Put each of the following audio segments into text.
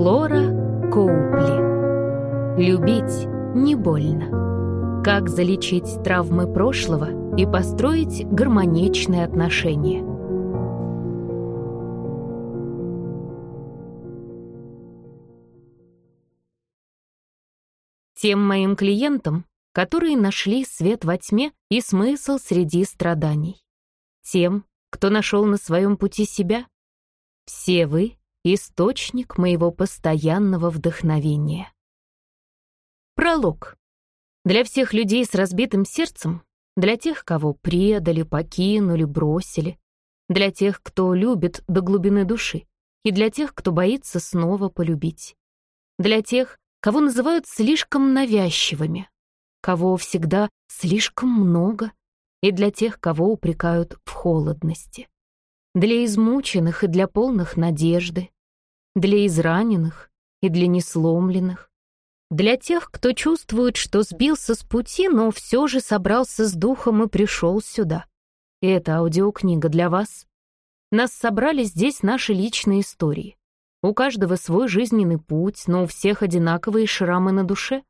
Лора Коупли. Любить не больно. Как залечить травмы прошлого и построить гармоничные отношения. Тем моим клиентам, которые нашли свет во тьме и смысл среди страданий. Тем, кто нашел на своем пути себя. Все вы — источник моего постоянного вдохновения. Пролог. Для всех людей с разбитым сердцем, для тех, кого предали, покинули, бросили, для тех, кто любит до глубины души, и для тех, кто боится снова полюбить. Для тех, кого называют слишком навязчивыми, кого всегда слишком много, и для тех, кого упрекают в холодности. Для измученных и для полных надежды, для израненных и для несломленных, для тех, кто чувствует, что сбился с пути, но все же собрался с духом и пришел сюда. И эта аудиокнига для вас. Нас собрали здесь наши личные истории. У каждого свой жизненный путь, но у всех одинаковые шрамы на душе.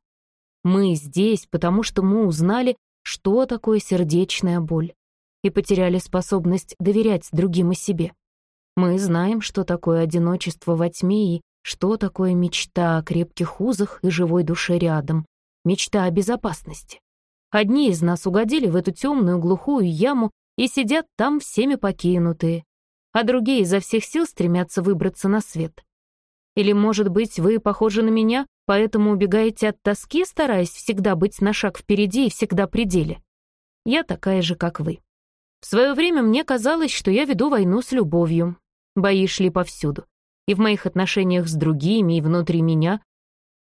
Мы здесь, потому что мы узнали, что такое сердечная боль, и потеряли способность доверять другим и себе. Мы знаем, что такое одиночество во тьме и что такое мечта о крепких узах и живой душе рядом, мечта о безопасности. Одни из нас угодили в эту темную глухую яму и сидят там всеми покинутые, а другие изо всех сил стремятся выбраться на свет. Или, может быть, вы похожи на меня, поэтому убегаете от тоски, стараясь всегда быть на шаг впереди и всегда при деле? Я такая же, как вы. В свое время мне казалось, что я веду войну с любовью. Бои шли повсюду. И в моих отношениях с другими, и внутри меня.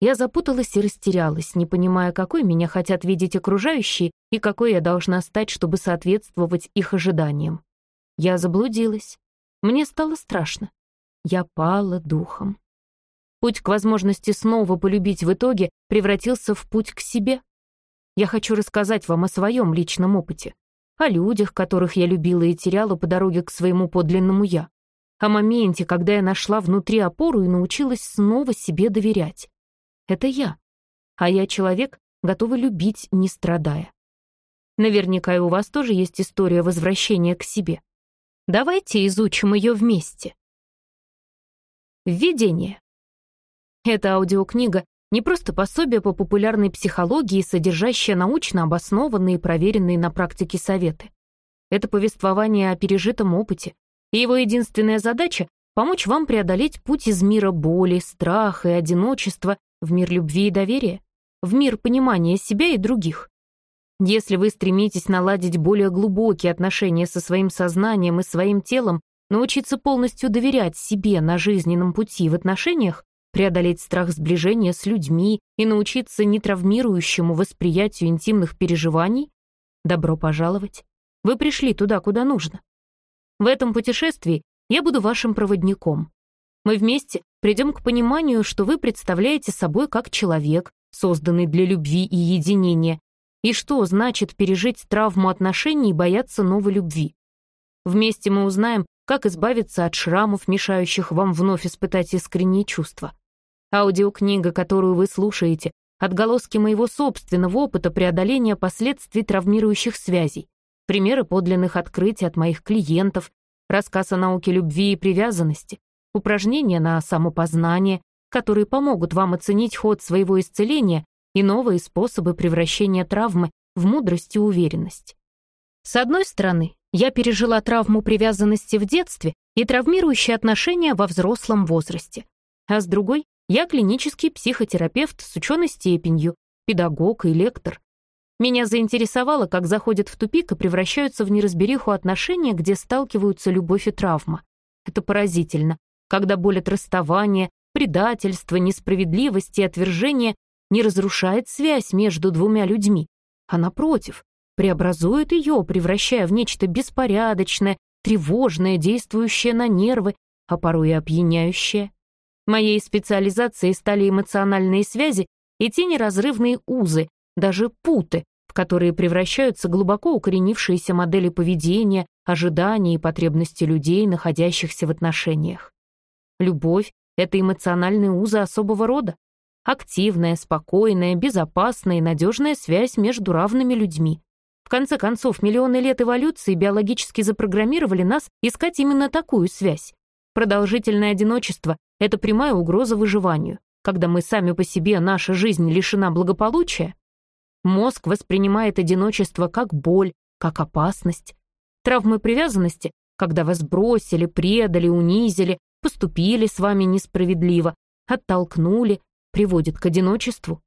Я запуталась и растерялась, не понимая, какой меня хотят видеть окружающие и какой я должна стать, чтобы соответствовать их ожиданиям. Я заблудилась. Мне стало страшно. Я пала духом. Путь к возможности снова полюбить в итоге превратился в путь к себе. Я хочу рассказать вам о своем личном опыте, о людях, которых я любила и теряла по дороге к своему подлинному «я», о моменте, когда я нашла внутри опору и научилась снова себе доверять. Это я. А я человек, готовый любить, не страдая. Наверняка и у вас тоже есть история возвращения к себе. Давайте изучим ее вместе. Введение. Эта аудиокнига не просто пособие по популярной психологии, содержащее научно обоснованные и проверенные на практике советы. Это повествование о пережитом опыте, и его единственная задача — помочь вам преодолеть путь из мира боли, страха и одиночества в мир любви и доверия, в мир понимания себя и других. Если вы стремитесь наладить более глубокие отношения со своим сознанием и своим телом, научиться полностью доверять себе на жизненном пути в отношениях, преодолеть страх сближения с людьми и научиться нетравмирующему восприятию интимных переживаний? Добро пожаловать. Вы пришли туда, куда нужно. В этом путешествии я буду вашим проводником. Мы вместе придем к пониманию, что вы представляете собой как человек, созданный для любви и единения, и что значит пережить травму отношений и бояться новой любви. Вместе мы узнаем, как избавиться от шрамов, мешающих вам вновь испытать искренние чувства. Аудиокнига, которую вы слушаете, отголоски моего собственного опыта преодоления последствий травмирующих связей, примеры подлинных открытий от моих клиентов, рассказ о науке любви и привязанности, упражнения на самопознание, которые помогут вам оценить ход своего исцеления и новые способы превращения травмы в мудрость и уверенность. С одной стороны, я пережила травму привязанности в детстве и травмирующие отношения во взрослом возрасте, а с другой я клинический психотерапевт с ученой степенью, педагог и лектор. Меня заинтересовало, как заходят в тупик и превращаются в неразбериху отношения, где сталкиваются любовь и травма. Это поразительно, когда боль от расставания, предательства, несправедливости и отвержения не разрушает связь между двумя людьми, а напротив, преобразует ее, превращая в нечто беспорядочное, тревожное, действующее на нервы, а порой и опьяняющее. Моей специализацией стали эмоциональные связи и те неразрывные узы, даже путы, в которые превращаются глубоко укоренившиеся модели поведения, ожиданий и потребности людей, находящихся в отношениях. Любовь это эмоциональные узы особого рода. Активная, спокойная, безопасная и надежная связь между равными людьми. В конце концов, миллионы лет эволюции биологически запрограммировали нас искать именно такую связь. Продолжительное одиночество — это прямая угроза выживанию. Когда мы сами по себе, наша жизнь лишена благополучия, мозг воспринимает одиночество как боль, как опасность. Травмы привязанности, когда вас бросили, предали, унизили, поступили с вами несправедливо, оттолкнули, приводит к одиночеству.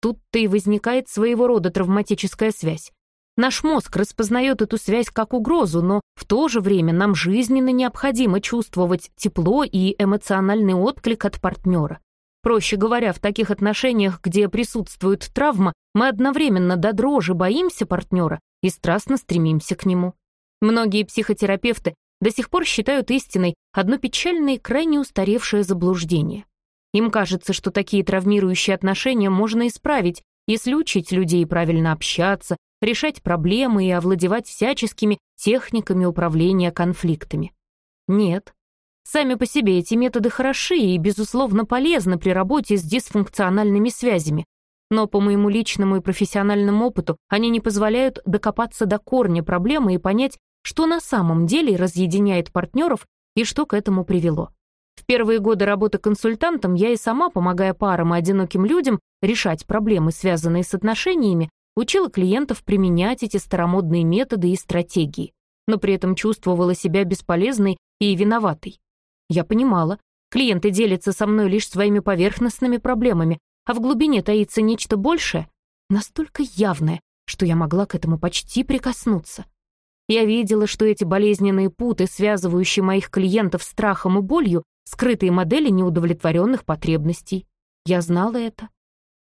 Тут-то и возникает своего рода травматическая связь. Наш мозг распознает эту связь как угрозу, но в то же время нам жизненно необходимо чувствовать тепло и эмоциональный отклик от партнера. Проще говоря, в таких отношениях, где присутствует травма, мы одновременно до дрожи боимся партнера и страстно стремимся к нему. Многие психотерапевты до сих пор считают истиной одно печальное и крайне устаревшее заблуждение. Им кажется, что такие травмирующие отношения можно исправить, если учить людей правильно общаться, решать проблемы и овладевать всяческими техниками управления конфликтами. Нет. Сами по себе эти методы хороши и, безусловно, полезны при работе с дисфункциональными связями, но по моему личному и профессиональному опыту они не позволяют докопаться до корня проблемы и понять, что на самом деле разъединяет партнеров и что к этому привело. В первые годы работы консультантом я и сама, помогая парам и одиноким людям решать проблемы, связанные с отношениями, учила клиентов применять эти старомодные методы и стратегии, но при этом чувствовала себя бесполезной и виноватой. Я понимала, клиенты делятся со мной лишь своими поверхностными проблемами, а в глубине таится нечто большее, настолько явное, что я могла к этому почти прикоснуться. Я видела, что эти болезненные путы, связывающие моих клиентов страхом и болью, скрытые модели неудовлетворенных потребностей. Я знала это.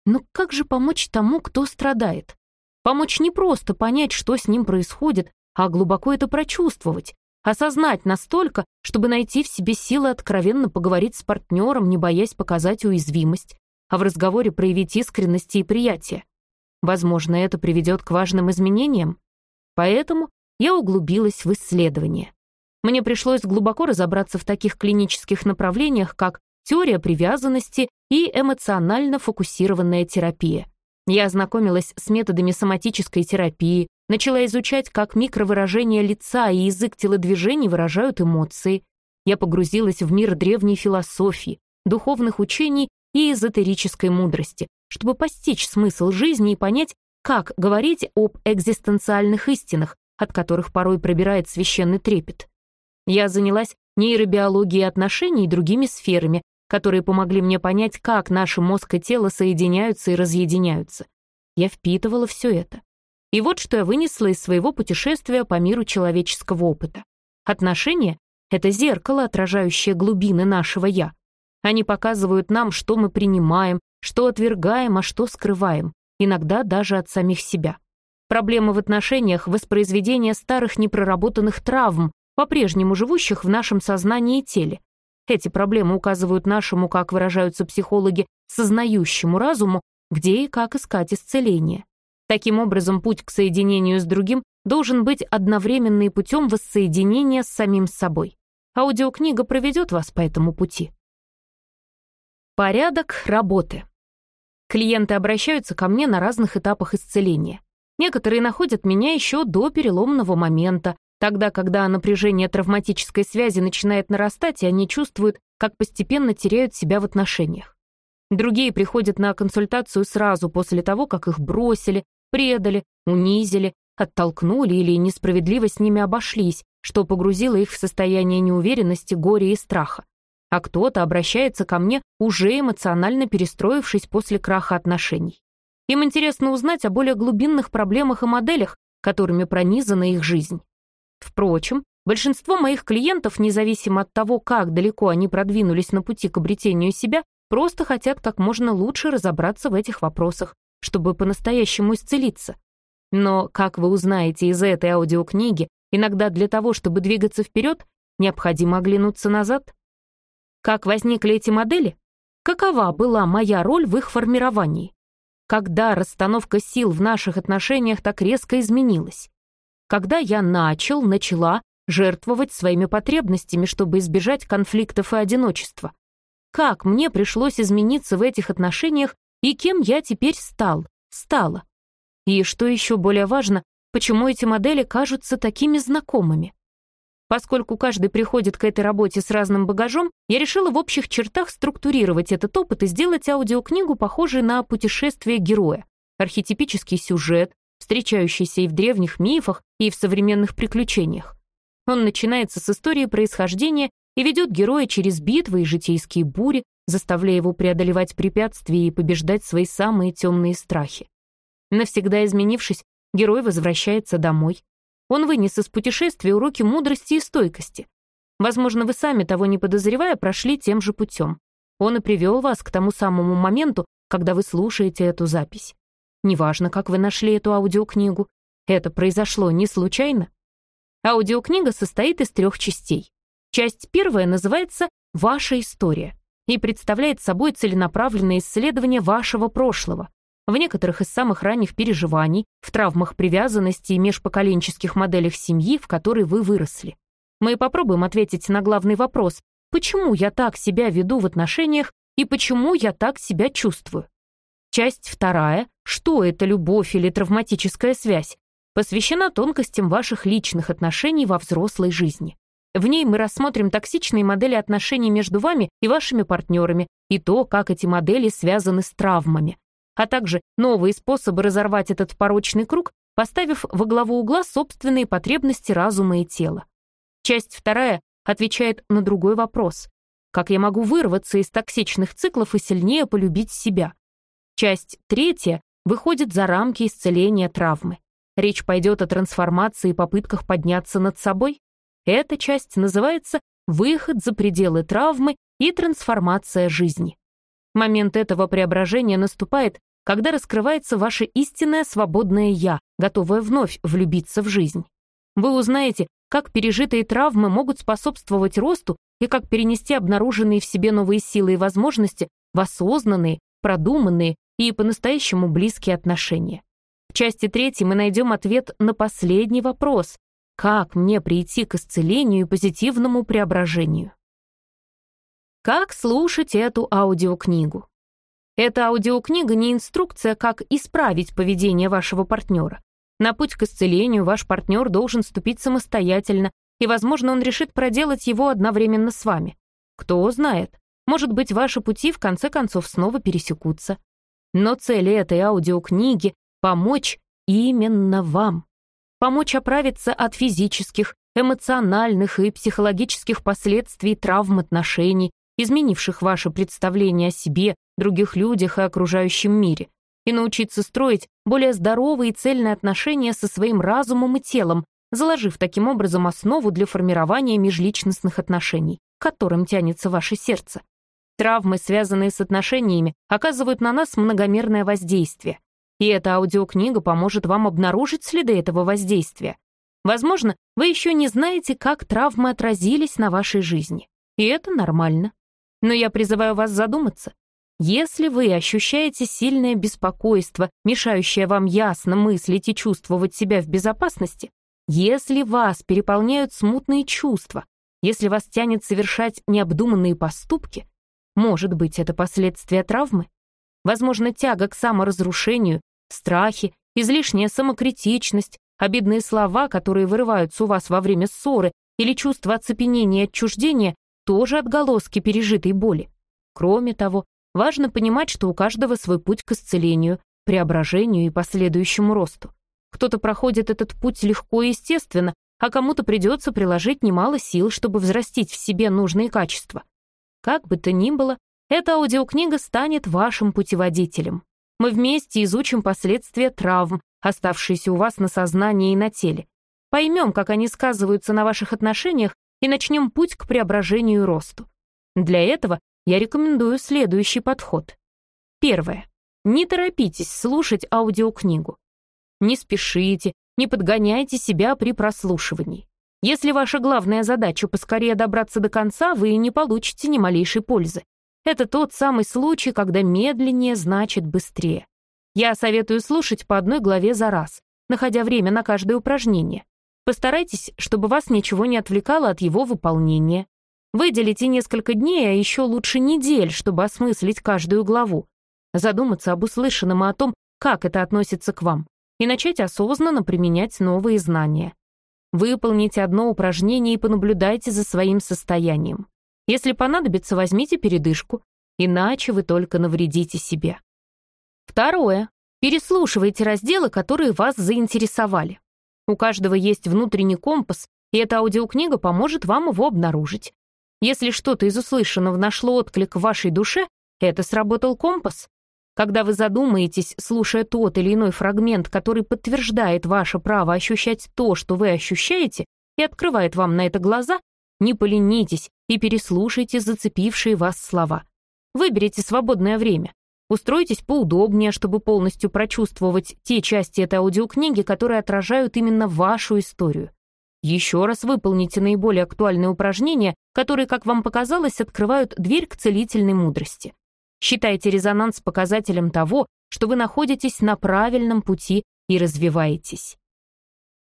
Но как же помочь тому, кто страдает? Помочь не просто понять, что с ним происходит, а глубоко это прочувствовать, осознать настолько, чтобы найти в себе силы откровенно поговорить с партнером, не боясь показать уязвимость, а в разговоре проявить искренность и приятие. Возможно, это приведет к важным изменениям. Поэтому я углубилась в исследование. Мне пришлось глубоко разобраться в таких клинических направлениях, как теория привязанности и эмоционально фокусированная терапия. Я ознакомилась с методами соматической терапии, начала изучать, как микровыражение лица и язык телодвижений выражают эмоции. Я погрузилась в мир древней философии, духовных учений и эзотерической мудрости, чтобы постичь смысл жизни и понять, как говорить об экзистенциальных истинах, от которых порой пробирает священный трепет. Я занялась нейробиологией отношений и другими сферами, которые помогли мне понять, как наши мозг и тело соединяются и разъединяются. Я впитывала все это. И вот что я вынесла из своего путешествия по миру человеческого опыта. Отношения — это зеркало, отражающее глубины нашего «я». Они показывают нам, что мы принимаем, что отвергаем, а что скрываем, иногда даже от самих себя. Проблема в отношениях — воспроизведение старых непроработанных травм, по-прежнему живущих в нашем сознании и теле, эти проблемы указывают нашему, как выражаются психологи, сознающему разуму, где и как искать исцеление. Таким образом, путь к соединению с другим должен быть одновременный путем воссоединения с самим собой. Аудиокнига проведет вас по этому пути. Порядок работы. Клиенты обращаются ко мне на разных этапах исцеления. Некоторые находят меня еще до переломного момента, Тогда, когда напряжение травматической связи начинает нарастать, и они чувствуют, как постепенно теряют себя в отношениях. Другие приходят на консультацию сразу после того, как их бросили, предали, унизили, оттолкнули или несправедливо с ними обошлись, что погрузило их в состояние неуверенности, горя и страха. А кто-то обращается ко мне, уже эмоционально перестроившись после краха отношений. Им интересно узнать о более глубинных проблемах и моделях, которыми пронизана их жизнь. Впрочем, большинство моих клиентов, независимо от того, как далеко они продвинулись на пути к обретению себя, просто хотят как можно лучше разобраться в этих вопросах, чтобы по-настоящему исцелиться. Но, как вы узнаете из этой аудиокниги, иногда для того, чтобы двигаться вперед, необходимо оглянуться назад. Как возникли эти модели? Какова была моя роль в их формировании? Когда расстановка сил в наших отношениях так резко изменилась? Когда я начал, начала жертвовать своими потребностями, чтобы избежать конфликтов и одиночества. как мне пришлось измениться в этих отношениях и кем я теперь стал, стала. И что еще более важно, почему эти модели кажутся такими знакомыми. Поскольку каждый приходит к этой работе с разным багажом, я решила в общих чертах структурировать этот опыт и сделать аудиокнигу, похожей на путешествие героя. Архетипический сюжет, встречающийся и в древних мифах, и в современных приключениях. Он начинается с истории происхождения и ведет героя через битвы и житейские бури, заставляя его преодолевать препятствия и побеждать свои самые темные страхи. Навсегда изменившись, герой возвращается домой. Он вынес из путешествия уроки мудрости и стойкости. Возможно, вы сами, того не подозревая, прошли тем же путем. Он и привел вас к тому самому моменту, когда вы слушаете эту запись. Неважно, как вы нашли эту аудиокнигу, это произошло не случайно. Аудиокнига состоит из трех частей. Часть первая называется «Ваша история» и представляет собой целенаправленное исследование вашего прошлого. В некоторых из самых ранних переживаний, в травмах привязанности и межпоколенческих моделях семьи, в которой вы выросли. Мы попробуем ответить на главный вопрос, почему я так себя веду в отношениях и почему я так себя чувствую. Часть вторая, что это любовь или травматическая связь, посвящена тонкостям ваших личных отношений во взрослой жизни. В ней мы рассмотрим токсичные модели отношений между вами и вашими партнерами и то, как эти модели связаны с травмами, а также новые способы разорвать этот порочный круг, поставив во главу угла собственные потребности разума и тела. Часть вторая отвечает на другой вопрос. Как я могу вырваться из токсичных циклов и сильнее полюбить себя? Часть третья выходит за рамки исцеления травмы. Речь пойдет о трансформации и попытках подняться над собой. Эта часть называется «Выход за пределы травмы и трансформация жизни». Момент этого преображения наступает, когда раскрывается ваше истинное свободное «я», готовое вновь влюбиться в жизнь. Вы узнаете, как пережитые травмы могут способствовать росту и как перенести обнаруженные в себе новые силы и возможности в осознанные, продуманные и по-настоящему близкие отношения. В части третьей мы найдем ответ на последний вопрос, как мне прийти к исцелению и позитивному преображению? Как слушать эту аудиокнигу? Эта аудиокнига не инструкция, как исправить поведение вашего партнера. На путь к исцелению ваш партнер должен ступить самостоятельно, и, возможно, он решит проделать его одновременно с вами. Кто знает, может быть, ваши пути в конце концов снова пересекутся. Но цель этой аудиокниги — помочь именно вам помочь оправиться от физических, эмоциональных и психологических последствий травм отношений, изменивших ваше представление о себе, других людях и окружающем мире, и научиться строить более здоровые и цельные отношения со своим разумом и телом, заложив таким образом основу для формирования межличностных отношений, к которым тянется ваше сердце. Травмы, связанные с отношениями, оказывают на нас многомерное воздействие. И эта аудиокнига поможет вам обнаружить следы этого воздействия. Возможно, вы еще не знаете, как травмы отразились на вашей жизни. И это нормально. Но я призываю вас задуматься. Если вы ощущаете сильное беспокойство, мешающее вам ясно мыслить и чувствовать себя в безопасности, если вас переполняют смутные чувства, если вас тянет совершать необдуманные поступки, может быть, это последствия травмы? Возможно, тяга к саморазрушению, страхи, излишняя самокритичность, обидные слова, которые вырываются у вас во время ссоры, или чувство оцепенения и отчуждения тоже отголоски пережитой боли. Кроме того, важно понимать, что у каждого свой путь к исцелению, преображению и последующему росту. Кто-то проходит этот путь легко и естественно, а кому-то придется приложить немало сил, чтобы взрастить в себе нужные качества. Как бы то ни было, эта аудиокнига станет вашим путеводителем. Мы вместе изучим последствия травм, оставшиеся у вас на сознании и на теле. Поймем, как они сказываются на ваших отношениях и начнем путь к преображению и росту. Для этого я рекомендую следующий подход. Первое. Не торопитесь слушать аудиокнигу. Не спешите, не подгоняйте себя при прослушивании. Если ваша главная задача поскорее добраться до конца, вы не получите ни малейшей пользы. Это тот самый случай, когда медленнее значит быстрее. Я советую слушать по одной главе за раз, находя время на каждое упражнение. Постарайтесь, чтобы вас ничего не отвлекало от его выполнения. Выделите несколько дней, а еще лучше недель, чтобы осмыслить каждую главу, задуматься об услышанном и о том, как это относится к вам, и начать осознанно применять новые знания. Выполните одно упражнение и понаблюдайте за своим состоянием. Если понадобится, возьмите передышку, иначе вы только навредите себе. Второе. Переслушивайте разделы, которые вас заинтересовали. У каждого есть внутренний компас, и эта аудиокнига поможет вам его обнаружить. Если что-то из услышанного нашло отклик в вашей душе, это сработал компас. Когда вы задумаетесь, слушая тот или иной фрагмент, который подтверждает ваше право ощущать то, что вы ощущаете, и открывает вам на это глаза, не поленитесь и переслушайте зацепившие вас слова. Выберите свободное время. Устройтесь поудобнее, чтобы полностью прочувствовать те части этой аудиокниги, которые отражают именно вашу историю. Еще раз выполните наиболее актуальные упражнения, которые, как вам показалось, открывают дверь к целительной мудрости. Считайте резонанс показателем того, что вы находитесь на правильном пути и развиваетесь.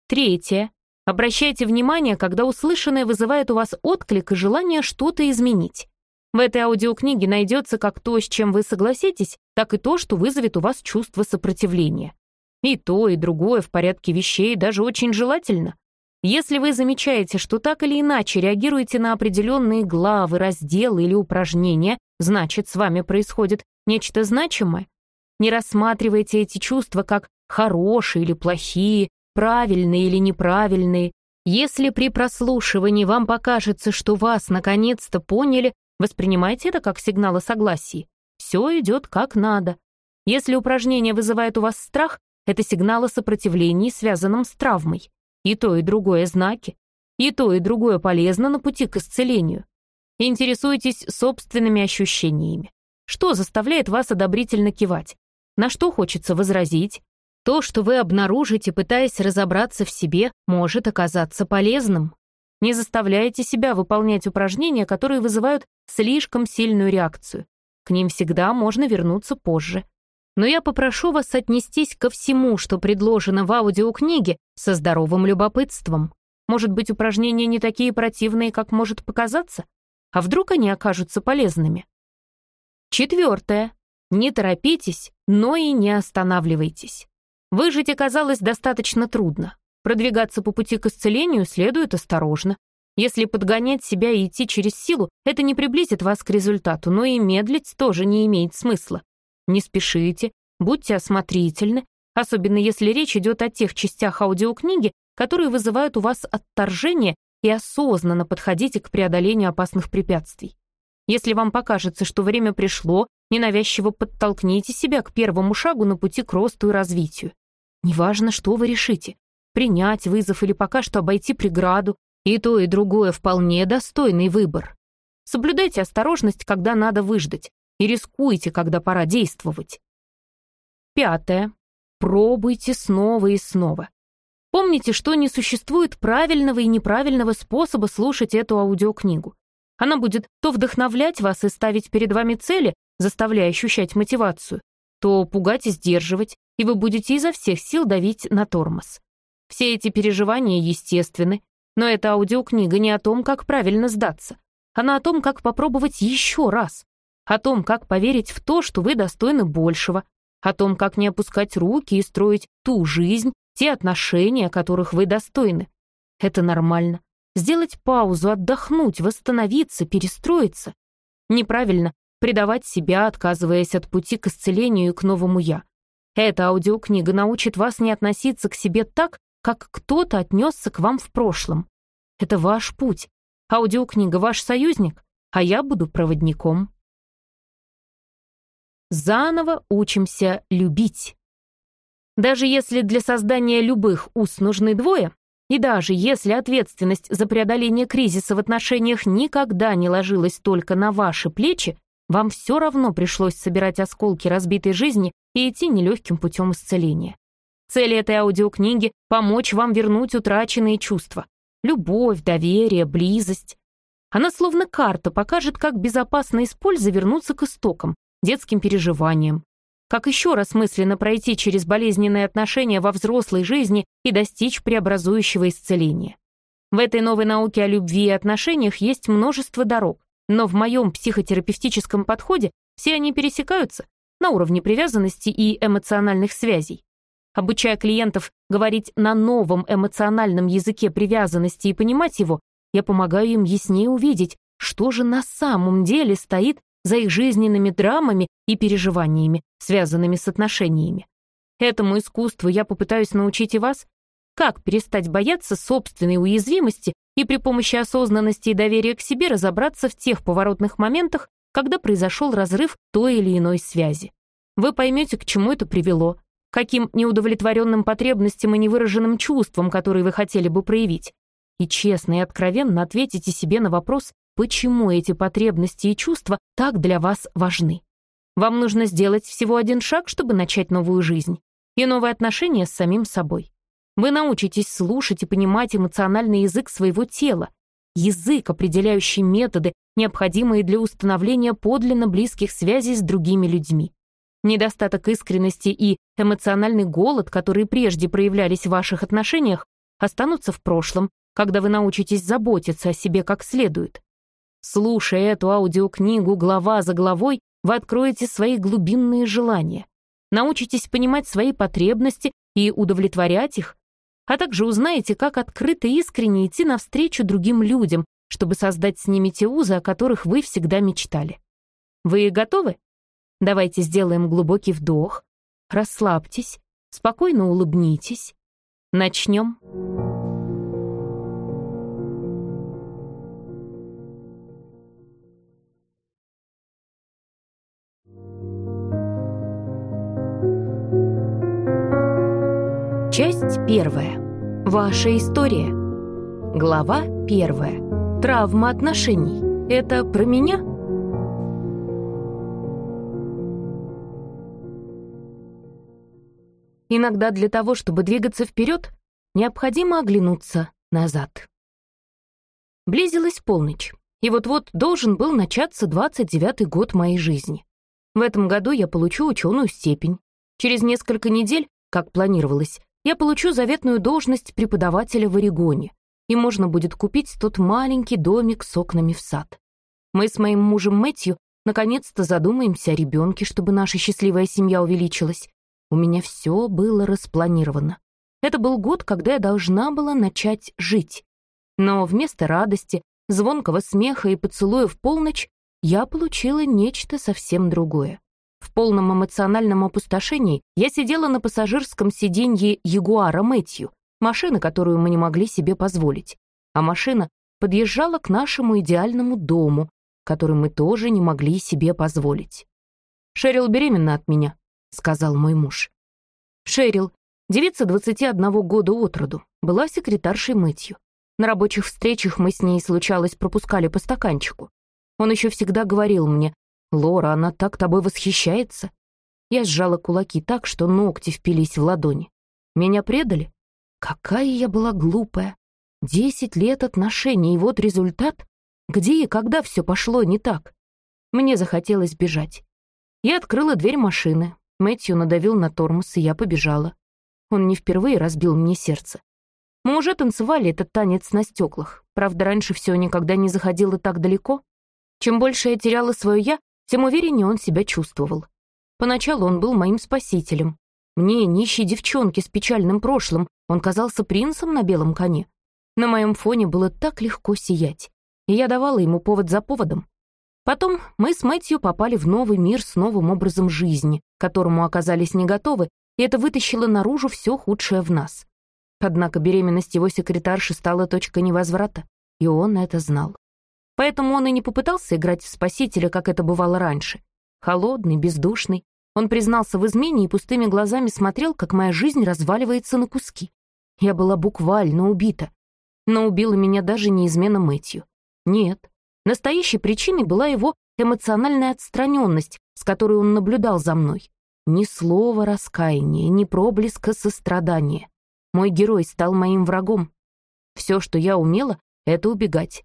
Третье. Обращайте внимание, когда услышанное вызывает у вас отклик и желание что-то изменить. В этой аудиокниге найдется как то, с чем вы согласитесь, так и то, что вызовет у вас чувство сопротивления. И то, и другое в порядке вещей даже очень желательно. Если вы замечаете, что так или иначе реагируете на определенные главы, разделы или упражнения, значит, с вами происходит нечто значимое. Не рассматривайте эти чувства как хорошие или плохие, правильные или неправильные. Если при прослушивании вам покажется, что вас наконец-то поняли, воспринимайте это как сигнал о согласии. Все идет как надо. Если упражнение вызывает у вас страх, это сигнал о сопротивлении, связанном с травмой. И то, и другое знаки. И то, и другое полезно на пути к исцелению. Интересуйтесь собственными ощущениями. Что заставляет вас одобрительно кивать? На что хочется возразить? То, что вы обнаружите, пытаясь разобраться в себе, может оказаться полезным. Не заставляйте себя выполнять упражнения, которые вызывают слишком сильную реакцию. К ним всегда можно вернуться позже. Но я попрошу вас отнестись ко всему, что предложено в аудиокниге, со здоровым любопытством. Может быть, упражнения не такие противные, как может показаться? А вдруг они окажутся полезными? Четвертое. Не торопитесь, но и не останавливайтесь. Выжить оказалось достаточно трудно. Продвигаться по пути к исцелению следует осторожно. Если подгонять себя и идти через силу, это не приблизит вас к результату, но и медлить тоже не имеет смысла. Не спешите, будьте осмотрительны, особенно если речь идет о тех частях аудиокниги, которые вызывают у вас отторжение и осознанно подходите к преодолению опасных препятствий. Если вам покажется, что время пришло, ненавязчиво подтолкните себя к первому шагу на пути к росту и развитию. Неважно, что вы решите. Принять вызов или пока что обойти преграду, и то, и другое вполне достойный выбор. Соблюдайте осторожность, когда надо выждать, и рискуйте, когда пора действовать. Пятое. Пробуйте снова и снова. Помните, что не существует правильного и неправильного способа слушать эту аудиокнигу. Она будет то вдохновлять вас и ставить перед вами цели, заставляя ощущать мотивацию, то пугать и сдерживать, и вы будете изо всех сил давить на тормоз. Все эти переживания естественны, но эта аудиокнига не о том, как правильно сдаться. Она о том, как попробовать еще раз, о том, как поверить в то, что вы достойны большего, о том, как не опускать руки и строить ту жизнь, те отношения, которых вы достойны. Это нормально. Сделать паузу, отдохнуть, восстановиться, перестроиться. Неправильно предавать себя, отказываясь от пути к исцелению и к новому «я». Эта аудиокнига научит вас не относиться к себе так, как кто-то отнесся к вам в прошлом. Это ваш путь. Аудиокнига ваш союзник, а я буду проводником. Заново учимся любить. Даже если для создания любых уз нужны двое, и даже если ответственность за преодоление кризиса в отношениях никогда не ложилась только на ваши плечи, вам все равно пришлось собирать осколки разбитой жизни и идти нелегким путем исцеления. Цель этой аудиокниги — помочь вам вернуть утраченные чувства. Любовь, доверие, близость. Она словно карта покажет, как безопасно и с пользой вернуться к истокам, детским переживаниям. Как еще раз мысленно пройти через болезненные отношения во взрослой жизни и достичь преобразующего исцеления. В этой новой науке о любви и отношениях есть множество дорог, но в моем психотерапевтическом подходе все они пересекаются на уровне привязанности и эмоциональных связей. Обучая клиентов говорить на новом эмоциональном языке привязанности и понимать его, я помогаю им яснее увидеть, что же на самом деле стоит за их жизненными драмами и переживаниями, связанными с отношениями. Этому искусству я попытаюсь научить и вас, как перестать бояться собственной уязвимости и при помощи осознанности и доверия к себе разобраться в тех поворотных моментах, когда произошел разрыв той или иной связи. Вы поймете, к чему это привело, каким неудовлетворенным потребностям и невыраженным чувствам, которые вы хотели бы проявить. И честно и откровенно ответите себе на вопрос, почему эти потребности и чувства так для вас важны. Вам нужно сделать всего один шаг, чтобы начать новую жизнь и новые отношения с самим собой. Вы научитесь слушать и понимать эмоциональный язык своего тела, язык, определяющий методы, необходимые для установления подлинно близких связей с другими людьми. Недостаток искренности и эмоциональный голод, которые прежде проявлялись в ваших отношениях, останутся в прошлом, когда вы научитесь заботиться о себе как следует. Слушая эту аудиокнигу глава за главой, вы откроете свои глубинные желания, научитесь понимать свои потребности и удовлетворять их, а также узнаете, как открыто и искренне идти навстречу другим людям, чтобы создать с ними те узы, о которых вы всегда мечтали. Вы готовы? Давайте сделаем глубокий вдох, расслабьтесь, спокойно улыбнитесь. Начнем. Часть первая. Ваша история. Глава первая. Травма отношений. Это про меня? Иногда для того, чтобы двигаться вперед, необходимо оглянуться назад. Близилась полночь, и вот-вот должен был начаться 29-й год моей жизни. В этом году я получу ученую степень. Через несколько недель, как планировалось, я получу заветную должность преподавателя в Орегоне, и можно будет купить тот маленький домик с окнами в сад. Мы с моим мужем Мэтью наконец-то задумаемся о ребенке, чтобы наша счастливая семья увеличилась. У меня все было распланировано. Это был год, когда я должна была начать жить. Но вместо радости, звонкого смеха и поцелуя в полночь я получила нечто совсем другое. В полном эмоциональном опустошении я сидела на пассажирском сиденье Ягуара Мэтью, машины, которую мы не могли себе позволить. А машина подъезжала к нашему идеальному дому, который мы тоже не могли себе позволить. «Шерил беременна от меня», — сказал мой муж. Шерил, девица 21 года от роду, была секретаршей Мэтью. На рабочих встречах мы с ней, случалось, пропускали по стаканчику. Он еще всегда говорил мне, «Лора, она так тобой восхищается». Я сжала кулаки так, что ногти впились в ладони. Меня предали? Какая я была глупая. Десять лет отношений, и вот результат. Где и когда все пошло не так? Мне захотелось бежать. Я открыла дверь машины. Мэтью надавил на тормоз, и я побежала. Он не впервые разбил мне сердце. Мы уже танцевали этот танец на стеклах. Правда, раньше все никогда не заходило так далеко. Чем больше я теряла свое «я», тем увереннее он себя чувствовал. Поначалу он был моим спасителем. Мне, нищей девчонке с печальным прошлым, он казался принцем на белом коне. На моем фоне было так легко сиять, и я давала ему повод за поводом. Потом мы с Мэтью попали в новый мир с новым образом жизни, к которому оказались не готовы, и это вытащило наружу все худшее в нас. Однако беременность его секретарши стала точкой невозврата, и он это знал. Поэтому он и не попытался играть в спасителя, как это бывало раньше. Холодный, бездушный, он признался в измене и пустыми глазами смотрел, как моя жизнь разваливается на куски. Я была буквально убита. Но убила меня даже не измена Мэтью. Нет. Настоящей причиной была его эмоциональная отстраненность, с которой он наблюдал за мной. Ни слова раскаяния, ни проблеска сострадания. Мой герой стал моим врагом. Все, что я умела, — это убегать.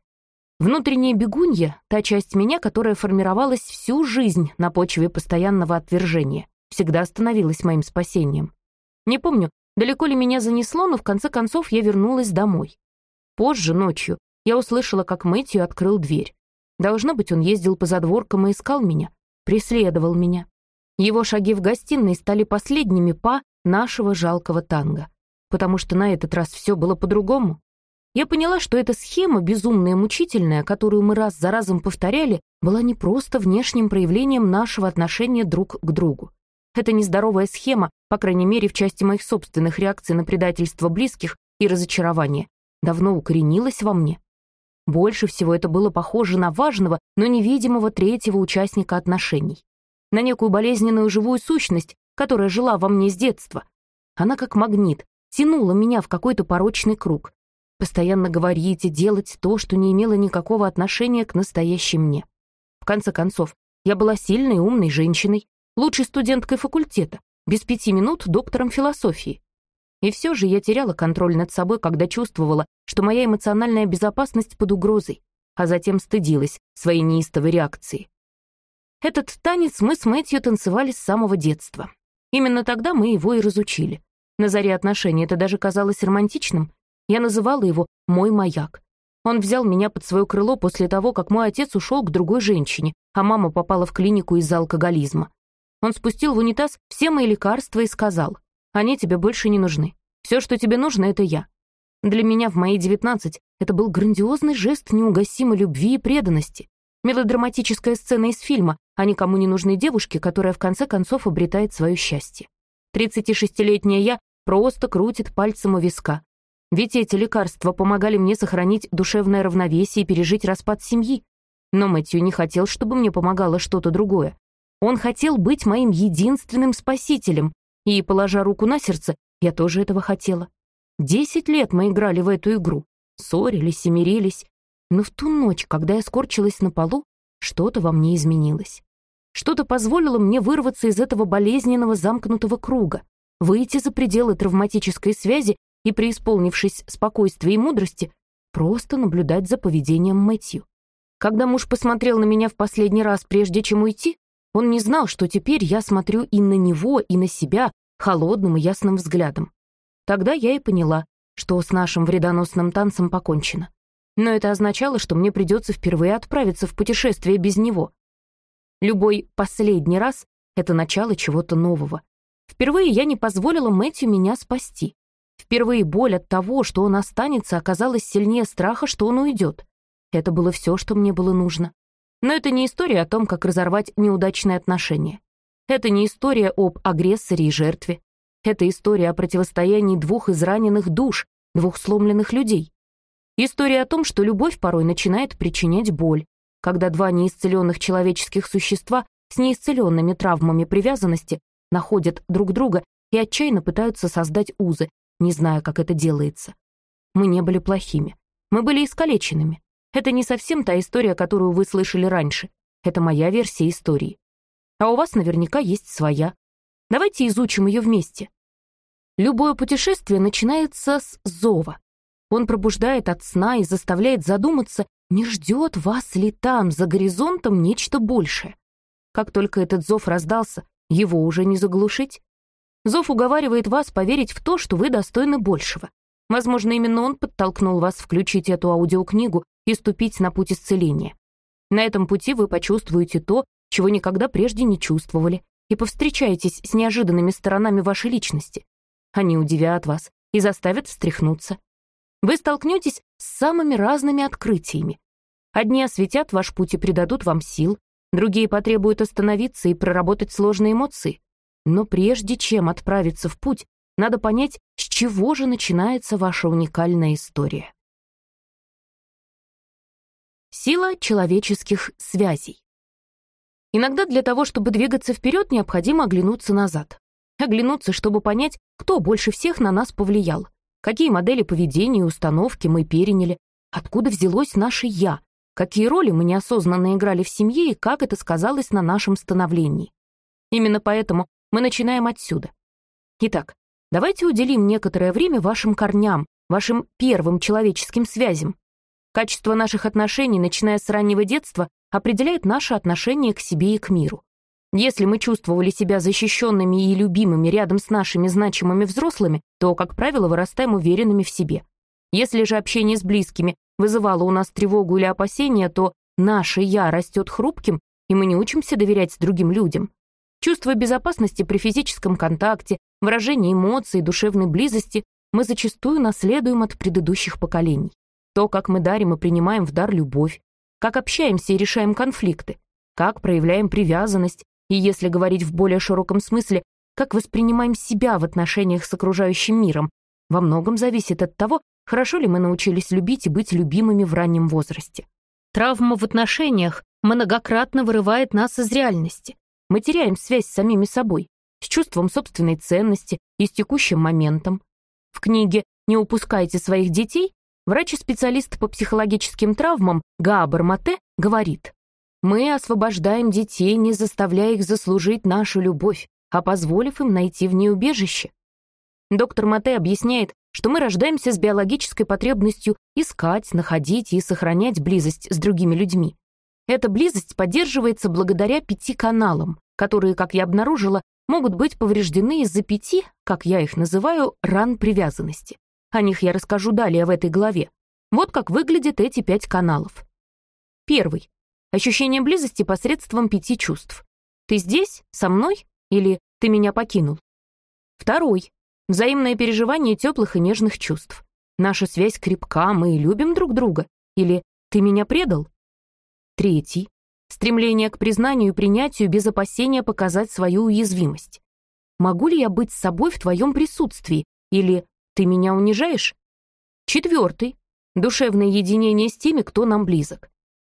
Внутренняя бегунья — та часть меня, которая формировалась всю жизнь на почве постоянного отвержения, всегда становилась моим спасением. Не помню, далеко ли меня занесло, но в конце концов я вернулась домой. Позже, ночью, я услышала, как Мэтью открыл дверь. Должно быть, он ездил по задворкам и искал меня, преследовал меня. Его шаги в гостиной стали последними па нашего жалкого танго, потому что на этот раз все было по-другому. Я поняла, что эта схема, безумная мучительная, которую мы раз за разом повторяли, была не просто внешним проявлением нашего отношения друг к другу. Эта нездоровая схема, по крайней мере в части моих собственных реакций на предательство близких и разочарование, давно укоренилась во мне. Больше всего это было похоже на важного, но невидимого третьего участника отношений. На некую болезненную живую сущность, которая жила во мне с детства. Она как магнит, тянула меня в какой-то порочный круг. Постоянно говорить и делать то, что не имело никакого отношения к настоящей мне. В конце концов, я была сильной, умной женщиной, лучшей студенткой факультета, без пяти минут доктором философии. И все же я теряла контроль над собой, когда чувствовала, что моя эмоциональная безопасность под угрозой, а затем стыдилась своей неистовой реакции. Этот танец мы с Мэтью танцевали с самого детства. Именно тогда мы его и разучили. На заре отношений это даже казалось романтичным. Я называла его «мой маяк». Он взял меня под свое крыло после того, как мой отец ушел к другой женщине, а мама попала в клинику из-за алкоголизма. Он спустил в унитаз все мои лекарства и сказал, «Они тебе больше не нужны. Все, что тебе нужно, это я». Для меня в мои девятнадцать это был грандиозный жест неугасимой любви и преданности. Мелодраматическая сцена из фильма о никому не нужной девушке, которая в конце концов обретает свое счастье. 36-летняя я просто крутит пальцем у виска. Ведь эти лекарства помогали мне сохранить душевное равновесие и пережить распад семьи. Но Мэтью не хотел, чтобы мне помогало что-то другое. Он хотел быть моим единственным спасителем, и, положа руку на сердце, я тоже этого хотела. Десять лет мы играли в эту игру, ссорились и мирились, но в ту ночь, когда я скорчилась на полу, что-то во мне изменилось. Что-то позволило мне вырваться из этого болезненного замкнутого круга, выйти за пределы травматической связи и, преисполнившись спокойствия и мудрости, просто наблюдать за поведением Мэтью. Когда муж посмотрел на меня в последний раз, прежде чем уйти, он не знал, что теперь я смотрю и на него, и на себя холодным и ясным взглядом. Тогда я и поняла, что с нашим вредоносным танцем покончено. Но это означало, что мне придется впервые отправиться в путешествие без него. Любой последний раз — это начало чего-то нового. Впервые я не позволила Мэтью меня спасти. Впервые боль от того, что он останется, оказалась сильнее страха, что он уйдет. Это было все, что мне было нужно. Но это не история о том, как разорвать неудачные отношения. Это не история об агрессоре и жертве. Это история о противостоянии двух израненных душ, двух сломленных людей. История о том, что любовь порой начинает причинять боль, когда два неисцеленных человеческих существа с неисцеленными травмами привязанности находят друг друга и отчаянно пытаются создать узы, не зная, как это делается. Мы не были плохими. Мы были искалеченными. Это не совсем та история, которую вы слышали раньше. Это моя версия истории. А у вас наверняка есть своя. Давайте изучим ее вместе. Любое путешествие начинается с зова. Он пробуждает от сна и заставляет задуматься, не ждет вас ли там, за горизонтом, нечто большее. Как только этот зов раздался, его уже не заглушить. Зов уговаривает вас поверить в то, что вы достойны большего. Возможно, именно он подтолкнул вас включить эту аудиокнигу и ступить на путь исцеления. На этом пути вы почувствуете то, чего никогда прежде не чувствовали, и повстречаетесь с неожиданными сторонами вашей личности. Они удивят вас и заставят встряхнуться. Вы столкнетесь с самыми разными открытиями. Одни осветят ваш путь и придадут вам сил, другие потребуют остановиться и проработать сложные эмоции. Но прежде чем отправиться в путь, надо понять, с чего же начинается ваша уникальная история. Сила человеческих связей. Иногда для того, чтобы двигаться вперед, необходимо оглянуться назад. Оглянуться, чтобы понять, кто больше всех на нас повлиял, Какие модели поведения и установки мы переняли? Откуда взялось наше «я»? Какие роли мы неосознанно играли в семье и как это сказалось на нашем становлении? Именно поэтому мы начинаем отсюда. Итак, давайте уделим некоторое время вашим корням, вашим первым человеческим связям. Качество наших отношений, начиная с раннего детства, определяет наше отношение к себе и к миру. Если мы чувствовали себя защищенными и любимыми рядом с нашими значимыми взрослыми, то, как правило, вырастаем уверенными в себе. Если же общение с близкими вызывало у нас тревогу или опасения, то наше «я» растет хрупким, и мы не учимся доверять другим людям. Чувство безопасности при физическом контакте, выражении эмоций, душевной близости мы зачастую наследуем от предыдущих поколений. То, как мы дарим и принимаем в дар любовь, как общаемся и решаем конфликты, как проявляем привязанность, и, если говорить в более широком смысле, как воспринимаем себя в отношениях с окружающим миром, во многом зависит от того, хорошо ли мы научились любить и быть любимыми в раннем возрасте. Травма в отношениях многократно вырывает нас из реальности. Мы теряем связь с самими собой, с чувством собственной ценности и с текущим моментом. В книге «Не упускайте своих детей» врач-специалист по психологическим травмам Гаабар Мате говорит, «Мы освобождаем детей, не заставляя их заслужить нашу любовь, а позволив им найти в ней убежище». Доктор Мате объясняет, что мы рождаемся с биологической потребностью искать, находить и сохранять близость с другими людьми. Эта близость поддерживается благодаря пяти каналам, которые, как я обнаружила, могут быть повреждены из-за пяти, как я их называю, ран привязанности. О них я расскажу далее в этой главе. Вот как выглядят эти пять каналов. Первый. Ощущение близости посредством пяти чувств. Ты здесь, со мной, или ты меня покинул? Второй. Взаимное переживание теплых и нежных чувств. Наша связь крепка, мы любим друг друга. Или ты меня предал? Третий. Стремление к признанию и принятию без опасения показать свою уязвимость. Могу ли я быть с собой в твоем присутствии? Или ты меня унижаешь? Четвертый. Душевное единение с теми, кто нам близок.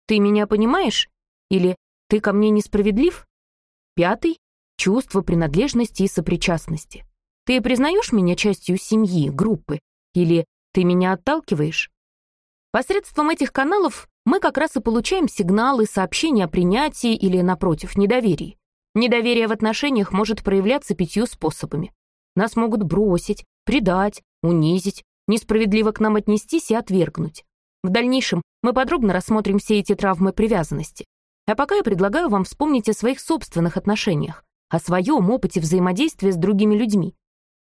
Ты меня понимаешь? Или ты ко мне несправедлив? Пятый. Чувство принадлежности и сопричастности. Ты признаешь меня частью семьи, группы? Или ты меня отталкиваешь? Посредством этих каналов мы как раз и получаем сигналы, сообщения о принятии или, напротив, недоверии. Недоверие в отношениях может проявляться пятью способами. Нас могут бросить, предать, унизить, несправедливо к нам отнестись и отвергнуть. В дальнейшем мы подробно рассмотрим все эти травмы привязанности. А пока я предлагаю вам вспомнить о своих собственных отношениях, о своем опыте взаимодействия с другими людьми.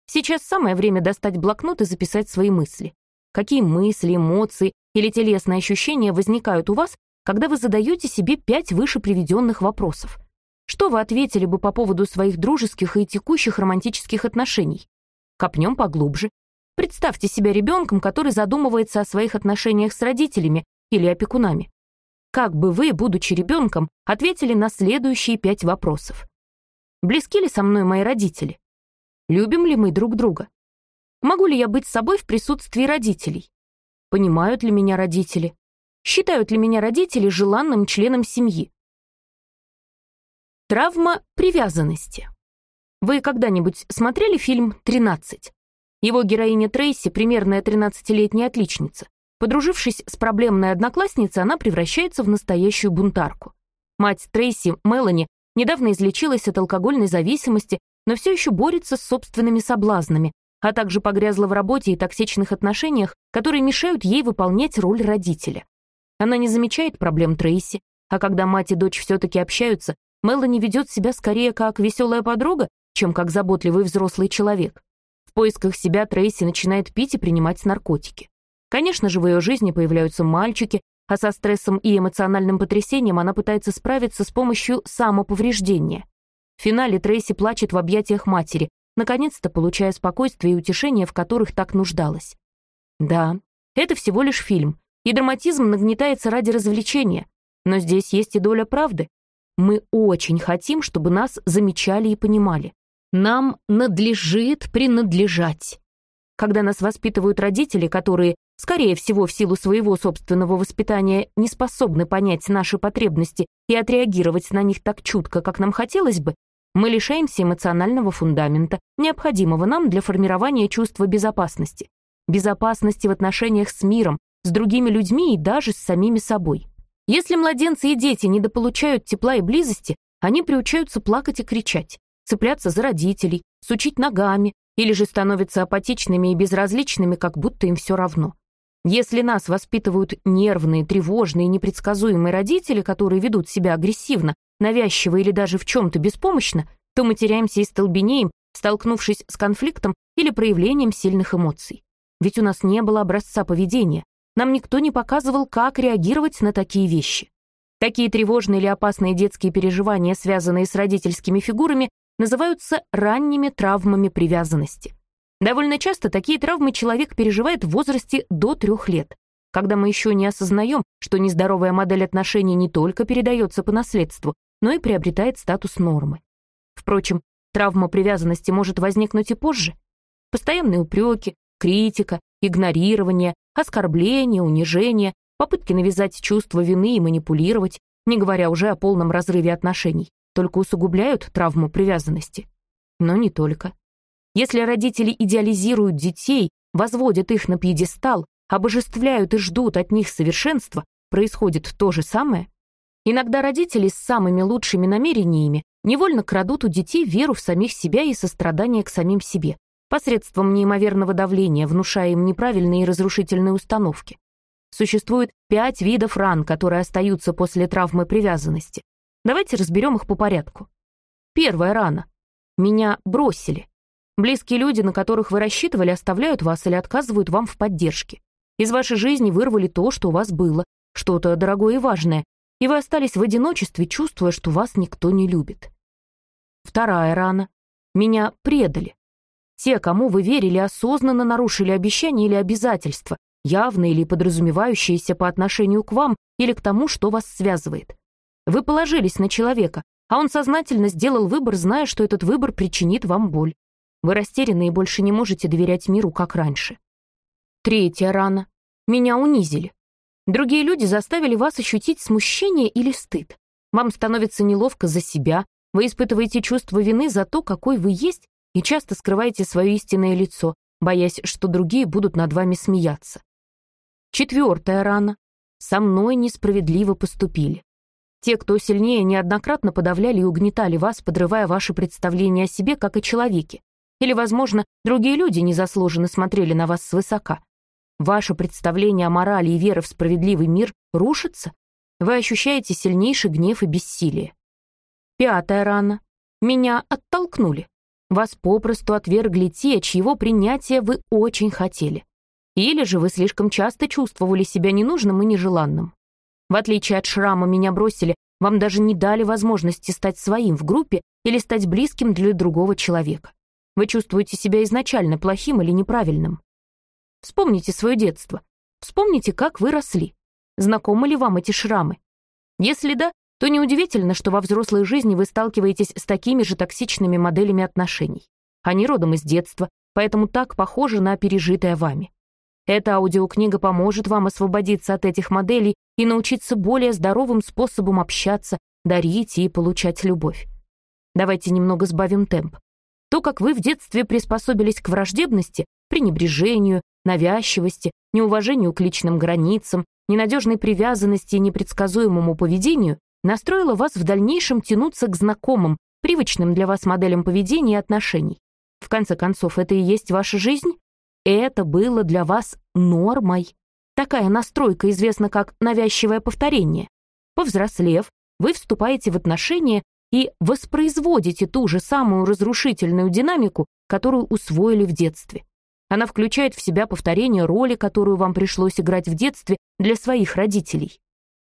Сейчас самое время достать блокнот и записать свои мысли. Какие мысли, эмоции или телесные ощущения возникают у вас, когда вы задаете себе пять выше приведенных вопросов? Что вы ответили бы по поводу своих дружеских и текущих романтических отношений? Копнем поглубже. Представьте себя ребенком, который задумывается о своих отношениях с родителями или опекунами. Как бы вы, будучи ребенком, ответили на следующие пять вопросов? Близки ли со мной мои родители? Любим ли мы друг друга? Могу ли я быть собой в присутствии родителей? Понимают ли меня родители? Считают ли меня родители желанным членом семьи? Травма привязанности. Вы когда-нибудь смотрели фильм «13»? Его героиня Трейси — примерная 13-летняя отличница. Подружившись с проблемной одноклассницей, она превращается в настоящую бунтарку. Мать Трейси, Мелани, недавно излечилась от алкогольной зависимости, но все еще борется с собственными соблазнами, а также погрязла в работе и токсичных отношениях, которые мешают ей выполнять роль родителя. Она не замечает проблем Трейси, а когда мать и дочь все-таки общаются, Мелани ведет себя скорее как веселая подруга, чем как заботливый взрослый человек. В поисках себя Трейси начинает пить и принимать наркотики. Конечно же, в ее жизни появляются мальчики, а со стрессом и эмоциональным потрясением она пытается справиться с помощью самоповреждения. В финале Трейси плачет в объятиях матери, наконец-то получая спокойствие и утешение, в которых так нуждалась. Да, это всего лишь фильм, и драматизм нагнетается ради развлечения, но здесь есть и доля правды. Мы очень хотим, чтобы нас замечали и понимали. Нам надлежит принадлежать. Когда нас воспитывают родители, которые, скорее всего, в силу своего собственного воспитания, не способны понять наши потребности и отреагировать на них так чутко, как нам хотелось бы, мы лишаемся эмоционального фундамента, необходимого нам для формирования чувства безопасности. Безопасности в отношениях с миром, с другими людьми и даже с самими собой. Если младенцы и дети недополучают тепла и близости, они приучаются плакать и кричать, цепляться за родителей, сучить ногами, или же становятся апатичными и безразличными, как будто им все равно. Если нас воспитывают нервные, тревожные, непредсказуемые родители, которые ведут себя агрессивно, навязчиво или даже в чем-то беспомощно, то мы теряемся и столбенеем, столкнувшись с конфликтом или проявлением сильных эмоций. Ведь у нас не было образца поведения. Нам никто не показывал, как реагировать на такие вещи. Такие тревожные или опасные детские переживания, связанные с родительскими фигурами, называются ранними травмами привязанности. Довольно часто такие травмы человек переживает в возрасте до трех лет, когда мы еще не осознаем, что нездоровая модель отношений не только передается по наследству, но и приобретает статус нормы. Впрочем, травма привязанности может возникнуть и позже. Постоянные упреки, критика, игнорирование, оскорбление, унижение, попытки навязать чувство вины и манипулировать, не говоря уже о полном разрыве отношений, только усугубляют травму привязанности. Но не только. Если родители идеализируют детей, возводят их на пьедестал, обожествляют и ждут от них совершенства, происходит то же самое. Иногда родители с самыми лучшими намерениями невольно крадут у детей веру в самих себя и сострадание к самим себе, посредством неимоверного давления, внушая им неправильные и разрушительные установки. Существует пять видов ран, которые остаются после травмы привязанности. Давайте разберем их по порядку. Первая рана. Меня бросили. Близкие люди, на которых вы рассчитывали, оставляют вас или отказывают вам в поддержке. Из вашей жизни вырвали то, что у вас было, что-то дорогое и важное, и вы остались в одиночестве, чувствуя, что вас никто не любит. Вторая рана. Меня предали. Те, кому вы верили, осознанно нарушили обещания или обязательства, явно или подразумевающиеся по отношению к вам или к тому, что вас связывает. Вы положились на человека, а он сознательно сделал выбор, зная, что этот выбор причинит вам боль. Вы растеряны и больше не можете доверять миру, как раньше. Третья рана. Меня унизили. Другие люди заставили вас ощутить смущение или стыд. Вам становится неловко за себя, вы испытываете чувство вины за то, какой вы есть, и часто скрываете свое истинное лицо, боясь, что другие будут над вами смеяться. Четвертая рана. Со мной несправедливо поступили. Те, кто сильнее, неоднократно подавляли и угнетали вас, подрывая ваши представления о себе как о человеке. Или, возможно, другие люди незаслуженно смотрели на вас свысока. Ваше представление о морали и веры в справедливый мир рушится. Вы ощущаете сильнейший гнев и бессилие. Пятая рана. Меня оттолкнули. Вас попросту отвергли те, чьего принятия вы очень хотели. Или же вы слишком часто чувствовали себя ненужным и нежеланным. В отличие от шрама «меня бросили», вам даже не дали возможности стать своим в группе или стать близким для другого человека. Вы чувствуете себя изначально плохим или неправильным. Вспомните свое детство. Вспомните, как вы росли. Знакомы ли вам эти шрамы? Если да, то неудивительно, что во взрослой жизни вы сталкиваетесь с такими же токсичными моделями отношений. Они родом из детства, поэтому так похожи на пережитое вами. Эта аудиокнига поможет вам освободиться от этих моделей и научиться более здоровым способом общаться, дарить и получать любовь. Давайте немного сбавим темп. То, как вы в детстве приспособились к враждебности, пренебрежению, навязчивости, неуважению к личным границам, ненадежной привязанности и непредсказуемому поведению, настроило вас в дальнейшем тянуться к знакомым, привычным для вас моделям поведения и отношений. В конце концов, это и есть ваша жизнь? Это было для вас нормой. Такая настройка известна как навязчивое повторение. Повзрослев, вы вступаете в отношения и воспроизводите ту же самую разрушительную динамику, которую усвоили в детстве. Она включает в себя повторение роли, которую вам пришлось играть в детстве для своих родителей.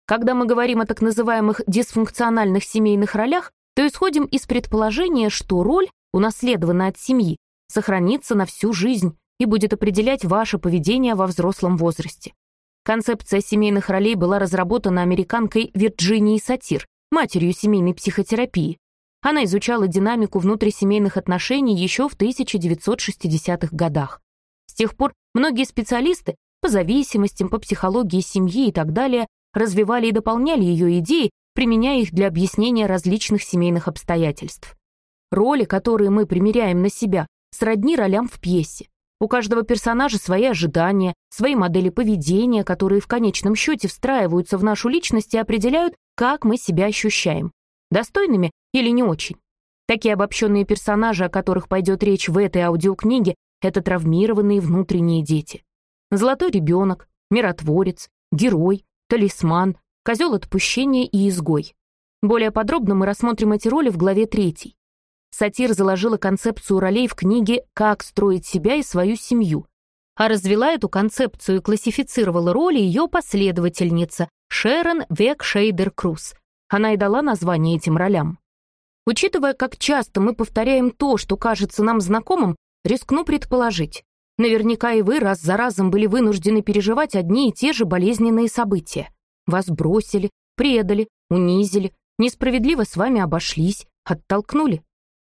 Когда мы говорим о так называемых дисфункциональных семейных ролях, то исходим из предположения, что роль, унаследованная от семьи, сохранится на всю жизнь и будет определять ваше поведение во взрослом возрасте. Концепция семейных ролей была разработана американкой Вирджинией Сатир, матерью семейной психотерапии. Она изучала динамику внутрисемейных отношений еще в 1960-х годах. С тех пор многие специалисты по зависимостям, по психологии семьи и так далее развивали и дополняли ее идеи, применяя их для объяснения различных семейных обстоятельств. Роли, которые мы примеряем на себя, сродни ролям в пьесе. У каждого персонажа свои ожидания, свои модели поведения, которые в конечном счете встраиваются в нашу личность и определяют, как мы себя ощущаем. Достойными или не очень. Такие обобщенные персонажи, о которых пойдет речь в этой аудиокниге, это травмированные внутренние дети. Золотой ребенок, миротворец, герой, талисман, козел отпущения и изгой. Более подробно мы рассмотрим эти роли в главе 3. Сатир заложила концепцию ролей в книге «Как строить себя и свою семью». а развела эту концепцию и классифицировала роли ее последовательница Шерон Век Шейдер Круз. Она и дала название этим ролям. Учитывая, как часто мы повторяем то, что кажется нам знакомым, рискну предположить. Наверняка и вы раз за разом были вынуждены переживать одни и те же болезненные события. Вас бросили, предали, унизили, несправедливо с вами обошлись, оттолкнули.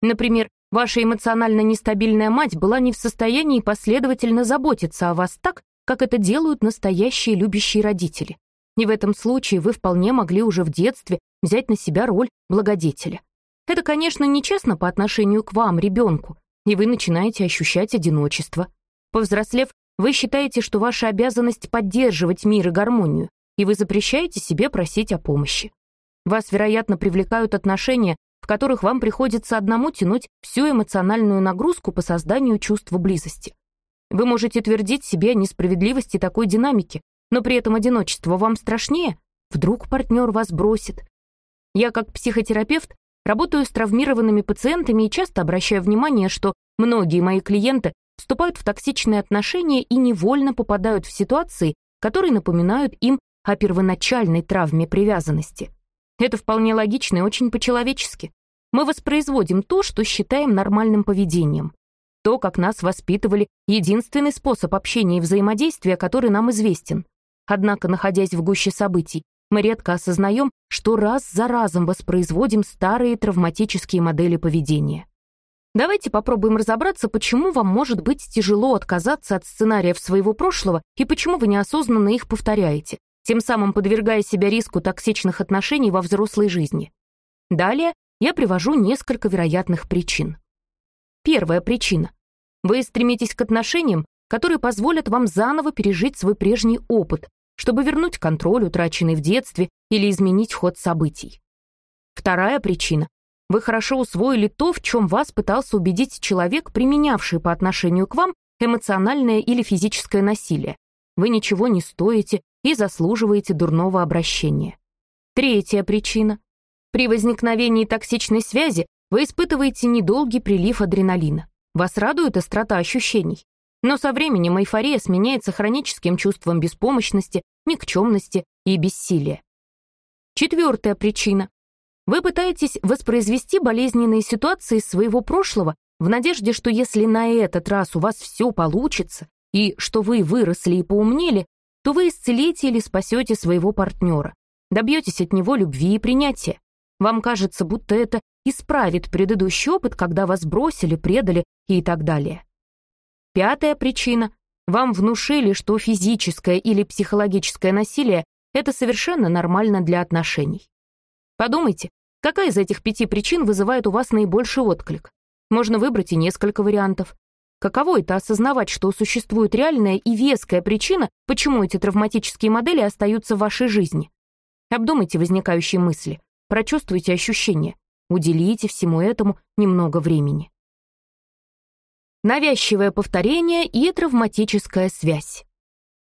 Например, ваша эмоционально нестабильная мать была не в состоянии последовательно заботиться о вас так, как это делают настоящие любящие родители. И в этом случае вы вполне могли уже в детстве взять на себя роль благодетеля. Это, конечно, нечестно по отношению к вам, ребенку, и вы начинаете ощущать одиночество. Повзрослев, вы считаете, что ваша обязанность поддерживать мир и гармонию, и вы запрещаете себе просить о помощи. Вас, вероятно, привлекают отношения, в которых вам приходится одному тянуть всю эмоциональную нагрузку по созданию чувства близости. Вы можете твердить себе о несправедливости такой динамики, но при этом одиночество вам страшнее, вдруг партнер вас бросит. Я как психотерапевт работаю с травмированными пациентами и часто обращаю внимание, что многие мои клиенты вступают в токсичные отношения и невольно попадают в ситуации, которые напоминают им о первоначальной травме привязанности. Это вполне логично и очень по-человечески. Мы воспроизводим то, что считаем нормальным поведением. То, как нас воспитывали, единственный способ общения и взаимодействия, который нам известен. Однако, находясь в гуще событий, мы редко осознаем, что раз за разом воспроизводим старые травматические модели поведения. Давайте попробуем разобраться, почему вам может быть тяжело отказаться от сценариев своего прошлого и почему вы неосознанно их повторяете, тем самым подвергая себя риску токсичных отношений во взрослой жизни. Далее я привожу несколько вероятных причин. Первая причина. Вы стремитесь к отношениям, которые позволят вам заново пережить свой прежний опыт, чтобы вернуть контроль, утраченный в детстве, или изменить ход событий. Вторая причина. Вы хорошо усвоили то, в чем вас пытался убедить человек, применявший по отношению к вам эмоциональное или физическое насилие. Вы ничего не стоите и заслуживаете дурного обращения. Третья причина. При возникновении токсичной связи вы испытываете недолгий прилив адреналина. Вас радует острота ощущений. Но со временем эйфория сменяется хроническим чувством беспомощности, никчемности и бессилия. Четвертая причина. Вы пытаетесь воспроизвести болезненные ситуации своего прошлого в надежде, что если на этот раз у вас все получится, и что вы выросли и поумнели, то вы исцелите или спасете своего партнера, добьетесь от него любви и принятия. Вам кажется, будто это исправит предыдущий опыт, когда вас бросили, предали и так далее. Пятая причина. Вам внушили, что физическое или психологическое насилие — это совершенно нормально для отношений. Подумайте, какая из этих пяти причин вызывает у вас наибольший отклик? Можно выбрать и несколько вариантов. Каково это осознавать, что существует реальная и веская причина, почему эти травматические модели остаются в вашей жизни? Обдумайте возникающие мысли, прочувствуйте ощущения, уделите всему этому немного времени навязчивое повторение и травматическая связь.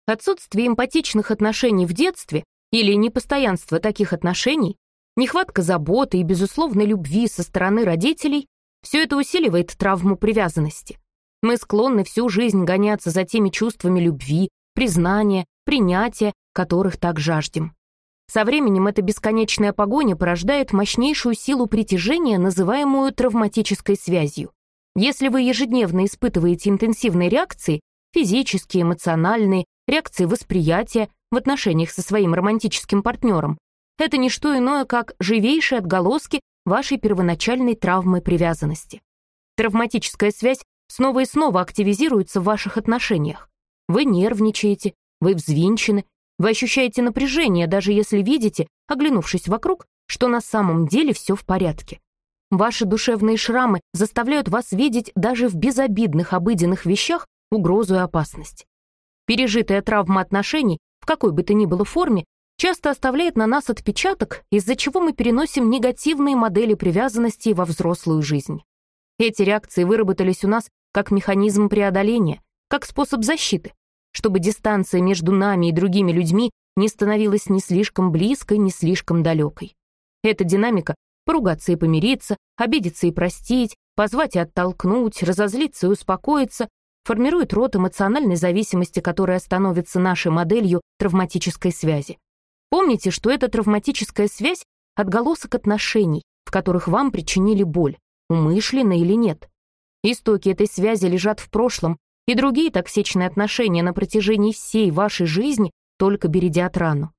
Отсутствие эмпатичных отношений в детстве или непостоянство таких отношений, нехватка заботы и безусловной любви со стороны родителей – все это усиливает травму привязанности. Мы склонны всю жизнь гоняться за теми чувствами любви, признания, принятия, которых так жаждем. Со временем эта бесконечная погоня порождает мощнейшую силу притяжения, называемую травматической связью. Если вы ежедневно испытываете интенсивные реакции, физические, эмоциональные, реакции восприятия в отношениях со своим романтическим партнером, это не что иное, как живейшие отголоски вашей первоначальной травмы привязанности. Травматическая связь снова и снова активизируется в ваших отношениях. Вы нервничаете, вы взвинчены, вы ощущаете напряжение, даже если видите, оглянувшись вокруг, что на самом деле все в порядке. Ваши душевные шрамы заставляют вас видеть даже в безобидных обыденных вещах угрозу и опасность. Пережитая травма отношений, в какой бы то ни было форме, часто оставляет на нас отпечаток, из-за чего мы переносим негативные модели привязанности во взрослую жизнь. Эти реакции выработались у нас как механизм преодоления, как способ защиты, чтобы дистанция между нами и другими людьми не становилась ни слишком близкой, ни слишком далекой. Эта динамика Поругаться и помириться, обидеться и простить, позвать и оттолкнуть, разозлиться и успокоиться формирует род эмоциональной зависимости, которая становится нашей моделью травматической связи. Помните, что эта травматическая связь — отголосок отношений, в которых вам причинили боль, умышленно или нет. Истоки этой связи лежат в прошлом, и другие токсичные отношения на протяжении всей вашей жизни только бередят рану.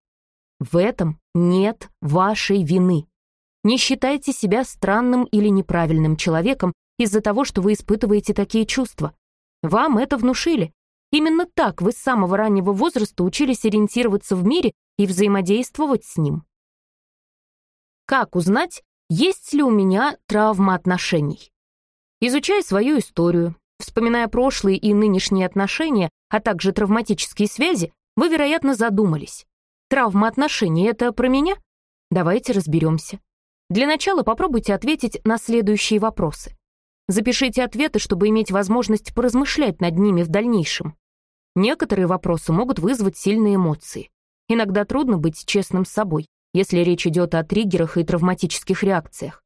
В этом нет вашей вины. Не считайте себя странным или неправильным человеком из-за того, что вы испытываете такие чувства. Вам это внушили. Именно так вы с самого раннего возраста учились ориентироваться в мире и взаимодействовать с ним. Как узнать, есть ли у меня травма отношений? Изучая свою историю, вспоминая прошлые и нынешние отношения, а также травматические связи, вы, вероятно, задумались. Травма отношений — это про меня? Давайте разберемся. Для начала попробуйте ответить на следующие вопросы. Запишите ответы, чтобы иметь возможность поразмышлять над ними в дальнейшем. Некоторые вопросы могут вызвать сильные эмоции. Иногда трудно быть честным с собой, если речь идет о триггерах и травматических реакциях.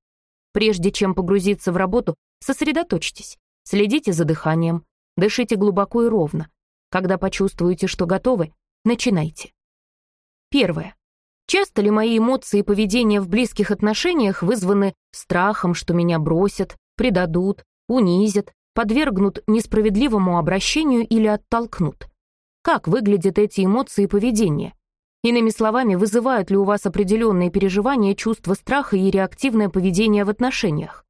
Прежде чем погрузиться в работу, сосредоточьтесь, следите за дыханием, дышите глубоко и ровно. Когда почувствуете, что готовы, начинайте. Первое. Часто ли мои эмоции и поведение в близких отношениях вызваны страхом, что меня бросят, предадут, унизят, подвергнут несправедливому обращению или оттолкнут. Как выглядят эти эмоции и поведение? Иными словами, вызывают ли у вас определенные переживания, чувства страха и реактивное поведение в отношениях?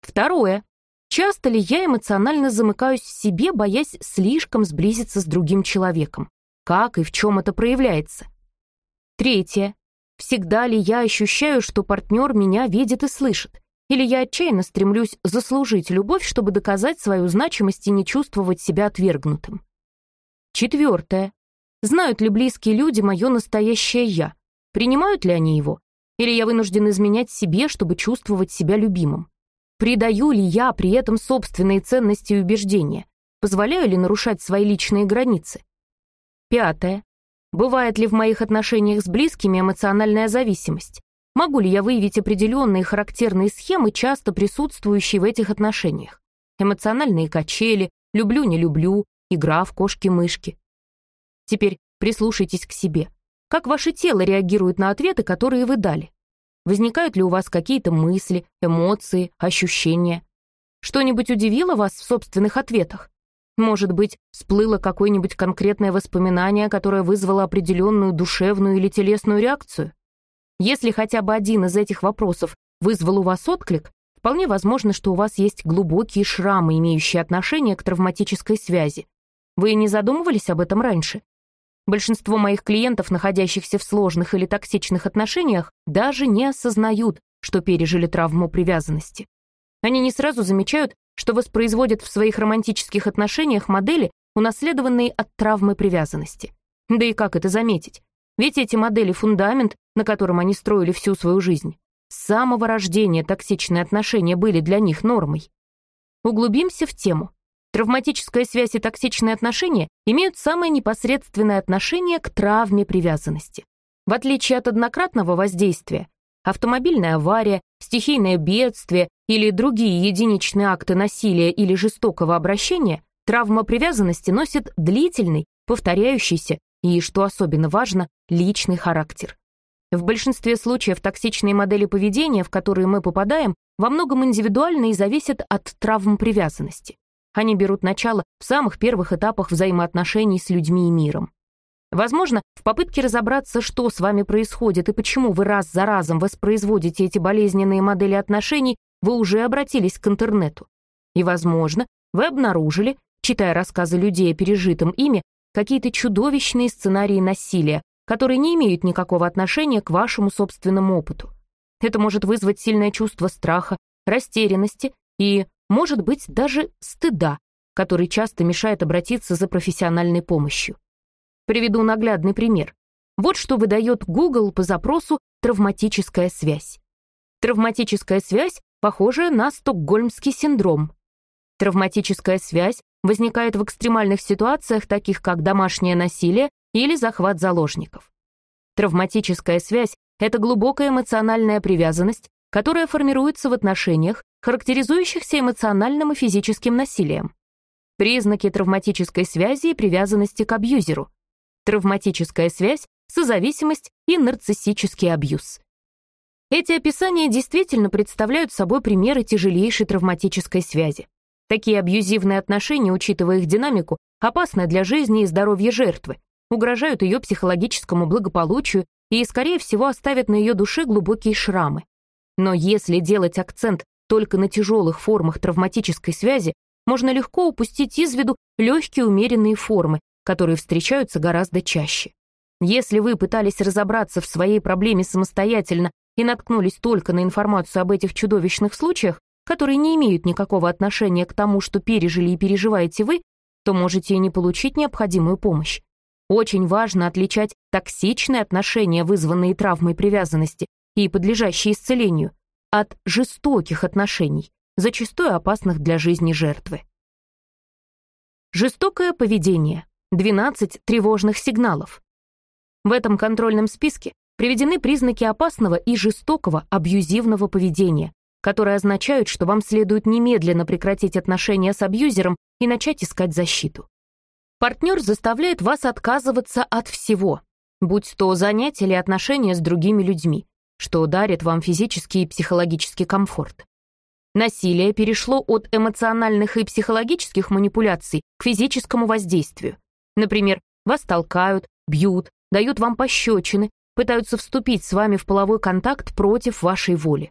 Второе. Часто ли я эмоционально замыкаюсь в себе, боясь слишком сблизиться с другим человеком? Как и в чем это проявляется? Третье. Всегда ли я ощущаю, что партнер меня видит и слышит? Или я отчаянно стремлюсь заслужить любовь, чтобы доказать свою значимость и не чувствовать себя отвергнутым. Четвертое. Знают ли близкие люди мое настоящее «я»? Принимают ли они его? Или я вынужден изменять себе, чтобы чувствовать себя любимым? Предаю ли я при этом собственные ценности и убеждения? Позволяю ли нарушать свои личные границы? Пятое. Бывает ли в моих отношениях с близкими эмоциональная зависимость? Могу ли я выявить определенные характерные схемы, часто присутствующие в этих отношениях? Эмоциональные качели, люблю-не люблю, игра в кошки-мышки. Теперь прислушайтесь к себе. Как ваше тело реагирует на ответы, которые вы дали? Возникают ли у вас какие-то мысли, эмоции, ощущения? Что-нибудь удивило вас в собственных ответах? Может быть, всплыло какое-нибудь конкретное воспоминание, которое вызвало определенную душевную или телесную реакцию? Если хотя бы один из этих вопросов вызвал у вас отклик, вполне возможно, что у вас есть глубокие шрамы, имеющие отношение к травматической связи. Вы не задумывались об этом раньше? Большинство моих клиентов, находящихся в сложных или токсичных отношениях, даже не осознают, что пережили травму привязанности. Они не сразу замечают, что воспроизводят в своих романтических отношениях модели, унаследованные от травмы привязанности. Да и как это заметить? Ведь эти модели — фундамент, на котором они строили всю свою жизнь. С самого рождения токсичные отношения были для них нормой. Углубимся в тему. Травматическая связь и токсичные отношения имеют самое непосредственное отношение к травме привязанности. В отличие от однократного воздействия, автомобильная авария, стихийное бедствие или другие единичные акты насилия или жестокого обращения, травма привязанности носит длительный, повторяющийся и, что особенно важно, личный характер. В большинстве случаев токсичные модели поведения, в которые мы попадаем, во многом индивидуальны и зависят от травм привязанности. Они берут начало в самых первых этапах взаимоотношений с людьми и миром. Возможно, в попытке разобраться, что с вами происходит и почему вы раз за разом воспроизводите эти болезненные модели отношений, вы уже обратились к интернету. И, возможно, вы обнаружили, читая рассказы людей о пережитом ими, какие-то чудовищные сценарии насилия, которые не имеют никакого отношения к вашему собственному опыту. Это может вызвать сильное чувство страха, растерянности и, может быть, даже стыда, который часто мешает обратиться за профессиональной помощью. Приведу наглядный пример. Вот что выдает Google по запросу «травматическая связь». Травматическая связь, похожая на стокгольмский синдром. Травматическая связь возникает в экстремальных ситуациях, таких как домашнее насилие или захват заложников. Травматическая связь — это глубокая эмоциональная привязанность, которая формируется в отношениях, характеризующихся эмоциональным и физическим насилием. Признаки травматической связи и привязанности к абьюзеру. Травматическая связь, созависимость и нарциссический абьюз. Эти описания действительно представляют собой примеры тяжелейшей травматической связи. Такие абьюзивные отношения, учитывая их динамику, опасны для жизни и здоровья жертвы, угрожают ее психологическому благополучию и, скорее всего, оставят на ее душе глубокие шрамы. Но если делать акцент только на тяжелых формах травматической связи, можно легко упустить из виду легкие умеренные формы, которые встречаются гораздо чаще. Если вы пытались разобраться в своей проблеме самостоятельно и наткнулись только на информацию об этих чудовищных случаях, которые не имеют никакого отношения к тому, что пережили и переживаете вы, то можете и не получить необходимую помощь. Очень важно отличать токсичные отношения, вызванные травмой привязанности и подлежащие исцелению, от жестоких отношений, зачастую опасных для жизни жертвы. Жестокое поведение. 12 тревожных сигналов. В этом контрольном списке приведены признаки опасного и жестокого абьюзивного поведения, которые означают, что вам следует немедленно прекратить отношения с абьюзером и начать искать защиту. Партнер заставляет вас отказываться от всего, будь то занятия или отношения с другими людьми, что дарит вам физический и психологический комфорт. Насилие перешло от эмоциональных и психологических манипуляций к физическому воздействию. Например, вас толкают, бьют, дают вам пощечины, пытаются вступить с вами в половой контакт против вашей воли.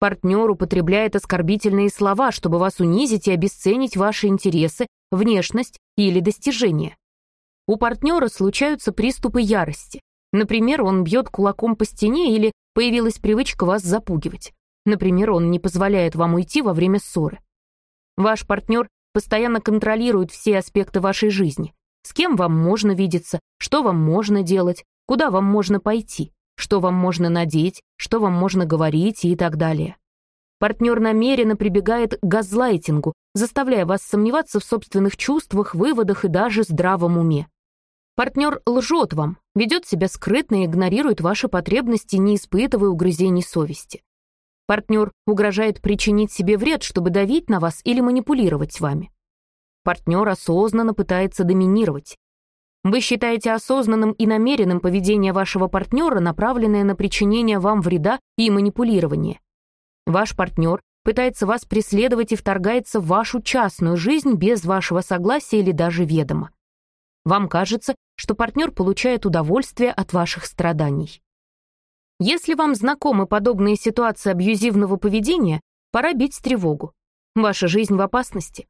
Партнер употребляет оскорбительные слова, чтобы вас унизить и обесценить ваши интересы, внешность или достижения. У партнера случаются приступы ярости. Например, он бьет кулаком по стене или появилась привычка вас запугивать. Например, он не позволяет вам уйти во время ссоры. Ваш партнер постоянно контролирует все аспекты вашей жизни. С кем вам можно видеться, что вам можно делать, Куда вам можно пойти? Что вам можно надеть? Что вам можно говорить и так далее? Партнер намеренно прибегает к газлайтингу, заставляя вас сомневаться в собственных чувствах, выводах и даже здравом уме. Партнер лжет вам, ведет себя скрытно и игнорирует ваши потребности, не испытывая угрызений совести. Партнер угрожает причинить себе вред, чтобы давить на вас или манипулировать вами. Партнер осознанно пытается доминировать, вы считаете осознанным и намеренным поведение вашего партнера, направленное на причинение вам вреда и манипулирование. Ваш партнер пытается вас преследовать и вторгается в вашу частную жизнь без вашего согласия или даже ведома. Вам кажется, что партнер получает удовольствие от ваших страданий. Если вам знакомы подобные ситуации абьюзивного поведения, пора бить тревогу. Ваша жизнь в опасности.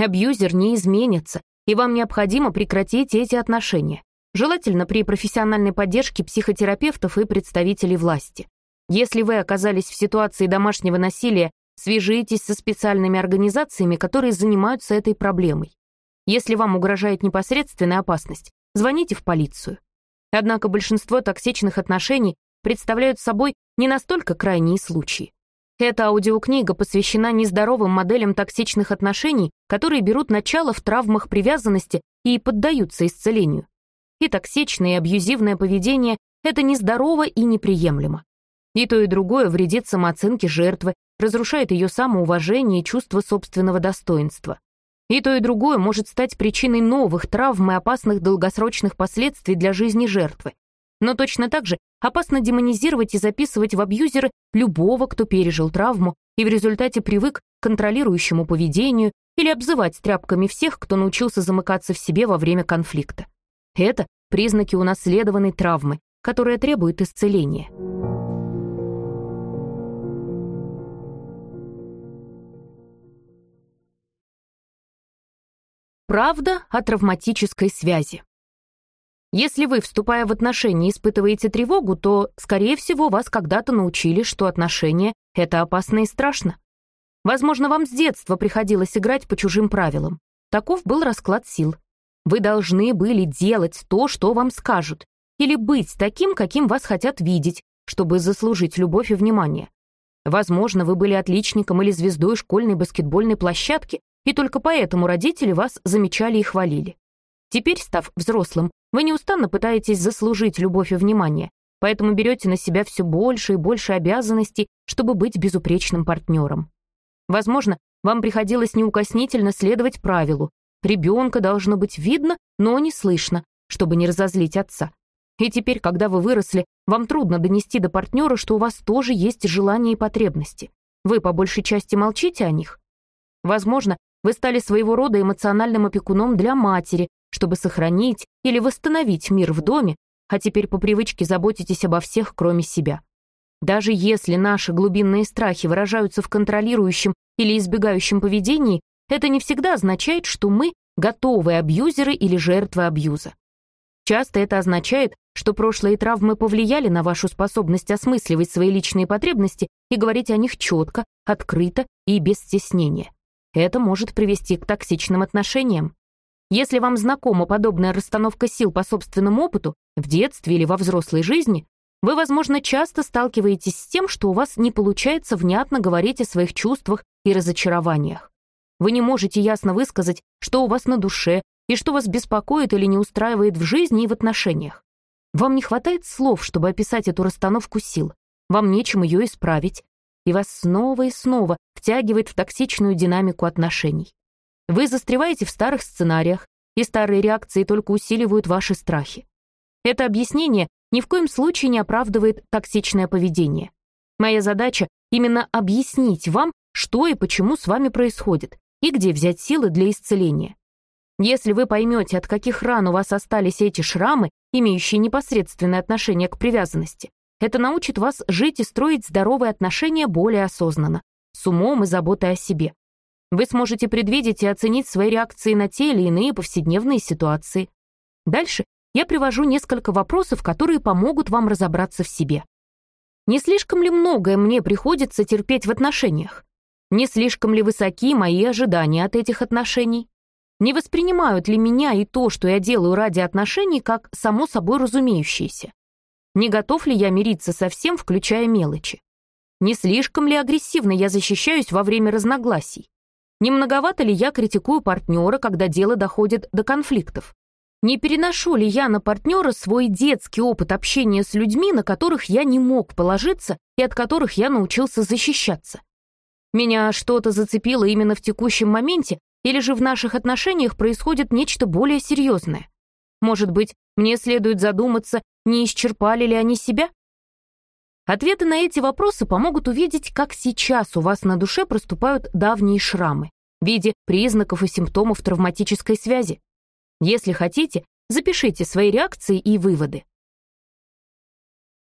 Абьюзер не изменится, и вам необходимо прекратить эти отношения, желательно при профессиональной поддержке психотерапевтов и представителей власти. Если вы оказались в ситуации домашнего насилия, свяжитесь со специальными организациями, которые занимаются этой проблемой. Если вам угрожает непосредственная опасность, звоните в полицию. Однако большинство токсичных отношений представляют собой не настолько крайние случаи. Эта аудиокнига посвящена нездоровым моделям токсичных отношений, которые берут начало в травмах привязанности и поддаются исцелению. И токсичное и абьюзивное поведение — это нездорово и неприемлемо. И то, и другое вредит самооценке жертвы, разрушает ее самоуважение и чувство собственного достоинства. И то, и другое может стать причиной новых травм и опасных долгосрочных последствий для жизни жертвы. Но точно так же опасно демонизировать и записывать в абьюзеры любого, кто пережил травму и в результате привык к контролирующему поведению или обзывать тряпками всех, кто научился замыкаться в себе во время конфликта. Это признаки унаследованной травмы, которая требует исцеления. Правда о травматической связи. Если вы, вступая в отношения, испытываете тревогу, то, скорее всего, вас когда-то научили, что отношения — это опасно и страшно. Возможно, вам с детства приходилось играть по чужим правилам. Таков был расклад сил. Вы должны были делать то, что вам скажут, или быть таким, каким вас хотят видеть, чтобы заслужить любовь и внимание. Возможно, вы были отличником или звездой школьной баскетбольной площадки, и только поэтому родители вас замечали и хвалили. Теперь, став взрослым, вы неустанно пытаетесь заслужить любовь и внимание, поэтому берете на себя все больше и больше обязанностей, чтобы быть безупречным партнером. Возможно, вам приходилось неукоснительно следовать правилу ребенка должно быть видно, но не слышно, чтобы не разозлить отца. И теперь, когда вы выросли, вам трудно донести до партнера, что у вас тоже есть желания и потребности. Вы по большей части молчите о них. Возможно, вы стали своего рода эмоциональным опекуном для матери, чтобы сохранить или восстановить мир в доме, а теперь по привычке заботитесь обо всех, кроме себя. Даже если наши глубинные страхи выражаются в контролирующем или избегающем поведении, это не всегда означает, что мы готовые абьюзеры или жертвы абьюза. Часто это означает, что прошлые травмы повлияли на вашу способность осмысливать свои личные потребности и говорить о них четко, открыто и без стеснения. Это может привести к токсичным отношениям. Если вам знакома подобная расстановка сил по собственному опыту, в детстве или во взрослой жизни, вы, возможно, часто сталкиваетесь с тем, что у вас не получается внятно говорить о своих чувствах и разочарованиях. Вы не можете ясно высказать, что у вас на душе и что вас беспокоит или не устраивает в жизни и в отношениях. Вам не хватает слов, чтобы описать эту расстановку сил. Вам нечем ее исправить. И вас снова и снова втягивает в токсичную динамику отношений. Вы застреваете в старых сценариях, и старые реакции только усиливают ваши страхи. Это объяснение ни в коем случае не оправдывает токсичное поведение. Моя задача именно объяснить вам, что и почему с вами происходит, и где взять силы для исцеления. Если вы поймете, от каких ран у вас остались эти шрамы, имеющие непосредственное отношение к привязанности, это научит вас жить и строить здоровые отношения более осознанно, с умом и заботой о себе. Вы сможете предвидеть и оценить свои реакции на те или иные повседневные ситуации. Дальше я привожу несколько вопросов, которые помогут вам разобраться в себе. Не слишком ли многое мне приходится терпеть в отношениях? Не слишком ли высоки мои ожидания от этих отношений? Не воспринимают ли меня и то, что я делаю ради отношений, как само собой разумеющееся? Не готов ли я мириться со всем, включая мелочи? Не слишком ли агрессивно я защищаюсь во время разногласий? Не многовато ли я критикую партнера, когда дело доходит до конфликтов? Не переношу ли я на партнера свой детский опыт общения с людьми, на которых я не мог положиться и от которых я научился защищаться? Меня что-то зацепило именно в текущем моменте, или же в наших отношениях происходит нечто более серьезное? Может быть, мне следует задуматься, не исчерпали ли они себя? Ответы на эти вопросы помогут увидеть, как сейчас у вас на душе проступают давние шрамы в виде признаков и симптомов травматической связи. Если хотите, запишите свои реакции и выводы.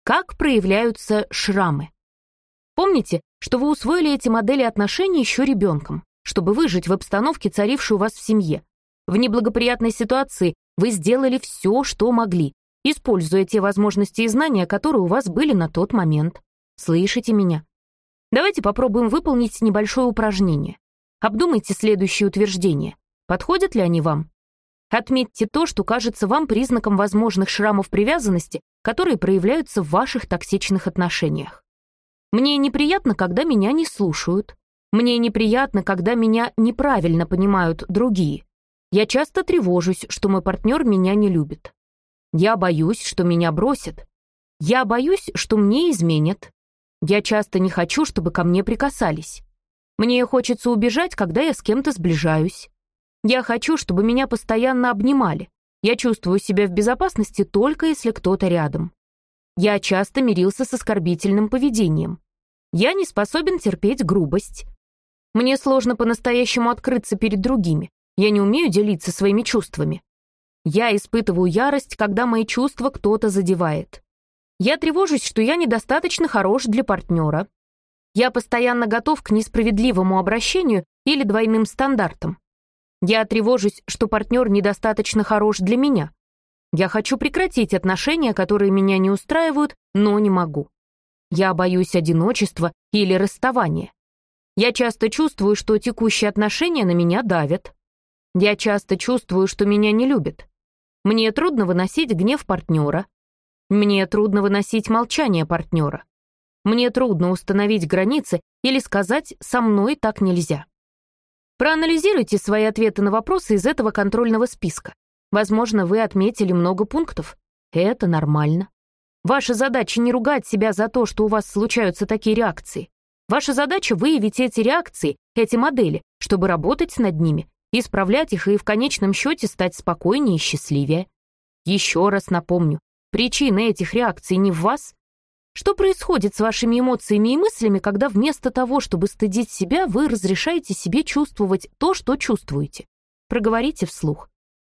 Как проявляются шрамы? Помните, что вы усвоили эти модели отношений еще ребенком чтобы выжить в обстановке, царившей у вас в семье. В неблагоприятной ситуации вы сделали все, что могли, используя те возможности и знания, которые у вас были на тот момент. Слышите меня? Давайте попробуем выполнить небольшое упражнение. Обдумайте следующие утверждения. Подходят ли они вам? Отметьте то, что кажется вам признаком возможных шрамов привязанности, которые проявляются в ваших токсичных отношениях. Мне неприятно, когда меня не слушают. Мне неприятно, когда меня неправильно понимают другие. Я часто тревожусь, что мой партнер меня не любит. Я боюсь, что меня бросят. Я боюсь, что мне изменят. Я часто не хочу, чтобы ко мне прикасались. Мне хочется убежать, когда я с кем-то сближаюсь. Я хочу, чтобы меня постоянно обнимали. Я чувствую себя в безопасности только если кто-то рядом. Я часто мирился с оскорбительным поведением. Я не способен терпеть грубость. Мне сложно по-настоящему открыться перед другими. Я не умею делиться своими чувствами. Я испытываю ярость, когда мои чувства кто-то задевает. Я тревожусь, что я недостаточно хорош для партнера. Я постоянно готов к несправедливому обращению или двойным стандартам. Я тревожусь, что партнер недостаточно хорош для меня. Я хочу прекратить отношения, которые меня не устраивают, но не могу. Я боюсь одиночества или расставания. Я часто чувствую, что текущие отношения на меня давят. Я часто чувствую, что меня не любят. Мне трудно выносить гнев партнера. Мне трудно выносить молчание партнера. Мне трудно установить границы или сказать «со мной так нельзя». Проанализируйте свои ответы на вопросы из этого контрольного списка. Возможно, вы отметили много пунктов. Это нормально. Ваша задача не ругать себя за то, что у вас случаются такие реакции. Ваша задача — выявить эти реакции, эти модели, чтобы работать над ними исправлять их и в конечном счете стать спокойнее и счастливее. Еще раз напомню, причина этих реакций не в вас. Что происходит с вашими эмоциями и мыслями, когда вместо того, чтобы стыдить себя, вы разрешаете себе чувствовать то, что чувствуете? Проговорите вслух.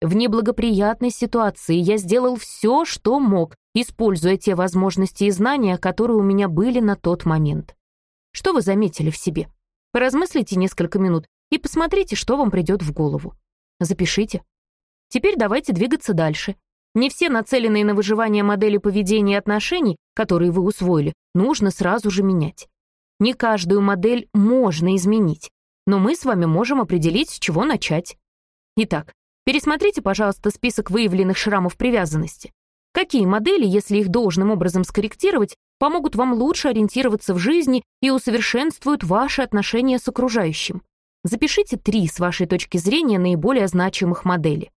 В неблагоприятной ситуации я сделал все, что мог, используя те возможности и знания, которые у меня были на тот момент. Что вы заметили в себе? Поразмыслите несколько минут и посмотрите, что вам придет в голову. Запишите. Теперь давайте двигаться дальше. Не все нацеленные на выживание модели поведения и отношений, которые вы усвоили, нужно сразу же менять. Не каждую модель можно изменить, но мы с вами можем определить, с чего начать. Итак, пересмотрите, пожалуйста, список выявленных шрамов привязанности. Какие модели, если их должным образом скорректировать, помогут вам лучше ориентироваться в жизни и усовершенствуют ваши отношения с окружающим? Запишите три, с вашей точки зрения, наиболее значимых модели.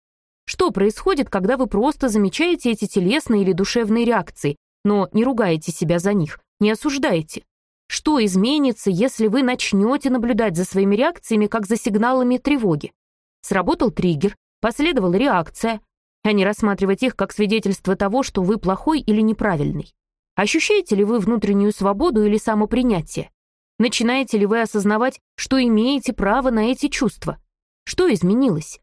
Что происходит, когда вы просто замечаете эти телесные или душевные реакции, но не ругаете себя за них, не осуждаете? Что изменится, если вы начнете наблюдать за своими реакциями, как за сигналами тревоги? Сработал триггер, последовала реакция, а не рассматривать их как свидетельство того, что вы плохой или неправильный. Ощущаете ли вы внутреннюю свободу или самопринятие? Начинаете ли вы осознавать, что имеете право на эти чувства? Что изменилось?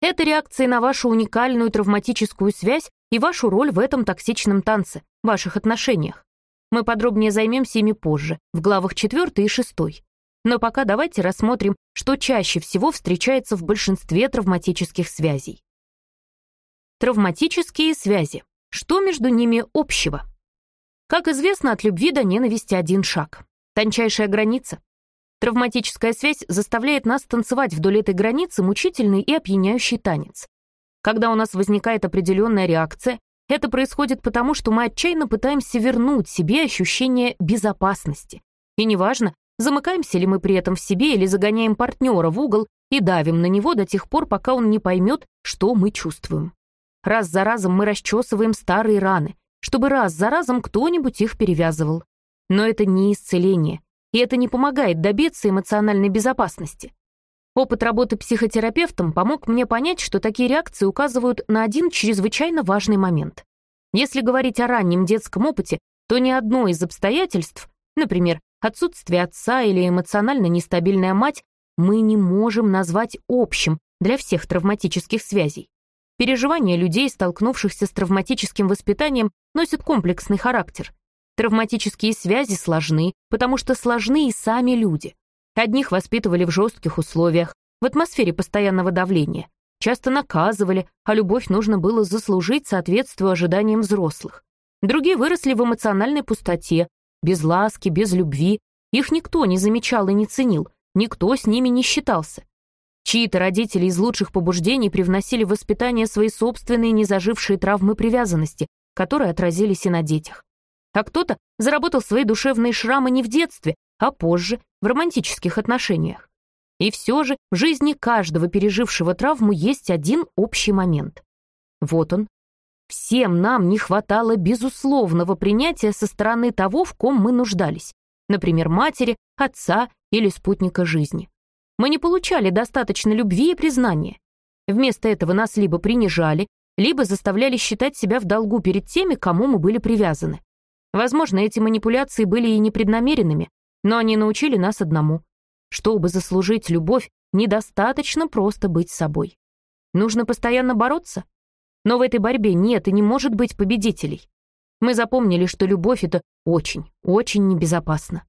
Это реакции на вашу уникальную травматическую связь и вашу роль в этом токсичном танце, ваших отношениях. Мы подробнее займемся ими позже, в главах 4 и 6. Но пока давайте рассмотрим, что чаще всего встречается в большинстве травматических связей. Травматические связи. Что между ними общего? Как известно, от любви до ненависти один шаг. Тончайшая граница. Травматическая связь заставляет нас танцевать вдоль этой границы мучительный и опьяняющий танец. Когда у нас возникает определенная реакция, это происходит потому, что мы отчаянно пытаемся вернуть себе ощущение безопасности. И неважно, замыкаемся ли мы при этом в себе или загоняем партнера в угол и давим на него до тех пор, пока он не поймет, что мы чувствуем. Раз за разом мы расчесываем старые раны, чтобы раз за разом кто-нибудь их перевязывал. Но это не исцеление, и это не помогает добиться эмоциональной безопасности. Опыт работы психотерапевтом помог мне понять, что такие реакции указывают на один чрезвычайно важный момент. Если говорить о раннем детском опыте, то ни одно из обстоятельств, например, отсутствие отца или эмоционально нестабильная мать, мы не можем назвать общим для всех травматических связей. Переживания людей, столкнувшихся с травматическим воспитанием, носят комплексный характер. Травматические связи сложны, потому что сложны и сами люди. Одних воспитывали в жестких условиях, в атмосфере постоянного давления. Часто наказывали, а любовь нужно было заслужить, соответствуя ожиданиям взрослых. Другие выросли в эмоциональной пустоте, без ласки, без любви. Их никто не замечал и не ценил, никто с ними не считался. Чьи-то родители из лучших побуждений привносили в воспитание свои собственные незажившие травмы привязанности, которые отразились и на детях а кто-то заработал свои душевные шрамы не в детстве, а позже, в романтических отношениях. И все же в жизни каждого пережившего травму есть один общий момент. Вот он. Всем нам не хватало безусловного принятия со стороны того, в ком мы нуждались, например, матери, отца или спутника жизни. Мы не получали достаточно любви и признания. Вместо этого нас либо принижали, либо заставляли считать себя в долгу перед теми, кому мы были привязаны. Возможно, эти манипуляции были и непреднамеренными, но они научили нас одному. Чтобы заслужить любовь, недостаточно просто быть собой. Нужно постоянно бороться. Но в этой борьбе нет и не может быть победителей. Мы запомнили, что любовь — это очень, очень небезопасно.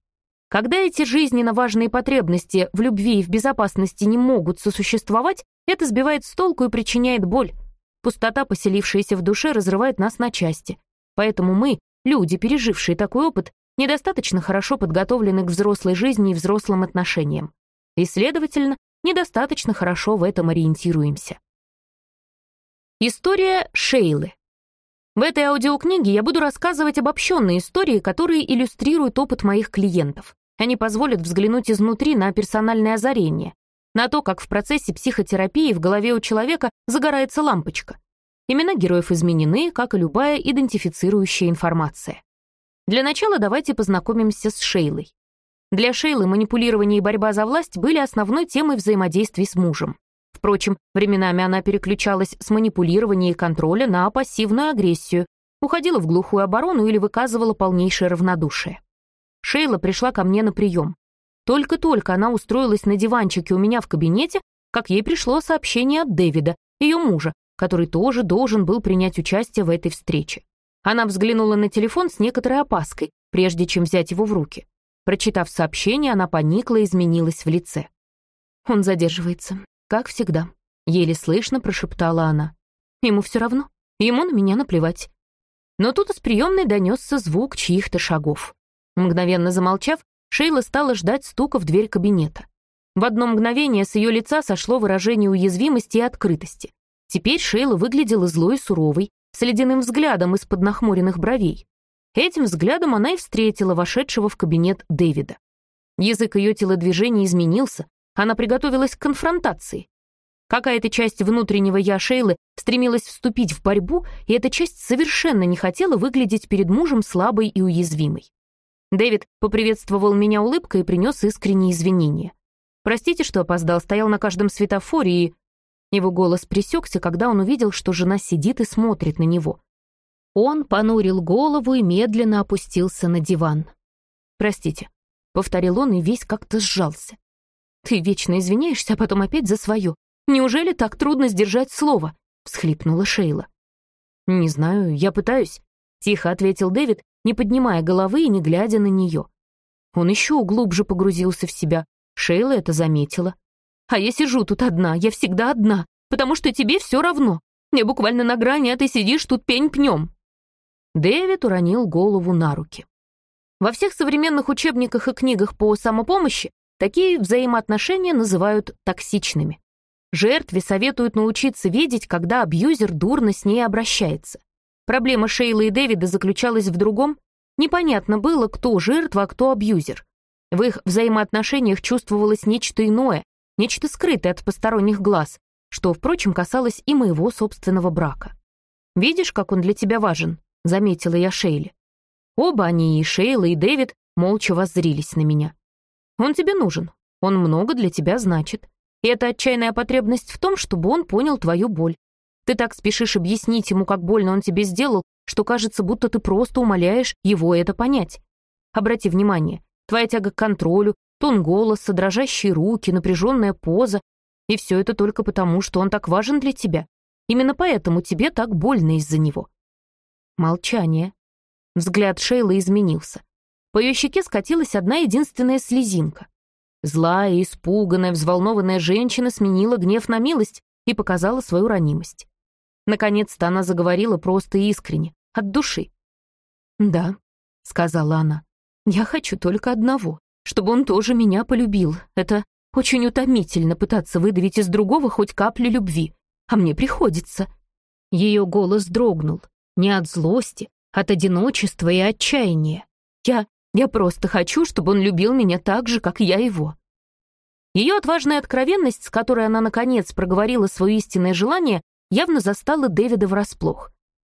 Когда эти жизненно важные потребности в любви и в безопасности не могут сосуществовать, это сбивает с толку и причиняет боль. Пустота, поселившаяся в душе, разрывает нас на части. Поэтому мы, Люди, пережившие такой опыт, недостаточно хорошо подготовлены к взрослой жизни и взрослым отношениям. И, следовательно, недостаточно хорошо в этом ориентируемся. История Шейлы. В этой аудиокниге я буду рассказывать обобщенные истории, которые иллюстрируют опыт моих клиентов. Они позволят взглянуть изнутри на персональное озарение, на то, как в процессе психотерапии в голове у человека загорается лампочка, Имена героев изменены, как и любая идентифицирующая информация. Для начала давайте познакомимся с Шейлой. Для Шейлы манипулирование и борьба за власть были основной темой взаимодействий с мужем. Впрочем, временами она переключалась с манипулирования и контроля на пассивную агрессию, уходила в глухую оборону или выказывала полнейшее равнодушие. Шейла пришла ко мне на прием. Только-только она устроилась на диванчике у меня в кабинете, как ей пришло сообщение от Дэвида, ее мужа, который тоже должен был принять участие в этой встрече. Она взглянула на телефон с некоторой опаской, прежде чем взять его в руки. Прочитав сообщение, она поникла и изменилась в лице. «Он задерживается, как всегда», — еле слышно прошептала она. «Ему все равно, ему на меня наплевать». Но тут из приемной донесся звук чьих-то шагов. Мгновенно замолчав, Шейла стала ждать стука в дверь кабинета. В одно мгновение с ее лица сошло выражение уязвимости и открытости. Теперь Шейла выглядела злой и суровой, с ледяным взглядом из-под нахмуренных бровей. Этим взглядом она и встретила вошедшего в кабинет Дэвида. Язык ее телодвижения изменился, она приготовилась к конфронтации. Какая-то часть внутреннего «я» Шейлы стремилась вступить в борьбу, и эта часть совершенно не хотела выглядеть перед мужем слабой и уязвимой. Дэвид поприветствовал меня улыбкой и принес искренние извинения. «Простите, что опоздал, стоял на каждом светофоре и...» Его голос пресекся, когда он увидел, что жена сидит и смотрит на него. Он понурил голову и медленно опустился на диван. «Простите», — повторил он и весь как-то сжался. «Ты вечно извиняешься, а потом опять за свое. Неужели так трудно сдержать слово?» — всхлипнула Шейла. «Не знаю, я пытаюсь», — тихо ответил Дэвид, не поднимая головы и не глядя на нее. Он еще глубже погрузился в себя. Шейла это заметила. «А я сижу тут одна, я всегда одна, потому что тебе все равно. Я буквально на грани, а ты сидишь тут пень-пнем». Дэвид уронил голову на руки. Во всех современных учебниках и книгах по самопомощи такие взаимоотношения называют токсичными. Жертве советуют научиться видеть, когда абьюзер дурно с ней обращается. Проблема Шейлы и Дэвида заключалась в другом. Непонятно было, кто жертва, а кто абьюзер. В их взаимоотношениях чувствовалось нечто иное, нечто скрытое от посторонних глаз, что, впрочем, касалось и моего собственного брака. «Видишь, как он для тебя важен?» — заметила я Шейле. Оба они, и Шейла, и Дэвид, молча воззрились на меня. «Он тебе нужен. Он много для тебя значит. И это отчаянная потребность в том, чтобы он понял твою боль. Ты так спешишь объяснить ему, как больно он тебе сделал, что кажется, будто ты просто умоляешь его это понять. Обрати внимание, твоя тяга к контролю, тон голоса, дрожащие руки, напряженная поза. И все это только потому, что он так важен для тебя. Именно поэтому тебе так больно из-за него. Молчание. Взгляд Шейла изменился. По ее щеке скатилась одна единственная слезинка. Злая, испуганная, взволнованная женщина сменила гнев на милость и показала свою ранимость. Наконец-то она заговорила просто и искренне, от души. «Да», — сказала она, — «я хочу только одного, чтобы он тоже меня полюбил. Это очень утомительно пытаться выдавить из другого хоть капли любви, а мне приходится». Ее голос дрогнул, не от злости, от одиночества и отчаяния. «Я я просто хочу, чтобы он любил меня так же, как я его». Ее отважная откровенность, с которой она, наконец, проговорила свое истинное желание, явно застала Дэвида врасплох.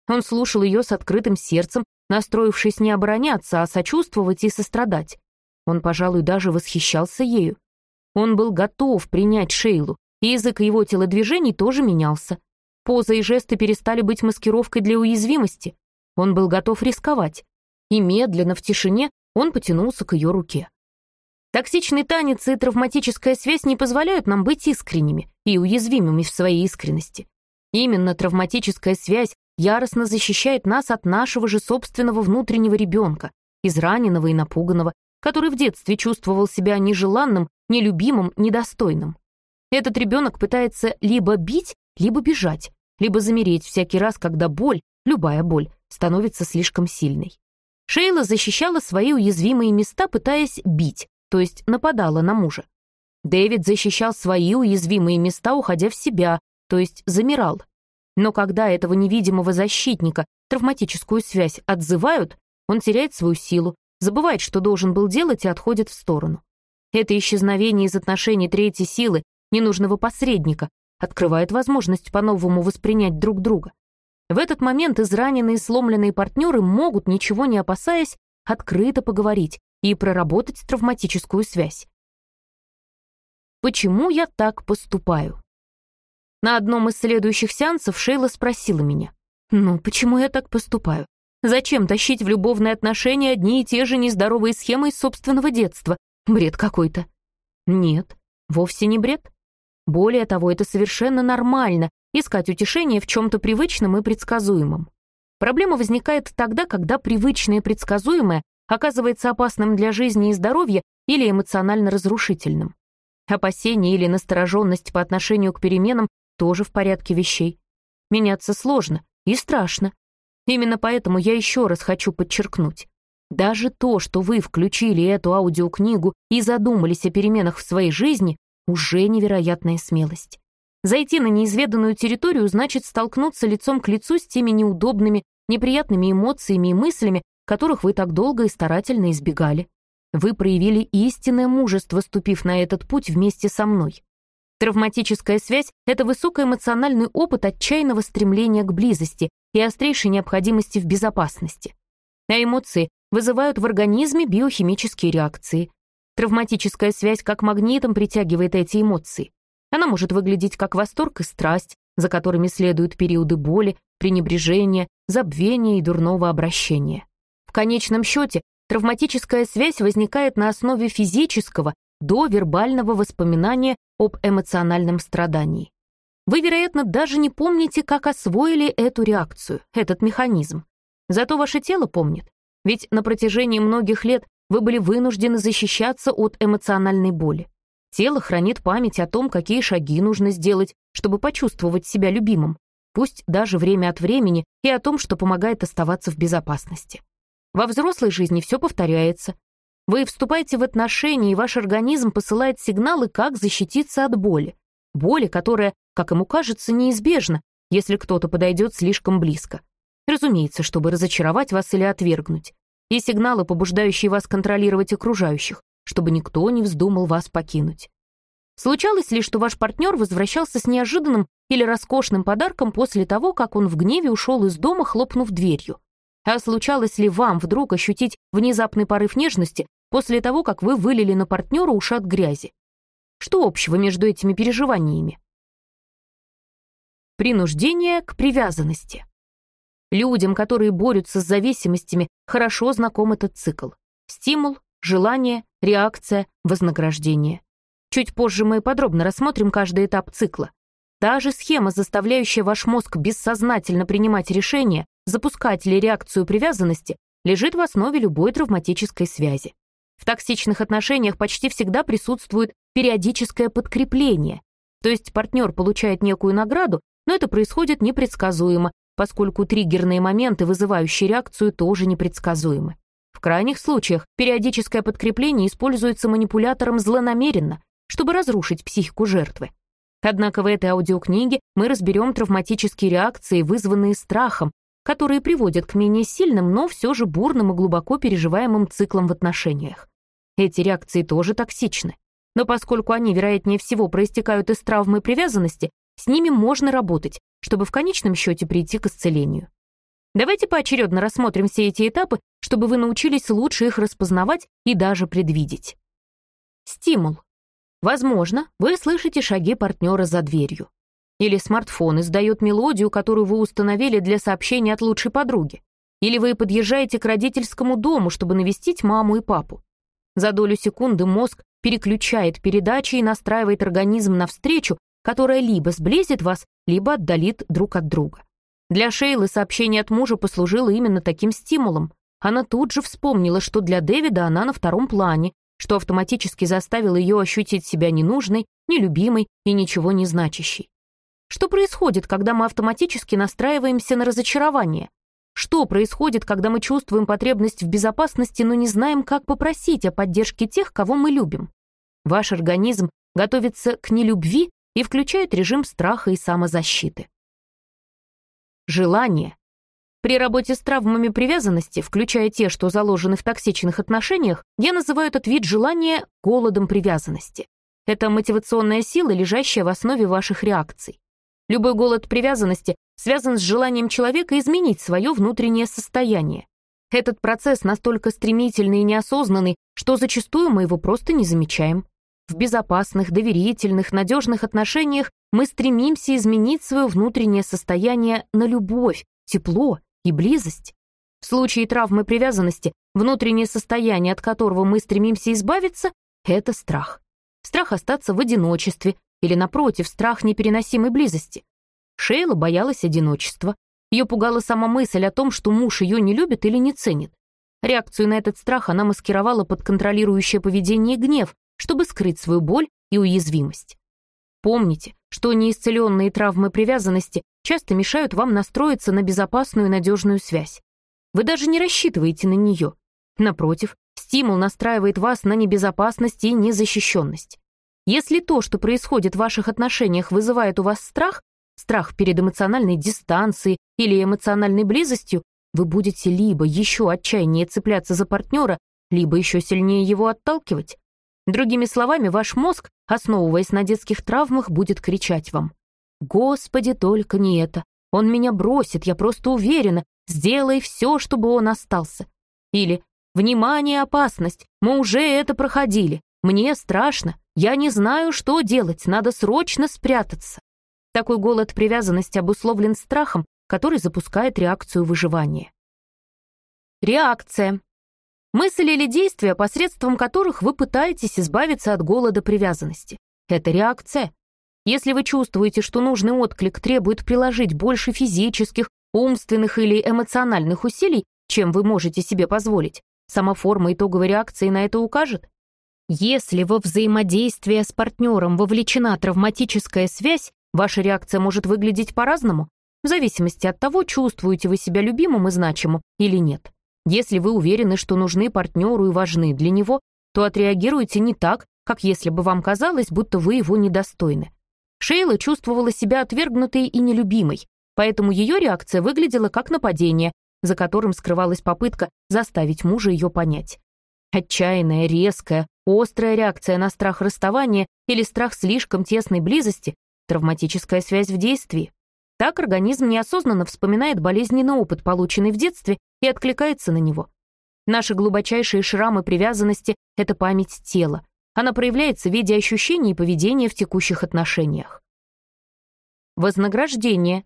Он слушал ее с открытым сердцем, настроившись не обороняться, а сочувствовать и сострадать. Он, пожалуй, даже восхищался ею. Он был готов принять Шейлу, язык его телодвижений тоже менялся. Поза и жесты перестали быть маскировкой для уязвимости. Он был готов рисковать. И медленно, в тишине, он потянулся к ее руке. Токсичный танец и травматическая связь не позволяют нам быть искренними и уязвимыми в своей искренности. Именно травматическая связь яростно защищает нас от нашего же собственного внутреннего ребенка, израненного и напуганного, который в детстве чувствовал себя нежеланным, нелюбимым, недостойным. Этот ребенок пытается либо бить, либо бежать, либо замереть всякий раз, когда боль, любая боль, становится слишком сильной. Шейла защищала свои уязвимые места, пытаясь бить, то есть нападала на мужа. Дэвид защищал свои уязвимые места, уходя в себя, то есть замирал. Но когда этого невидимого защитника, травматическую связь, отзывают, он теряет свою силу, забывает, что должен был делать и отходит в сторону. Это исчезновение из отношений третьей силы, ненужного посредника, открывает возможность по-новому воспринять друг друга. В этот момент израненные и сломленные партнеры могут, ничего не опасаясь, открыто поговорить и проработать травматическую связь. Почему я так поступаю? На одном из следующих сеансов Шейла спросила меня, «Ну, почему я так поступаю? Зачем тащить в любовные отношения одни и те же нездоровые схемы из собственного детства? Бред какой-то». Нет, вовсе не бред. Более того, это совершенно нормально — искать утешение в чем-то привычном и предсказуемом. Проблема возникает тогда, когда привычное и предсказуемое оказывается опасным для жизни и здоровья или эмоционально разрушительным. Опасение или настороженность по отношению к переменам тоже в порядке вещей. Меняться сложно и страшно. Именно поэтому я еще раз хочу подчеркнуть. Даже то, что вы включили эту аудиокнигу и задумались о переменах в своей жизни, уже невероятная смелость. Зайти на неизведанную территорию значит столкнуться лицом к лицу с теми неудобными, неприятными эмоциями и мыслями, которых вы так долго и старательно избегали. Вы проявили истинное мужество, ступив на этот путь вместе со мной. Травматическая связь — это высокоэмоциональный опыт отчаянного стремления к близости и острейшей необходимости в безопасности. А эмоции вызывают в организме биохимические реакции. Травматическая связь как магнитом притягивает эти эмоции. Она может выглядеть как восторг и страсть, за которыми следуют периоды боли, пренебрежения, забвения и дурного обращения. В конечном счете, травматическая связь возникает на основе физического до вербального воспоминания об эмоциональном страдании. Вы, вероятно, даже не помните, как освоили эту реакцию, этот механизм. Зато ваше тело помнит. Ведь на протяжении многих лет вы были вынуждены защищаться от эмоциональной боли. Тело хранит память о том, какие шаги нужно сделать, чтобы почувствовать себя любимым, пусть даже время от времени, и о том, что помогает оставаться в безопасности. Во взрослой жизни все повторяется. Вы вступаете в отношения, и ваш организм посылает сигналы, как защититься от боли. Боли, которая, как ему кажется, неизбежна, если кто-то подойдет слишком близко. Разумеется, чтобы разочаровать вас или отвергнуть. И сигналы, побуждающие вас контролировать окружающих, чтобы никто не вздумал вас покинуть. Случалось ли, что ваш партнер возвращался с неожиданным или роскошным подарком после того, как он в гневе ушел из дома, хлопнув дверью? А случалось ли вам вдруг ощутить внезапный порыв нежности после того, как вы вылили на партнера ушат грязи? Что общего между этими переживаниями? Принуждение к привязанности. Людям, которые борются с зависимостями, хорошо знаком этот цикл. Стимул, желание, реакция, вознаграждение. Чуть позже мы подробно рассмотрим каждый этап цикла. Та же схема, заставляющая ваш мозг бессознательно принимать решения, запускать ли реакцию привязанности, лежит в основе любой травматической связи. В токсичных отношениях почти всегда присутствует периодическое подкрепление, то есть партнер получает некую награду, но это происходит непредсказуемо, поскольку триггерные моменты, вызывающие реакцию, тоже непредсказуемы. В крайних случаях периодическое подкрепление используется манипулятором злонамеренно, чтобы разрушить психику жертвы. Однако в этой аудиокниге мы разберем травматические реакции, вызванные страхом, которые приводят к менее сильным, но все же бурным и глубоко переживаемым циклам в отношениях. Эти реакции тоже токсичны. Но поскольку они, вероятнее всего, проистекают из травмы привязанности, с ними можно работать, чтобы в конечном счете прийти к исцелению. Давайте поочередно рассмотрим все эти этапы, чтобы вы научились лучше их распознавать и даже предвидеть. Стимул. Возможно, вы слышите шаги партнера за дверью. Или смартфон издает мелодию, которую вы установили для сообщения от лучшей подруги. Или вы подъезжаете к родительскому дому, чтобы навестить маму и папу. За долю секунды мозг переключает передачи и настраивает организм на встречу, которая либо сблизит вас, либо отдалит друг от друга. Для Шейлы сообщение от мужа послужило именно таким стимулом. Она тут же вспомнила, что для Дэвида она на втором плане, что автоматически заставило ее ощутить себя ненужной, нелюбимой и ничего не значащей. Что происходит, когда мы автоматически настраиваемся на разочарование? Что происходит, когда мы чувствуем потребность в безопасности, но не знаем, как попросить о поддержке тех, кого мы любим? Ваш организм готовится к нелюбви и включает режим страха и самозащиты. Желание. При работе с травмами привязанности, включая те, что заложены в токсичных отношениях, я называю этот вид желания голодом привязанности. Это мотивационная сила, лежащая в основе ваших реакций. Любой голод привязанности связан с желанием человека изменить свое внутреннее состояние. Этот процесс настолько стремительный и неосознанный, что зачастую мы его просто не замечаем. в безопасных, доверительных, надежных отношениях мы стремимся изменить свое внутреннее состояние на любовь, тепло и близость. В случае травмы привязанности внутреннее состояние, от которого мы стремимся избавиться, это страх. Страх остаться в одиночестве или, напротив, страх непереносимой близости. Шейла боялась одиночества. Ее пугала сама мысль о том, что муж ее не любит или не ценит. Реакцию на этот страх она маскировала под контролирующее поведение и гнев, чтобы скрыть свою боль и уязвимость. Помните, что неисцеленные травмы привязанности часто мешают вам настроиться на безопасную и надежную связь. Вы даже не рассчитываете на нее. Напротив, стимул настраивает вас на небезопасность и незащищенность. Если то, что происходит в ваших отношениях, вызывает у вас страх, страх перед эмоциональной дистанцией или эмоциональной близостью, вы будете либо еще отчаяннее цепляться за партнера, либо еще сильнее его отталкивать. Другими словами, ваш мозг, основываясь на детских травмах, будет кричать вам. «Господи, только не это! Он меня бросит, я просто уверена, сделай все, чтобы он остался». Или «Внимание, опасность, мы уже это проходили, мне страшно, я не знаю, что делать, надо срочно спрятаться». Такой голод привязанности обусловлен страхом, который запускает реакцию выживания. Реакция. Мысль или действия, посредством которых вы пытаетесь избавиться от голода привязанности. Это реакция. Если вы чувствуете, что нужный отклик требует приложить больше физических, умственных или эмоциональных усилий, чем вы можете себе позволить, сама форма итоговой реакции на это укажет. Если во взаимодействие с партнером вовлечена травматическая связь, ваша реакция может выглядеть по-разному, в зависимости от того, чувствуете вы себя любимым и значимым или нет. Если вы уверены, что нужны партнеру и важны для него, то отреагируете не так, как если бы вам казалось, будто вы его недостойны. Шейла чувствовала себя отвергнутой и нелюбимой, поэтому ее реакция выглядела как нападение, за которым скрывалась попытка заставить мужа ее понять. Отчаянная, резкая, острая реакция на страх расставания или страх слишком тесной близости — травматическая связь в действии. Так организм неосознанно вспоминает болезненный опыт, полученный в детстве, и откликается на него. Наши глубочайшие шрамы привязанности — это память тела. Она проявляется в виде ощущений и поведения в текущих отношениях. Вознаграждение.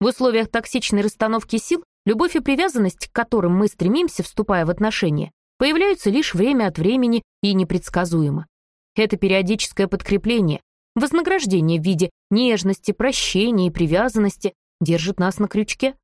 В условиях токсичной расстановки сил любовь и привязанность, к которым мы стремимся, вступая в отношения, появляются лишь время от времени и непредсказуемо. Это периодическое подкрепление, Вознаграждение в виде нежности, прощения и привязанности держит нас на крючке.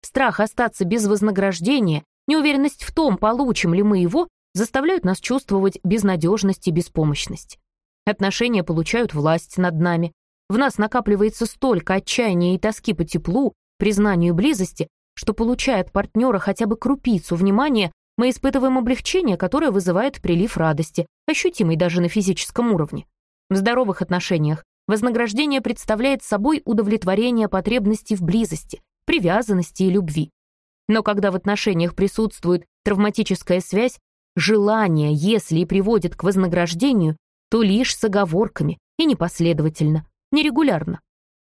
Страх остаться без вознаграждения, неуверенность в том, получим ли мы его, заставляют нас чувствовать безнадежность и беспомощность. Отношения получают власть над нами. В нас накапливается столько отчаяния и тоски по теплу, признанию близости, что, получая от партнера хотя бы крупицу внимания, мы испытываем облегчение, которое вызывает прилив радости, ощутимый даже на физическом уровне. В здоровых отношениях вознаграждение представляет собой удовлетворение потребностей в близости, привязанности и любви. Но когда в отношениях присутствует травматическая связь, желание, если и приводит к вознаграждению, то лишь с оговорками и непоследовательно, нерегулярно.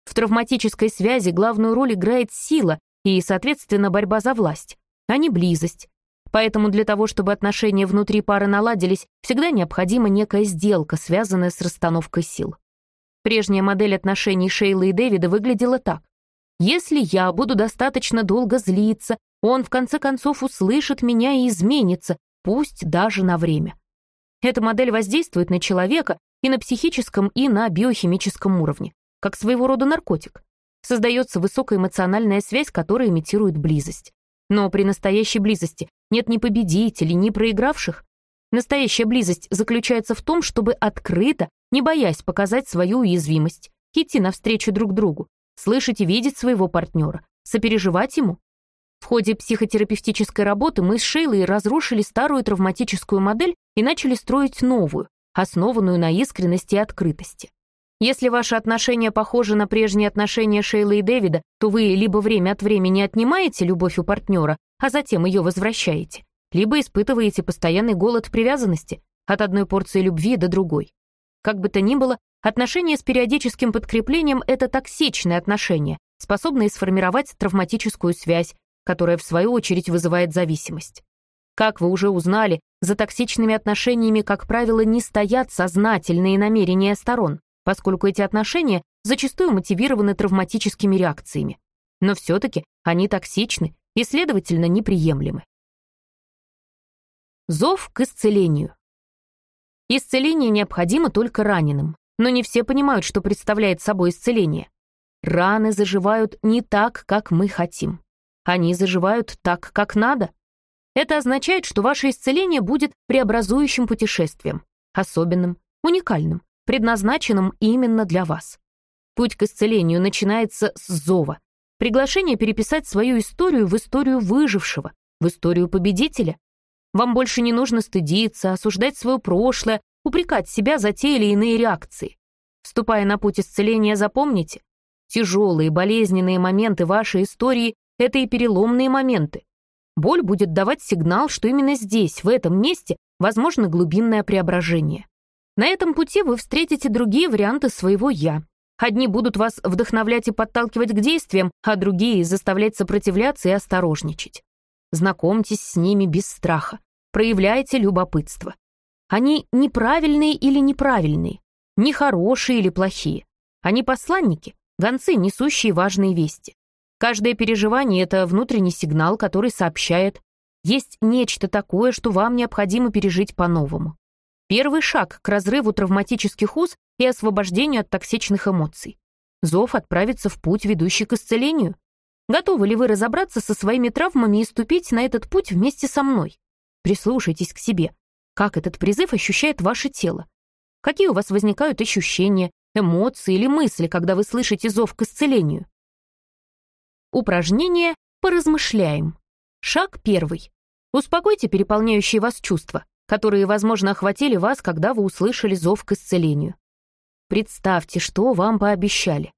В травматической связи главную роль играет сила и, соответственно, борьба за власть, а не близость, Поэтому для того, чтобы отношения внутри пары наладились, всегда необходима некая сделка, связанная с расстановкой сил. Прежняя модель отношений Шейлы и Дэвида выглядела так. «Если я буду достаточно долго злиться, он в конце концов услышит меня и изменится, пусть даже на время». Эта модель воздействует на человека и на психическом, и на биохимическом уровне, как своего рода наркотик. Создается высокая эмоциональная связь, которая имитирует близость. Но при настоящей близости нет ни победителей, ни проигравших. Настоящая близость заключается в том, чтобы открыто, не боясь показать свою уязвимость, идти навстречу друг другу, слышать и видеть своего партнера, сопереживать ему. В ходе психотерапевтической работы мы с Шейлой разрушили старую травматическую модель и начали строить новую, основанную на искренности и открытости. Если ваши отношения похожи на прежние отношения Шейлы и Дэвида, то вы либо время от времени отнимаете любовь у партнера, а затем ее возвращаете, либо испытываете постоянный голод привязанности от одной порции любви до другой. Как бы то ни было, отношения с периодическим подкреплением — это токсичные отношения, способные сформировать травматическую связь, которая в свою очередь вызывает зависимость. Как вы уже узнали, за токсичными отношениями, как правило, не стоят сознательные намерения сторон, поскольку эти отношения зачастую мотивированы травматическими реакциями. Но все-таки они токсичны и, следовательно, неприемлемы. Зов к исцелению. Исцеление необходимо только раненым, но не все понимают, что представляет собой исцеление. Раны заживают не так, как мы хотим. Они заживают так, как надо. Это означает, что ваше исцеление будет преобразующим путешествием, особенным, уникальным, предназначенным именно для вас. Путь к исцелению начинается с зова. Приглашение переписать свою историю в историю выжившего, в историю победителя. Вам больше не нужно стыдиться, осуждать свое прошлое, упрекать себя за те или иные реакции. Вступая на путь исцеления, запомните, тяжелые болезненные моменты вашей истории — это и переломные моменты. Боль будет давать сигнал, что именно здесь, в этом месте, возможно глубинное преображение. На этом пути вы встретите другие варианты своего «я». Одни будут вас вдохновлять и подталкивать к действиям, а другие — заставлять сопротивляться и осторожничать. Знакомьтесь с ними без страха. Проявляйте любопытство. Они неправильные или неправильные, нехорошие или плохие. Они посланники, гонцы, несущие важные вести. Каждое переживание — это внутренний сигнал, который сообщает, есть нечто такое, что вам необходимо пережить по-новому. Первый шаг к разрыву травматических уз и освобождению от токсичных эмоций. Зов отправится в путь, ведущий к исцелению. Готовы ли вы разобраться со своими травмами и ступить на этот путь вместе со мной? Прислушайтесь к себе. Как этот призыв ощущает ваше тело? Какие у вас возникают ощущения, эмоции или мысли, когда вы слышите зов к исцелению? Упражнение «Поразмышляем». Шаг первый. Успокойте переполняющие вас чувства которые, возможно, охватили вас, когда вы услышали зов к исцелению. Представьте, что вам пообещали.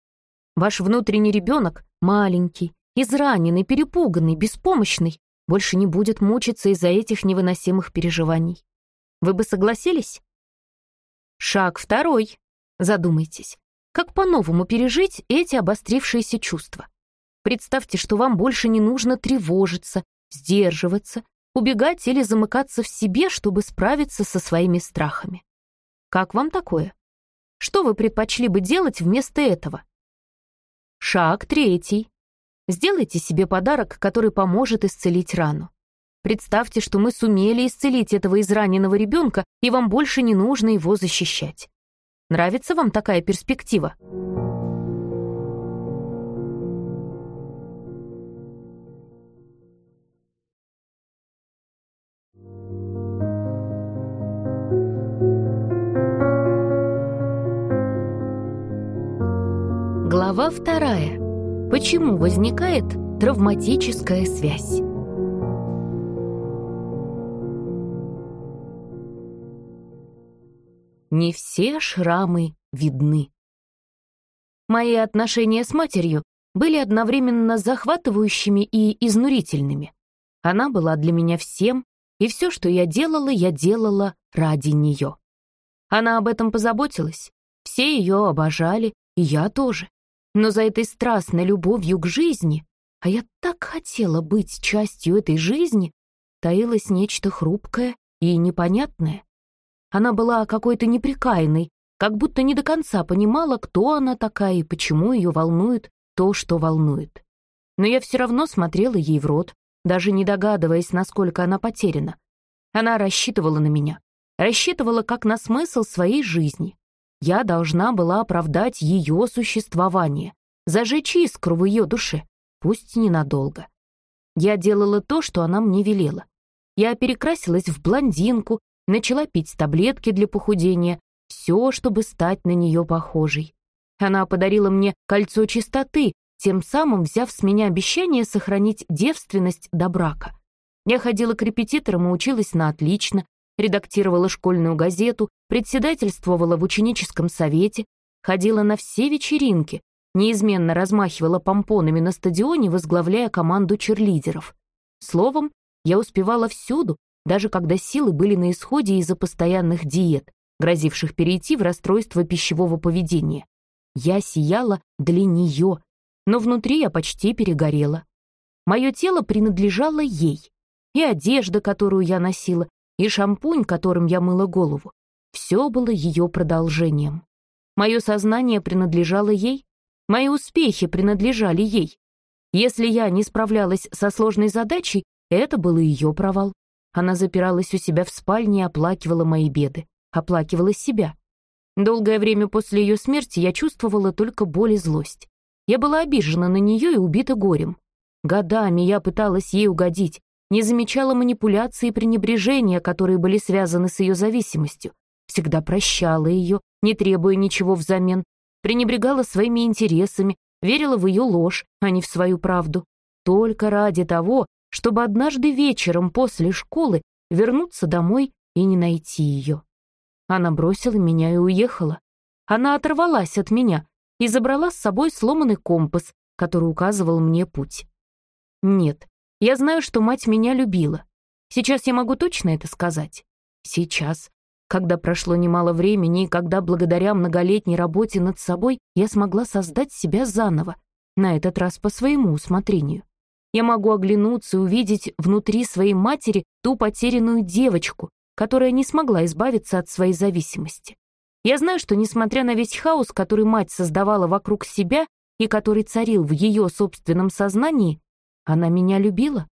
Ваш внутренний ребенок, маленький, израненный, перепуганный, беспомощный, больше не будет мучиться из-за этих невыносимых переживаний. Вы бы согласились? Шаг второй. Задумайтесь, как по-новому пережить эти обострившиеся чувства. Представьте, что вам больше не нужно тревожиться, сдерживаться, убегать или замыкаться в себе, чтобы справиться со своими страхами. Как вам такое? Что вы предпочли бы делать вместо этого? Шаг третий. Сделайте себе подарок, который поможет исцелить рану. Представьте, что мы сумели исцелить этого израненного ребенка, и вам больше не нужно его защищать. Нравится вам такая перспектива? Глава вторая. Почему возникает травматическая связь? Не все шрамы видны. Мои отношения с матерью были одновременно захватывающими и изнурительными. Она была для меня всем, и все, что я делала, я делала ради нее. Она об этом позаботилась, все ее обожали, и я тоже. Но за этой страстной любовью к жизни, а я так хотела быть частью этой жизни, таилось нечто хрупкое и непонятное. Она была какой-то неприкаянной, как будто не до конца понимала, кто она такая и почему ее волнует то, что волнует. Но я все равно смотрела ей в рот, даже не догадываясь, насколько она потеряна. Она рассчитывала на меня, рассчитывала как на смысл своей жизни. Я должна была оправдать ее существование, зажечь искру в ее душе, пусть ненадолго. Я делала то, что она мне велела. Я перекрасилась в блондинку, начала пить таблетки для похудения, все, чтобы стать на нее похожей. Она подарила мне кольцо чистоты, тем самым взяв с меня обещание сохранить девственность до брака. Я ходила к репетиторам и училась на отлично, редактировала школьную газету, председательствовала в ученическом совете, ходила на все вечеринки, неизменно размахивала помпонами на стадионе, возглавляя команду черлидеров. Словом, я успевала всюду, даже когда силы были на исходе из-за постоянных диет, грозивших перейти в расстройство пищевого поведения. Я сияла для нее, но внутри я почти перегорела. Мое тело принадлежало ей. и одежда, которую я носила, и шампунь, которым я мыла голову. Все было ее продолжением. Мое сознание принадлежало ей, мои успехи принадлежали ей. Если я не справлялась со сложной задачей, это был ее провал. Она запиралась у себя в спальне и оплакивала мои беды, оплакивала себя. Долгое время после ее смерти я чувствовала только боль и злость. Я была обижена на нее и убита горем. Годами я пыталась ей угодить, не замечала манипуляции и пренебрежения, которые были связаны с ее зависимостью, всегда прощала ее, не требуя ничего взамен, пренебрегала своими интересами, верила в ее ложь, а не в свою правду, только ради того, чтобы однажды вечером после школы вернуться домой и не найти ее. Она бросила меня и уехала. Она оторвалась от меня и забрала с собой сломанный компас, который указывал мне путь. Нет, я знаю, что мать меня любила. Сейчас я могу точно это сказать. Сейчас, когда прошло немало времени и когда благодаря многолетней работе над собой я смогла создать себя заново, на этот раз по своему усмотрению. Я могу оглянуться и увидеть внутри своей матери ту потерянную девочку, которая не смогла избавиться от своей зависимости. Я знаю, что несмотря на весь хаос, который мать создавала вокруг себя и который царил в ее собственном сознании, она меня любила,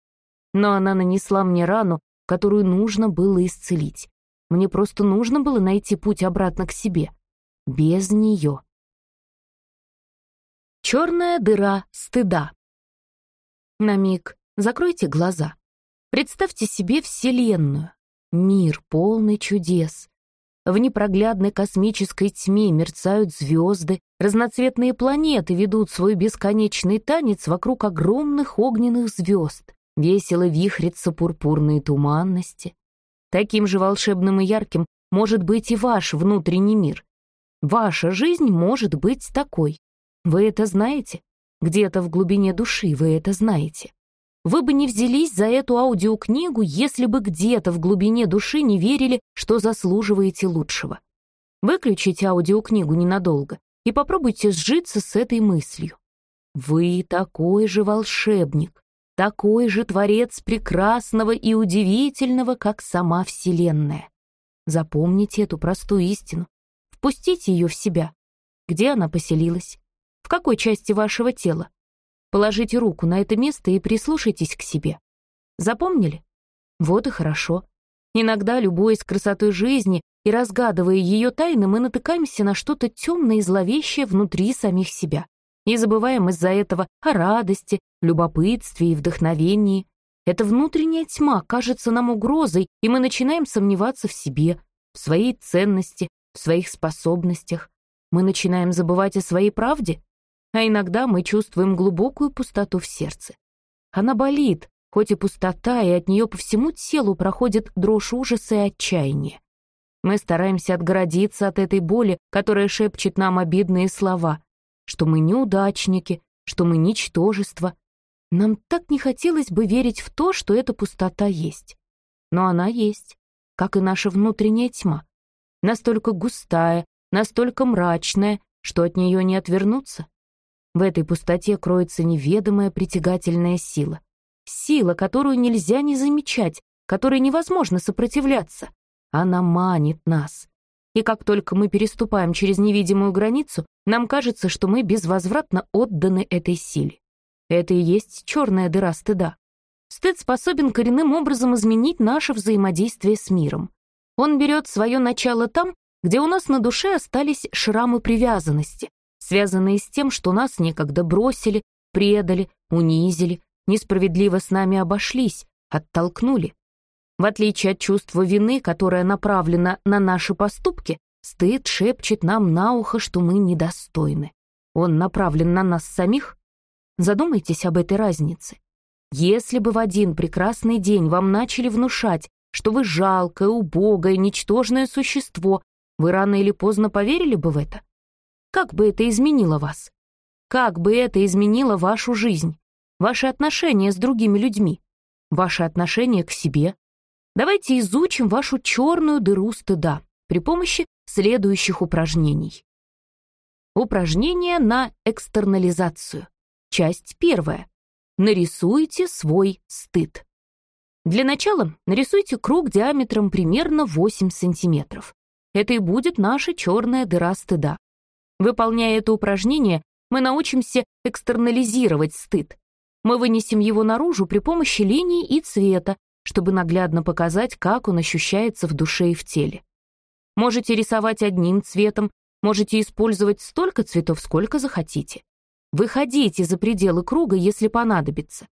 но она нанесла мне рану, которую нужно было исцелить. Мне просто нужно было найти путь обратно к себе. Без нее. Черная дыра стыда. На миг закройте глаза. Представьте себе Вселенную. Мир, полный чудес. В непроглядной космической тьме мерцают звезды, разноцветные планеты ведут свой бесконечный танец вокруг огромных огненных звезд. Весело вихрятся пурпурные туманности. Таким же волшебным и ярким может быть и ваш внутренний мир. Ваша жизнь может быть такой. Вы это знаете? Где-то в глубине души вы это знаете. Вы бы не взялись за эту аудиокнигу, если бы где-то в глубине души не верили, что заслуживаете лучшего. Выключите аудиокнигу ненадолго и попробуйте сжиться с этой мыслью. Вы такой же волшебник, такой же творец прекрасного и удивительного, как сама Вселенная. Запомните эту простую истину. Впустите ее в себя. Где она поселилась? В какой части вашего тела? Положите руку на это место и прислушайтесь к себе. Запомнили? Вот и хорошо. Иногда, любуясь красотой жизни и разгадывая ее тайны, мы натыкаемся на что-то темное и зловещее внутри самих себя. И забываем из-за этого о радости, любопытстве и вдохновении. Эта внутренняя тьма кажется нам угрозой, и мы начинаем сомневаться в себе, в своей ценности, в своих способностях. Мы начинаем забывать о своей правде, а иногда мы чувствуем глубокую пустоту в сердце. Она болит, хоть и пустота, и от нее по всему телу проходит дрожь ужаса и отчаяния. Мы стараемся отгородиться от этой боли, которая шепчет нам обидные слова, что мы неудачники, что мы ничтожество. Нам так не хотелось бы верить в то, что эта пустота есть. Но она есть, как и наша внутренняя тьма. Настолько густая, настолько мрачная, что от нее не отвернуться. В этой пустоте кроется неведомая притягательная сила. Сила, которую нельзя не замечать, которой невозможно сопротивляться. Она манит нас. И как только мы переступаем через невидимую границу, нам кажется, что мы безвозвратно отданы этой силе. Это и есть черная дыра стыда. Стыд способен коренным образом изменить наше взаимодействие с миром. Он берет свое начало там, где у нас на душе остались шрамы привязанности, связанные с тем, что нас некогда бросили, предали, унизили, несправедливо с нами обошлись, оттолкнули. В отличие от чувства вины, которое направлено на наши поступки, стыд шепчет нам на ухо, что мы недостойны. Он направлен на нас самих? Задумайтесь об этой разнице. Если бы в один прекрасный день вам начали внушать, что вы жалкое, убогое, ничтожное существо, вы рано или поздно поверили бы в это? Как бы это изменило вас? Как бы это изменило вашу жизнь, ваши отношения с другими людьми, ваши отношения к себе? Давайте изучим вашу черную дыру стыда при помощи следующих упражнений. Упражнение на экстернализацию. Часть первая. Нарисуйте свой стыд. Для начала нарисуйте круг диаметром примерно 8 сантиметров. Это и будет наша черная дыра стыда. Выполняя это упражнение, мы научимся экстернализировать стыд. Мы вынесем его наружу при помощи линий и цвета, чтобы наглядно показать, как он ощущается в душе и в теле. Можете рисовать одним цветом, можете использовать столько цветов, сколько захотите. Выходите за пределы круга, если понадобится.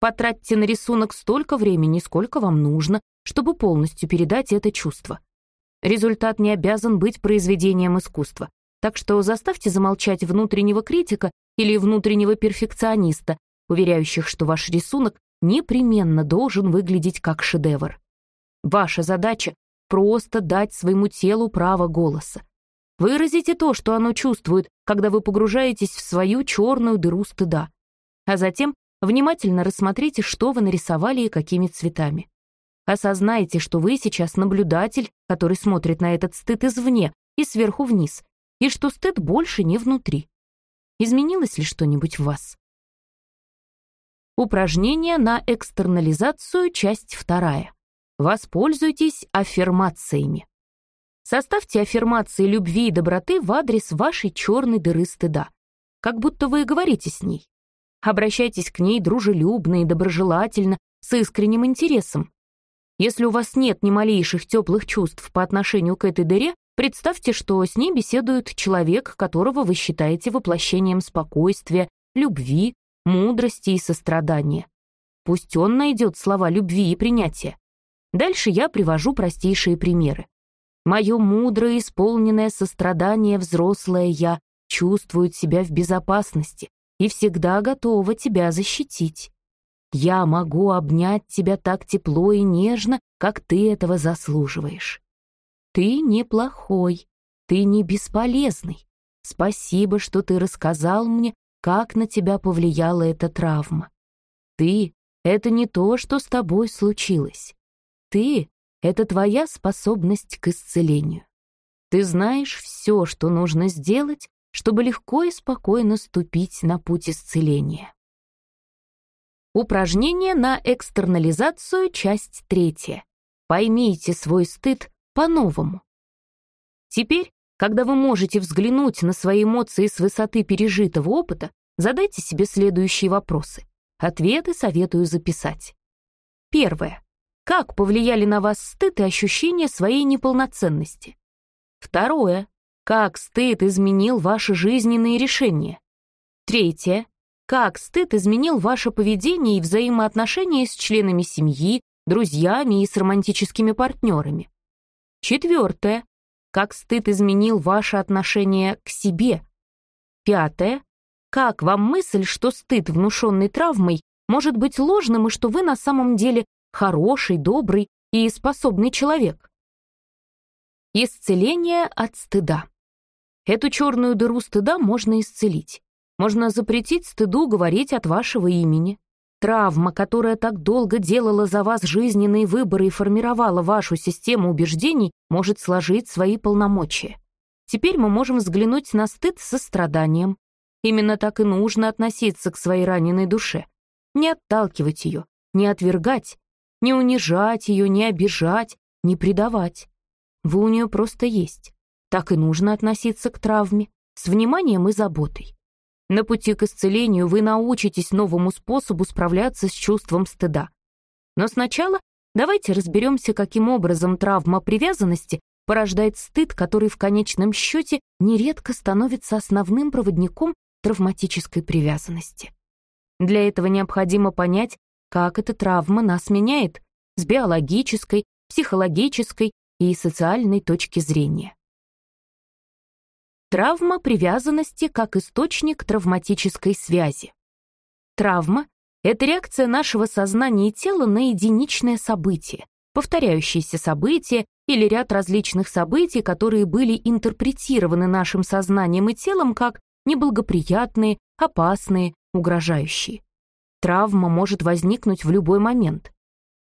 Потратьте на рисунок столько времени, сколько вам нужно, чтобы полностью передать это чувство. Результат не обязан быть произведением искусства, так что заставьте замолчать внутреннего критика или внутреннего перфекциониста, уверяющих, что ваш рисунок непременно должен выглядеть как шедевр. Ваша задача — просто дать своему телу право голоса. Выразите то, что оно чувствует, когда вы погружаетесь в свою черную дыру стыда. А затем Внимательно рассмотрите, что вы нарисовали и какими цветами. Осознайте, что вы сейчас наблюдатель, который смотрит на этот стыд извне и сверху вниз, и что стыд больше не внутри. Изменилось ли что-нибудь в вас? Упражнение на экстернализацию, часть вторая. Воспользуйтесь аффирмациями. Составьте аффирмации любви и доброты в адрес вашей черной дыры стыда, как будто вы говорите с ней. Обращайтесь к ней дружелюбно и доброжелательно, с искренним интересом. Если у вас нет ни малейших теплых чувств по отношению к этой дыре, представьте, что с ней беседует человек, которого вы считаете воплощением спокойствия, любви, мудрости и сострадания. Пусть он найдет слова любви и принятия. Дальше я привожу простейшие примеры. Мое мудрое, исполненное сострадание взрослое я чувствует себя в безопасности, и всегда готова тебя защитить. Я могу обнять тебя так тепло и нежно, как ты этого заслуживаешь. Ты неплохой, ты не бесполезный. Спасибо, что ты рассказал мне, как на тебя повлияла эта травма. Ты — это не то, что с тобой случилось. Ты — это твоя способность к исцелению. Ты знаешь все, что нужно сделать, чтобы легко и спокойно ступить на путь исцеления. Упражнение на экстернализацию, часть третья. Поймите свой стыд по-новому. Теперь, когда вы можете взглянуть на свои эмоции с высоты пережитого опыта, задайте себе следующие вопросы. Ответы советую записать. Первое. Как повлияли на вас стыд и ощущение своей неполноценности? Второе. Как стыд изменил ваши жизненные решения? Третье. Как стыд изменил ваше поведение и взаимоотношения с членами семьи, друзьями и с романтическими партнерами? Четвертое. Как стыд изменил ваше отношение к себе? Пятое. Как вам мысль, что стыд, внушенный травмой, может быть ложным и что вы на самом деле хороший, добрый и способный человек? Исцеление от стыда. Эту черную дыру стыда можно исцелить. Можно запретить стыду говорить от вашего имени. Травма, которая так долго делала за вас жизненные выборы и формировала вашу систему убеждений, может сложить свои полномочия. Теперь мы можем взглянуть на стыд со страданием. Именно так и нужно относиться к своей раненой душе. Не отталкивать ее, не отвергать, не унижать ее, не обижать, не предавать. Вы у нее просто есть так и нужно относиться к травме, с вниманием и заботой. На пути к исцелению вы научитесь новому способу справляться с чувством стыда. Но сначала давайте разберемся, каким образом травма привязанности порождает стыд, который в конечном счете нередко становится основным проводником травматической привязанности. Для этого необходимо понять, как эта травма нас меняет с биологической, психологической и социальной точки зрения. Травма привязанности как источник травматической связи. Травма — это реакция нашего сознания и тела на единичное событие, повторяющееся событие или ряд различных событий, которые были интерпретированы нашим сознанием и телом как неблагоприятные, опасные, угрожающие. Травма может возникнуть в любой момент.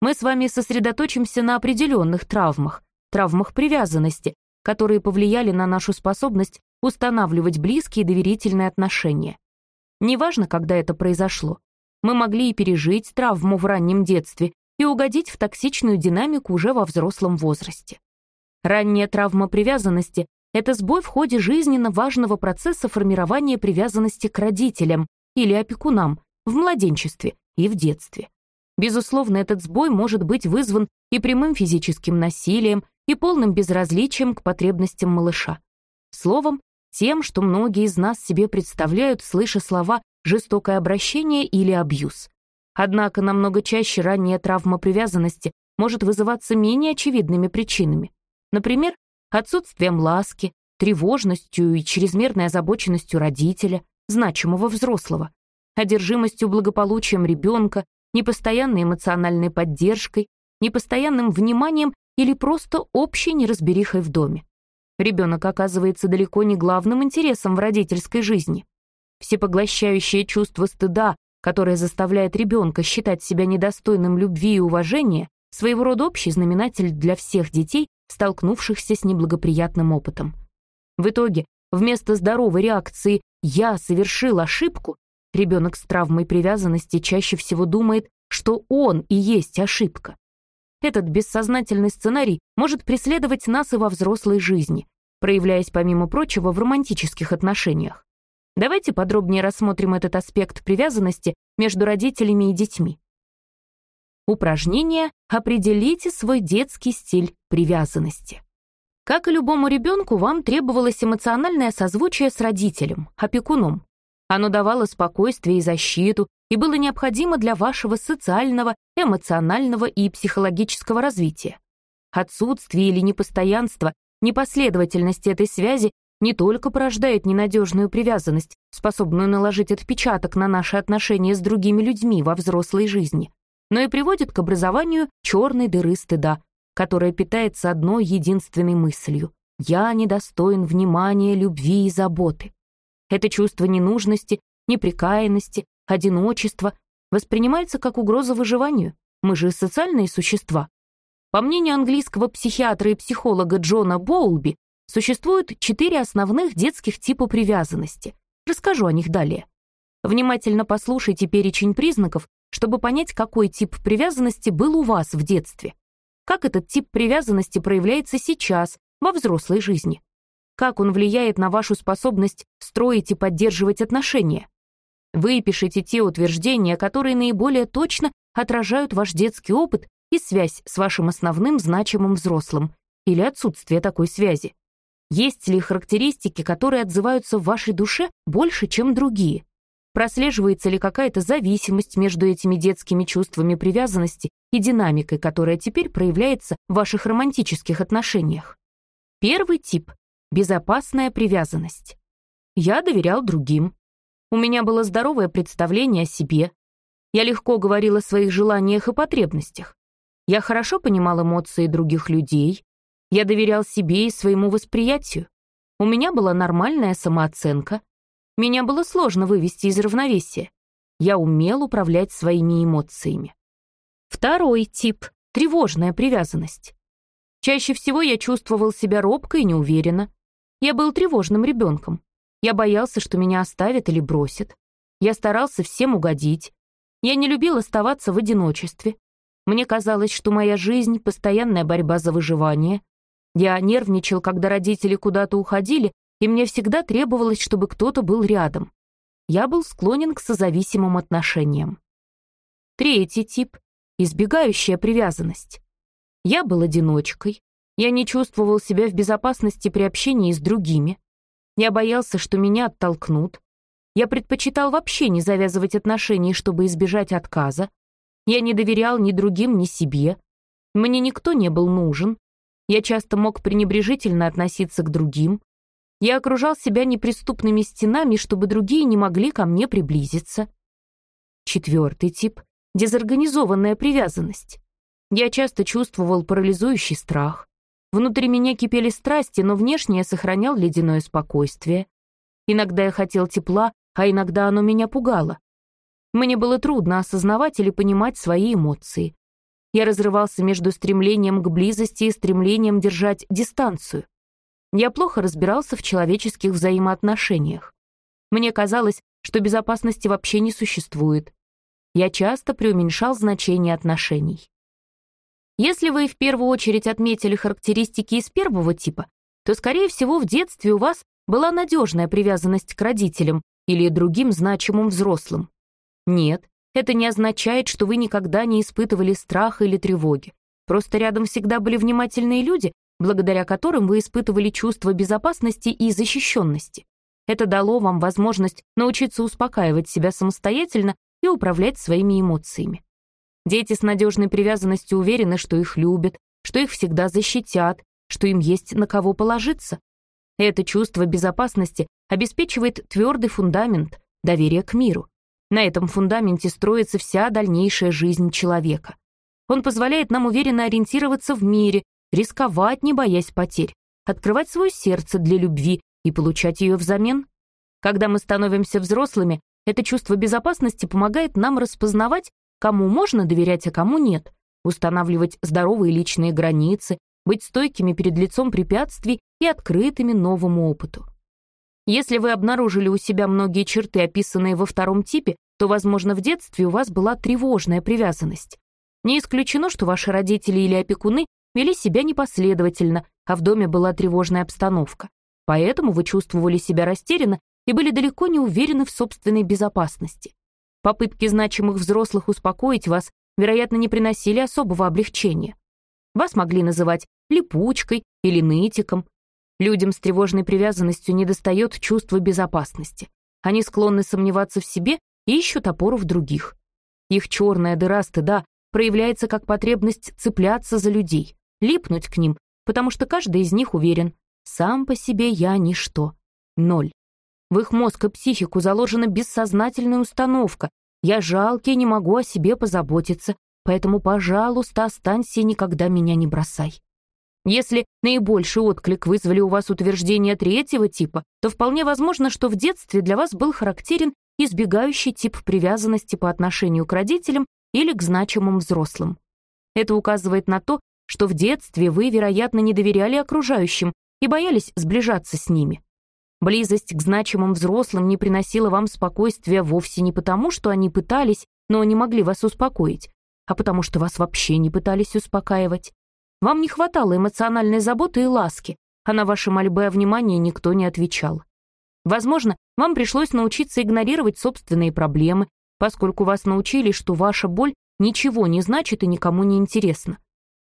Мы с вами сосредоточимся на определенных травмах, травмах привязанности, которые повлияли на нашу способность устанавливать близкие доверительные отношения. Неважно, когда это произошло. Мы могли и пережить травму в раннем детстве, и угодить в токсичную динамику уже во взрослом возрасте. Ранняя травма привязанности — это сбой в ходе жизненно важного процесса формирования привязанности к родителям или опекунам в младенчестве и в детстве. Безусловно, этот сбой может быть вызван и прямым физическим насилием, и полным безразличием к потребностям малыша. Словом, тем, что многие из нас себе представляют, слыша слова «жестокое обращение» или «абьюз». Однако намного чаще ранняя травма привязанности может вызываться менее очевидными причинами. Например, отсутствием ласки, тревожностью и чрезмерной озабоченностью родителя, значимого взрослого, одержимостью благополучием ребенка, непостоянной эмоциональной поддержкой, непостоянным вниманием или просто общей неразберихой в доме. Ребенок оказывается далеко не главным интересом в родительской жизни. Всепоглощающее чувство стыда, которое заставляет ребенка считать себя недостойным любви и уважения, своего рода общий знаменатель для всех детей, столкнувшихся с неблагоприятным опытом. В итоге, вместо здоровой реакции «я совершил ошибку», ребенок с травмой привязанности чаще всего думает, что он и есть ошибка. Этот бессознательный сценарий может преследовать нас и во взрослой жизни, проявляясь, помимо прочего, в романтических отношениях. Давайте подробнее рассмотрим этот аспект привязанности между родителями и детьми. Упражнение «Определите свой детский стиль привязанности». Как и любому ребенку, вам требовалось эмоциональное созвучие с родителем, опекуном. Оно давало спокойствие и защиту, и было необходимо для вашего социального, эмоционального и психологического развития. Отсутствие или непостоянство, непоследовательность этой связи не только порождает ненадежную привязанность, способную наложить отпечаток на наши отношения с другими людьми во взрослой жизни, но и приводит к образованию черной дыры стыда, которая питается одной единственной мыслью «я недостоин внимания, любви и заботы». Это чувство ненужности, неприкаянности, одиночества воспринимается как угроза выживанию. Мы же социальные существа. По мнению английского психиатра и психолога Джона Боулби, существует четыре основных детских типа привязанности. Расскажу о них далее. Внимательно послушайте перечень признаков, чтобы понять, какой тип привязанности был у вас в детстве. Как этот тип привязанности проявляется сейчас, во взрослой жизни. Как он влияет на вашу способность строить и поддерживать отношения. Выпишите те утверждения, которые наиболее точно отражают ваш детский опыт и связь с вашим основным значимым взрослым, или отсутствие такой связи. Есть ли характеристики, которые отзываются в вашей душе больше, чем другие? Прослеживается ли какая-то зависимость между этими детскими чувствами привязанности и динамикой, которая теперь проявляется в ваших романтических отношениях? Первый тип — безопасная привязанность. Я доверял другим. У меня было здоровое представление о себе. Я легко говорила о своих желаниях и потребностях. Я хорошо понимал эмоции других людей. Я доверял себе и своему восприятию. У меня была нормальная самооценка. Меня было сложно вывести из равновесия. Я умел управлять своими эмоциями. Второй тип — тревожная привязанность. Чаще всего я чувствовал себя робко и неуверенно. Я был тревожным ребенком. Я боялся, что меня оставят или бросят. Я старался всем угодить. Я не любил оставаться в одиночестве. Мне казалось, что моя жизнь — постоянная борьба за выживание. Я нервничал, когда родители куда-то уходили, и мне всегда требовалось, чтобы кто-то был рядом. Я был склонен к созависимым отношениям. Третий тип — избегающая привязанность. Я был одиночкой. Я не чувствовал себя в безопасности при общении с другими. Я боялся, что меня оттолкнут. Я предпочитал вообще не завязывать отношения, чтобы избежать отказа. Я не доверял ни другим, ни себе. Мне никто не был нужен. Я часто мог пренебрежительно относиться к другим. Я окружал себя неприступными стенами, чтобы другие не могли ко мне приблизиться. Четвертый тип — дезорганизованная привязанность. Я часто чувствовал парализующий страх. Внутри меня кипели страсти, но внешне я сохранял ледяное спокойствие. Иногда я хотел тепла, а иногда оно меня пугало. Мне было трудно осознавать или понимать свои эмоции. Я разрывался между стремлением к близости и стремлением держать дистанцию. Я плохо разбирался в человеческих взаимоотношениях. Мне казалось, что безопасности вообще не существует. Я часто преуменьшал значение отношений. Если вы в первую очередь отметили характеристики из первого типа, то, скорее всего, в детстве у вас была надежная привязанность к родителям или другим значимым взрослым. Нет, это не означает, что вы никогда не испытывали страха или тревоги. Просто рядом всегда были внимательные люди, благодаря которым вы испытывали чувство безопасности и защищенности. Это дало вам возможность научиться успокаивать себя самостоятельно и управлять своими эмоциями. Дети с надежной привязанностью уверены, что их любят, что их всегда защитят, что им есть на кого положиться. Это чувство безопасности обеспечивает твердый фундамент доверия к миру. На этом фундаменте строится вся дальнейшая жизнь человека. Он позволяет нам уверенно ориентироваться в мире, рисковать, не боясь потерь, открывать свое сердце для любви и получать ее взамен. Когда мы становимся взрослыми, это чувство безопасности помогает нам распознавать, кому можно доверять, а кому нет, устанавливать здоровые личные границы, быть стойкими перед лицом препятствий и открытыми новому опыту. Если вы обнаружили у себя многие черты, описанные во втором типе, то, возможно, в детстве у вас была тревожная привязанность. Не исключено, что ваши родители или опекуны вели себя непоследовательно, а в доме была тревожная обстановка. Поэтому вы чувствовали себя растерянно и были далеко не уверены в собственной безопасности. Попытки значимых взрослых успокоить вас, вероятно, не приносили особого облегчения. Вас могли называть липучкой или нытиком, Людям с тревожной привязанностью недостает чувства безопасности. Они склонны сомневаться в себе и ищут опору в других. Их черная дыра стыда проявляется как потребность цепляться за людей, липнуть к ним, потому что каждый из них уверен, сам по себе я ничто, ноль. В их мозг и психику заложена бессознательная установка «я жалкий, не могу о себе позаботиться, поэтому, пожалуйста, останься и никогда меня не бросай». Если наибольший отклик вызвали у вас утверждения третьего типа, то вполне возможно, что в детстве для вас был характерен избегающий тип привязанности по отношению к родителям или к значимым взрослым. Это указывает на то, что в детстве вы, вероятно, не доверяли окружающим и боялись сближаться с ними. Близость к значимым взрослым не приносила вам спокойствия вовсе не потому, что они пытались, но не могли вас успокоить, а потому что вас вообще не пытались успокаивать. Вам не хватало эмоциональной заботы и ласки, а на ваши мольбы о внимании никто не отвечал. Возможно, вам пришлось научиться игнорировать собственные проблемы, поскольку вас научили, что ваша боль ничего не значит и никому не интересна.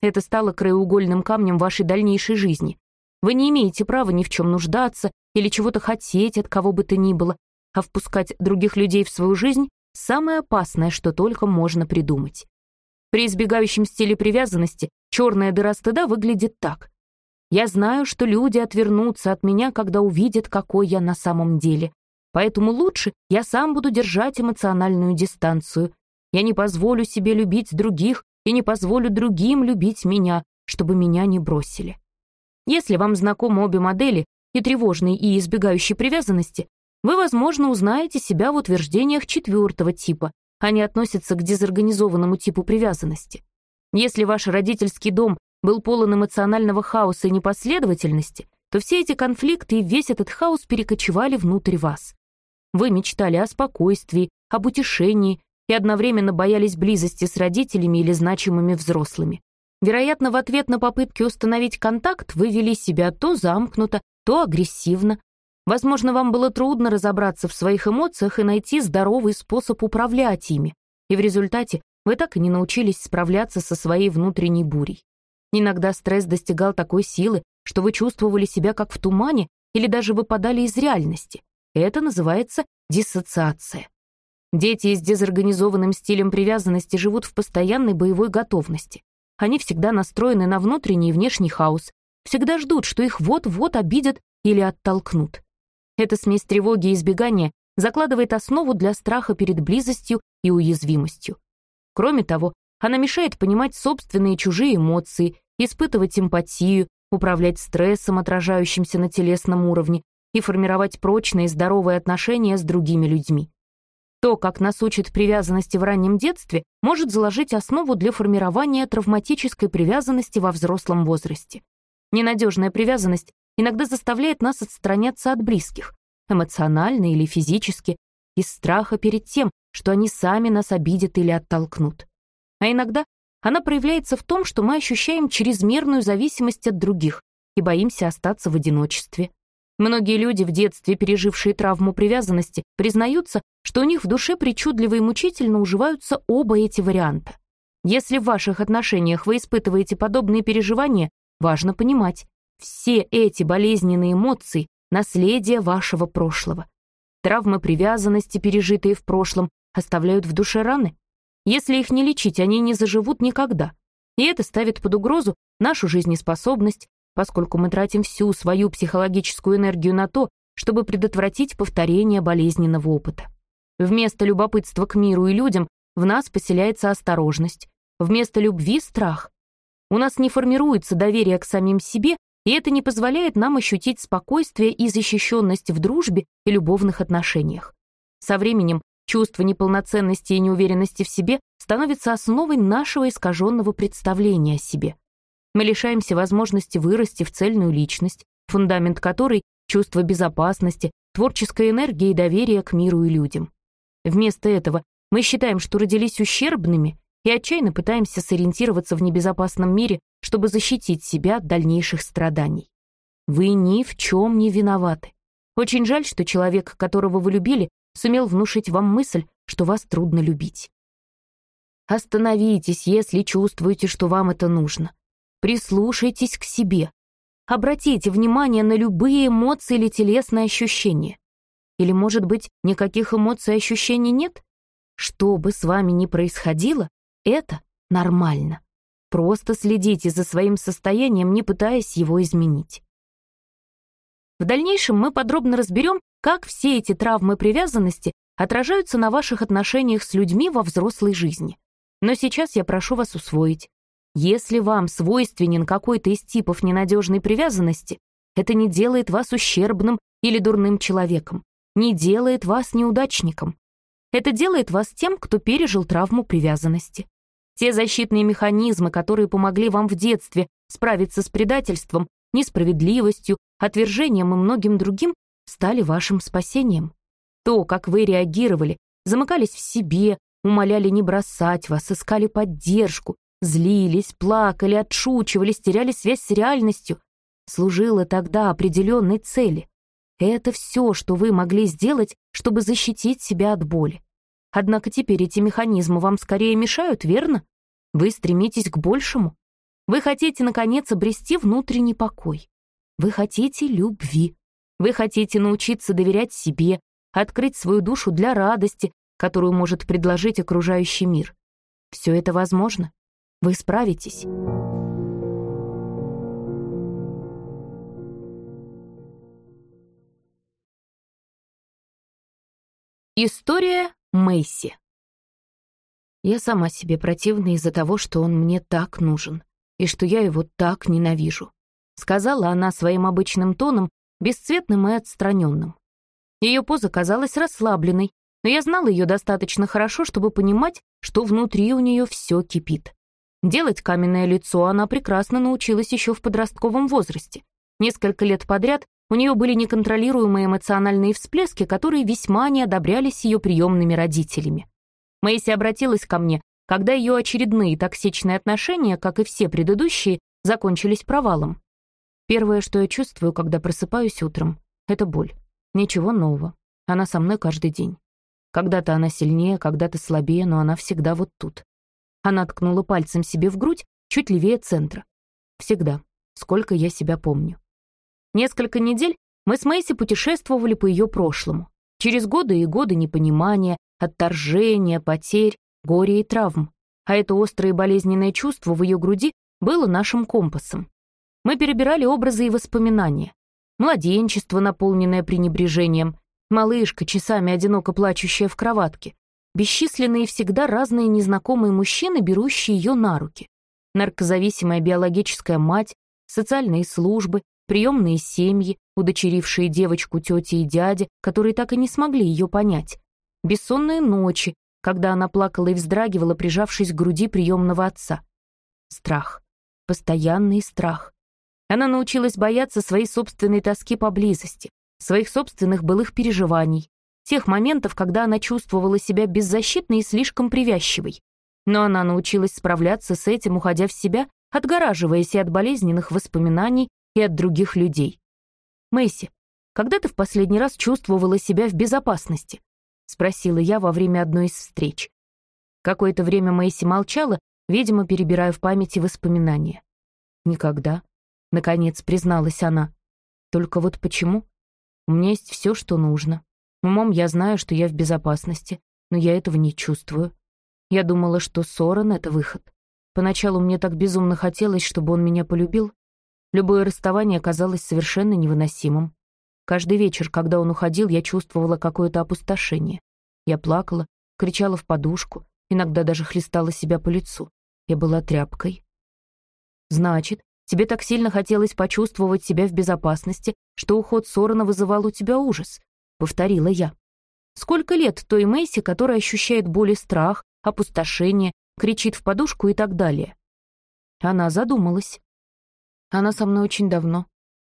Это стало краеугольным камнем вашей дальнейшей жизни. Вы не имеете права ни в чем нуждаться или чего-то хотеть от кого бы то ни было, а впускать других людей в свою жизнь — самое опасное, что только можно придумать. При избегающем стиле привязанности черная дыра стыда выглядит так. Я знаю, что люди отвернутся от меня, когда увидят, какой я на самом деле. Поэтому лучше я сам буду держать эмоциональную дистанцию. Я не позволю себе любить других и не позволю другим любить меня, чтобы меня не бросили. Если вам знакомы обе модели, и тревожной, и избегающей привязанности, вы, возможно, узнаете себя в утверждениях четвертого типа, они относятся к дезорганизованному типу привязанности. Если ваш родительский дом был полон эмоционального хаоса и непоследовательности, то все эти конфликты и весь этот хаос перекочевали внутрь вас. Вы мечтали о спокойствии, об утешении и одновременно боялись близости с родителями или значимыми взрослыми. Вероятно, в ответ на попытки установить контакт вы вели себя то замкнуто, то агрессивно, Возможно, вам было трудно разобраться в своих эмоциях и найти здоровый способ управлять ими, и в результате вы так и не научились справляться со своей внутренней бурей. Иногда стресс достигал такой силы, что вы чувствовали себя как в тумане или даже выпадали из реальности. Это называется диссоциация. Дети с дезорганизованным стилем привязанности живут в постоянной боевой готовности. Они всегда настроены на внутренний и внешний хаос, всегда ждут, что их вот-вот обидят или оттолкнут. Эта смесь тревоги и избегания закладывает основу для страха перед близостью и уязвимостью. Кроме того, она мешает понимать собственные и чужие эмоции, испытывать эмпатию, управлять стрессом, отражающимся на телесном уровне, и формировать прочные здоровые отношения с другими людьми. То, как нас учат привязанности в раннем детстве, может заложить основу для формирования травматической привязанности во взрослом возрасте. Ненадежная привязанность иногда заставляет нас отстраняться от близких, эмоционально или физически, из страха перед тем, что они сами нас обидят или оттолкнут. А иногда она проявляется в том, что мы ощущаем чрезмерную зависимость от других и боимся остаться в одиночестве. Многие люди, в детстве пережившие травму привязанности, признаются, что у них в душе причудливо и мучительно уживаются оба эти варианта. Если в ваших отношениях вы испытываете подобные переживания, важно понимать, все эти болезненные эмоции — наследие вашего прошлого. Травмы привязанности, пережитые в прошлом, оставляют в душе раны. Если их не лечить, они не заживут никогда. И это ставит под угрозу нашу жизнеспособность, поскольку мы тратим всю свою психологическую энергию на то, чтобы предотвратить повторение болезненного опыта. Вместо любопытства к миру и людям в нас поселяется осторожность, вместо любви — страх. У нас не формируется доверие к самим себе, и это не позволяет нам ощутить спокойствие и защищенность в дружбе и любовных отношениях. Со временем чувство неполноценности и неуверенности в себе становится основой нашего искаженного представления о себе. Мы лишаемся возможности вырасти в цельную личность, фундамент которой — чувство безопасности, творческая энергия и доверие к миру и людям. Вместо этого мы считаем, что родились ущербными и отчаянно пытаемся сориентироваться в небезопасном мире, чтобы защитить себя от дальнейших страданий. Вы ни в чем не виноваты. Очень жаль, что человек, которого вы любили, сумел внушить вам мысль, что вас трудно любить. Остановитесь, если чувствуете, что вам это нужно. Прислушайтесь к себе. Обратите внимание на любые эмоции или телесные ощущения. Или, может быть, никаких эмоций и ощущений нет? Что бы с вами ни происходило, это нормально. Просто следите за своим состоянием, не пытаясь его изменить. В дальнейшем мы подробно разберем, как все эти травмы привязанности отражаются на ваших отношениях с людьми во взрослой жизни. Но сейчас я прошу вас усвоить. Если вам свойственен какой-то из типов ненадежной привязанности, это не делает вас ущербным или дурным человеком, не делает вас неудачником. Это делает вас тем, кто пережил травму привязанности. Те защитные механизмы, которые помогли вам в детстве справиться с предательством, несправедливостью, отвержением и многим другим, стали вашим спасением. То, как вы реагировали, замыкались в себе, умоляли не бросать вас, искали поддержку, злились, плакали, отшучивались, теряли связь с реальностью, служило тогда определенной цели. Это все, что вы могли сделать, чтобы защитить себя от боли. Однако теперь эти механизмы вам скорее мешают, верно? Вы стремитесь к большему. Вы хотите, наконец, обрести внутренний покой. Вы хотите любви. Вы хотите научиться доверять себе, открыть свою душу для радости, которую может предложить окружающий мир. Все это возможно. Вы справитесь. История Мэйси. Я сама себе противна из-за того, что он мне так нужен, и что я его так ненавижу. Сказала она своим обычным тоном, бесцветным и отстраненным. Ее поза казалась расслабленной, но я знала ее достаточно хорошо, чтобы понимать, что внутри у нее все кипит. Делать каменное лицо она прекрасно научилась еще в подростковом возрасте. Несколько лет подряд у нее были неконтролируемые эмоциональные всплески, которые весьма не одобрялись ее приемными родителями. Мэйси обратилась ко мне, когда ее очередные токсичные отношения, как и все предыдущие, закончились провалом. Первое, что я чувствую, когда просыпаюсь утром, — это боль. Ничего нового. Она со мной каждый день. Когда-то она сильнее, когда-то слабее, но она всегда вот тут. Она ткнула пальцем себе в грудь, чуть левее центра. Всегда. Сколько я себя помню. Несколько недель мы с Мэйси путешествовали по ее прошлому. Через годы и годы непонимания, отторжения, потерь, горя и травм. А это острое болезненное чувство в ее груди было нашим компасом. Мы перебирали образы и воспоминания. Младенчество, наполненное пренебрежением, малышка, часами одиноко плачущая в кроватке, бесчисленные всегда разные незнакомые мужчины, берущие ее на руки, наркозависимая биологическая мать, социальные службы, приемные семьи, удочерившие девочку тети и дяди, которые так и не смогли ее понять, бессонные ночи, когда она плакала и вздрагивала, прижавшись к груди приемного отца. Страх. Постоянный страх. Она научилась бояться своей собственной тоски поблизости, своих собственных былых переживаний, тех моментов, когда она чувствовала себя беззащитной и слишком привязчивой. Но она научилась справляться с этим, уходя в себя, отгораживаясь и от болезненных воспоминаний, и от других людей. «Мэйси, когда ты в последний раз чувствовала себя в безопасности?» — спросила я во время одной из встреч. Какое-то время Мэйси молчала, видимо, перебирая в памяти воспоминания. «Никогда», — наконец призналась она. «Только вот почему? У меня есть все, что нужно. Умом я знаю, что я в безопасности, но я этого не чувствую. Я думала, что Сорен — это выход. Поначалу мне так безумно хотелось, чтобы он меня полюбил. Любое расставание казалось совершенно невыносимым. Каждый вечер, когда он уходил, я чувствовала какое-то опустошение. Я плакала, кричала в подушку, иногда даже хлестала себя по лицу. Я была тряпкой. Значит, тебе так сильно хотелось почувствовать себя в безопасности, что уход Сорона вызывал у тебя ужас, — повторила я. Сколько лет той Мэйси, которая ощущает боль и страх, опустошение, кричит в подушку и так далее? Она задумалась. Она со мной очень давно.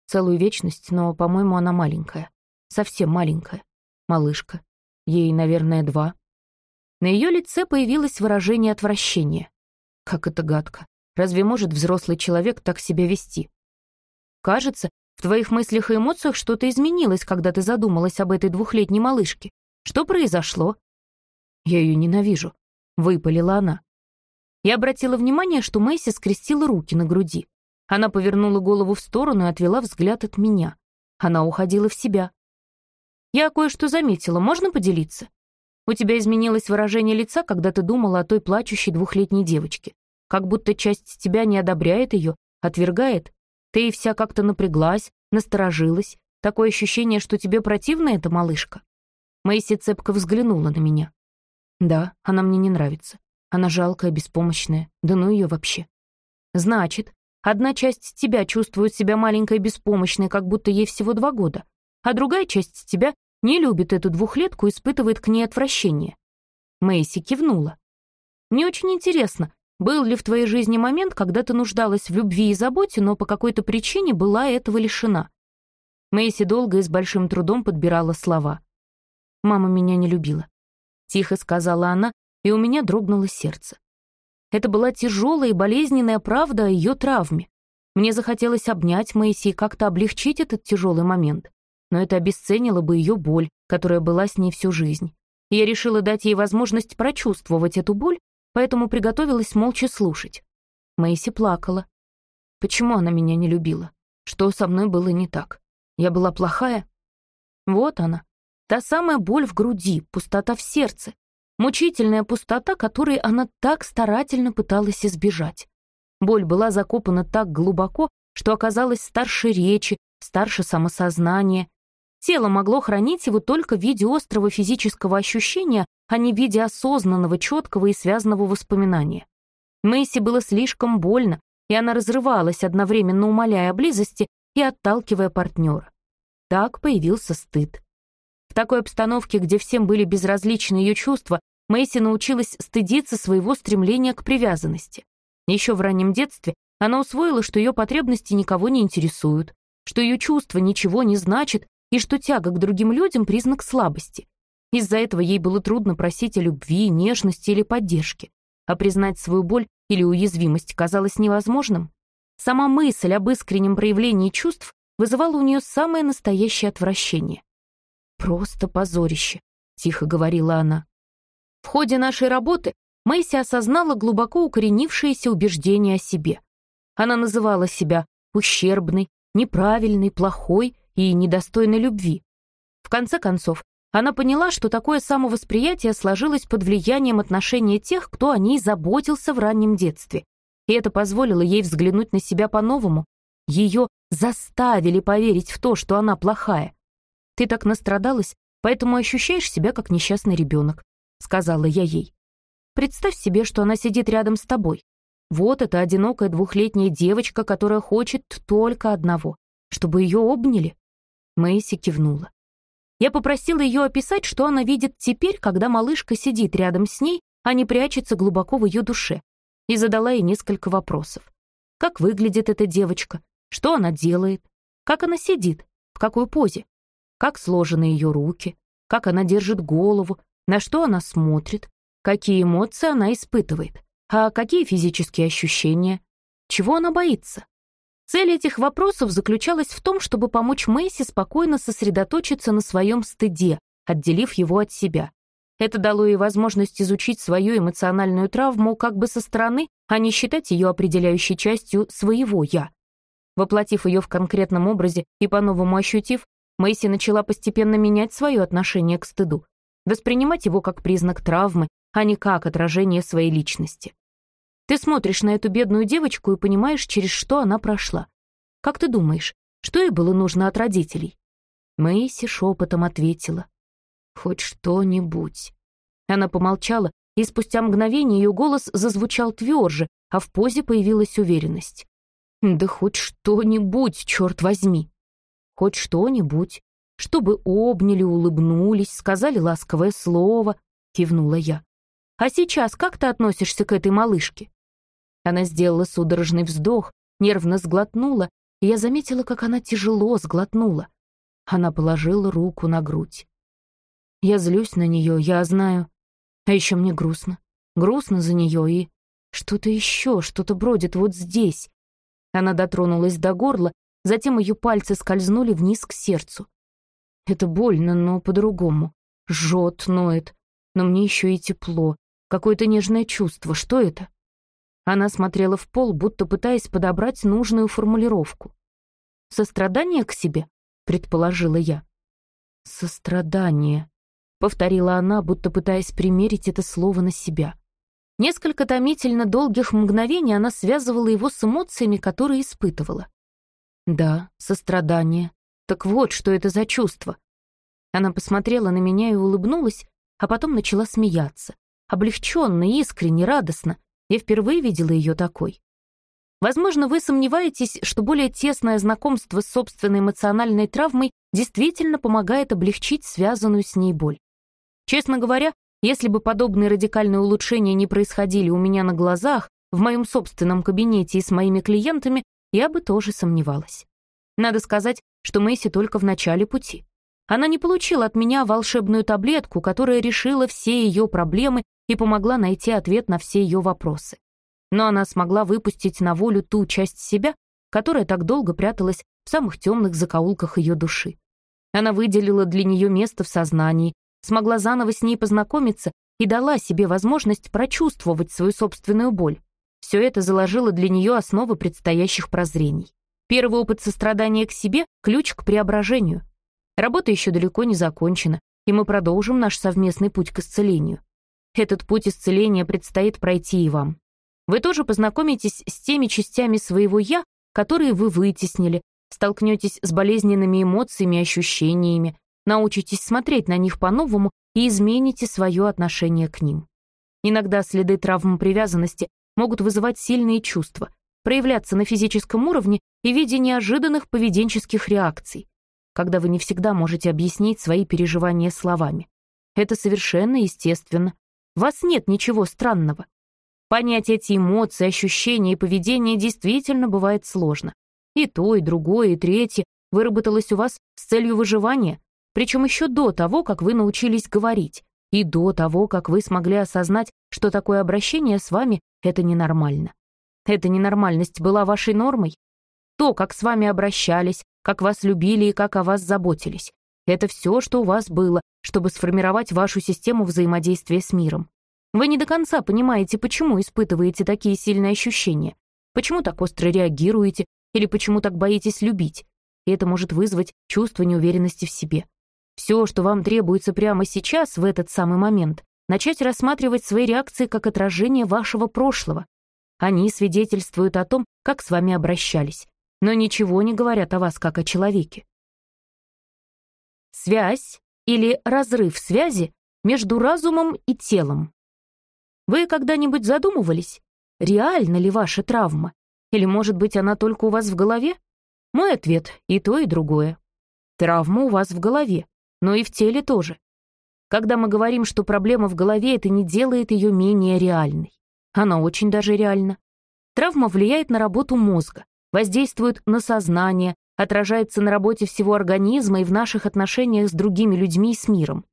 Целую вечность, но, по-моему, она маленькая. Совсем маленькая. Малышка. Ей, наверное, два. На ее лице появилось выражение отвращения. Как это гадко. Разве может взрослый человек так себя вести? Кажется, в твоих мыслях и эмоциях что-то изменилось, когда ты задумалась об этой двухлетней малышке. Что произошло? Я ее ненавижу, выпалила она. Я обратила внимание, что Мэйси скрестила руки на груди. Она повернула голову в сторону и отвела взгляд от меня. Она уходила в себя. «Я кое-что заметила, можно поделиться? У тебя изменилось выражение лица, когда ты думала о той плачущей двухлетней девочке. Как будто часть тебя не одобряет ее, отвергает. Ты и вся как-то напряглась, насторожилась. Такое ощущение, что тебе противна эта малышка». Мэйси цепко взглянула на меня. «Да, она мне не нравится. Она жалкая, беспомощная. Да ну ее вообще. Значит, Одна часть тебя чувствует себя маленькой беспомощной, как будто ей всего два года, а другая часть тебя не любит эту двухлетку и испытывает к ней отвращение. Мэйси кивнула. «Мне очень интересно, был ли в твоей жизни момент, когда ты нуждалась в любви и заботе, но по какой-то причине была этого лишена?» Мэйси долго и с большим трудом подбирала слова. «Мама меня не любила», — тихо сказала она, и у меня дрогнуло сердце. Это была тяжелая и болезненная правда о ее травме. Мне захотелось обнять Мэйси и как-то облегчить этот тяжелый момент. Но это обесценило бы ее боль, которая была с ней всю жизнь. Я решила дать ей возможность прочувствовать эту боль, поэтому приготовилась молча слушать. Мэйси плакала. Почему она меня не любила? Что со мной было не так? Я была плохая? Вот она. Та самая боль в груди, пустота в сердце, Мучительная пустота, которой она так старательно пыталась избежать. Боль была закопана так глубоко, что оказалась старше речи, старше самосознания. Тело могло хранить его только в виде острого физического ощущения, а не в виде осознанного, четкого и связанного воспоминания. Мэйси было слишком больно, и она разрывалась, одновременно умоляя о близости и отталкивая партнера. Так появился стыд. В такой обстановке, где всем были безразличны ее чувства, Мэйси научилась стыдиться своего стремления к привязанности. Еще в раннем детстве она усвоила, что ее потребности никого не интересуют, что ее чувства ничего не значат и что тяга к другим людям — признак слабости. Из-за этого ей было трудно просить о любви, нежности или поддержке, а признать свою боль или уязвимость казалось невозможным. Сама мысль об искреннем проявлении чувств вызывала у нее самое настоящее отвращение. «Просто позорище», — тихо говорила она. В ходе нашей работы Мэйси осознала глубоко укоренившиеся убеждения о себе. Она называла себя ущербной, неправильной, плохой и недостойной любви. В конце концов, она поняла, что такое самовосприятие сложилось под влиянием отношения тех, кто о ней заботился в раннем детстве. И это позволило ей взглянуть на себя по-новому. Ее заставили поверить в то, что она плохая. Ты так настрадалась, поэтому ощущаешь себя как несчастный ребенок, сказала я ей. Представь себе, что она сидит рядом с тобой. Вот эта одинокая двухлетняя девочка, которая хочет только одного, чтобы ее обняли. Мэйси кивнула. Я попросила ее описать, что она видит теперь, когда малышка сидит рядом с ней, а не прячется глубоко в ее душе, и задала ей несколько вопросов. Как выглядит эта девочка? Что она делает? Как она сидит? В какой позе? как сложены ее руки, как она держит голову, на что она смотрит, Какие эмоции она испытывает? А какие физические ощущения? Чего она боится? Цель этих вопросов заключалась в том, чтобы помочь Мэйси спокойно сосредоточиться на своем стыде, отделив его от себя. Это дало ей возможность изучить свою эмоциональную травму как бы со стороны, а не считать ее определяющей частью своего «я». Воплотив ее в конкретном образе и по-новому ощутив, Мэйси начала постепенно менять свое отношение к стыду, воспринимать его как признак травмы, а не как отражение своей личности. Ты смотришь на эту бедную девочку и понимаешь, через что она прошла. Как ты думаешь, что ей было нужно от родителей? Мэйси шепотом ответила. «Хоть что-нибудь». Она помолчала, и спустя мгновение ее голос зазвучал тверже, а в позе появилась уверенность. «Да хоть что-нибудь, черт возьми!» «Хоть что-нибудь, чтобы обняли, улыбнулись, сказали ласковое слово», — кивнула я. «А сейчас как ты относишься к этой малышке?» Она сделала судорожный вздох, нервно сглотнула, и я заметила, как она тяжело сглотнула. Она положила руку на грудь. Я злюсь на нее, я знаю. А еще мне грустно. Грустно за нее и... Что-то еще, что-то бродит вот здесь. Она дотронулась до горла, затем ее пальцы скользнули вниз к сердцу. Это больно, но по-другому. Жжет, ноет. Но мне еще и тепло. Какое-то нежное чувство. Что это? Она смотрела в пол, будто пытаясь подобрать нужную формулировку. «Сострадание к себе?» — предположила я. «Сострадание», повторила она, будто пытаясь примерить это слово на себя. Несколько томительно долгих мгновений она связывала его с эмоциями, которые испытывала. Да, сострадание. Так вот, что это за чувство. Она посмотрела на меня и улыбнулась, а потом начала смеяться. Облегченно, искренне, радостно. Я впервые видела ее такой. Возможно, вы сомневаетесь, что более тесное знакомство с собственной эмоциональной травмой действительно помогает облегчить связанную с ней боль. Честно говоря, если бы подобные радикальные улучшения не происходили у меня на глазах, в моем собственном кабинете и с моими клиентами, я бы тоже сомневалась. Надо сказать, что Мэйси только в начале пути. Она не получила от меня волшебную таблетку, которая решила все ее проблемы и помогла найти ответ на все ее вопросы. Но она смогла выпустить на волю ту часть себя, которая так долго пряталась в самых темных закоулках ее души. Она выделила для нее место в сознании, смогла заново с ней познакомиться и дала себе возможность прочувствовать свою собственную боль. Все это заложило для нее основы предстоящих прозрений. Первый опыт сострадания к себе — ключ к преображению. Работа еще далеко не закончена, и мы продолжим наш совместный путь к исцелению. Этот путь исцеления предстоит пройти и вам. Вы тоже познакомитесь с теми частями своего «я», которые вы вытеснили, столкнетесь с болезненными эмоциями и ощущениями, научитесь смотреть на них по-новому и измените свое отношение к ним. Иногда следы травм привязанности могут вызывать сильные чувства, проявляться на физическом уровне и в виде неожиданных поведенческих реакций, когда вы не всегда можете объяснить свои переживания словами. Это совершенно естественно. Вас нет ничего странного. Понять эти эмоции, ощущения и поведение действительно бывает сложно. И то, и другое, и третье выработалось у вас с целью выживания, причем еще до того, как вы научились говорить, и до того, как вы смогли осознать, что такое обращение с вами — это ненормально. Эта ненормальность была вашей нормой? То, как с вами обращались, как вас любили и как о вас заботились. Это все, что у вас было, чтобы сформировать вашу систему взаимодействия с миром. Вы не до конца понимаете, почему испытываете такие сильные ощущения, почему так остро реагируете или почему так боитесь любить. И это может вызвать чувство неуверенности в себе. Все, что вам требуется прямо сейчас, в этот самый момент, начать рассматривать свои реакции как отражение вашего прошлого. Они свидетельствуют о том, как с вами обращались, но ничего не говорят о вас как о человеке. Связь или разрыв связи между разумом и телом. Вы когда-нибудь задумывались, реальна ли ваша травма? Или, может быть, она только у вас в голове? Мой ответ — и то, и другое. Травма у вас в голове, но и в теле тоже. Когда мы говорим, что проблема в голове, это не делает ее менее реальной. Она очень даже реальна. Травма влияет на работу мозга, воздействует на сознание, отражается на работе всего организма и в наших отношениях с другими людьми и с миром.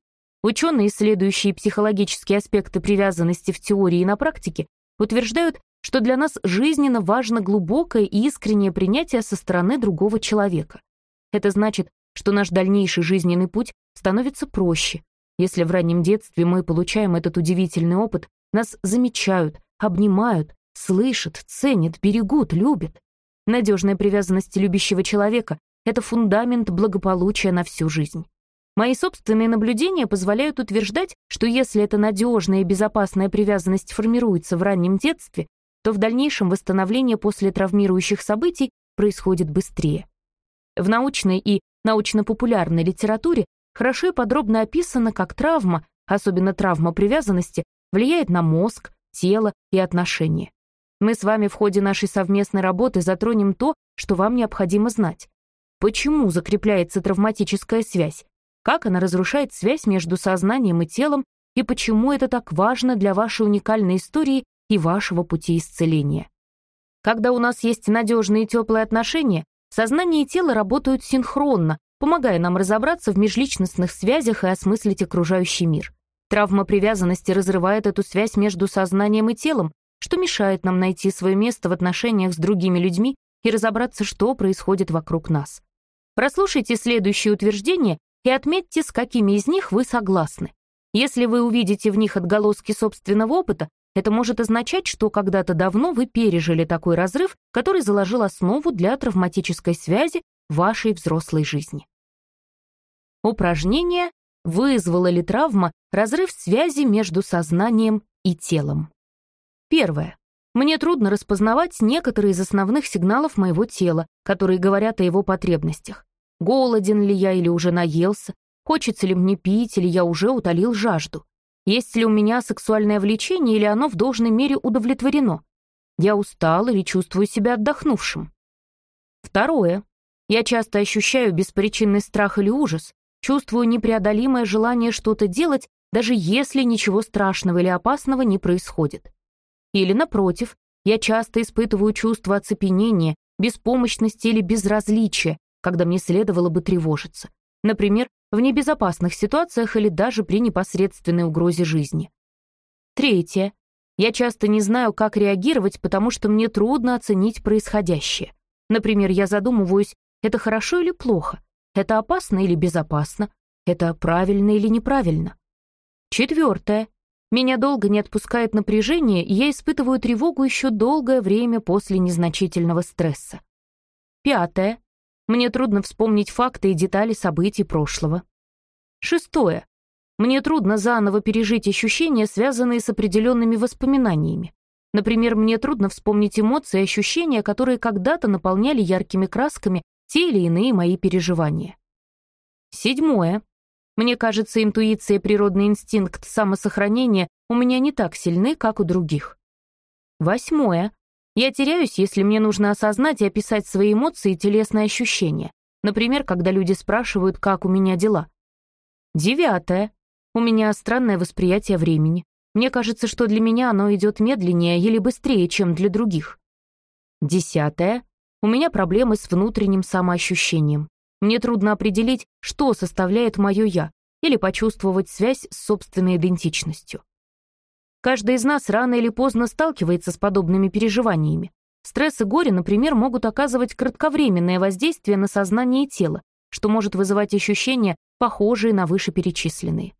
Ученые, исследующие психологические аспекты привязанности в теории и на практике, утверждают, что для нас жизненно важно глубокое и искреннее принятие со стороны другого человека. Это значит, что наш дальнейший жизненный путь становится проще. Если в раннем детстве мы получаем этот удивительный опыт, нас замечают, обнимают, слышат, ценят, берегут, любят. Надежная привязанность любящего человека — это фундамент благополучия на всю жизнь. Мои собственные наблюдения позволяют утверждать, что если эта надежная и безопасная привязанность формируется в раннем детстве, то в дальнейшем восстановление после травмирующих событий происходит быстрее. В научной и научно-популярной литературе хорошо и подробно описано, как травма, особенно травма привязанности, влияет на мозг, тело и отношения. Мы с вами в ходе нашей совместной работы затронем то, что вам необходимо знать. Почему закрепляется травматическая связь? Как она разрушает связь между сознанием и телом? И почему это так важно для вашей уникальной истории и вашего пути исцеления? Когда у нас есть надежные и теплые отношения, сознание и тело работают синхронно, помогая нам разобраться в межличностных связях и осмыслить окружающий мир. Травма привязанности разрывает эту связь между сознанием и телом, что мешает нам найти свое место в отношениях с другими людьми и разобраться, что происходит вокруг нас. Прослушайте следующие утверждения и отметьте, с какими из них вы согласны. Если вы увидите в них отголоски собственного опыта, это может означать, что когда-то давно вы пережили такой разрыв, который заложил основу для травматической связи вашей взрослой жизни. Упражнение «Вызвала ли травма разрыв связи между сознанием и телом?» Первое. Мне трудно распознавать некоторые из основных сигналов моего тела, которые говорят о его потребностях. Голоден ли я или уже наелся? Хочется ли мне пить или я уже утолил жажду? Есть ли у меня сексуальное влечение или оно в должной мере удовлетворено? Я устал или чувствую себя отдохнувшим? Второе. Я часто ощущаю беспричинный страх или ужас, Чувствую непреодолимое желание что-то делать, даже если ничего страшного или опасного не происходит. Или, напротив, я часто испытываю чувство оцепенения, беспомощности или безразличия, когда мне следовало бы тревожиться. Например, в небезопасных ситуациях или даже при непосредственной угрозе жизни. Третье. Я часто не знаю, как реагировать, потому что мне трудно оценить происходящее. Например, я задумываюсь, это хорошо или плохо, это опасно или безопасно? Это правильно или неправильно? Четвертое. Меня долго не отпускает напряжение, и я испытываю тревогу еще долгое время после незначительного стресса. Пятое. Мне трудно вспомнить факты и детали событий прошлого. Шестое. Мне трудно заново пережить ощущения, связанные с определенными воспоминаниями. Например, мне трудно вспомнить эмоции и ощущения, которые когда-то наполняли яркими красками те или иные мои переживания. Седьмое. Мне кажется, интуиция и природный инстинкт самосохранения у меня не так сильны, как у других. Восьмое. Я теряюсь, если мне нужно осознать и описать свои эмоции и телесные ощущения. Например, когда люди спрашивают, как у меня дела. Девятое. У меня странное восприятие времени. Мне кажется, что для меня оно идет медленнее или быстрее, чем для других. Десятое. У меня проблемы с внутренним самоощущением. Мне трудно определить, что составляет мое «я», или почувствовать связь с собственной идентичностью. Каждый из нас рано или поздно сталкивается с подобными переживаниями. Стресс и горе, например, могут оказывать кратковременное воздействие на сознание и тело, что может вызывать ощущения, похожие на вышеперечисленные.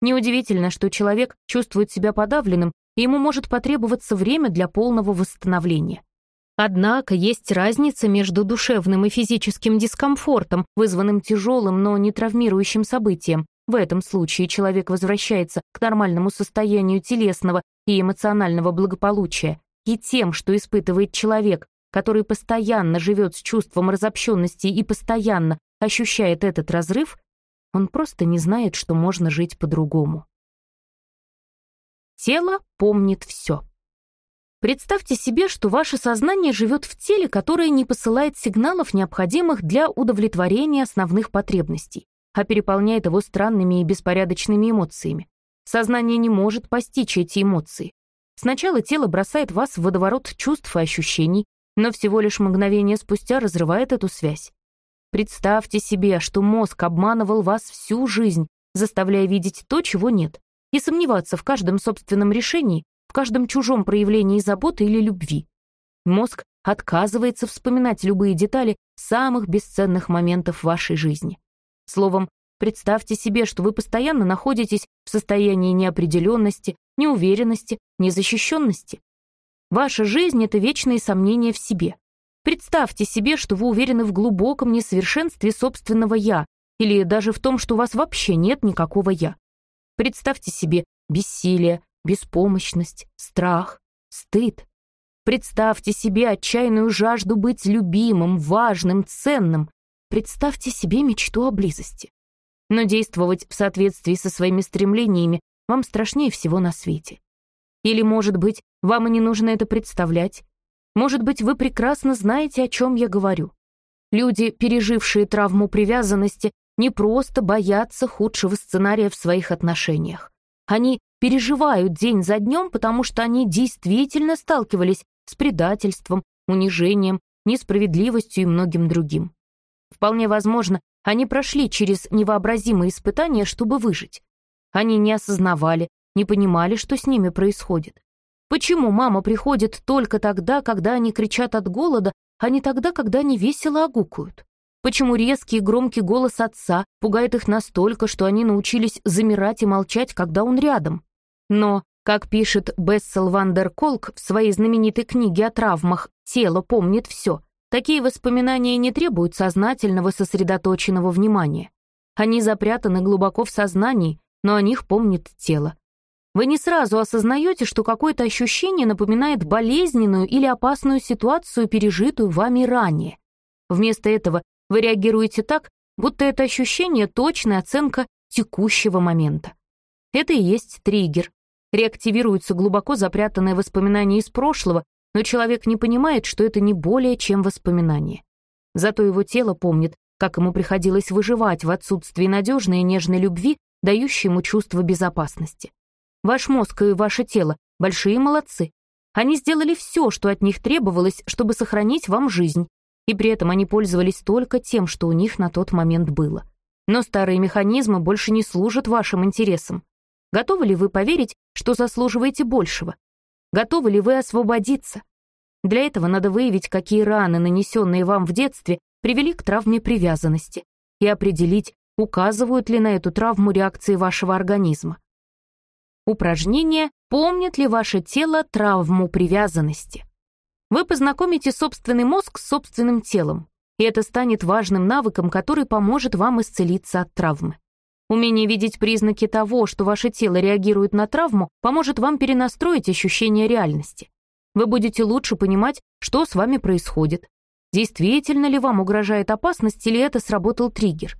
Неудивительно, что человек чувствует себя подавленным, и ему может потребоваться время для полного восстановления. Однако есть разница между душевным и физическим дискомфортом, вызванным тяжелым, но не травмирующим событием. В этом случае человек возвращается к нормальному состоянию телесного и эмоционального благополучия, и тем, что испытывает человек, который постоянно живет с чувством разобщенности и постоянно ощущает этот разрыв, он просто не знает, что можно жить по-другому. Тело помнит все. Представьте себе, что ваше сознание живет в теле, которое не посылает сигналов, необходимых для удовлетворения основных потребностей, а переполняет его странными и беспорядочными эмоциями. Сознание не может постичь эти эмоции. Сначала тело бросает вас в водоворот чувств и ощущений, но всего лишь мгновение спустя разрывает эту связь. Представьте себе, что мозг обманывал вас всю жизнь, заставляя видеть то, чего нет, и сомневаться в каждом собственном решении, в каждом чужом проявлении заботы или любви. Мозг отказывается вспоминать любые детали самых бесценных моментов вашей жизни. Словом, представьте себе, что вы постоянно находитесь в состоянии неопределенности, неуверенности, незащищенности. Ваша жизнь — это вечные сомнения в себе. Представьте себе, что вы уверены в глубоком несовершенстве собственного «я», или даже в том, что у вас вообще нет никакого «я». Представьте себе бессилие, беспомощность, страх, стыд. Представьте себе отчаянную жажду быть любимым, важным, ценным. Представьте себе мечту о близости. Но действовать в соответствии со своими стремлениями вам страшнее всего на свете. Или, может быть, вам и не нужно это представлять. Может быть, вы прекрасно знаете, о чем я говорю. Люди, пережившие травму привязанности, не просто боятся худшего сценария в своих отношениях. Они переживают день за днем, потому что они действительно сталкивались с предательством, унижением, несправедливостью и многим другим. Вполне возможно, они прошли через невообразимые испытания, чтобы выжить. Они не осознавали, не понимали, что с ними происходит. Почему мама приходит только тогда, когда они кричат от голода, а не тогда, когда они весело огукают? Почему резкий и громкий голос отца пугает их настолько, что они научились замирать и молчать, когда он рядом? Но, как пишет Бессел Вандер Колк в своей знаменитой книге о травмах «Тело помнит все», такие воспоминания не требуют сознательного сосредоточенного внимания. Они запрятаны глубоко в сознании, но о них помнит тело. Вы не сразу осознаете, что какое-то ощущение напоминает болезненную или опасную ситуацию, пережитую вами ранее. Вместо этого вы реагируете так, будто это ощущение — точная оценка текущего момента. Это и есть триггер. Реактивируется глубоко запрятанное воспоминание из прошлого, но человек не понимает, что это не более чем воспоминание. Зато его тело помнит, как ему приходилось выживать в отсутствии надежной и нежной любви, дающей ему чувство безопасности. Ваш мозг и ваше тело — большие молодцы. Они сделали все, что от них требовалось, чтобы сохранить вам жизнь, и при этом они пользовались только тем, что у них на тот момент было. Но старые механизмы больше не служат вашим интересам. Готовы ли вы поверить, что заслуживаете большего? Готовы ли вы освободиться? Для этого надо выявить, какие раны, нанесенные вам в детстве, привели к травме привязанности, и определить, указывают ли на эту травму реакции вашего организма. Упражнение «Помнит ли ваше тело травму привязанности?» Вы познакомите собственный мозг с собственным телом, и это станет важным навыком, который поможет вам исцелиться от травмы. Умение видеть признаки того, что ваше тело реагирует на травму, поможет вам перенастроить ощущение реальности. Вы будете лучше понимать, что с вами происходит. Действительно ли вам угрожает опасность или это сработал триггер?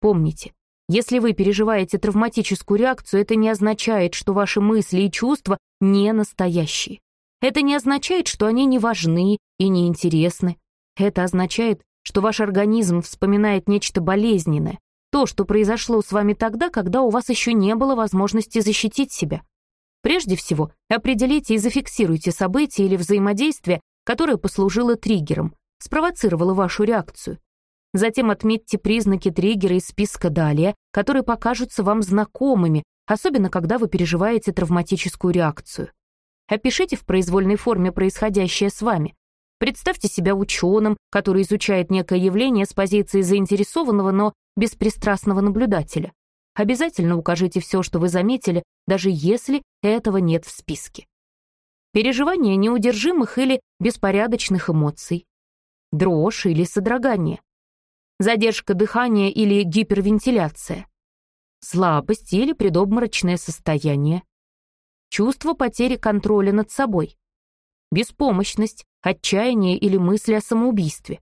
Помните, если вы переживаете травматическую реакцию, это не означает, что ваши мысли и чувства не настоящие. Это не означает, что они не важны и не интересны. Это означает, что ваш организм вспоминает нечто болезненное, то, что произошло с вами тогда, когда у вас еще не было возможности защитить себя. Прежде всего, определите и зафиксируйте событие или взаимодействие, которое послужило триггером, спровоцировало вашу реакцию. Затем отметьте признаки триггера из списка далее, которые покажутся вам знакомыми, особенно когда вы переживаете травматическую реакцию. Опишите в произвольной форме происходящее с вами. Представьте себя ученым, который изучает некое явление с позиции заинтересованного, но беспристрастного наблюдателя. Обязательно укажите все, что вы заметили, даже если этого нет в списке. Переживание неудержимых или беспорядочных эмоций. Дрожь или содрогание. Задержка дыхания или гипервентиляция. Слабость или предобморочное состояние чувство потери контроля над собой, беспомощность, отчаяние или мысли о самоубийстве,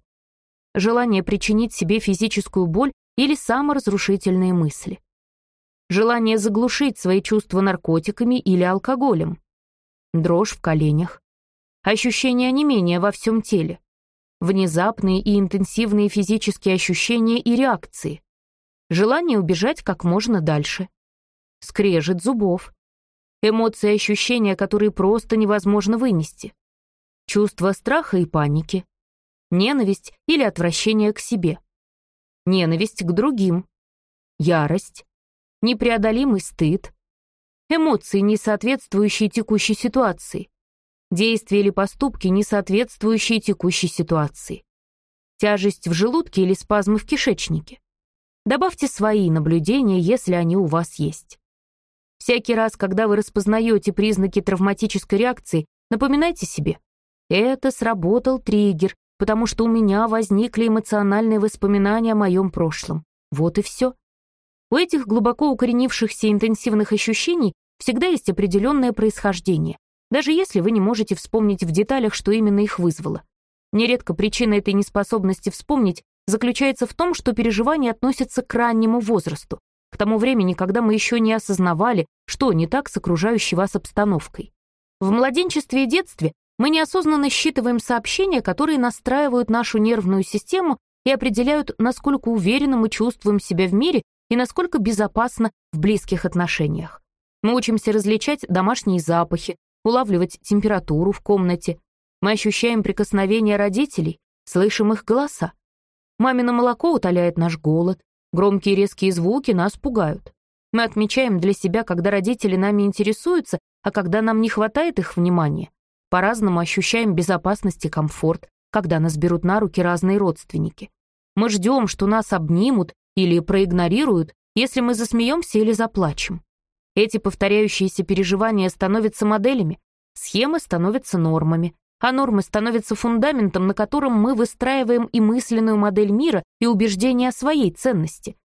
желание причинить себе физическую боль или саморазрушительные мысли, желание заглушить свои чувства наркотиками или алкоголем, дрожь в коленях, ощущение онемения во всем теле, внезапные и интенсивные физические ощущения и реакции, желание убежать как можно дальше, скрежет зубов, эмоции и ощущения, которые просто невозможно вынести. Чувство страха и паники. Ненависть или отвращение к себе. Ненависть к другим. Ярость. непреодолимый стыд, эмоции, не соответствующие текущей ситуации, действия или поступки, не соответствующие текущей ситуации, тяжесть в желудке или спазмы в кишечнике. Добавьте свои наблюдения, если они у вас есть. Всякий раз, когда вы распознаете признаки травматической реакции, напоминайте себе, это сработал триггер, потому что у меня возникли эмоциональные воспоминания о моем прошлом. Вот и все. У этих глубоко укоренившихся интенсивных ощущений всегда есть определенное происхождение, даже если вы не можете вспомнить в деталях, что именно их вызвало. Нередко причина этой неспособности вспомнить заключается в том, что переживания относятся к раннему возрасту, к тому времени, когда мы еще не осознавали, что не так с окружающей вас обстановкой. В младенчестве и детстве мы неосознанно считываем сообщения, которые настраивают нашу нервную систему и определяют, насколько уверенно мы чувствуем себя в мире и насколько безопасно в близких отношениях. Мы учимся различать домашние запахи, улавливать температуру в комнате. Мы ощущаем прикосновение родителей, слышим их голоса. Мамино молоко утоляет наш голод, громкие резкие звуки нас пугают. Мы отмечаем для себя, когда родители нами интересуются, а когда нам не хватает их внимания. По-разному ощущаем безопасность и комфорт, когда нас берут на руки разные родственники. Мы ждем, что нас обнимут или проигнорируют, если мы засмеемся или заплачем. Эти повторяющиеся переживания становятся моделями, схемы становятся нормами, а нормы становятся фундаментом, на котором мы выстраиваем и мысленную модель мира, и убеждения о своей ценности.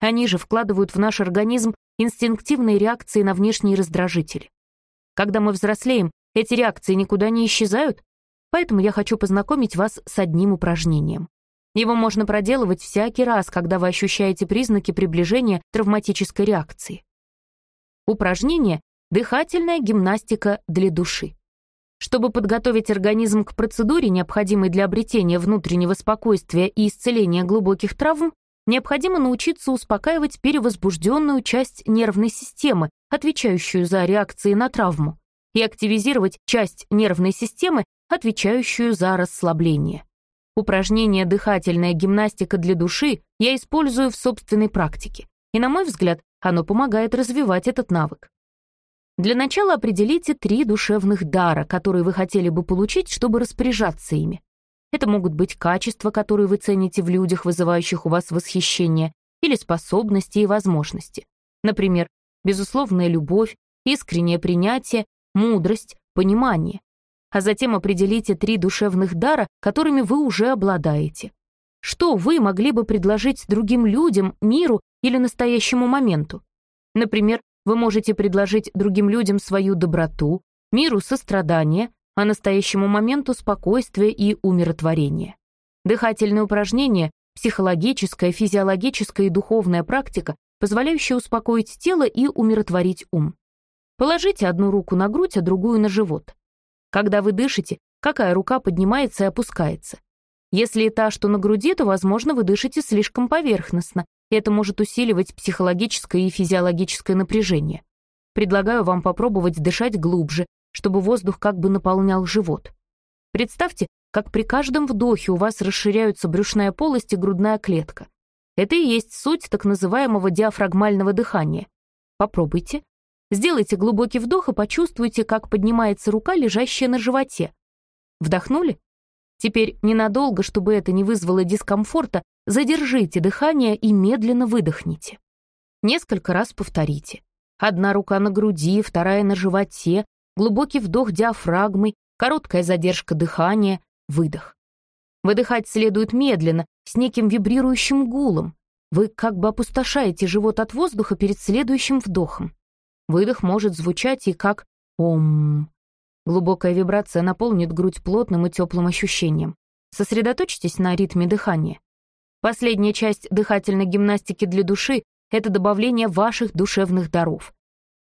Они же вкладывают в наш организм инстинктивные реакции на внешние раздражители. Когда мы взрослеем, эти реакции никуда не исчезают, поэтому я хочу познакомить вас с одним упражнением. Его можно проделывать всякий раз, когда вы ощущаете признаки приближения травматической реакции. Упражнение «Дыхательная гимнастика для души». Чтобы подготовить организм к процедуре, необходимой для обретения внутреннего спокойствия и исцеления глубоких травм, необходимо научиться успокаивать перевозбужденную часть нервной системы, отвечающую за реакции на травму, и активизировать часть нервной системы, отвечающую за расслабление. Упражнение «Дыхательная гимнастика для души» я использую в собственной практике, и, на мой взгляд, оно помогает развивать этот навык. Для начала определите три душевных дара, которые вы хотели бы получить, чтобы распоряжаться ими. Это могут быть качества, которые вы цените в людях, вызывающих у вас восхищение, или способности и возможности. Например, безусловная любовь, искреннее принятие, мудрость, понимание. А затем определите три душевных дара, которыми вы уже обладаете. Что вы могли бы предложить другим людям, миру или настоящему моменту. Например, вы можете предложить другим людям свою доброту, миру сострадание, а настоящему моменту спокойствие и умиротворение. Дыхательные упражнения — психологическая, физиологическая и духовная практика, позволяющая успокоить тело и умиротворить ум. Положите одну руку на грудь, а другую на живот. Когда вы дышите, какая рука поднимается и опускается? Если та, что на груди, то, возможно, вы дышите слишком поверхностно, это может усиливать психологическое и физиологическое напряжение. Предлагаю вам попробовать дышать глубже, чтобы воздух как бы наполнял живот. Представьте, как при каждом вдохе у вас расширяются брюшная полость и грудная клетка. Это и есть суть так называемого диафрагмального дыхания. Попробуйте. Сделайте глубокий вдох и почувствуйте, как поднимается рука, лежащая на животе. Вдохнули? Теперь ненадолго, чтобы это не вызвало дискомфорта, задержите дыхание и медленно выдохните. Несколько раз повторите. Одна рука на груди, вторая на животе, глубокий вдох диафрагмой, короткая задержка дыхания, выдох. Выдыхать следует медленно, с неким вибрирующим гулом. Вы как бы опустошаете живот от воздуха перед следующим вдохом. Выдох может звучать и как «Ом». Глубокая вибрация наполнит грудь плотным и теплым ощущением. Сосредоточьтесь на ритме дыхания. Последняя часть дыхательной гимнастики для души — это добавление ваших душевных даров.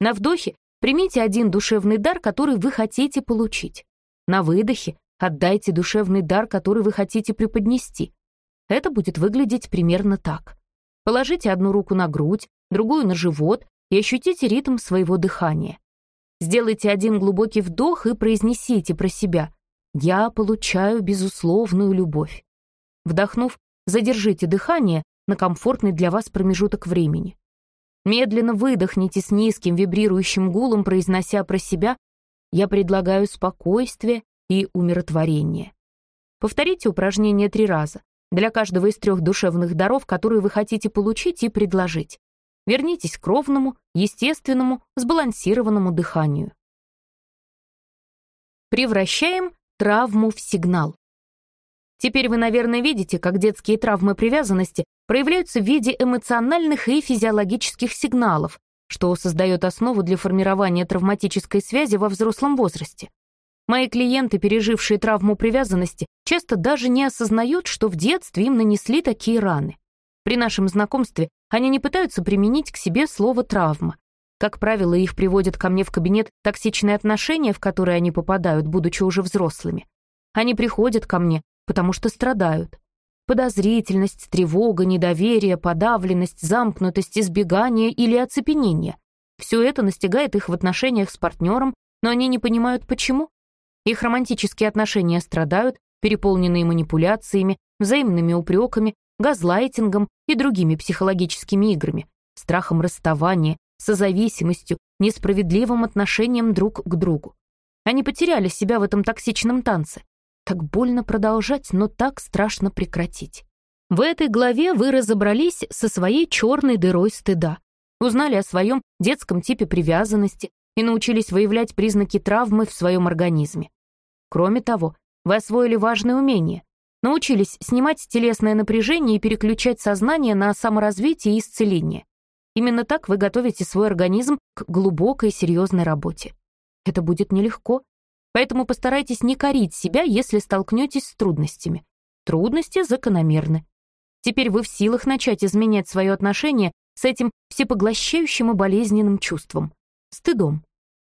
На вдохе примите один душевный дар, который вы хотите получить. На выдохе отдайте душевный дар, который вы хотите преподнести. Это будет выглядеть примерно так. Положите одну руку на грудь, другую на живот и ощутите ритм своего дыхания. Сделайте один глубокий вдох и произнесите про себя «Я получаю безусловную любовь». Вдохнув, задержите дыхание на комфортный для вас промежуток времени. Медленно выдохните с низким вибрирующим гулом, произнося про себя «Я предлагаю спокойствие и умиротворение». Повторите упражнение три раза для каждого из трех душевных даров, которые вы хотите получить и предложить. Вернитесь к ровному, естественному, сбалансированному дыханию. Превращаем травму в сигнал. Теперь вы, наверное, видите, как детские травмы привязанности проявляются в виде эмоциональных и физиологических сигналов, что создает основу для формирования травматической связи во взрослом возрасте. Мои клиенты, пережившие травму привязанности, часто даже не осознают, что в детстве им нанесли такие раны. При нашем знакомстве они не пытаются применить к себе слово «травма». Как правило, их приводят ко мне в кабинет токсичные отношения, в которые они попадают, будучи уже взрослыми. Они приходят ко мне, потому что страдают. Подозрительность, тревога, недоверие, подавленность, замкнутость, избегание или оцепенение. Все это настигает их в отношениях с партнером, но они не понимают, почему. Их романтические отношения страдают, переполненные манипуляциями, взаимными упреками, газлайтингом и другими психологическими играми, страхом расставания, созависимостью, несправедливым отношением друг к другу. Они потеряли себя в этом токсичном танце. Так больно продолжать, но так страшно прекратить. В этой главе вы разобрались со своей черной дырой стыда, узнали о своем детском типе привязанности и научились выявлять признаки травмы в своем организме. Кроме того, вы освоили важное умение Научились снимать телесное напряжение и переключать сознание на саморазвитие и исцеление. Именно так вы готовите свой организм к глубокой и серьезной работе. Это будет нелегко, поэтому постарайтесь не корить себя, если столкнетесь с трудностями. Трудности закономерны. Теперь вы в силах начать изменять свое отношение с этим всепоглощающим и болезненным чувством — стыдом.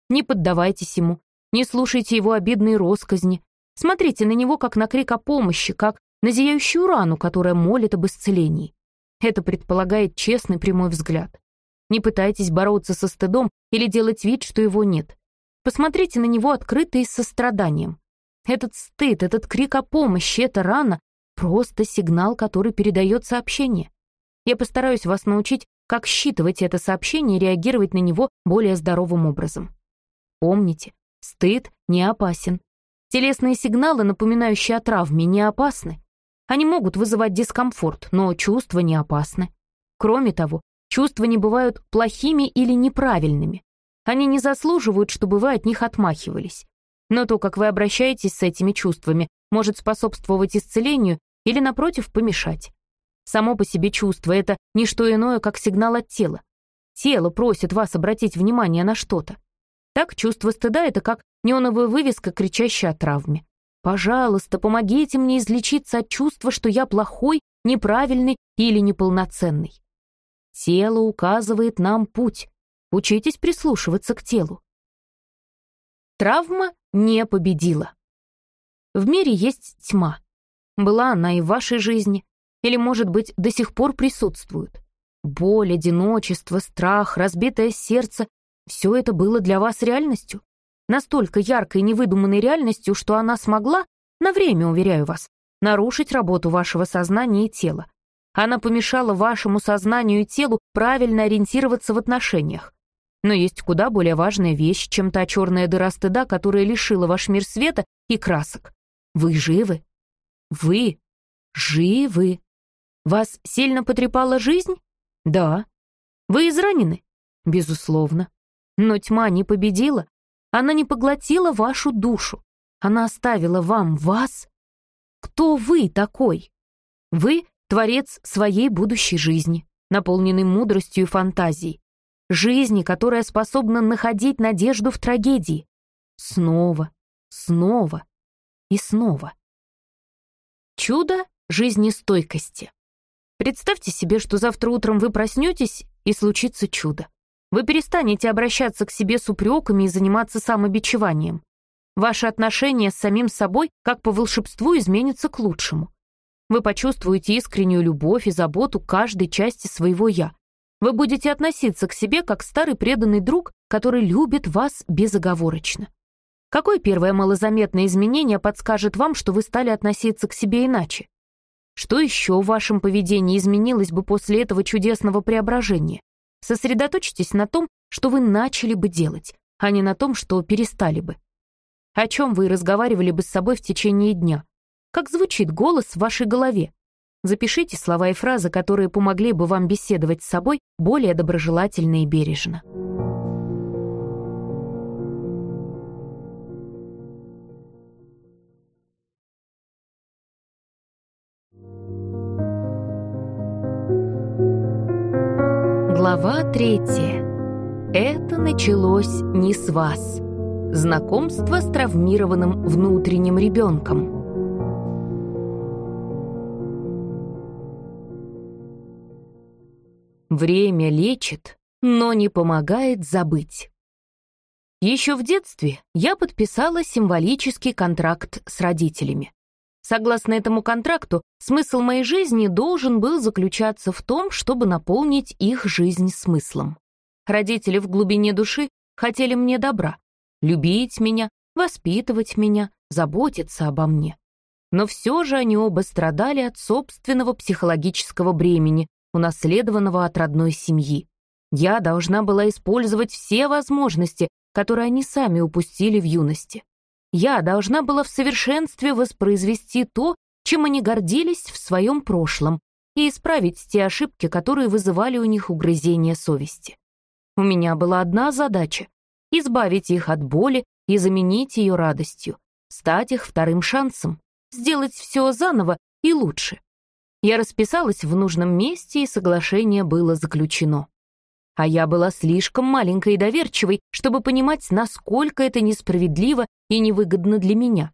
Не поддавайтесь ему, не слушайте его обидные росказни, Смотрите на него как на крик о помощи, как на зияющую рану, которая молит об исцелении. Это предполагает честный прямой взгляд. Не пытайтесь бороться со стыдом или делать вид, что его нет. Посмотрите на него открыто и с состраданием. Этот стыд, этот крик о помощи, эта рана — просто сигнал, который передает сообщение. Я постараюсь вас научить, как считывать это сообщение и реагировать на него более здоровым образом. Помните, стыд не опасен. Телесные сигналы, напоминающие о травме, не опасны. Они могут вызывать дискомфорт, но чувства не опасны. Кроме того, чувства не бывают плохими или неправильными. Они не заслуживают, чтобы вы от них отмахивались. Но то, как вы обращаетесь с этими чувствами, может способствовать исцелению или, напротив, помешать. Само по себе чувство — это не что иное, как сигнал от тела. Тело просит вас обратить внимание на что-то. Так, чувство стыда — это как неоновая вывеска, кричащая о травме. «Пожалуйста, помогите мне излечиться от чувства, что я плохой, неправильный или неполноценный». Тело указывает нам путь. Учитесь прислушиваться к телу. Травма не победила. В мире есть тьма. Была она и в вашей жизни, или, может быть, до сих пор присутствует. Боль, одиночество, страх, разбитое сердце — все это было для вас реальностью настолько яркой невыдуманной реальностью, что она смогла, на время, уверяю вас, нарушить работу вашего сознания и тела. Она помешала вашему сознанию и телу правильно ориентироваться в отношениях. Но есть куда более важная вещь, чем та черная дыра стыда, которая лишила ваш мир света и красок. Вы живы. Вы живы. Вас сильно потрепала жизнь? Да. Вы изранены? Безусловно. Но тьма не победила, она не поглотила вашу душу. Она оставила вам вас. Кто вы такой? Вы — творец своей будущей жизни, наполненный мудростью и фантазией. Жизни, которая способна находить надежду в трагедии. Снова, снова и снова. Чудо жизнестойкости. Представьте себе, что завтра утром вы проснетесь, и случится чудо. Вы перестанете обращаться к себе с упреками и заниматься самобичеванием. Ваши отношения с самим собой, как по волшебству, изменятся к лучшему. Вы почувствуете искреннюю любовь и заботу каждой части своего «я». Вы будете относиться к себе как старый преданный друг, который любит вас безоговорочно. Какое первое малозаметное изменение подскажет вам, что вы стали относиться к себе иначе? Что еще в вашем поведении изменилось бы после этого чудесного преображения? Сосредоточьтесь на том, что вы начали бы делать, а не на том, что перестали бы. О чем вы разговаривали бы с собой в течение дня? Как звучит голос в вашей голове? Запишите слова и фразы, которые помогли бы вам беседовать с собой более доброжелательно и бережно. Глава третья. Это началось не с вас. Знакомство с травмированным внутренним ребенком. Время лечит, но не помогает забыть. Еще в детстве я подписала символический контракт с родителями. Согласно этому контракту, смысл моей жизни должен был заключаться в том, чтобы наполнить их жизнь смыслом. Родители в глубине души хотели мне добра, любить меня, воспитывать меня, заботиться обо мне. Но все же они оба страдали от собственного психологического бремени, унаследованного от родной семьи. Я должна была использовать все возможности, которые они сами упустили в юности. Я должна была в совершенстве воспроизвести то, чем они гордились в своем прошлом, и исправить те ошибки, которые вызывали у них угрызение совести. У меня была одна задача — избавить их от боли и заменить ее радостью, стать их вторым шансом, сделать все заново и лучше. Я расписалась в нужном месте, и соглашение было заключено. А я была слишком маленькой и доверчивой, чтобы понимать, насколько это несправедливо и невыгодно для меня.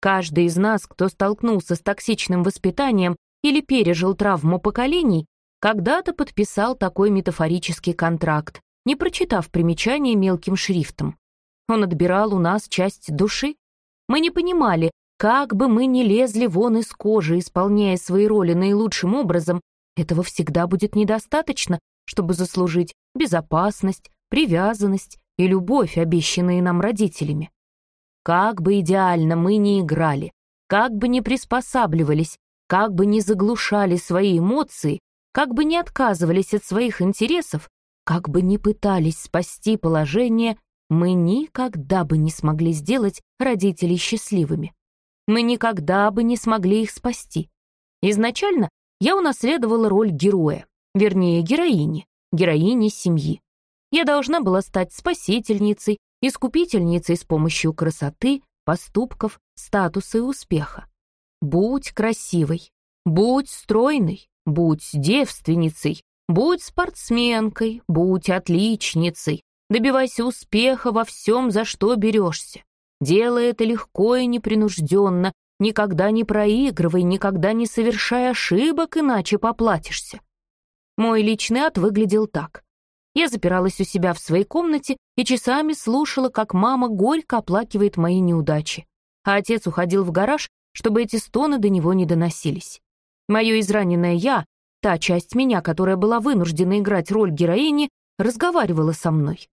Каждый из нас, кто столкнулся с токсичным воспитанием или пережил травму поколений, когда-то подписал такой метафорический контракт, не прочитав примечание мелким шрифтом. Он отбирал у нас часть души. Мы не понимали, как бы мы ни лезли вон из кожи, исполняя свои роли наилучшим образом, этого всегда будет недостаточно, чтобы заслужить безопасность, привязанность и любовь, обещанные нам родителями. Как бы идеально мы ни играли, как бы ни приспосабливались, как бы ни заглушали свои эмоции, как бы ни отказывались от своих интересов, как бы ни пытались спасти положение, мы никогда бы не смогли сделать родителей счастливыми. Мы никогда бы не смогли их спасти. Изначально я унаследовала роль героя, вернее, героини, героини семьи. Я должна была стать спасительницей, искупительницей с помощью красоты, поступков, статуса и успеха. Будь красивой, будь стройной, будь девственницей, будь спортсменкой, будь отличницей, добивайся успеха во всем, за что берешься. Делай это легко и непринужденно, никогда не проигрывай, никогда не совершай ошибок, иначе поплатишься. Мой личный ад выглядел так. Я запиралась у себя в своей комнате и часами слушала, как мама горько оплакивает мои неудачи, а отец уходил в гараж, чтобы эти стоны до него не доносились. Мое израненное «я», та часть меня, которая была вынуждена играть роль героини, разговаривала со мной.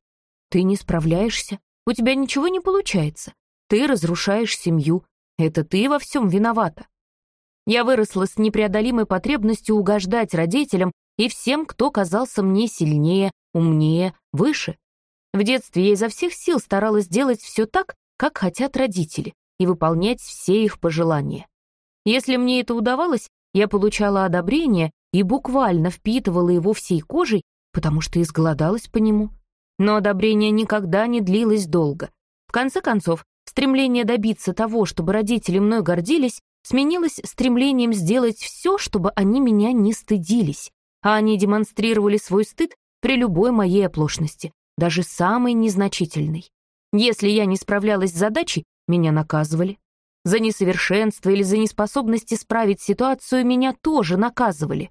«Ты не справляешься, у тебя ничего не получается, ты разрушаешь семью, это ты во всем виновата». Я выросла с непреодолимой потребностью угождать родителям и всем, кто казался мне сильнее, умнее, выше. В детстве я изо всех сил старалась делать все так, как хотят родители, и выполнять все их пожелания. Если мне это удавалось, я получала одобрение и буквально впитывала его всей кожей, потому что изголодалась по нему. Но одобрение никогда не длилось долго. В конце концов, стремление добиться того, чтобы родители мной гордились, сменилось стремлением сделать все, чтобы они меня не стыдились а они демонстрировали свой стыд при любой моей оплошности, даже самой незначительной. Если я не справлялась с задачей, меня наказывали. За несовершенство или за неспособность исправить ситуацию меня тоже наказывали.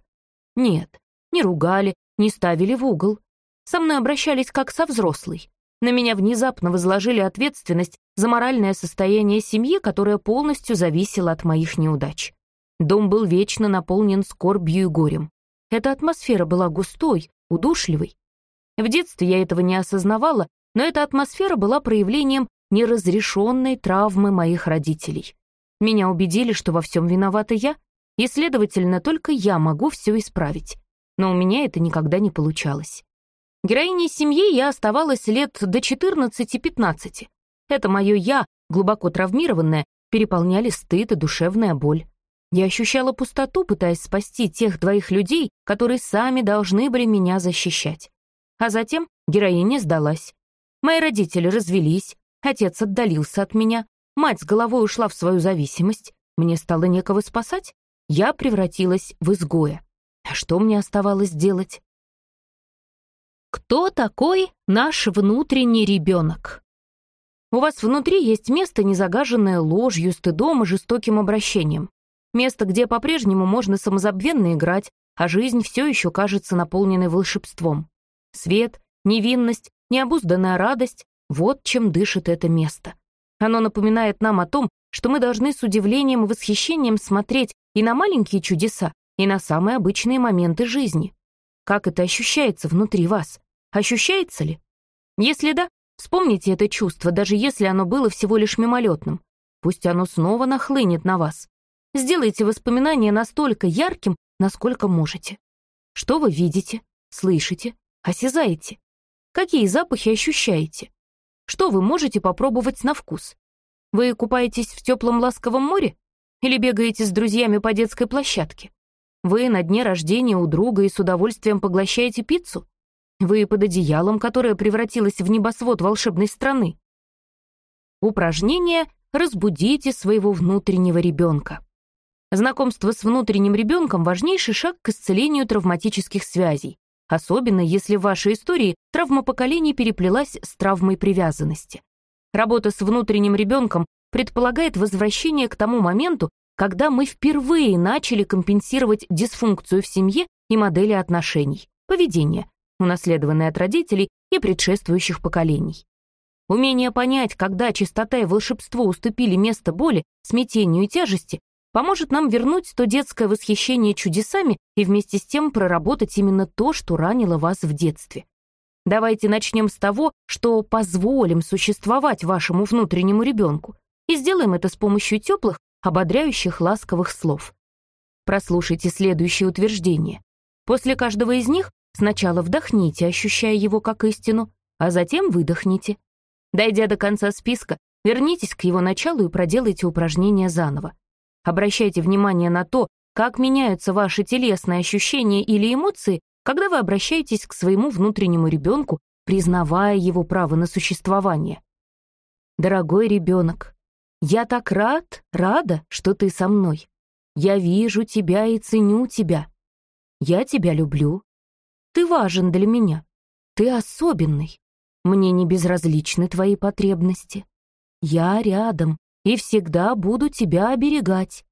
Нет, не ругали, не ставили в угол. Со мной обращались как со взрослой. На меня внезапно возложили ответственность за моральное состояние семьи, которое полностью зависело от моих неудач. Дом был вечно наполнен скорбью и горем. Эта атмосфера была густой, удушливой. В детстве я этого не осознавала, но эта атмосфера была проявлением неразрешенной травмы моих родителей. Меня убедили, что во всем виновата я, и, следовательно, только я могу все исправить. Но у меня это никогда не получалось. Героиней семьи я оставалась лет до 14-15. Это мое «я», глубоко травмированное, переполняли стыд и душевная боль. Я ощущала пустоту, пытаясь спасти тех двоих людей, которые сами должны были меня защищать. А затем героиня сдалась. Мои родители развелись, отец отдалился от меня, мать с головой ушла в свою зависимость, мне стало некого спасать, я превратилась в изгоя. А что мне оставалось делать? Кто такой наш внутренний ребенок? У вас внутри есть место, не загаженное ложью, стыдом и жестоким обращением. Место, где по-прежнему можно самозабвенно играть, а жизнь все еще кажется наполненной волшебством. Свет, невинность, необузданная радость — вот чем дышит это место. Оно напоминает нам о том, что мы должны с удивлением и восхищением смотреть и на маленькие чудеса, и на самые обычные моменты жизни. Как это ощущается внутри вас? Ощущается ли? Если да, вспомните это чувство, даже если оно было всего лишь мимолетным. Пусть оно снова нахлынет на вас. Сделайте воспоминание настолько ярким, насколько можете. Что вы видите, слышите, осязаете? Какие запахи ощущаете? Что вы можете попробовать на вкус? Вы купаетесь в теплом ласковом море? Или бегаете с друзьями по детской площадке? Вы на дне рождения у друга и с удовольствием поглощаете пиццу? Вы под одеялом, которое превратилось в небосвод волшебной страны? Упражнение «Разбудите своего внутреннего ребенка». Знакомство с внутренним ребенком – важнейший шаг к исцелению травматических связей, особенно если в вашей истории травма поколений переплелась с травмой привязанности. Работа с внутренним ребенком предполагает возвращение к тому моменту, когда мы впервые начали компенсировать дисфункцию в семье и модели отношений, поведения, унаследованные от родителей и предшествующих поколений. Умение понять, когда чистота и волшебство уступили место боли, смятению и тяжести, поможет нам вернуть то детское восхищение чудесами и вместе с тем проработать именно то, что ранило вас в детстве. Давайте начнем с того, что позволим существовать вашему внутреннему ребенку, и сделаем это с помощью теплых, ободряющих, ласковых слов. Прослушайте следующее утверждение. После каждого из них сначала вдохните, ощущая его как истину, а затем выдохните. Дойдя до конца списка, вернитесь к его началу и проделайте упражнение заново. Обращайте внимание на то, как меняются ваши телесные ощущения или эмоции, когда вы обращаетесь к своему внутреннему ребенку, признавая его право на существование. Дорогой ребенок, я так рад, рада, что ты со мной. Я вижу тебя и ценю тебя. Я тебя люблю. Ты важен для меня. Ты особенный. Мне не безразличны твои потребности. Я рядом, и всегда буду тебя оберегать.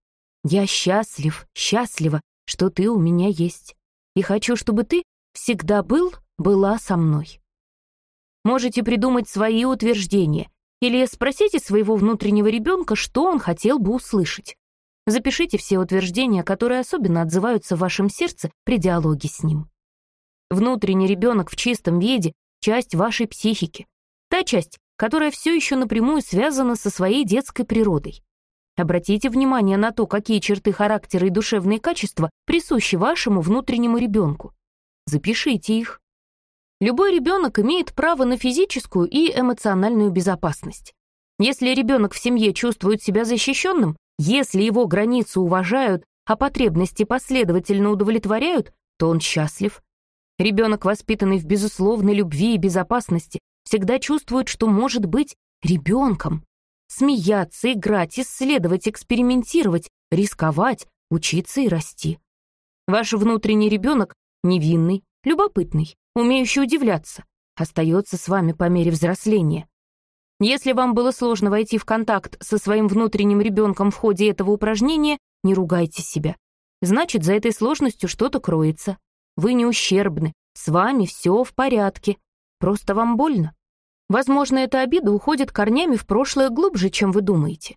Я счастлив, счастлива, что ты у меня есть, и хочу, чтобы ты всегда был, была со мной. Можете придумать свои утверждения или спросите своего внутреннего ребенка, что он хотел бы услышать. Запишите все утверждения, которые особенно отзываются в вашем сердце при диалоге с ним. Внутренний ребенок в чистом виде — часть вашей психики. Та часть, которая все еще напрямую связана со своей детской природой. Обратите внимание на то, какие черты характера и душевные качества присущи вашему внутреннему ребенку. Запишите их. Любой ребенок имеет право на физическую и эмоциональную безопасность. Если ребенок в семье чувствует себя защищенным, если его границы уважают, а потребности последовательно удовлетворяют, то он счастлив. Ребенок, воспитанный в безусловной любви и безопасности, всегда чувствует, что может быть ребенком. Смеяться, играть, исследовать, экспериментировать, рисковать, учиться и расти. Ваш внутренний ребенок невинный, любопытный, умеющий удивляться, остается с вами по мере взросления. Если вам было сложно войти в контакт со своим внутренним ребенком в ходе этого упражнения, не ругайте себя. Значит, за этой сложностью что-то кроется. Вы не ущербны, с вами все в порядке. Просто вам больно. Возможно, эта обида уходит корнями в прошлое глубже, чем вы думаете.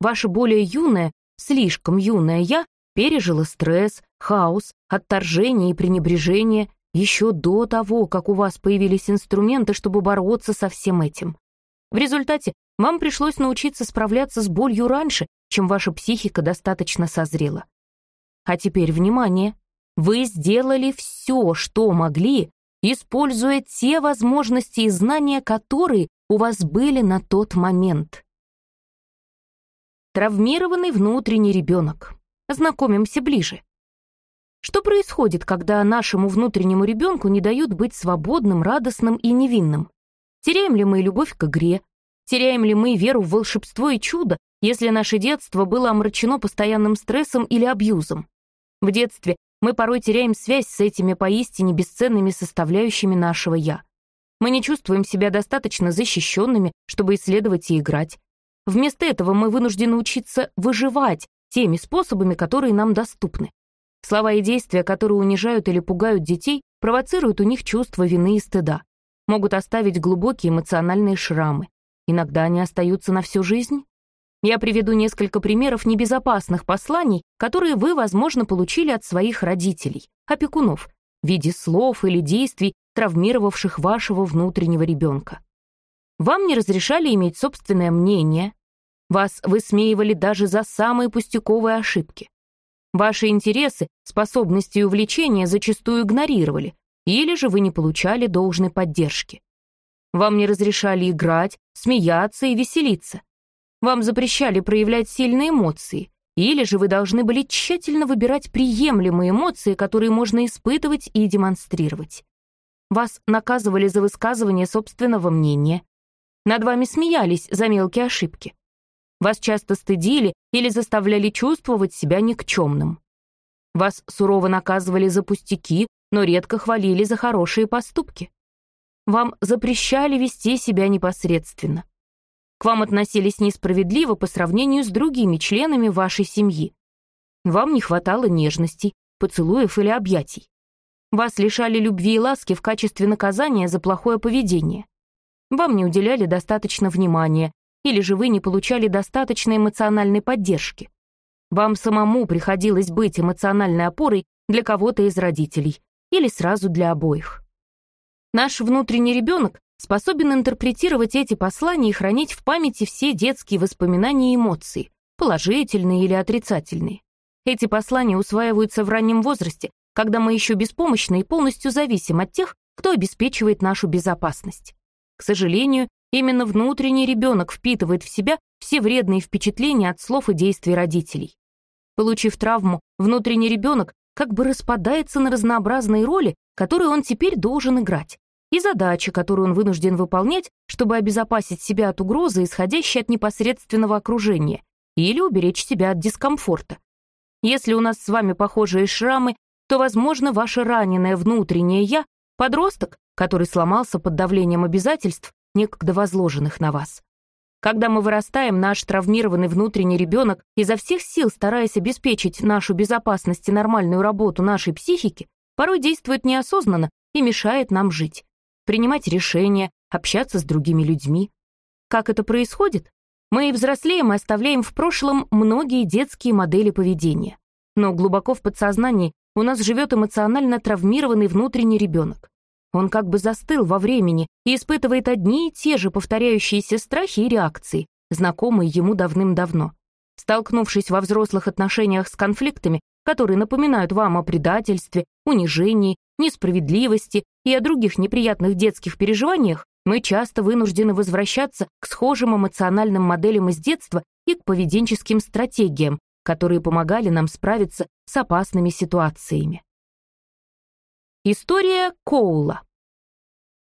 Ваше более юное, слишком юное «я» пережило стресс, хаос, отторжение и пренебрежение еще до того, как у вас появились инструменты, чтобы бороться со всем этим. В результате вам пришлось научиться справляться с болью раньше, чем ваша психика достаточно созрела. А теперь внимание! Вы сделали все, что могли, используя те возможности и знания, которые у вас были на тот момент. Травмированный внутренний ребенок. Знакомимся ближе. Что происходит, когда нашему внутреннему ребенку не дают быть свободным, радостным и невинным? Теряем ли мы любовь к игре? Теряем ли мы веру в волшебство и чудо, если наше детство было омрачено постоянным стрессом или абьюзом? В детстве мы порой теряем связь с этими поистине бесценными составляющими нашего «я». Мы не чувствуем себя достаточно защищенными, чтобы исследовать и играть. Вместо этого мы вынуждены учиться выживать теми способами, которые нам доступны. Слова и действия, которые унижают или пугают детей, провоцируют у них чувство вины и стыда, могут оставить глубокие эмоциональные шрамы. Иногда они остаются на всю жизнь. Я приведу несколько примеров небезопасных посланий, которые вы, возможно, получили от своих родителей, опекунов, в виде слов или действий, травмировавших вашего внутреннего ребенка. Вам не разрешали иметь собственное мнение, вас высмеивали даже за самые пустяковые ошибки. Ваши интересы, способности и увлечения зачастую игнорировали, или же вы не получали должной поддержки. Вам не разрешали играть, смеяться и веселиться. Вам запрещали проявлять сильные эмоции, или же вы должны были тщательно выбирать приемлемые эмоции, которые можно испытывать и демонстрировать. Вас наказывали за высказывание собственного мнения. Над вами смеялись за мелкие ошибки. Вас часто стыдили или заставляли чувствовать себя никчемным. Вас сурово наказывали за пустяки, но редко хвалили за хорошие поступки. Вам запрещали вести себя непосредственно. Вам относились несправедливо по сравнению с другими членами вашей семьи. Вам не хватало нежностей, поцелуев или объятий. Вас лишали любви и ласки в качестве наказания за плохое поведение. Вам не уделяли достаточно внимания, или же вы не получали достаточной эмоциональной поддержки. Вам самому приходилось быть эмоциональной опорой для кого-то из родителей или сразу для обоих. Наш внутренний ребенок способен интерпретировать эти послания и хранить в памяти все детские воспоминания и эмоции, положительные или отрицательные. Эти послания усваиваются в раннем возрасте, когда мы еще беспомощны и полностью зависим от тех, кто обеспечивает нашу безопасность. К сожалению, именно внутренний ребенок впитывает в себя все вредные впечатления от слов и действий родителей. Получив травму, внутренний ребенок как бы распадается на разнообразные роли, которые он теперь должен играть и задачи, которые он вынужден выполнять, чтобы обезопасить себя от угрозы, исходящей от непосредственного окружения, или уберечь себя от дискомфорта. Если у нас с вами похожие шрамы, то, возможно, ваше раненое внутреннее «я» — подросток, который сломался под давлением обязательств, некогда возложенных на вас. Когда мы вырастаем, наш травмированный внутренний ребенок, изо всех сил стараясь обеспечить нашу безопасность и нормальную работу нашей психики, порой действует неосознанно и мешает нам жить принимать решения, общаться с другими людьми. Как это происходит? Мы и взрослеем и оставляем в прошлом многие детские модели поведения. Но глубоко в подсознании у нас живет эмоционально травмированный внутренний ребенок. Он как бы застыл во времени и испытывает одни и те же повторяющиеся страхи и реакции, знакомые ему давным-давно. Столкнувшись во взрослых отношениях с конфликтами, которые напоминают вам о предательстве, унижении, несправедливости и о других неприятных детских переживаниях, мы часто вынуждены возвращаться к схожим эмоциональным моделям из детства и к поведенческим стратегиям, которые помогали нам справиться с опасными ситуациями. История Коула.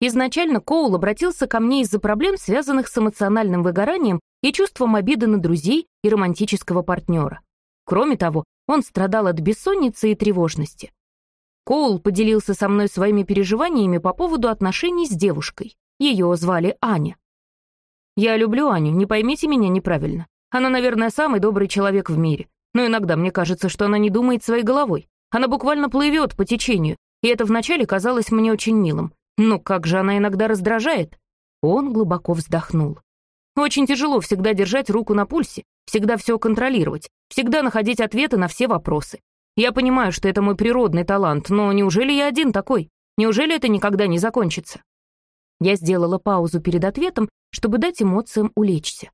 Изначально Коул обратился ко мне из-за проблем, связанных с эмоциональным выгоранием и чувством обиды на друзей и романтического партнера. Кроме того, он страдал от бессонницы и тревожности. Коул поделился со мной своими переживаниями по поводу отношений с девушкой. Ее звали Аня. Я люблю Аню, не поймите меня неправильно. Она, наверное, самый добрый человек в мире. Но иногда мне кажется, что она не думает своей головой. Она буквально плывет по течению, и это вначале казалось мне очень милым. Но как же она иногда раздражает? Он глубоко вздохнул. Очень тяжело всегда держать руку на пульсе, всегда все контролировать, всегда находить ответы на все вопросы. Я понимаю, что это мой природный талант, но неужели я один такой? Неужели это никогда не закончится? Я сделала паузу перед ответом, чтобы дать эмоциям улечься.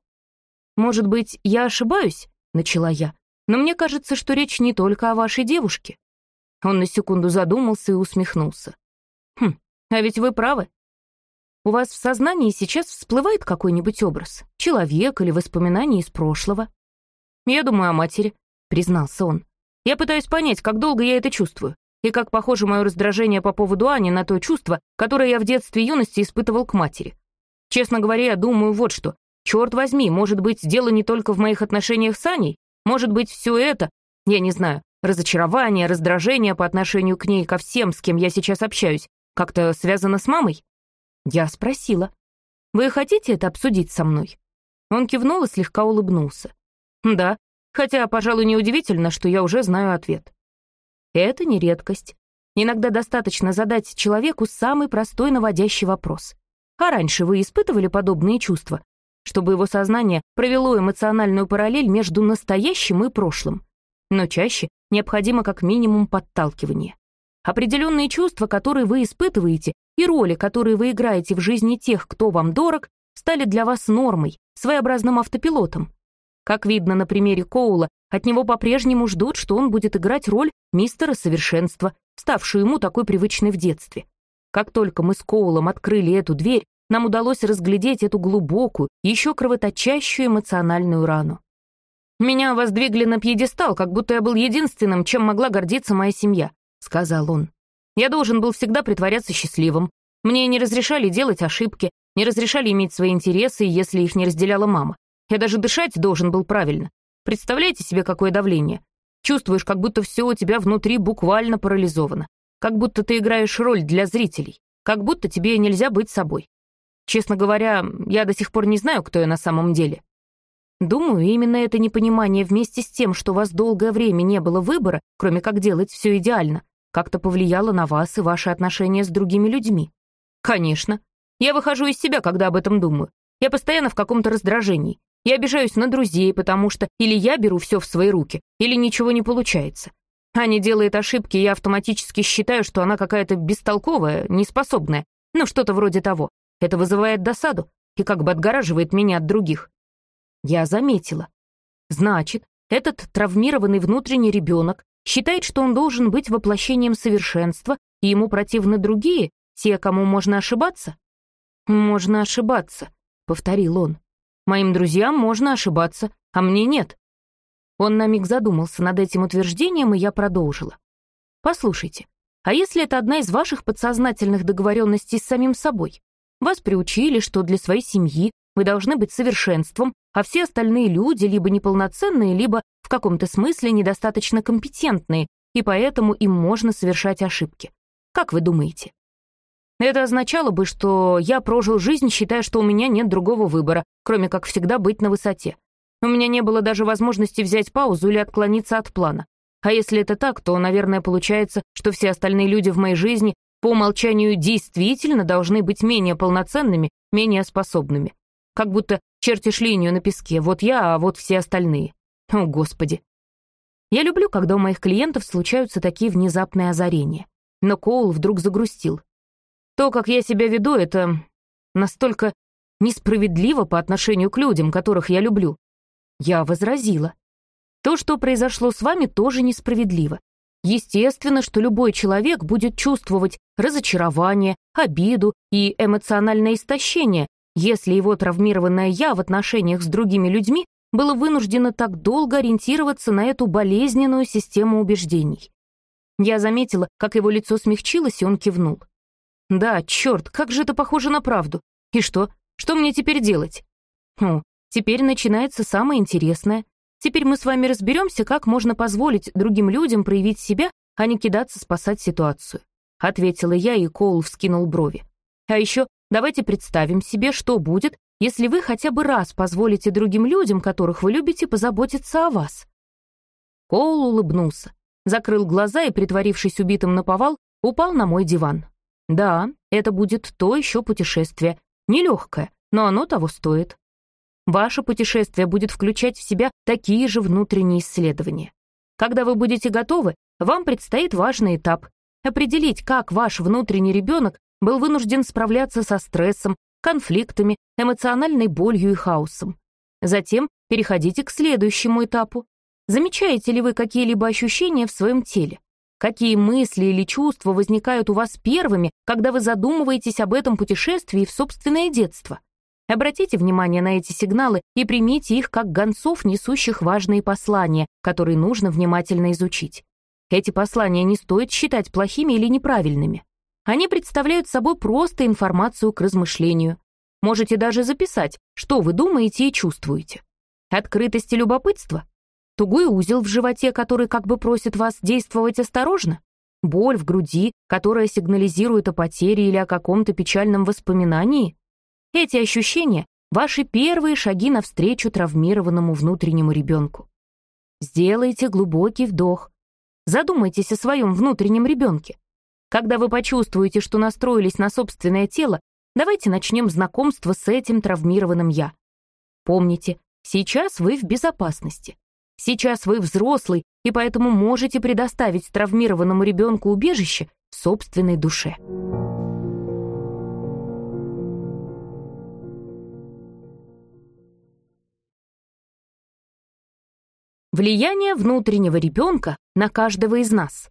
«Может быть, я ошибаюсь?» — начала я. «Но мне кажется, что речь не только о вашей девушке». Он на секунду задумался и усмехнулся. «Хм, А ведь вы правы. У вас в сознании сейчас всплывает какой-нибудь образ? Человек или воспоминание из прошлого? Я думаю о матери, признался он. Я пытаюсь понять, как долго я это чувствую, и как похоже мое раздражение по поводу Ани на то чувство, которое я в детстве и юности испытывал к матери. Честно говоря, я думаю вот что. Черт возьми, может быть, дело не только в моих отношениях с Аней? Может быть, все это, я не знаю, разочарование, раздражение по отношению к ней ко всем, с кем я сейчас общаюсь, как-то связано с мамой? Я спросила. «Вы хотите это обсудить со мной?» Он кивнул и слегка улыбнулся. «Да, хотя, пожалуй, неудивительно, что я уже знаю ответ». Это не редкость. Иногда достаточно задать человеку самый простой наводящий вопрос. А раньше вы испытывали подобные чувства? Чтобы его сознание провело эмоциональную параллель между настоящим и прошлым. Но чаще необходимо как минимум подталкивание. Определенные чувства, которые вы испытываете, и роли, которые вы играете в жизни тех, кто вам дорог, стали для вас нормой, своеобразным автопилотом. Как видно на примере Коула, от него по-прежнему ждут, что он будет играть роль мистера совершенства, ставшую ему такой привычной в детстве. Как только мы с Коулом открыли эту дверь, нам удалось разглядеть эту глубокую, еще кровоточащую эмоциональную рану. «Меня воздвигли на пьедестал, как будто я был единственным, чем могла гордиться моя семья», — сказал он. «Я должен был всегда притворяться счастливым. Мне не разрешали делать ошибки, не разрешали иметь свои интересы, если их не разделяла мама. Я даже дышать должен был правильно. Представляете себе, какое давление? Чувствуешь, как будто все у тебя внутри буквально парализовано. Как будто ты играешь роль для зрителей. Как будто тебе нельзя быть собой. Честно говоря, я до сих пор не знаю, кто я на самом деле. Думаю, именно это непонимание вместе с тем, что у вас долгое время не было выбора, кроме как делать все идеально, как-то повлияло на вас и ваши отношения с другими людьми. Конечно. Я выхожу из себя, когда об этом думаю. Я постоянно в каком-то раздражении. Я обижаюсь на друзей, потому что или я беру все в свои руки, или ничего не получается. Аня делает ошибки, и я автоматически считаю, что она какая-то бестолковая, неспособная. Ну, что-то вроде того. Это вызывает досаду и как бы отгораживает меня от других. Я заметила. Значит, этот травмированный внутренний ребенок считает, что он должен быть воплощением совершенства, и ему противны другие, те, кому можно ошибаться? Можно ошибаться, повторил он. Моим друзьям можно ошибаться, а мне нет. Он на миг задумался над этим утверждением, и я продолжила. Послушайте, а если это одна из ваших подсознательных договоренностей с самим собой? Вас приучили, что для своей семьи вы должны быть совершенством, а все остальные люди либо неполноценные, либо в каком-то смысле недостаточно компетентные, и поэтому им можно совершать ошибки. Как вы думаете? Это означало бы, что я прожил жизнь, считая, что у меня нет другого выбора, кроме как всегда быть на высоте. У меня не было даже возможности взять паузу или отклониться от плана. А если это так, то, наверное, получается, что все остальные люди в моей жизни по умолчанию действительно должны быть менее полноценными, менее способными. Как будто чертишь линию на песке, вот я, а вот все остальные. О, Господи. Я люблю, когда у моих клиентов случаются такие внезапные озарения. Но Коул вдруг загрустил. То, как я себя веду, это настолько несправедливо по отношению к людям, которых я люблю. Я возразила. То, что произошло с вами, тоже несправедливо. Естественно, что любой человек будет чувствовать разочарование, обиду и эмоциональное истощение, если его травмированное «я» в отношениях с другими людьми было вынуждено так долго ориентироваться на эту болезненную систему убеждений. Я заметила, как его лицо смягчилось, и он кивнул. «Да, черт, как же это похоже на правду. И что? Что мне теперь делать?» «О, теперь начинается самое интересное. Теперь мы с вами разберемся, как можно позволить другим людям проявить себя, а не кидаться спасать ситуацию», — ответила я, и Коул вскинул брови. «А еще давайте представим себе, что будет, если вы хотя бы раз позволите другим людям, которых вы любите, позаботиться о вас». Коул улыбнулся, закрыл глаза и, притворившись убитым на повал, упал на мой диван. «Да, это будет то еще путешествие. Нелегкое, но оно того стоит. Ваше путешествие будет включать в себя такие же внутренние исследования. Когда вы будете готовы, вам предстоит важный этап — определить, как ваш внутренний ребенок был вынужден справляться со стрессом, конфликтами, эмоциональной болью и хаосом. Затем переходите к следующему этапу. Замечаете ли вы какие-либо ощущения в своем теле? какие мысли или чувства возникают у вас первыми, когда вы задумываетесь об этом путешествии в собственное детство. Обратите внимание на эти сигналы и примите их как гонцов, несущих важные послания, которые нужно внимательно изучить. Эти послания не стоит считать плохими или неправильными. Они представляют собой просто информацию к размышлению. Можете даже записать, что вы думаете и чувствуете. Открытость и любопытство? Тугой узел в животе, который как бы просит вас действовать осторожно? Боль в груди, которая сигнализирует о потере или о каком-то печальном воспоминании? Эти ощущения — ваши первые шаги навстречу травмированному внутреннему ребенку. Сделайте глубокий вдох. Задумайтесь о своем внутреннем ребенке. Когда вы почувствуете, что настроились на собственное тело, давайте начнем знакомство с этим травмированным «я». Помните, сейчас вы в безопасности. Сейчас вы взрослый, и поэтому можете предоставить травмированному ребенку убежище в собственной душе. Влияние внутреннего ребенка на каждого из нас.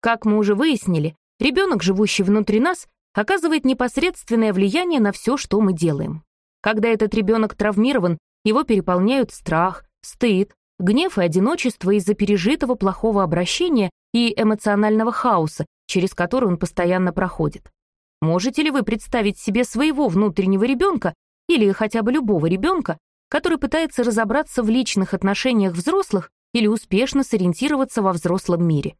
Как мы уже выяснили, ребенок, живущий внутри нас, оказывает непосредственное влияние на все, что мы делаем. Когда этот ребенок травмирован, его переполняют страх, стыд, гнев и одиночество из-за пережитого плохого обращения и эмоционального хаоса, через который он постоянно проходит. Можете ли вы представить себе своего внутреннего ребенка или хотя бы любого ребенка, который пытается разобраться в личных отношениях взрослых или успешно сориентироваться во взрослом мире.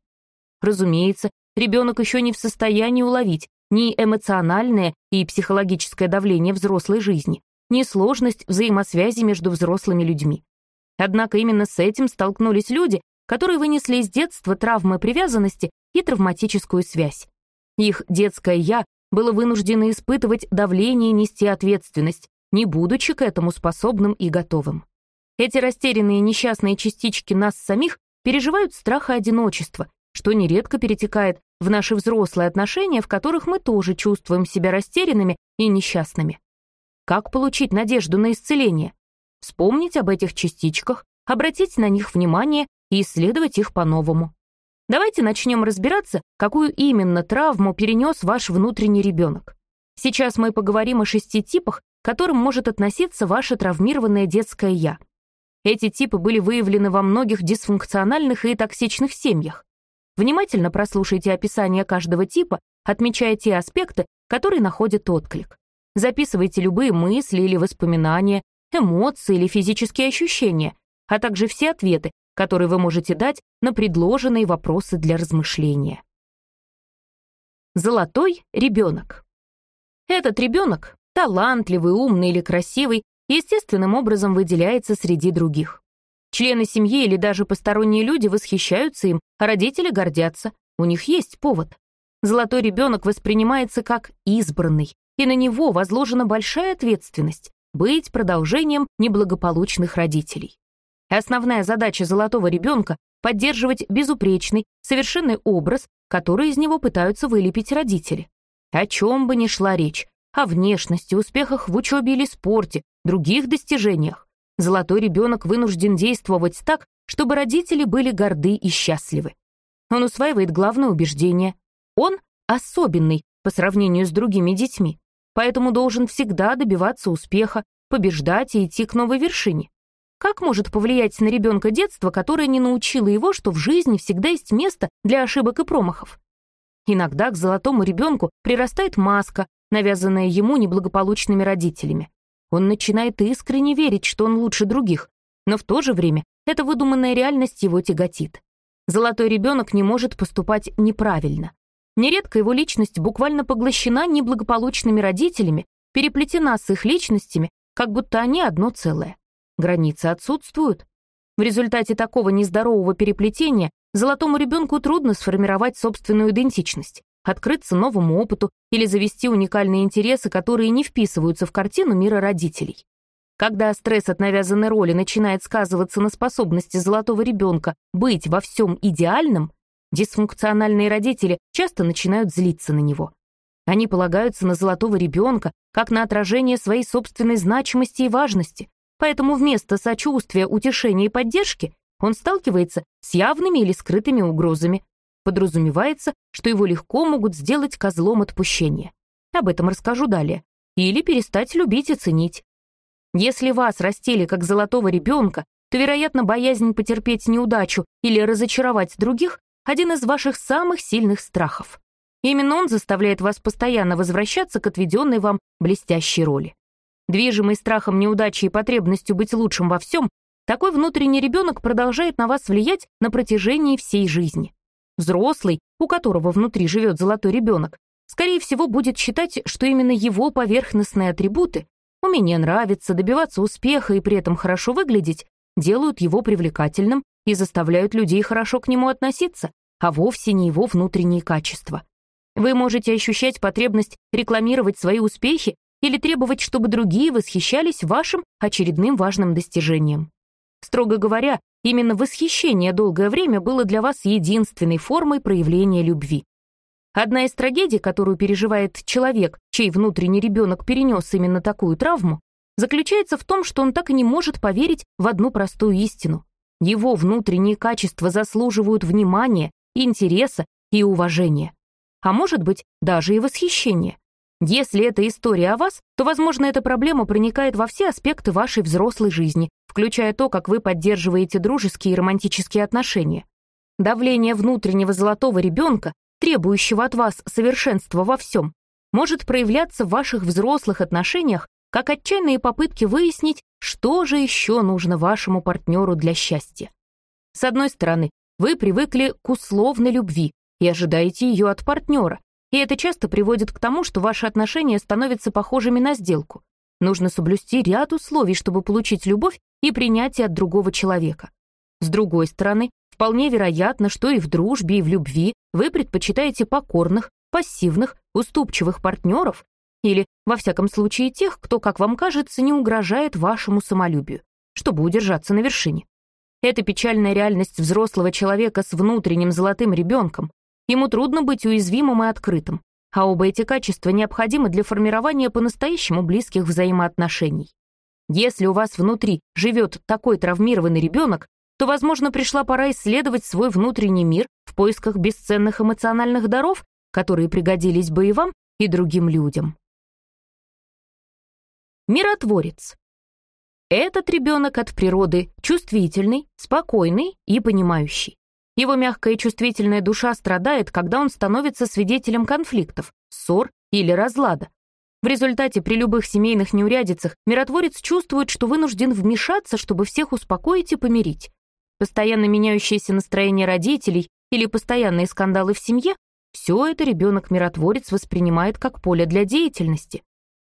Разумеется, ребенок еще не в состоянии уловить ни эмоциональное и психологическое давление взрослой жизни, ни сложность взаимосвязи между взрослыми людьми. Однако именно с этим столкнулись люди, которые вынесли из детства травмы привязанности и травматическую связь. Их детское «я» было вынуждено испытывать давление и нести ответственность, не будучи к этому способным и готовым. Эти растерянные несчастные частички нас самих переживают страх и одиночество, что нередко перетекает в наши взрослые отношения, в которых мы тоже чувствуем себя растерянными и несчастными. Как получить надежду на исцеление? Вспомнить об этих частичках, обратить на них внимание и исследовать их по-новому. Давайте начнем разбираться, какую именно травму перенес ваш внутренний ребенок. Сейчас мы поговорим о шести типах, к которым может относиться ваше травмированное детское «я». Эти типы были выявлены во многих дисфункциональных и токсичных семьях. Внимательно прослушайте описание каждого типа, отмечая те аспекты, которые находят отклик. Записывайте любые мысли или воспоминания, эмоции или физические ощущения, а также все ответы, которые вы можете дать на предложенные вопросы для размышления. Золотой ребенок. Этот ребенок талантливый, умный или красивый, естественным образом выделяется среди других. Члены семьи или даже посторонние люди восхищаются им, а родители гордятся. У них есть повод. Золотой ребенок воспринимается как избранный, и на него возложена большая ответственность — быть продолжением неблагополучных родителей. Основная задача золотого ребенка — поддерживать безупречный, совершенный образ, который из него пытаются вылепить родители. О чем бы ни шла речь, о внешности, успехах в учебе или спорте, других достижениях. Золотой ребенок вынужден действовать так, чтобы родители были горды и счастливы. Он усваивает главное убеждение. Он особенный по сравнению с другими детьми, поэтому должен всегда добиваться успеха, побеждать и идти к новой вершине. Как может повлиять на ребенка детство, которое не научило его, что в жизни всегда есть место для ошибок и промахов? Иногда к золотому ребенку прирастает маска, навязанная ему неблагополучными родителями. Он начинает искренне верить, что он лучше других, но в то же время эта выдуманная реальность его тяготит. Золотой ребенок не может поступать неправильно. Нередко его личность буквально поглощена неблагополучными родителями, переплетена с их личностями, как будто они одно целое. Границы отсутствуют. В результате такого нездорового переплетения золотому ребенку трудно сформировать собственную идентичность открыться новому опыту или завести уникальные интересы, которые не вписываются в картину мира родителей. Когда стресс от навязанной роли начинает сказываться на способности золотого ребенка быть во всем идеальным, дисфункциональные родители часто начинают злиться на него. Они полагаются на золотого ребенка как на отражение своей собственной значимости и важности, поэтому вместо сочувствия, утешения и поддержки он сталкивается с явными или скрытыми угрозами, подразумевается, что его легко могут сделать козлом отпущения. Об этом расскажу далее. Или перестать любить и ценить. Если вас растили как золотого ребенка, то, вероятно, боязнь потерпеть неудачу или разочаровать других – один из ваших самых сильных страхов. Именно он заставляет вас постоянно возвращаться к отведенной вам блестящей роли. Движимый страхом неудачи и потребностью быть лучшим во всем, такой внутренний ребенок продолжает на вас влиять на протяжении всей жизни. Взрослый, у которого внутри живет золотой ребенок, скорее всего, будет считать, что именно его поверхностные атрибуты — умение нравиться, добиваться успеха и при этом хорошо выглядеть — делают его привлекательным и заставляют людей хорошо к нему относиться, а вовсе не его внутренние качества. Вы можете ощущать потребность рекламировать свои успехи или требовать, чтобы другие восхищались вашим очередным важным достижением. Строго говоря, именно восхищение долгое время было для вас единственной формой проявления любви. Одна из трагедий, которую переживает человек, чей внутренний ребенок перенес именно такую травму, заключается в том, что он так и не может поверить в одну простую истину. Его внутренние качества заслуживают внимания, интереса и уважения. А может быть, даже и восхищения. Если это история о вас, то, возможно, эта проблема проникает во все аспекты вашей взрослой жизни, включая то, как вы поддерживаете дружеские и романтические отношения. Давление внутреннего золотого ребенка, требующего от вас совершенства во всем, может проявляться в ваших взрослых отношениях как отчаянные попытки выяснить, что же еще нужно вашему партнеру для счастья. С одной стороны, вы привыкли к условной любви и ожидаете ее от партнера, и это часто приводит к тому, что ваши отношения становятся похожими на сделку. Нужно соблюсти ряд условий, чтобы получить любовь и принятие от другого человека. С другой стороны, вполне вероятно, что и в дружбе, и в любви вы предпочитаете покорных, пассивных, уступчивых партнеров или, во всяком случае, тех, кто, как вам кажется, не угрожает вашему самолюбию, чтобы удержаться на вершине. Это печальная реальность взрослого человека с внутренним золотым ребенком, Ему трудно быть уязвимым и открытым, а оба эти качества необходимы для формирования по-настоящему близких взаимоотношений. Если у вас внутри живет такой травмированный ребенок, то, возможно, пришла пора исследовать свой внутренний мир в поисках бесценных эмоциональных даров, которые пригодились бы и вам, и другим людям. Миротворец. Этот ребенок от природы чувствительный, спокойный и понимающий. Его мягкая и чувствительная душа страдает, когда он становится свидетелем конфликтов, ссор или разлада. В результате при любых семейных неурядицах миротворец чувствует, что вынужден вмешаться, чтобы всех успокоить и помирить. Постоянно меняющееся настроение родителей или постоянные скандалы в семье — все это ребенок-миротворец воспринимает как поле для деятельности.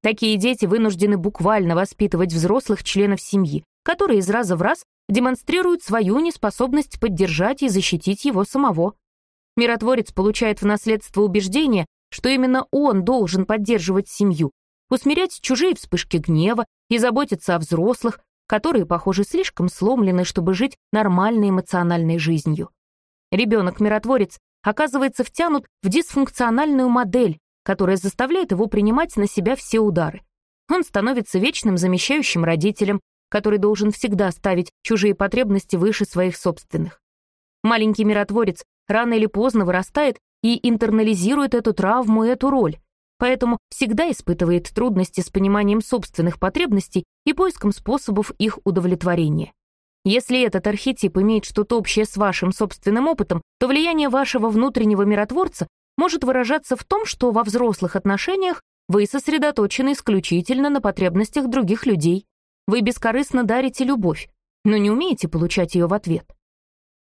Такие дети вынуждены буквально воспитывать взрослых членов семьи, которые из раза в раз демонстрирует свою неспособность поддержать и защитить его самого. Миротворец получает в наследство убеждение, что именно он должен поддерживать семью, усмирять чужие вспышки гнева и заботиться о взрослых, которые, похоже, слишком сломлены, чтобы жить нормальной эмоциональной жизнью. Ребенок-миротворец оказывается втянут в дисфункциональную модель, которая заставляет его принимать на себя все удары. Он становится вечным замещающим родителем, который должен всегда ставить чужие потребности выше своих собственных. Маленький миротворец рано или поздно вырастает и интернализирует эту травму и эту роль, поэтому всегда испытывает трудности с пониманием собственных потребностей и поиском способов их удовлетворения. Если этот архетип имеет что-то общее с вашим собственным опытом, то влияние вашего внутреннего миротворца может выражаться в том, что во взрослых отношениях вы сосредоточены исключительно на потребностях других людей, вы бескорыстно дарите любовь, но не умеете получать ее в ответ.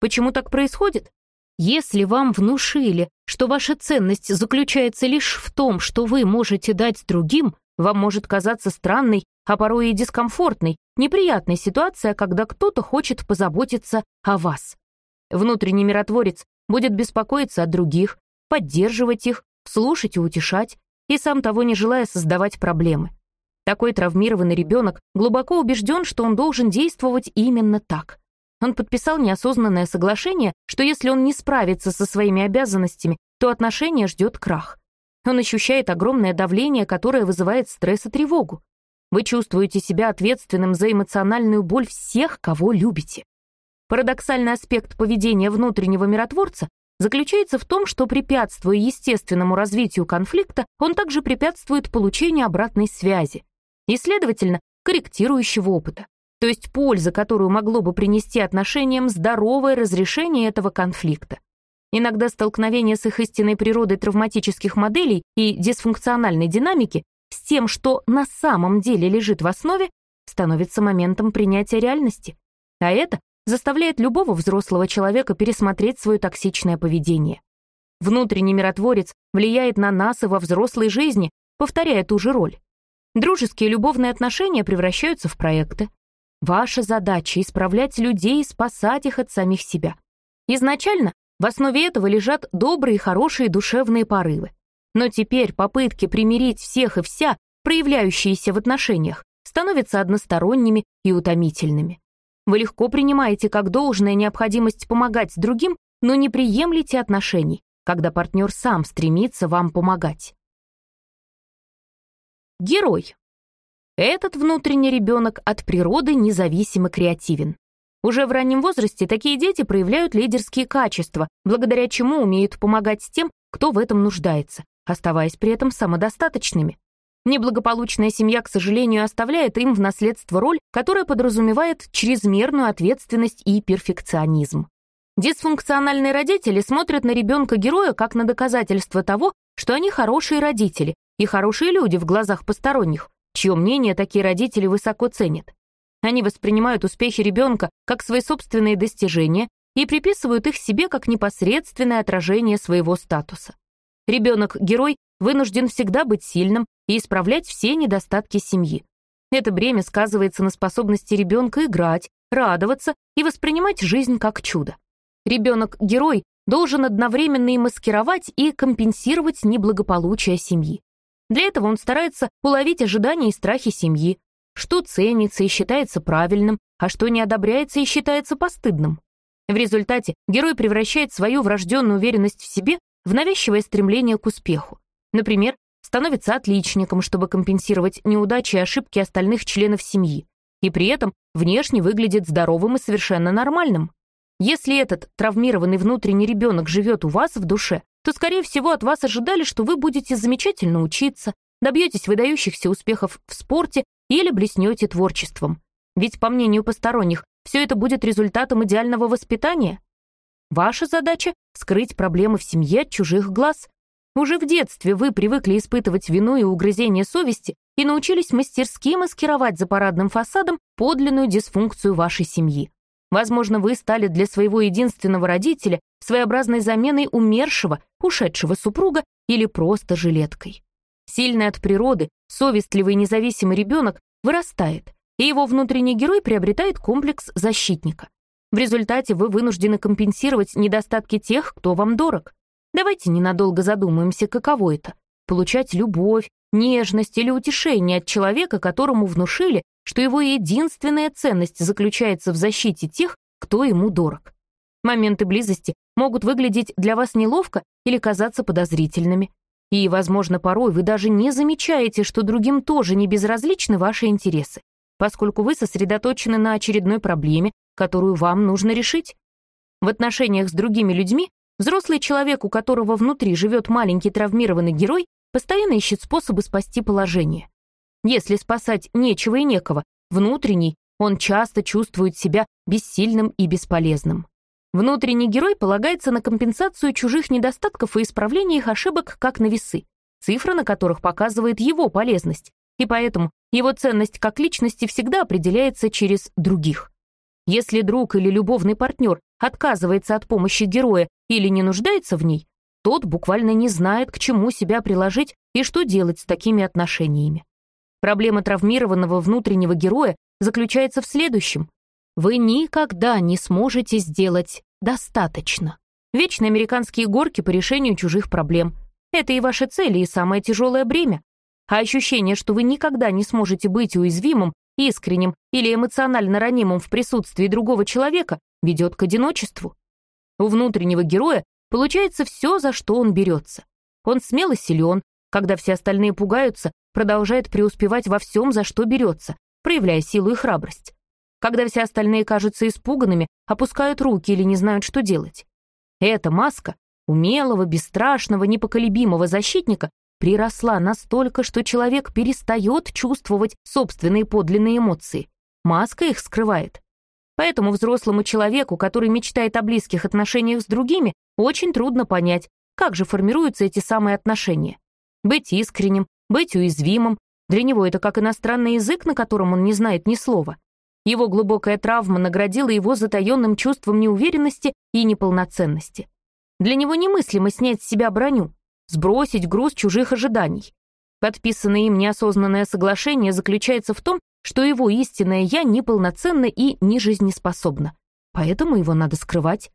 Почему так происходит? Если вам внушили, что ваша ценность заключается лишь в том, что вы можете дать другим, вам может казаться странной, а порой и дискомфортной, неприятной ситуация, когда кто-то хочет позаботиться о вас. Внутренний миротворец будет беспокоиться о других, поддерживать их, слушать и утешать, и сам того не желая создавать проблемы. Такой травмированный ребенок глубоко убежден, что он должен действовать именно так. Он подписал неосознанное соглашение, что если он не справится со своими обязанностями, то отношения ждет крах. Он ощущает огромное давление, которое вызывает стресс и тревогу. Вы чувствуете себя ответственным за эмоциональную боль всех, кого любите. Парадоксальный аспект поведения внутреннего миротворца заключается в том, что, препятствуя естественному развитию конфликта, он также препятствует получению обратной связи и, следовательно, корректирующего опыта, то есть польза, которую могло бы принести отношениям здоровое разрешение этого конфликта. Иногда столкновение с их истинной природой травматических моделей и дисфункциональной динамики с тем, что на самом деле лежит в основе, становится моментом принятия реальности. А это заставляет любого взрослого человека пересмотреть свое токсичное поведение. Внутренний миротворец влияет на нас и во взрослой жизни, повторяя ту же роль. Дружеские любовные отношения превращаются в проекты. Ваша задача — исправлять людей и спасать их от самих себя. Изначально в основе этого лежат добрые хорошие душевные порывы. Но теперь попытки примирить всех и вся, проявляющиеся в отношениях, становятся односторонними и утомительными. Вы легко принимаете как должное необходимость помогать другим, но не приемлете отношений, когда партнер сам стремится вам помогать. Герой. Этот внутренний ребенок от природы независимо креативен. Уже в раннем возрасте такие дети проявляют лидерские качества, благодаря чему умеют помогать тем, кто в этом нуждается, оставаясь при этом самодостаточными. Неблагополучная семья, к сожалению, оставляет им в наследство роль, которая подразумевает чрезмерную ответственность и перфекционизм. Дисфункциональные родители смотрят на ребенка-героя как на доказательство того, что они хорошие родители и хорошие люди в глазах посторонних, чье мнение такие родители высоко ценят. Они воспринимают успехи ребенка как свои собственные достижения и приписывают их себе как непосредственное отражение своего статуса. Ребенок-герой вынужден всегда быть сильным и исправлять все недостатки семьи. Это бремя сказывается на способности ребенка играть, радоваться и воспринимать жизнь как чудо. Ребенок-герой должен одновременно и маскировать, и компенсировать неблагополучие семьи. Для этого он старается уловить ожидания и страхи семьи, что ценится и считается правильным, а что не одобряется и считается постыдным. В результате герой превращает свою врожденную уверенность в себе в навязчивое стремление к успеху. Например, становится отличником, чтобы компенсировать неудачи и ошибки остальных членов семьи, и при этом внешне выглядит здоровым и совершенно нормальным. Если этот травмированный внутренний ребенок живет у вас в душе, то, скорее всего, от вас ожидали, что вы будете замечательно учиться, добьетесь выдающихся успехов в спорте или блеснете творчеством. Ведь, по мнению посторонних, все это будет результатом идеального воспитания. Ваша задача — скрыть проблемы в семье от чужих глаз. Уже в детстве вы привыкли испытывать вину и угрызение совести и научились мастерски маскировать за парадным фасадом подлинную дисфункцию вашей семьи. Возможно, вы стали для своего единственного родителя своеобразной заменой умершего, ушедшего супруга или просто жилеткой. Сильный от природы, совестливый независимый ребенок вырастает, и его внутренний герой приобретает комплекс защитника. В результате вы вынуждены компенсировать недостатки тех, кто вам дорог. Давайте ненадолго задумаемся, каково это — получать любовь, нежность или утешение от человека, которому внушили, что его единственная ценность заключается в защите тех, кто ему дорог. Моменты близости могут выглядеть для вас неловко или казаться подозрительными. И, возможно, порой вы даже не замечаете, что другим тоже не безразличны ваши интересы, поскольку вы сосредоточены на очередной проблеме, которую вам нужно решить. В отношениях с другими людьми взрослый человек, у которого внутри живет маленький травмированный герой, постоянно ищет способы спасти положение. Если спасать нечего и некого, внутренний, он часто чувствует себя бессильным и бесполезным. Внутренний герой полагается на компенсацию чужих недостатков и исправление их ошибок как на весы, цифра на которых показывает его полезность, и поэтому его ценность как личности всегда определяется через других. Если друг или любовный партнер отказывается от помощи героя или не нуждается в ней, тот буквально не знает, к чему себя приложить и что делать с такими отношениями. Проблема травмированного внутреннего героя заключается в следующем вы никогда не сможете сделать достаточно. Вечные американские горки по решению чужих проблем. Это и ваши цели, и самое тяжелое бремя. А ощущение, что вы никогда не сможете быть уязвимым, искренним или эмоционально ранимым в присутствии другого человека, ведет к одиночеству. У внутреннего героя получается все, за что он берется. Он смело силен, когда все остальные пугаются, продолжает преуспевать во всем, за что берется, проявляя силу и храбрость. Когда все остальные кажутся испуганными, опускают руки или не знают, что делать. Эта маска умелого, бесстрашного, непоколебимого защитника приросла настолько, что человек перестает чувствовать собственные подлинные эмоции. Маска их скрывает. Поэтому взрослому человеку, который мечтает о близких отношениях с другими, очень трудно понять, как же формируются эти самые отношения. Быть искренним, быть уязвимым. Для него это как иностранный язык, на котором он не знает ни слова. Его глубокая травма наградила его затаенным чувством неуверенности и неполноценности. Для него немыслимо снять с себя броню, сбросить груз чужих ожиданий. Подписанное им неосознанное соглашение заключается в том, что его истинное «я» неполноценно и не жизнеспособно. Поэтому его надо скрывать.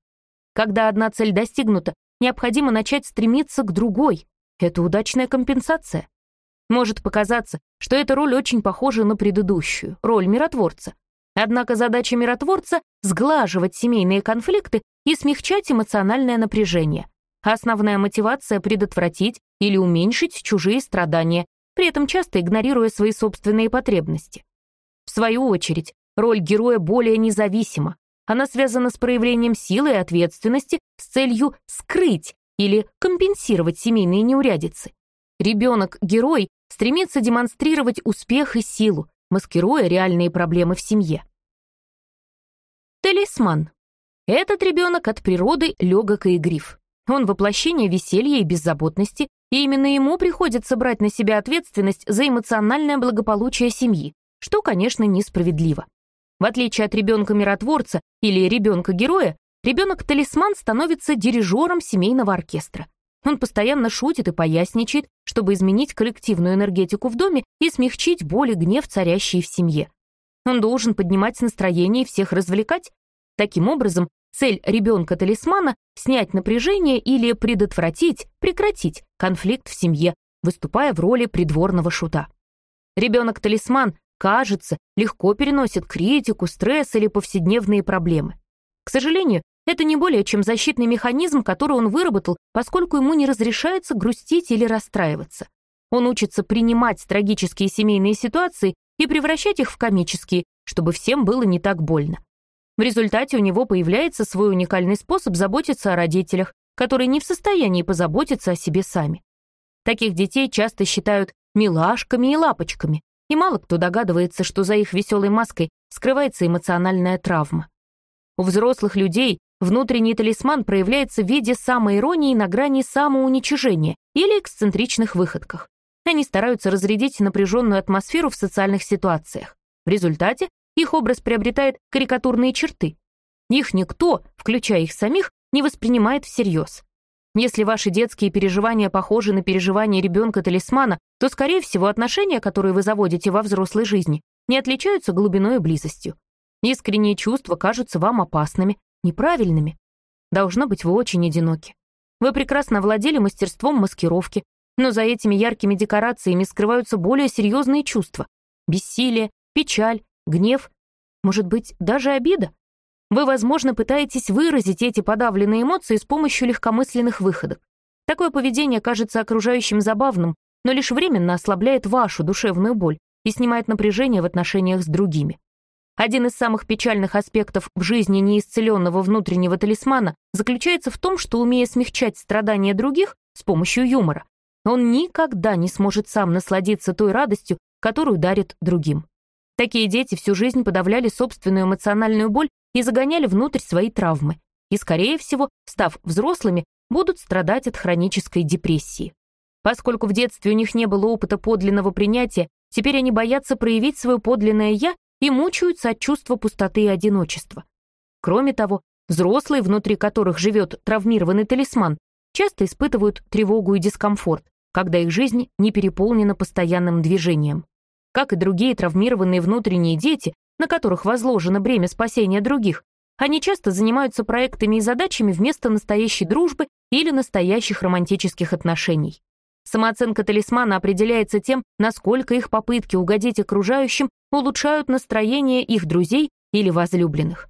Когда одна цель достигнута, необходимо начать стремиться к другой. Это удачная компенсация. Может показаться, что эта роль очень похожа на предыдущую, роль миротворца. Однако задача миротворца — сглаживать семейные конфликты и смягчать эмоциональное напряжение. Основная мотивация — предотвратить или уменьшить чужие страдания, при этом часто игнорируя свои собственные потребности. Свою очередь, роль героя более независима. Она связана с проявлением силы и ответственности с целью скрыть или компенсировать семейные неурядицы. Ребенок-герой стремится демонстрировать успех и силу, маскируя реальные проблемы в семье. Талисман. Этот ребенок от природы легок и игрив. Он воплощение веселья и беззаботности, и именно ему приходится брать на себя ответственность за эмоциональное благополучие семьи, что, конечно, несправедливо. В отличие от ребенка-миротворца или ребенка-героя, ребенок-талисман становится дирижером семейного оркестра. Он постоянно шутит и поясничает, чтобы изменить коллективную энергетику в доме и смягчить боль и гнев, царящие в семье. Он должен поднимать настроение и всех развлекать. Таким образом, цель ребенка-талисмана — снять напряжение или предотвратить, прекратить конфликт в семье, выступая в роли придворного шута. Ребенок-талисман кажется, легко переносит критику, стресс или повседневные проблемы. К сожалению, это не более чем защитный механизм, который он выработал, поскольку ему не разрешается грустить или расстраиваться. Он учится принимать трагические семейные ситуации и превращать их в комические, чтобы всем было не так больно. В результате у него появляется свой уникальный способ заботиться о родителях, которые не в состоянии позаботиться о себе сами. Таких детей часто считают милашками и лапочками, и мало кто догадывается, что за их веселой маской скрывается эмоциональная травма. У взрослых людей внутренний талисман проявляется в виде самоиронии на грани самоуничижения или эксцентричных выходках. Они стараются разрядить напряженную атмосферу в социальных ситуациях. В результате их образ приобретает карикатурные черты. Их никто, включая их самих, не воспринимает всерьез. Если ваши детские переживания похожи на переживания ребенка-талисмана, то, скорее всего, отношения, которые вы заводите во взрослой жизни, не отличаются глубиной и близостью. Искренние чувства кажутся вам опасными, неправильными. Должно быть, вы очень одиноки. Вы прекрасно владели мастерством маскировки, но за этими яркими декорациями скрываются более серьезные чувства. Бессилие, печаль, гнев, может быть, даже обида. Вы, возможно, пытаетесь выразить эти подавленные эмоции с помощью легкомысленных выходок. Такое поведение кажется окружающим забавным, но лишь временно ослабляет вашу душевную боль и снимает напряжение в отношениях с другими. Один из самых печальных аспектов в жизни неисцеленного внутреннего талисмана заключается в том, что, умея смягчать страдания других с помощью юмора, он никогда не сможет сам насладиться той радостью, которую дарит другим. Такие дети всю жизнь подавляли собственную эмоциональную боль и загоняли внутрь свои травмы. И, скорее всего, став взрослыми, будут страдать от хронической депрессии. Поскольку в детстве у них не было опыта подлинного принятия, теперь они боятся проявить свое подлинное «я» и мучаются от чувства пустоты и одиночества. Кроме того, взрослые, внутри которых живет травмированный талисман, часто испытывают тревогу и дискомфорт, когда их жизнь не переполнена постоянным движением. Как и другие травмированные внутренние дети, на которых возложено бремя спасения других, они часто занимаются проектами и задачами вместо настоящей дружбы или настоящих романтических отношений. Самооценка талисмана определяется тем, насколько их попытки угодить окружающим улучшают настроение их друзей или возлюбленных.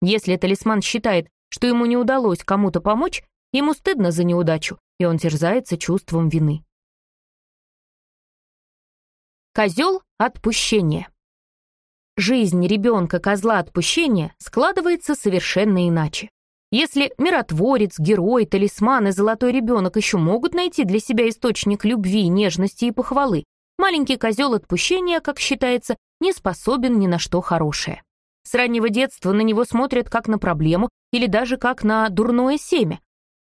Если талисман считает, что ему не удалось кому-то помочь, ему стыдно за неудачу, и он терзается чувством вины. Козел отпущения. Жизнь ребенка козла отпущения складывается совершенно иначе. Если миротворец, герой, талисман и золотой ребенок еще могут найти для себя источник любви, нежности и похвалы, маленький козел отпущения, как считается, не способен ни на что хорошее. С раннего детства на него смотрят как на проблему или даже как на дурное семя.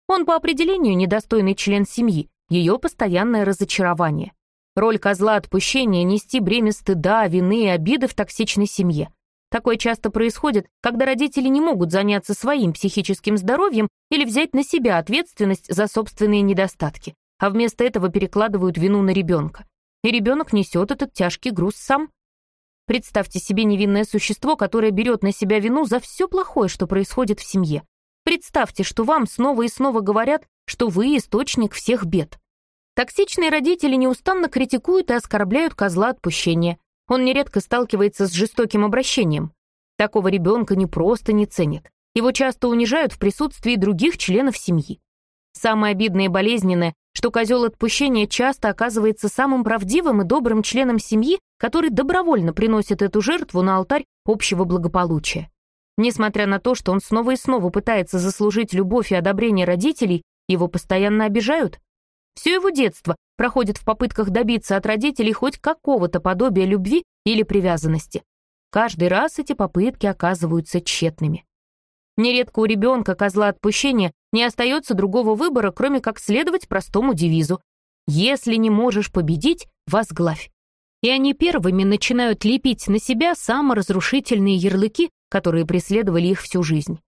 Он по определению недостойный член семьи, ее постоянное разочарование. Роль козла отпущения — нести бремя стыда, вины и обиды в токсичной семье. Такое часто происходит, когда родители не могут заняться своим психическим здоровьем или взять на себя ответственность за собственные недостатки, а вместо этого перекладывают вину на ребенка. И ребенок несет этот тяжкий груз сам. Представьте себе невинное существо, которое берет на себя вину за все плохое, что происходит в семье. Представьте, что вам снова и снова говорят, что вы источник всех бед. Токсичные родители неустанно критикуют и оскорбляют козла отпущения. Он нередко сталкивается с жестоким обращением. Такого ребенка не просто не ценят. Его часто унижают в присутствии других членов семьи. Самое обидное и болезненное, что козел отпущения часто оказывается самым правдивым и добрым членом семьи, который добровольно приносит эту жертву на алтарь общего благополучия. Несмотря на то, что он снова и снова пытается заслужить любовь и одобрение родителей, его постоянно обижают. Все его детство проходит в попытках добиться от родителей хоть какого-то подобия любви или привязанности. Каждый раз эти попытки оказываются тщетными. Нередко у ребенка козла отпущения не остается другого выбора, кроме как следовать простому девизу «Если не можешь победить, возглавь». И они первыми начинают лепить на себя саморазрушительные ярлыки, которые преследовали их всю жизнь.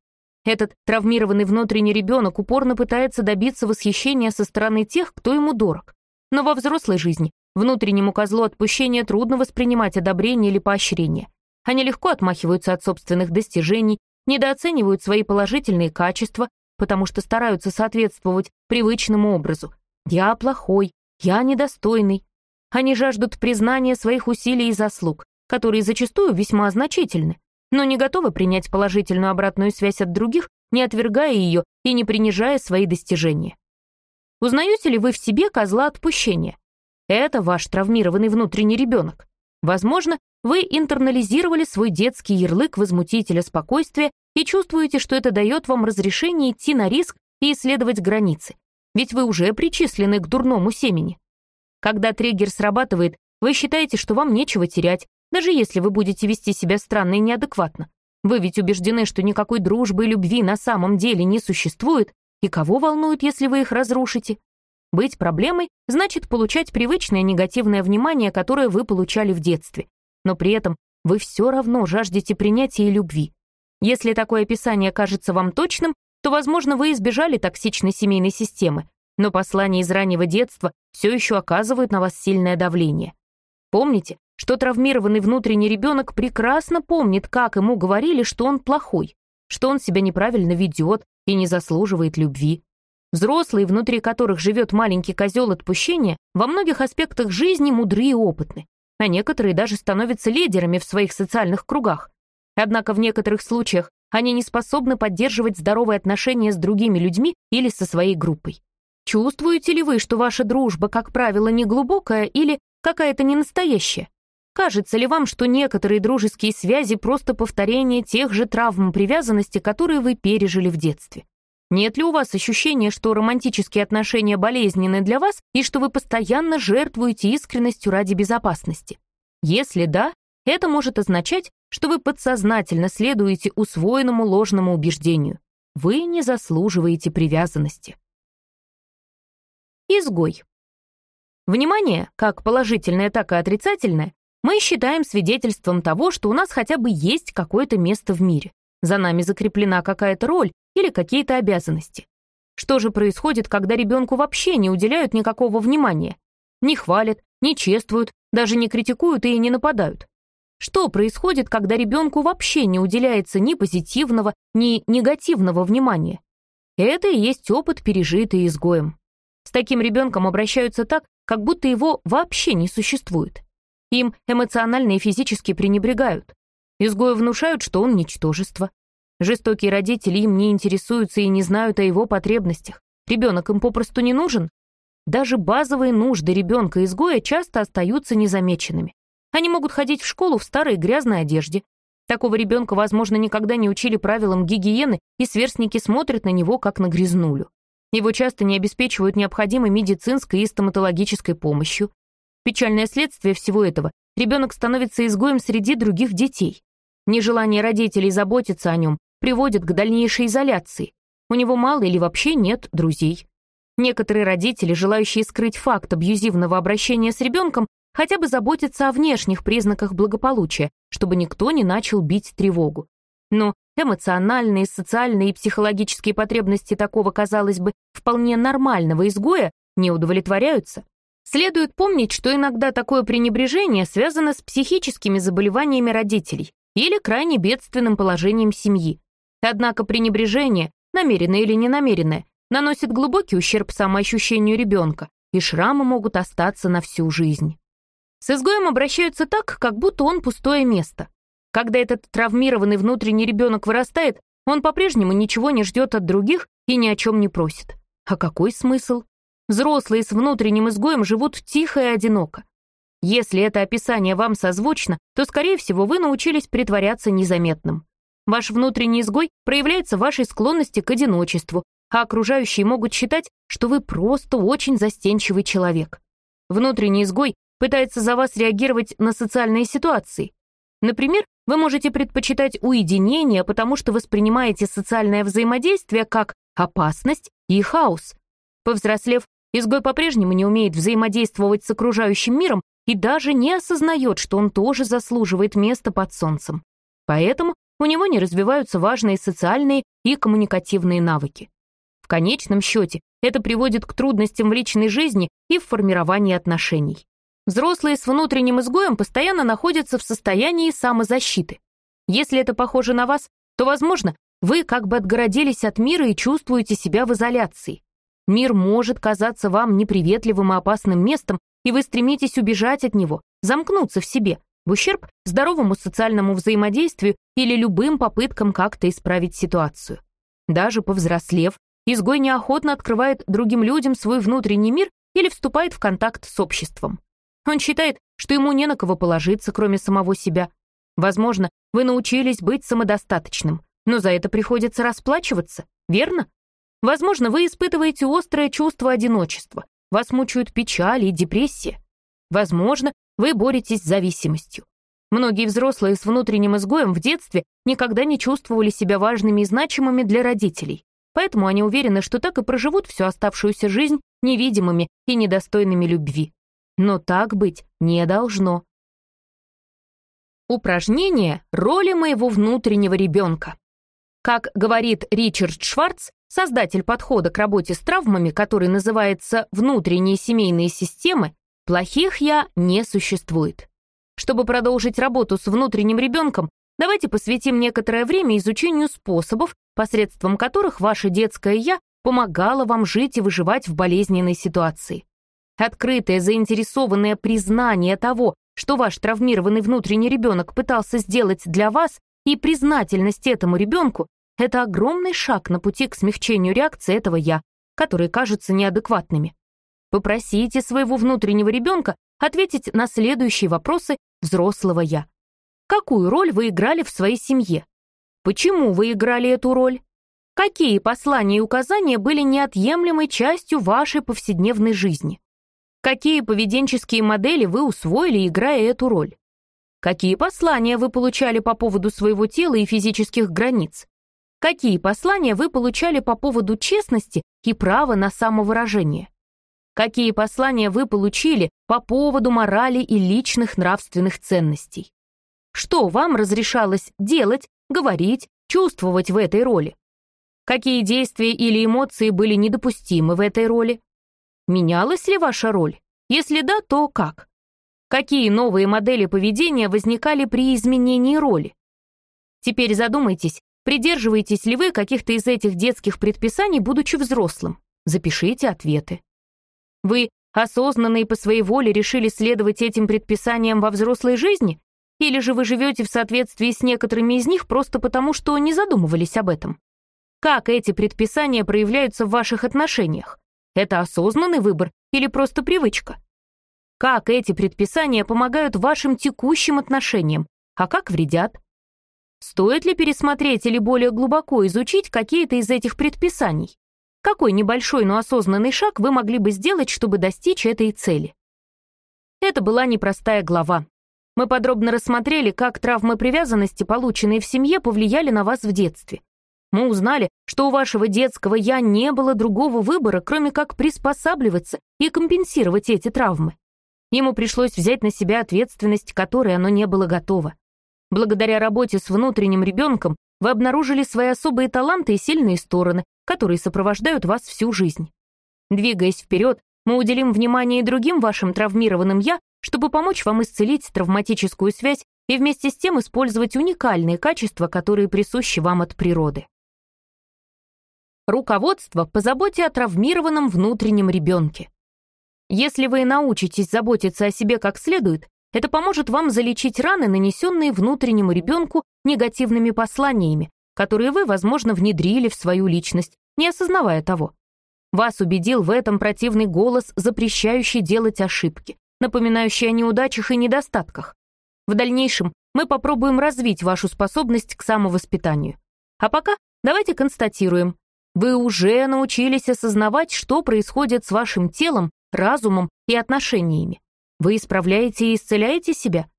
Этот травмированный внутренний ребенок упорно пытается добиться восхищения со стороны тех, кто ему дорог. Но во взрослой жизни внутреннему козлу отпущения трудно воспринимать одобрение или поощрение. Они легко отмахиваются от собственных достижений, недооценивают свои положительные качества, потому что стараются соответствовать привычному образу. «Я плохой», «я недостойный». Они жаждут признания своих усилий и заслуг, которые зачастую весьма значительны но не готовы принять положительную обратную связь от других, не отвергая ее и не принижая свои достижения. Узнаете ли вы в себе козла отпущения? Это ваш травмированный внутренний ребенок. Возможно, вы интернализировали свой детский ярлык возмутителя спокойствия и чувствуете, что это дает вам разрешение идти на риск и исследовать границы, ведь вы уже причислены к дурному семени. Когда триггер срабатывает, вы считаете, что вам нечего терять, даже если вы будете вести себя странно и неадекватно. Вы ведь убеждены, что никакой дружбы и любви на самом деле не существует, и кого волнует, если вы их разрушите? Быть проблемой значит получать привычное негативное внимание, которое вы получали в детстве. Но при этом вы все равно жаждете принятия и любви. Если такое описание кажется вам точным, то, возможно, вы избежали токсичной семейной системы, но послания из раннего детства все еще оказывают на вас сильное давление. Помните, что травмированный внутренний ребенок прекрасно помнит, как ему говорили, что он плохой, что он себя неправильно ведет и не заслуживает любви. Взрослые, внутри которых живет маленький козел отпущения, во многих аспектах жизни мудры и опытны, а некоторые даже становятся лидерами в своих социальных кругах. Однако в некоторых случаях они не способны поддерживать здоровые отношения с другими людьми или со своей группой. Чувствуете ли вы, что ваша дружба, как правило, не глубокая или какая-то ненастоящая? Кажется ли вам, что некоторые дружеские связи просто повторение тех же травм привязанности, которые вы пережили в детстве? Нет ли у вас ощущения, что романтические отношения болезненны для вас и что вы постоянно жертвуете искренностью ради безопасности? Если да, это может означать, что вы подсознательно следуете усвоенному ложному убеждению. Вы не заслуживаете привязанности. Изгой. Внимание, как положительное, так и отрицательное, мы считаем свидетельством того, что у нас хотя бы есть какое-то место в мире. За нами закреплена какая-то роль или какие-то обязанности. Что же происходит, когда ребенку вообще не уделяют никакого внимания? Не хвалят, не чествуют, даже не критикуют и не нападают. Что происходит, когда ребенку вообще не уделяется ни позитивного, ни негативного внимания? Это и есть опыт, пережитый изгоем. С таким ребенком обращаются так, как будто его вообще не существует. Им эмоционально и физически пренебрегают. Изгою внушают, что он ничтожество. Жестокие родители им не интересуются и не знают о его потребностях. Ребенок им попросту не нужен. Даже базовые нужды ребенка-изгоя часто остаются незамеченными. Они могут ходить в школу в старой грязной одежде. Такого ребенка, возможно, никогда не учили правилам гигиены, и сверстники смотрят на него как на грязнулю. Его часто не обеспечивают необходимой медицинской и стоматологической помощью. Печальное следствие всего этого – ребенок становится изгоем среди других детей. Нежелание родителей заботиться о нем приводит к дальнейшей изоляции. У него мало или вообще нет друзей. Некоторые родители, желающие скрыть факт абьюзивного обращения с ребенком, хотя бы заботятся о внешних признаках благополучия, чтобы никто не начал бить тревогу. Но эмоциональные, социальные и психологические потребности такого, казалось бы, вполне нормального изгоя не удовлетворяются. Следует помнить, что иногда такое пренебрежение связано с психическими заболеваниями родителей или крайне бедственным положением семьи. Однако пренебрежение, намеренное или ненамеренное, наносит глубокий ущерб самоощущению ребенка, и шрамы могут остаться на всю жизнь. С изгоем обращаются так, как будто он пустое место. Когда этот травмированный внутренний ребенок вырастает, он по-прежнему ничего не ждет от других и ни о чем не просит. А какой смысл? Взрослые с внутренним изгоем живут тихо и одиноко. Если это описание вам созвучно, то, скорее всего, вы научились притворяться незаметным. Ваш внутренний изгой проявляется в вашей склонности к одиночеству, а окружающие могут считать, что вы просто очень застенчивый человек. Внутренний изгой пытается за вас реагировать на социальные ситуации. Например, вы можете предпочитать уединение, потому что воспринимаете социальное взаимодействие как опасность и хаос. Повзрослев, изгой по-прежнему не умеет взаимодействовать с окружающим миром и даже не осознает, что он тоже заслуживает места под солнцем. Поэтому у него не развиваются важные социальные и коммуникативные навыки. В конечном счете, это приводит к трудностям в личной жизни и в формировании отношений. Взрослые с внутренним изгоем постоянно находятся в состоянии самозащиты. Если это похоже на вас, то, возможно, вы как бы отгородились от мира и чувствуете себя в изоляции. Мир может казаться вам неприветливым и опасным местом, и вы стремитесь убежать от него, замкнуться в себе, в ущерб здоровому социальному взаимодействию или любым попыткам как-то исправить ситуацию. Даже повзрослев, изгой неохотно открывает другим людям свой внутренний мир или вступает в контакт с обществом. Он считает, что ему не на кого положиться, кроме самого себя. Возможно, вы научились быть самодостаточным, но за это приходится расплачиваться, верно? Возможно, вы испытываете острое чувство одиночества, вас мучают печаль и депрессия. Возможно, вы боретесь с зависимостью. Многие взрослые с внутренним изгоем в детстве никогда не чувствовали себя важными и значимыми для родителей, поэтому они уверены, что так и проживут всю оставшуюся жизнь невидимыми и недостойными любви. Но так быть не должно. Упражнение роли моего внутреннего ребенка. Как говорит Ричард Шварц, создатель подхода к работе с травмами, который называется «внутренние семейные системы», плохих «я» не существует. Чтобы продолжить работу с внутренним ребенком, давайте посвятим некоторое время изучению способов, посредством которых ваше детское «я» помогало вам жить и выживать в болезненной ситуации. Открытое, заинтересованное признание того, что ваш травмированный внутренний ребенок пытался сделать для вас, и признательность этому ребенку — это огромный шаг на пути к смягчению реакции этого «я», которые кажутся неадекватными. Попросите своего внутреннего ребенка ответить на следующие вопросы взрослого «я». Какую роль вы играли в своей семье? Почему вы играли эту роль? Какие послания и указания были неотъемлемой частью вашей повседневной жизни? Какие поведенческие модели вы усвоили, играя эту роль? Какие послания вы получали по поводу своего тела и физических границ? Какие послания вы получали по поводу честности и права на самовыражение? Какие послания вы получили по поводу морали и личных нравственных ценностей? Что вам разрешалось делать, говорить, чувствовать в этой роли? Какие действия или эмоции были недопустимы в этой роли? Менялась ли ваша роль? Если да, то как? Какие новые модели поведения возникали при изменении роли? Теперь задумайтесь, придерживаетесь ли вы каких-то из этих детских предписаний, будучи взрослым? Запишите ответы. Вы осознанно и по своей воле решили следовать этим предписаниям во взрослой жизни? Или же вы живете в соответствии с некоторыми из них просто потому, что не задумывались об этом? Как эти предписания проявляются в ваших отношениях? Это осознанный выбор или просто привычка? Как эти предписания помогают вашим текущим отношениям, а как вредят? Стоит ли пересмотреть или более глубоко изучить какие-то из этих предписаний? Какой небольшой, но осознанный шаг вы могли бы сделать, чтобы достичь этой цели? Это была непростая глава. Мы подробно рассмотрели, как травмы привязанности, полученные в семье, повлияли на вас в детстве. Мы узнали, что у вашего детского «я» не было другого выбора, кроме как приспосабливаться и компенсировать эти травмы. Ему пришлось взять на себя ответственность, которой оно не было готово. Благодаря работе с внутренним ребенком вы обнаружили свои особые таланты и сильные стороны, которые сопровождают вас всю жизнь. Двигаясь вперед, мы уделим внимание и другим вашим травмированным «я», чтобы помочь вам исцелить травматическую связь и вместе с тем использовать уникальные качества, которые присущи вам от природы. Руководство по заботе о травмированном внутреннем ребенке. Если вы научитесь заботиться о себе как следует, это поможет вам залечить раны, нанесенные внутреннему ребенку негативными посланиями, которые вы, возможно, внедрили в свою личность, не осознавая того. Вас убедил в этом противный голос, запрещающий делать ошибки, напоминающий о неудачах и недостатках. В дальнейшем мы попробуем развить вашу способность к самовоспитанию. А пока давайте констатируем. Вы уже научились осознавать, что происходит с вашим телом, разумом и отношениями. Вы исправляете и исцеляете себя?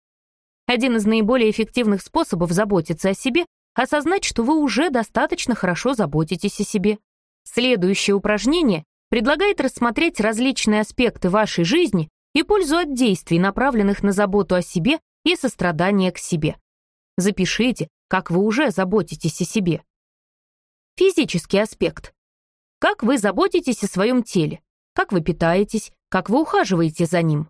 Один из наиболее эффективных способов заботиться о себе — осознать, что вы уже достаточно хорошо заботитесь о себе. Следующее упражнение предлагает рассмотреть различные аспекты вашей жизни и пользу от действий, направленных на заботу о себе и сострадание к себе. Запишите, как вы уже заботитесь о себе. Физический аспект. Как вы заботитесь о своем теле, как вы питаетесь, как вы ухаживаете за ним.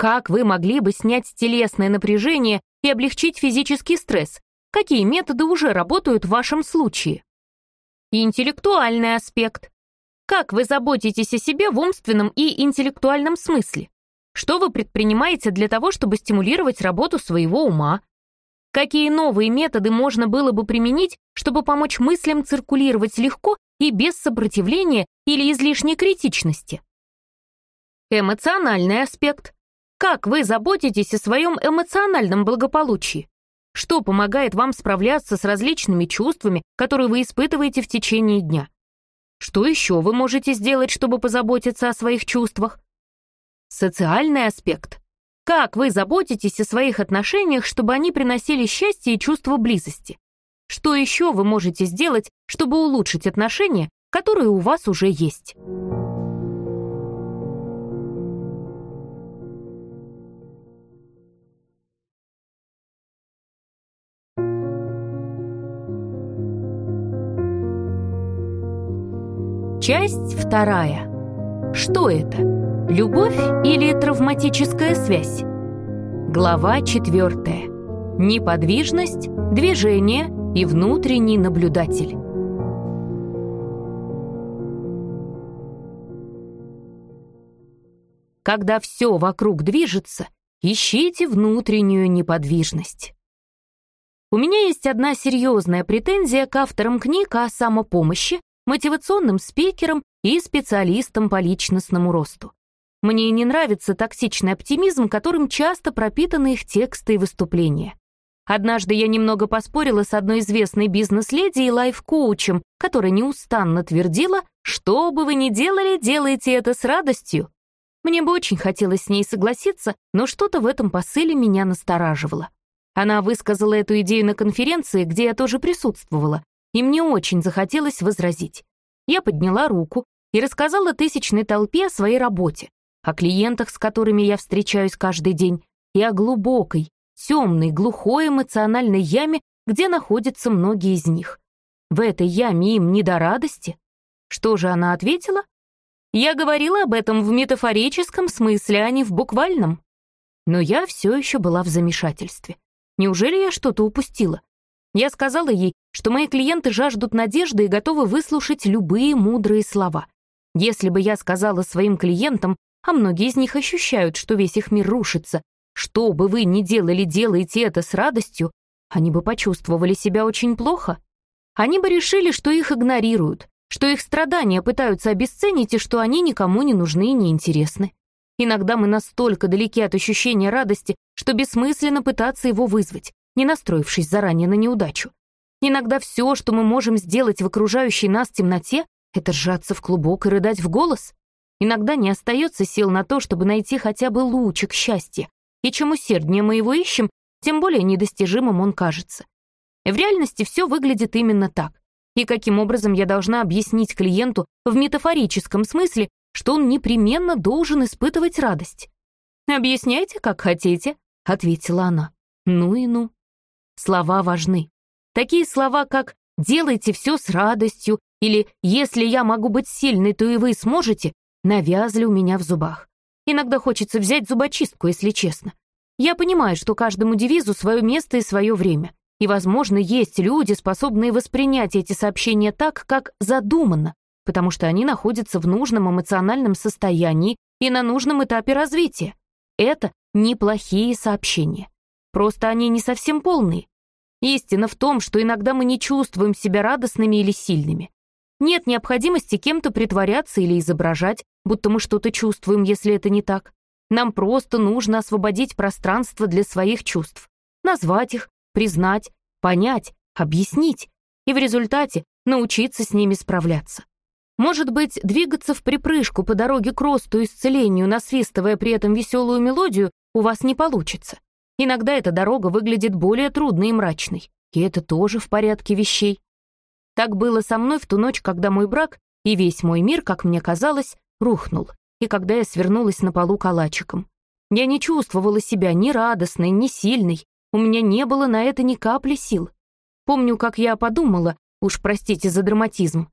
Как вы могли бы снять телесное напряжение и облегчить физический стресс? Какие методы уже работают в вашем случае? интеллектуальный аспект. Как вы заботитесь о себе в умственном и интеллектуальном смысле? Что вы предпринимаете для того, чтобы стимулировать работу своего ума? Какие новые методы можно было бы применить, чтобы помочь мыслям циркулировать легко и без сопротивления или излишней критичности? Эмоциональный аспект. Как вы заботитесь о своем эмоциональном благополучии? Что помогает вам справляться с различными чувствами, которые вы испытываете в течение дня? Что еще вы можете сделать, чтобы позаботиться о своих чувствах? Социальный аспект. Как вы заботитесь о своих отношениях, чтобы они приносили счастье и чувство близости? Что еще вы можете сделать, чтобы улучшить отношения, которые у вас уже есть? Часть вторая. Что это? Любовь или травматическая связь? Глава четвертая. Неподвижность, движение и внутренний наблюдатель. Когда все вокруг движется, ищите внутреннюю неподвижность. У меня есть одна серьезная претензия к авторам книг о самопомощи, мотивационным спикером и специалистом по личностному росту. Мне не нравится токсичный оптимизм, которым часто пропитаны их тексты и выступления. Однажды я немного поспорила с одной известной бизнес-леди и лайф-коучем, которая неустанно твердила, что бы вы ни делали, делайте это с радостью. Мне бы очень хотелось с ней согласиться, но что-то в этом посыле меня настораживало. Она высказала эту идею на конференции, где я тоже присутствовала, и мне очень захотелось возразить. Я подняла руку и рассказала тысячной толпе о своей работе, о клиентах, с которыми я встречаюсь каждый день, и о глубокой, темной, глухой эмоциональной яме, где находятся многие из них. В этой яме им не до радости. Что же она ответила? Я говорила об этом в метафорическом смысле, а не в буквальном. Но я все еще была в замешательстве. Неужели я что-то упустила? Я сказала ей, что мои клиенты жаждут надежды и готовы выслушать любые мудрые слова. Если бы я сказала своим клиентам, а многие из них ощущают, что весь их мир рушится, что бы вы ни делали, делайте это с радостью, они бы почувствовали себя очень плохо. Они бы решили, что их игнорируют, что их страдания пытаются обесценить и что они никому не нужны и не интересны. Иногда мы настолько далеки от ощущения радости, что бессмысленно пытаться его вызвать. Не настроившись заранее на неудачу. Иногда все, что мы можем сделать в окружающей нас темноте, это сжаться в клубок и рыдать в голос. Иногда не остается сил на то, чтобы найти хотя бы лучик счастья, и чем усерднее мы его ищем, тем более недостижимым он кажется. В реальности все выглядит именно так. И каким образом я должна объяснить клиенту в метафорическом смысле, что он непременно должен испытывать радость? «Объясняйте, как хотите», — ответила она. «Ну и ну». Слова важны. Такие слова, как «делайте все с радостью» или «если я могу быть сильной, то и вы сможете», навязли у меня в зубах. Иногда хочется взять зубочистку, если честно. Я понимаю, что каждому девизу свое место и свое время. И, возможно, есть люди, способные воспринять эти сообщения так, как задумано, потому что они находятся в нужном эмоциональном состоянии и на нужном этапе развития. Это неплохие сообщения. Просто они не совсем полные. Истина в том, что иногда мы не чувствуем себя радостными или сильными. Нет необходимости кем-то притворяться или изображать, будто мы что-то чувствуем, если это не так. Нам просто нужно освободить пространство для своих чувств, назвать их, признать, понять, объяснить и в результате научиться с ними справляться. Может быть, двигаться в припрыжку по дороге к росту и исцелению, насвистывая при этом веселую мелодию, у вас не получится. Иногда эта дорога выглядит более трудной и мрачной, и это тоже в порядке вещей. Так было со мной в ту ночь, когда мой брак и весь мой мир, как мне казалось, рухнул, и когда я свернулась на полу калачиком. Я не чувствовала себя ни радостной, ни сильной, у меня не было на это ни капли сил. Помню, как я подумала, уж простите за драматизм,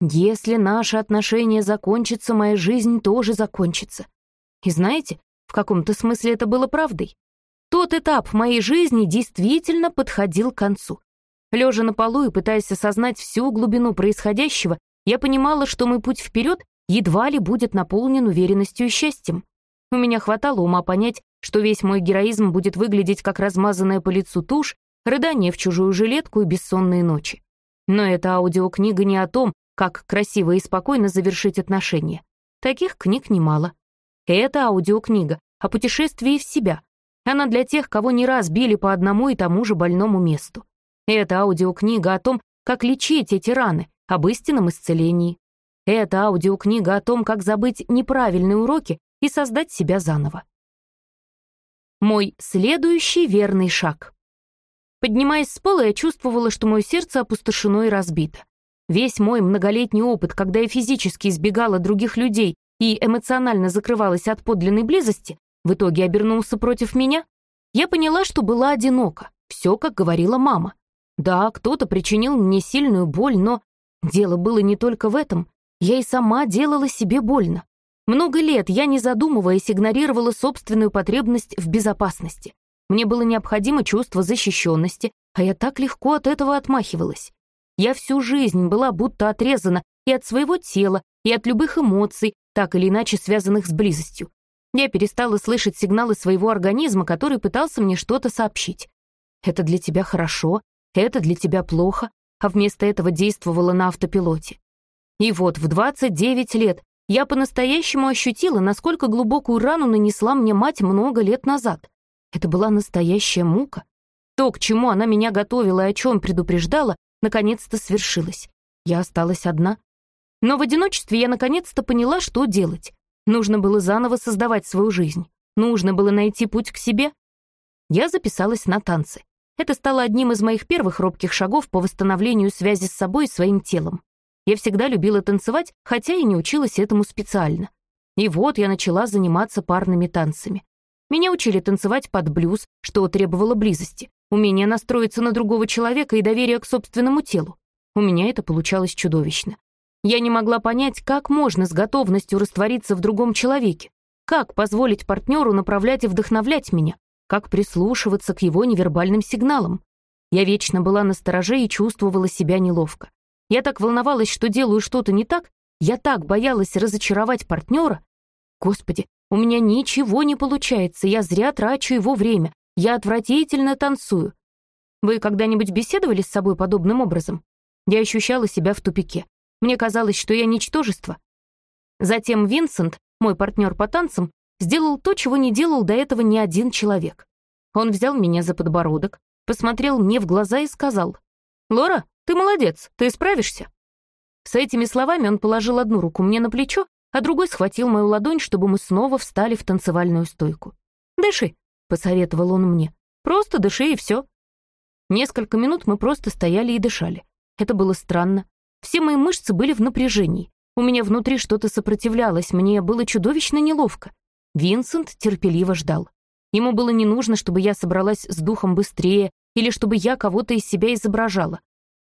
если наши отношения закончатся, моя жизнь тоже закончится. И знаете, в каком-то смысле это было правдой. Тот этап моей жизни действительно подходил к концу. Лежа на полу и пытаясь осознать всю глубину происходящего, я понимала, что мой путь вперед едва ли будет наполнен уверенностью и счастьем. У меня хватало ума понять, что весь мой героизм будет выглядеть как размазанная по лицу тушь, рыдание в чужую жилетку и бессонные ночи. Но эта аудиокнига не о том, как красиво и спокойно завершить отношения. Таких книг немало. Это аудиокнига о путешествии в себя. Она для тех, кого не раз били по одному и тому же больному месту. Это аудиокнига о том, как лечить эти раны, об истинном исцелении. Это аудиокнига о том, как забыть неправильные уроки и создать себя заново. Мой следующий верный шаг. Поднимаясь с пола, я чувствовала, что мое сердце опустошено и разбито. Весь мой многолетний опыт, когда я физически избегала других людей и эмоционально закрывалась от подлинной близости, в итоге обернулся против меня, я поняла, что была одинока. Все, как говорила мама. Да, кто-то причинил мне сильную боль, но дело было не только в этом. Я и сама делала себе больно. Много лет я, не задумываясь, игнорировала собственную потребность в безопасности. Мне было необходимо чувство защищенности, а я так легко от этого отмахивалась. Я всю жизнь была будто отрезана и от своего тела, и от любых эмоций, так или иначе связанных с близостью. Я перестала слышать сигналы своего организма, который пытался мне что-то сообщить. Это для тебя хорошо, это для тебя плохо, а вместо этого действовала на автопилоте. И вот в 29 лет я по-настоящему ощутила, насколько глубокую рану нанесла мне мать много лет назад. Это была настоящая мука. То, к чему она меня готовила и о чем предупреждала, наконец-то свершилось. Я осталась одна. Но в одиночестве я наконец-то поняла, что делать. Нужно было заново создавать свою жизнь. Нужно было найти путь к себе. Я записалась на танцы. Это стало одним из моих первых робких шагов по восстановлению связи с собой и своим телом. Я всегда любила танцевать, хотя и не училась этому специально. И вот я начала заниматься парными танцами. Меня учили танцевать под блюз, что требовало близости умение настроиться на другого человека и доверие к собственному телу. У меня это получалось чудовищно. Я не могла понять, как можно с готовностью раствориться в другом человеке, как позволить партнеру направлять и вдохновлять меня, как прислушиваться к его невербальным сигналам. Я вечно была на стороже и чувствовала себя неловко. Я так волновалась, что делаю что-то не так, я так боялась разочаровать партнера. Господи, у меня ничего не получается, я зря трачу его время, я отвратительно танцую. Вы когда-нибудь беседовали с собой подобным образом? Я ощущала себя в тупике. Мне казалось, что я ничтожество. Затем Винсент, мой партнер по танцам, сделал то, чего не делал до этого ни один человек. Он взял меня за подбородок, посмотрел мне в глаза и сказал, «Лора, ты молодец, ты справишься». С этими словами он положил одну руку мне на плечо, а другой схватил мою ладонь, чтобы мы снова встали в танцевальную стойку. «Дыши», — посоветовал он мне. «Просто дыши и все». Несколько минут мы просто стояли и дышали. Это было странно. Все мои мышцы были в напряжении. У меня внутри что-то сопротивлялось, мне было чудовищно неловко. Винсент терпеливо ждал. Ему было не нужно, чтобы я собралась с духом быстрее или чтобы я кого-то из себя изображала.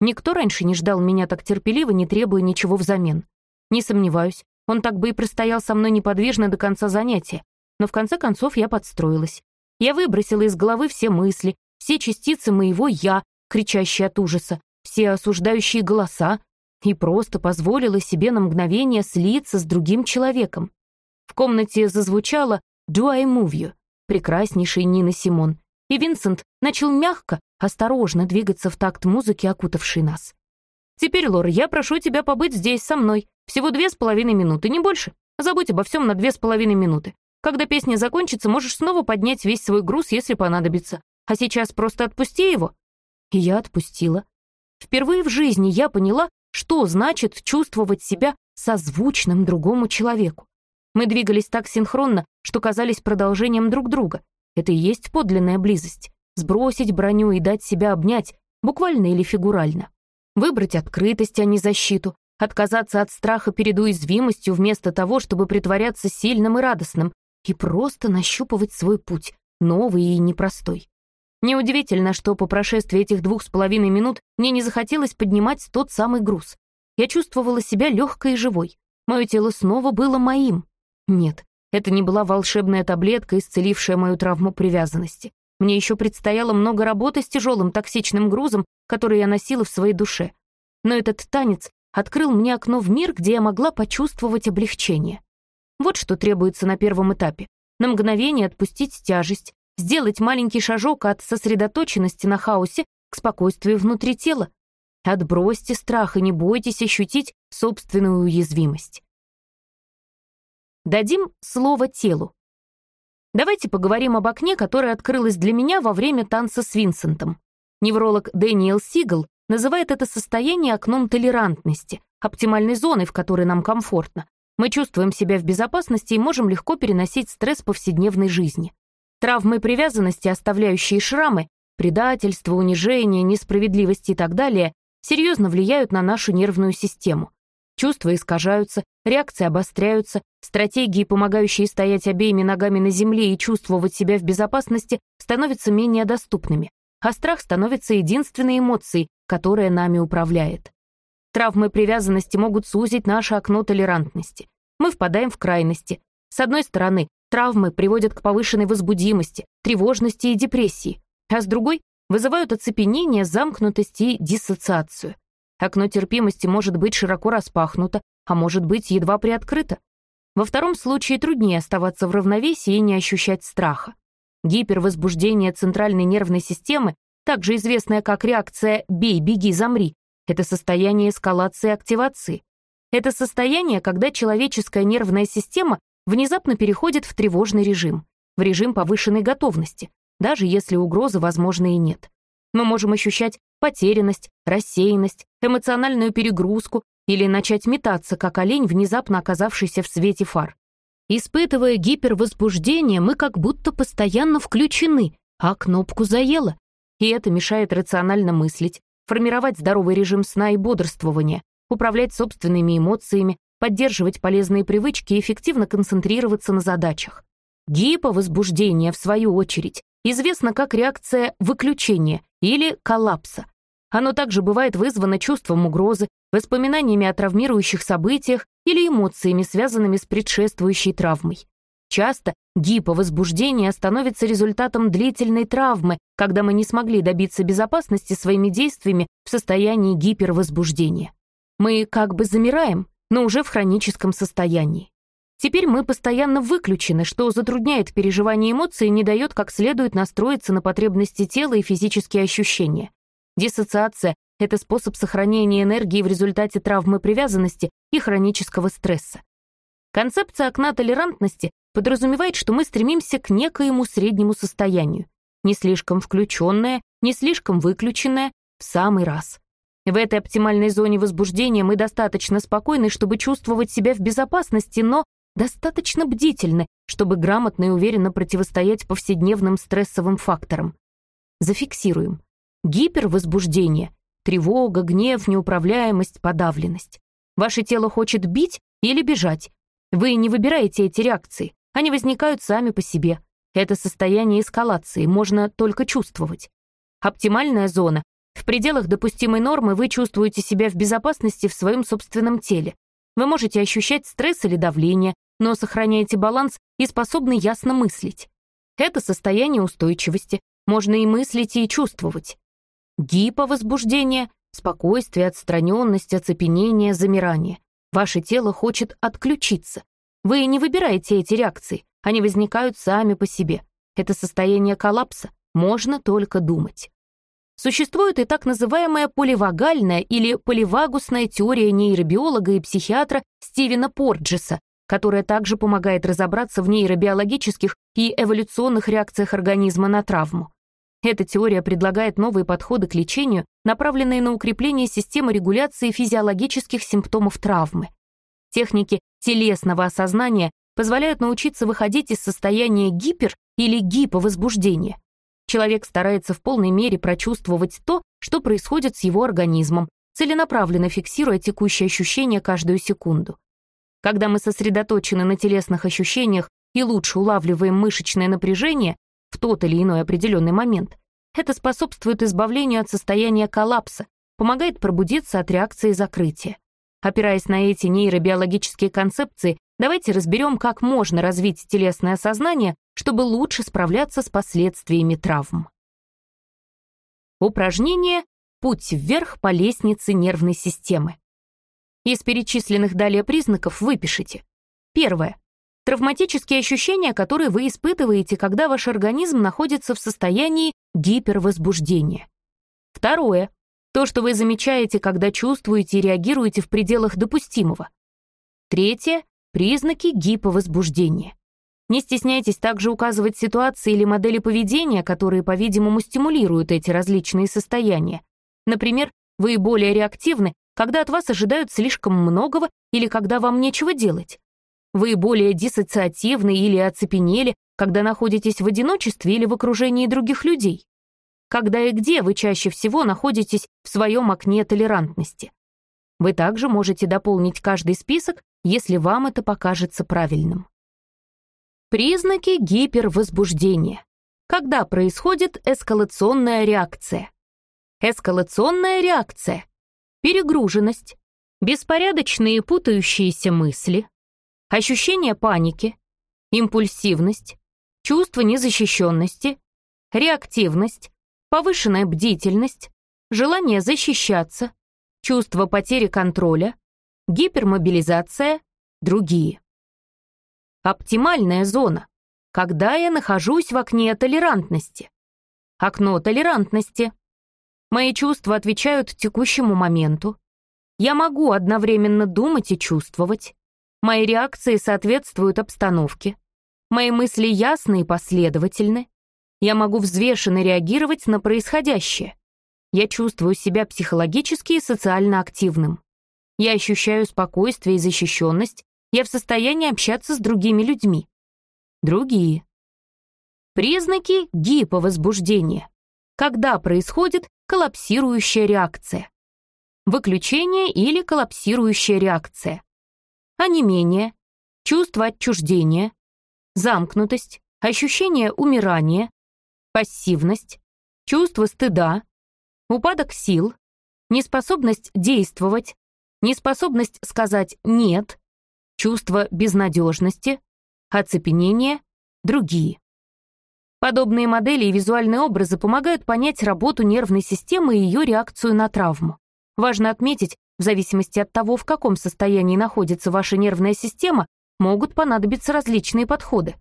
Никто раньше не ждал меня так терпеливо, не требуя ничего взамен. Не сомневаюсь, он так бы и простоял со мной неподвижно до конца занятия. Но в конце концов я подстроилась. Я выбросила из головы все мысли, все частицы моего «я», кричащие от ужаса, все осуждающие голоса, и просто позволила себе на мгновение слиться с другим человеком. В комнате зазвучало «Do I move you?» прекраснейший Нина Симон, и Винсент начал мягко, осторожно двигаться в такт музыки, окутавшей нас. «Теперь, Лора, я прошу тебя побыть здесь со мной. Всего две с половиной минуты, не больше. Забудь обо всем на две с половиной минуты. Когда песня закончится, можешь снова поднять весь свой груз, если понадобится. А сейчас просто отпусти его». И я отпустила. Впервые в жизни я поняла, что значит чувствовать себя созвучным другому человеку. Мы двигались так синхронно, что казались продолжением друг друга. Это и есть подлинная близость. Сбросить броню и дать себя обнять, буквально или фигурально. Выбрать открытость, а не защиту, отказаться от страха перед уязвимостью вместо того, чтобы притворяться сильным и радостным, и просто нащупывать свой путь, новый и непростой. Неудивительно, что по прошествии этих двух с половиной минут мне не захотелось поднимать тот самый груз. Я чувствовала себя легкой и живой. Мое тело снова было моим. Нет, это не была волшебная таблетка, исцелившая мою травму привязанности. Мне еще предстояло много работы с тяжелым токсичным грузом, который я носила в своей душе. Но этот танец открыл мне окно в мир, где я могла почувствовать облегчение. Вот что требуется на первом этапе. На мгновение отпустить тяжесть, сделать маленький шажок от сосредоточенности на хаосе к спокойствию внутри тела. Отбросьте страх и не бойтесь ощутить собственную уязвимость. Дадим слово телу. Давайте поговорим об окне, которое открылось для меня во время танца с Винсентом. Невролог Дэниел Сигал называет это состояние окном толерантности, оптимальной зоной, в которой нам комфортно. Мы чувствуем себя в безопасности и можем легко переносить стресс повседневной жизни. Травмы привязанности, оставляющие шрамы, предательство, унижение, несправедливость и так далее, серьезно влияют на нашу нервную систему. Чувства искажаются, реакции обостряются, стратегии, помогающие стоять обеими ногами на земле и чувствовать себя в безопасности, становятся менее доступными, а страх становится единственной эмоцией, которая нами управляет. Травмы привязанности могут сузить наше окно толерантности. Мы впадаем в крайности. С одной стороны, травмы приводят к повышенной возбудимости, тревожности и депрессии, а с другой — вызывают оцепенение, замкнутость и диссоциацию. Окно терпимости может быть широко распахнуто, а может быть едва приоткрыто. Во втором случае труднее оставаться в равновесии и не ощущать страха. Гипервозбуждение центральной нервной системы, также известное как реакция «бей, беги, замри», это состояние эскалации активации. Это состояние, когда человеческая нервная система внезапно переходит в тревожный режим, в режим повышенной готовности, даже если угрозы, возможно, и нет. Мы можем ощущать потерянность, рассеянность, эмоциональную перегрузку или начать метаться, как олень, внезапно оказавшийся в свете фар. Испытывая гипервозбуждение, мы как будто постоянно включены, а кнопку заело. И это мешает рационально мыслить, формировать здоровый режим сна и бодрствования, управлять собственными эмоциями, поддерживать полезные привычки и эффективно концентрироваться на задачах. Гиповозбуждение, в свою очередь, известно как реакция выключения или коллапса. Оно также бывает вызвано чувством угрозы, воспоминаниями о травмирующих событиях или эмоциями, связанными с предшествующей травмой. Часто гиповозбуждение становится результатом длительной травмы, когда мы не смогли добиться безопасности своими действиями в состоянии гипервозбуждения. Мы как бы замираем, но уже в хроническом состоянии. Теперь мы постоянно выключены, что затрудняет переживание эмоций и не дает как следует настроиться на потребности тела и физические ощущения. Диссоциация — это способ сохранения энергии в результате травмы привязанности и хронического стресса. Концепция окна толерантности подразумевает, что мы стремимся к некоему среднему состоянию, не слишком включенное не слишком выключенная, в самый раз. В этой оптимальной зоне возбуждения мы достаточно спокойны, чтобы чувствовать себя в безопасности, но достаточно бдительны, чтобы грамотно и уверенно противостоять повседневным стрессовым факторам. Зафиксируем. Гипервозбуждение, тревога, гнев, неуправляемость, подавленность. Ваше тело хочет бить или бежать. Вы не выбираете эти реакции, они возникают сами по себе. Это состояние эскалации, можно только чувствовать. Оптимальная зона. В пределах допустимой нормы вы чувствуете себя в безопасности в своем собственном теле. Вы можете ощущать стресс или давление, но сохраняете баланс и способны ясно мыслить. Это состояние устойчивости. Можно и мыслить, и чувствовать. Гиповозбуждение — спокойствие, отстраненность, оцепенение, замирание. Ваше тело хочет отключиться. Вы не выбираете эти реакции, они возникают сами по себе. Это состояние коллапса, можно только думать. Существует и так называемая поливагальная или поливагусная теория нейробиолога и психиатра Стивена Порджеса, которая также помогает разобраться в нейробиологических и эволюционных реакциях организма на травму. Эта теория предлагает новые подходы к лечению, направленные на укрепление системы регуляции физиологических симптомов травмы. Техники телесного осознания позволяют научиться выходить из состояния гипер- или гиповозбуждения. Человек старается в полной мере прочувствовать то, что происходит с его организмом, целенаправленно фиксируя текущие ощущения каждую секунду. Когда мы сосредоточены на телесных ощущениях и лучше улавливаем мышечное напряжение, в тот или иной определенный момент. Это способствует избавлению от состояния коллапса, помогает пробудиться от реакции закрытия. Опираясь на эти нейробиологические концепции, давайте разберем, как можно развить телесное сознание, чтобы лучше справляться с последствиями травм. Упражнение «Путь вверх по лестнице нервной системы». Из перечисленных далее признаков выпишите. Первое. Травматические ощущения, которые вы испытываете, когда ваш организм находится в состоянии гипервозбуждения. Второе. То, что вы замечаете, когда чувствуете и реагируете в пределах допустимого. Третье. Признаки гиповозбуждения. Не стесняйтесь также указывать ситуации или модели поведения, которые, по-видимому, стимулируют эти различные состояния. Например, вы более реактивны, когда от вас ожидают слишком многого или когда вам нечего делать. Вы более диссоциативны или оцепенели, когда находитесь в одиночестве или в окружении других людей. Когда и где вы чаще всего находитесь в своем окне толерантности. Вы также можете дополнить каждый список, если вам это покажется правильным. Признаки гипервозбуждения. Когда происходит эскалационная реакция? Эскалационная реакция. Перегруженность, беспорядочные путающиеся мысли, ощущение паники, импульсивность, чувство незащищенности, реактивность, повышенная бдительность, желание защищаться, чувство потери контроля, гипермобилизация, другие. Оптимальная зона, когда я нахожусь в окне толерантности. Окно толерантности. Мои чувства отвечают текущему моменту. Я могу одновременно думать и чувствовать. Мои реакции соответствуют обстановке. Мои мысли ясны и последовательны. Я могу взвешенно реагировать на происходящее. Я чувствую себя психологически и социально активным. Я ощущаю спокойствие и защищенность. Я в состоянии общаться с другими людьми. Другие. Признаки гиповозбуждения. Когда происходит коллапсирующая реакция. Выключение или коллапсирующая реакция. Онемение, чувство отчуждения, замкнутость, ощущение умирания, пассивность, чувство стыда, упадок сил, неспособность действовать, неспособность сказать «нет», чувство безнадежности, оцепенение, другие. Подобные модели и визуальные образы помогают понять работу нервной системы и ее реакцию на травму. Важно отметить, в зависимости от того, в каком состоянии находится ваша нервная система, могут понадобиться различные подходы.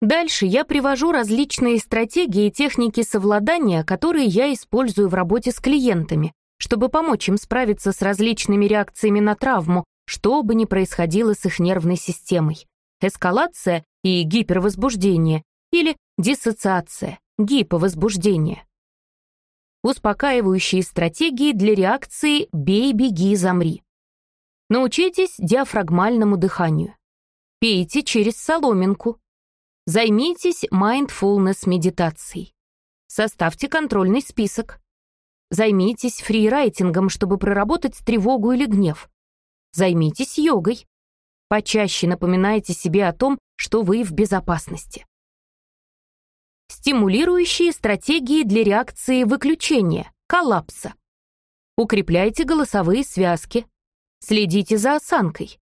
Дальше я привожу различные стратегии и техники совладания, которые я использую в работе с клиентами, чтобы помочь им справиться с различными реакциями на травму, что бы ни происходило с их нервной системой. Эскалация и гипервозбуждение или диссоциация, гиповозбуждение. Успокаивающие стратегии для реакции «бей, беги, замри». Научитесь диафрагмальному дыханию. Пейте через соломинку. Займитесь mindfulness медитацией. Составьте контрольный список. Займитесь фрирайтингом, чтобы проработать тревогу или гнев. Займитесь йогой. Почаще напоминайте себе о том, что вы в безопасности. Стимулирующие стратегии для реакции выключения, коллапса. Укрепляйте голосовые связки. Следите за осанкой.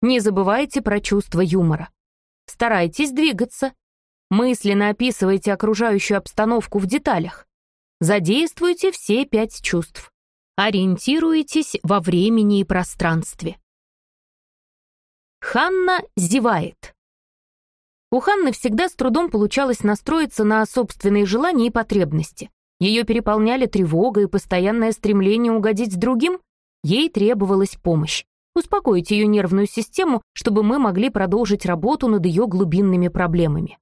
Не забывайте про чувство юмора. Старайтесь двигаться. Мысленно описывайте окружающую обстановку в деталях. Задействуйте все пять чувств. Ориентируйтесь во времени и пространстве. Ханна зевает. У Ханны всегда с трудом получалось настроиться на собственные желания и потребности. Ее переполняли тревога и постоянное стремление угодить другим. Ей требовалась помощь. Успокоить ее нервную систему, чтобы мы могли продолжить работу над ее глубинными проблемами.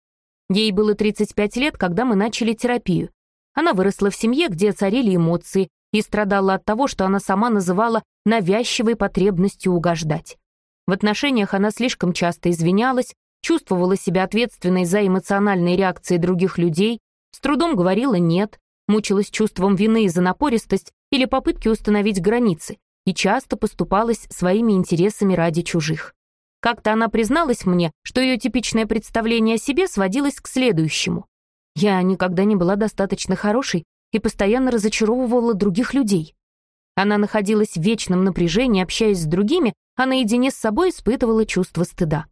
Ей было 35 лет, когда мы начали терапию. Она выросла в семье, где царили эмоции, и страдала от того, что она сама называла навязчивой потребностью угождать. В отношениях она слишком часто извинялась, чувствовала себя ответственной за эмоциональные реакции других людей, с трудом говорила «нет», мучилась чувством вины за напористость или попытки установить границы и часто поступалась своими интересами ради чужих. Как-то она призналась мне, что ее типичное представление о себе сводилось к следующему. Я никогда не была достаточно хорошей и постоянно разочаровывала других людей. Она находилась в вечном напряжении, общаясь с другими, а наедине с собой испытывала чувство стыда.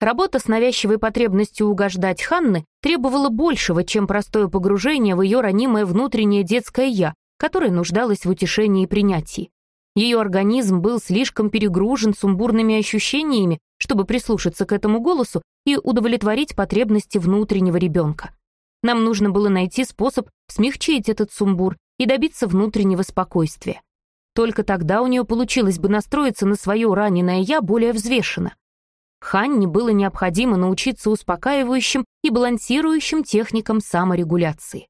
Работа с навязчивой потребностью угождать Ханны требовала большего, чем простое погружение в ее ранимое внутреннее детское «я», которое нуждалось в утешении и принятии. Ее организм был слишком перегружен сумбурными ощущениями, чтобы прислушаться к этому голосу и удовлетворить потребности внутреннего ребенка. Нам нужно было найти способ смягчить этот сумбур и добиться внутреннего спокойствия. Только тогда у нее получилось бы настроиться на свое раненое «я» более взвешенно. Ханне было необходимо научиться успокаивающим и балансирующим техникам саморегуляции.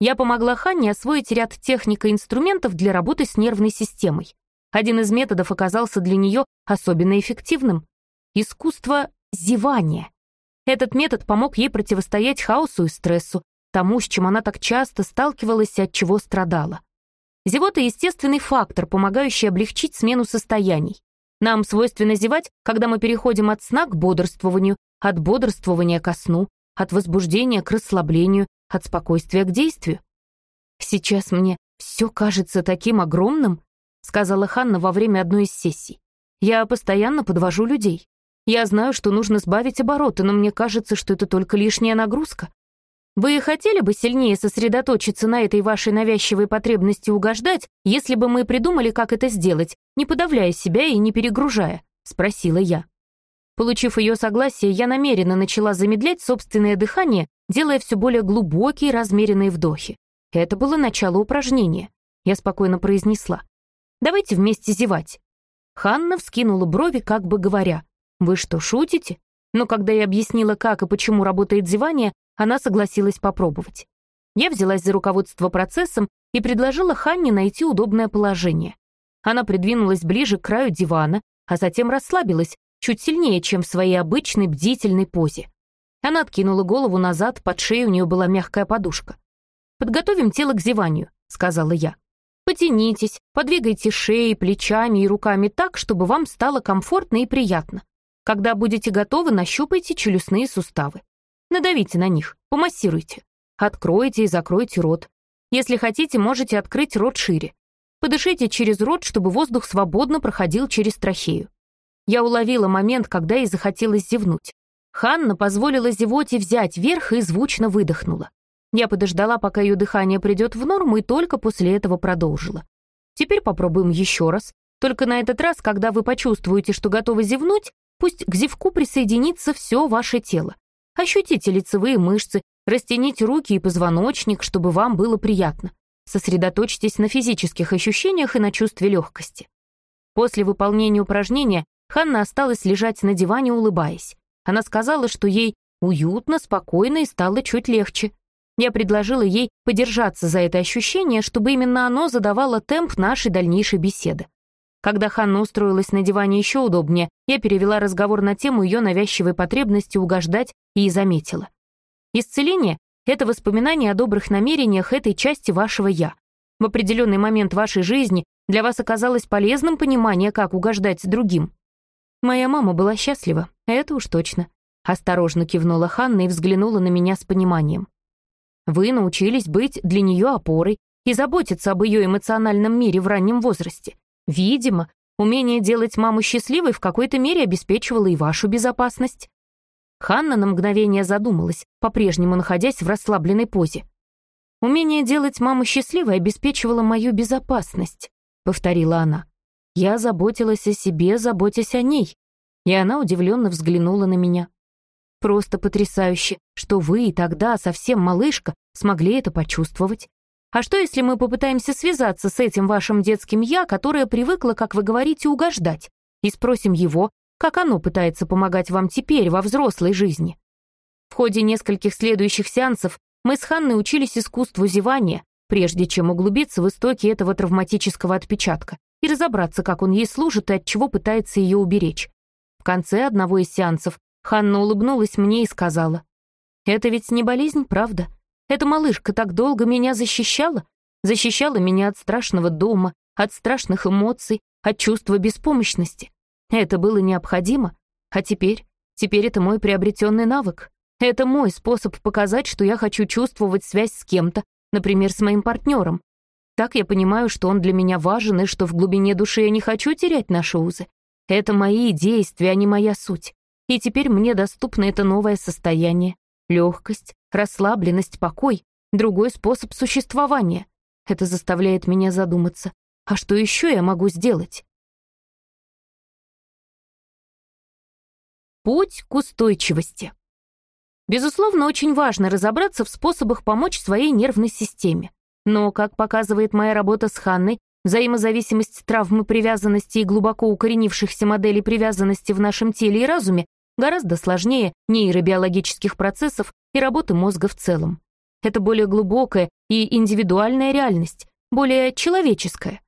Я помогла Ханне освоить ряд техник и инструментов для работы с нервной системой. Один из методов оказался для нее особенно эффективным — искусство зевания. Этот метод помог ей противостоять хаосу и стрессу, тому, с чем она так часто сталкивалась и от чего страдала. Зевота — естественный фактор, помогающий облегчить смену состояний. Нам свойственно зевать, когда мы переходим от сна к бодрствованию, от бодрствования ко сну, от возбуждения к расслаблению, от спокойствия к действию. «Сейчас мне все кажется таким огромным», — сказала Ханна во время одной из сессий. «Я постоянно подвожу людей. Я знаю, что нужно сбавить обороты, но мне кажется, что это только лишняя нагрузка. Вы хотели бы сильнее сосредоточиться на этой вашей навязчивой потребности угождать, если бы мы придумали, как это сделать, не подавляя себя и не перегружая?» — спросила я. Получив ее согласие, я намеренно начала замедлять собственное дыхание, делая все более глубокие размеренные вдохи. Это было начало упражнения. Я спокойно произнесла. «Давайте вместе зевать». Ханна вскинула брови, как бы говоря, «Вы что, шутите?» Но когда я объяснила, как и почему работает зевание, она согласилась попробовать. Я взялась за руководство процессом и предложила Ханне найти удобное положение. Она придвинулась ближе к краю дивана, а затем расслабилась, чуть сильнее, чем в своей обычной бдительной позе. Она откинула голову назад, под шеей у нее была мягкая подушка. «Подготовим тело к зеванию», — сказала я. «Потянитесь, подвигайте шеей, плечами и руками так, чтобы вам стало комфортно и приятно. Когда будете готовы, нащупайте челюстные суставы. Надавите на них, помассируйте. Откройте и закройте рот. Если хотите, можете открыть рот шире. Подышите через рот, чтобы воздух свободно проходил через трахею. Я уловила момент, когда ей захотелось зевнуть. Ханна позволила зевоте взять верх и звучно выдохнула. Я подождала, пока ее дыхание придет в норму, и только после этого продолжила. Теперь попробуем еще раз. Только на этот раз, когда вы почувствуете, что готовы зевнуть, Пусть к зевку присоединится все ваше тело. Ощутите лицевые мышцы, растяните руки и позвоночник, чтобы вам было приятно. Сосредоточьтесь на физических ощущениях и на чувстве легкости. После выполнения упражнения Ханна осталась лежать на диване, улыбаясь. Она сказала, что ей уютно, спокойно и стало чуть легче. Я предложила ей подержаться за это ощущение, чтобы именно оно задавало темп нашей дальнейшей беседы. Когда Ханна устроилась на диване еще удобнее, я перевела разговор на тему ее навязчивой потребности угождать и заметила. Исцеление — это воспоминание о добрых намерениях этой части вашего «я». В определенный момент вашей жизни для вас оказалось полезным понимание, как угождать другим. Моя мама была счастлива, это уж точно. Осторожно кивнула Ханна и взглянула на меня с пониманием. Вы научились быть для нее опорой и заботиться об ее эмоциональном мире в раннем возрасте. Видимо, умение делать маму счастливой в какой-то мере обеспечивало и вашу безопасность. Ханна на мгновение задумалась, по-прежнему находясь в расслабленной позе. «Умение делать маму счастливой обеспечивало мою безопасность», — повторила она. «Я заботилась о себе, заботясь о ней». И она удивленно взглянула на меня. Просто потрясающе, что вы и тогда, совсем малышка, смогли это почувствовать. А что, если мы попытаемся связаться с этим вашим детским «я», которое привыкло, как вы говорите, угождать, и спросим его, как оно пытается помогать вам теперь, во взрослой жизни? В ходе нескольких следующих сеансов мы с Ханной учились искусству зевания, прежде чем углубиться в истоки этого травматического отпечатка и разобраться, как он ей служит и от чего пытается ее уберечь. В конце одного из сеансов Ханна улыбнулась мне и сказала, «Это ведь не болезнь, правда? Эта малышка так долго меня защищала, защищала меня от страшного дома, от страшных эмоций, от чувства беспомощности. Это было необходимо, а теперь, теперь это мой приобретенный навык. Это мой способ показать, что я хочу чувствовать связь с кем-то, например, с моим партнером. Так я понимаю, что он для меня важен и что в глубине души я не хочу терять наши узы. Это мои действия, а не моя суть. И теперь мне доступно это новое состояние. Легкость, расслабленность, покой, другой способ существования. Это заставляет меня задуматься. А что еще я могу сделать? Путь к устойчивости. Безусловно, очень важно разобраться в способах помочь своей нервной системе. Но, как показывает моя работа с Ханной, взаимозависимость травмы привязанности и глубоко укоренившихся моделей привязанности в нашем теле и разуме гораздо сложнее нейробиологических процессов и работы мозга в целом. Это более глубокая и индивидуальная реальность, более человеческая.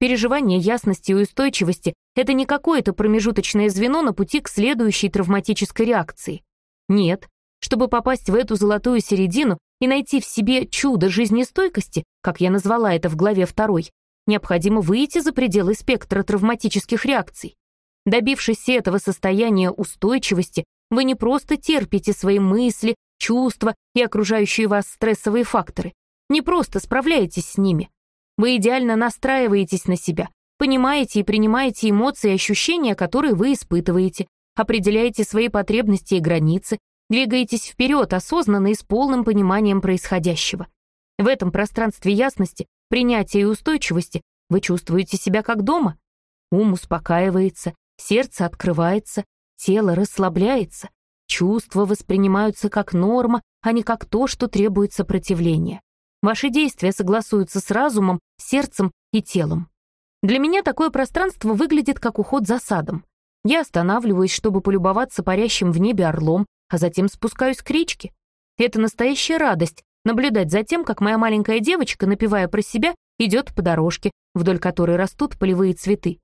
Переживание ясности и устойчивости — это не какое-то промежуточное звено на пути к следующей травматической реакции. Нет, чтобы попасть в эту золотую середину и найти в себе чудо жизнестойкости, как я назвала это в главе второй, необходимо выйти за пределы спектра травматических реакций. Добившись этого состояния устойчивости, вы не просто терпите свои мысли, чувства и окружающие вас стрессовые факторы, не просто справляетесь с ними. Вы идеально настраиваетесь на себя, понимаете и принимаете эмоции и ощущения, которые вы испытываете, определяете свои потребности и границы, двигаетесь вперед осознанно и с полным пониманием происходящего. В этом пространстве ясности, принятия и устойчивости вы чувствуете себя как дома. Ум успокаивается, Сердце открывается, тело расслабляется, чувства воспринимаются как норма, а не как то, что требует сопротивления. Ваши действия согласуются с разумом, сердцем и телом. Для меня такое пространство выглядит как уход за садом. Я останавливаюсь, чтобы полюбоваться парящим в небе орлом, а затем спускаюсь к речке. Это настоящая радость — наблюдать за тем, как моя маленькая девочка, напевая про себя, идет по дорожке, вдоль которой растут полевые цветы.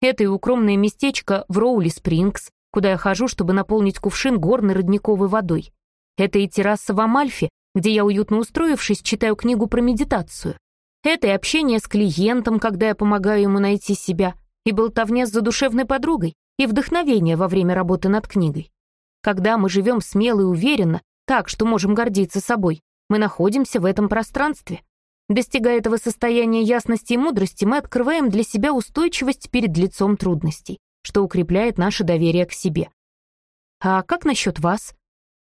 Это и укромное местечко в Роули-Спрингс, куда я хожу, чтобы наполнить кувшин горной родниковой водой. Это и терраса в Амальфе, где я, уютно устроившись, читаю книгу про медитацию. Это и общение с клиентом, когда я помогаю ему найти себя, и болтовня с задушевной подругой, и вдохновение во время работы над книгой. Когда мы живем смело и уверенно, так, что можем гордиться собой, мы находимся в этом пространстве. Достигая этого состояния ясности и мудрости, мы открываем для себя устойчивость перед лицом трудностей, что укрепляет наше доверие к себе. А как насчет вас?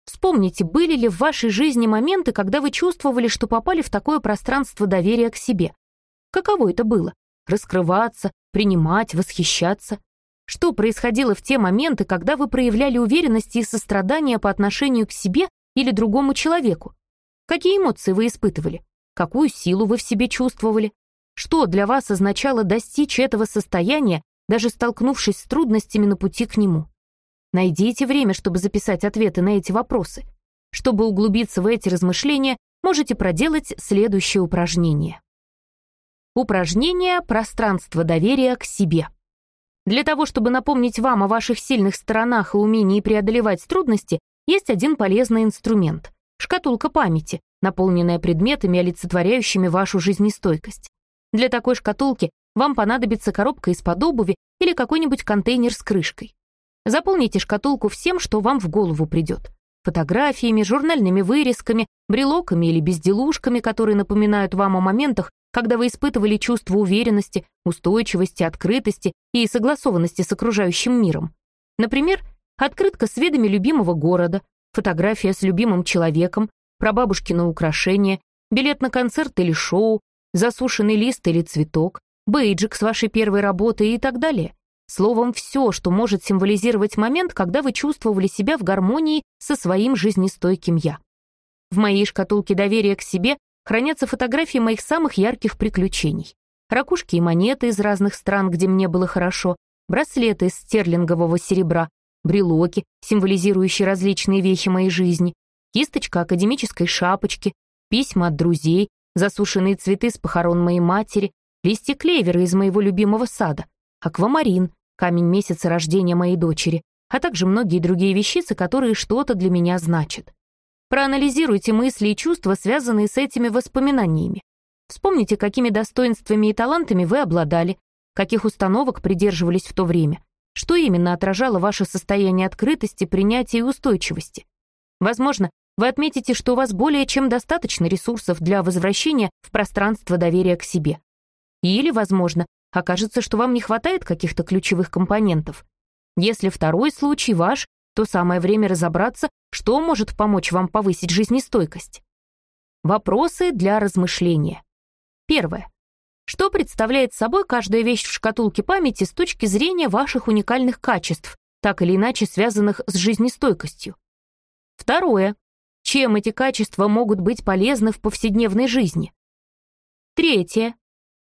Вспомните, были ли в вашей жизни моменты, когда вы чувствовали, что попали в такое пространство доверия к себе? Каково это было? Раскрываться, принимать, восхищаться? Что происходило в те моменты, когда вы проявляли уверенность и сострадание по отношению к себе или другому человеку? Какие эмоции вы испытывали? Какую силу вы в себе чувствовали? Что для вас означало достичь этого состояния, даже столкнувшись с трудностями на пути к нему? Найдите время, чтобы записать ответы на эти вопросы. Чтобы углубиться в эти размышления, можете проделать следующее упражнение. Упражнение «Пространство доверия к себе». Для того, чтобы напомнить вам о ваших сильных сторонах и умении преодолевать трудности, есть один полезный инструмент — шкатулка памяти, наполненная предметами, олицетворяющими вашу жизнестойкость. Для такой шкатулки вам понадобится коробка из-под обуви или какой-нибудь контейнер с крышкой. Заполните шкатулку всем, что вам в голову придет. Фотографиями, журнальными вырезками, брелоками или безделушками, которые напоминают вам о моментах, когда вы испытывали чувство уверенности, устойчивости, открытости и согласованности с окружающим миром. Например, открытка с видами любимого города, фотография с любимым человеком, прабабушкино украшение, билет на концерт или шоу, засушенный лист или цветок, бейджик с вашей первой работы и так далее. Словом, все, что может символизировать момент, когда вы чувствовали себя в гармонии со своим жизнестойким «я». В моей шкатулке доверия к себе хранятся фотографии моих самых ярких приключений. Ракушки и монеты из разных стран, где мне было хорошо, браслеты из стерлингового серебра, брелоки, символизирующие различные вехи моей жизни, кисточка академической шапочки, письма от друзей, засушенные цветы с похорон моей матери, листья клевера из моего любимого сада, аквамарин, камень месяца рождения моей дочери, а также многие другие вещицы, которые что-то для меня значат. Проанализируйте мысли и чувства, связанные с этими воспоминаниями. Вспомните, какими достоинствами и талантами вы обладали, каких установок придерживались в то время, что именно отражало ваше состояние открытости, принятия и устойчивости. Возможно, вы отметите, что у вас более чем достаточно ресурсов для возвращения в пространство доверия к себе. Или, возможно, окажется, что вам не хватает каких-то ключевых компонентов. Если второй случай ваш, то самое время разобраться, что может помочь вам повысить жизнестойкость. Вопросы для размышления. Первое. Что представляет собой каждая вещь в шкатулке памяти с точки зрения ваших уникальных качеств, так или иначе связанных с жизнестойкостью? Второе. Чем эти качества могут быть полезны в повседневной жизни? Третье.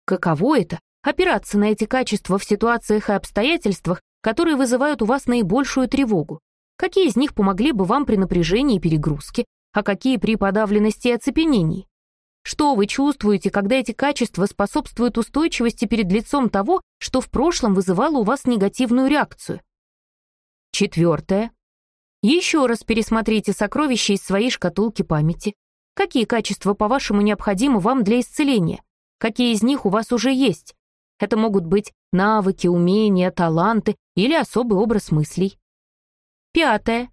Каково это опираться на эти качества в ситуациях и обстоятельствах, которые вызывают у вас наибольшую тревогу. Какие из них помогли бы вам при напряжении и перегрузке, а какие при подавленности и оцепенении? Что вы чувствуете, когда эти качества способствуют устойчивости перед лицом того, что в прошлом вызывало у вас негативную реакцию? Четвертое. Еще раз пересмотрите сокровища из своей шкатулки памяти. Какие качества, по-вашему, необходимы вам для исцеления? Какие из них у вас уже есть? Это могут быть навыки, умения, таланты или особый образ мыслей. Пятое.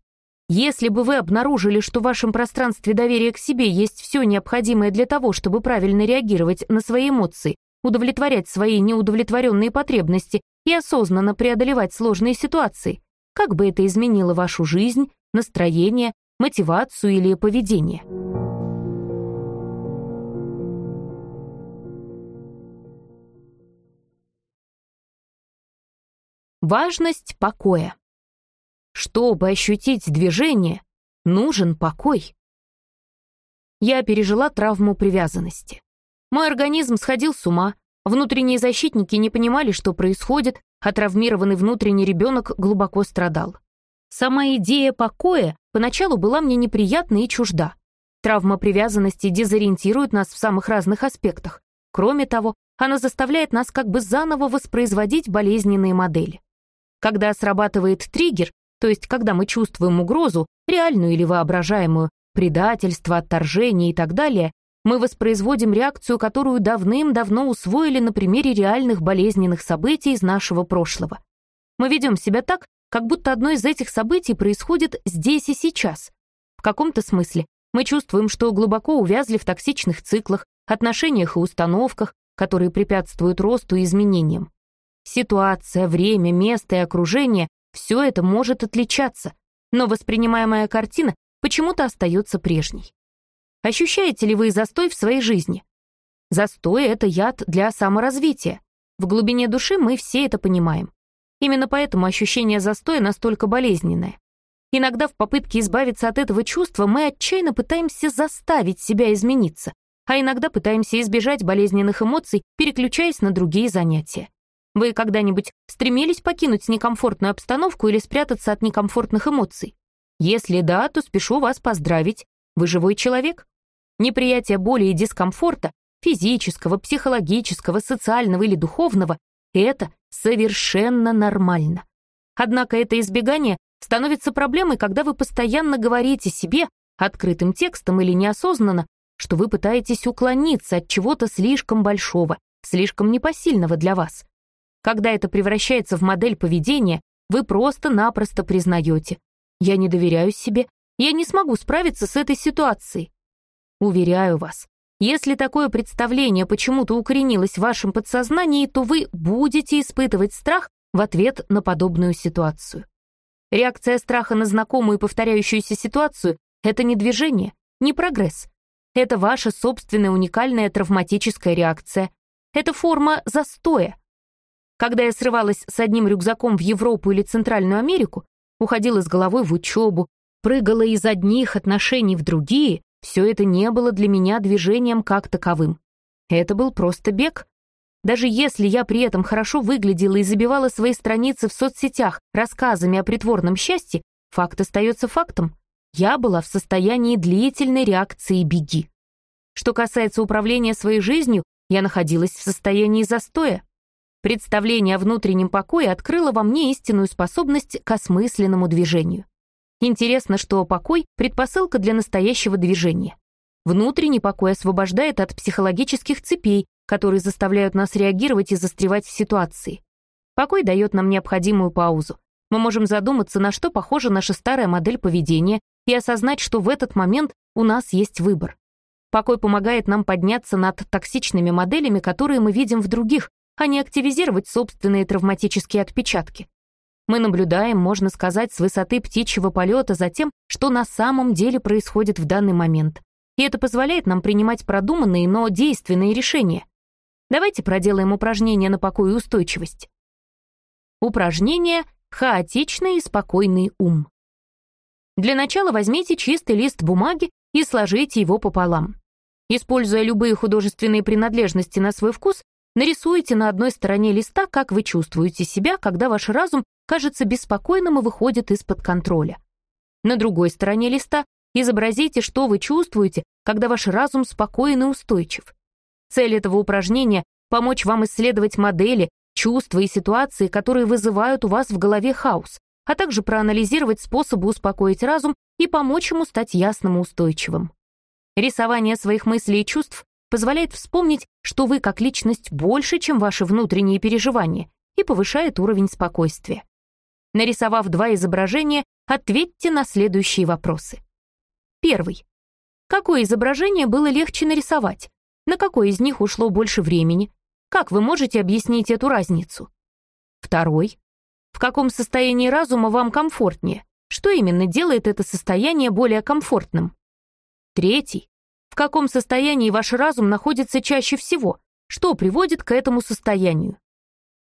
Если бы вы обнаружили, что в вашем пространстве доверия к себе есть все необходимое для того, чтобы правильно реагировать на свои эмоции, удовлетворять свои неудовлетворенные потребности и осознанно преодолевать сложные ситуации, как бы это изменило вашу жизнь, настроение, мотивацию или поведение? Важность покоя. Чтобы ощутить движение, нужен покой. Я пережила травму привязанности. Мой организм сходил с ума, внутренние защитники не понимали, что происходит, а травмированный внутренний ребенок глубоко страдал. Сама идея покоя поначалу была мне неприятна и чужда. Травма привязанности дезориентирует нас в самых разных аспектах. Кроме того, она заставляет нас как бы заново воспроизводить болезненные модели. Когда срабатывает триггер, то есть когда мы чувствуем угрозу, реальную или воображаемую, предательство, отторжение и так далее, мы воспроизводим реакцию, которую давным-давно усвоили на примере реальных болезненных событий из нашего прошлого. Мы ведем себя так, как будто одно из этих событий происходит здесь и сейчас. В каком-то смысле мы чувствуем, что глубоко увязли в токсичных циклах, отношениях и установках, которые препятствуют росту и изменениям. Ситуация, время, место и окружение — все это может отличаться, но воспринимаемая картина почему-то остается прежней. Ощущаете ли вы застой в своей жизни? Застой — это яд для саморазвития. В глубине души мы все это понимаем. Именно поэтому ощущение застоя настолько болезненное. Иногда в попытке избавиться от этого чувства мы отчаянно пытаемся заставить себя измениться, а иногда пытаемся избежать болезненных эмоций, переключаясь на другие занятия. Вы когда-нибудь стремились покинуть некомфортную обстановку или спрятаться от некомфортных эмоций? Если да, то спешу вас поздравить. Вы живой человек. Неприятие боли и дискомфорта, физического, психологического, социального или духовного, это совершенно нормально. Однако это избегание становится проблемой, когда вы постоянно говорите себе, открытым текстом или неосознанно, что вы пытаетесь уклониться от чего-то слишком большого, слишком непосильного для вас. Когда это превращается в модель поведения, вы просто-напросто признаете «я не доверяю себе, я не смогу справиться с этой ситуацией». Уверяю вас, если такое представление почему-то укоренилось в вашем подсознании, то вы будете испытывать страх в ответ на подобную ситуацию. Реакция страха на знакомую повторяющуюся ситуацию — это не движение, не прогресс. Это ваша собственная уникальная травматическая реакция. Это форма застоя. Когда я срывалась с одним рюкзаком в Европу или Центральную Америку, уходила с головой в учебу, прыгала из одних отношений в другие, все это не было для меня движением как таковым. Это был просто бег. Даже если я при этом хорошо выглядела и забивала свои страницы в соцсетях рассказами о притворном счастье, факт остается фактом. Я была в состоянии длительной реакции «беги». Что касается управления своей жизнью, я находилась в состоянии застоя. Представление о внутреннем покое открыло во мне истинную способность к осмысленному движению. Интересно, что покой — предпосылка для настоящего движения. Внутренний покой освобождает от психологических цепей, которые заставляют нас реагировать и застревать в ситуации. Покой дает нам необходимую паузу. Мы можем задуматься, на что похожа наша старая модель поведения, и осознать, что в этот момент у нас есть выбор. Покой помогает нам подняться над токсичными моделями, которые мы видим в других, а не активизировать собственные травматические отпечатки. Мы наблюдаем, можно сказать, с высоты птичьего полета за тем, что на самом деле происходит в данный момент. И это позволяет нам принимать продуманные, но действенные решения. Давайте проделаем упражнение на покой и устойчивость. Упражнение «Хаотичный и спокойный ум». Для начала возьмите чистый лист бумаги и сложите его пополам. Используя любые художественные принадлежности на свой вкус, нарисуйте на одной стороне листа, как вы чувствуете себя, когда ваш разум кажется беспокойным и выходит из-под контроля. На другой стороне листа изобразите, что вы чувствуете, когда ваш разум спокоен и устойчив. Цель этого упражнения — помочь вам исследовать модели, чувства и ситуации, которые вызывают у вас в голове хаос, а также проанализировать способы успокоить разум и помочь ему стать ясным и устойчивым. Рисование своих мыслей и чувств позволяет вспомнить, что вы как личность больше, чем ваши внутренние переживания, и повышает уровень спокойствия. Нарисовав два изображения, ответьте на следующие вопросы. Первый. Какое изображение было легче нарисовать? На какое из них ушло больше времени? Как вы можете объяснить эту разницу? Второй. В каком состоянии разума вам комфортнее? Что именно делает это состояние более комфортным? Третий. В каком состоянии ваш разум находится чаще всего? Что приводит к этому состоянию?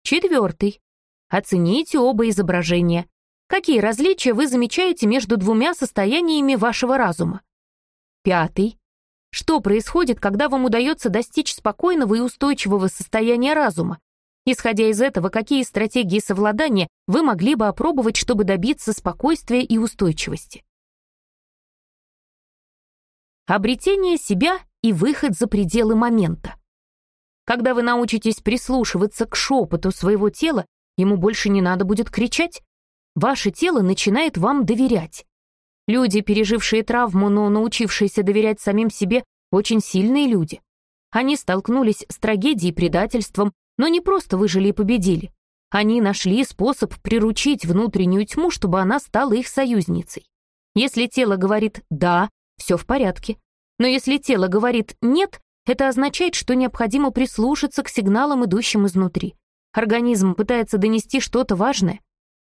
Четвертый. Оцените оба изображения. Какие различия вы замечаете между двумя состояниями вашего разума? Пятый. Что происходит, когда вам удается достичь спокойного и устойчивого состояния разума? Исходя из этого, какие стратегии совладания вы могли бы опробовать, чтобы добиться спокойствия и устойчивости? Обретение себя и выход за пределы момента. Когда вы научитесь прислушиваться к шепоту своего тела, Ему больше не надо будет кричать. Ваше тело начинает вам доверять. Люди, пережившие травму, но научившиеся доверять самим себе, очень сильные люди. Они столкнулись с трагедией и предательством, но не просто выжили и победили. Они нашли способ приручить внутреннюю тьму, чтобы она стала их союзницей. Если тело говорит «да», все в порядке. Но если тело говорит «нет», это означает, что необходимо прислушаться к сигналам, идущим изнутри. Организм пытается донести что-то важное.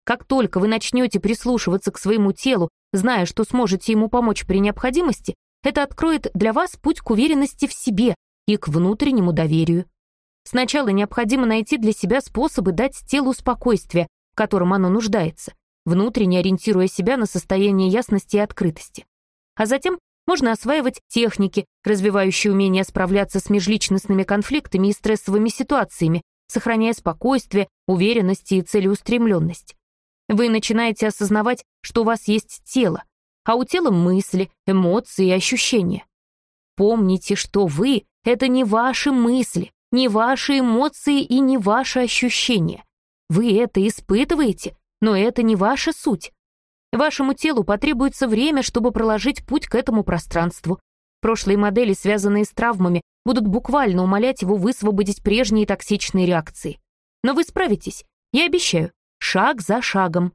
Как только вы начнете прислушиваться к своему телу, зная, что сможете ему помочь при необходимости, это откроет для вас путь к уверенности в себе и к внутреннему доверию. Сначала необходимо найти для себя способы дать телу спокойствие, в котором оно нуждается, внутренне ориентируя себя на состояние ясности и открытости. А затем можно осваивать техники, развивающие умение справляться с межличностными конфликтами и стрессовыми ситуациями, сохраняя спокойствие, уверенность и целеустремленность. Вы начинаете осознавать, что у вас есть тело, а у тела мысли, эмоции и ощущения. Помните, что вы — это не ваши мысли, не ваши эмоции и не ваши ощущения. Вы это испытываете, но это не ваша суть. Вашему телу потребуется время, чтобы проложить путь к этому пространству. Прошлые модели, связанные с травмами, будут буквально умолять его высвободить прежние токсичные реакции. Но вы справитесь, я обещаю, шаг за шагом.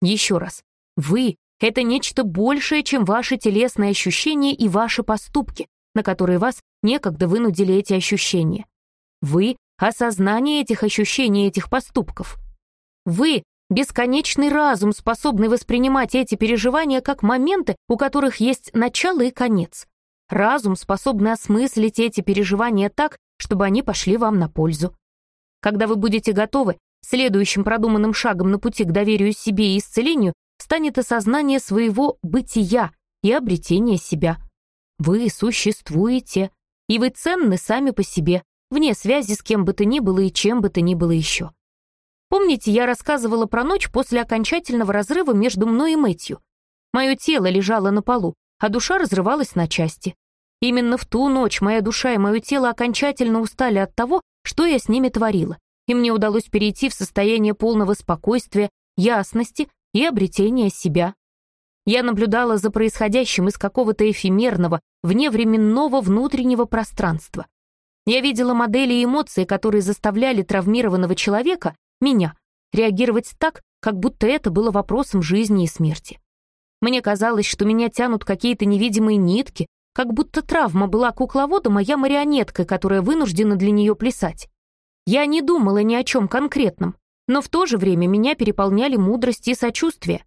Еще раз, вы — это нечто большее, чем ваши телесные ощущения и ваши поступки, на которые вас некогда вынудили эти ощущения. Вы — осознание этих ощущений и этих поступков. Вы — бесконечный разум, способный воспринимать эти переживания как моменты, у которых есть начало и конец. Разум, способный осмыслить эти переживания так, чтобы они пошли вам на пользу. Когда вы будете готовы, следующим продуманным шагом на пути к доверию себе и исцелению станет осознание своего бытия и обретение себя. Вы существуете, и вы ценны сами по себе, вне связи с кем бы то ни было и чем бы то ни было еще. Помните, я рассказывала про ночь после окончательного разрыва между мной и Мэтью? Мое тело лежало на полу, а душа разрывалась на части. Именно в ту ночь моя душа и мое тело окончательно устали от того, что я с ними творила, и мне удалось перейти в состояние полного спокойствия, ясности и обретения себя. Я наблюдала за происходящим из какого-то эфемерного, вневременного внутреннего пространства. Я видела модели и эмоции, которые заставляли травмированного человека, меня, реагировать так, как будто это было вопросом жизни и смерти. Мне казалось, что меня тянут какие-то невидимые нитки, как будто травма была кукловодом, а я марионеткой, которая вынуждена для нее плясать. Я не думала ни о чем конкретном, но в то же время меня переполняли мудрость и сочувствие.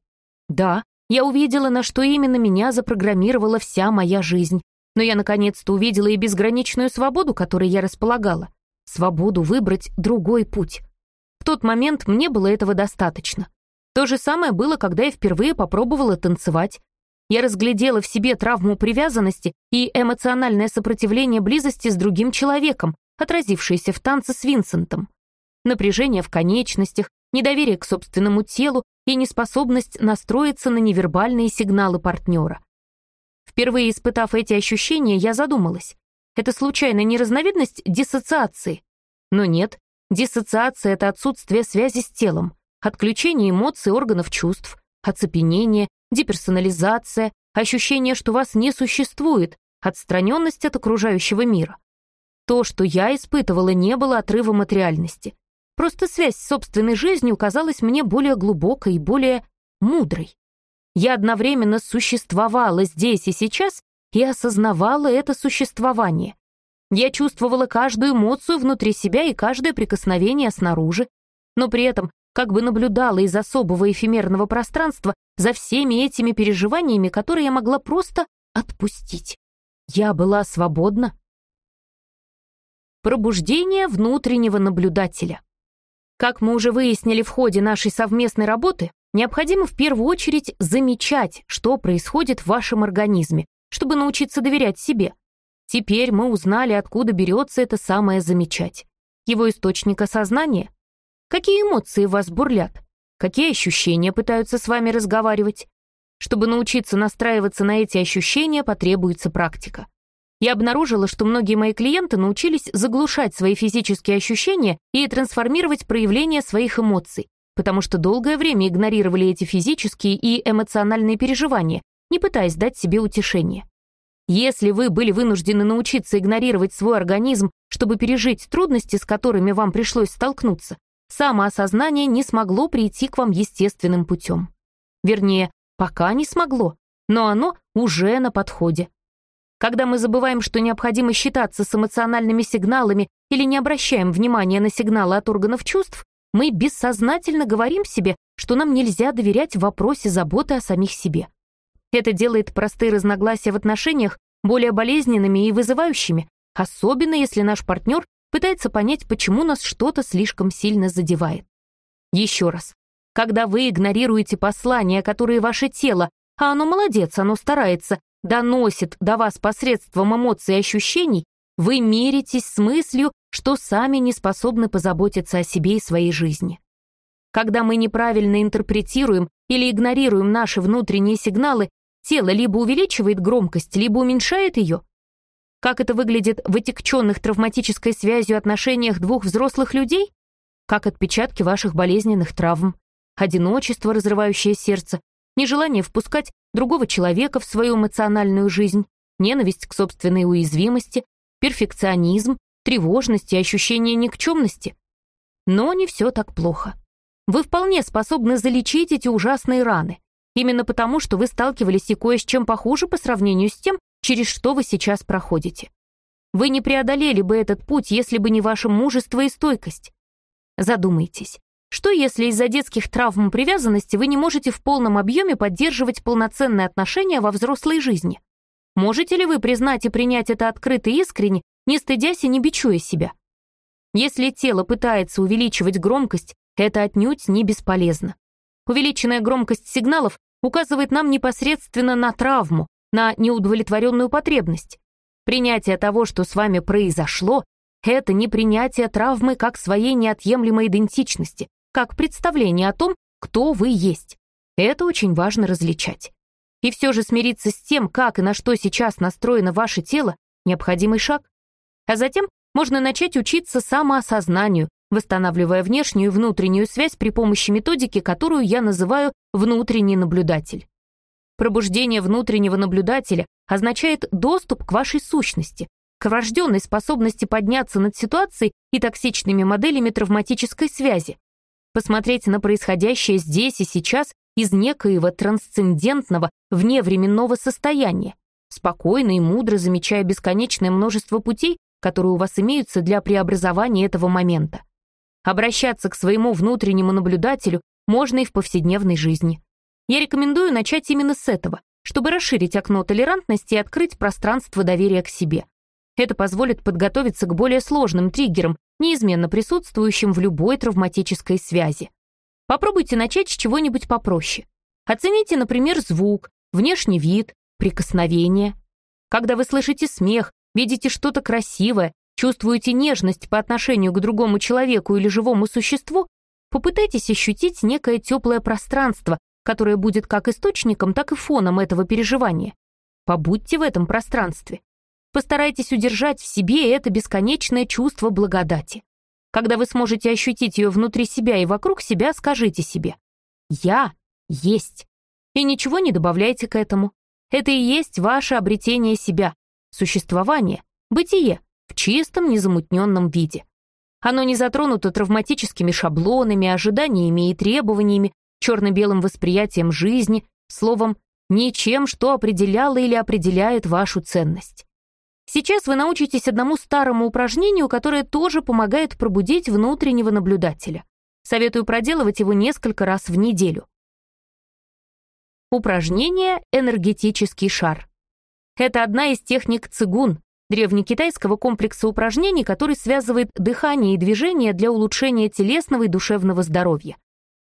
Да, я увидела, на что именно меня запрограммировала вся моя жизнь, но я наконец-то увидела и безграничную свободу, которой я располагала. Свободу выбрать другой путь. В тот момент мне было этого достаточно. То же самое было, когда я впервые попробовала танцевать. Я разглядела в себе травму привязанности и эмоциональное сопротивление близости с другим человеком, отразившееся в танце с Винсентом. Напряжение в конечностях, недоверие к собственному телу и неспособность настроиться на невербальные сигналы партнера. Впервые испытав эти ощущения, я задумалась. Это случайно не разновидность диссоциации? Но нет, диссоциация — это отсутствие связи с телом, отключение эмоций, органов чувств, оцепенение, деперсонализация, ощущение, что вас не существует, отстраненность от окружающего мира. То, что я испытывала, не было отрывом от реальности. Просто связь с собственной жизнью казалась мне более глубокой и более мудрой. Я одновременно существовала здесь и сейчас и осознавала это существование. Я чувствовала каждую эмоцию внутри себя и каждое прикосновение снаружи, но при этом как бы наблюдала из особого эфемерного пространства за всеми этими переживаниями, которые я могла просто отпустить. Я была свободна. Пробуждение внутреннего наблюдателя. Как мы уже выяснили в ходе нашей совместной работы, Необходимо в первую очередь замечать, что происходит в вашем организме, чтобы научиться доверять себе. Теперь мы узнали, откуда берется это самое замечать. Его источник осознания. Какие эмоции в вас бурлят? Какие ощущения пытаются с вами разговаривать? Чтобы научиться настраиваться на эти ощущения, потребуется практика. Я обнаружила, что многие мои клиенты научились заглушать свои физические ощущения и трансформировать проявления своих эмоций, потому что долгое время игнорировали эти физические и эмоциональные переживания, не пытаясь дать себе утешение. Если вы были вынуждены научиться игнорировать свой организм, чтобы пережить трудности, с которыми вам пришлось столкнуться, самоосознание не смогло прийти к вам естественным путем. Вернее, пока не смогло, но оно уже на подходе. Когда мы забываем, что необходимо считаться с эмоциональными сигналами или не обращаем внимания на сигналы от органов чувств, мы бессознательно говорим себе, что нам нельзя доверять в вопросе заботы о самих себе. Это делает простые разногласия в отношениях более болезненными и вызывающими, особенно если наш партнер пытается понять, почему нас что-то слишком сильно задевает. Еще раз. Когда вы игнорируете послания, которые ваше тело, а оно молодец, оно старается, доносит до вас посредством эмоций и ощущений, вы миритесь с мыслью, что сами не способны позаботиться о себе и своей жизни. Когда мы неправильно интерпретируем или игнорируем наши внутренние сигналы, тело либо увеличивает громкость, либо уменьшает ее. Как это выглядит в отягченных травматической связью отношениях двух взрослых людей? Как отпечатки ваших болезненных травм. Одиночество, разрывающее сердце, нежелание впускать другого человека в свою эмоциональную жизнь, ненависть к собственной уязвимости, перфекционизм, тревожность и ощущение никчемности. Но не все так плохо. Вы вполне способны залечить эти ужасные раны, именно потому, что вы сталкивались и кое с чем похуже по сравнению с тем, через что вы сейчас проходите. Вы не преодолели бы этот путь, если бы не ваше мужество и стойкость. Задумайтесь, что если из-за детских травм привязанности вы не можете в полном объеме поддерживать полноценные отношения во взрослой жизни? Можете ли вы признать и принять это открыто и искренне, не стыдясь и не бичуя себя? Если тело пытается увеличивать громкость, это отнюдь не бесполезно. Увеличенная громкость сигналов указывает нам непосредственно на травму, на неудовлетворенную потребность. Принятие того, что с вами произошло, это не принятие травмы как своей неотъемлемой идентичности, как представление о том, кто вы есть. Это очень важно различать. И все же смириться с тем, как и на что сейчас настроено ваше тело, необходимый шаг. А затем можно начать учиться самоосознанию, восстанавливая внешнюю и внутреннюю связь при помощи методики, которую я называю «внутренний наблюдатель». Пробуждение внутреннего наблюдателя означает доступ к вашей сущности, к врожденной способности подняться над ситуацией и токсичными моделями травматической связи, посмотреть на происходящее здесь и сейчас из некоего трансцендентного, вневременного состояния, спокойно и мудро замечая бесконечное множество путей, которые у вас имеются для преобразования этого момента. Обращаться к своему внутреннему наблюдателю можно и в повседневной жизни. Я рекомендую начать именно с этого, чтобы расширить окно толерантности и открыть пространство доверия к себе. Это позволит подготовиться к более сложным триггерам, неизменно присутствующим в любой травматической связи. Попробуйте начать с чего-нибудь попроще. Оцените, например, звук, внешний вид, прикосновение. Когда вы слышите смех, видите что-то красивое, чувствуете нежность по отношению к другому человеку или живому существу, попытайтесь ощутить некое теплое пространство, которое будет как источником, так и фоном этого переживания. Побудьте в этом пространстве. Постарайтесь удержать в себе это бесконечное чувство благодати. Когда вы сможете ощутить ее внутри себя и вокруг себя, скажите себе «Я есть». И ничего не добавляйте к этому. Это и есть ваше обретение себя, существование, бытие в чистом, незамутненном виде. Оно не затронуто травматическими шаблонами, ожиданиями и требованиями, черно-белым восприятием жизни, словом, ничем, что определяло или определяет вашу ценность. Сейчас вы научитесь одному старому упражнению, которое тоже помогает пробудить внутреннего наблюдателя. Советую проделывать его несколько раз в неделю. Упражнение «Энергетический шар». Это одна из техник цигун, древнекитайского комплекса упражнений, который связывает дыхание и движение для улучшения телесного и душевного здоровья.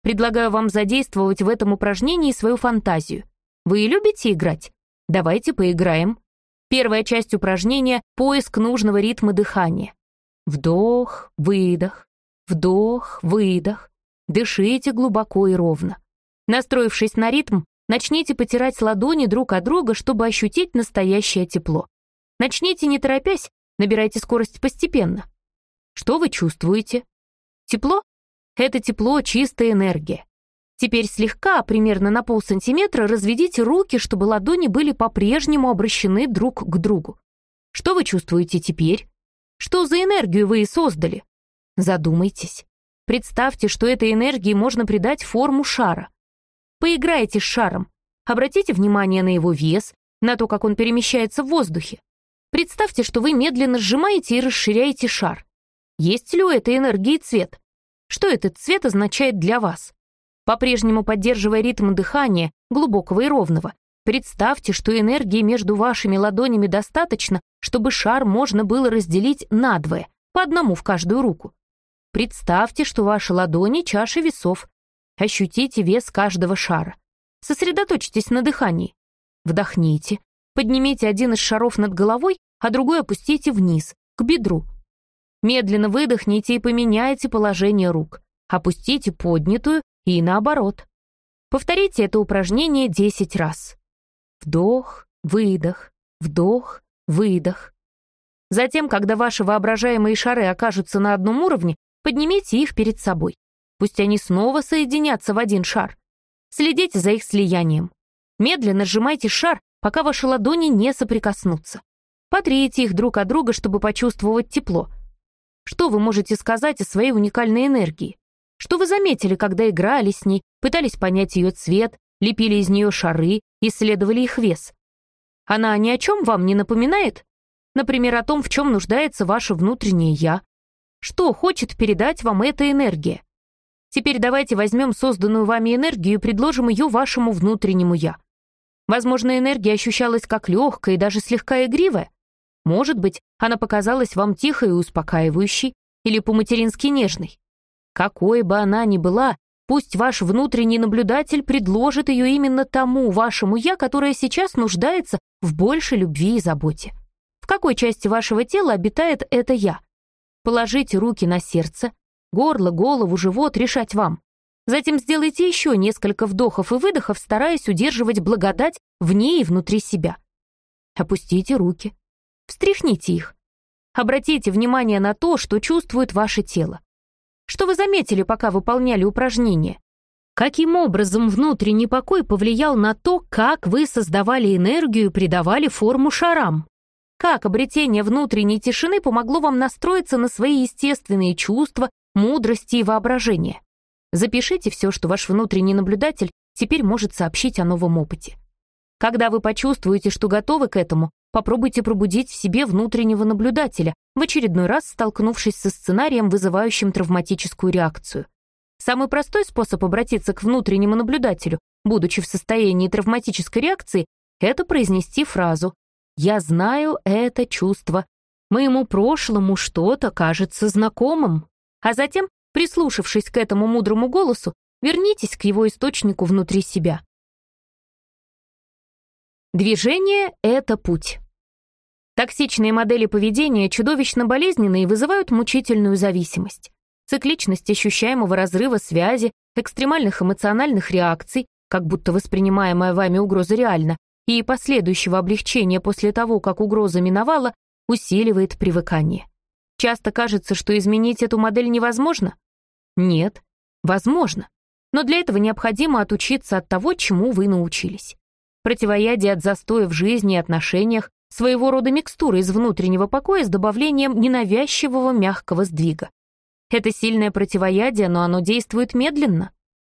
Предлагаю вам задействовать в этом упражнении свою фантазию. Вы любите играть? Давайте поиграем. Первая часть упражнения — поиск нужного ритма дыхания. Вдох, выдох, вдох, выдох. Дышите глубоко и ровно. Настроившись на ритм, начните потирать ладони друг от друга, чтобы ощутить настоящее тепло. Начните не торопясь, набирайте скорость постепенно. Что вы чувствуете? Тепло? Это тепло, чистая энергия. Теперь слегка, примерно на полсантиметра, разведите руки, чтобы ладони были по-прежнему обращены друг к другу. Что вы чувствуете теперь? Что за энергию вы и создали? Задумайтесь. Представьте, что этой энергии можно придать форму шара. Поиграйте с шаром. Обратите внимание на его вес, на то, как он перемещается в воздухе. Представьте, что вы медленно сжимаете и расширяете шар. Есть ли у этой энергии цвет? Что этот цвет означает для вас? По-прежнему поддерживая ритм дыхания, глубокого и ровного, представьте, что энергии между вашими ладонями достаточно, чтобы шар можно было разделить надвое, по одному в каждую руку. Представьте, что ваши ладони — чаши весов. Ощутите вес каждого шара. Сосредоточьтесь на дыхании. Вдохните. Поднимите один из шаров над головой, а другой опустите вниз, к бедру. Медленно выдохните и поменяйте положение рук. Опустите поднятую и наоборот. Повторите это упражнение 10 раз. Вдох, выдох, вдох, выдох. Затем, когда ваши воображаемые шары окажутся на одном уровне, поднимите их перед собой. Пусть они снова соединятся в один шар. Следите за их слиянием. Медленно сжимайте шар, пока ваши ладони не соприкоснутся. Потрите их друг от друга, чтобы почувствовать тепло. Что вы можете сказать о своей уникальной энергии? Что вы заметили, когда играли с ней, пытались понять ее цвет, лепили из нее шары, исследовали их вес? Она ни о чем вам не напоминает? Например, о том, в чем нуждается ваше внутреннее «я». Что хочет передать вам эта энергия? Теперь давайте возьмем созданную вами энергию и предложим ее вашему внутреннему «я». Возможно, энергия ощущалась как легкая и даже слегка игривая. Может быть, она показалась вам тихой и успокаивающей или по-матерински нежной. Какой бы она ни была, пусть ваш внутренний наблюдатель предложит ее именно тому вашему «я», которое сейчас нуждается в большей любви и заботе. В какой части вашего тела обитает это «я»? Положите руки на сердце, горло, голову, живот решать вам. Затем сделайте еще несколько вдохов и выдохов, стараясь удерживать благодать вне и внутри себя. Опустите руки. Встряхните их. Обратите внимание на то, что чувствует ваше тело. Что вы заметили, пока выполняли упражнение? Каким образом внутренний покой повлиял на то, как вы создавали энергию и придавали форму шарам? Как обретение внутренней тишины помогло вам настроиться на свои естественные чувства, мудрости и воображения? Запишите все, что ваш внутренний наблюдатель теперь может сообщить о новом опыте. Когда вы почувствуете, что готовы к этому, попробуйте пробудить в себе внутреннего наблюдателя, в очередной раз столкнувшись со сценарием, вызывающим травматическую реакцию. Самый простой способ обратиться к внутреннему наблюдателю, будучи в состоянии травматической реакции, это произнести фразу «Я знаю это чувство. Моему прошлому что-то кажется знакомым». А затем Прислушавшись к этому мудрому голосу, вернитесь к его источнику внутри себя. Движение — это путь. Токсичные модели поведения чудовищно болезненны и вызывают мучительную зависимость. Цикличность ощущаемого разрыва связи, экстремальных эмоциональных реакций, как будто воспринимаемая вами угроза реальна, и последующего облегчения после того, как угроза миновала, усиливает привыкание. Часто кажется, что изменить эту модель невозможно, нет, возможно. Но для этого необходимо отучиться от того, чему вы научились. Противоядие от застоя в жизни и отношениях — своего рода микстура из внутреннего покоя с добавлением ненавязчивого мягкого сдвига. Это сильное противоядие, но оно действует медленно.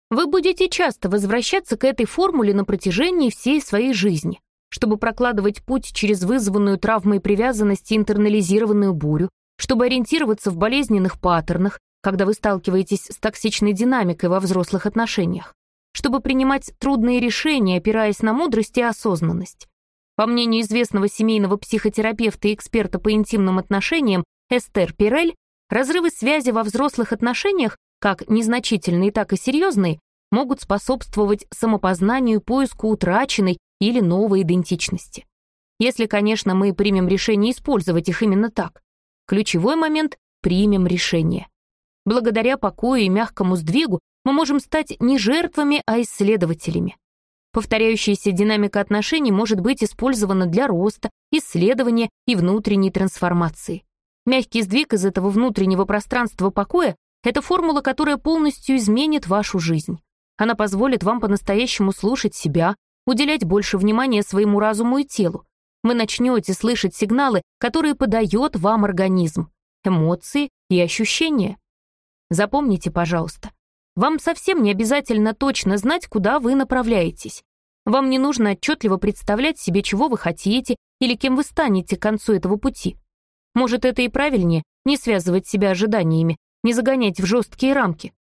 Вы будете часто возвращаться к этой формуле на протяжении всей своей жизни, чтобы прокладывать путь через вызванную травмой привязанности интернализированную бурю, чтобы ориентироваться в болезненных паттернах, когда вы сталкиваетесь с токсичной динамикой во взрослых отношениях, чтобы принимать трудные решения, опираясь на мудрость и осознанность. По мнению известного семейного психотерапевта и эксперта по интимным отношениям Эстер Пирель, разрывы связи во взрослых отношениях, как незначительные, так и серьезные, могут способствовать самопознанию и поиску утраченной или новой идентичности. Если, конечно, мы примем решение использовать их именно так. Ключевой момент — примем решение. Благодаря покою и мягкому сдвигу мы можем стать не жертвами, а исследователями. Повторяющаяся динамика отношений может быть использована для роста, исследования и внутренней трансформации. Мягкий сдвиг из этого внутреннего пространства покоя — это формула, которая полностью изменит вашу жизнь. Она позволит вам по-настоящему слушать себя, уделять больше внимания своему разуму и телу. Вы начнете слышать сигналы, которые подает вам организм, эмоции и ощущения. Запомните, пожалуйста, вам совсем не обязательно точно знать, куда вы направляетесь. Вам не нужно отчетливо представлять себе, чего вы хотите или кем вы станете к концу этого пути. Может, это и правильнее, не связывать себя ожиданиями, не загонять в жесткие рамки.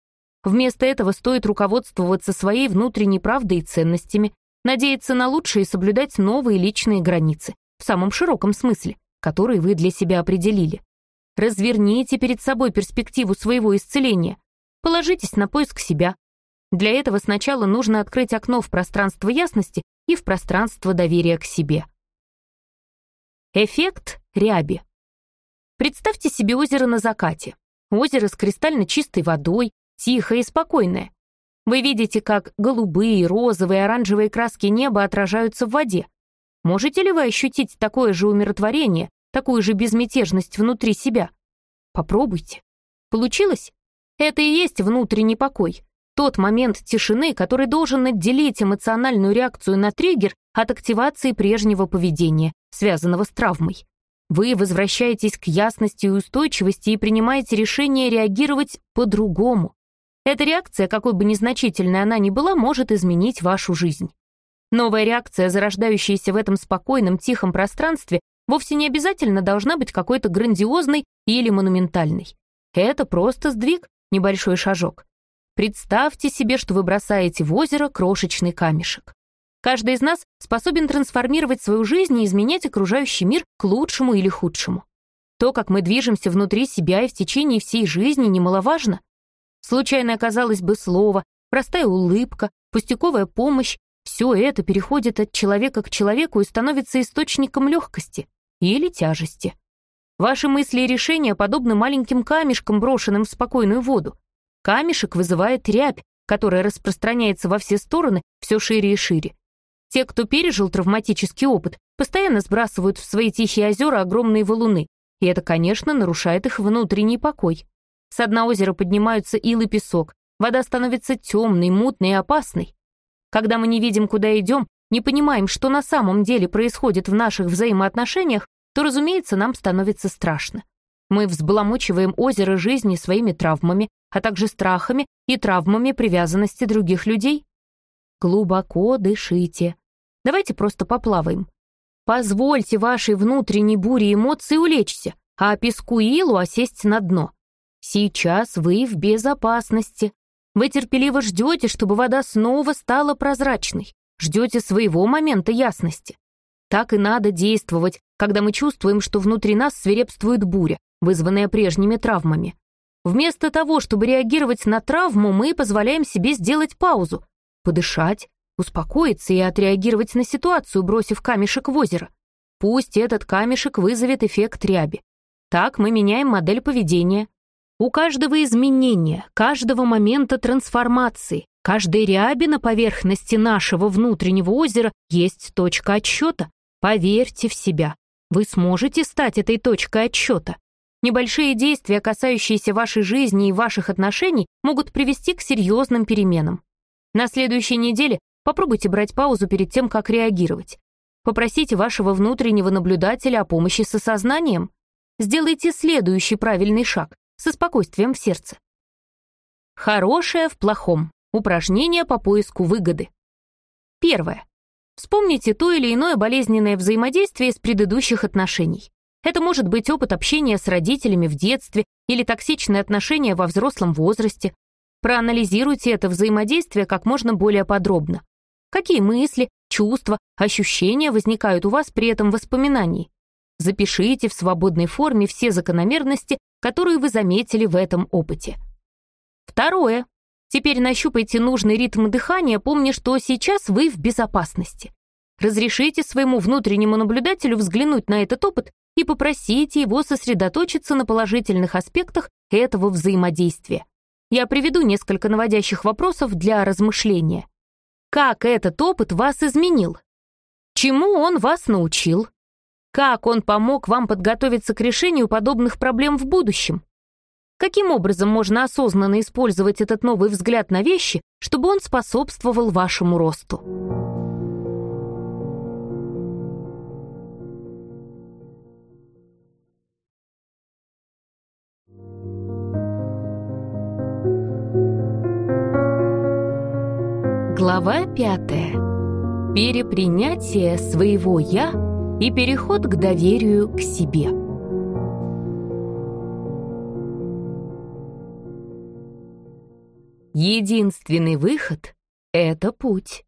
Вместо этого стоит руководствоваться своей внутренней правдой и ценностями, надеяться на лучшее и соблюдать новые личные границы, в самом широком смысле, которые вы для себя определили. Разверните перед собой перспективу своего исцеления. Положитесь на поиск себя. Для этого сначала нужно открыть окно в пространство ясности и в пространство доверия к себе. Эффект ряби. Представьте себе озеро на закате. Озеро с кристально чистой водой, тихое и спокойное. Вы видите, как голубые, розовые, оранжевые краски неба отражаются в воде. Можете ли вы ощутить такое же умиротворение, такую же безмятежность внутри себя? Попробуйте. Получилось? Это и есть внутренний покой. Тот момент тишины, который должен отделить эмоциональную реакцию на триггер от активации прежнего поведения, связанного с травмой. Вы возвращаетесь к ясности и устойчивости и принимаете решение реагировать по-другому. Эта реакция, какой бы незначительной она ни была, может изменить вашу жизнь. Новая реакция, зарождающаяся в этом спокойном, тихом пространстве, вовсе не обязательно должна быть какой-то грандиозной или монументальной. Это просто сдвиг, небольшой шажок. Представьте себе, что вы бросаете в озеро крошечный камешек. Каждый из нас способен трансформировать свою жизнь и изменять окружающий мир к лучшему или худшему. То, как мы движемся внутри себя и в течение всей жизни, немаловажно. Случайно казалось бы слово, простая улыбка, пустяковая помощь — все это переходит от человека к человеку и становится источником легкости или тяжести. Ваши мысли и решения подобны маленьким камешкам, брошенным в спокойную воду. Камешек вызывает рябь, которая распространяется во все стороны все шире и шире. Те, кто пережил травматический опыт, постоянно сбрасывают в свои тихие озера огромные валуны, и это, конечно, нарушает их внутренний покой. С дна озера поднимаются ил и песок, вода становится темной, мутной и опасной. Когда мы не видим, куда идем, не понимаем, что на самом деле происходит в наших взаимоотношениях, то, разумеется, нам становится страшно. Мы взбаламучиваем озеро жизни своими травмами, а также страхами и травмами привязанности других людей. Глубоко дышите. Давайте просто поплаваем. Позвольте вашей внутренней буре эмоций улечься, а песку илу осесть на дно. Сейчас вы в безопасности. Вы терпеливо ждете, чтобы вода снова стала прозрачной. Ждете своего момента ясности. Так и надо действовать, когда мы чувствуем, что внутри нас свирепствует буря, вызванная прежними травмами. Вместо того, чтобы реагировать на травму, мы позволяем себе сделать паузу, подышать, успокоиться и отреагировать на ситуацию, бросив камешек в озеро. Пусть этот камешек вызовет эффект ряби. Так мы меняем модель поведения. У каждого изменения, каждого момента трансформации, каждой ряби на поверхности нашего внутреннего озера есть точка отсчета. Поверьте в себя. Вы сможете стать этой точкой отсчета. Небольшие действия, касающиеся вашей жизни и ваших отношений, могут привести к серьезным переменам. На следующей неделе попробуйте брать паузу перед тем, как реагировать. Попросите вашего внутреннего наблюдателя о помощи с осознанием. Сделайте следующий правильный шаг со спокойствием в сердце. Хорошее в плохом. Упражнение по поиску выгоды. Первое. Вспомните то или иное болезненное взаимодействие с предыдущих отношений. Это может быть опыт общения с родителями в детстве или токсичные отношения во взрослом возрасте. Проанализируйте это взаимодействие как можно более подробно. Какие мысли, чувства, ощущения возникают у вас при этом воспоминании? Запишите в свободной форме все закономерности, которые вы заметили в этом опыте. Второе. Теперь нащупайте нужный ритм дыхания, помня, что сейчас вы в безопасности. Разрешите своему внутреннему наблюдателю взглянуть на этот опыт и попросите его сосредоточиться на положительных аспектах этого взаимодействия. Я приведу несколько наводящих вопросов для размышления. Как этот опыт вас изменил? Чему он вас научил? Как он помог вам подготовиться к решению подобных проблем в будущем? Каким образом можно осознанно использовать этот новый взгляд на вещи, чтобы он способствовал вашему росту? Глава пятая. Перепринятие своего «я» и переход к доверию к себе. Единственный выход — это путь.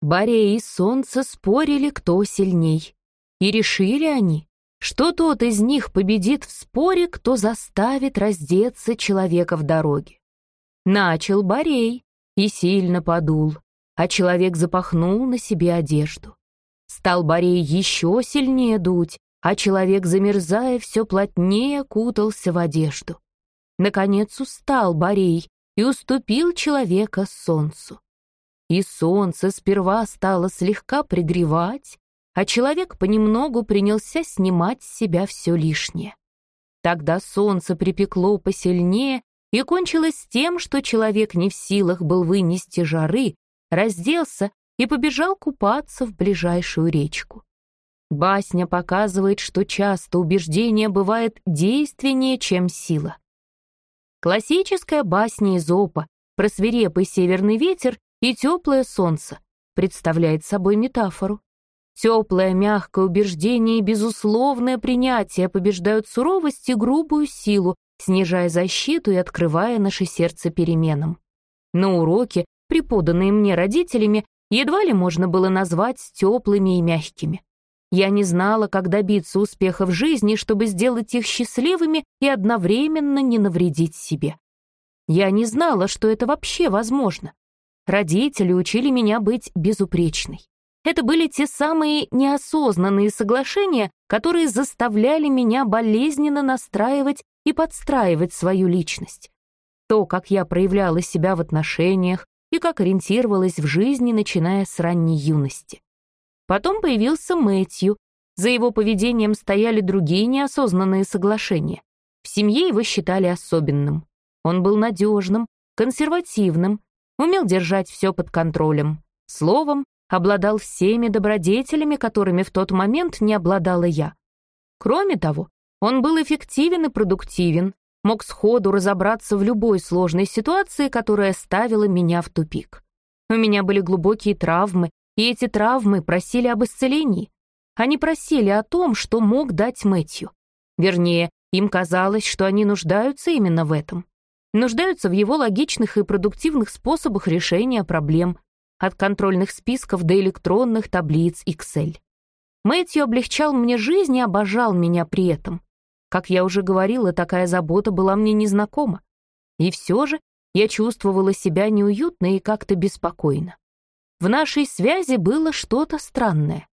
Бореи и солнце спорили, кто сильней. И решили они, что тот из них победит в споре, кто заставит раздеться человека в дороге. Начал Борей, и сильно подул, а человек запахнул на себе одежду. Стал Борей еще сильнее дуть, а человек, замерзая, все плотнее кутался в одежду. Наконец устал Борей и уступил человека солнцу. И солнце сперва стало слегка пригревать, а человек понемногу принялся снимать с себя все лишнее. Тогда солнце припекло посильнее и кончилось тем, что человек не в силах был вынести жары, разделся и побежал купаться в ближайшую речку. Басня показывает, что часто убеждение бывает действеннее, чем сила. Классическая басня Изопа про свирепый северный ветер и теплое солнце представляет собой метафору. Теплое, мягкое убеждение и безусловное принятие побеждают суровость и грубую силу, снижая защиту и открывая наше сердце переменам. На уроке, преподанные мне родителями, едва ли можно было назвать теплыми и мягкими. Я не знала, как добиться успеха в жизни, чтобы сделать их счастливыми и одновременно не навредить себе. Я не знала, что это вообще возможно. Родители учили меня быть безупречной. Это были те самые неосознанные соглашения, которые заставляли меня болезненно настраивать и подстраивать свою личность. То, как я проявляла себя в отношениях и как ориентировалась в жизни, начиная с ранней юности. Потом появился Мэтью. За его поведением стояли другие неосознанные соглашения. В семье его считали особенным. Он был надежным, консервативным, умел держать все под контролем. Словом, обладал всеми добродетелями, которыми в тот момент не обладала я. Кроме того, он был эффективен и продуктивен, мог сходу разобраться в любой сложной ситуации, которая ставила меня в тупик. У меня были глубокие травмы, и эти травмы просили об исцелении. Они просили о том, что мог дать Мэтью. Вернее, им казалось, что они нуждаются именно в этом. Нуждаются в его логичных и продуктивных способах решения проблем, от контрольных списков до электронных таблиц Excel. Мэтью облегчал мне жизнь и обожал меня при этом. Как я уже говорила, такая забота была мне незнакома. И все же я чувствовала себя неуютно и как-то беспокойно. В нашей связи было что-то странное.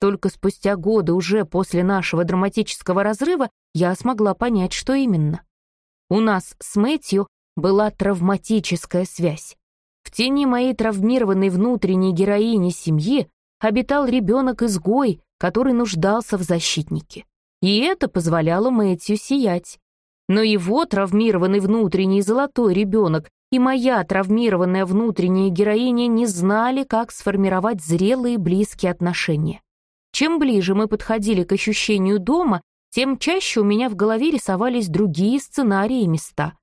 Только спустя годы уже после нашего драматического разрыва я смогла понять, что именно. У нас с Мэтью была травматическая связь. В тени моей травмированной внутренней героини семьи обитал ребенок-изгой, который нуждался в защитнике. И это позволяло Мэтью сиять. Но его травмированный внутренний золотой ребенок и моя травмированная внутренняя героиня не знали, как сформировать зрелые близкие отношения. Чем ближе мы подходили к ощущению дома, тем чаще у меня в голове рисовались другие сценарии и места.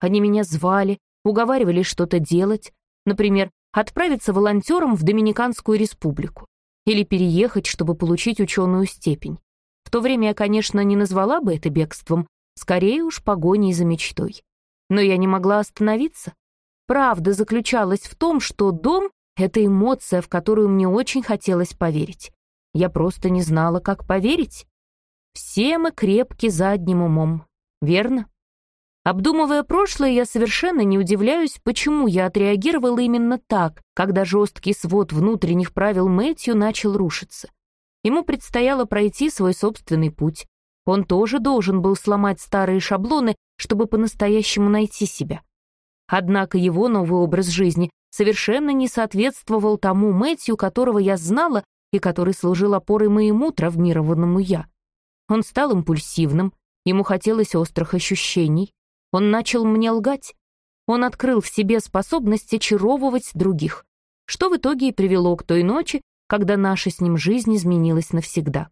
Они меня звали, уговаривали что-то делать, например, отправиться волонтером в Доминиканскую республику или переехать, чтобы получить ученую степень. В то время я, конечно, не назвала бы это бегством, скорее уж погоней за мечтой. Но я не могла остановиться. Правда заключалась в том, что дом — это эмоция, в которую мне очень хотелось поверить. Я просто не знала, как поверить. Все мы крепки задним умом, верно? Обдумывая прошлое, я совершенно не удивляюсь, почему я отреагировала именно так, когда жесткий свод внутренних правил Мэтью начал рушиться. Ему предстояло пройти свой собственный путь. Он тоже должен был сломать старые шаблоны чтобы по-настоящему найти себя. Однако его новый образ жизни совершенно не соответствовал тому Мэтью, которого я знала и который служил опорой моему травмированному «я». Он стал импульсивным, ему хотелось острых ощущений, он начал мне лгать, он открыл в себе способность очаровывать других, что в итоге и привело к той ночи, когда наша с ним жизнь изменилась навсегда.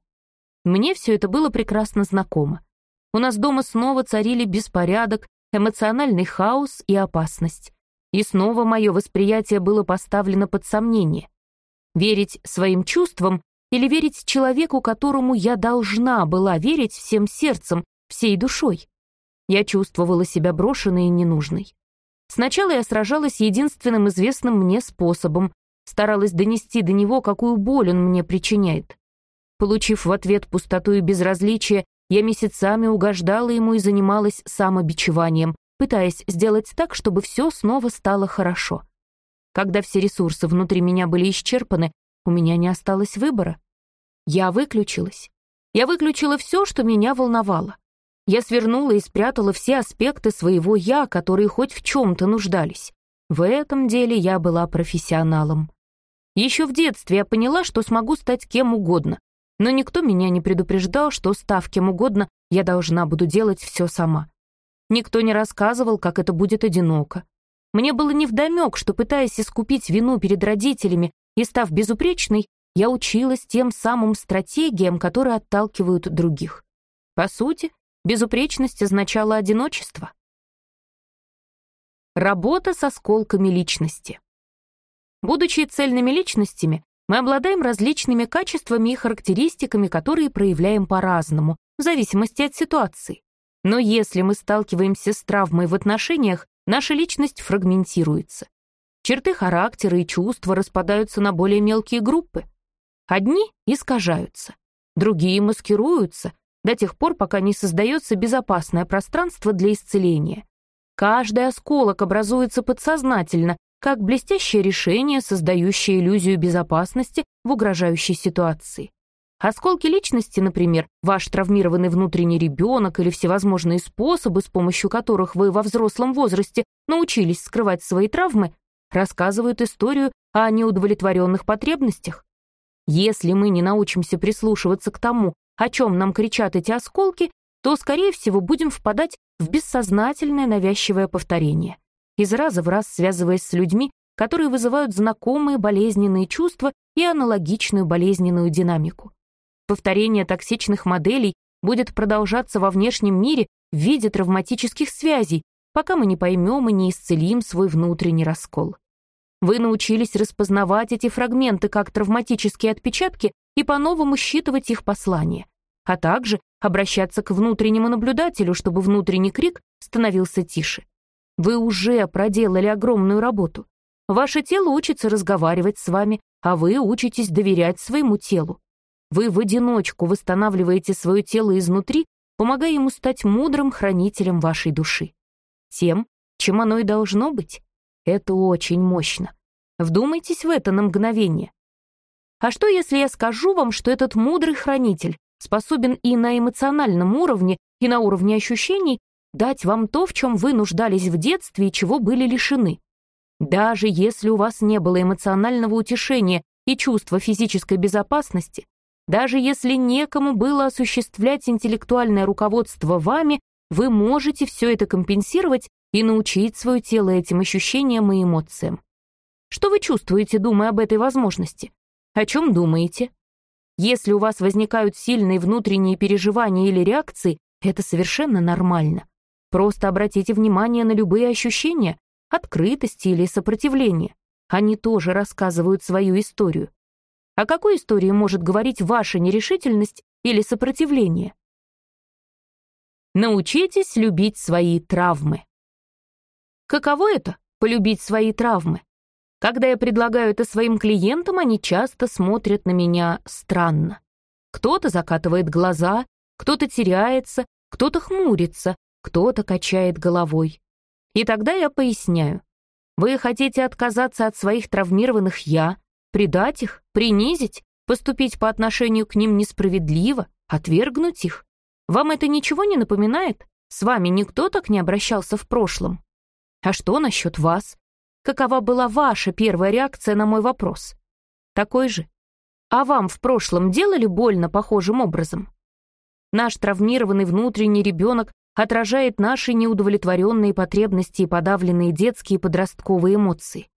Мне все это было прекрасно знакомо. У нас дома снова царили беспорядок, эмоциональный хаос и опасность. И снова мое восприятие было поставлено под сомнение. Верить своим чувствам или верить человеку, которому я должна была верить всем сердцем, всей душой? Я чувствовала себя брошенной и ненужной. Сначала я сражалась единственным известным мне способом, старалась донести до него, какую боль он мне причиняет. Получив в ответ пустоту и безразличие, я месяцами угождала ему и занималась самобичеванием, пытаясь сделать так, чтобы все снова стало хорошо. Когда все ресурсы внутри меня были исчерпаны, у меня не осталось выбора. Я выключилась. Я выключила все, что меня волновало. Я свернула и спрятала все аспекты своего «я», которые хоть в чем-то нуждались. В этом деле я была профессионалом. Еще в детстве я поняла, что смогу стать кем угодно, но никто меня не предупреждал, что, став кем угодно, я должна буду делать все сама. Никто не рассказывал, как это будет одиноко. Мне было невдомек, что, пытаясь искупить вину перед родителями и став безупречной, я училась тем самым стратегиям, которые отталкивают других. По сути, безупречность означала одиночество. Работа с осколками личности. Будучи цельными личностями, мы обладаем различными качествами и характеристиками, которые проявляем по-разному, в зависимости от ситуации. Но если мы сталкиваемся с травмой в отношениях, наша личность фрагментируется. Черты характера и чувства распадаются на более мелкие группы. Одни искажаются, другие маскируются до тех пор, пока не создается безопасное пространство для исцеления. Каждый осколок образуется подсознательно, как блестящее решение, создающее иллюзию безопасности в угрожающей ситуации. Осколки личности, например, ваш травмированный внутренний ребенок или всевозможные способы, с помощью которых вы во взрослом возрасте научились скрывать свои травмы, рассказывают историю о неудовлетворенных потребностях. Если мы не научимся прислушиваться к тому, о чем нам кричат эти осколки, то, скорее всего, будем впадать в бессознательное навязчивое повторение из раза в раз связываясь с людьми, которые вызывают знакомые болезненные чувства и аналогичную болезненную динамику. Повторение токсичных моделей будет продолжаться во внешнем мире в виде травматических связей, пока мы не поймем и не исцелим свой внутренний раскол. Вы научились распознавать эти фрагменты как травматические отпечатки и по-новому считывать их послания, а также обращаться к внутреннему наблюдателю, чтобы внутренний крик становился тише. Вы уже проделали огромную работу. Ваше тело учится разговаривать с вами, а вы учитесь доверять своему телу. Вы в одиночку восстанавливаете свое тело изнутри, помогая ему стать мудрым хранителем вашей души. Тем, чем оно и должно быть. Это очень мощно. Вдумайтесь в это на мгновение. А что, если я скажу вам, что этот мудрый хранитель способен и на эмоциональном уровне, и на уровне ощущений дать вам то, в чем вы нуждались в детстве и чего были лишены. Даже если у вас не было эмоционального утешения и чувства физической безопасности, даже если некому было осуществлять интеллектуальное руководство вами, вы можете все это компенсировать и научить свое тело этим ощущениям и эмоциям. Что вы чувствуете, думая об этой возможности? О чем думаете? Если у вас возникают сильные внутренние переживания или реакции, это совершенно нормально. Просто обратите внимание на любые ощущения, открытости или сопротивления. Они тоже рассказывают свою историю. О какой истории может говорить ваша нерешительность или сопротивление? Научитесь любить свои травмы. Каково это — полюбить свои травмы? Когда я предлагаю это своим клиентам, они часто смотрят на меня странно. Кто-то закатывает глаза, кто-то теряется, кто-то хмурится, кто-то качает головой. И тогда я поясняю. Вы хотите отказаться от своих травмированных «я», предать их, принизить, поступить по отношению к ним несправедливо, отвергнуть их? Вам это ничего не напоминает? С вами никто так не обращался в прошлом. А что насчет вас? Какова была ваша первая реакция на мой вопрос? Такой же. А вам в прошлом делали больно похожим образом? Наш травмированный внутренний ребенок отражает наши неудовлетворенные потребности и подавленные детские и подростковые эмоции.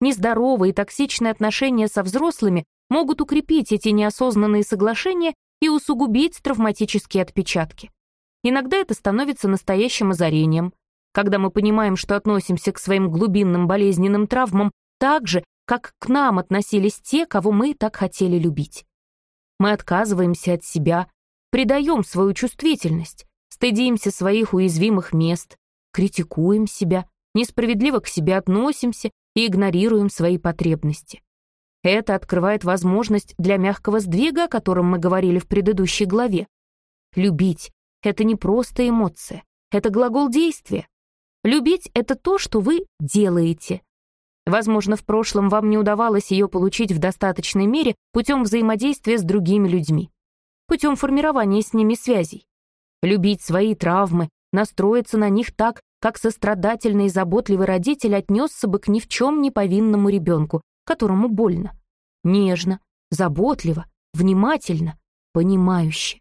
Нездоровые и токсичные отношения со взрослыми могут укрепить эти неосознанные соглашения и усугубить травматические отпечатки. Иногда это становится настоящим озарением, когда мы понимаем, что относимся к своим глубинным болезненным травмам так же, как к нам относились те, кого мы так хотели любить. Мы отказываемся от себя, предаем свою чувствительность, стыдимся своих уязвимых мест, критикуем себя, несправедливо к себе относимся и игнорируем свои потребности. Это открывает возможность для мягкого сдвига, о котором мы говорили в предыдущей главе. Любить — это не просто эмоция, это глагол действия. Любить — это то, что вы делаете. Возможно, в прошлом вам не удавалось ее получить в достаточной мере путем взаимодействия с другими людьми, путем формирования с ними связей любить свои травмы, настроиться на них так, как сострадательный и заботливый родитель отнесся бы к ни в чем не повинному ребенку, которому больно. нежно, заботливо, внимательно, понимающе.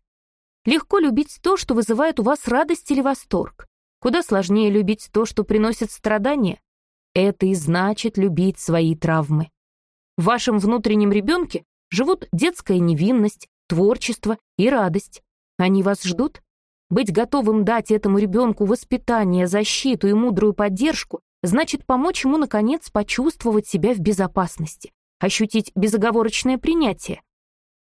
Легко любить то, что вызывает у вас радость или восторг. Куда сложнее любить то, что приносит страдания. Это и значит любить свои травмы. В вашем внутреннем ребенке живут детская невинность, творчество и радость. Они вас ждут? Быть готовым дать этому ребенку воспитание, защиту и мудрую поддержку значит помочь ему, наконец, почувствовать себя в безопасности, ощутить безоговорочное принятие.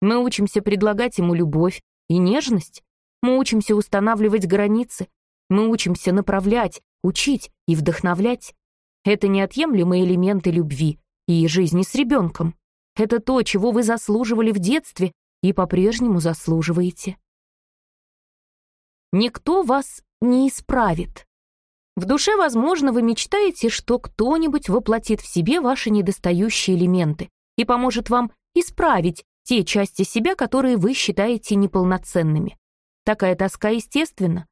Мы учимся предлагать ему любовь и нежность. Мы учимся устанавливать границы. Мы учимся направлять, учить и вдохновлять. Это неотъемлемые элементы любви и жизни с ребенком. Это то, чего вы заслуживали в детстве и по-прежнему заслуживаете. Никто вас не исправит. В душе, возможно, вы мечтаете, что кто-нибудь воплотит в себе ваши недостающие элементы и поможет вам исправить те части себя, которые вы считаете неполноценными. Такая тоска естественна.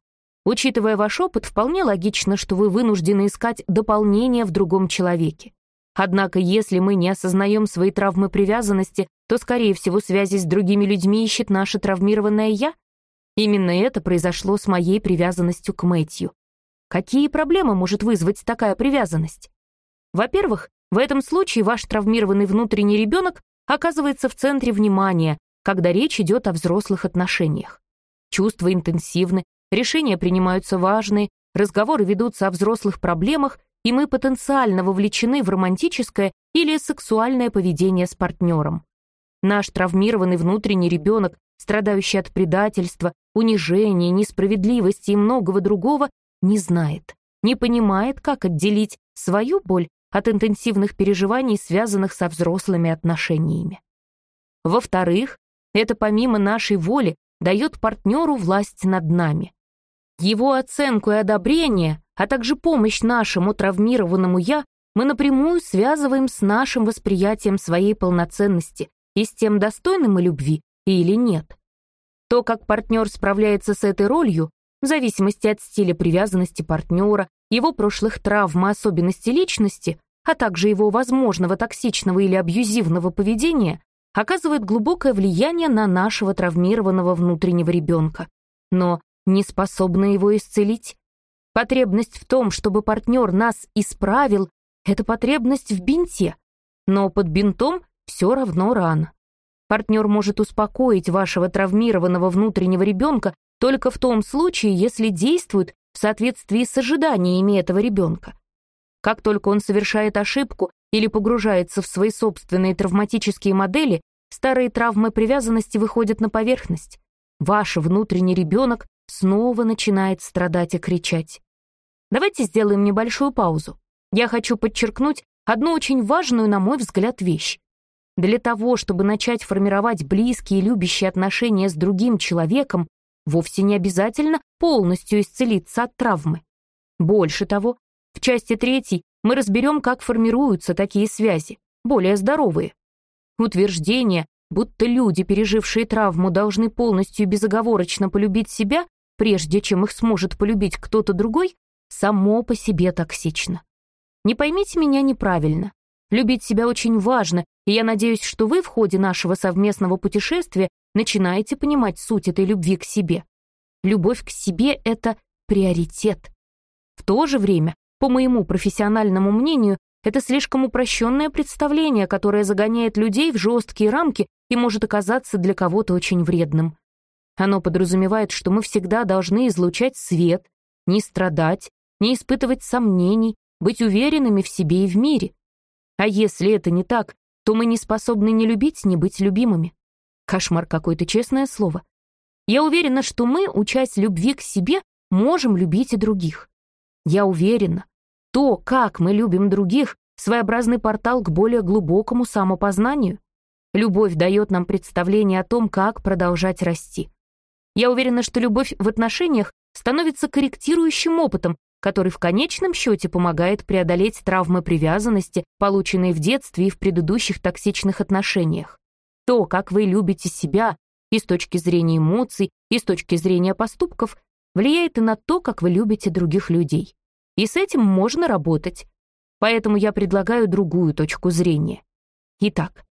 Учитывая ваш опыт, вполне логично, что вы вынуждены искать дополнение в другом человеке. Однако, если мы не осознаем свои травмы привязанности, то, скорее всего, связи с другими людьми ищет наше травмированное «я», Именно это произошло с моей привязанностью к Мэтью. Какие проблемы может вызвать такая привязанность? Во-первых, в этом случае ваш травмированный внутренний ребенок оказывается в центре внимания, когда речь идет о взрослых отношениях. Чувства интенсивны, решения принимаются важные, разговоры ведутся о взрослых проблемах, и мы потенциально вовлечены в романтическое или сексуальное поведение с партнером. Наш травмированный внутренний ребенок, страдающий от предательства, унижения, несправедливости и многого другого, не знает, не понимает, как отделить свою боль от интенсивных переживаний, связанных со взрослыми отношениями. Во-вторых, это помимо нашей воли дает партнеру власть над нами. Его оценку и одобрение, а также помощь нашему травмированному «я» мы напрямую связываем с нашим восприятием своей полноценности и с тем, достойны мы любви или нет. То, как партнер справляется с этой ролью, в зависимости от стиля привязанности партнера, его прошлых травм и особенностей личности, а также его возможного токсичного или абьюзивного поведения, оказывает глубокое влияние на нашего травмированного внутреннего ребенка, но не способна его исцелить. Потребность в том, чтобы партнер нас исправил, это потребность в бинте, но под бинтом все равно рано. Партнер может успокоить вашего травмированного внутреннего ребенка только в том случае, если действует в соответствии с ожиданиями этого ребенка. Как только он совершает ошибку или погружается в свои собственные травматические модели, старые травмы привязанности выходят на поверхность. Ваш внутренний ребенок снова начинает страдать и кричать. Давайте сделаем небольшую паузу. Я хочу подчеркнуть одну очень важную, на мой взгляд, вещь. Для того, чтобы начать формировать близкие и любящие отношения с другим человеком, вовсе не обязательно полностью исцелиться от травмы. Больше того, в части третьей мы разберем, как формируются такие связи, более здоровые. Утверждение, будто люди, пережившие травму, должны полностью безоговорочно полюбить себя, прежде чем их сможет полюбить кто-то другой, само по себе токсично. Не поймите меня неправильно. Любить себя очень важно, и я надеюсь, что вы в ходе нашего совместного путешествия начинаете понимать суть этой любви к себе. Любовь к себе — это приоритет. В то же время, по моему профессиональному мнению, это слишком упрощенное представление, которое загоняет людей в жесткие рамки и может оказаться для кого-то очень вредным. Оно подразумевает, что мы всегда должны излучать свет, не страдать, не испытывать сомнений, быть уверенными в себе и в мире. А если это не так, то мы не способны не любить, не быть любимыми. Кошмар какой-то, честное слово. Я уверена, что мы, учась любви к себе, можем любить и других. Я уверена, то, как мы любим других, своеобразный портал к более глубокому самопознанию. Любовь дает нам представление о том, как продолжать расти. Я уверена, что любовь в отношениях становится корректирующим опытом, который в конечном счете помогает преодолеть травмы привязанности, полученные в детстве и в предыдущих токсичных отношениях. То, как вы любите себя, и с точки зрения эмоций, и с точки зрения поступков, влияет и на то, как вы любите других людей. И с этим можно работать. Поэтому я предлагаю другую точку зрения. Итак,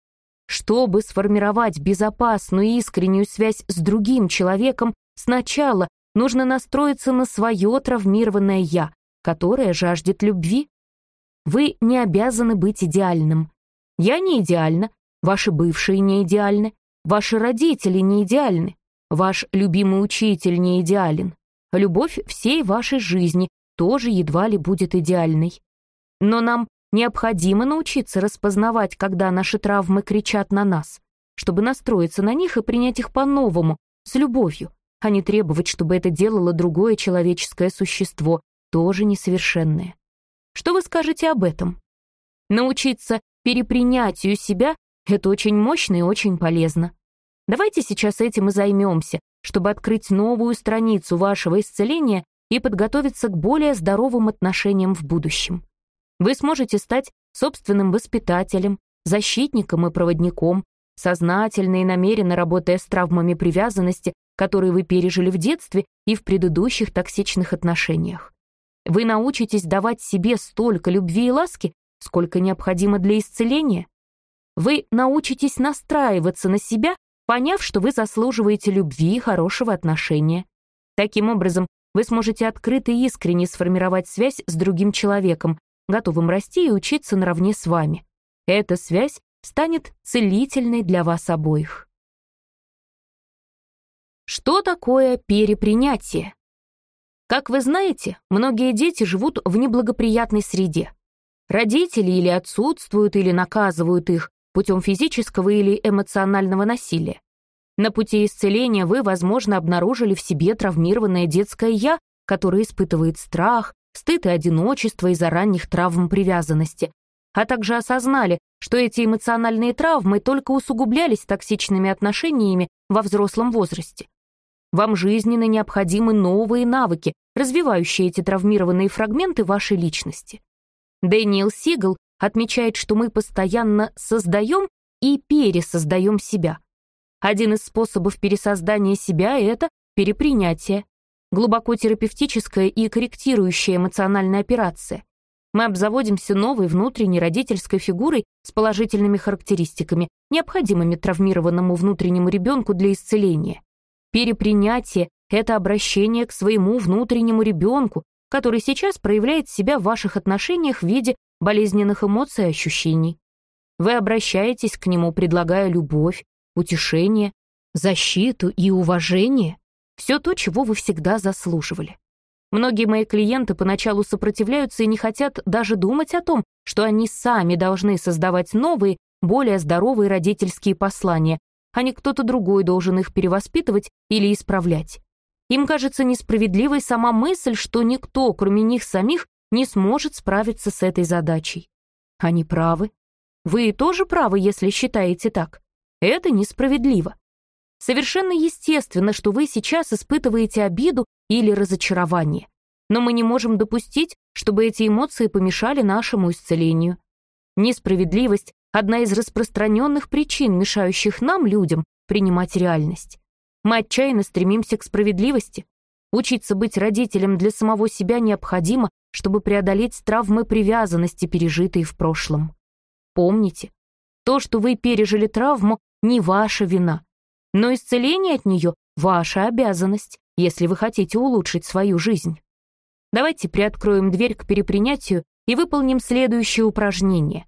Чтобы сформировать безопасную и искреннюю связь с другим человеком, сначала нужно настроиться на свое травмированное «я», которое жаждет любви. Вы не обязаны быть идеальным. Я не идеальна, ваши бывшие не идеальны, ваши родители не идеальны, ваш любимый учитель не идеален. Любовь всей вашей жизни тоже едва ли будет идеальной. Но нам необходимо научиться распознавать, когда наши травмы кричат на нас, чтобы настроиться на них и принять их по-новому, с любовью, а не требовать, чтобы это делало другое человеческое существо, тоже несовершенное. Что вы скажете об этом? Научиться перепринятию себя — это очень мощно и очень полезно. Давайте сейчас этим и займемся, чтобы открыть новую страницу вашего исцеления и подготовиться к более здоровым отношениям в будущем. Вы сможете стать собственным воспитателем, защитником и проводником, сознательно и намеренно работая с травмами привязанности, которые вы пережили в детстве и в предыдущих токсичных отношениях. Вы научитесь давать себе столько любви и ласки, сколько необходимо для исцеления. Вы научитесь настраиваться на себя, поняв, что вы заслуживаете любви и хорошего отношения. Таким образом, вы сможете открыто и искренне сформировать связь с другим человеком, готовым расти и учиться наравне с вами. Эта связь станет целительной для вас обоих. Что такое перепринятие? Как вы знаете, многие дети живут в неблагоприятной среде. Родители или отсутствуют, или наказывают их путем физического или эмоционального насилия. На пути исцеления вы, возможно, обнаружили в себе травмированное детское «я», которое испытывает страх, стыд и одиночество из-за ранних травм привязанности, а также осознали, что эти эмоциональные травмы только усугублялись токсичными отношениями во взрослом возрасте. Вам жизненно необходимы новые навыки, развивающие эти травмированные фрагменты вашей личности. Дэниел Сигал отмечает, что мы постоянно создаем и пересоздаем себя. Один из способов пересоздания себя — это перепринятие глубоко терапевтическая и корректирующая эмоциональная операция. Мы обзаводимся новой внутренней родительской фигурой с положительными характеристиками, необходимыми травмированному внутреннему ребенку для исцеления. Перепринятие — это обращение к своему внутреннему ребенку, который сейчас проявляет себя в ваших отношениях в виде болезненных эмоций и ощущений. Вы обращаетесь к нему, предлагая любовь, утешение, защиту и уважение. Все то, чего вы всегда заслуживали. Многие мои клиенты поначалу сопротивляются и не хотят даже думать о том, что они сами должны создавать новые, более здоровые родительские послания, а не кто-то другой должен их перевоспитывать или исправлять. Им кажется несправедливой сама мысль, что никто, кроме них самих, не сможет справиться с этой задачей. Они правы. Вы тоже правы, если считаете так. Это несправедливо. Совершенно естественно, что вы сейчас испытываете обиду или разочарование. Но мы не можем допустить, чтобы эти эмоции помешали нашему исцелению. Несправедливость — одна из распространенных причин, мешающих нам, людям, принимать реальность. Мы отчаянно стремимся к справедливости. Учиться быть родителем для самого себя необходимо, чтобы преодолеть травмы привязанности, пережитые в прошлом. Помните, то, что вы пережили травму, не ваша вина, но исцеление от нее — ваша обязанность, если вы хотите улучшить свою жизнь. Давайте приоткроем дверь к перепринятию и выполним следующее упражнение.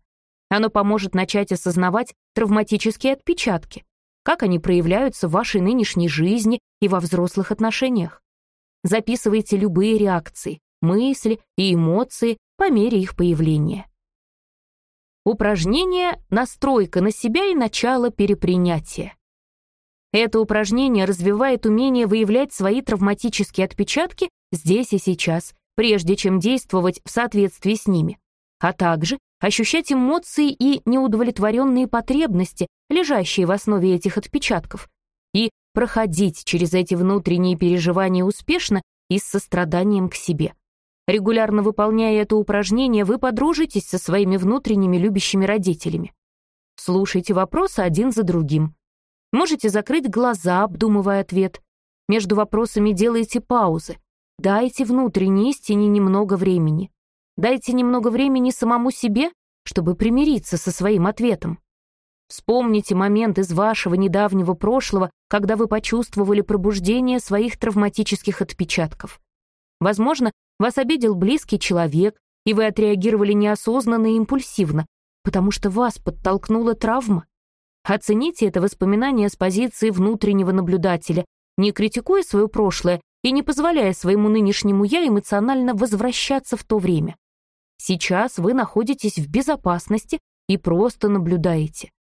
Оно поможет начать осознавать травматические отпечатки, как они проявляются в вашей нынешней жизни и во взрослых отношениях. Записывайте любые реакции, мысли и эмоции по мере их появления. Упражнение «Настройка на себя и начало перепринятия». Это упражнение развивает умение выявлять свои травматические отпечатки здесь и сейчас, прежде чем действовать в соответствии с ними, а также ощущать эмоции и неудовлетворенные потребности, лежащие в основе этих отпечатков, и проходить через эти внутренние переживания успешно и с состраданием к себе. Регулярно выполняя это упражнение, вы подружитесь со своими внутренними любящими родителями. Слушайте вопросы один за другим. Можете закрыть глаза, обдумывая ответ. Между вопросами делайте паузы. Дайте внутренней истине немного времени. Дайте немного времени самому себе, чтобы примириться со своим ответом. Вспомните момент из вашего недавнего прошлого, когда вы почувствовали пробуждение своих травматических отпечатков. Возможно, вас обидел близкий человек, и вы отреагировали неосознанно и импульсивно, потому что вас подтолкнула травма. Оцените это воспоминание с позиции внутреннего наблюдателя, не критикуя свое прошлое и не позволяя своему нынешнему «я» эмоционально возвращаться в то время. Сейчас вы находитесь в безопасности и просто наблюдаете.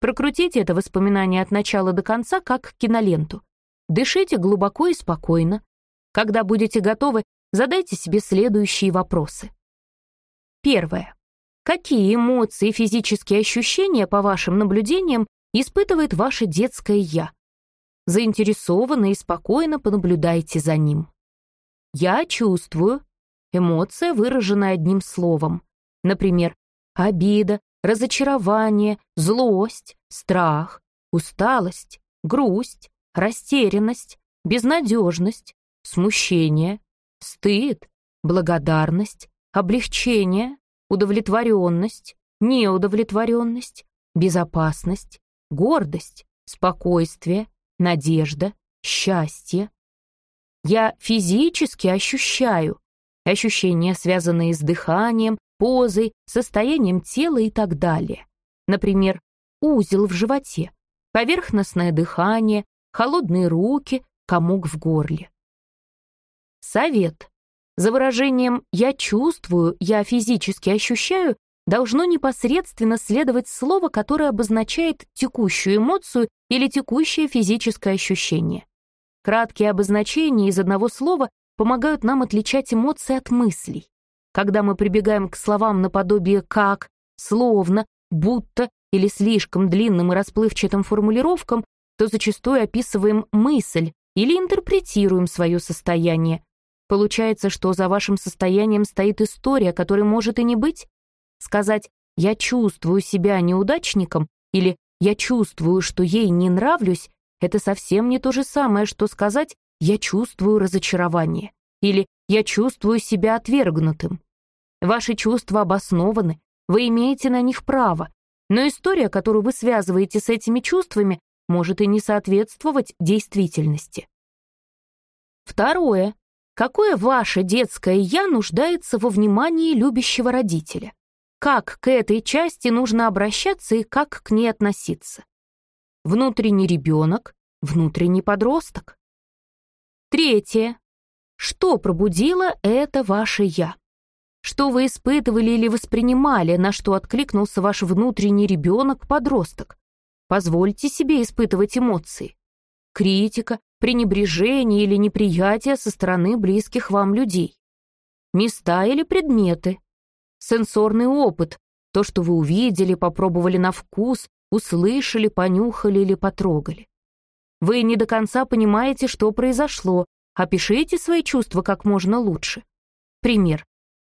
Прокрутите это воспоминание от начала до конца, как киноленту. Дышите глубоко и спокойно. Когда будете готовы, задайте себе следующие вопросы. Первое. Какие эмоции и физические ощущения, по вашим наблюдениям, испытывает ваше детское «я»? Заинтересованно и спокойно понаблюдайте за ним. «Я чувствую» — эмоция, выраженная одним словом. Например, обида, разочарование, злость, страх, усталость, грусть, растерянность, безнадежность, смущение, стыд, благодарность, облегчение, удовлетворенность, неудовлетворенность, безопасность, гордость, спокойствие, надежда, счастье. Я физически ощущаю ощущения, связанные с дыханием, позой, состоянием тела и так далее. Например, узел в животе, поверхностное дыхание, холодные руки, комок в горле. Совет. За выражением «я чувствую», «я физически ощущаю» должно непосредственно следовать слово, которое обозначает текущую эмоцию или текущее физическое ощущение. Краткие обозначения из одного слова помогают нам отличать эмоции от мыслей. Когда мы прибегаем к словам наподобие «как», «словно», «будто» или слишком длинным и расплывчатым формулировкам, то зачастую описываем мысль или интерпретируем свое состояние. Получается, что за вашим состоянием стоит история, которой может и не быть. Сказать «я чувствую себя неудачником» или «я чувствую, что ей не нравлюсь» — это совсем не то же самое, что сказать «я чувствую разочарование» или «я чувствую себя отвергнутым». Ваши чувства обоснованы, вы имеете на них право, но история, которую вы связываете с этими чувствами, может и не соответствовать действительности. Второе. Какое ваше детское «я» нуждается во внимании любящего родителя? Как к этой части нужно обращаться и как к ней относиться? Внутренний ребенок, внутренний подросток. Третье. Что пробудило это ваше «я»? Что вы испытывали или воспринимали, на что откликнулся ваш внутренний ребенок-подросток? Позвольте себе испытывать эмоции. Критика, пренебрежение или неприятие со стороны близких вам людей. Места или предметы. Сенсорный опыт, то, что вы увидели, попробовали на вкус, услышали, понюхали или потрогали. Вы не до конца понимаете, что произошло, опишите свои чувства как можно лучше. Пример.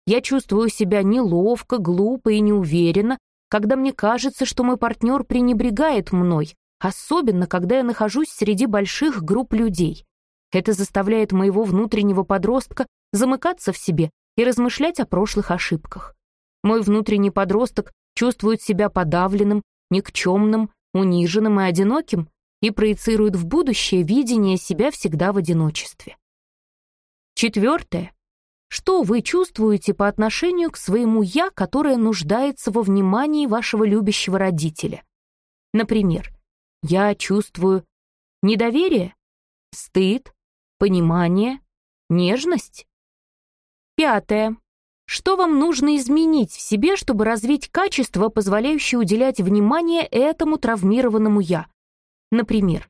Я чувствую себя неловко, глупо и неуверенно, когда мне кажется, что мой партнер пренебрегает мной, особенно когда я нахожусь среди больших групп людей. Это заставляет моего внутреннего подростка замыкаться в себе и размышлять о прошлых ошибках. Мой внутренний подросток чувствует себя подавленным, никчемным, униженным и одиноким и проецирует в будущее видение себя всегда в одиночестве. Четвертое. Что вы чувствуете по отношению к своему «я», которое нуждается во внимании вашего любящего родителя? Например, я чувствую недоверие, стыд, понимание, нежность. Пятое. Что вам нужно изменить в себе, чтобы развить качество, позволяющее уделять внимание этому травмированному «я»? Например,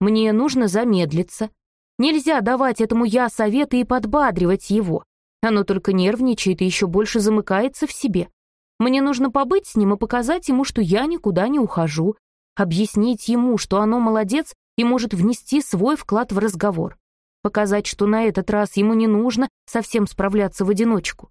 мне нужно замедлиться. Нельзя давать этому «я» советы и подбадривать его. Оно только нервничает и еще больше замыкается в себе. Мне нужно побыть с ним и показать ему, что я никуда не ухожу, объяснить ему, что оно молодец и может внести свой вклад в разговор, показать, что на этот раз ему не нужно совсем справляться в одиночку.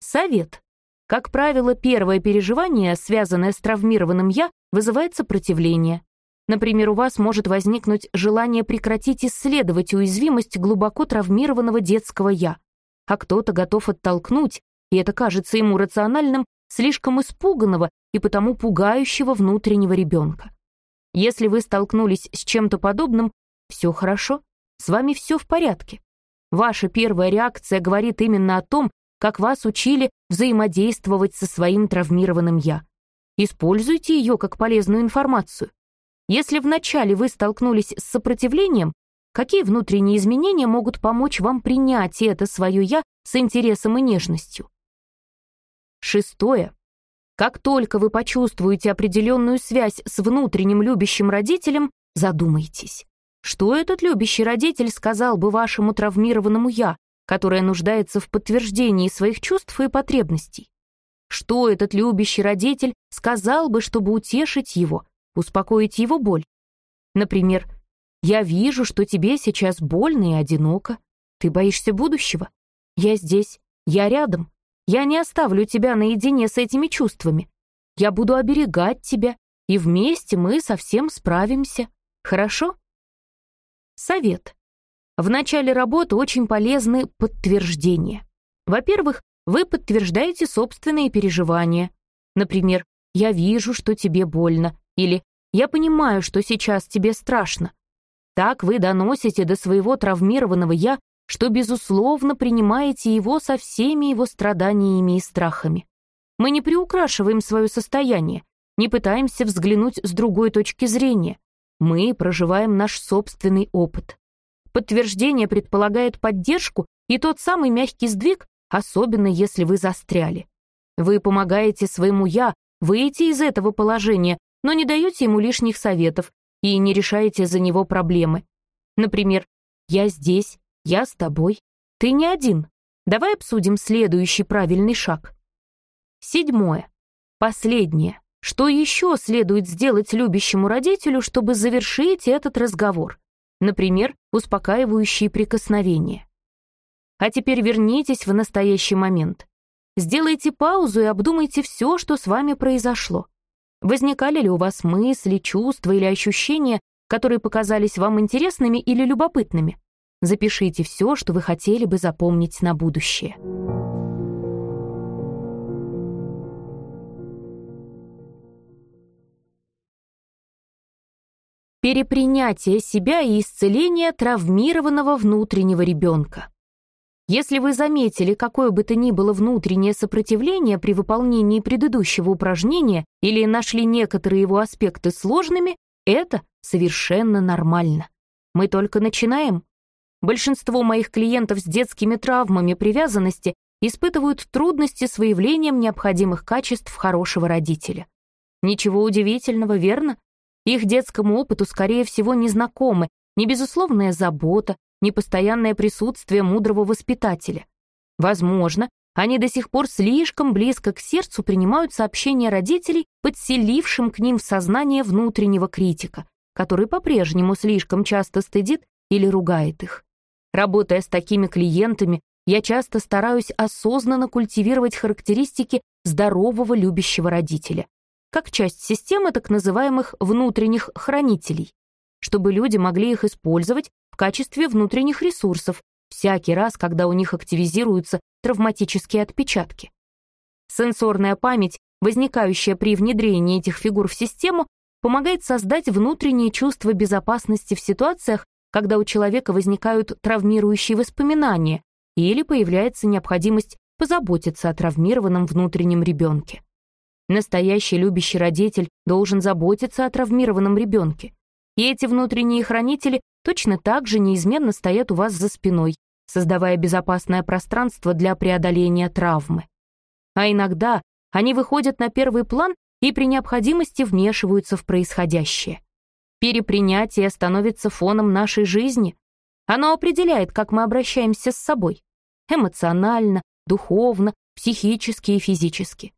Совет. Как правило, первое переживание, связанное с травмированным «я», вызывает сопротивление. Например, у вас может возникнуть желание прекратить исследовать уязвимость глубоко травмированного детского «я», а кто-то готов оттолкнуть, и это кажется ему рациональным, слишком испуганного и потому пугающего внутреннего ребенка. Если вы столкнулись с чем-то подобным, все хорошо, с вами все в порядке. Ваша первая реакция говорит именно о том, как вас учили взаимодействовать со своим травмированным «я». Используйте ее как полезную информацию. Если вначале вы столкнулись с сопротивлением, какие внутренние изменения могут помочь вам принять это свое «я» с интересом и нежностью? Шестое. Как только вы почувствуете определенную связь с внутренним любящим родителем, задумайтесь. Что этот любящий родитель сказал бы вашему травмированному «я», которое нуждается в подтверждении своих чувств и потребностей? Что этот любящий родитель сказал бы, чтобы утешить его, успокоить его боль? Например, «Я вижу, что тебе сейчас больно и одиноко. Ты боишься будущего? Я здесь, я рядом. Я не оставлю тебя наедине с этими чувствами. Я буду оберегать тебя, и вместе мы совсем справимся. Хорошо?» Совет. В начале работы очень полезны подтверждения. Во-первых, вы подтверждаете собственные переживания. Например, «Я вижу, что тебе больно» или «Я понимаю, что сейчас тебе страшно». Так вы доносите до своего травмированного «я», что, безусловно, принимаете его со всеми его страданиями и страхами. Мы не приукрашиваем свое состояние, не пытаемся взглянуть с другой точки зрения. Мы проживаем наш собственный опыт. Подтверждение предполагает поддержку и тот самый мягкий сдвиг, особенно если вы застряли. Вы помогаете своему «я» выйти из этого положения, но не даете ему лишних советов и не решаете за него проблемы. Например, «Я здесь, я с тобой, ты не один. Давай обсудим следующий правильный шаг». Седьмое. Последнее. Что еще следует сделать любящему родителю, чтобы завершить этот разговор? Например, успокаивающие прикосновения. А теперь вернитесь в настоящий момент. Сделайте паузу и обдумайте все, что с вами произошло. Возникали ли у вас мысли, чувства или ощущения, которые показались вам интересными или любопытными? Запишите все, что вы хотели бы запомнить на будущее. Перепринятие себя и исцеление травмированного внутреннего ребенка. Если вы заметили какое бы то ни было внутреннее сопротивление при выполнении предыдущего упражнения или нашли некоторые его аспекты сложными, это совершенно нормально. Мы только начинаем. Большинство моих клиентов с детскими травмами привязанности испытывают трудности с выявлением необходимых качеств хорошего родителя. Ничего удивительного, верно? Их детскому опыту, скорее всего, не знакомы ни забота, ни постоянное присутствие мудрого воспитателя. Возможно, они до сих пор слишком близко к сердцу принимают сообщения родителей, подселившим к ним в сознание внутреннего критика, который по-прежнему слишком часто стыдит или ругает их. Работая с такими клиентами, я часто стараюсь осознанно культивировать характеристики здорового любящего родителя, как часть системы так называемых внутренних хранителей, чтобы люди могли их использовать в качестве внутренних ресурсов всякий раз, когда у них активизируются травматические отпечатки. Сенсорная память, возникающая при внедрении этих фигур в систему, помогает создать внутреннее чувство безопасности в ситуациях, когда у человека возникают травмирующие воспоминания или появляется необходимость позаботиться о травмированном внутреннем ребенке. Настоящий любящий родитель должен заботиться о травмированном ребенке. И эти внутренние хранители точно так же неизменно стоят у вас за спиной, создавая безопасное пространство для преодоления травмы. А иногда они выходят на первый план и при необходимости вмешиваются в происходящее. Перепринятие становится фоном нашей жизни. Оно определяет, как мы обращаемся с собой. Эмоционально, духовно, психически и физически.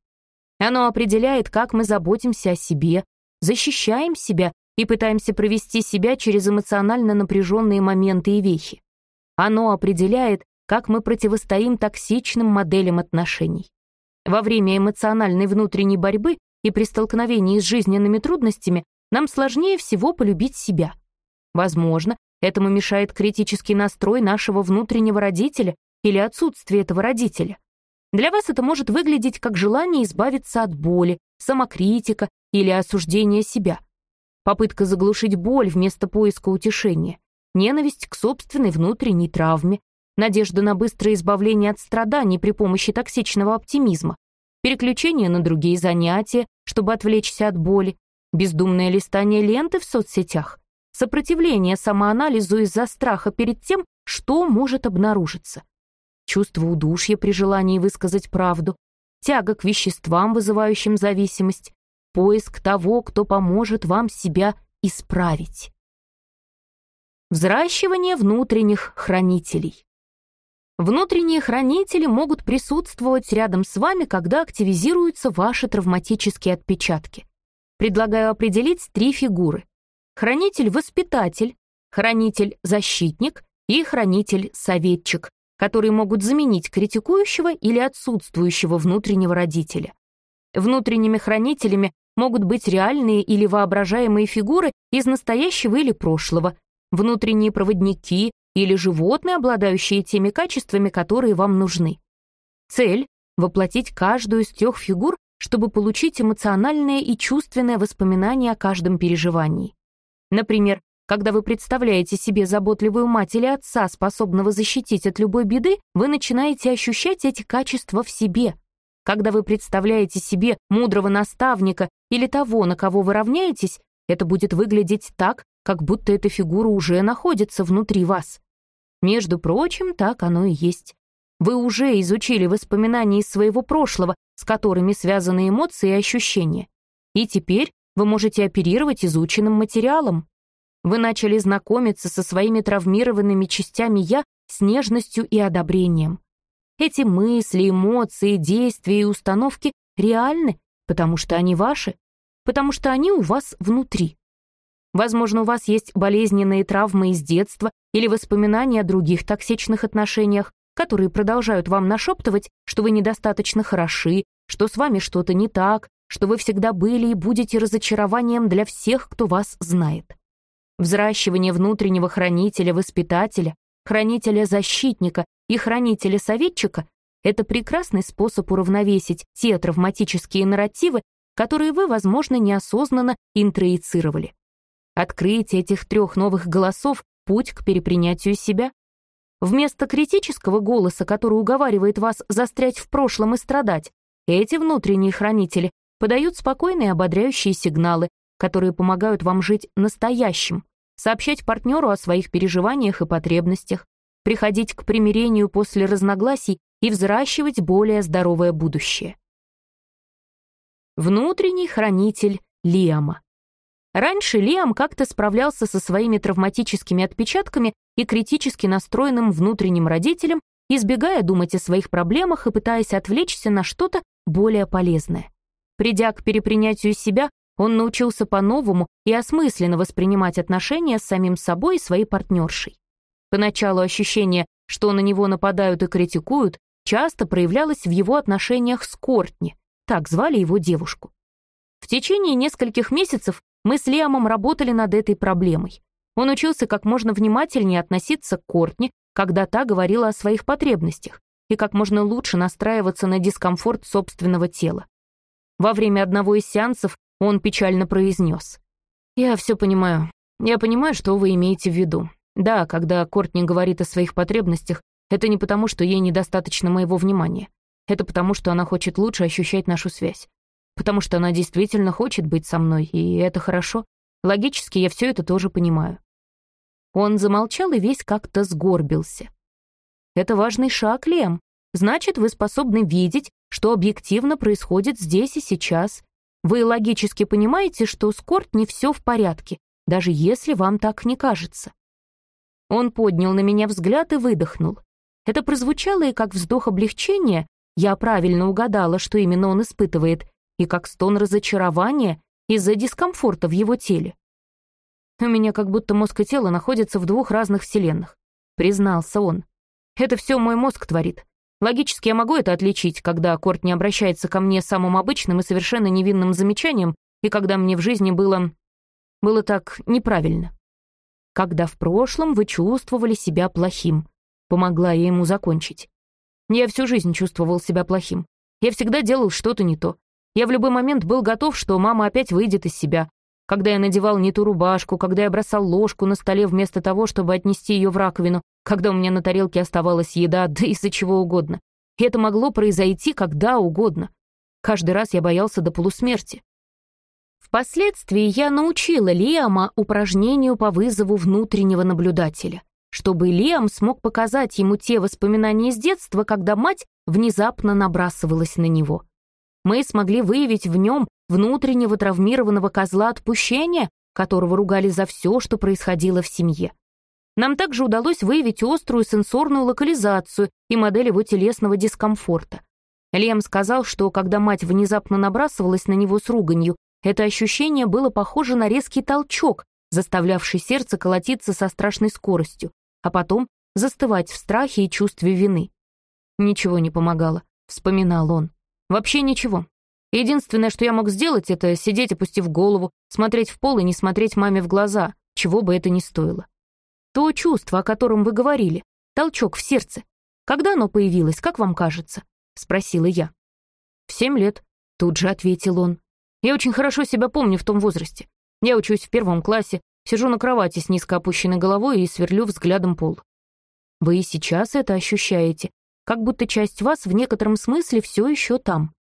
Оно определяет, как мы заботимся о себе, защищаем себя и пытаемся провести себя через эмоционально напряженные моменты и вехи. Оно определяет, как мы противостоим токсичным моделям отношений. Во время эмоциональной внутренней борьбы и при столкновении с жизненными трудностями нам сложнее всего полюбить себя. Возможно, этому мешает критический настрой нашего внутреннего родителя или отсутствие этого родителя. Для вас это может выглядеть как желание избавиться от боли, самокритика или осуждения себя. Попытка заглушить боль вместо поиска утешения, ненависть к собственной внутренней травме, надежда на быстрое избавление от страданий при помощи токсичного оптимизма, переключение на другие занятия, чтобы отвлечься от боли, бездумное листание ленты в соцсетях, сопротивление самоанализу из-за страха перед тем, что может обнаружиться, чувство удушья при желании высказать правду, тяга к веществам, вызывающим зависимость, поиск того, кто поможет вам себя исправить. Взращивание внутренних хранителей. Внутренние хранители могут присутствовать рядом с вами, когда активизируются ваши травматические отпечатки. Предлагаю определить три фигуры. Хранитель-воспитатель, хранитель-защитник и хранитель-советчик, которые могут заменить критикующего или отсутствующего внутреннего родителя. Внутренними хранителями могут быть реальные или воображаемые фигуры из настоящего или прошлого, внутренние проводники, или животные, обладающие теми качествами, которые вам нужны. Цель — воплотить каждую из трех фигур, чтобы получить эмоциональное и чувственное воспоминание о каждом переживании. Например, когда вы представляете себе заботливую мать или отца, способного защитить от любой беды, вы начинаете ощущать эти качества в себе. Когда вы представляете себе мудрого наставника или того, на кого вы равняетесь, это будет выглядеть так, как будто эта фигура уже находится внутри вас. Между прочим, так оно и есть. Вы уже изучили воспоминания из своего прошлого, с которыми связаны эмоции и ощущения. И теперь вы можете оперировать изученным материалом. Вы начали знакомиться со своими травмированными частями «я» с нежностью и одобрением. Эти мысли, эмоции, действия и установки реальны, потому что они ваши, потому что они у вас внутри. Возможно, у вас есть болезненные травмы из детства или воспоминания о других токсичных отношениях, которые продолжают вам нашептывать, что вы недостаточно хороши, что с вами что-то не так, что вы всегда были и будете разочарованием для всех, кто вас знает. Взращивание внутреннего хранителя-воспитателя, хранителя-защитника и хранителя-советчика — это прекрасный способ уравновесить те травматические нарративы, которые вы, возможно, неосознанно интроицировали. Открытие этих трех новых голосов — путь к перепринятию себя. Вместо критического голоса, который уговаривает вас застрять в прошлом и страдать, эти внутренние хранители подают спокойные ободряющие сигналы, которые помогают вам жить настоящим, сообщать партнеру о своих переживаниях и потребностях, приходить к примирению после разногласий и взращивать более здоровое будущее. Внутренний хранитель Лиама. Раньше Лиам как-то справлялся со своими травматическими отпечатками и критически настроенным внутренним родителем, избегая думать о своих проблемах и пытаясь отвлечься на что-то более полезное. Придя к перепринятию себя, он научился по-новому и осмысленно воспринимать отношения с самим собой и своей партнершей. Поначалу ощущение, что на него нападают и критикуют, часто проявлялось в его отношениях с Кортни, так звали его девушку. В течение нескольких месяцев мы с Лиамом работали над этой проблемой. Он учился как можно внимательнее относиться к Кортни, когда та говорила о своих потребностях, и как можно лучше настраиваться на дискомфорт собственного тела. Во время одного из сеансов он печально произнес. «Я все понимаю. Я понимаю, что вы имеете в виду. Да, когда Кортни говорит о своих потребностях, это не потому, что ей недостаточно моего внимания. Это потому, что она хочет лучше ощущать нашу связь потому что она действительно хочет быть со мной, и это хорошо. Логически я все это тоже понимаю. Он замолчал и весь как-то сгорбился. Это важный шаг, Лем. Значит, вы способны видеть, что объективно происходит здесь и сейчас. Вы логически понимаете, что с Корт не все в порядке, даже если вам так не кажется. Он поднял на меня взгляд и выдохнул. Это прозвучало и как вздох облегчения, я правильно угадала, что именно он испытывает, и как стон разочарования из-за дискомфорта в его теле. «У меня как будто мозг и тело находятся в двух разных вселенных», — признался он. «Это все мой мозг творит. Логически я могу это отличить, когда Корт не обращается ко мне самым обычным и совершенно невинным замечанием, и когда мне в жизни было... было так неправильно. Когда в прошлом вы чувствовали себя плохим», — помогла я ему закончить. Я всю жизнь чувствовал себя плохим. Я всегда делал что-то не то. Я в любой момент был готов, что мама опять выйдет из себя. Когда я надевал не ту рубашку, когда я бросал ложку на столе вместо того, чтобы отнести ее в раковину, когда у меня на тарелке оставалась еда, да из-за чего угодно. И это могло произойти когда угодно. Каждый раз я боялся до полусмерти. Впоследствии я научила Лиама упражнению по вызову внутреннего наблюдателя, чтобы Лиам смог показать ему те воспоминания из детства, когда мать внезапно набрасывалась на него. Мы смогли выявить в нем внутреннего травмированного козла отпущения, которого ругали за все, что происходило в семье. Нам также удалось выявить острую сенсорную локализацию и модель его телесного дискомфорта. Лем сказал, что когда мать внезапно набрасывалась на него с руганью, это ощущение было похоже на резкий толчок, заставлявший сердце колотиться со страшной скоростью, а потом застывать в страхе и чувстве вины. «Ничего не помогало», — вспоминал он. «Вообще ничего. Единственное, что я мог сделать, это сидеть, опустив голову, смотреть в пол и не смотреть маме в глаза, чего бы это ни стоило. То чувство, о котором вы говорили, толчок в сердце, когда оно появилось, как вам кажется?» — спросила я. «В семь лет», — тут же ответил он. «Я очень хорошо себя помню в том возрасте. Я учусь в первом классе, сижу на кровати с низко опущенной головой и сверлю взглядом пол. Вы и сейчас это ощущаете, как будто часть вас в некотором смысле все еще там.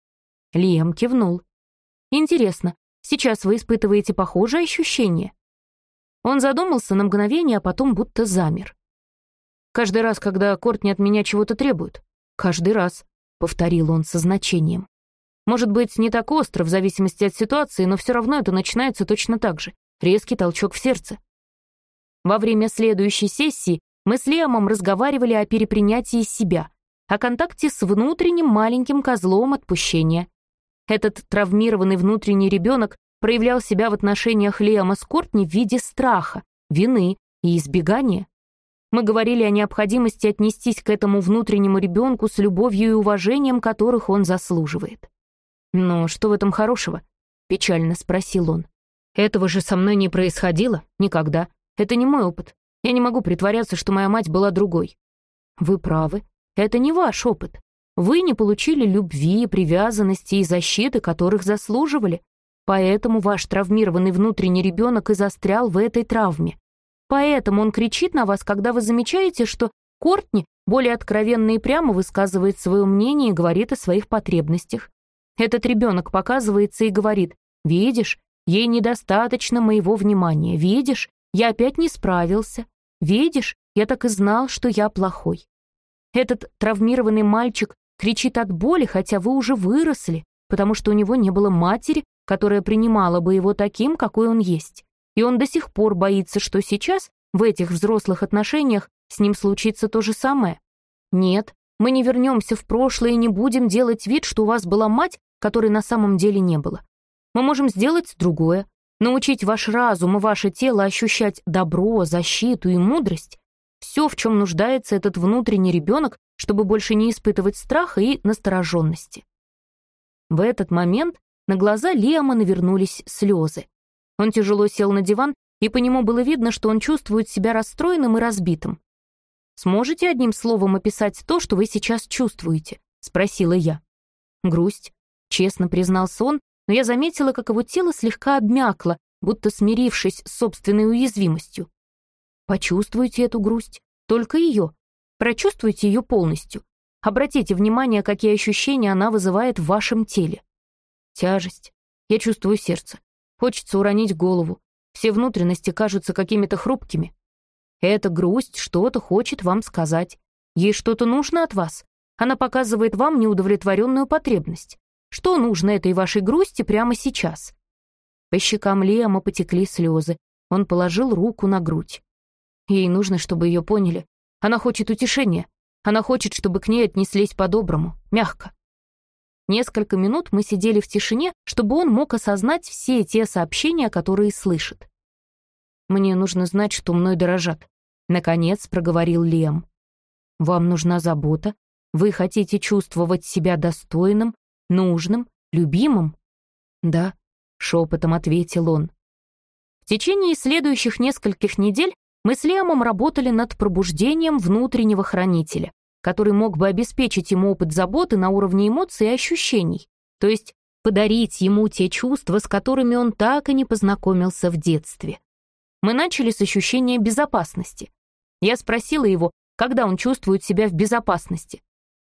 Лиам кивнул. Интересно, сейчас вы испытываете похожие ощущения? Он задумался на мгновение, а потом будто замер. Каждый раз, когда Кортни от меня чего-то требует. Каждый раз, повторил он со значением. Может быть, не так остро в зависимости от ситуации, но все равно это начинается точно так же. Резкий толчок в сердце. Во время следующей сессии мы с Лиамом разговаривали о перепринятии себя, о контакте с внутренним маленьким козлом отпущения. Этот травмированный внутренний ребенок проявлял себя в отношениях Лиама с Кортни в виде страха, вины и избегания. Мы говорили о необходимости отнестись к этому внутреннему ребенку с любовью и уважением, которых он заслуживает. «Но что в этом хорошего?» — печально спросил он. «Этого же со мной не происходило. Никогда. Это не мой опыт. Я не могу притворяться, что моя мать была другой». «Вы правы. Это не ваш опыт. Вы не получили любви, привязанности и защиты, которых заслуживали. Поэтому ваш травмированный внутренний ребенок и застрял в этой травме. Поэтому он кричит на вас, когда вы замечаете, что Кортни более откровенно и прямо высказывает свое мнение и говорит о своих потребностях. Этот ребенок показывается и говорит, «Видишь, ей недостаточно моего внимания. Видишь, я опять не справился. Видишь, я так и знал, что я плохой». Этот травмированный мальчик кричит от боли, хотя вы уже выросли, потому что у него не было матери, которая принимала бы его таким, какой он есть. И он до сих пор боится, что сейчас, в этих взрослых отношениях, с ним случится то же самое. Нет, мы не вернемся в прошлое и не будем делать вид, что у вас была мать, которой на самом деле не было. Мы можем сделать другое, научить ваш разум и ваше тело ощущать добро, защиту и мудрость, все, в чем нуждается этот внутренний ребенок, чтобы больше не испытывать страха и настороженности. В этот момент на глаза Лиама навернулись слезы. Он тяжело сел на диван, и по нему было видно, что он чувствует себя расстроенным и разбитым. «Сможете одним словом описать то, что вы сейчас чувствуете?» — спросила я. «Грусть», — честно признался он, но я заметила, как его тело слегка обмякло, будто смирившись с собственной уязвимостью. Почувствуйте эту грусть, только ее. Прочувствуйте ее полностью. Обратите внимание, какие ощущения она вызывает в вашем теле. Тяжесть. Я чувствую сердце. Хочется уронить голову. Все внутренности кажутся какими-то хрупкими. Эта грусть что-то хочет вам сказать. Ей что-то нужно от вас. Она показывает вам неудовлетворенную потребность. Что нужно этой вашей грусти прямо сейчас? По щекам Лиама потекли слезы. Он положил руку на грудь. Ей нужно, чтобы ее поняли. Она хочет утешения. Она хочет, чтобы к ней отнеслись по-доброму, мягко. Несколько минут мы сидели в тишине, чтобы он мог осознать все те сообщения, которые слышит. «Мне нужно знать, что мной дорожат», — наконец проговорил Лем. «Вам нужна забота? Вы хотите чувствовать себя достойным, нужным, любимым?» «Да», — шепотом ответил он. В течение следующих нескольких недель мы с Лиамом работали над пробуждением внутреннего хранителя, который мог бы обеспечить ему опыт заботы на уровне эмоций и ощущений, то есть подарить ему те чувства, с которыми он так и не познакомился в детстве. Мы начали с ощущения безопасности. Я спросила его, когда он чувствует себя в безопасности.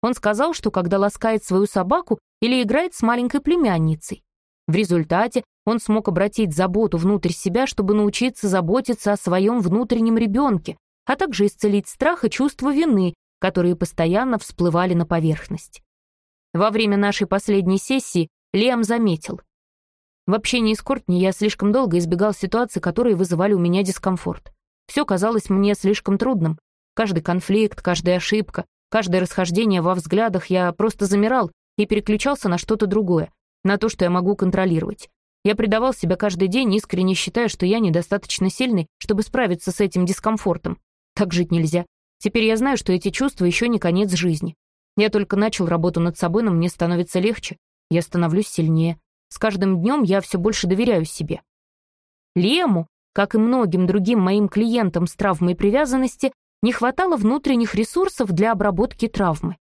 Он сказал, что когда ласкает свою собаку или играет с маленькой племянницей. В результате он смог обратить заботу внутрь себя, чтобы научиться заботиться о своем внутреннем ребенке, а также исцелить страх и чувство вины, которые постоянно всплывали на поверхность. Во время нашей последней сессии Лиам заметил. В общении с Кортни я слишком долго избегал ситуаций, которые вызывали у меня дискомфорт. Все казалось мне слишком трудным. Каждый конфликт, каждая ошибка, каждое расхождение во взглядах я просто замирал и переключался на что-то другое, на то, что я могу контролировать. Я предавал себя каждый день, искренне считая, что я недостаточно сильный, чтобы справиться с этим дискомфортом. Так жить нельзя. Теперь я знаю, что эти чувства еще не конец жизни. Я только начал работу над собой, но мне становится легче. Я становлюсь сильнее. С каждым днем я все больше доверяю себе. Лему, как и многим другим моим клиентам с травмой привязанности, не хватало внутренних ресурсов для обработки травмы.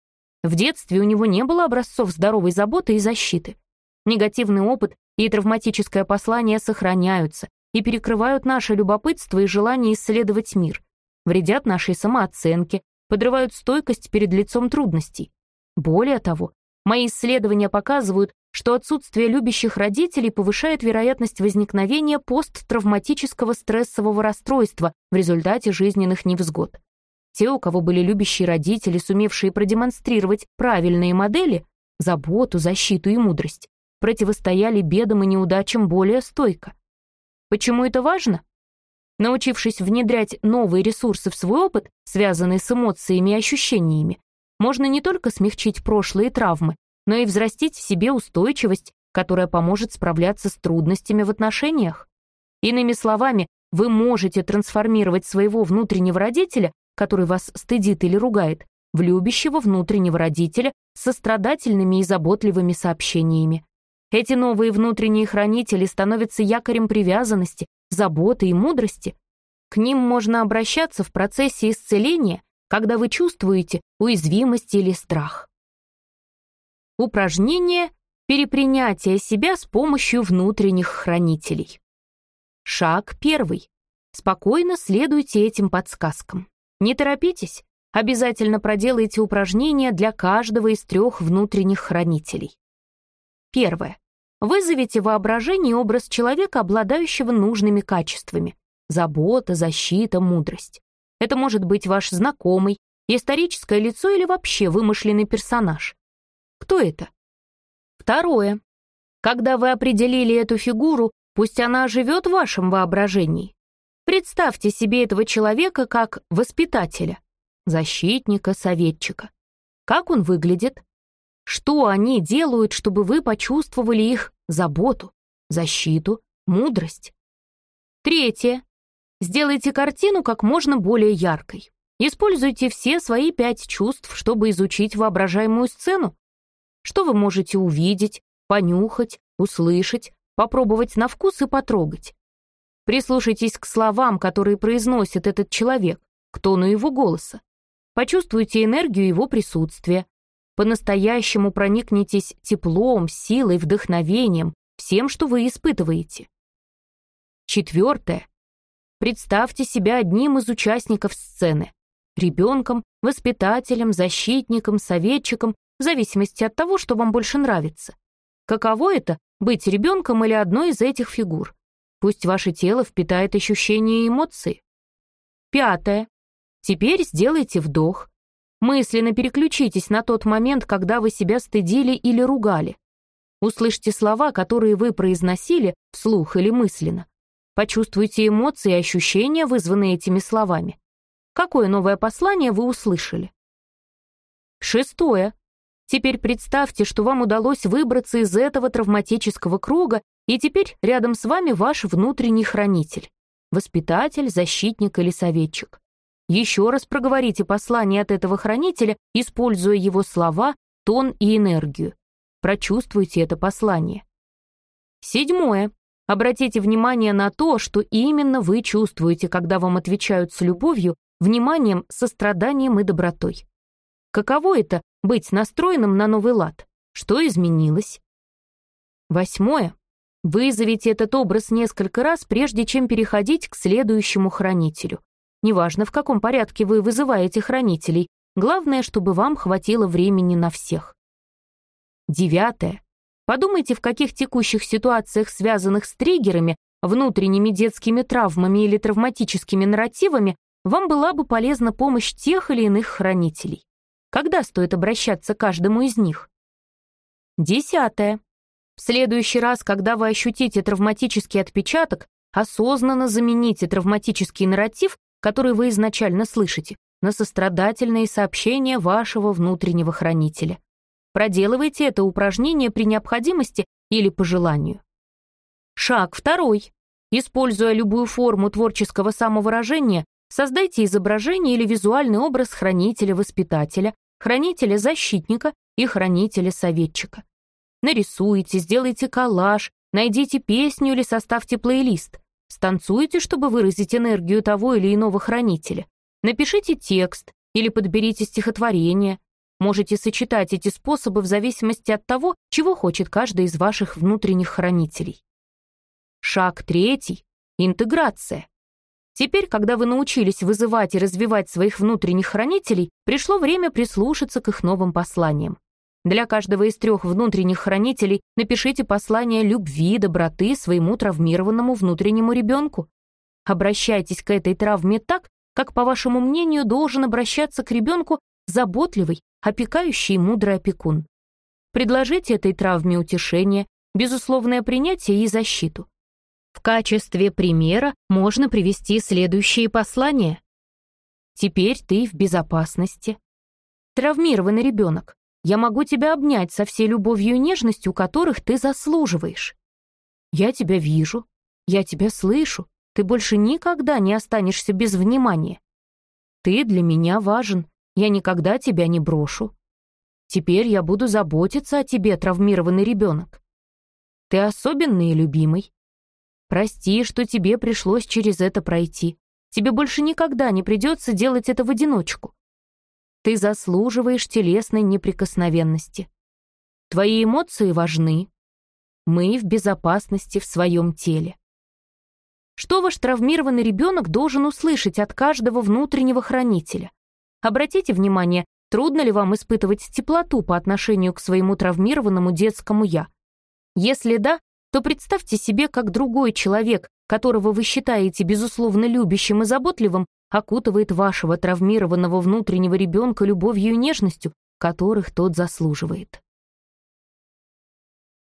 В детстве у него не было образцов здоровой заботы и защиты. Негативный опыт и травматическое послание сохраняются и перекрывают наше любопытство и желание исследовать мир, вредят нашей самооценке, подрывают стойкость перед лицом трудностей. Более того, мои исследования показывают, что отсутствие любящих родителей повышает вероятность возникновения посттравматического стрессового расстройства в результате жизненных невзгод. Те, у кого были любящие родители, сумевшие продемонстрировать правильные модели, заботу, защиту и мудрость, противостояли бедам и неудачам более стойко. Почему это важно? Научившись внедрять новые ресурсы в свой опыт, связанный с эмоциями и ощущениями, можно не только смягчить прошлые травмы, но и взрастить в себе устойчивость, которая поможет справляться с трудностями в отношениях. Иными словами, вы можете трансформировать своего внутреннего родителя, который вас стыдит или ругает, в любящего внутреннего родителя с сострадательными и заботливыми сообщениями. Эти новые внутренние хранители становятся якорем привязанности, заботы и мудрости. К ним можно обращаться в процессе исцеления, когда вы чувствуете уязвимость или страх. Упражнение «Перепринятие себя с помощью внутренних хранителей». Шаг первый. Спокойно следуйте этим подсказкам. Не торопитесь, обязательно проделайте упражнения для каждого из трех внутренних хранителей. Первое. Вызовите воображение образ человека, обладающего нужными качествами. Забота, защита, мудрость. Это может быть ваш знакомый, историческое лицо или вообще вымышленный персонаж. Кто это? Второе. Когда вы определили эту фигуру, пусть она живет в вашем воображении. Представьте себе этого человека как воспитателя, защитника, советчика. Как он выглядит? Что они делают, чтобы вы почувствовали их заботу, защиту, мудрость? Третье. Сделайте картину как можно более яркой. Используйте все свои пять чувств, чтобы изучить воображаемую сцену. Что вы можете увидеть, понюхать, услышать, попробовать на вкус и потрогать? Прислушайтесь к словам, которые произносит этот человек, к тону его голоса. Почувствуйте энергию его присутствия, по-настоящему проникнетесь теплом, силой, вдохновением, всем, что вы испытываете. Четвертое. Представьте себя одним из участников сцены. Ребенком, воспитателем, защитником, советчиком, в зависимости от того, что вам больше нравится. Каково это — быть ребенком или одной из этих фигур? Пусть ваше тело впитает ощущения и эмоции. Пятое. Теперь сделайте вдох, Мысленно переключитесь на тот момент, когда вы себя стыдили или ругали. Услышьте слова, которые вы произносили вслух или мысленно. Почувствуйте эмоции и ощущения, вызванные этими словами. Какое новое послание вы услышали? Шестое. Теперь представьте, что вам удалось выбраться из этого травматического круга, и теперь рядом с вами ваш внутренний хранитель. Воспитатель, защитник или советчик. Еще раз проговорите послание от этого хранителя, используя его слова, тон и энергию. Прочувствуйте это послание. Седьмое. Обратите внимание на то, что именно вы чувствуете, когда вам отвечают с любовью, вниманием, состраданием и добротой. Каково это — быть настроенным на новый лад? Что изменилось? Восьмое. Вызовите этот образ несколько раз, прежде чем переходить к следующему хранителю. Неважно, в каком порядке вы вызываете хранителей, главное, чтобы вам хватило времени на всех. Девятое. Подумайте, в каких текущих ситуациях, связанных с триггерами, внутренними детскими травмами или травматическими нарративами, вам была бы полезна помощь тех или иных хранителей. Когда стоит обращаться к каждому из них? Десятое. В следующий раз, когда вы ощутите травматический отпечаток, осознанно замените травматический нарратив, который вы изначально слышите, на сострадательные сообщения вашего внутреннего хранителя. Проделывайте это упражнение при необходимости или по желанию. Шаг второй. Используя любую форму творческого самовыражения, создайте изображение или визуальный образ хранителя-воспитателя, хранителя-защитника и хранителя-советчика. Нарисуйте, сделайте коллаж, найдите песню или составьте плейлист. Станцуйте, чтобы выразить энергию того или иного хранителя. Напишите текст или подберите стихотворение. Можете сочетать эти способы в зависимости от того, чего хочет каждый из ваших внутренних хранителей. Шаг третий — интеграция. Теперь, когда вы научились вызывать и развивать своих внутренних хранителей, пришло время прислушаться к их новым посланиям. Для каждого из трех внутренних хранителей напишите послание любви, доброты своему травмированному внутреннему ребенку. Обращайтесь к этой травме так, как, по вашему мнению, должен обращаться к ребенку заботливый, опекающий мудрый опекун. Предложите этой травме утешение, безусловное принятие и защиту. В качестве примера можно привести следующие послания. Теперь ты в безопасности. Травмированный ребенок. Я могу тебя обнять со всей любовью и нежностью, которых ты заслуживаешь. Я тебя вижу, я тебя слышу, ты больше никогда не останешься без внимания. Ты для меня важен, я никогда тебя не брошу. Теперь я буду заботиться о тебе, травмированный ребенок. Ты особенный и любимый. Прости, что тебе пришлось через это пройти. Тебе больше никогда не придется делать это в одиночку. Ты заслуживаешь телесной неприкосновенности. Твои эмоции важны. Мы в безопасности в своем теле. Что ваш травмированный ребенок должен услышать от каждого внутреннего хранителя? Обратите внимание, трудно ли вам испытывать теплоту по отношению к своему травмированному детскому «я». Если да, то представьте себе, как другой человек, которого вы считаете безусловно любящим и заботливым, окутывает вашего травмированного внутреннего ребенка любовью и нежностью, которых тот заслуживает.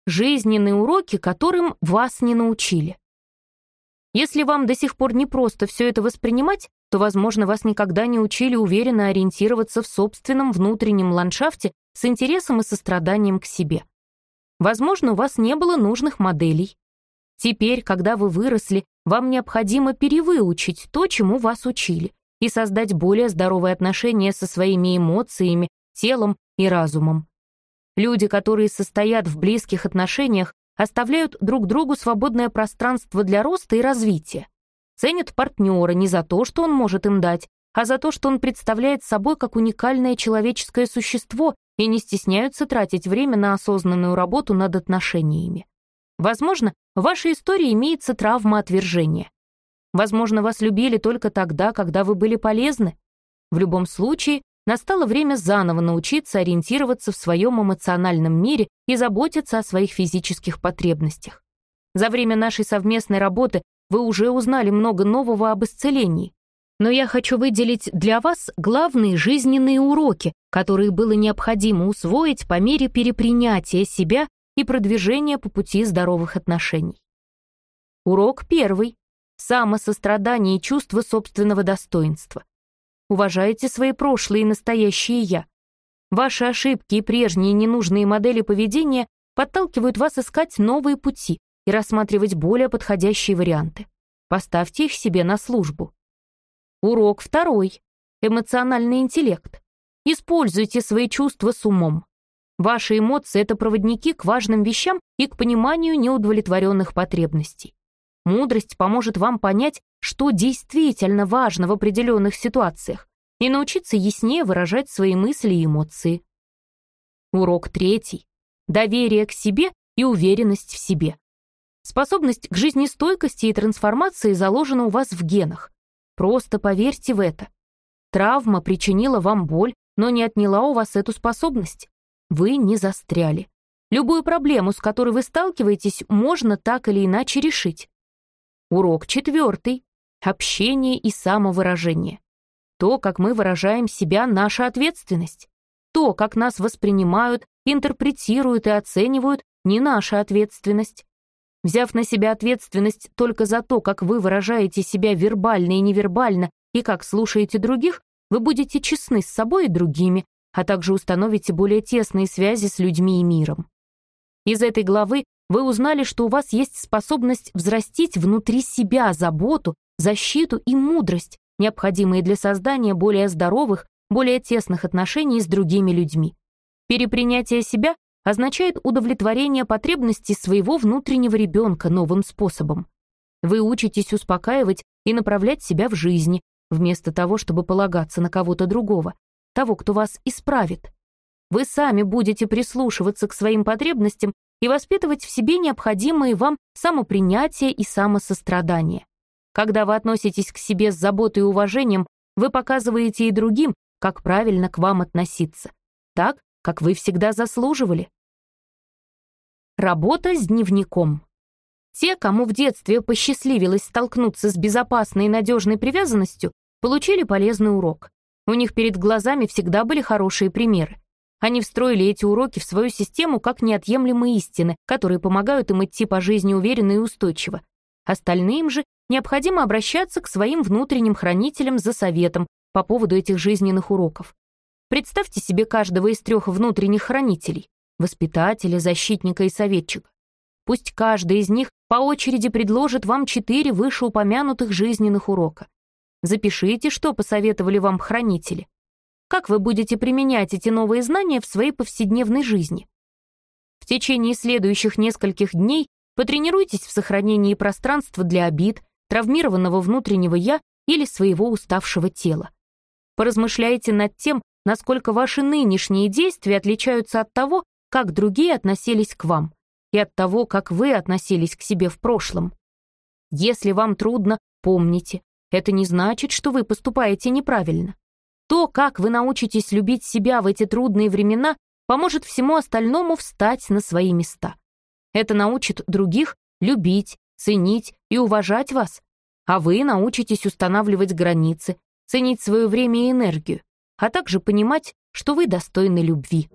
Жизненные уроки, которым вас не научили. Если вам до сих пор не просто все это воспринимать, то, возможно, вас никогда не учили уверенно ориентироваться в собственном внутреннем ландшафте с интересом и состраданием к себе. Возможно, у вас не было нужных моделей. Теперь, когда вы выросли, вам необходимо перевыучить то, чему вас учили, и создать более здоровые отношения со своими эмоциями, телом и разумом. Люди, которые состоят в близких отношениях, оставляют друг другу свободное пространство для роста и развития. Ценят партнера не за то, что он может им дать, а за то, что он представляет собой как уникальное человеческое существо и не стесняются тратить время на осознанную работу над отношениями. Возможно, в вашей истории имеется травма отвержения. Возможно, вас любили только тогда, когда вы были полезны. В любом случае, настало время заново научиться ориентироваться в своем эмоциональном мире и заботиться о своих физических потребностях. За время нашей совместной работы вы уже узнали много нового об исцелении. Но я хочу выделить для вас главные жизненные уроки, которые было необходимо усвоить по мере перепринятия себя и продвижения по пути здоровых отношений. Урок первый. Самосострадание и чувство собственного достоинства. Уважайте свои прошлые и настоящие «я». Ваши ошибки и прежние ненужные модели поведения подталкивают вас искать новые пути, и рассматривать более подходящие варианты. Поставьте их себе на службу. Урок второй. Эмоциональный интеллект. Используйте свои чувства с умом. Ваши эмоции — это проводники к важным вещам и к пониманию неудовлетворенных потребностей. Мудрость поможет вам понять, что действительно важно в определенных ситуациях, и научиться яснее выражать свои мысли и эмоции. Урок третий. Доверие к себе и уверенность в себе. Способность к жизнестойкости и трансформации заложена у вас в генах. Просто поверьте в это. Травма причинила вам боль, но не отняла у вас эту способность. Вы не застряли. Любую проблему, с которой вы сталкиваетесь, можно так или иначе решить. Урок четвертый. Общение и самовыражение. То, как мы выражаем себя, наша ответственность. То, как нас воспринимают, интерпретируют и оценивают, не наша ответственность. Взяв на себя ответственность только за то, как вы выражаете себя вербально и невербально, и как слушаете других, вы будете честны с собой и другими, а также установите более тесные связи с людьми и миром. Из этой главы вы узнали, что у вас есть способность взрастить внутри себя заботу, защиту и мудрость, необходимые для создания более здоровых, более тесных отношений с другими людьми. Перепринятие себя означает удовлетворение потребностей своего внутреннего ребенка новым способом. Вы учитесь успокаивать и направлять себя в жизни, вместо того, чтобы полагаться на кого-то другого, того, кто вас исправит. Вы сами будете прислушиваться к своим потребностям и воспитывать в себе необходимые вам самопринятие и самосострадание. Когда вы относитесь к себе с заботой и уважением, вы показываете и другим, как правильно к вам относиться. Так, как вы всегда заслуживали. Работа с дневником. Те, кому в детстве посчастливилось столкнуться с безопасной и надежной привязанностью, получили полезный урок. У них перед глазами всегда были хорошие примеры. Они встроили эти уроки в свою систему как неотъемлемые истины, которые помогают им идти по жизни уверенно и устойчиво. Остальным же необходимо обращаться к своим внутренним хранителям за советом по поводу этих жизненных уроков. Представьте себе каждого из трех внутренних хранителей воспитателя, защитника и советчика. Пусть каждый из них по очереди предложит вам четыре вышеупомянутых жизненных урока. Запишите, что посоветовали вам хранители. Как вы будете применять эти новые знания в своей повседневной жизни? В течение следующих нескольких дней потренируйтесь в сохранении пространства для обид, травмированного внутреннего «я» или своего уставшего тела. Поразмышляйте над тем, насколько ваши нынешние действия отличаются от того, как другие относились к вам, и от того, как вы относились к себе в прошлом. Если вам трудно, помните, это не значит, что вы поступаете неправильно. То, как вы научитесь любить себя в эти трудные времена, поможет всему остальному встать на свои места. Это научит других любить, ценить и уважать вас, а вы научитесь устанавливать границы, ценить свое время и энергию, а также понимать, что вы достойны любви.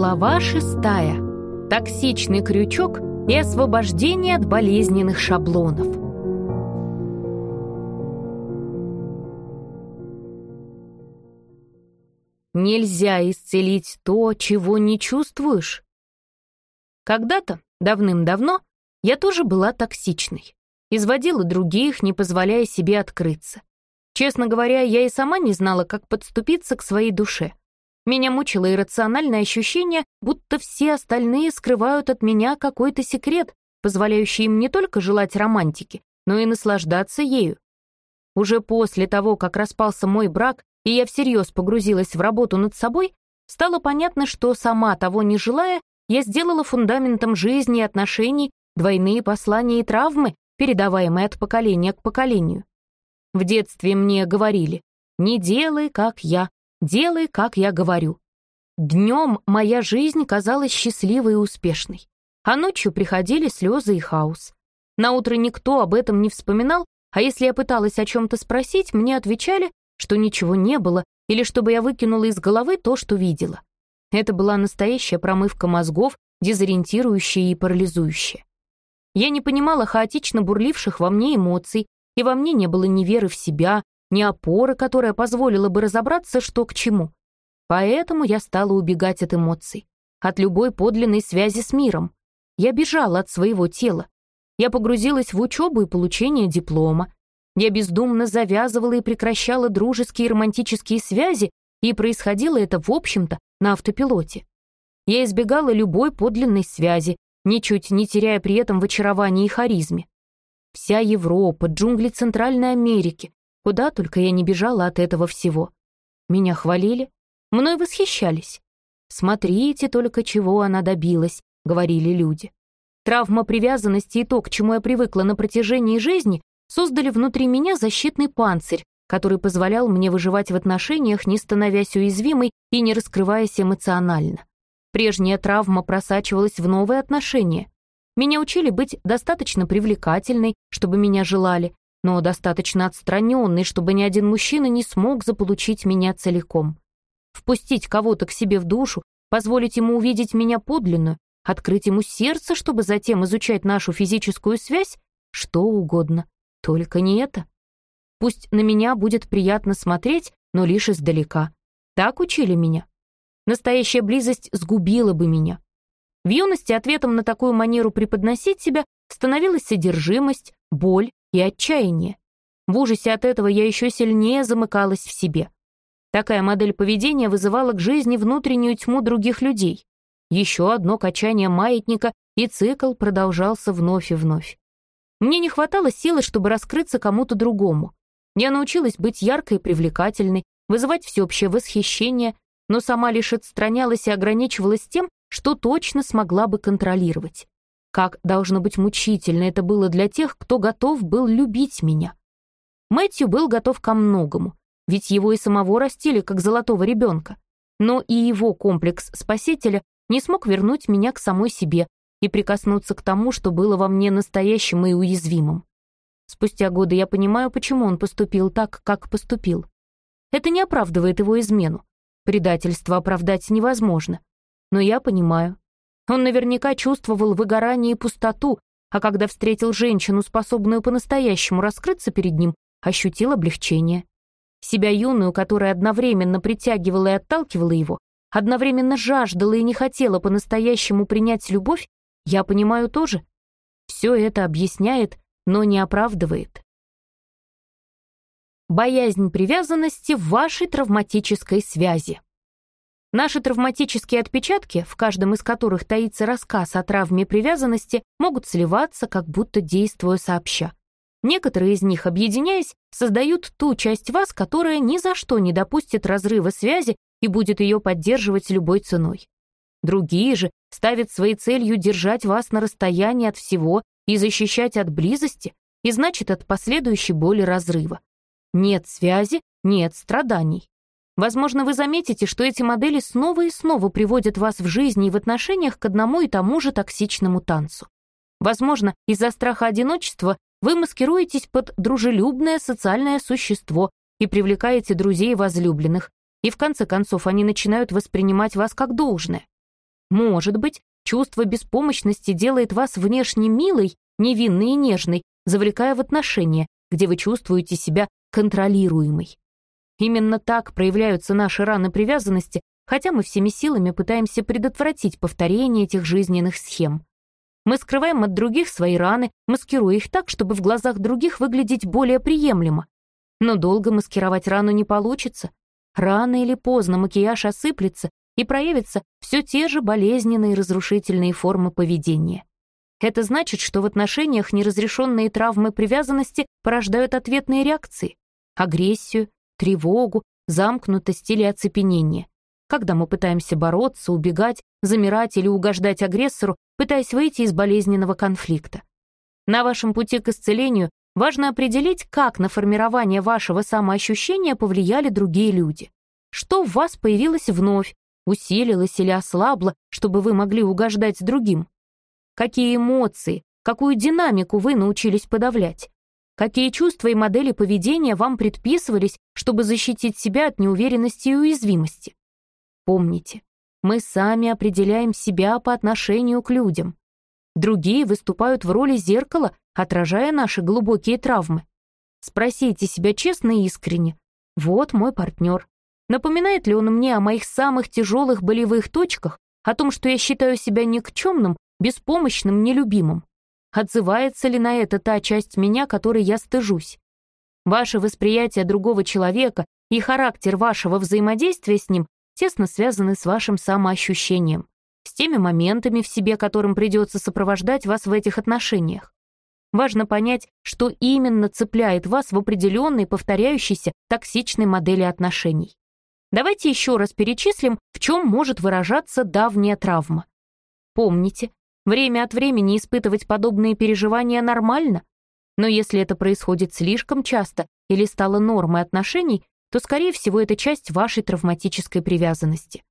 Глава шестая. Токсичный крючок и освобождение от болезненных шаблонов. Нельзя исцелить то, чего не чувствуешь. Когда-то, давным-давно, я тоже была токсичной. Изводила других, не позволяя себе открыться. Честно говоря, я и сама не знала, как подступиться к своей душе. Меня мучило иррациональное ощущение, будто все остальные скрывают от меня какой-то секрет, позволяющий им не только желать романтики, но и наслаждаться ею. Уже после того, как распался мой брак, и я всерьез погрузилась в работу над собой, стало понятно, что сама того не желая, я сделала фундаментом жизни и отношений двойные послания и травмы, передаваемые от поколения к поколению. В детстве мне говорили «не делай, как я», Делай, как я говорю. Днем моя жизнь казалась счастливой и успешной, а ночью приходили слезы и хаос. На утро никто об этом не вспоминал, а если я пыталась о чем-то спросить, мне отвечали, что ничего не было, или чтобы я выкинула из головы то, что видела. Это была настоящая промывка мозгов, дезориентирующая и парализующая. Я не понимала хаотично бурливших во мне эмоций, и во мне не было ни веры в себя, ни опоры, которая позволила бы разобраться, что к чему. Поэтому я стала убегать от эмоций, от любой подлинной связи с миром. Я бежала от своего тела. Я погрузилась в учебу и получение диплома. Я бездумно завязывала и прекращала дружеские и романтические связи, и происходило это, в общем-то, на автопилоте. Я избегала любой подлинной связи, ничуть не теряя при этом в очаровании и харизме. Вся Европа, джунгли Центральной Америки, куда только я не бежала от этого всего. Меня хвалили, мной восхищались. «Смотрите только, чего она добилась», — говорили люди. Травма привязанности и то, к чему я привыкла на протяжении жизни, создали внутри меня защитный панцирь, который позволял мне выживать в отношениях, не становясь уязвимой и не раскрываясь эмоционально. Прежняя травма просачивалась в новые отношения. Меня учили быть достаточно привлекательной, чтобы меня желали, но достаточно отстраненной, чтобы ни один мужчина не смог заполучить меня целиком. Впустить кого-то к себе в душу, позволить ему увидеть меня подлинную, открыть ему сердце, чтобы затем изучать нашу физическую связь, что угодно, только не это. Пусть на меня будет приятно смотреть, но лишь издалека. Так учили меня. Настоящая близость сгубила бы меня. В юности ответом на такую манеру преподносить себя становилась содержимость, боль и отчаяние. В ужасе от этого я еще сильнее замыкалась в себе. Такая модель поведения вызывала к жизни внутреннюю тьму других людей. Еще одно качание маятника, и цикл продолжался вновь и вновь. Мне не хватало силы, чтобы раскрыться кому-то другому. Я научилась быть яркой и привлекательной, вызывать всеобщее восхищение, но сама лишь отстранялась и ограничивалась тем, что точно смогла бы контролировать. Как должно быть мучительно это было для тех, кто готов был любить меня. Мэтью был готов ко многому, ведь его и самого растили как золотого ребенка. Но и его комплекс спасителя не смог вернуть меня к самой себе и прикоснуться к тому, что было во мне настоящим и уязвимым. Спустя годы я понимаю, почему он поступил так, как поступил. Это не оправдывает его измену. Предательство оправдать невозможно. Но я понимаю. Он наверняка чувствовал выгорание и пустоту, а когда встретил женщину, способную по-настоящему раскрыться перед ним, ощутил облегчение. Себя юную, которая одновременно притягивала и отталкивала его, одновременно жаждала и не хотела по-настоящему принять любовь, я понимаю тоже. Все это объясняет, но не оправдывает. Боязнь привязанности в вашей травматической связи. Наши травматические отпечатки, в каждом из которых таится рассказ о травме привязанности, могут сливаться, как будто действуя сообща. Некоторые из них, объединяясь, создают ту часть вас, которая ни за что не допустит разрыва связи и будет ее поддерживать любой ценой. Другие же ставят своей целью держать вас на расстоянии от всего и защищать от близости, и значит от последующей боли разрыва. Нет связи, нет страданий. Возможно, вы заметите, что эти модели снова и снова приводят вас в жизни и в отношениях к одному и тому же токсичному танцу. Возможно, из-за страха одиночества вы маскируетесь под дружелюбное социальное существо и привлекаете друзей и возлюбленных, и в конце концов они начинают воспринимать вас как должное. Может быть, Чувство беспомощности делает вас внешне милой, невинной и нежной, завлекая в отношения, где вы чувствуете себя контролируемой. Именно так проявляются наши раны привязанности, хотя мы всеми силами пытаемся предотвратить повторение этих жизненных схем. Мы скрываем от других свои раны, маскируя их так, чтобы в глазах других выглядеть более приемлемо. Но долго маскировать рану не получится. Рано или поздно макияж осыплется, и проявятся все те же болезненные разрушительные формы поведения. Это значит, что в отношениях неразрешенные травмы привязанности порождают ответные реакции — агрессию, тревогу, замкнутость или оцепенение. Когда мы пытаемся бороться, убегать, замирать или угождать агрессору, пытаясь выйти из болезненного конфликта. На вашем пути к исцелению важно определить, как на формирование вашего самоощущения повлияли другие люди. Что в вас появилось вновь, усилилась или ослабла, чтобы вы могли угождать другим? Какие эмоции, какую динамику вы научились подавлять? Какие чувства и модели поведения вам предписывались, чтобы защитить себя от неуверенности и уязвимости? Помните, мы сами определяем себя по отношению к людям. Другие выступают в роли зеркала, отражая наши глубокие травмы. Спросите себя честно и искренне. Вот мой партнер. Напоминает ли он мне о моих самых тяжелых болевых точках, о том, что я считаю себя никчемным, беспомощным, нелюбимым? Отзывается ли на это та часть меня, которой я стыжусь? Ваше восприятие другого человека, и характер вашего взаимодействия с ним тесно связаны с вашим самоощущением, с теми моментами в себе, которым придется сопровождать вас в этих отношениях. Важно понять, что именно цепляет вас в определенной повторяющейся токсичной модели отношений. Давайте еще раз перечислим, в чем может выражаться давняя травма. Помните, время от времени испытывать подобные переживания нормально, но если это происходит слишком часто или стало нормой отношений, то, скорее всего, это часть вашей травматической привязанности.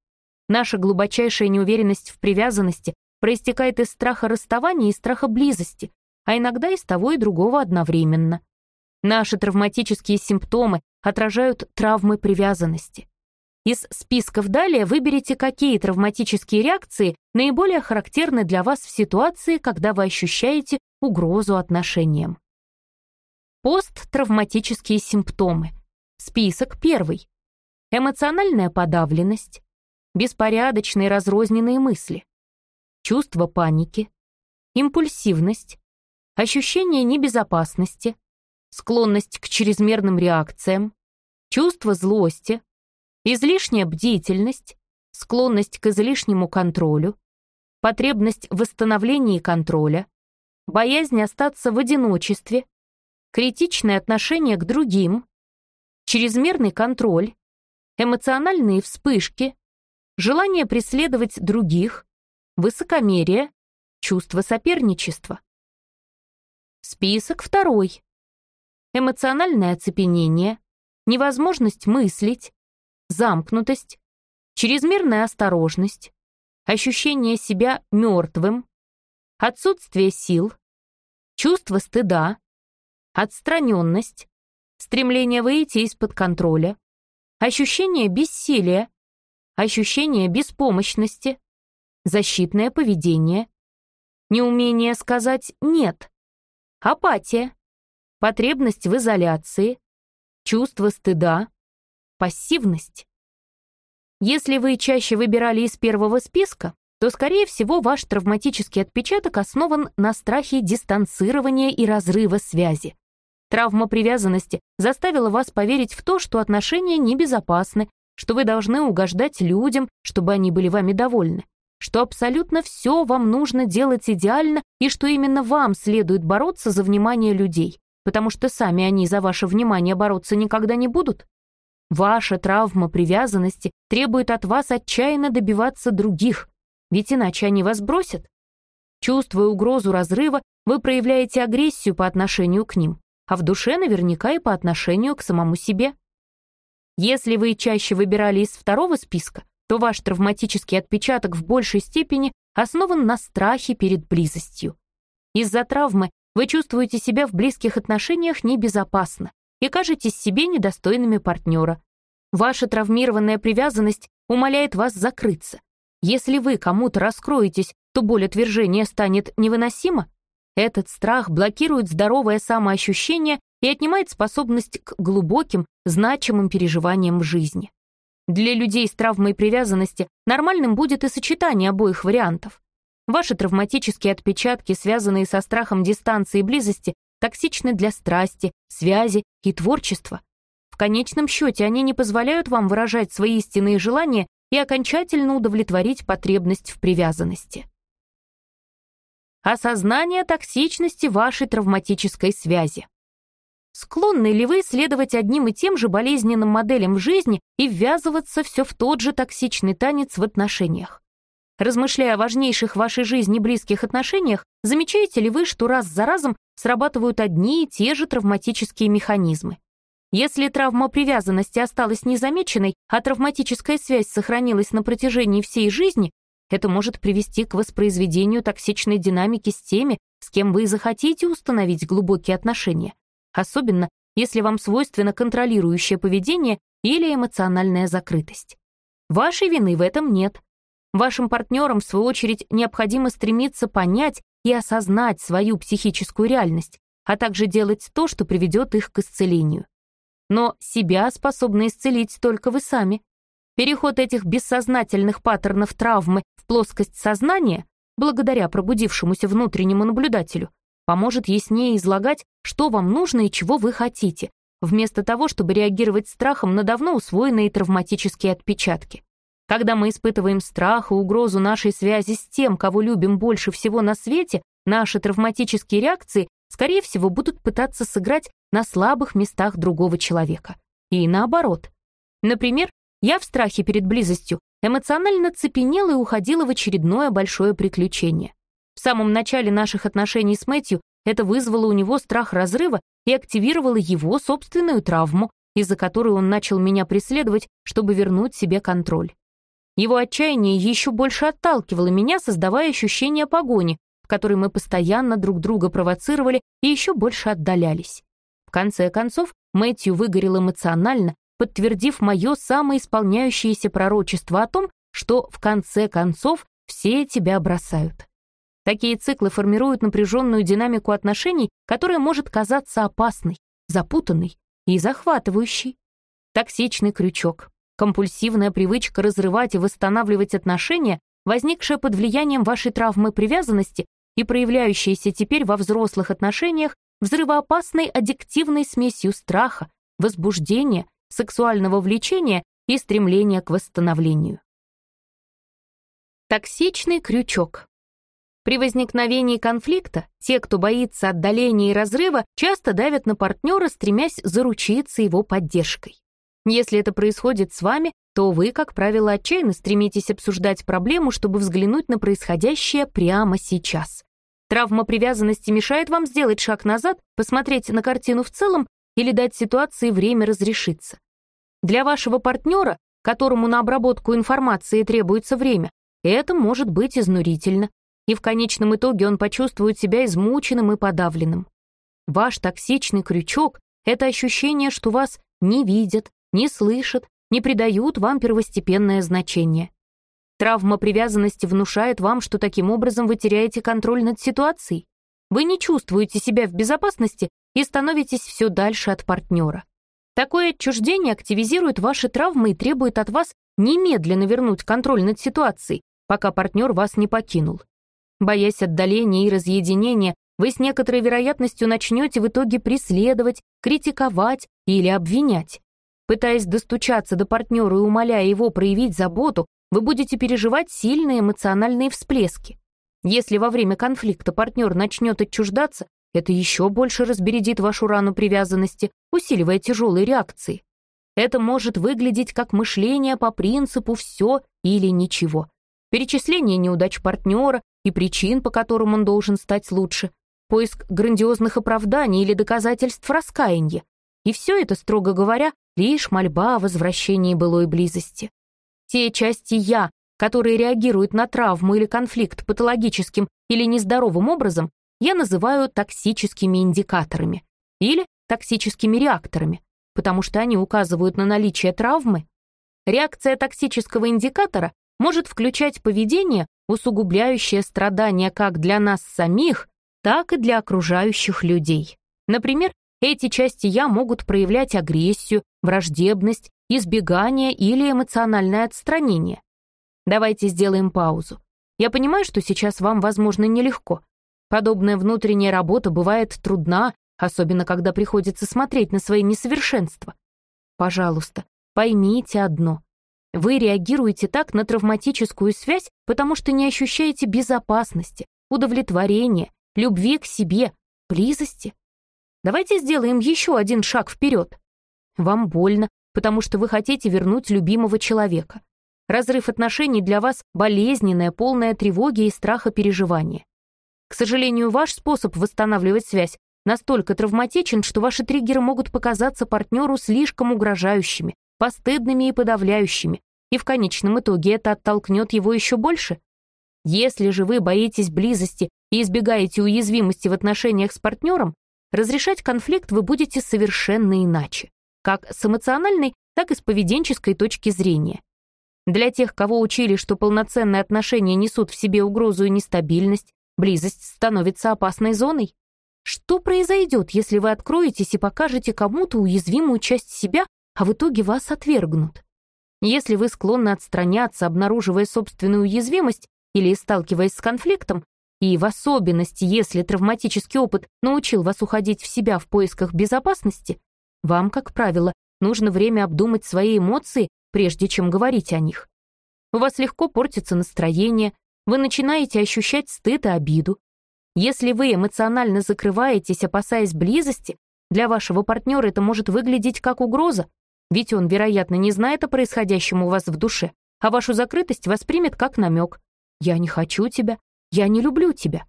Наша глубочайшая неуверенность в привязанности проистекает из страха расставания и страха близости, а иногда из того и другого одновременно. Наши травматические симптомы отражают травмы привязанности. Из списков далее выберите, какие травматические реакции наиболее характерны для вас в ситуации, когда вы ощущаете угрозу отношениям. Посттравматические симптомы. Список первый. Эмоциональная подавленность, беспорядочные разрозненные мысли, чувство паники, импульсивность, ощущение небезопасности, склонность к чрезмерным реакциям, чувство злости, излишняя бдительность, склонность к излишнему контролю, потребность в восстановлении контроля, боязнь остаться в одиночестве, критичное отношение к другим, чрезмерный контроль, эмоциональные вспышки, желание преследовать других, высокомерие, чувство соперничества. Список второй. Эмоциональное оцепенение, невозможность мыслить, замкнутость, чрезмерная осторожность, ощущение себя мертвым, отсутствие сил, чувство стыда, отстраненность, стремление выйти из-под контроля, ощущение бессилия, ощущение беспомощности, защитное поведение, неумение сказать «нет», апатия, потребность в изоляции, чувство стыда, пассивность. Если вы чаще выбирали из первого списка, то, скорее всего, ваш травматический отпечаток основан на страхе дистанцирования и разрыва связи. Травма привязанности заставила вас поверить в то, что отношения небезопасны, что вы должны угождать людям, чтобы они были вами довольны, что абсолютно все вам нужно делать идеально и что именно вам следует бороться за внимание людей, потому что сами они за ваше внимание бороться никогда не будут. Ваша травма привязанности требует от вас отчаянно добиваться других, ведь иначе они вас бросят. Чувствуя угрозу разрыва, вы проявляете агрессию по отношению к ним, а в душе наверняка и по отношению к самому себе. Если вы чаще выбирали из второго списка, то ваш травматический отпечаток в большей степени основан на страхе перед близостью. Из-за травмы вы чувствуете себя в близких отношениях небезопасно и кажетесь себе недостойными партнера. Ваша травмированная привязанность умоляет вас закрыться. Если вы кому-то раскроетесь, то боль отвержения станет невыносима. Этот страх блокирует здоровое самоощущение и отнимает способность к глубоким, значимым переживаниям в жизни. Для людей с травмой привязанности нормальным будет и сочетание обоих вариантов. Ваши травматические отпечатки, связанные со страхом дистанции и близости, токсичны для страсти, связи и творчества. В конечном счете они не позволяют вам выражать свои истинные желания и окончательно удовлетворить потребность в привязанности. Осознание токсичности вашей травматической связи. Склонны ли вы следовать одним и тем же болезненным моделям в жизни и ввязываться все в тот же токсичный танец в отношениях? Размышляя о важнейших в вашей жизни близких отношениях, замечаете ли вы, что раз за разом срабатывают одни и те же травматические механизмы? Если травма привязанности осталась незамеченной, а травматическая связь сохранилась на протяжении всей жизни, это может привести к воспроизведению токсичной динамики с теми, с кем вы захотите установить глубокие отношения особенно если вам свойственно контролирующее поведение или эмоциональная закрытость. Вашей вины в этом нет. Вашим партнерам, в свою очередь, необходимо стремиться понять и осознать свою психическую реальность, а также делать то, что приведет их к исцелению. Но себя способны исцелить только вы сами. Переход этих бессознательных паттернов травмы в плоскость сознания, благодаря пробудившемуся внутреннему наблюдателю, поможет яснее излагать, что вам нужно и чего вы хотите, вместо того, чтобы реагировать страхом на давно усвоенные травматические отпечатки. Когда мы испытываем страх и угрозу нашей связи с тем, кого любим больше всего на свете, наши травматические реакции, скорее всего, будут пытаться сыграть на слабых местах другого человека. И наоборот. Например, я в страхе перед близостью эмоционально цепенела и уходила в очередное большое приключение. В самом начале наших отношений с Мэтью это вызвало у него страх разрыва и активировало его собственную травму, из-за которой он начал меня преследовать, чтобы вернуть себе контроль. Его отчаяние еще больше отталкивало меня, создавая ощущение погони, в которой мы постоянно друг друга провоцировали и еще больше отдалялись. В конце концов, Мэтью выгорел эмоционально, подтвердив мое самоисполняющееся пророчество о том, что в конце концов все тебя бросают. Такие циклы формируют напряженную динамику отношений, которая может казаться опасной, запутанной и захватывающей. Токсичный крючок, компульсивная привычка разрывать и восстанавливать отношения, возникшая под влиянием вашей травмы привязанности и проявляющаяся теперь во взрослых отношениях взрывоопасной аддиктивной смесью страха, возбуждения сексуального влечения и стремления к восстановлению. Токсичный крючок. При возникновении конфликта те, кто боится отдаления и разрыва, часто давят на партнера, стремясь заручиться его поддержкой. Если это происходит с вами, то вы, как правило, отчаянно стремитесь обсуждать проблему, чтобы взглянуть на происходящее прямо сейчас. Травма привязанности мешает вам сделать шаг назад, посмотреть на картину в целом или дать ситуации время разрешиться. Для вашего партнера, которому на обработку информации требуется время, это может быть изнурительно, и в конечном итоге он почувствует себя измученным и подавленным. Ваш токсичный крючок — это ощущение, что вас не видят, не слышат, не придают вам первостепенное значение. Травма привязанности внушает вам, что таким образом вы теряете контроль над ситуацией. Вы не чувствуете себя в безопасности и становитесь все дальше от партнера. Такое отчуждение активизирует ваши травмы и требует от вас немедленно вернуть контроль над ситуацией, пока партнер вас не покинул. Боясь отдаления и разъединения, вы с некоторой вероятностью начнете в итоге преследовать, критиковать или обвинять. Пытаясь достучаться до партнера и умоляя его проявить заботу, вы будете переживать сильные эмоциональные всплески. Если во время конфликта партнер начнет отчуждаться, это еще больше разбередит вашу рану привязанности, усиливая тяжелые реакции. Это может выглядеть как мышление по принципу «все или ничего». Перечисление неудач партнера и причин, по которым он должен стать лучше, поиск грандиозных оправданий или доказательств раскаяния. И все это, строго говоря, лишь мольба о возвращении былой близости. Те части «я», которые реагируют на травму или конфликт патологическим или нездоровым образом, я называю токсическими индикаторами или токсическими реакторами, потому что они указывают на наличие травмы. Реакция токсического индикатора может включать поведение, усугубляющее страдания как для нас самих, так и для окружающих людей. Например, эти части «я» могут проявлять агрессию, враждебность, избегание или эмоциональное отстранение. Давайте сделаем паузу. Я понимаю, что сейчас вам, возможно, нелегко. Подобная внутренняя работа бывает трудна, особенно когда приходится смотреть на свои несовершенства. Пожалуйста, поймите одно. Вы реагируете так на травматическую связь, потому что не ощущаете безопасности, удовлетворения, любви к себе, близости. Давайте сделаем еще один шаг вперед. Вам больно, потому что вы хотите вернуть любимого человека. Разрыв отношений для вас — болезненное, полное тревоги и страха переживание. К сожалению, ваш способ восстанавливать связь настолько травматичен, что ваши триггеры могут показаться партнеру слишком угрожающими, постыдными и подавляющими, и в конечном итоге это оттолкнет его еще больше. Если же вы боитесь близости и избегаете уязвимости в отношениях с партнером, разрешать конфликт вы будете совершенно иначе, как с эмоциональной, так и с поведенческой точки зрения. Для тех, кого учили, что полноценные отношения несут в себе угрозу и нестабильность, Близость становится опасной зоной. Что произойдет, если вы откроетесь и покажете кому-то уязвимую часть себя, а в итоге вас отвергнут? Если вы склонны отстраняться, обнаруживая собственную уязвимость или сталкиваясь с конфликтом, и в особенности, если травматический опыт научил вас уходить в себя в поисках безопасности, Вам, как правило, нужно время обдумать свои эмоции, прежде чем говорить о них. У вас легко портится настроение, вы начинаете ощущать стыд и обиду. Если вы эмоционально закрываетесь, опасаясь близости, для вашего партнера это может выглядеть как угроза, ведь он, вероятно, не знает о происходящем у вас в душе, а вашу закрытость воспримет как намек. «Я не хочу тебя, я не люблю тебя».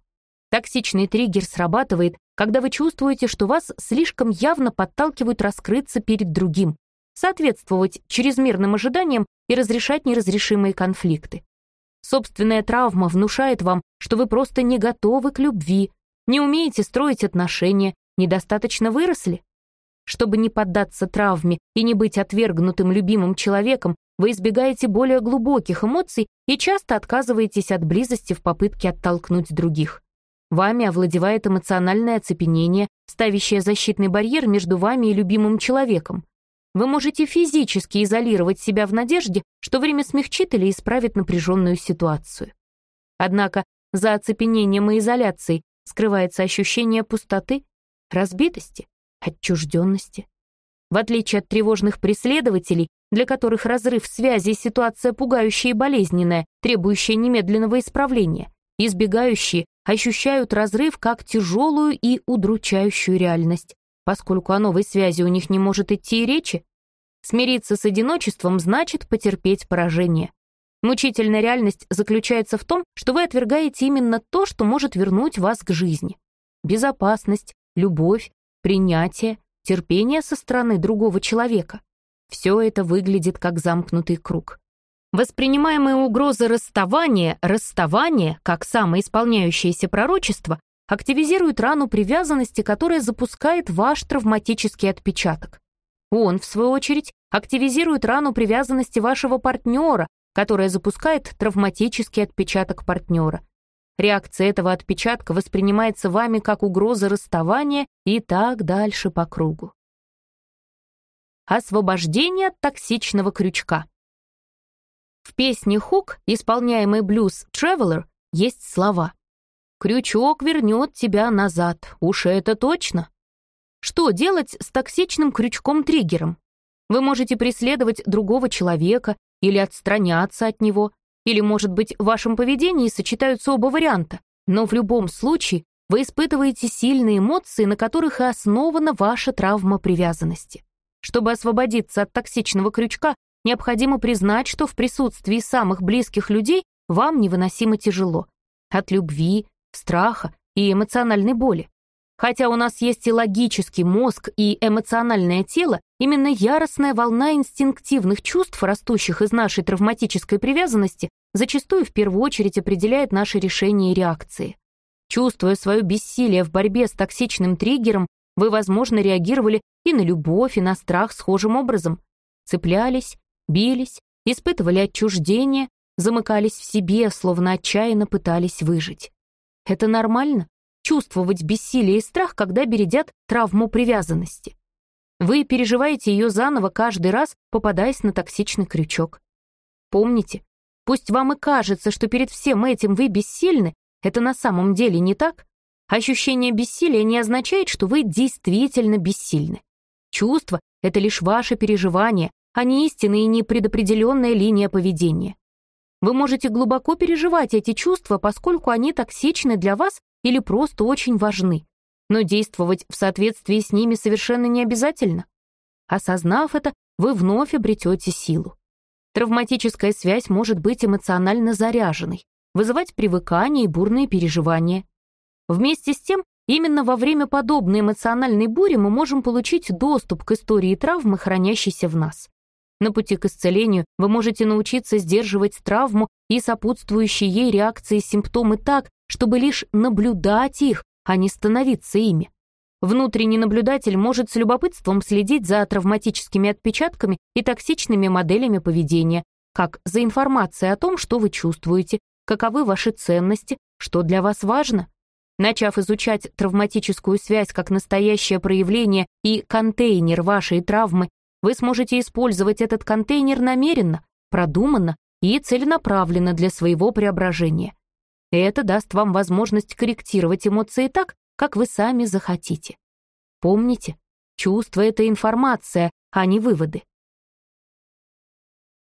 Токсичный триггер срабатывает, когда вы чувствуете, что вас слишком явно подталкивают раскрыться перед другим, соответствовать чрезмерным ожиданиям и разрешать неразрешимые конфликты. Собственная травма внушает вам, что вы просто не готовы к любви, не умеете строить отношения, недостаточно выросли. Чтобы не поддаться травме и не быть отвергнутым любимым человеком, вы избегаете более глубоких эмоций и часто отказываетесь от близости в попытке оттолкнуть других. Вами овладевает эмоциональное оцепенение, ставящее защитный барьер между вами и любимым человеком. Вы можете физически изолировать себя в надежде, что время смягчит или исправит напряженную ситуацию. Однако за оцепенением и изоляцией скрывается ощущение пустоты, разбитости, отчужденности. В отличие от тревожных преследователей, для которых разрыв связи — ситуация пугающая и болезненная, требующая немедленного исправления, избегающие ощущают разрыв как тяжелую и удручающую реальность, поскольку о новой связи у них не может идти и речи. Смириться с одиночеством значит потерпеть поражение. Мучительная реальность заключается в том, что вы отвергаете именно то, что может вернуть вас к жизни. Безопасность, любовь, принятие, терпение со стороны другого человека. Все это выглядит как замкнутый круг. Воспринимаемые угрозы расставания, расставание, как самоисполняющееся пророчество, активизируют рану привязанности, которая запускает ваш травматический отпечаток. Он, в свою очередь, активизирует рану привязанности вашего партнера, которая запускает травматический отпечаток партнера. Реакция этого отпечатка воспринимается вами как угроза расставания и так дальше по кругу. Освобождение от токсичного крючка. В песне «Хук», исполняемой блюз «Traveler», есть слова «Крючок вернет тебя назад, уж это точно». Что делать с токсичным крючком-триггером? Вы можете преследовать другого человека или отстраняться от него, или, может быть, в вашем поведении сочетаются оба варианта, но в любом случае вы испытываете сильные эмоции, на которых и основана ваша травма привязанности. Чтобы освободиться от токсичного крючка, необходимо признать, что в присутствии самых близких людей вам невыносимо тяжело. От любви, страха и эмоциональной боли. Хотя у нас есть и логический мозг, и эмоциональное тело, именно яростная волна инстинктивных чувств, растущих из нашей травматической привязанности, зачастую в первую очередь определяет наши решения и реакции. Чувствуя свое бессилие в борьбе с токсичным триггером, вы, возможно, реагировали и на любовь, и на страх схожим образом. Цеплялись, бились, испытывали отчуждение, замыкались в себе, словно отчаянно пытались выжить. Это нормально? Чувствовать бессилие и страх, когда бередят травму привязанности. Вы переживаете ее заново каждый раз, попадаясь на токсичный крючок. Помните, пусть вам и кажется, что перед всем этим вы бессильны, это на самом деле не так, Ощущение бессилия не означает, что вы действительно бессильны. Чувство — это лишь ваше переживание, а не истинная и не предопределенная линия поведения. Вы можете глубоко переживать эти чувства, поскольку они токсичны для вас или просто очень важны. Но действовать в соответствии с ними совершенно не обязательно. Осознав это, вы вновь обретете силу. Травматическая связь может быть эмоционально заряженной, вызывать привыкание и бурные переживания. Вместе с тем, именно во время подобной эмоциональной бури мы можем получить доступ к истории травмы, хранящейся в нас. На пути к исцелению вы можете научиться сдерживать травму и сопутствующие ей реакции симптомы так, чтобы лишь наблюдать их, а не становиться ими. Внутренний наблюдатель может с любопытством следить за травматическими отпечатками и токсичными моделями поведения, как за информацией о том, что вы чувствуете, каковы ваши ценности, что для вас важно. Начав изучать травматическую связь как настоящее проявление и контейнер вашей травмы, вы сможете использовать этот контейнер намеренно, продуманно и целенаправленно для своего преображения. Это даст вам возможность корректировать эмоции так, как вы сами захотите. Помните, Чувство — это информация, а не выводы.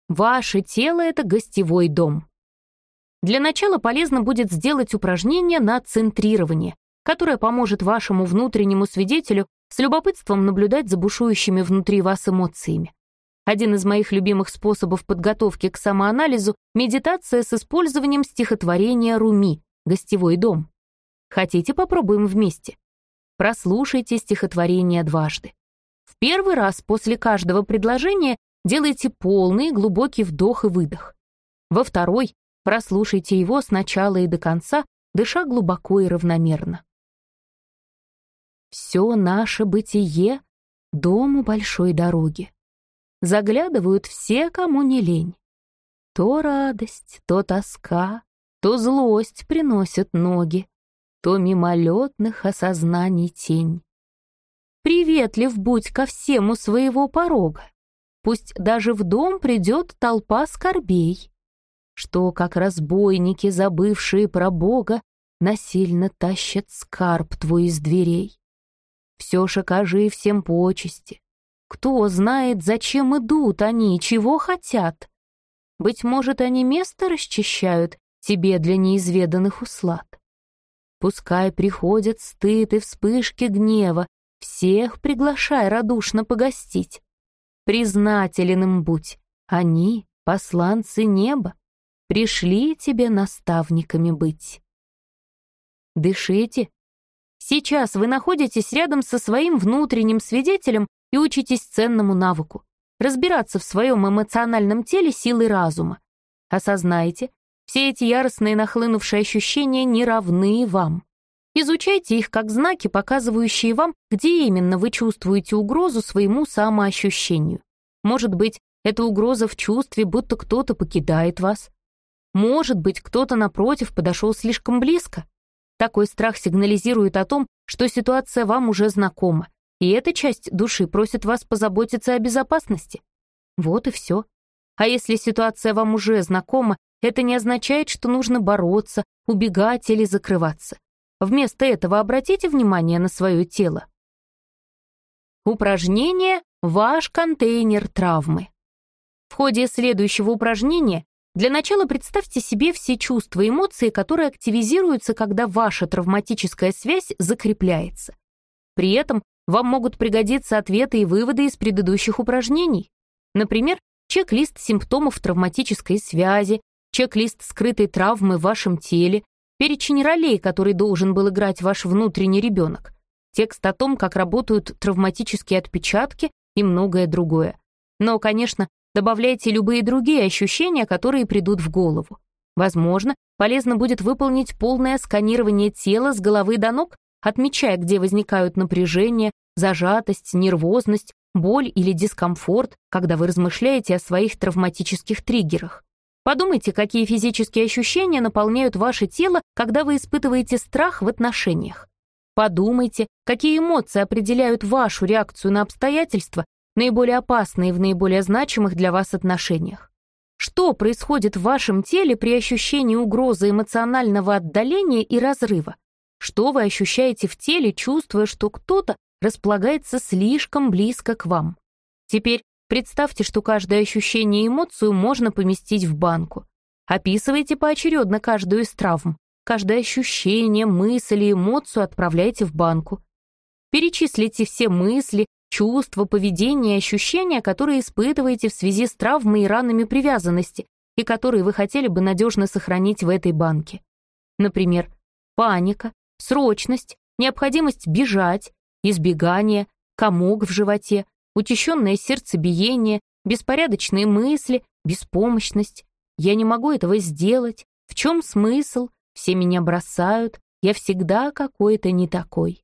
Ваше тело — это гостевой дом. Для начала полезно будет сделать упражнение на центрирование, которое поможет вашему внутреннему свидетелю с любопытством наблюдать за бушующими внутри вас эмоциями. Один из моих любимых способов подготовки к самоанализу — медитация с использованием стихотворения Руми «Гостевой дом». Хотите, попробуем вместе? Прослушайте стихотворение дважды. В первый раз после каждого предложения делайте полный глубокий вдох и выдох. Во второй прослушайте его сначала и до конца, дыша глубоко и равномерно. Все наше бытие — дому большой дороги. Заглядывают все, кому не лень. То радость, то тоска, то злость приносят ноги, то мимолетных осознаний тень. Приветлив будь ко всему своего порога, Пусть даже в дом придет толпа скорбей, Что, как разбойники, забывшие про Бога, Насильно тащат скарб твой из дверей. Все ж окажи всем почести. Кто знает, зачем идут они, чего хотят? Быть может, они место расчищают тебе для неизведанных услад. Пускай приходят стыд и вспышки гнева, всех приглашай радушно погостить признателен им будь. Они, посланцы неба, пришли тебе наставниками быть. Дышите. Сейчас вы находитесь рядом со своим внутренним свидетелем и учитесь ценному навыку — разбираться в своем эмоциональном теле силой разума. Осознайте, все эти яростные нахлынувшие ощущения не равны вам. Изучайте их как знаки, показывающие вам, где именно вы чувствуете угрозу своему самоощущению. Может быть, это угроза в чувстве, будто кто-то покидает вас. Может быть, кто-то, напротив, подошел слишком близко. Такой страх сигнализирует о том, что ситуация вам уже знакома, и эта часть души просит вас позаботиться о безопасности. Вот и все. А если ситуация вам уже знакома, это не означает, что нужно бороться, убегать или закрываться. Вместо этого обратите внимание на свое тело. Упражнение «Ваш контейнер травмы». В ходе следующего упражнения для начала представьте себе все чувства и эмоции, которые активизируются, когда ваша травматическая связь закрепляется. При этом вам могут пригодиться ответы и выводы из предыдущих упражнений. Например, чек-лист симптомов травматической связи, чек-лист скрытой травмы в вашем теле, перечень ролей, который должен был играть ваш внутренний ребенок, текст о том, как работают травматические отпечатки и многое другое. Но, конечно, добавляйте любые другие ощущения, которые придут в голову. Возможно, полезно будет выполнить полное сканирование тела с головы до ног, отмечая, где возникают напряжение, зажатость, нервозность, боль или дискомфорт, когда вы размышляете о своих травматических триггерах. Подумайте, какие физические ощущения наполняют ваше тело, когда вы испытываете страх в отношениях. Подумайте, какие эмоции определяют вашу реакцию на обстоятельства, наиболее опасные в наиболее значимых для вас отношениях. Что происходит в вашем теле при ощущении угрозы эмоционального отдаления и разрыва? Что вы ощущаете в теле, чувствуя, что кто-то располагается слишком близко к вам? Теперь Представьте, что каждое ощущение и эмоцию можно поместить в банку. Описывайте поочередно каждую из травм. Каждое ощущение, мысль и эмоцию отправляйте в банку. Перечислите все мысли, чувства, поведения и ощущения, которые испытываете в связи с травмой и ранами привязанности и которые вы хотели бы надежно сохранить в этой банке. Например, паника, срочность, необходимость бежать, избегание, комок в животе, учащенное сердцебиение, беспорядочные мысли, беспомощность. Я не могу этого сделать. В чем смысл? Все меня бросают. Я всегда какой-то не такой.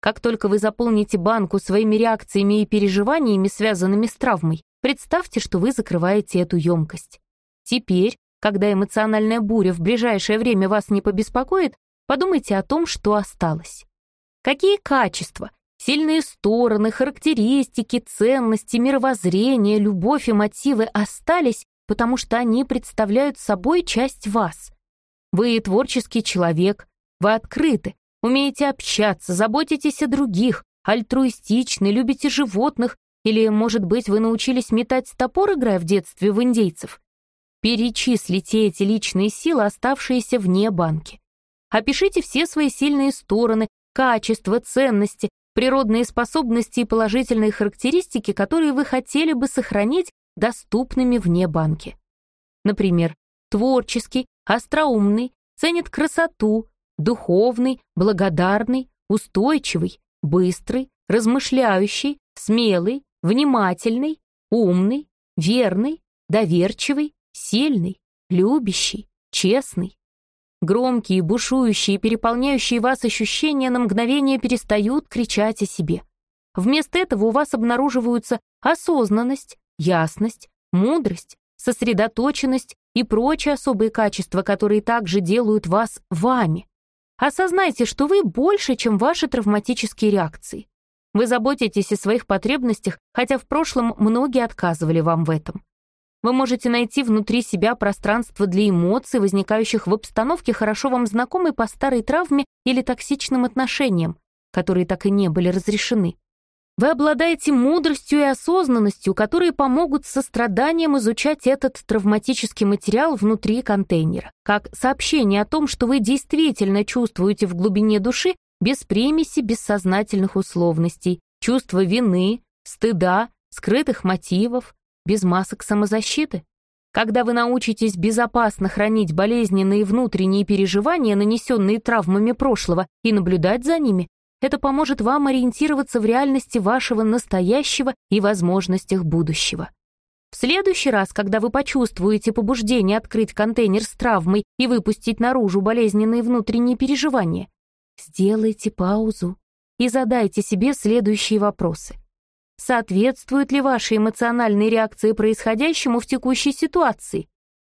Как только вы заполните банку своими реакциями и переживаниями, связанными с травмой, представьте, что вы закрываете эту емкость. Теперь, когда эмоциональная буря в ближайшее время вас не побеспокоит, подумайте о том, что осталось. Какие качества, Сильные стороны, характеристики, ценности, мировоззрение, любовь и мотивы остались, потому что они представляют собой часть вас. Вы творческий человек, вы открыты, умеете общаться, заботитесь о других, альтруистичны, любите животных, или, может быть, вы научились метать топор, играя в детстве в индейцев? Перечислите эти личные силы, оставшиеся вне банки. Опишите все свои сильные стороны, качества, ценности, природные способности и положительные характеристики, которые вы хотели бы сохранить доступными вне банки. Например, творческий, остроумный, ценит красоту, духовный, благодарный, устойчивый, быстрый, размышляющий, смелый, внимательный, умный, верный, доверчивый, сильный, любящий, честный. Громкие, бушующие, переполняющие вас ощущения на мгновение перестают кричать о себе. Вместо этого у вас обнаруживаются осознанность, ясность, мудрость, сосредоточенность и прочие особые качества, которые также делают вас вами. Осознайте, что вы больше, чем ваши травматические реакции. Вы заботитесь о своих потребностях, хотя в прошлом многие отказывали вам в этом. Вы можете найти внутри себя пространство для эмоций, возникающих в обстановке, хорошо вам знакомой по старой травме или токсичным отношениям, которые так и не были разрешены. Вы обладаете мудростью и осознанностью, которые помогут со страданием изучать этот травматический материал внутри контейнера, как сообщение о том, что вы действительно чувствуете в глубине души без примеси бессознательных условностей, чувства вины, стыда, скрытых мотивов, без масок самозащиты? Когда вы научитесь безопасно хранить болезненные внутренние переживания, нанесенные травмами прошлого, и наблюдать за ними, это поможет вам ориентироваться в реальности вашего настоящего и возможностях будущего. В следующий раз, когда вы почувствуете побуждение открыть контейнер с травмой и выпустить наружу болезненные внутренние переживания, сделайте паузу и задайте себе следующие вопросы. Соответствуют ли ваши эмоциональные реакции происходящему в текущей ситуации?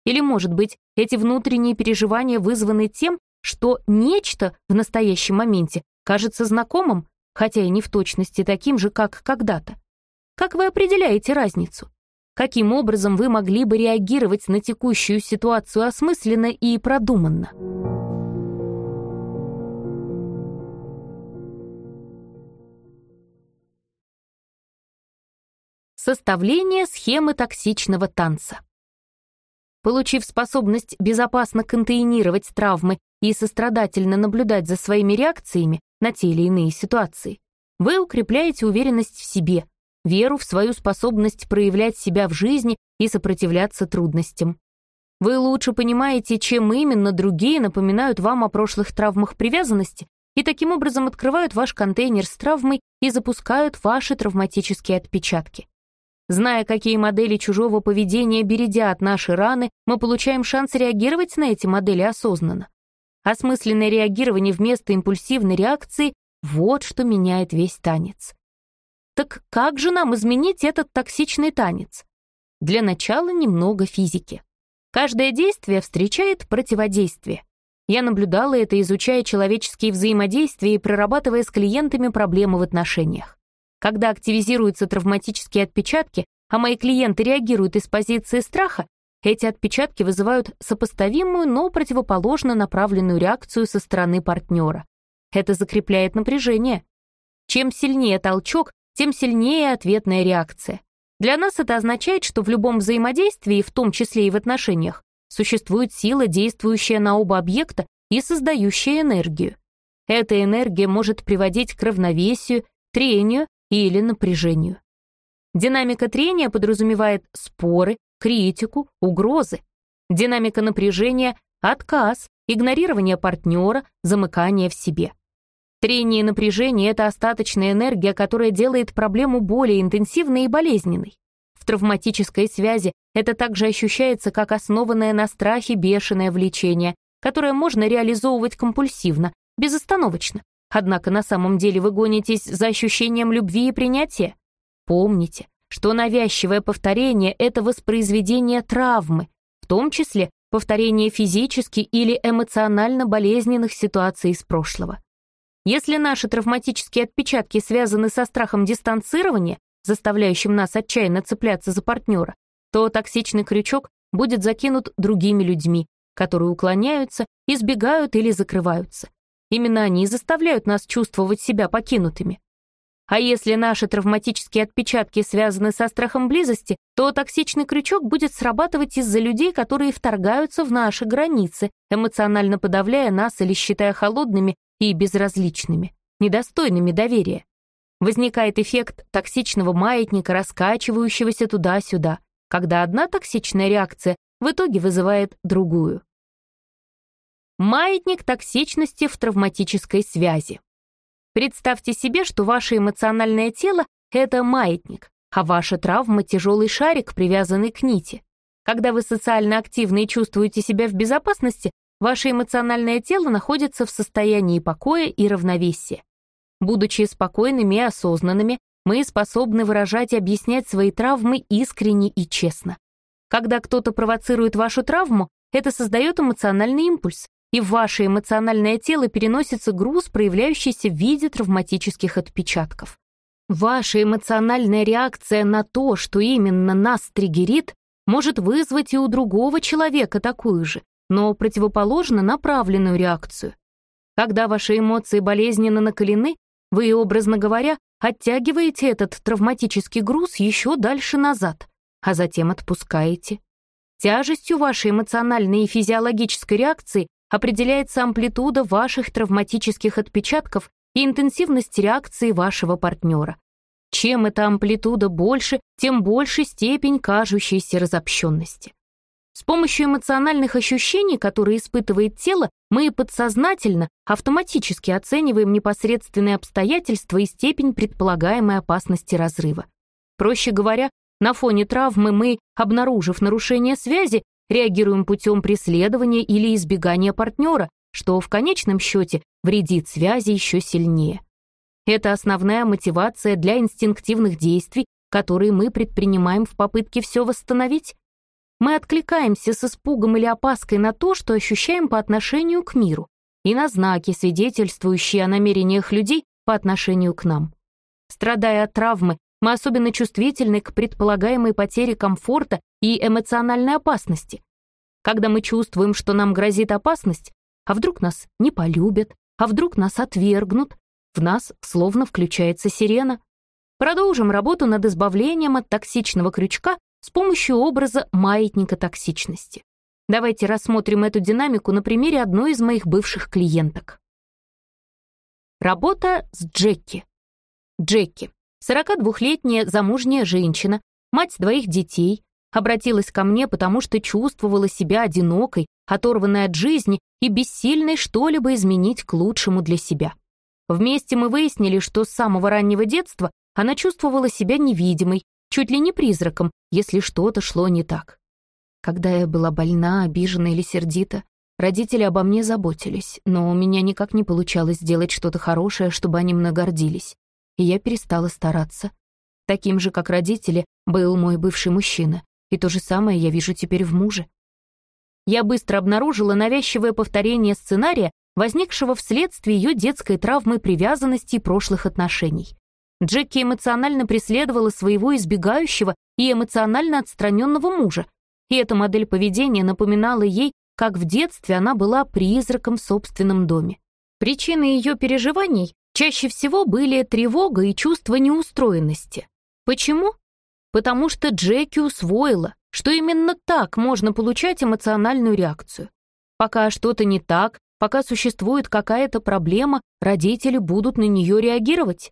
Или, может быть, эти внутренние переживания вызваны тем, что нечто в настоящем моменте кажется знакомым, хотя и не в точности таким же, как когда-то? Как вы определяете разницу? Каким образом вы могли бы реагировать на текущую ситуацию осмысленно и продуманно? Составление схемы токсичного танца. Получив способность безопасно контейнировать травмы и сострадательно наблюдать за своими реакциями на те или иные ситуации, вы укрепляете уверенность в себе, веру в свою способность проявлять себя в жизни и сопротивляться трудностям. Вы лучше понимаете, чем именно другие напоминают вам о прошлых травмах привязанности и таким образом открывают ваш контейнер с травмой и запускают ваши травматические отпечатки. Зная, какие модели чужого поведения бередят наши раны, мы получаем шанс реагировать на эти модели осознанно. Осмысленное реагирование вместо импульсивной реакции — вот что меняет весь танец. Так как же нам изменить этот токсичный танец? Для начала немного физики. Каждое действие встречает противодействие. Я наблюдала это, изучая человеческие взаимодействия и прорабатывая с клиентами проблемы в отношениях. Когда активизируются травматические отпечатки, а мои клиенты реагируют из позиции страха, эти отпечатки вызывают сопоставимую, но противоположно направленную реакцию со стороны партнера. Это закрепляет напряжение. Чем сильнее толчок, тем сильнее ответная реакция. Для нас это означает, что в любом взаимодействии, в том числе и в отношениях, существует сила, действующая на оба объекта и создающая энергию. Эта энергия может приводить к равновесию, трению или напряжению. Динамика трения подразумевает споры, критику, угрозы. Динамика напряжения — отказ, игнорирование партнера, замыкание в себе. Трение и напряжение — это остаточная энергия, которая делает проблему более интенсивной и болезненной. В травматической связи это также ощущается как основанное на страхе бешеное влечение, которое можно реализовывать компульсивно, безостановочно. Однако на самом деле вы гонитесь за ощущением любви и принятия. Помните, что навязчивое повторение — это воспроизведение травмы, в том числе повторение физически или эмоционально болезненных ситуаций из прошлого. Если наши травматические отпечатки связаны со страхом дистанцирования, заставляющим нас отчаянно цепляться за партнера, то токсичный крючок будет закинут другими людьми, которые уклоняются, избегают или закрываются. Именно они заставляют нас чувствовать себя покинутыми. А если наши травматические отпечатки связаны со страхом близости, то токсичный крючок будет срабатывать из-за людей, которые вторгаются в наши границы, эмоционально подавляя нас или считая холодными и безразличными, недостойными доверия. Возникает эффект токсичного маятника, раскачивающегося туда-сюда, когда одна токсичная реакция в итоге вызывает другую. Маятник токсичности в травматической связи. Представьте себе, что ваше эмоциональное тело — это маятник, а ваша травма — тяжелый шарик, привязанный к нити. Когда вы социально активны и чувствуете себя в безопасности, ваше эмоциональное тело находится в состоянии покоя и равновесия. Будучи спокойными и осознанными, мы способны выражать и объяснять свои травмы искренне и честно. Когда кто-то провоцирует вашу травму, это создает эмоциональный импульс, и в ваше эмоциональное тело переносится груз, проявляющийся в виде травматических отпечатков. Ваша эмоциональная реакция на то, что именно нас триггерит, может вызвать и у другого человека такую же, но противоположно направленную реакцию. Когда ваши эмоции болезненно накалены, вы, образно говоря, оттягиваете этот травматический груз еще дальше назад, а затем отпускаете. Тяжестью вашей эмоциональной и физиологической реакции определяется амплитуда ваших травматических отпечатков и интенсивность реакции вашего партнера. Чем эта амплитуда больше, тем больше степень кажущейся разобщенности. С помощью эмоциональных ощущений, которые испытывает тело, мы подсознательно, автоматически оцениваем непосредственные обстоятельства и степень предполагаемой опасности разрыва. Проще говоря, на фоне травмы мы, обнаружив нарушение связи, реагируем путем преследования или избегания партнера, что в конечном счете вредит связи еще сильнее. Это основная мотивация для инстинктивных действий, которые мы предпринимаем в попытке все восстановить. Мы откликаемся с испугом или опаской на то, что ощущаем по отношению к миру, и на знаки, свидетельствующие о намерениях людей по отношению к нам. Страдая от травмы, мы особенно чувствительны к предполагаемой потере комфорта и эмоциональной опасности. Когда мы чувствуем, что нам грозит опасность, а вдруг нас не полюбят, а вдруг нас отвергнут, в нас словно включается сирена. Продолжим работу над избавлением от токсичного крючка с помощью образа маятника токсичности. Давайте рассмотрим эту динамику на примере одной из моих бывших клиенток. Работа с Джеки. Джеки 42-летняя замужняя женщина, мать двоих детей, обратилась ко мне, потому что чувствовала себя одинокой, оторванной от жизни и бессильной что-либо изменить к лучшему для себя. Вместе мы выяснили, что с самого раннего детства она чувствовала себя невидимой, чуть ли не призраком, если что-то шло не так. Когда я была больна, обижена или сердита, родители обо мне заботились, но у меня никак не получалось сделать что-то хорошее, чтобы они мной гордились и я перестала стараться. Таким же, как родители, был мой бывший мужчина, и то же самое я вижу теперь в муже. Я быстро обнаружила навязчивое повторение сценария, возникшего вследствие ее детской травмы привязанности и прошлых отношений. Джеки эмоционально преследовала своего избегающего и эмоционально отстраненного мужа, и эта модель поведения напоминала ей, как в детстве она была призраком в собственном доме. Причиной ее переживаний Чаще всего были тревога и чувство неустроенности. Почему? Потому что Джеки усвоила, что именно так можно получать эмоциональную реакцию. Пока что-то не так, пока существует какая-то проблема, родители будут на нее реагировать.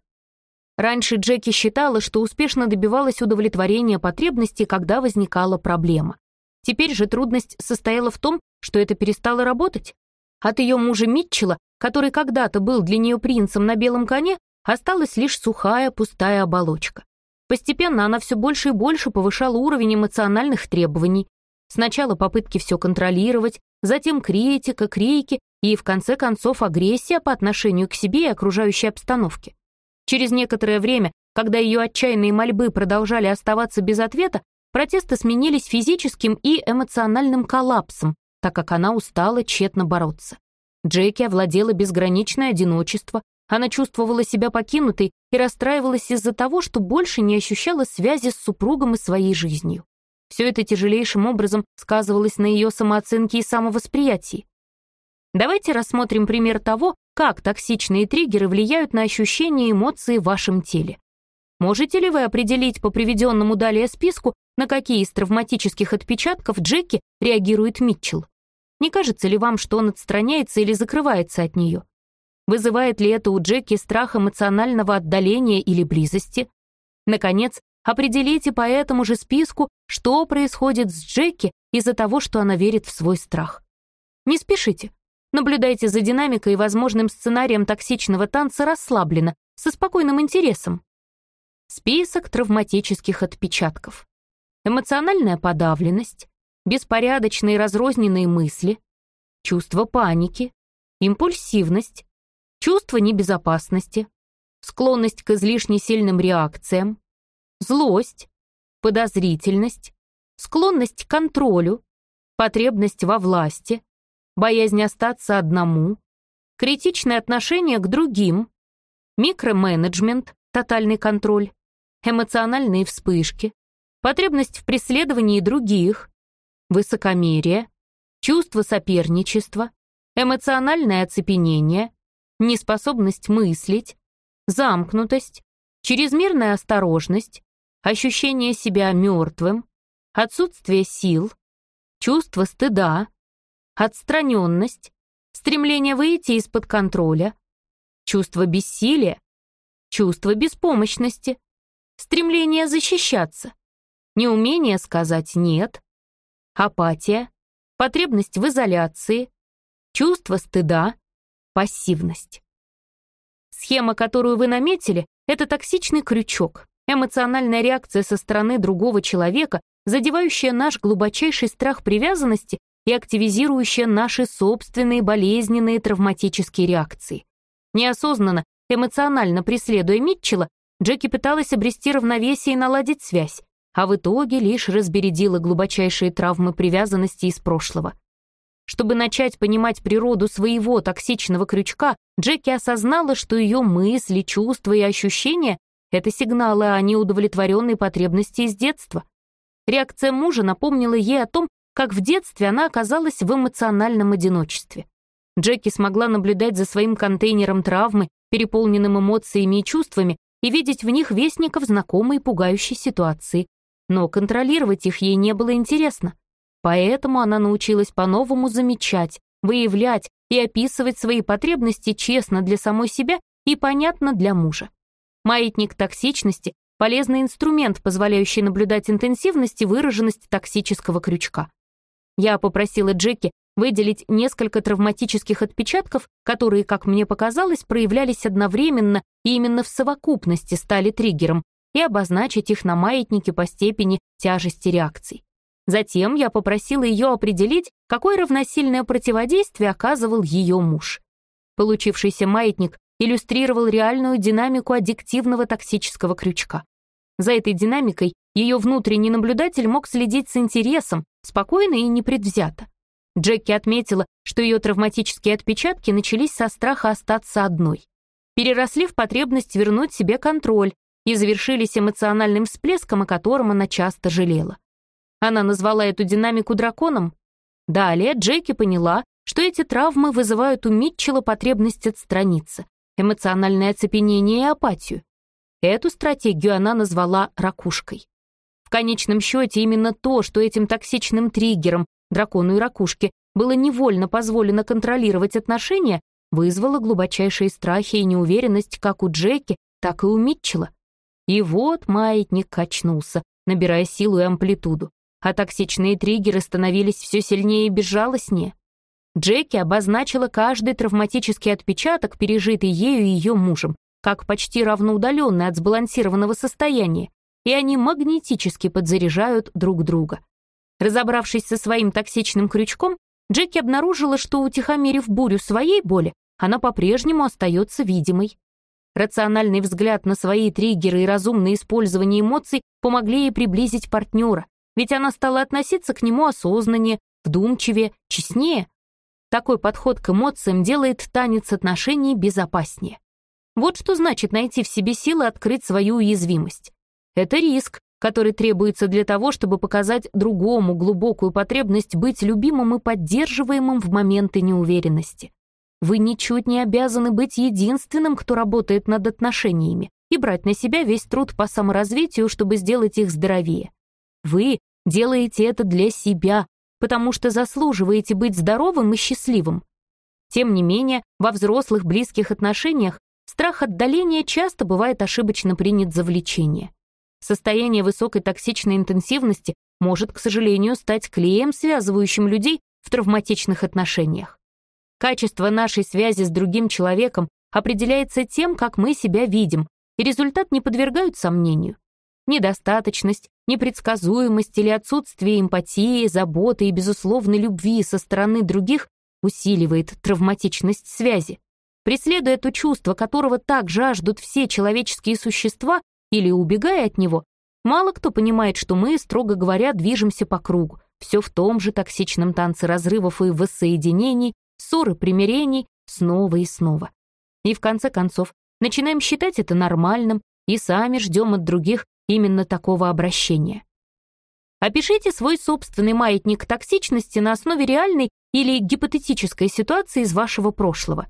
Раньше Джеки считала, что успешно добивалась удовлетворения потребностей, когда возникала проблема. Теперь же трудность состояла в том, что это перестало работать. От ее мужа Митчелла который когда-то был для нее принцем на белом коне, осталась лишь сухая, пустая оболочка. Постепенно она все больше и больше повышала уровень эмоциональных требований. Сначала попытки все контролировать, затем критика, крики и, в конце концов, агрессия по отношению к себе и окружающей обстановке. Через некоторое время, когда ее отчаянные мольбы продолжали оставаться без ответа, протесты сменились физическим и эмоциональным коллапсом, так как она устала тщетно бороться. Джеки овладела безграничное одиночество, она чувствовала себя покинутой и расстраивалась из-за того, что больше не ощущала связи с супругом и своей жизнью. Все это тяжелейшим образом сказывалось на ее самооценке и самовосприятии. Давайте рассмотрим пример того, как токсичные триггеры влияют на ощущения и эмоции в вашем теле. Можете ли вы определить по приведенному далее списку, на какие из травматических отпечатков Джеки реагирует Митчелл? Не кажется ли вам, что он отстраняется или закрывается от нее? Вызывает ли это у Джеки страх эмоционального отдаления или близости? Наконец, определите по этому же списку, что происходит с Джеки из-за того, что она верит в свой страх. Не спешите. Наблюдайте за динамикой и возможным сценарием токсичного танца расслабленно, со спокойным интересом. Список травматических отпечатков. Эмоциональная подавленность, беспорядочные разрозненные мысли, чувство паники, импульсивность, чувство небезопасности, склонность к излишне сильным реакциям, злость, подозрительность, склонность к контролю, потребность во власти, боязнь остаться одному, критичное отношение к другим, микроменеджмент, тотальный контроль, эмоциональные вспышки, потребность в преследовании других, высокомерие, чувство соперничества, эмоциональное оцепенение, неспособность мыслить, замкнутость, чрезмерная осторожность, ощущение себя мертвым, отсутствие сил, чувство стыда, отстраненность, стремление выйти из-под контроля, чувство бессилия, чувство беспомощности, стремление защищаться, неумение сказать «нет», апатия, потребность в изоляции, чувство стыда, пассивность. Схема, которую вы наметили, это токсичный крючок, эмоциональная реакция со стороны другого человека, задевающая наш глубочайший страх привязанности и активизирующая наши собственные болезненные травматические реакции. Неосознанно, эмоционально преследуя Митчелла, Джеки пыталась обрести равновесие и наладить связь, а в итоге лишь разбередила глубочайшие травмы привязанности из прошлого. Чтобы начать понимать природу своего токсичного крючка, Джеки осознала, что ее мысли, чувства и ощущения — это сигналы о неудовлетворенной потребности из детства. Реакция мужа напомнила ей о том, как в детстве она оказалась в эмоциональном одиночестве. Джеки смогла наблюдать за своим контейнером травмы, переполненным эмоциями и чувствами, и видеть в них вестников знакомой пугающей ситуации. Но контролировать их ей не было интересно. Поэтому она научилась по-новому замечать, выявлять и описывать свои потребности честно для самой себя и понятно для мужа. Маятник токсичности — полезный инструмент, позволяющий наблюдать интенсивность и выраженность токсического крючка. Я попросила Джеки выделить несколько травматических отпечатков, которые, как мне показалось, проявлялись одновременно и именно в совокупности стали триггером, и обозначить их на маятнике по степени тяжести реакций. Затем я попросила ее определить, какое равносильное противодействие оказывал ее муж. Получившийся маятник иллюстрировал реальную динамику аддиктивного токсического крючка. За этой динамикой ее внутренний наблюдатель мог следить с интересом, спокойно и непредвзято. Джеки отметила, что ее травматические отпечатки начались со страха остаться одной. Переросли в потребность вернуть себе контроль и завершились эмоциональным всплеском, о котором она часто жалела. Она назвала эту динамику драконом. Далее Джеки поняла, что эти травмы вызывают у Митчелла потребность отстраниться, эмоциональное оцепенение и апатию. Эту стратегию она назвала «ракушкой». В конечном счете именно то, что этим токсичным триггером дракону и ракушке, было невольно позволено контролировать отношения, вызвало глубочайшие страхи и неуверенность как у Джеки, так и у Митчелла. И вот маятник качнулся, набирая силу и амплитуду, а токсичные триггеры становились все сильнее и безжалостнее. Джеки обозначила каждый травматический отпечаток, пережитый ею и ее мужем, как почти равноудаленный от сбалансированного состояния, и они магнетически подзаряжают друг друга. Разобравшись со своим токсичным крючком, Джеки обнаружила, что, утихомирив бурю своей боли, она по-прежнему остается видимой. Рациональный взгляд на свои триггеры и разумное использование эмоций помогли ей приблизить партнера, ведь она стала относиться к нему осознаннее, вдумчивее, честнее. Такой подход к эмоциям делает танец отношений безопаснее. Вот что значит найти в себе силы открыть свою уязвимость. Это риск, который требуется для того, чтобы показать другому глубокую потребность быть любимым и поддерживаемым в моменты неуверенности. Вы ничуть не обязаны быть единственным, кто работает над отношениями и брать на себя весь труд по саморазвитию, чтобы сделать их здоровее. Вы делаете это для себя, потому что заслуживаете быть здоровым и счастливым. Тем не менее, во взрослых близких отношениях страх отдаления часто бывает ошибочно принят за влечение. Состояние высокой токсичной интенсивности может, к сожалению, стать клеем, связывающим людей в травматичных отношениях. Качество нашей связи с другим человеком определяется тем, как мы себя видим, и результат не подвергают сомнению. Недостаточность, непредсказуемость или отсутствие эмпатии, заботы и безусловной любви со стороны других усиливает травматичность связи. Преследуя то чувство, которого так жаждут все человеческие существа, или убегая от него, мало кто понимает, что мы, строго говоря, движемся по кругу, все в том же токсичном танце разрывов и воссоединений, ссор и примирений, снова и снова. И в конце концов, начинаем считать это нормальным и сами ждем от других именно такого обращения. Опишите свой собственный маятник токсичности на основе реальной или гипотетической ситуации из вашего прошлого.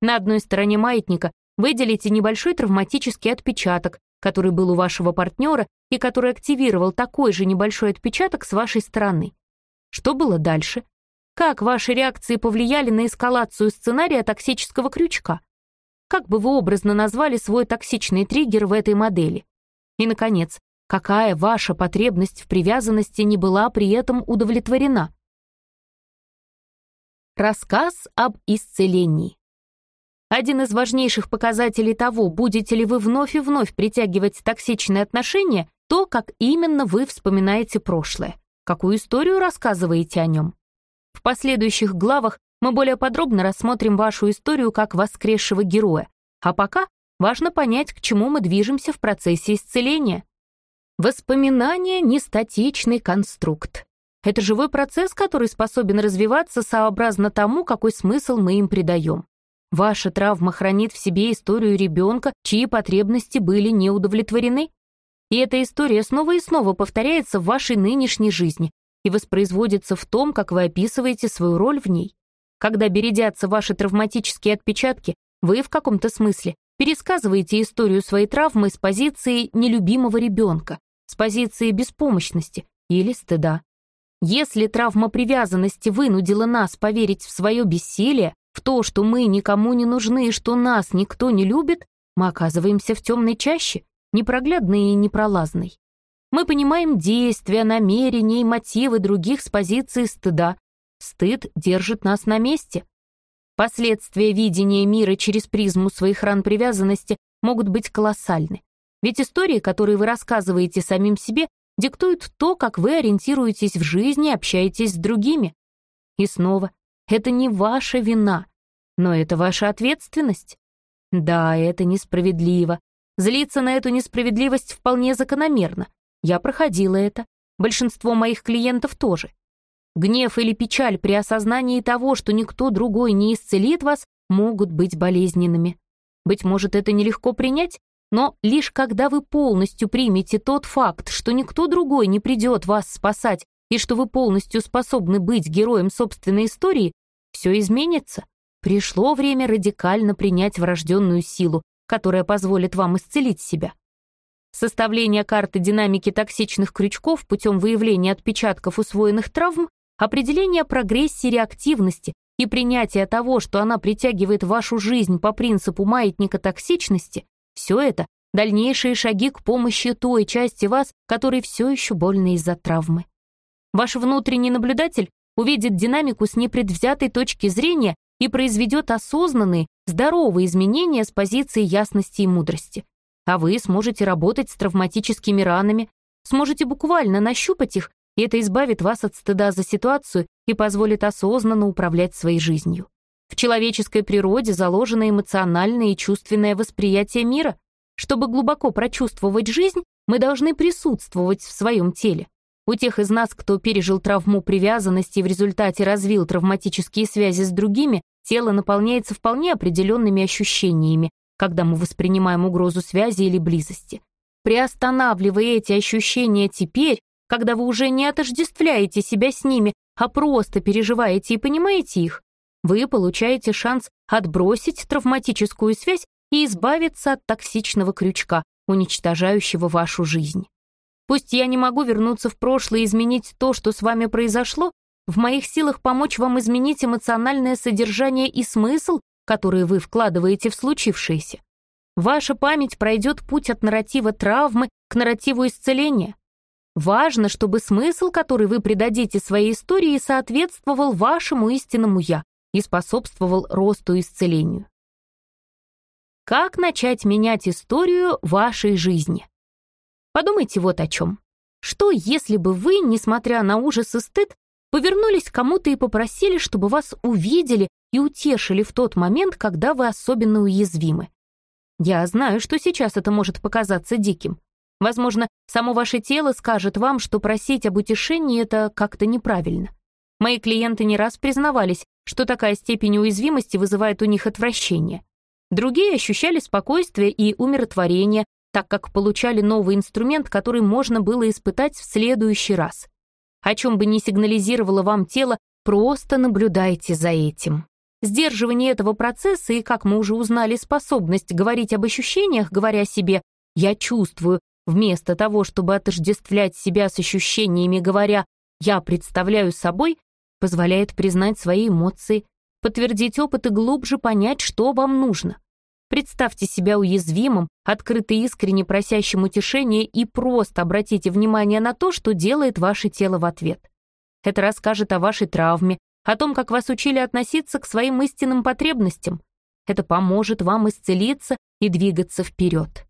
На одной стороне маятника выделите небольшой травматический отпечаток, который был у вашего партнера и который активировал такой же небольшой отпечаток с вашей стороны. Что было дальше? Как ваши реакции повлияли на эскалацию сценария токсического крючка? Как бы вы образно назвали свой токсичный триггер в этой модели? И, наконец, какая ваша потребность в привязанности не была при этом удовлетворена? Рассказ об исцелении. Один из важнейших показателей того, будете ли вы вновь и вновь притягивать токсичные отношения, то, как именно вы вспоминаете прошлое, какую историю рассказываете о нем. В последующих главах мы более подробно рассмотрим вашу историю как воскресшего героя, а пока важно понять, к чему мы движемся в процессе исцеления. Воспоминания — не статичный конструкт. Это живой процесс, который способен развиваться сообразно тому, какой смысл мы им придаем. Ваша травма хранит в себе историю ребенка, чьи потребности были не удовлетворены. И эта история снова и снова повторяется в вашей нынешней жизни, и воспроизводится в том, как вы описываете свою роль в ней. Когда бередятся ваши травматические отпечатки, вы в каком-то смысле пересказываете историю своей травмы с позиции нелюбимого ребенка, с позиции беспомощности или стыда. Если травма привязанности вынудила нас поверить в свое бессилие, в то, что мы никому не нужны и что нас никто не любит, мы оказываемся в темной чаще, непроглядной и непролазной. Мы понимаем действия, намерения и мотивы других с позиции стыда. Стыд держит нас на месте. Последствия видения мира через призму своих ран привязанности могут быть колоссальны. Ведь истории, которые вы рассказываете самим себе, диктуют то, как вы ориентируетесь в жизни и общаетесь с другими. И снова, это не ваша вина, но это ваша ответственность. Да, это несправедливо. Злиться на эту несправедливость вполне закономерно. Я проходила это. Большинство моих клиентов тоже. Гнев или печаль при осознании того, что никто другой не исцелит вас, могут быть болезненными. Быть может, это нелегко принять, но лишь когда вы полностью примете тот факт, что никто другой не придет вас спасать и что вы полностью способны быть героем собственной истории, все изменится. Пришло время радикально принять врожденную силу, которая позволит вам исцелить себя. Составление карты динамики токсичных крючков путем выявления отпечатков усвоенных травм, определение прогрессии реактивности и принятие того, что она притягивает вашу жизнь по принципу маятника токсичности, все это — дальнейшие шаги к помощи той части вас, которой все еще больно из-за травмы. Ваш внутренний наблюдатель увидит динамику с непредвзятой точки зрения и произведет осознанные, здоровые изменения с позиции ясности и мудрости. А вы сможете работать с травматическими ранами, сможете буквально нащупать их, и это избавит вас от стыда за ситуацию и позволит осознанно управлять своей жизнью. В человеческой природе заложено эмоциональное и чувственное восприятие мира. Чтобы глубоко прочувствовать жизнь, мы должны присутствовать в своем теле. У тех из нас, кто пережил травму привязанности и в результате развил травматические связи с другими, тело наполняется вполне определенными ощущениями, когда мы воспринимаем угрозу связи или близости. Приостанавливая эти ощущения теперь, когда вы уже не отождествляете себя с ними, а просто переживаете и понимаете их, вы получаете шанс отбросить травматическую связь и избавиться от токсичного крючка, уничтожающего вашу жизнь. Пусть я не могу вернуться в прошлое и изменить то, что с вами произошло, в моих силах помочь вам изменить эмоциональное содержание и смысл, которые вы вкладываете в случившееся. Ваша память пройдет путь от нарратива травмы к нарративу исцеления. Важно, чтобы смысл, который вы придадите своей истории, соответствовал вашему истинному «я» и способствовал росту исцелению. Как начать менять историю вашей жизни? Подумайте вот о чем. Что, если бы вы, несмотря на ужас и стыд, повернулись к кому-то и попросили, чтобы вас увидели и утешили в тот момент, когда вы особенно уязвимы? Я знаю, что сейчас это может показаться диким. Возможно, само ваше тело скажет вам, что просить об утешении — это как-то неправильно. Мои клиенты не раз признавались, что такая степень уязвимости вызывает у них отвращение. Другие ощущали спокойствие и умиротворение, так как получали новый инструмент, который можно было испытать в следующий раз. О чем бы ни сигнализировало вам тело, просто наблюдайте за этим. Сдерживание этого процесса и, как мы уже узнали, способность говорить об ощущениях, говоря себе «я чувствую», вместо того, чтобы отождествлять себя с ощущениями, говоря «я представляю собой», позволяет признать свои эмоции, подтвердить опыт и глубже понять, что вам нужно. Представьте себя уязвимым, открыто искренне просящим утешения и просто обратите внимание на то, что делает ваше тело в ответ. Это расскажет о вашей травме, о том, как вас учили относиться к своим истинным потребностям. Это поможет вам исцелиться и двигаться вперед.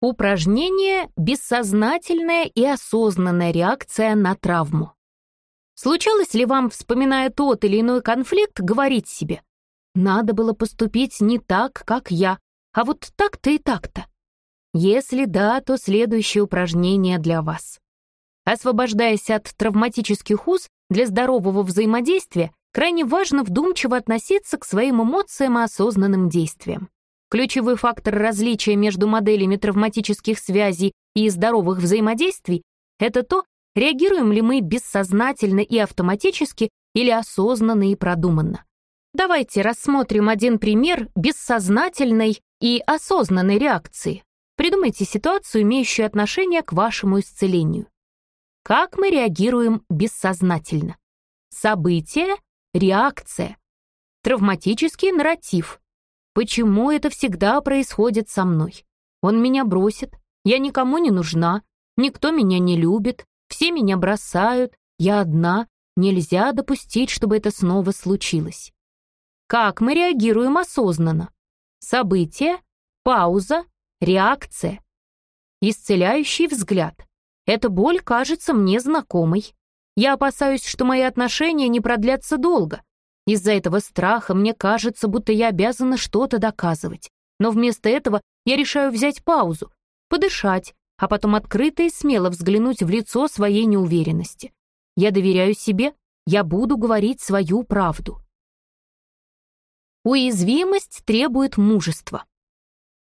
Упражнение «Бессознательная и осознанная реакция на травму». Случалось ли вам, вспоминая тот или иной конфликт, говорить себе надо было поступить не так, как я, а вот так-то и так-то. Если да, то следующее упражнение для вас. Освобождаясь от травматических уз для здорового взаимодействия, крайне важно вдумчиво относиться к своим эмоциям и осознанным действиям. Ключевой фактор различия между моделями травматических связей и здоровых взаимодействий — это то, реагируем ли мы бессознательно и автоматически или осознанно и продуманно. Давайте рассмотрим один пример бессознательной и осознанной реакции. Придумайте ситуацию, имеющую отношение к вашему исцелению. Как мы реагируем бессознательно? Событие, реакция, травматический нарратив. Почему это всегда происходит со мной? Он меня бросит, я никому не нужна, никто меня не любит, все меня бросают, я одна, нельзя допустить, чтобы это снова случилось. Как мы реагируем осознанно? Событие, пауза, реакция. Исцеляющий взгляд. Эта боль кажется мне знакомой. Я опасаюсь, что мои отношения не продлятся долго. Из-за этого страха мне кажется, будто я обязана что-то доказывать. Но вместо этого я решаю взять паузу, подышать, а потом открыто и смело взглянуть в лицо своей неуверенности. Я доверяю себе, я буду говорить свою правду. Уязвимость требует мужества.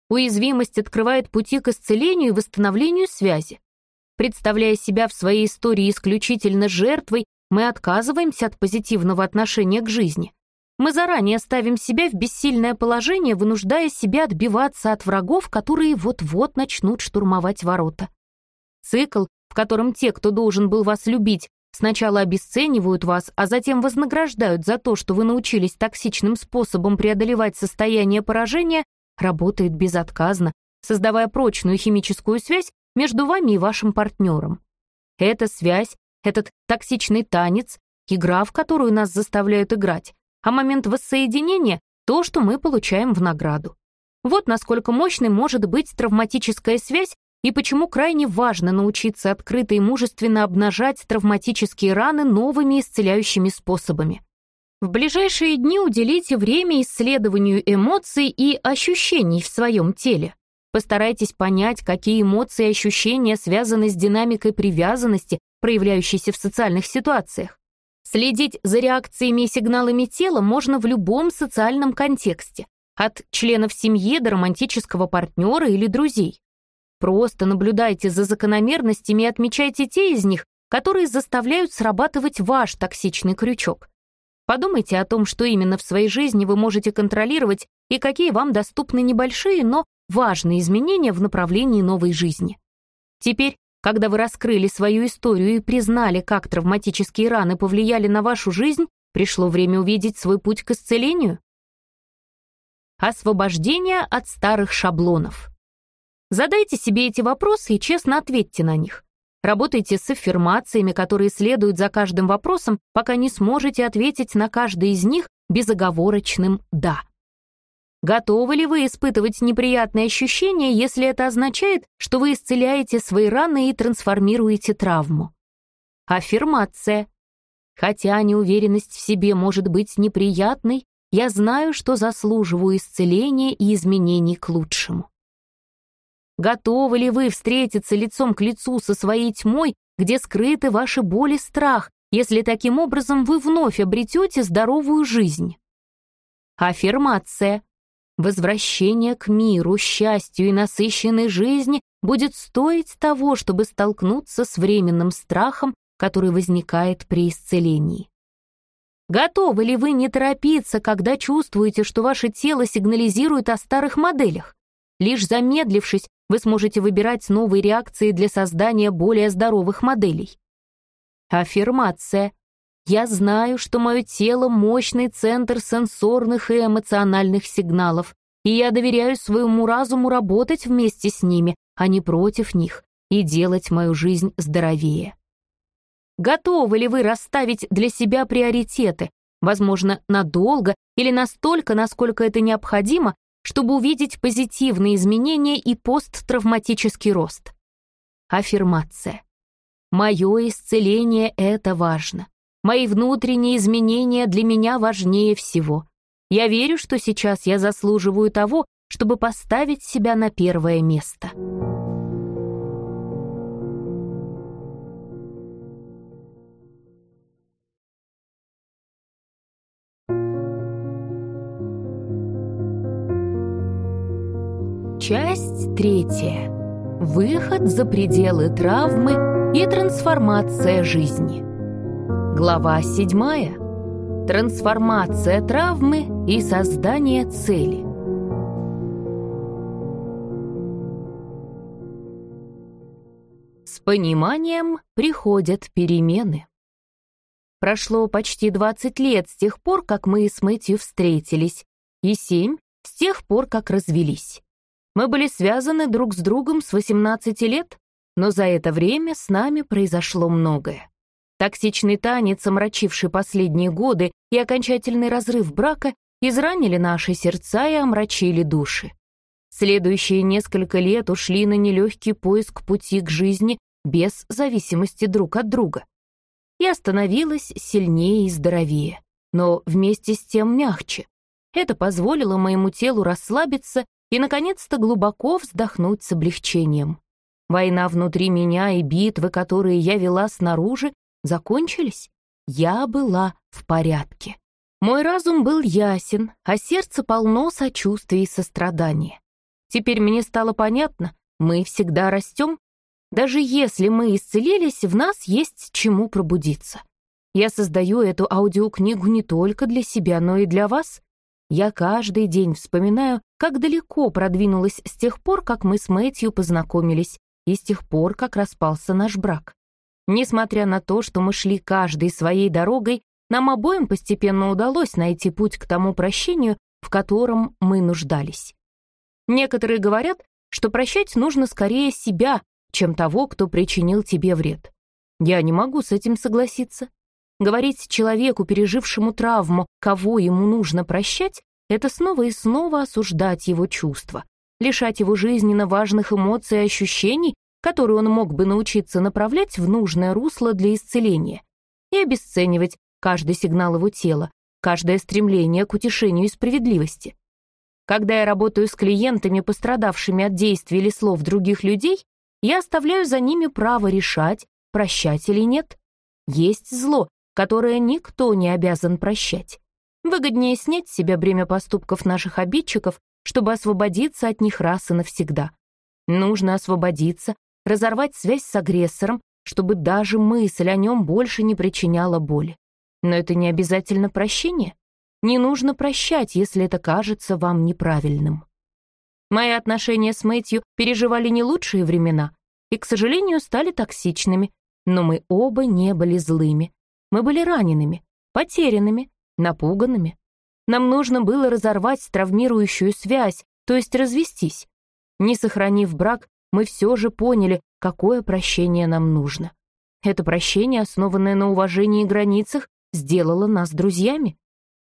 Уязвимость открывает пути к исцелению и восстановлению связи. Представляя себя в своей истории исключительно жертвой, мы отказываемся от позитивного отношения к жизни. Мы заранее ставим себя в бессильное положение, вынуждая себя отбиваться от врагов, которые вот-вот начнут штурмовать ворота. Цикл, в котором те, кто должен был вас любить, Сначала обесценивают вас, а затем вознаграждают за то, что вы научились токсичным способом преодолевать состояние поражения, работает безотказно, создавая прочную химическую связь между вами и вашим партнером. Эта связь, этот токсичный танец, игра, в которую нас заставляют играть, а момент воссоединения — то, что мы получаем в награду. Вот насколько мощной может быть травматическая связь и почему крайне важно научиться открыто и мужественно обнажать травматические раны новыми исцеляющими способами. В ближайшие дни уделите время исследованию эмоций и ощущений в своем теле. Постарайтесь понять, какие эмоции и ощущения связаны с динамикой привязанности, проявляющейся в социальных ситуациях. Следить за реакциями и сигналами тела можно в любом социальном контексте, от членов семьи до романтического партнера или друзей. Просто наблюдайте за закономерностями и отмечайте те из них, которые заставляют срабатывать ваш токсичный крючок. Подумайте о том, что именно в своей жизни вы можете контролировать и какие вам доступны небольшие, но важные изменения в направлении новой жизни. Теперь, когда вы раскрыли свою историю и признали, как травматические раны повлияли на вашу жизнь, пришло время увидеть свой путь к исцелению. Освобождение от старых шаблонов. Задайте себе эти вопросы и честно ответьте на них. Работайте с аффирмациями, которые следуют за каждым вопросом, пока не сможете ответить на каждый из них безоговорочным «да». Готовы ли вы испытывать неприятные ощущения, если это означает, что вы исцеляете свои раны и трансформируете травму? Аффирмация. Хотя неуверенность в себе может быть неприятной, я знаю, что заслуживаю исцеления и изменений к лучшему. Готовы ли вы встретиться лицом к лицу со своей тьмой, где скрыты ваши боли и страх, если таким образом вы вновь обретете здоровую жизнь? Аффирмация. Возвращение к миру, счастью и насыщенной жизни будет стоить того, чтобы столкнуться с временным страхом, который возникает при исцелении. Готовы ли вы не торопиться, когда чувствуете, что ваше тело сигнализирует о старых моделях? Лишь замедлившись, вы сможете выбирать новые реакции для создания более здоровых моделей. Аффирмация. Я знаю, что мое тело — мощный центр сенсорных и эмоциональных сигналов, и я доверяю своему разуму работать вместе с ними, а не против них, и делать мою жизнь здоровее. Готовы ли вы расставить для себя приоритеты, возможно, надолго или настолько, насколько это необходимо, чтобы увидеть позитивные изменения и посттравматический рост. Аффирмация. Мое исцеление — это важно. Мои внутренние изменения для меня важнее всего. Я верю, что сейчас я заслуживаю того, чтобы поставить себя на первое место. Часть третья. Выход за пределы травмы и трансформация жизни. Глава седьмая. Трансформация травмы и создание цели. С пониманием приходят перемены. Прошло почти 20 лет с тех пор, как мы с Мэтью встретились, и 7 с тех пор, как развелись. Мы были связаны друг с другом с 18 лет, но за это время с нами произошло многое. Токсичный танец, омрачивший последние годы, и окончательный разрыв брака изранили наши сердца и омрачили души. Следующие несколько лет ушли на нелегкий поиск пути к жизни без зависимости друг от друга. Я становилась сильнее и здоровее, но вместе с тем мягче. Это позволило моему телу расслабиться и, наконец-то, глубоко вздохнуть с облегчением. Война внутри меня и битвы, которые я вела снаружи, закончились. Я была в порядке. Мой разум был ясен, а сердце полно сочувствия и сострадания. Теперь мне стало понятно, мы всегда растем. Даже если мы исцелились, в нас есть чему пробудиться. Я создаю эту аудиокнигу не только для себя, но и для вас. Я каждый день вспоминаю, как далеко продвинулась с тех пор, как мы с Мэтью познакомились, и с тех пор, как распался наш брак. Несмотря на то, что мы шли каждой своей дорогой, нам обоим постепенно удалось найти путь к тому прощению, в котором мы нуждались. Некоторые говорят, что прощать нужно скорее себя, чем того, кто причинил тебе вред. Я не могу с этим согласиться. Говорить человеку, пережившему травму, кого ему нужно прощать, это снова и снова осуждать его чувства, лишать его жизненно важных эмоций и ощущений, которые он мог бы научиться направлять в нужное русло для исцеления, и обесценивать каждый сигнал его тела, каждое стремление к утешению и справедливости. Когда я работаю с клиентами, пострадавшими от действий или слов других людей, я оставляю за ними право решать, прощать или нет. Есть зло, которое никто не обязан прощать. Выгоднее снять с себя бремя поступков наших обидчиков, чтобы освободиться от них раз и навсегда. Нужно освободиться, разорвать связь с агрессором, чтобы даже мысль о нем больше не причиняла боли. Но это не обязательно прощение. Не нужно прощать, если это кажется вам неправильным. Мои отношения с Мэтью переживали не лучшие времена и, к сожалению, стали токсичными, но мы оба не были злыми. Мы были ранеными, потерянными, напуганными. Нам нужно было разорвать травмирующую связь, то есть развестись. Не сохранив брак, мы все же поняли, какое прощение нам нужно. Это прощение, основанное на уважении и границах, сделало нас друзьями.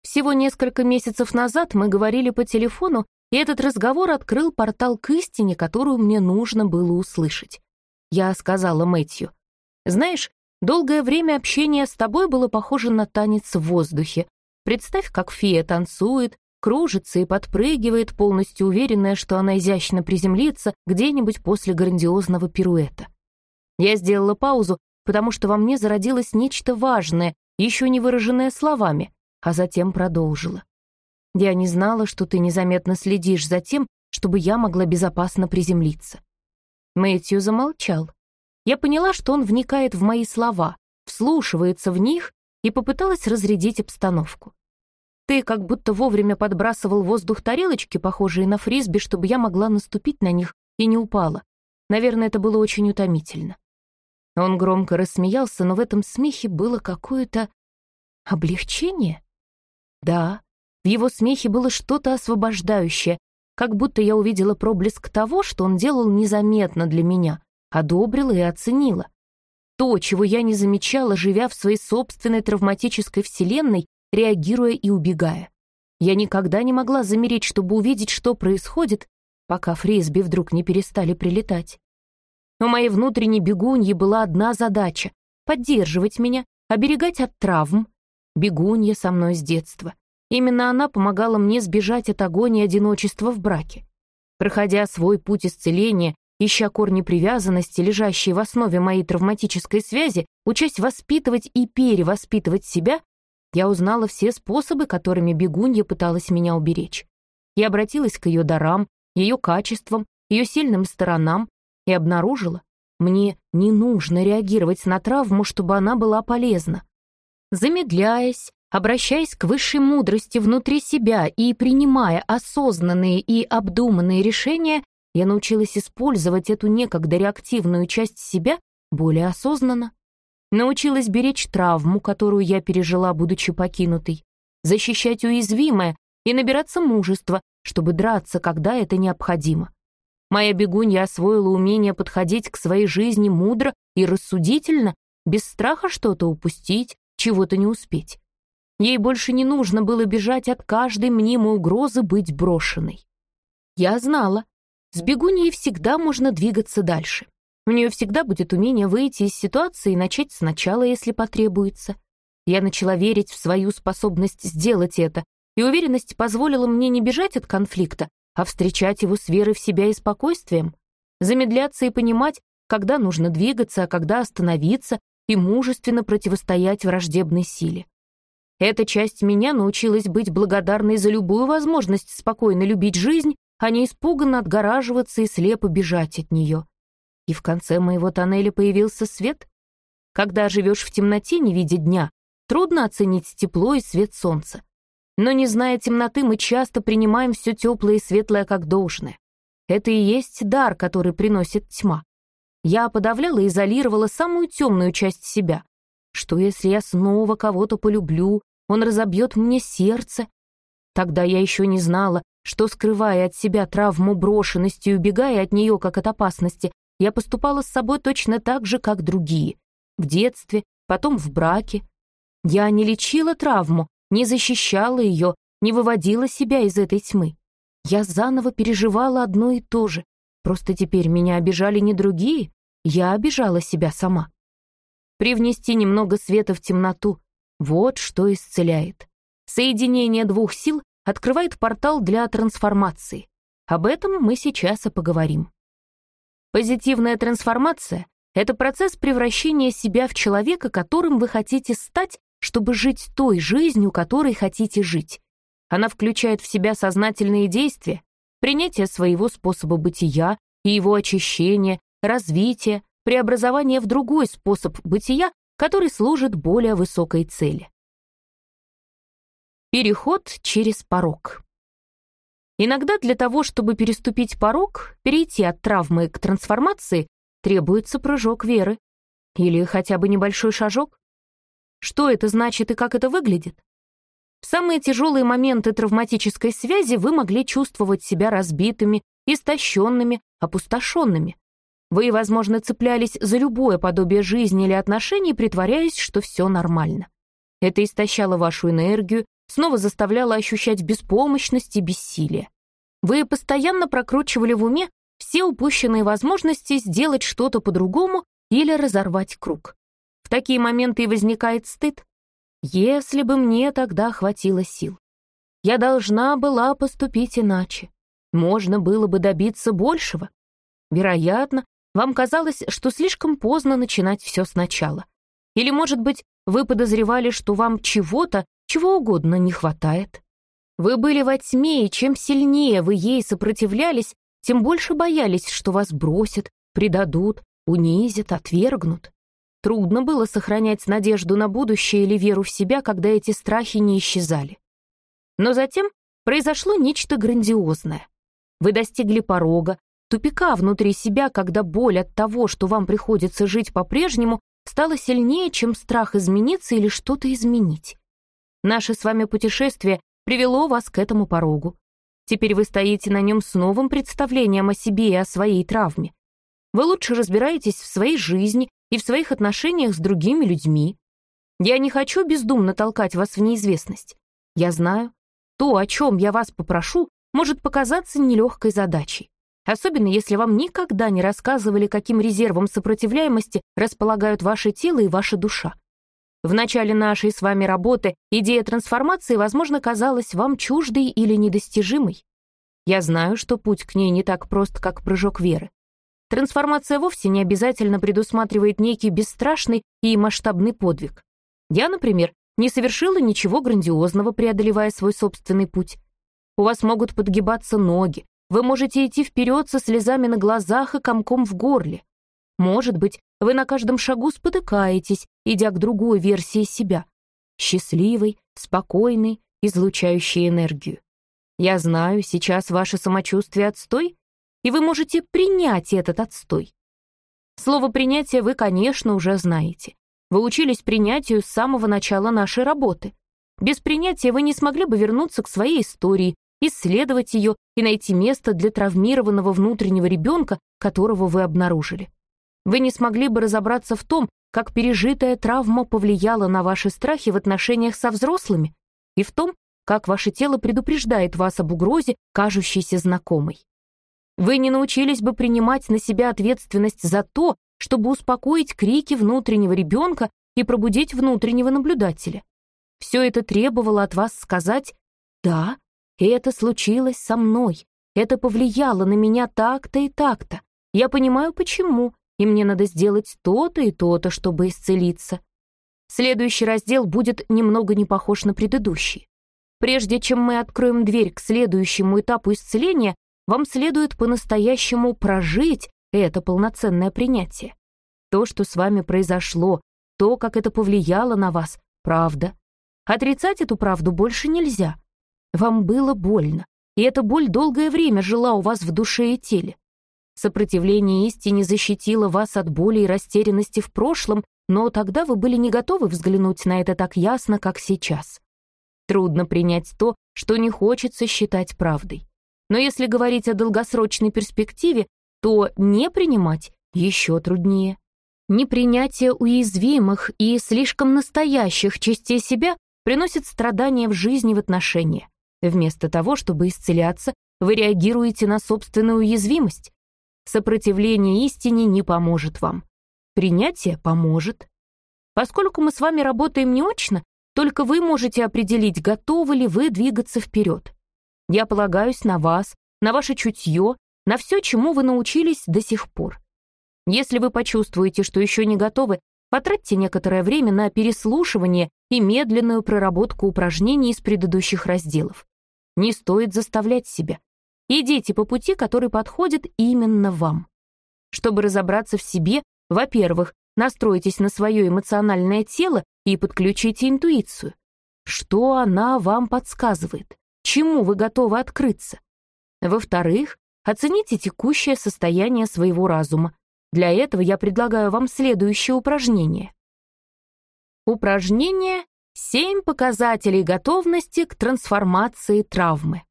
Всего несколько месяцев назад мы говорили по телефону, и этот разговор открыл портал к истине, которую мне нужно было услышать. Я сказала Мэтью, «Знаешь, долгое время общения с тобой было похоже на танец в воздухе. Представь, как фея танцует, кружится и подпрыгивает, полностью уверенная, что она изящно приземлится где-нибудь после грандиозного пируэта. Я сделала паузу, потому что во мне зародилось нечто важное, еще не выраженное словами, а затем продолжила. «Я не знала, что ты незаметно следишь за тем, чтобы я могла безопасно приземлиться». Мэтью замолчал. Я поняла, что он вникает в мои слова, вслушивается в них и попыталась разрядить обстановку. Ты как будто вовремя подбрасывал воздух тарелочки, похожие на фрисби, чтобы я могла наступить на них и не упала. Наверное, это было очень утомительно. Он громко рассмеялся, но в этом смехе было какое-то облегчение. Да, в его смехе было что-то освобождающее, как будто я увидела проблеск того, что он делал незаметно для меня, одобрила и оценила. То, чего я не замечала, живя в своей собственной травматической вселенной, реагируя и убегая. Я никогда не могла замереть, чтобы увидеть, что происходит, пока фрисби вдруг не перестали прилетать. У моей внутренней бегуньи была одна задача — поддерживать меня, оберегать от травм. Бегунья со мной с детства. Именно она помогала мне сбежать от агонии одиночества в браке. Проходя свой путь исцеления, ища корни привязанности, лежащие в основе моей травматической связи, учась воспитывать и перевоспитывать себя, я узнала все способы, которыми бегунья пыталась меня уберечь. Я обратилась к ее дарам, ее качествам, ее сильным сторонам и обнаружила, мне не нужно реагировать на травму, чтобы она была полезна. Замедляясь, обращаясь к высшей мудрости внутри себя и принимая осознанные и обдуманные решения, я научилась использовать эту некогда реактивную часть себя более осознанно. Научилась беречь травму, которую я пережила, будучи покинутой, защищать уязвимое и набираться мужества, чтобы драться, когда это необходимо. Моя бегунья освоила умение подходить к своей жизни мудро и рассудительно, без страха что-то упустить, чего-то не успеть. Ей больше не нужно было бежать от каждой мнимой угрозы быть брошенной. Я знала, с бегуньей всегда можно двигаться дальше. У нее всегда будет умение выйти из ситуации и начать сначала, если потребуется. Я начала верить в свою способность сделать это, и уверенность позволила мне не бежать от конфликта, а встречать его с верой в себя и спокойствием, замедляться и понимать, когда нужно двигаться, а когда остановиться и мужественно противостоять враждебной силе. Эта часть меня научилась быть благодарной за любую возможность спокойно любить жизнь, а не испуганно отгораживаться и слепо бежать от нее. И в конце моего тоннеля появился свет. Когда живешь в темноте, не видя дня, трудно оценить тепло и свет солнца. Но не зная темноты, мы часто принимаем все теплое и светлое как должное. Это и есть дар, который приносит тьма. Я подавляла и изолировала самую темную часть себя. Что если я снова кого-то полюблю, он разобьет мне сердце? Тогда я еще не знала, что, скрывая от себя травму брошенности и убегая от нее как от опасности, я поступала с собой точно так же, как другие. В детстве, потом в браке. Я не лечила травму, не защищала ее, не выводила себя из этой тьмы. Я заново переживала одно и то же. Просто теперь меня обижали не другие, я обижала себя сама. Привнести немного света в темноту — вот что исцеляет. Соединение двух сил открывает портал для трансформации. Об этом мы сейчас и поговорим. Позитивная трансформация — это процесс превращения себя в человека, которым вы хотите стать, чтобы жить той жизнью, которой хотите жить. Она включает в себя сознательные действия, принятие своего способа бытия, и его очищение, развитие, преобразование в другой способ бытия, который служит более высокой цели. Переход через порог. Иногда для того, чтобы переступить порог, перейти от травмы к трансформации, требуется прыжок веры. Или хотя бы небольшой шажок. Что это значит и как это выглядит? В самые тяжелые моменты травматической связи вы могли чувствовать себя разбитыми, истощенными, опустошенными. Вы, возможно, цеплялись за любое подобие жизни или отношений, притворяясь, что все нормально. Это истощало вашу энергию, снова заставляло ощущать беспомощность и бессилие. Вы постоянно прокручивали в уме все упущенные возможности сделать что-то по-другому или разорвать круг. В такие моменты и возникает стыд. Если бы мне тогда хватило сил. Я должна была поступить иначе. Можно было бы добиться большего. Вероятно, вам казалось, что слишком поздно начинать все сначала. Или, может быть, вы подозревали, что вам чего-то, чего угодно не хватает. Вы были во тьме, и чем сильнее вы ей сопротивлялись, тем больше боялись, что вас бросят, предадут, унизят, отвергнут. Трудно было сохранять надежду на будущее или веру в себя, когда эти страхи не исчезали. Но затем произошло нечто грандиозное. Вы достигли порога, тупика внутри себя, когда боль от того, что вам приходится жить по-прежнему, стала сильнее, чем страх измениться или что-то изменить. Наше с вами путешествие привело вас к этому порогу. Теперь вы стоите на нем с новым представлением о себе и о своей травме. Вы лучше разбираетесь в своей жизни и в своих отношениях с другими людьми. Я не хочу бездумно толкать вас в неизвестность. Я знаю, то, о чем я вас попрошу, может показаться нелегкой задачей. Особенно если вам никогда не рассказывали, каким резервом сопротивляемости располагают ваше тело и ваша душа. В начале нашей с вами работы идея трансформации, возможно, казалась вам чуждой или недостижимой. Я знаю, что путь к ней не так прост, как прыжок веры. Трансформация вовсе не обязательно предусматривает некий бесстрашный и масштабный подвиг. Я, например, не совершила ничего грандиозного, преодолевая свой собственный путь. У вас могут подгибаться ноги, вы можете идти вперед со слезами на глазах и комком в горле. Может быть, вы на каждом шагу спотыкаетесь, идя к другой версии себя. Счастливой, спокойной, излучающей энергию. Я знаю, сейчас ваше самочувствие отстой, и вы можете принять этот отстой. Слово «принятие» вы, конечно, уже знаете. Вы учились принятию с самого начала нашей работы. Без принятия вы не смогли бы вернуться к своей истории, исследовать ее и найти место для травмированного внутреннего ребенка, которого вы обнаружили. Вы не смогли бы разобраться в том, как пережитая травма повлияла на ваши страхи в отношениях со взрослыми и в том, как ваше тело предупреждает вас об угрозе, кажущейся знакомой. Вы не научились бы принимать на себя ответственность за то, чтобы успокоить крики внутреннего ребенка и пробудить внутреннего наблюдателя. Все это требовало от вас сказать «Да, это случилось со мной, это повлияло на меня так-то и так-то. Я понимаю, почему, и мне надо сделать то-то и то-то, чтобы исцелиться. Следующий раздел будет немного не похож на предыдущий. Прежде чем мы откроем дверь к следующему этапу исцеления, вам следует по-настоящему прожить это полноценное принятие. То, что с вами произошло, то, как это повлияло на вас, правда. Отрицать эту правду больше нельзя. Вам было больно, и эта боль долгое время жила у вас в душе и теле. Сопротивление истине защитило вас от боли и растерянности в прошлом, но тогда вы были не готовы взглянуть на это так ясно, как сейчас. Трудно принять то, что не хочется считать правдой. Но если говорить о долгосрочной перспективе, то не принимать еще труднее. Непринятие уязвимых и слишком настоящих частей себя приносит страдания в жизни в отношения. Вместо того, чтобы исцеляться, вы реагируете на собственную уязвимость, Сопротивление истине не поможет вам. Принятие поможет. Поскольку мы с вами работаем не очно, только вы можете определить, готовы ли вы двигаться вперед. Я полагаюсь на вас, на ваше чутье, на все, чему вы научились до сих пор. Если вы почувствуете, что еще не готовы, потратьте некоторое время на переслушивание и медленную проработку упражнений из предыдущих разделов. Не стоит заставлять себя. Идите по пути, который подходит именно вам. Чтобы разобраться в себе, во-первых, настройтесь на свое эмоциональное тело и подключите интуицию. Что она вам подсказывает? Чему вы готовы открыться? Во-вторых, оцените текущее состояние своего разума. Для этого я предлагаю вам следующее упражнение. Упражнение «Семь показателей готовности к трансформации травмы».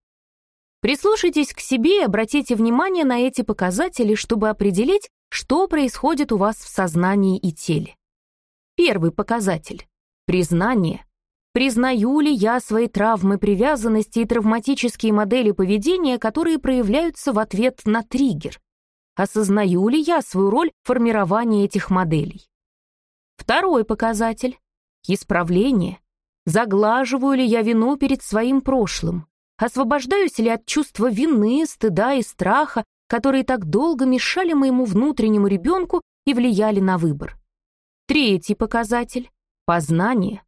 Прислушайтесь к себе и обратите внимание на эти показатели, чтобы определить, что происходит у вас в сознании и теле. Первый показатель — признание. Признаю ли я свои травмы привязанности и травматические модели поведения, которые проявляются в ответ на триггер? Осознаю ли я свою роль в формировании этих моделей? Второй показатель — исправление. Заглаживаю ли я вину перед своим прошлым? Освобождаюсь ли от чувства вины, стыда и страха, которые так долго мешали моему внутреннему ребенку и влияли на выбор? Третий показатель — познание.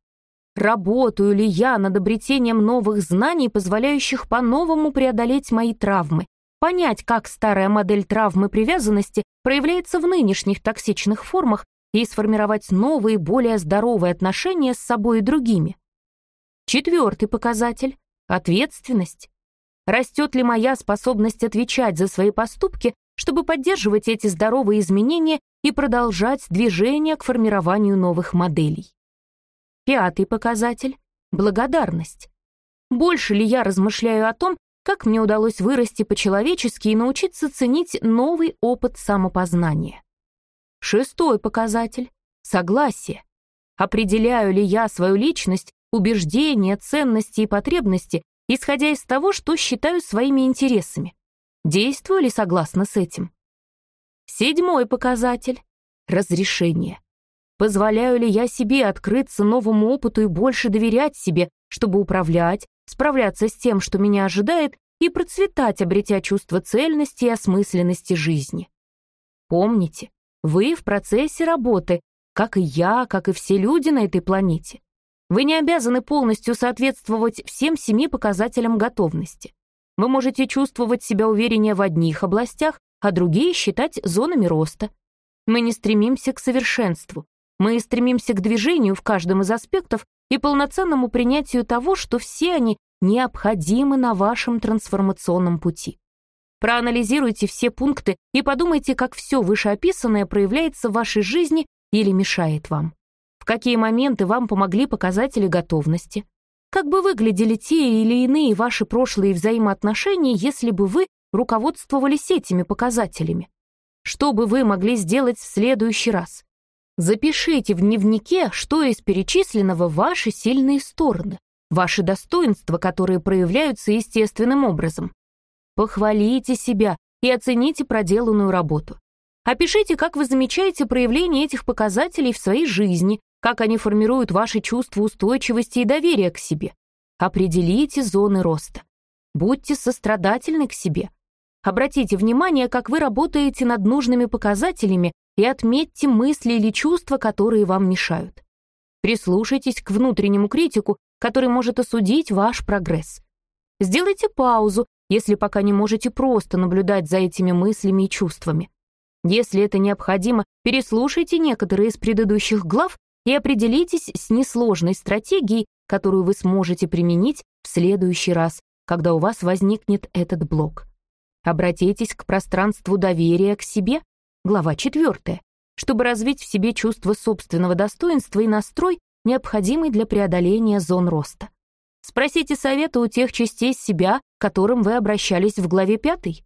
Работаю ли я над обретением новых знаний, позволяющих по-новому преодолеть мои травмы, понять, как старая модель травмы привязанности проявляется в нынешних токсичных формах и сформировать новые, более здоровые отношения с собой и другими? Четвертый показатель Ответственность? Растет ли моя способность отвечать за свои поступки, чтобы поддерживать эти здоровые изменения и продолжать движение к формированию новых моделей? Пятый показатель — благодарность. Больше ли я размышляю о том, как мне удалось вырасти по-человечески и научиться ценить новый опыт самопознания? Шестой показатель — согласие. Определяю ли я свою личность убеждения, ценности и потребности, исходя из того, что считаю своими интересами. Действую ли согласно с этим? Седьмой показатель — разрешение. Позволяю ли я себе открыться новому опыту и больше доверять себе, чтобы управлять, справляться с тем, что меня ожидает, и процветать, обретя чувство цельности и осмысленности жизни? Помните, вы в процессе работы, как и я, как и все люди на этой планете. Вы не обязаны полностью соответствовать всем семи показателям готовности. Вы можете чувствовать себя увереннее в одних областях, а другие считать зонами роста. Мы не стремимся к совершенству. Мы стремимся к движению в каждом из аспектов и полноценному принятию того, что все они необходимы на вашем трансформационном пути. Проанализируйте все пункты и подумайте, как все вышеописанное проявляется в вашей жизни или мешает вам. В какие моменты вам помогли показатели готовности? Как бы выглядели те или иные ваши прошлые взаимоотношения, если бы вы руководствовались этими показателями? Что бы вы могли сделать в следующий раз? Запишите в дневнике, что из перечисленного ваши сильные стороны, ваши достоинства, которые проявляются естественным образом. Похвалите себя и оцените проделанную работу. Опишите, как вы замечаете проявление этих показателей в своей жизни, как они формируют ваши чувства устойчивости и доверия к себе. Определите зоны роста. Будьте сострадательны к себе. Обратите внимание, как вы работаете над нужными показателями и отметьте мысли или чувства, которые вам мешают. Прислушайтесь к внутреннему критику, который может осудить ваш прогресс. Сделайте паузу, если пока не можете просто наблюдать за этими мыслями и чувствами. Если это необходимо, переслушайте некоторые из предыдущих глав и определитесь с несложной стратегией, которую вы сможете применить в следующий раз, когда у вас возникнет этот блок. Обратитесь к пространству доверия к себе, глава 4, чтобы развить в себе чувство собственного достоинства и настрой, необходимый для преодоления зон роста. Спросите совета у тех частей себя, к которым вы обращались в главе 5.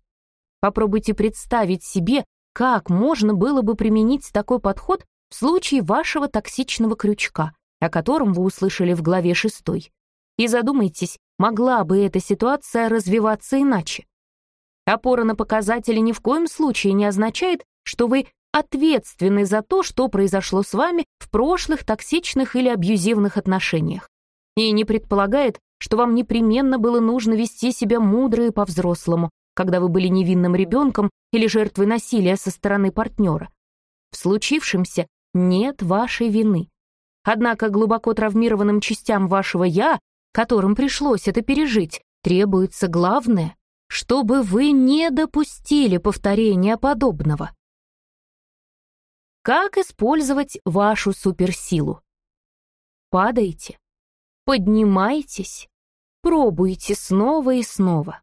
Попробуйте представить себе, как можно было бы применить такой подход в случае вашего токсичного крючка, о котором вы услышали в главе 6. И задумайтесь, могла бы эта ситуация развиваться иначе. Опора на показатели ни в коем случае не означает, что вы ответственны за то, что произошло с вами в прошлых токсичных или абьюзивных отношениях. И не предполагает, что вам непременно было нужно вести себя мудро и по-взрослому, когда вы были невинным ребенком или жертвой насилия со стороны партнера. В случившемся нет вашей вины. Однако глубоко травмированным частям вашего «я», которым пришлось это пережить, требуется главное чтобы вы не допустили повторения подобного. Как использовать вашу суперсилу? Падайте, поднимайтесь, пробуйте снова и снова.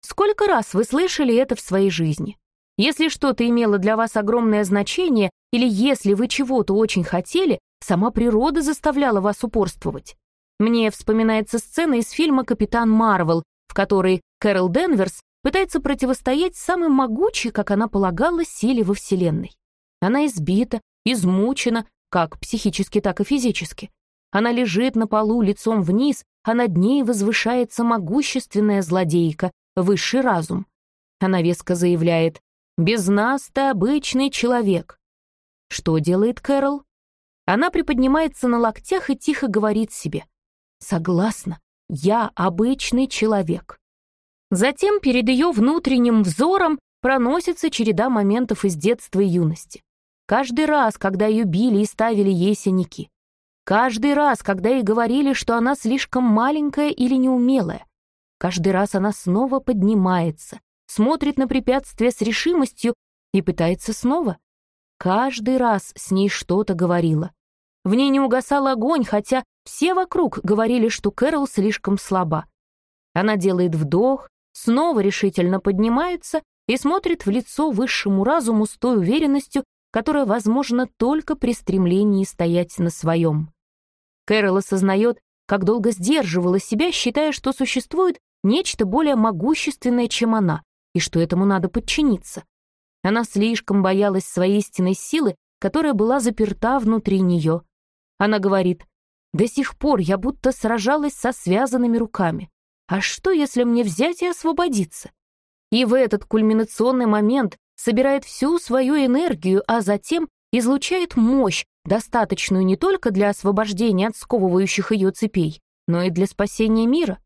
Сколько раз вы слышали это в своей жизни? Если что-то имело для вас огромное значение, или если вы чего-то очень хотели, сама природа заставляла вас упорствовать. Мне вспоминается сцена из фильма «Капитан Марвел», в которой Кэрол Денверс пытается противостоять самой могучей, как она полагала, силе во Вселенной. Она избита, измучена, как психически, так и физически. Она лежит на полу лицом вниз, а над ней возвышается могущественная злодейка, высший разум. Она веско заявляет «Без нас ты обычный человек». Что делает Кэрол? Она приподнимается на локтях и тихо говорит себе «Согласна, я обычный человек». Затем перед ее внутренним взором проносится череда моментов из детства и юности. Каждый раз, когда ее били и ставили ей синяки. Каждый раз, когда ей говорили, что она слишком маленькая или неумелая. Каждый раз она снова поднимается, смотрит на препятствие с решимостью и пытается снова. Каждый раз с ней что-то говорила. В ней не угасал огонь, хотя все вокруг говорили, что Кэрол слишком слаба. Она делает вдох, снова решительно поднимается и смотрит в лицо высшему разуму с той уверенностью, которая возможна только при стремлении стоять на своем. Кэрол осознает, как долго сдерживала себя, считая, что существует нечто более могущественное, чем она, и что этому надо подчиниться. Она слишком боялась своей истинной силы, которая была заперта внутри нее. Она говорит, «До сих пор я будто сражалась со связанными руками. А что, если мне взять и освободиться?» И в этот кульминационный момент собирает всю свою энергию, а затем излучает мощь, достаточную не только для освобождения от сковывающих ее цепей, но и для спасения мира.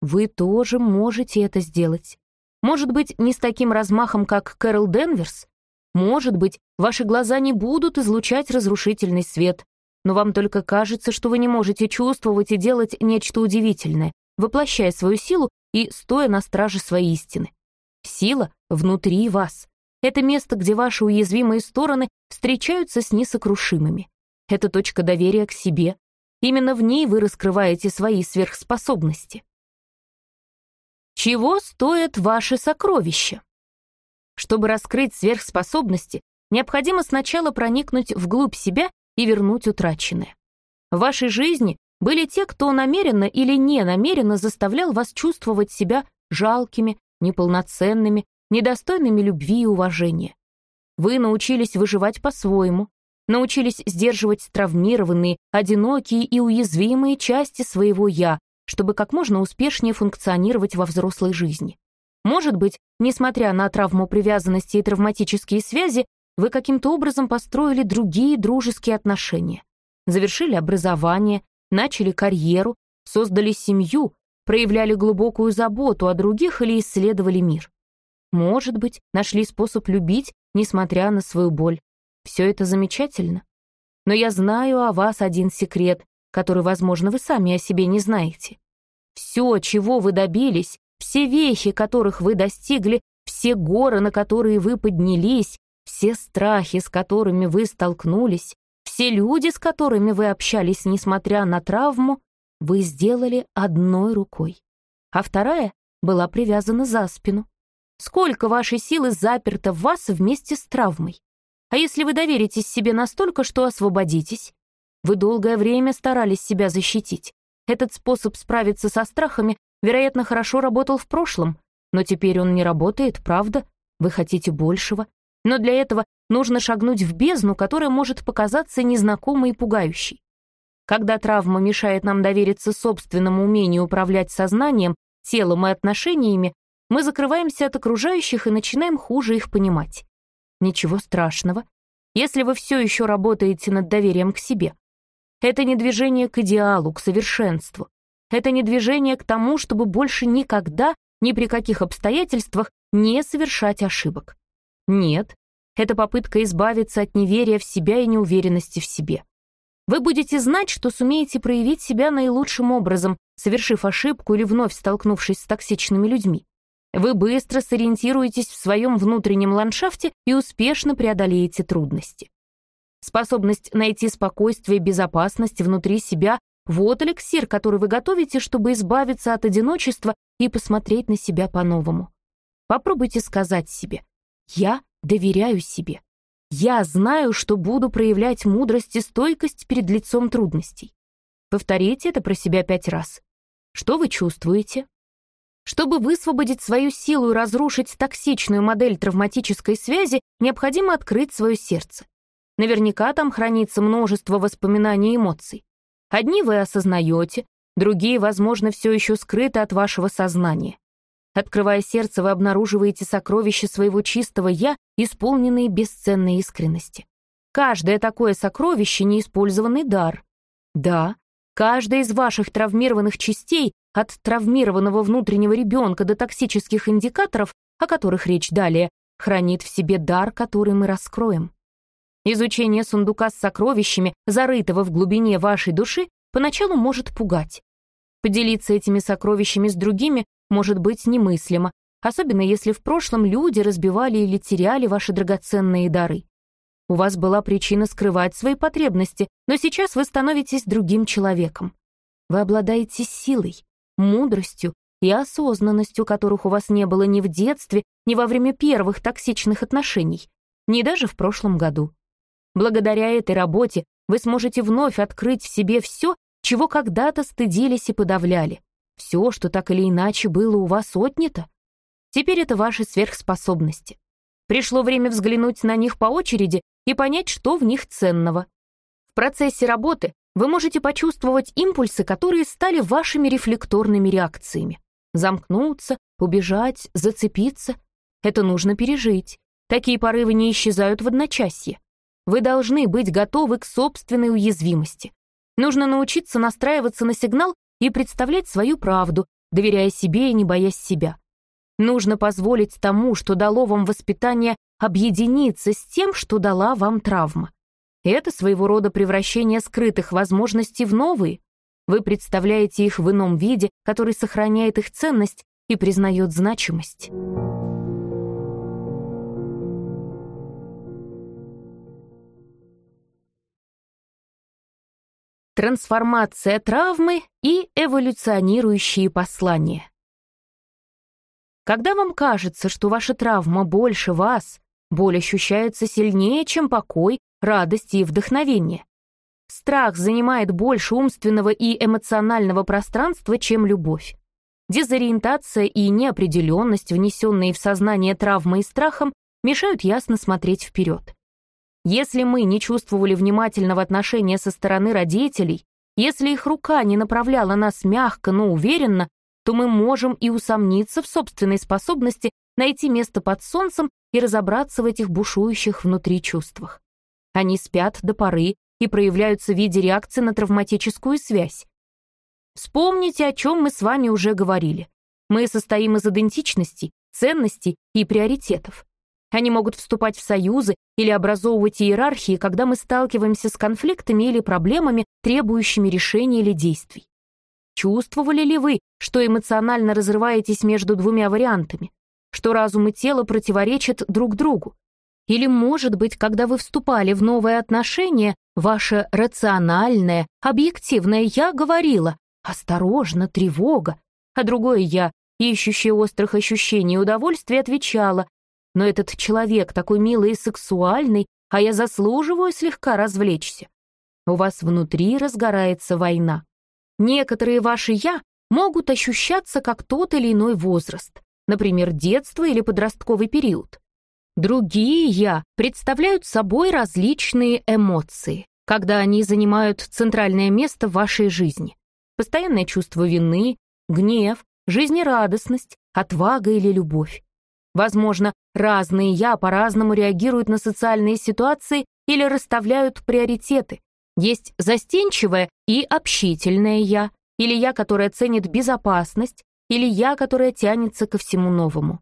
Вы тоже можете это сделать. Может быть, не с таким размахом, как Кэрол Денверс? Может быть, ваши глаза не будут излучать разрушительный свет, но вам только кажется, что вы не можете чувствовать и делать нечто удивительное, воплощая свою силу и стоя на страже своей истины. Сила внутри вас. Это место, где ваши уязвимые стороны встречаются с несокрушимыми. Это точка доверия к себе. Именно в ней вы раскрываете свои сверхспособности. Чего стоят ваши сокровища? Чтобы раскрыть сверхспособности, необходимо сначала проникнуть вглубь себя и вернуть утраченное. В вашей жизни были те, кто намеренно или не намеренно заставлял вас чувствовать себя жалкими, неполноценными, недостойными любви и уважения. Вы научились выживать по-своему, научились сдерживать травмированные, одинокие и уязвимые части своего «я», чтобы как можно успешнее функционировать во взрослой жизни. Может быть, несмотря на травму привязанности и травматические связи, вы каким-то образом построили другие дружеские отношения, завершили образование, начали карьеру, создали семью, проявляли глубокую заботу о других или исследовали мир. Может быть, нашли способ любить, несмотря на свою боль. Все это замечательно. Но я знаю о вас один секрет, который, возможно, вы сами о себе не знаете. Все, чего вы добились, все вехи, которых вы достигли, все горы, на которые вы поднялись, все страхи, с которыми вы столкнулись, все люди, с которыми вы общались, несмотря на травму, вы сделали одной рукой, а вторая была привязана за спину. Сколько вашей силы заперто в вас вместе с травмой? А если вы доверитесь себе настолько, что освободитесь, вы долгое время старались себя защитить. Этот способ справиться со страхами, вероятно, хорошо работал в прошлом, но теперь он не работает, правда? Вы хотите большего. Но для этого нужно шагнуть в бездну, которая может показаться незнакомой и пугающей. Когда травма мешает нам довериться собственному умению управлять сознанием, телом и отношениями, мы закрываемся от окружающих и начинаем хуже их понимать. Ничего страшного, если вы все еще работаете над доверием к себе. Это не движение к идеалу, к совершенству. Это не движение к тому, чтобы больше никогда, ни при каких обстоятельствах, не совершать ошибок. Нет, это попытка избавиться от неверия в себя и неуверенности в себе. Вы будете знать, что сумеете проявить себя наилучшим образом, совершив ошибку или вновь столкнувшись с токсичными людьми. Вы быстро сориентируетесь в своем внутреннем ландшафте и успешно преодолеете трудности. Способность найти спокойствие и безопасность внутри себя — вот эликсир, который вы готовите, чтобы избавиться от одиночества и посмотреть на себя по-новому. Попробуйте сказать себе «Я доверяю себе». Я знаю, что буду проявлять мудрость и стойкость перед лицом трудностей. Повторите это про себя пять раз. Что вы чувствуете? Чтобы высвободить свою силу и разрушить токсичную модель травматической связи, необходимо открыть свое сердце. Наверняка там хранится множество воспоминаний и эмоций. Одни вы осознаете, другие, возможно, все еще скрыты от вашего сознания. Открывая сердце, вы обнаруживаете сокровища своего чистого «я», исполненные бесценной искренности. Каждое такое сокровище — неиспользованный дар. Да, каждая из ваших травмированных частей, от травмированного внутреннего ребенка до токсических индикаторов, о которых речь далее, хранит в себе дар, который мы раскроем. Изучение сундука с сокровищами, зарытого в глубине вашей души, поначалу может пугать. Поделиться этими сокровищами с другими может быть немыслимо, особенно если в прошлом люди разбивали или теряли ваши драгоценные дары. У вас была причина скрывать свои потребности, но сейчас вы становитесь другим человеком. Вы обладаете силой, мудростью и осознанностью, которых у вас не было ни в детстве, ни во время первых токсичных отношений, ни даже в прошлом году. Благодаря этой работе вы сможете вновь открыть в себе все, чего когда-то стыдились и подавляли. Все, что так или иначе было у вас отнято. Теперь это ваши сверхспособности. Пришло время взглянуть на них по очереди и понять, что в них ценного. В процессе работы вы можете почувствовать импульсы, которые стали вашими рефлекторными реакциями. Замкнуться, убежать, зацепиться. Это нужно пережить. Такие порывы не исчезают в одночасье. Вы должны быть готовы к собственной уязвимости. Нужно научиться настраиваться на сигнал и представлять свою правду, доверяя себе и не боясь себя. Нужно позволить тому, что дало вам воспитание, объединиться с тем, что дала вам травма. Это своего рода превращение скрытых возможностей в новые. Вы представляете их в ином виде, который сохраняет их ценность и признает значимость. Трансформация травмы и эволюционирующие послания. Когда вам кажется, что ваша травма больше вас, боль ощущается сильнее, чем покой, радость и вдохновение. Страх занимает больше умственного и эмоционального пространства, чем любовь. Дезориентация и неопределенность, внесенные в сознание травмой и страхом, мешают ясно смотреть вперед. Если мы не чувствовали внимательного отношения со стороны родителей, если их рука не направляла нас мягко, но уверенно, то мы можем и усомниться в собственной способности найти место под солнцем и разобраться в этих бушующих внутри чувствах. Они спят до поры и проявляются в виде реакции на травматическую связь. Вспомните, о чем мы с вами уже говорили. Мы состоим из идентичностей, ценностей и приоритетов. Они могут вступать в союзы или образовывать иерархии, когда мы сталкиваемся с конфликтами или проблемами, требующими решения или действий. Чувствовали ли вы, что эмоционально разрываетесь между двумя вариантами? Что разум и тело противоречат друг другу? Или, может быть, когда вы вступали в новые отношения, ваше рациональное, объективное «я» говорило «осторожно, тревога», а другое «я», ищущее острых ощущений и удовольствия, отвечало но этот человек такой милый и сексуальный, а я заслуживаю слегка развлечься. У вас внутри разгорается война. Некоторые ваши «я» могут ощущаться как тот или иной возраст, например, детство или подростковый период. Другие «я» представляют собой различные эмоции, когда они занимают центральное место в вашей жизни. Постоянное чувство вины, гнев, жизнерадостность, отвага или любовь. Возможно, разные «я» по-разному реагируют на социальные ситуации или расставляют приоритеты. Есть застенчивое и общительное «я», или «я», которое ценит безопасность, или «я», которое тянется ко всему новому.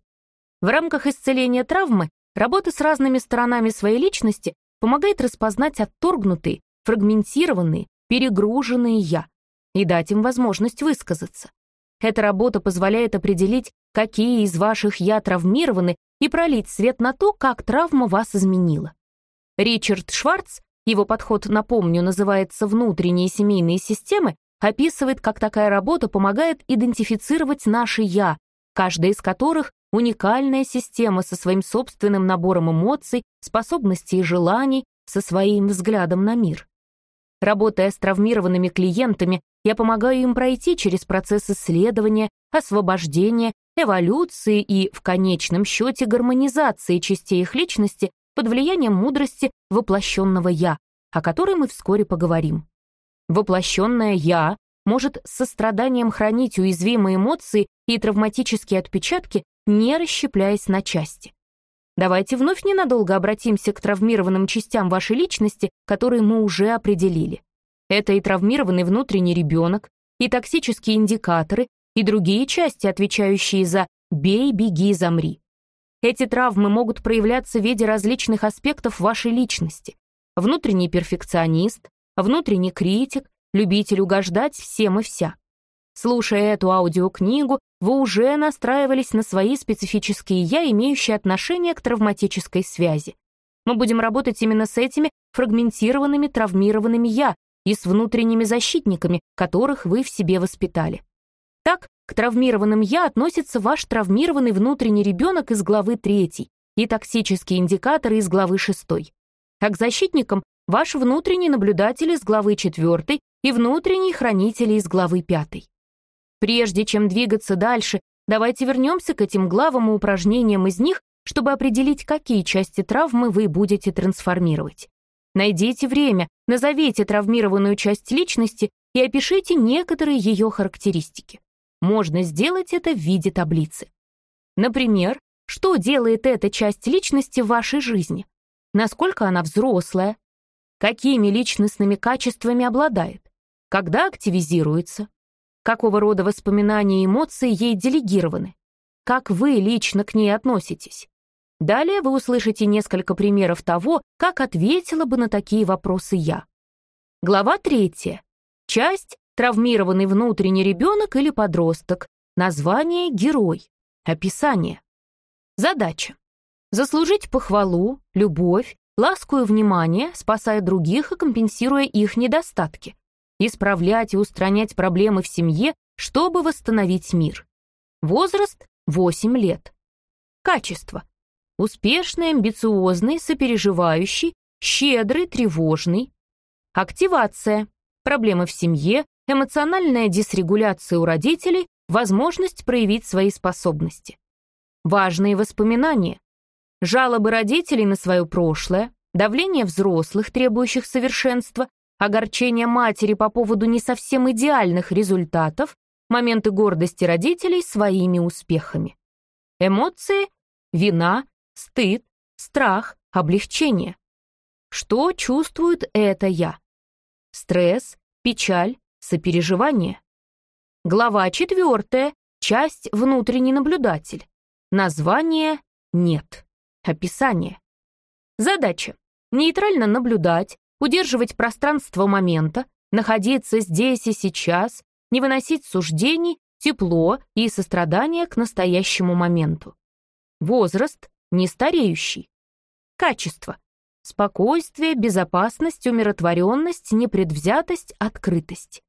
В рамках исцеления травмы работа с разными сторонами своей личности помогает распознать отторгнутые, фрагментированные, перегруженные «я» и дать им возможность высказаться. Эта работа позволяет определить, какие из ваших «я» травмированы, и пролить свет на то, как травма вас изменила. Ричард Шварц, его подход, напомню, называется «внутренние семейные системы», описывает, как такая работа помогает идентифицировать наши «я», каждая из которых — уникальная система со своим собственным набором эмоций, способностей и желаний, со своим взглядом на мир. Работая с травмированными клиентами, я помогаю им пройти через процесс исследования, освобождения, эволюции и, в конечном счете, гармонизации частей их личности под влиянием мудрости воплощенного «я», о которой мы вскоре поговорим. Воплощенное «я» может с состраданием хранить уязвимые эмоции и травматические отпечатки, не расщепляясь на части. Давайте вновь ненадолго обратимся к травмированным частям вашей личности, которые мы уже определили. Это и травмированный внутренний ребенок, и токсические индикаторы, и другие части, отвечающие за «бей, беги, замри». Эти травмы могут проявляться в виде различных аспектов вашей личности. Внутренний перфекционист, внутренний критик, любитель угождать всем и вся. Слушая эту аудиокнигу, вы уже настраивались на свои специфические «я», имеющие отношение к травматической связи. Мы будем работать именно с этими фрагментированными травмированными «я», и с внутренними защитниками, которых вы в себе воспитали. Так, к травмированным «я» относится ваш травмированный внутренний ребенок из главы 3 и токсические индикаторы из главы 6. А к защитникам — ваш внутренний наблюдатель из главы 4 и внутренний хранитель из главы 5. Прежде чем двигаться дальше, давайте вернемся к этим главам и упражнениям из них, чтобы определить, какие части травмы вы будете трансформировать. Найдите время, назовите травмированную часть личности и опишите некоторые ее характеристики. Можно сделать это в виде таблицы. Например, что делает эта часть личности в вашей жизни? Насколько она взрослая? Какими личностными качествами обладает? Когда активизируется? Какого рода воспоминания и эмоции ей делегированы? Как вы лично к ней относитесь? Далее вы услышите несколько примеров того, как ответила бы на такие вопросы я. Глава третья. Часть «Травмированный внутренний ребенок или подросток». Название «Герой». Описание. Задача. Заслужить похвалу, любовь, ласку и внимание, спасая других и компенсируя их недостатки. Исправлять и устранять проблемы в семье, чтобы восстановить мир. Возраст — 8 лет. Качество. Успешный, амбициозный, сопереживающий, щедрый, тревожный. Активация. Проблемы в семье, эмоциональная дисрегуляция у родителей, возможность проявить свои способности. Важные воспоминания. Жалобы родителей на свое прошлое, давление взрослых, требующих совершенства, огорчение матери по поводу не совсем идеальных результатов, моменты гордости родителей своими успехами. Эмоции, вина, стыд, страх, облегчение. Что чувствует это я? Стресс, печаль, сопереживание. Глава четвертая, часть «Внутренний наблюдатель». Название «Нет». Описание. Задача. Нейтрально наблюдать, удерживать пространство момента, находиться здесь и сейчас, не выносить суждений, тепло и сострадание к настоящему моменту. Возраст не стареющий. Качество. Спокойствие, безопасность, умиротворенность, непредвзятость, открытость.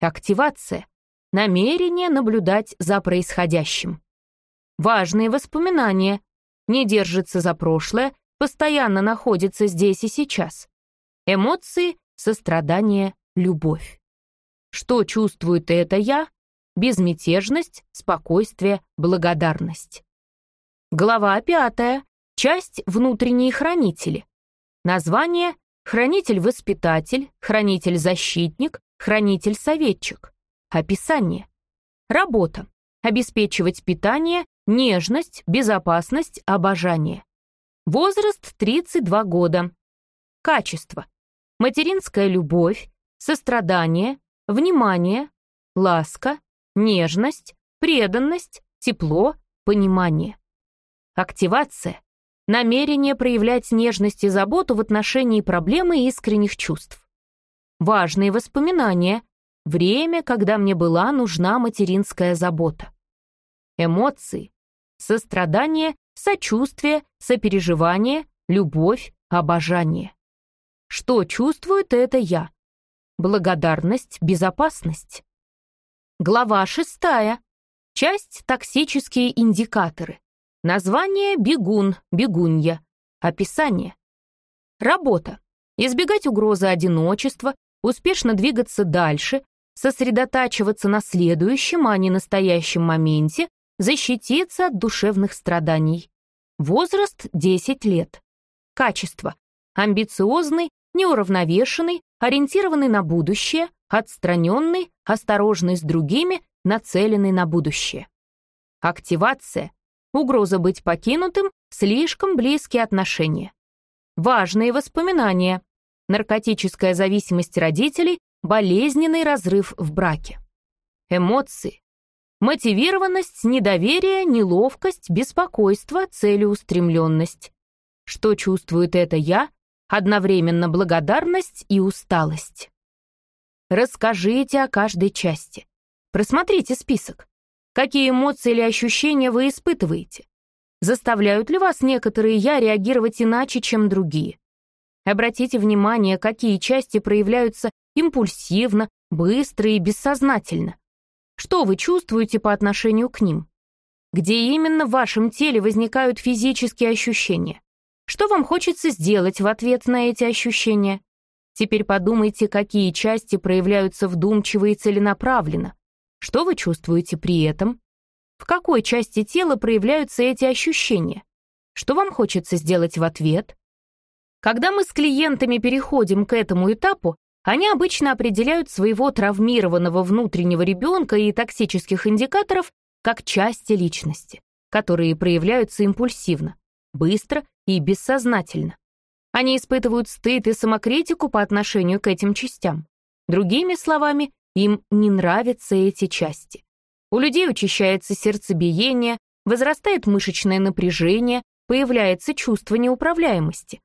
Активация. Намерение наблюдать за происходящим. Важные воспоминания. Не держится за прошлое, постоянно находится здесь и сейчас. Эмоции, сострадание, любовь. Что чувствует это я? Безмятежность, спокойствие, благодарность. Глава пятая. Часть «Внутренние хранители». Название «Хранитель-воспитатель», «Хранитель-защитник», «Хранитель-советчик». Описание. Работа. Обеспечивать питание, нежность, безопасность, обожание. Возраст 32 года. Качество. Материнская любовь, сострадание, внимание, ласка, нежность, преданность, тепло, понимание. Активация — намерение проявлять нежность и заботу в отношении проблемы искренних чувств. Важные воспоминания — время, когда мне была нужна материнская забота. эмоции, сострадание, сочувствие, сопереживание, любовь, обожание. Что чувствует это я? Благодарность, безопасность. Глава шестая. Часть «Токсические индикаторы». Название «Бегун», «Бегунья». Описание. Работа. Избегать угрозы одиночества, успешно двигаться дальше, сосредотачиваться на следующем, а не настоящем моменте, защититься от душевных страданий. Возраст 10 лет. Качество. Амбициозный, неуравновешенный, ориентированный на будущее, отстраненный, осторожный с другими, нацеленный на будущее. Активация. Угроза быть покинутым, слишком близкие отношения. Важные воспоминания. Наркотическая зависимость родителей, болезненный разрыв в браке. Эмоции. Мотивированность, недоверие, неловкость, беспокойство, целеустремленность. Что чувствует это я? Одновременно благодарность и усталость. Расскажите о каждой части. Просмотрите список. Какие эмоции или ощущения вы испытываете? Заставляют ли вас некоторые «я» реагировать иначе, чем другие? Обратите внимание, какие части проявляются импульсивно, быстро и бессознательно. Что вы чувствуете по отношению к ним? Где именно в вашем теле возникают физические ощущения? Что вам хочется сделать в ответ на эти ощущения? Теперь подумайте, какие части проявляются вдумчиво и целенаправленно. Что вы чувствуете при этом? В какой части тела проявляются эти ощущения? Что вам хочется сделать в ответ? Когда мы с клиентами переходим к этому этапу, они обычно определяют своего травмированного внутреннего ребенка и токсических индикаторов как части личности, которые проявляются импульсивно, быстро и бессознательно. Они испытывают стыд и самокритику по отношению к этим частям. Другими словами, им не нравятся эти части. У людей учащается сердцебиение, возрастает мышечное напряжение, появляется чувство неуправляемости.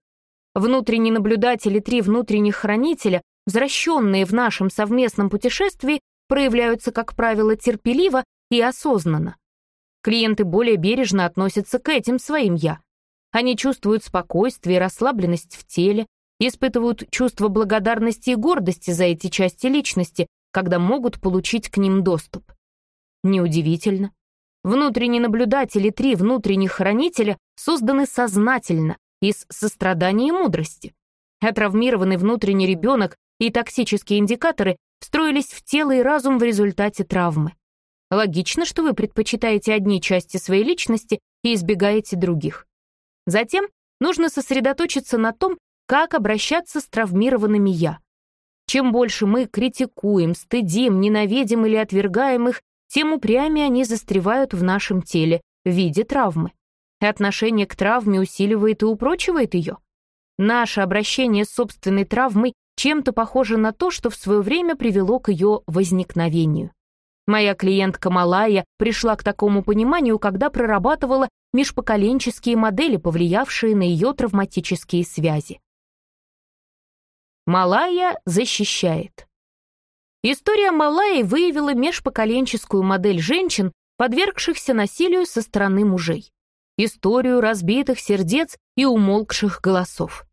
Внутренний наблюдатель и три внутренних хранителя возвращенные в нашем совместном путешествии, проявляются, как правило, терпеливо и осознанно. Клиенты более бережно относятся к этим своим «я». Они чувствуют спокойствие и расслабленность в теле, испытывают чувство благодарности и гордости за эти части личности, когда могут получить к ним доступ. Неудивительно. Внутренний наблюдатель и три внутренних хранителя созданы сознательно, из сострадания и мудрости. А травмированный внутренний ребенок и токсические индикаторы встроились в тело и разум в результате травмы. Логично, что вы предпочитаете одни части своей личности и избегаете других. Затем нужно сосредоточиться на том, как обращаться с травмированными «я». Чем больше мы критикуем, стыдим, ненавидим или отвергаем их, тем упрямее они застревают в нашем теле в виде травмы. Отношение к травме усиливает и упрочивает ее. Наше обращение с собственной травмой чем-то похоже на то, что в свое время привело к ее возникновению. Моя клиентка Малая пришла к такому пониманию, когда прорабатывала межпоколенческие модели, повлиявшие на ее травматические связи. Малая защищает. История Малайи выявила межпоколенческую модель женщин, подвергшихся насилию со стороны мужей. Историю разбитых сердец и умолкших голосов.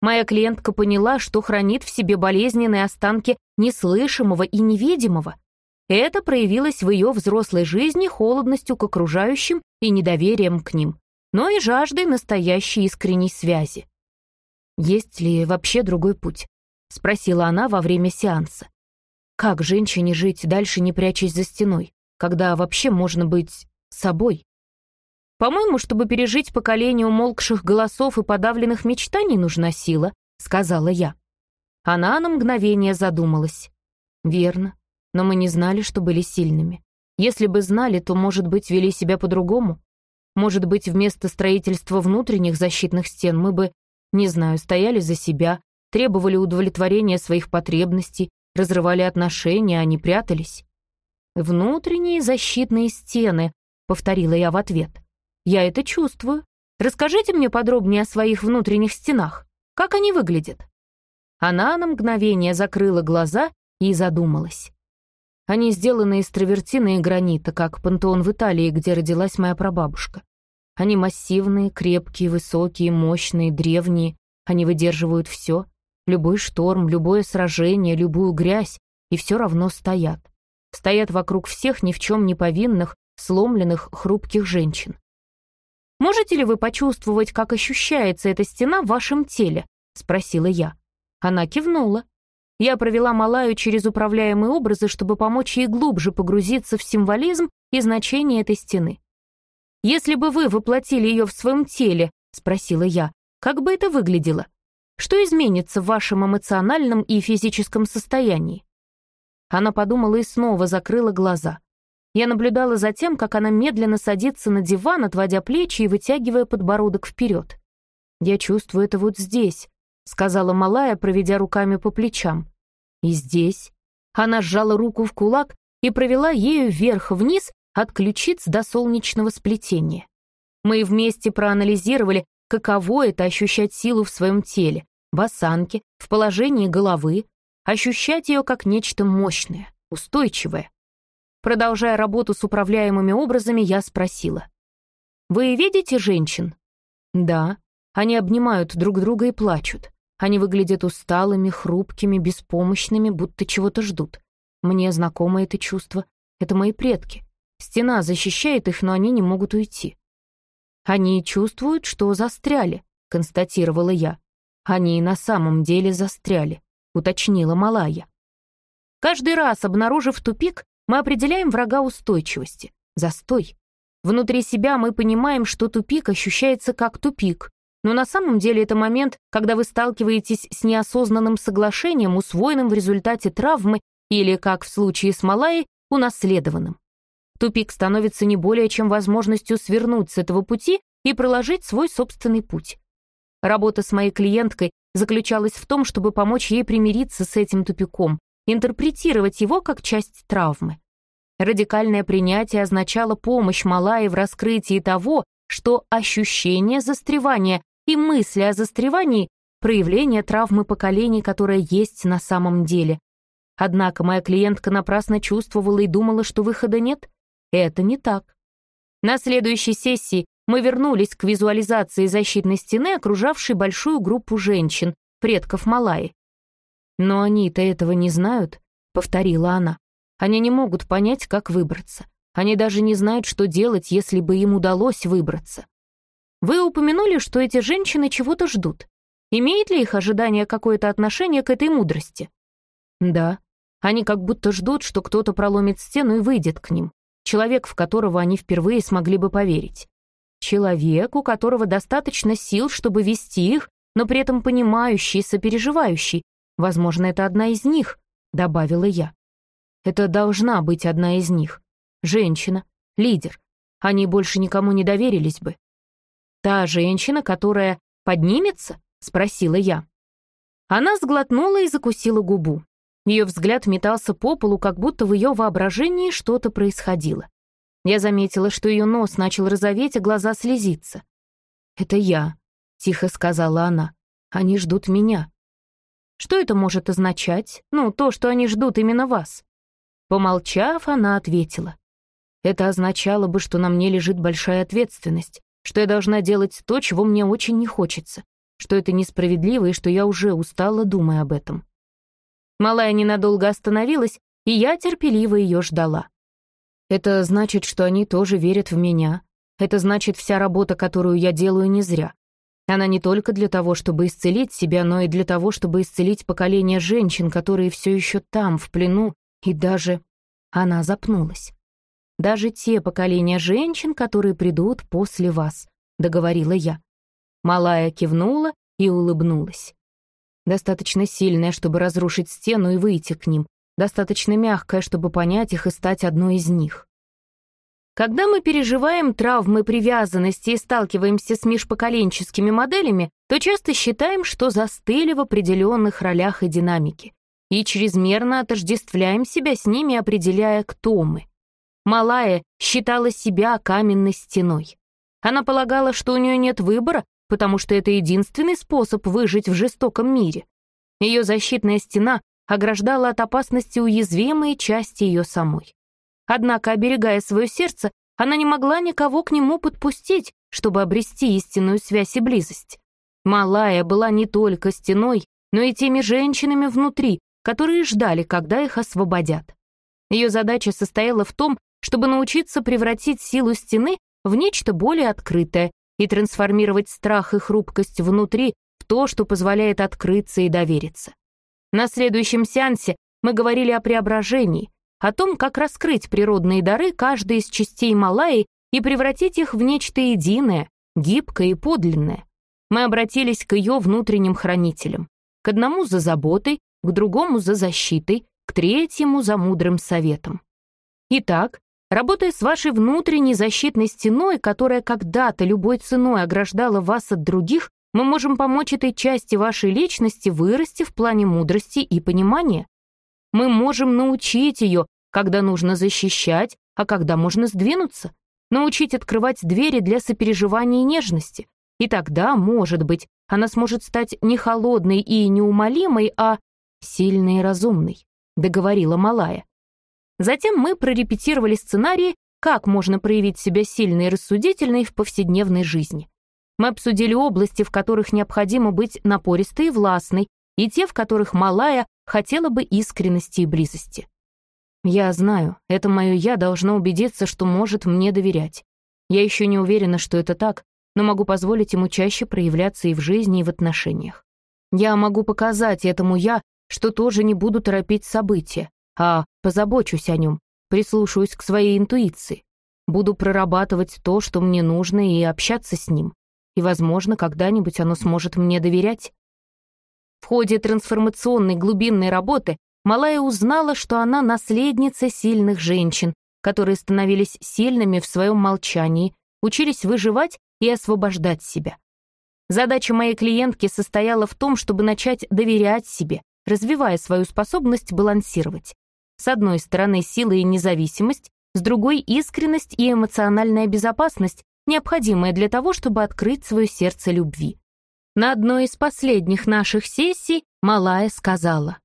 Моя клиентка поняла, что хранит в себе болезненные останки неслышимого и невидимого. Это проявилось в ее взрослой жизни холодностью к окружающим и недоверием к ним, но и жаждой настоящей искренней связи. «Есть ли вообще другой путь?» — спросила она во время сеанса. «Как женщине жить дальше, не прячась за стеной, когда вообще можно быть собой?» «По-моему, чтобы пережить поколение умолкших голосов и подавленных мечтаний, нужна сила», — сказала я. Она на мгновение задумалась. «Верно, но мы не знали, что были сильными. Если бы знали, то, может быть, вели себя по-другому. Может быть, вместо строительства внутренних защитных стен мы бы, не знаю, стояли за себя, требовали удовлетворения своих потребностей, разрывали отношения, а не прятались». «Внутренние защитные стены», — повторила я в ответ. Я это чувствую. Расскажите мне подробнее о своих внутренних стенах. Как они выглядят?» Она на мгновение закрыла глаза и задумалась. Они сделаны из травертина и гранита, как пантеон в Италии, где родилась моя прабабушка. Они массивные, крепкие, высокие, мощные, древние. Они выдерживают все. Любой шторм, любое сражение, любую грязь, и все равно стоят. Стоят вокруг всех ни в чем не повинных, сломленных, хрупких женщин. «Можете ли вы почувствовать, как ощущается эта стена в вашем теле?» — спросила я. Она кивнула. Я провела Малаю через управляемые образы, чтобы помочь ей глубже погрузиться в символизм и значение этой стены. «Если бы вы воплотили ее в своем теле», — спросила я, — «как бы это выглядело? Что изменится в вашем эмоциональном и физическом состоянии?» Она подумала и снова закрыла глаза. Я наблюдала за тем, как она медленно садится на диван, отводя плечи и вытягивая подбородок вперед. «Я чувствую это вот здесь», — сказала Малая, проведя руками по плечам. «И здесь». Она сжала руку в кулак и провела ею вверх-вниз от ключиц до солнечного сплетения. Мы вместе проанализировали, каково это ощущать силу в своем теле, в осанке, в положении головы, ощущать ее как нечто мощное, устойчивое. Продолжая работу с управляемыми образами, я спросила. «Вы видите женщин?» «Да». Они обнимают друг друга и плачут. Они выглядят усталыми, хрупкими, беспомощными, будто чего-то ждут. Мне знакомо это чувство. Это мои предки. Стена защищает их, но они не могут уйти. «Они чувствуют, что застряли», — констатировала я. «Они на самом деле застряли», — уточнила Малая. Каждый раз, обнаружив тупик, мы определяем врага устойчивости, застой. Внутри себя мы понимаем, что тупик ощущается как тупик, но на самом деле это момент, когда вы сталкиваетесь с неосознанным соглашением, усвоенным в результате травмы или, как в случае с Малайей, унаследованным. Тупик становится не более чем возможностью свернуть с этого пути и проложить свой собственный путь. Работа с моей клиенткой заключалась в том, чтобы помочь ей примириться с этим тупиком, интерпретировать его как часть травмы. Радикальное принятие означало помощь Малайи в раскрытии того, что ощущение застревания и мысли о застревании — проявление травмы поколений, которая есть на самом деле. Однако моя клиентка напрасно чувствовала и думала, что выхода нет. Это не так. На следующей сессии мы вернулись к визуализации защитной стены, окружавшей большую группу женщин, предков Малайи. «Но они-то этого не знают», — повторила она. «Они не могут понять, как выбраться. Они даже не знают, что делать, если бы им удалось выбраться. Вы упомянули, что эти женщины чего-то ждут. Имеет ли их ожидание какое-то отношение к этой мудрости? Да. Они как будто ждут, что кто-то проломит стену и выйдет к ним. Человек, в которого они впервые смогли бы поверить. Человек, у которого достаточно сил, чтобы вести их, но при этом понимающий, сопереживающий, Возможно, это одна из них, добавила я. Это должна быть одна из них. Женщина, лидер. Они больше никому не доверились бы. Та женщина, которая поднимется? Спросила я. Она сглотнула и закусила губу. Ее взгляд метался по полу, как будто в ее воображении что-то происходило. Я заметила, что ее нос начал розоветь, а глаза слезиться. «Это я», — тихо сказала она. «Они ждут меня. Что это может означать? Ну, то, что они ждут именно вас. Помолчав, она ответила. Это означало бы, что на мне лежит большая ответственность, что я должна делать то, чего мне очень не хочется, что это несправедливо и что я уже устала, думая об этом. Малая ненадолго остановилась, и я терпеливо ее ждала. Это значит, что они тоже верят в меня. Это значит, вся работа, которую я делаю, не зря. Она не только для того, чтобы исцелить себя, но и для того, чтобы исцелить поколение женщин, которые все еще там, в плену, и даже... Она запнулась. «Даже те поколения женщин, которые придут после вас», — договорила я. Малая кивнула и улыбнулась. Достаточно сильная, чтобы разрушить стену и выйти к ним, достаточно мягкая, чтобы понять их и стать одной из них. Когда мы переживаем травмы привязанности и сталкиваемся с межпоколенческими моделями, то часто считаем, что застыли в определенных ролях и динамике, и чрезмерно отождествляем себя с ними, определяя, кто мы. Малая считала себя каменной стеной. Она полагала, что у нее нет выбора, потому что это единственный способ выжить в жестоком мире. Ее защитная стена ограждала от опасности уязвимые части ее самой. Однако, оберегая свое сердце, она не могла никого к нему подпустить, чтобы обрести истинную связь и близость. Малая была не только стеной, но и теми женщинами внутри, которые ждали, когда их освободят. Ее задача состояла в том, чтобы научиться превратить силу стены в нечто более открытое и трансформировать страх и хрупкость внутри в то, что позволяет открыться и довериться. На следующем сеансе мы говорили о преображении, о том, как раскрыть природные дары каждой из частей Малайи и превратить их в нечто единое, гибкое и подлинное. Мы обратились к ее внутренним хранителям. К одному за заботой, к другому за защитой, к третьему за мудрым советом. Итак, работая с вашей внутренней защитной стеной, которая когда-то любой ценой ограждала вас от других, мы можем помочь этой части вашей личности вырасти в плане мудрости и понимания. Мы можем научить ее, когда нужно защищать, а когда можно сдвинуться, научить открывать двери для сопереживания и нежности. И тогда, может быть, она сможет стать не холодной и неумолимой, а сильной и разумной, договорила Малая. Затем мы прорепетировали сценарии, как можно проявить себя сильной и рассудительной в повседневной жизни. Мы обсудили области, в которых необходимо быть напористой и властной, и те, в которых малая хотела бы искренности и близости. Я знаю, это мое «я» должно убедиться, что может мне доверять. Я еще не уверена, что это так, но могу позволить ему чаще проявляться и в жизни, и в отношениях. Я могу показать этому «я», что тоже не буду торопить события, а позабочусь о нем, прислушаюсь к своей интуиции, буду прорабатывать то, что мне нужно, и общаться с ним и, возможно, когда-нибудь оно сможет мне доверять. В ходе трансформационной глубинной работы Малая узнала, что она наследница сильных женщин, которые становились сильными в своем молчании, учились выживать и освобождать себя. Задача моей клиентки состояла в том, чтобы начать доверять себе, развивая свою способность балансировать. С одной стороны, сила и независимость, с другой — искренность и эмоциональная безопасность, необходимое для того, чтобы открыть свое сердце любви. На одной из последних наших сессий Малая сказала,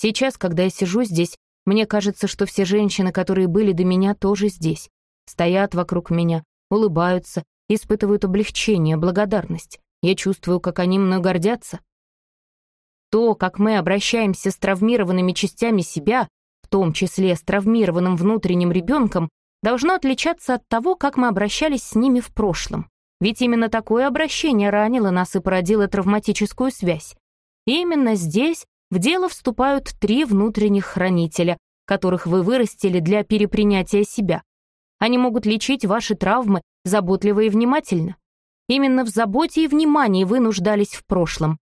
«Сейчас, когда я сижу здесь, мне кажется, что все женщины, которые были до меня, тоже здесь. Стоят вокруг меня, улыбаются, испытывают облегчение, благодарность. Я чувствую, как они мной гордятся. То, как мы обращаемся с травмированными частями себя, в том числе с травмированным внутренним ребенком, должно отличаться от того, как мы обращались с ними в прошлом. Ведь именно такое обращение ранило нас и породило травматическую связь. И именно здесь в дело вступают три внутренних хранителя, которых вы вырастили для перепринятия себя. Они могут лечить ваши травмы заботливо и внимательно. Именно в заботе и внимании вы нуждались в прошлом.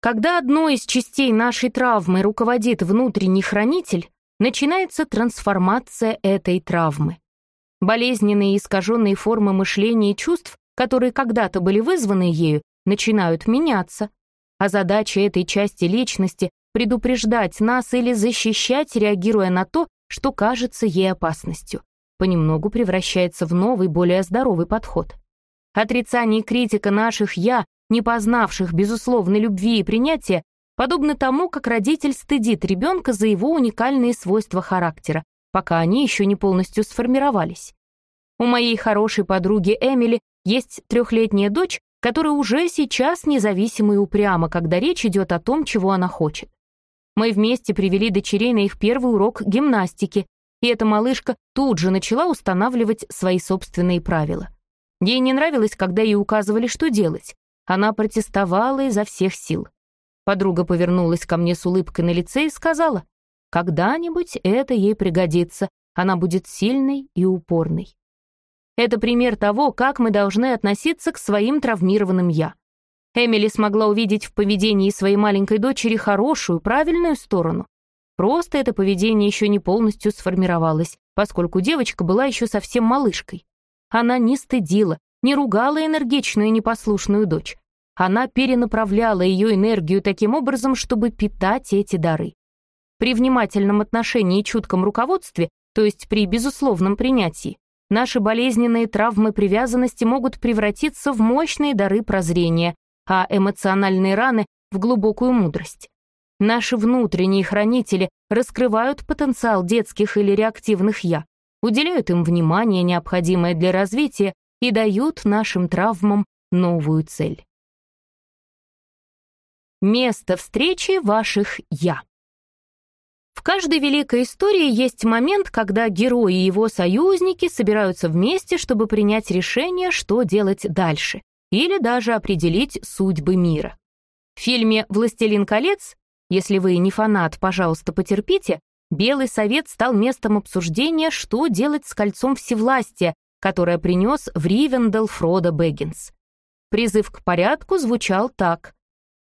Когда одной из частей нашей травмы руководит внутренний хранитель, начинается трансформация этой травмы. Болезненные и искаженные формы мышления и чувств, которые когда-то были вызваны ею, начинают меняться. А задача этой части личности — предупреждать нас или защищать, реагируя на то, что кажется ей опасностью. Понемногу превращается в новый, более здоровый подход. Отрицание и критика наших «я», не познавших безусловной любви и принятия, подобно тому, как родитель стыдит ребенка за его уникальные свойства характера, пока они еще не полностью сформировались. У моей хорошей подруги Эмили есть трехлетняя дочь, которая уже сейчас независима и упряма, когда речь идет о том, чего она хочет. Мы вместе привели дочерей на их первый урок гимнастики, и эта малышка тут же начала устанавливать свои собственные правила. Ей не нравилось, когда ей указывали, что делать. Она протестовала изо всех сил. Подруга повернулась ко мне с улыбкой на лице и сказала, когда-нибудь это ей пригодится, она будет сильной и упорной. Это пример того, как мы должны относиться к своим травмированным «я». Эмили смогла увидеть в поведении своей маленькой дочери хорошую, правильную сторону. Просто это поведение еще не полностью сформировалось, поскольку девочка была еще совсем малышкой. Она не стыдила, не ругала энергичную и непослушную дочь. Она перенаправляла ее энергию таким образом, чтобы питать эти дары. При внимательном отношении и чутком руководстве, то есть при безусловном принятии, наши болезненные травмы привязанности могут превратиться в мощные дары прозрения, а эмоциональные раны — в глубокую мудрость. Наши внутренние хранители раскрывают потенциал детских или реактивных «я», уделяют им внимание, необходимое для развития, и дают нашим травмам новую цель. Место встречи ваших «я». В каждой великой истории есть момент, когда герой и его союзники собираются вместе, чтобы принять решение, что делать дальше, или даже определить судьбы мира. В фильме «Властелин колец», если вы не фанат, пожалуйста, потерпите, Белый совет стал местом обсуждения, что делать с кольцом всевластия, которое принес в Ривендел Фродо Бэггинс. Призыв к порядку звучал так.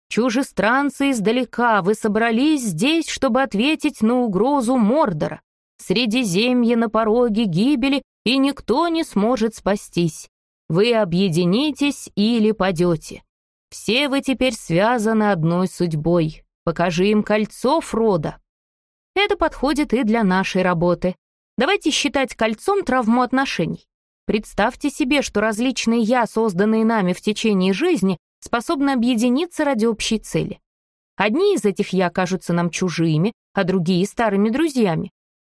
«Чужестранцы издалека, вы собрались здесь, чтобы ответить на угрозу Мордора. Средиземье на пороге гибели, и никто не сможет спастись. Вы объединитесь или падете. Все вы теперь связаны одной судьбой. Покажи им кольцо, Фрода». Это подходит и для нашей работы. Давайте считать кольцом травму отношений. Представьте себе, что различные «я», созданные нами в течение жизни, способны объединиться ради общей цели. Одни из этих «я» кажутся нам чужими, а другие — старыми друзьями.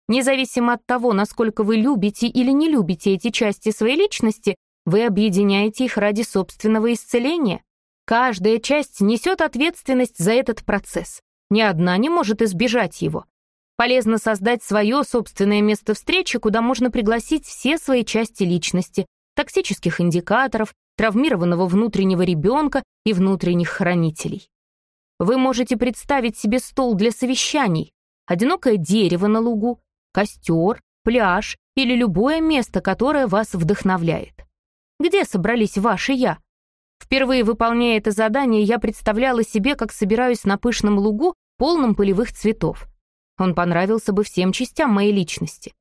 Независимо от того, насколько вы любите или не любите эти части своей личности, вы объединяете их ради собственного исцеления. Каждая часть несет ответственность за этот процесс. Ни одна не может избежать его. Полезно создать свое собственное место встречи, куда можно пригласить все свои части личности, токсических индикаторов, травмированного внутреннего ребенка и внутренних хранителей. Вы можете представить себе стол для совещаний, одинокое дерево на лугу, костер, пляж или любое место, которое вас вдохновляет. Где собрались ваши «я»? Впервые выполняя это задание, я представляла себе, как собираюсь на пышном лугу, полном полевых цветов. Он понравился бы всем частям моей личности.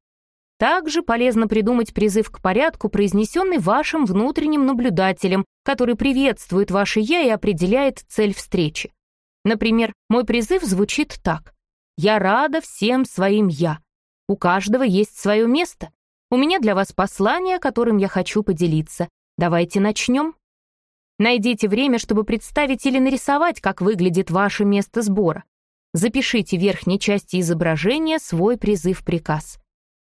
Также полезно придумать призыв к порядку, произнесенный вашим внутренним наблюдателем, который приветствует ваше «я» и определяет цель встречи. Например, мой призыв звучит так. «Я рада всем своим «я». У каждого есть свое место. У меня для вас послание, которым я хочу поделиться. Давайте начнем. Найдите время, чтобы представить или нарисовать, как выглядит ваше место сбора. Запишите в верхней части изображения свой призыв-приказ.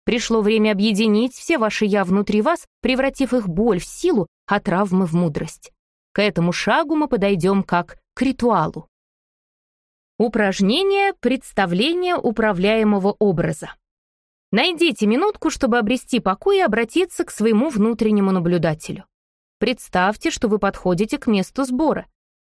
Пришло время объединить все ваши «я» внутри вас, превратив их боль в силу, а травмы в мудрость. К этому шагу мы подойдем как к ритуалу. Упражнение «Представление управляемого образа». Найдите минутку, чтобы обрести покой и обратиться к своему внутреннему наблюдателю. Представьте, что вы подходите к месту сбора.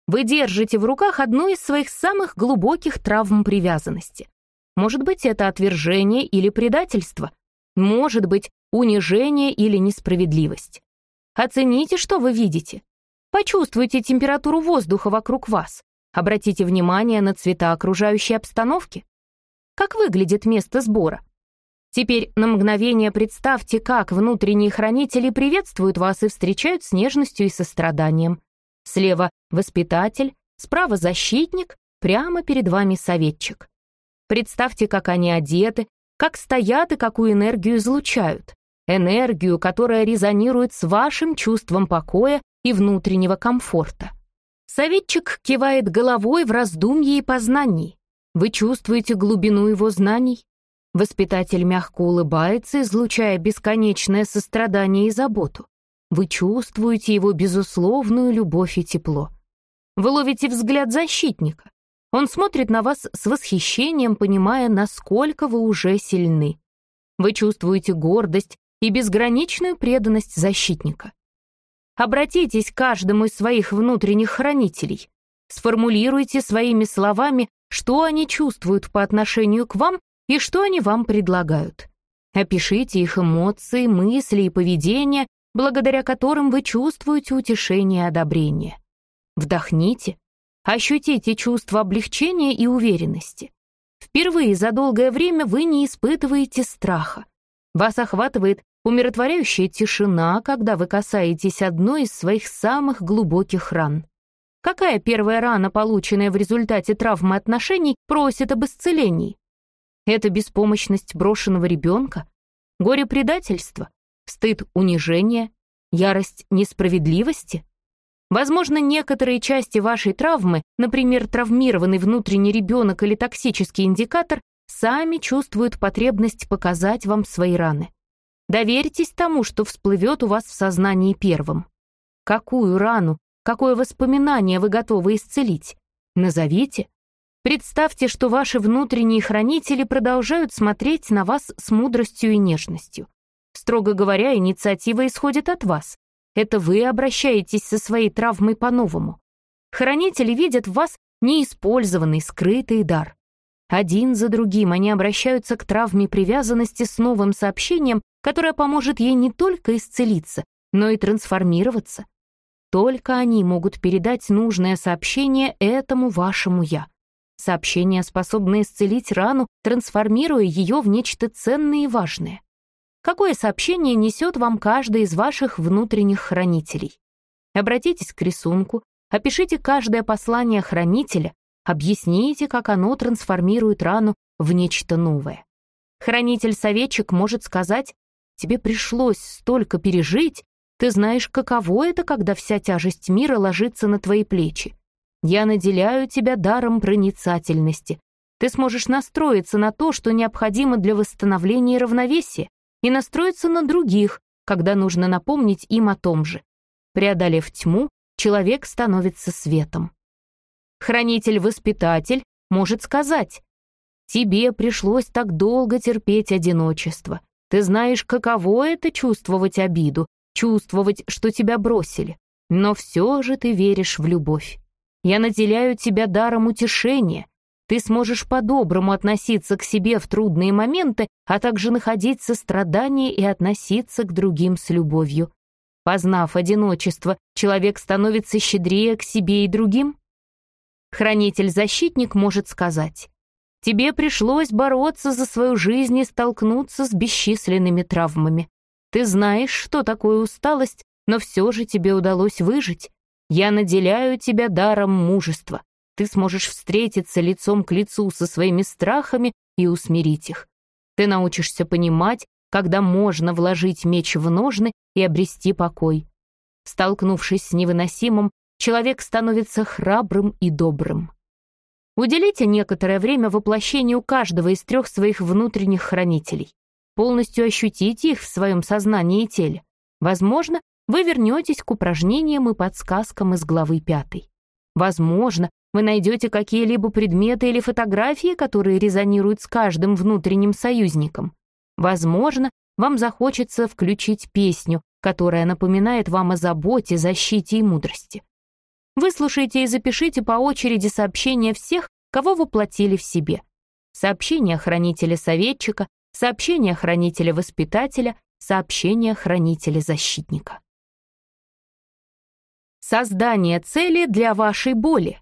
Вы держите в руках одну из своих самых глубоких травм привязанности. Может быть, это отвержение или предательство. Может быть, унижение или несправедливость. Оцените, что вы видите. Почувствуйте температуру воздуха вокруг вас. Обратите внимание на цвета окружающей обстановки. Как выглядит место сбора? Теперь на мгновение представьте, как внутренние хранители приветствуют вас и встречают с нежностью и состраданием. Слева воспитатель, справа защитник, прямо перед вами советчик. Представьте, как они одеты, как стоят и какую энергию излучают. Энергию, которая резонирует с вашим чувством покоя и внутреннего комфорта. Советчик кивает головой в раздумье и познании. Вы чувствуете глубину его знаний? Воспитатель мягко улыбается, излучая бесконечное сострадание и заботу. Вы чувствуете его безусловную любовь и тепло. Вы ловите взгляд защитника. Он смотрит на вас с восхищением, понимая, насколько вы уже сильны. Вы чувствуете гордость и безграничную преданность защитника. Обратитесь к каждому из своих внутренних хранителей. Сформулируйте своими словами, что они чувствуют по отношению к вам и что они вам предлагают. Опишите их эмоции, мысли и поведение благодаря которым вы чувствуете утешение и одобрение. Вдохните, ощутите чувство облегчения и уверенности. Впервые за долгое время вы не испытываете страха. Вас охватывает умиротворяющая тишина, когда вы касаетесь одной из своих самых глубоких ран. Какая первая рана, полученная в результате травмы отношений, просит об исцелении? Это беспомощность брошенного ребенка? Горе предательства? Стыд унижения? Ярость несправедливости? Возможно, некоторые части вашей травмы, например, травмированный внутренний ребенок или токсический индикатор, сами чувствуют потребность показать вам свои раны. Доверьтесь тому, что всплывет у вас в сознании первым. Какую рану, какое воспоминание вы готовы исцелить? Назовите. Представьте, что ваши внутренние хранители продолжают смотреть на вас с мудростью и нежностью. Строго говоря, инициатива исходит от вас. Это вы обращаетесь со своей травмой по-новому. Хранители видят в вас неиспользованный, скрытый дар. Один за другим они обращаются к травме привязанности с новым сообщением, которое поможет ей не только исцелиться, но и трансформироваться. Только они могут передать нужное сообщение этому вашему «я». Сообщение способно исцелить рану, трансформируя ее в нечто ценное и важное. Какое сообщение несет вам каждый из ваших внутренних хранителей? Обратитесь к рисунку, опишите каждое послание хранителя, объясните, как оно трансформирует рану в нечто новое. Хранитель-советчик может сказать, тебе пришлось столько пережить, ты знаешь, каково это, когда вся тяжесть мира ложится на твои плечи. Я наделяю тебя даром проницательности. Ты сможешь настроиться на то, что необходимо для восстановления равновесия, и настроиться на других, когда нужно напомнить им о том же. Преодолев тьму, человек становится светом. Хранитель-воспитатель может сказать, «Тебе пришлось так долго терпеть одиночество. Ты знаешь, каково это чувствовать обиду, чувствовать, что тебя бросили. Но все же ты веришь в любовь. Я наделяю тебя даром утешения, ты сможешь по-доброму относиться к себе в трудные моменты, а также находить сострадание и относиться к другим с любовью. Познав одиночество, человек становится щедрее к себе и другим. Хранитель-защитник может сказать, «Тебе пришлось бороться за свою жизнь и столкнуться с бесчисленными травмами. Ты знаешь, что такое усталость, но все же тебе удалось выжить. Я наделяю тебя даром мужества ты сможешь встретиться лицом к лицу со своими страхами и усмирить их. Ты научишься понимать, когда можно вложить меч в ножны и обрести покой. Столкнувшись с невыносимым, человек становится храбрым и добрым. Уделите некоторое время воплощению каждого из трех своих внутренних хранителей. Полностью ощутите их в своем сознании и теле. Возможно, вы вернетесь к упражнениям и подсказкам из главы пятой. Возможно, вы найдете какие-либо предметы или фотографии, которые резонируют с каждым внутренним союзником. Возможно, вам захочется включить песню, которая напоминает вам о заботе, защите и мудрости. Выслушайте и запишите по очереди сообщения всех, кого воплотили в себе. Сообщения хранителя-советчика, сообщения хранителя-воспитателя, сообщения хранителя-защитника. Создание цели для вашей боли.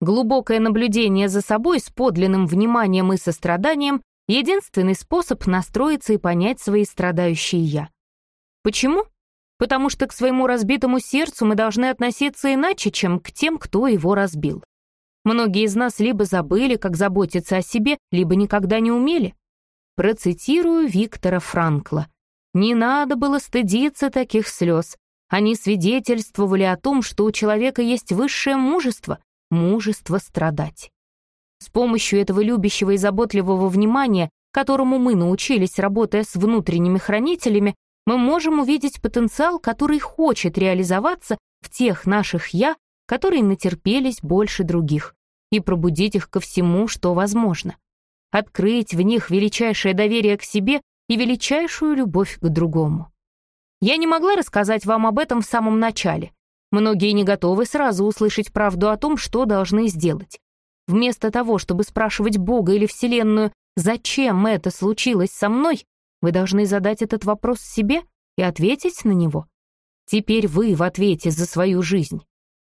Глубокое наблюдение за собой с подлинным вниманием и состраданием — единственный способ настроиться и понять свои страдающие «я». Почему? Потому что к своему разбитому сердцу мы должны относиться иначе, чем к тем, кто его разбил. Многие из нас либо забыли, как заботиться о себе, либо никогда не умели. Процитирую Виктора Франкла. «Не надо было стыдиться таких слез. Они свидетельствовали о том, что у человека есть высшее мужество, мужество страдать. С помощью этого любящего и заботливого внимания, которому мы научились, работая с внутренними хранителями, мы можем увидеть потенциал, который хочет реализоваться в тех наших «я», которые натерпелись больше других, и пробудить их ко всему, что возможно. Открыть в них величайшее доверие к себе и величайшую любовь к другому. Я не могла рассказать вам об этом в самом начале, Многие не готовы сразу услышать правду о том, что должны сделать. Вместо того, чтобы спрашивать Бога или Вселенную, зачем это случилось со мной, вы должны задать этот вопрос себе и ответить на него. Теперь вы в ответе за свою жизнь.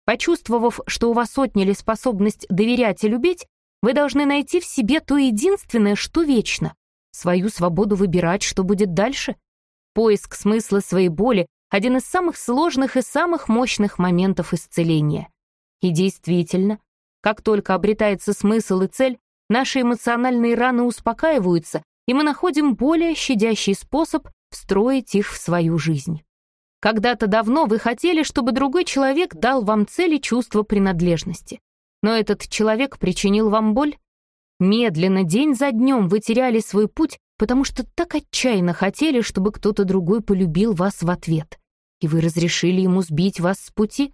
Почувствовав, что у вас отняли способность доверять и любить, вы должны найти в себе то единственное, что вечно, свою свободу выбирать, что будет дальше. Поиск смысла своей боли один из самых сложных и самых мощных моментов исцеления. И действительно, как только обретается смысл и цель, наши эмоциональные раны успокаиваются, и мы находим более щадящий способ встроить их в свою жизнь. Когда-то давно вы хотели, чтобы другой человек дал вам цели чувства принадлежности. Но этот человек причинил вам боль. Медленно, день за днем вы теряли свой путь, потому что так отчаянно хотели, чтобы кто-то другой полюбил вас в ответ. И вы разрешили ему сбить вас с пути?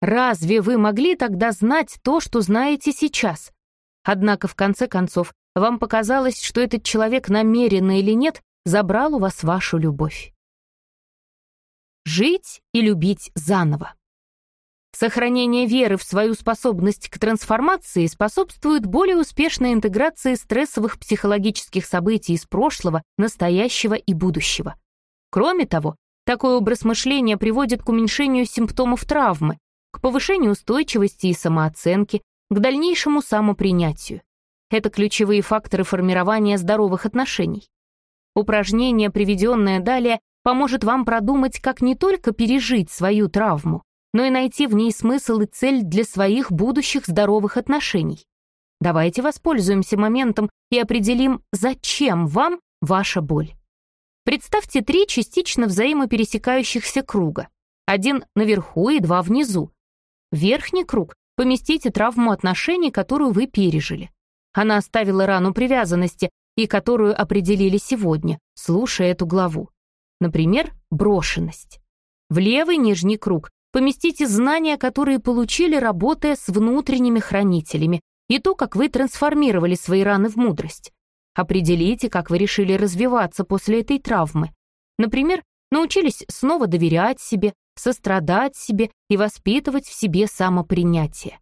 Разве вы могли тогда знать то, что знаете сейчас? Однако, в конце концов, вам показалось, что этот человек намеренно или нет забрал у вас вашу любовь. Жить и любить заново. Сохранение веры в свою способность к трансформации способствует более успешной интеграции стрессовых психологических событий из прошлого, настоящего и будущего. Кроме того, такой образ мышления приводит к уменьшению симптомов травмы, к повышению устойчивости и самооценки, к дальнейшему самопринятию. Это ключевые факторы формирования здоровых отношений. Упражнение, приведенное далее, поможет вам продумать, как не только пережить свою травму, но и найти в ней смысл и цель для своих будущих здоровых отношений. Давайте воспользуемся моментом и определим, зачем вам ваша боль. Представьте три частично взаимопересекающихся круга. Один наверху и два внизу. Верхний круг поместите травму отношений, которую вы пережили. Она оставила рану привязанности и которую определили сегодня, слушая эту главу. Например, брошенность. В левый нижний круг поместите знания, которые получили, работая с внутренними хранителями, и то, как вы трансформировали свои раны в мудрость. Определите, как вы решили развиваться после этой травмы. Например, научились снова доверять себе, сострадать себе и воспитывать в себе самопринятие.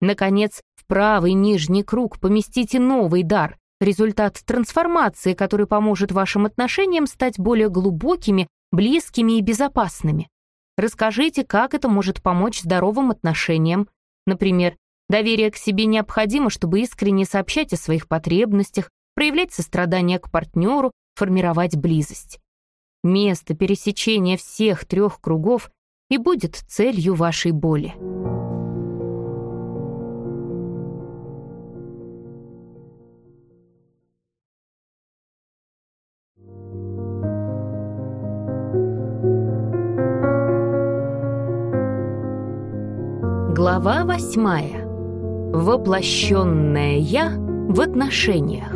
Наконец, в правый нижний круг поместите новый дар, результат трансформации, который поможет вашим отношениям стать более глубокими, близкими и безопасными. Расскажите, как это может помочь здоровым отношениям. Например, доверие к себе необходимо, чтобы искренне сообщать о своих потребностях, проявлять сострадание к партнеру, формировать близость. Место пересечения всех трех кругов и будет целью вашей боли. Глава восьмая. Воплощенное «Я» в отношениях.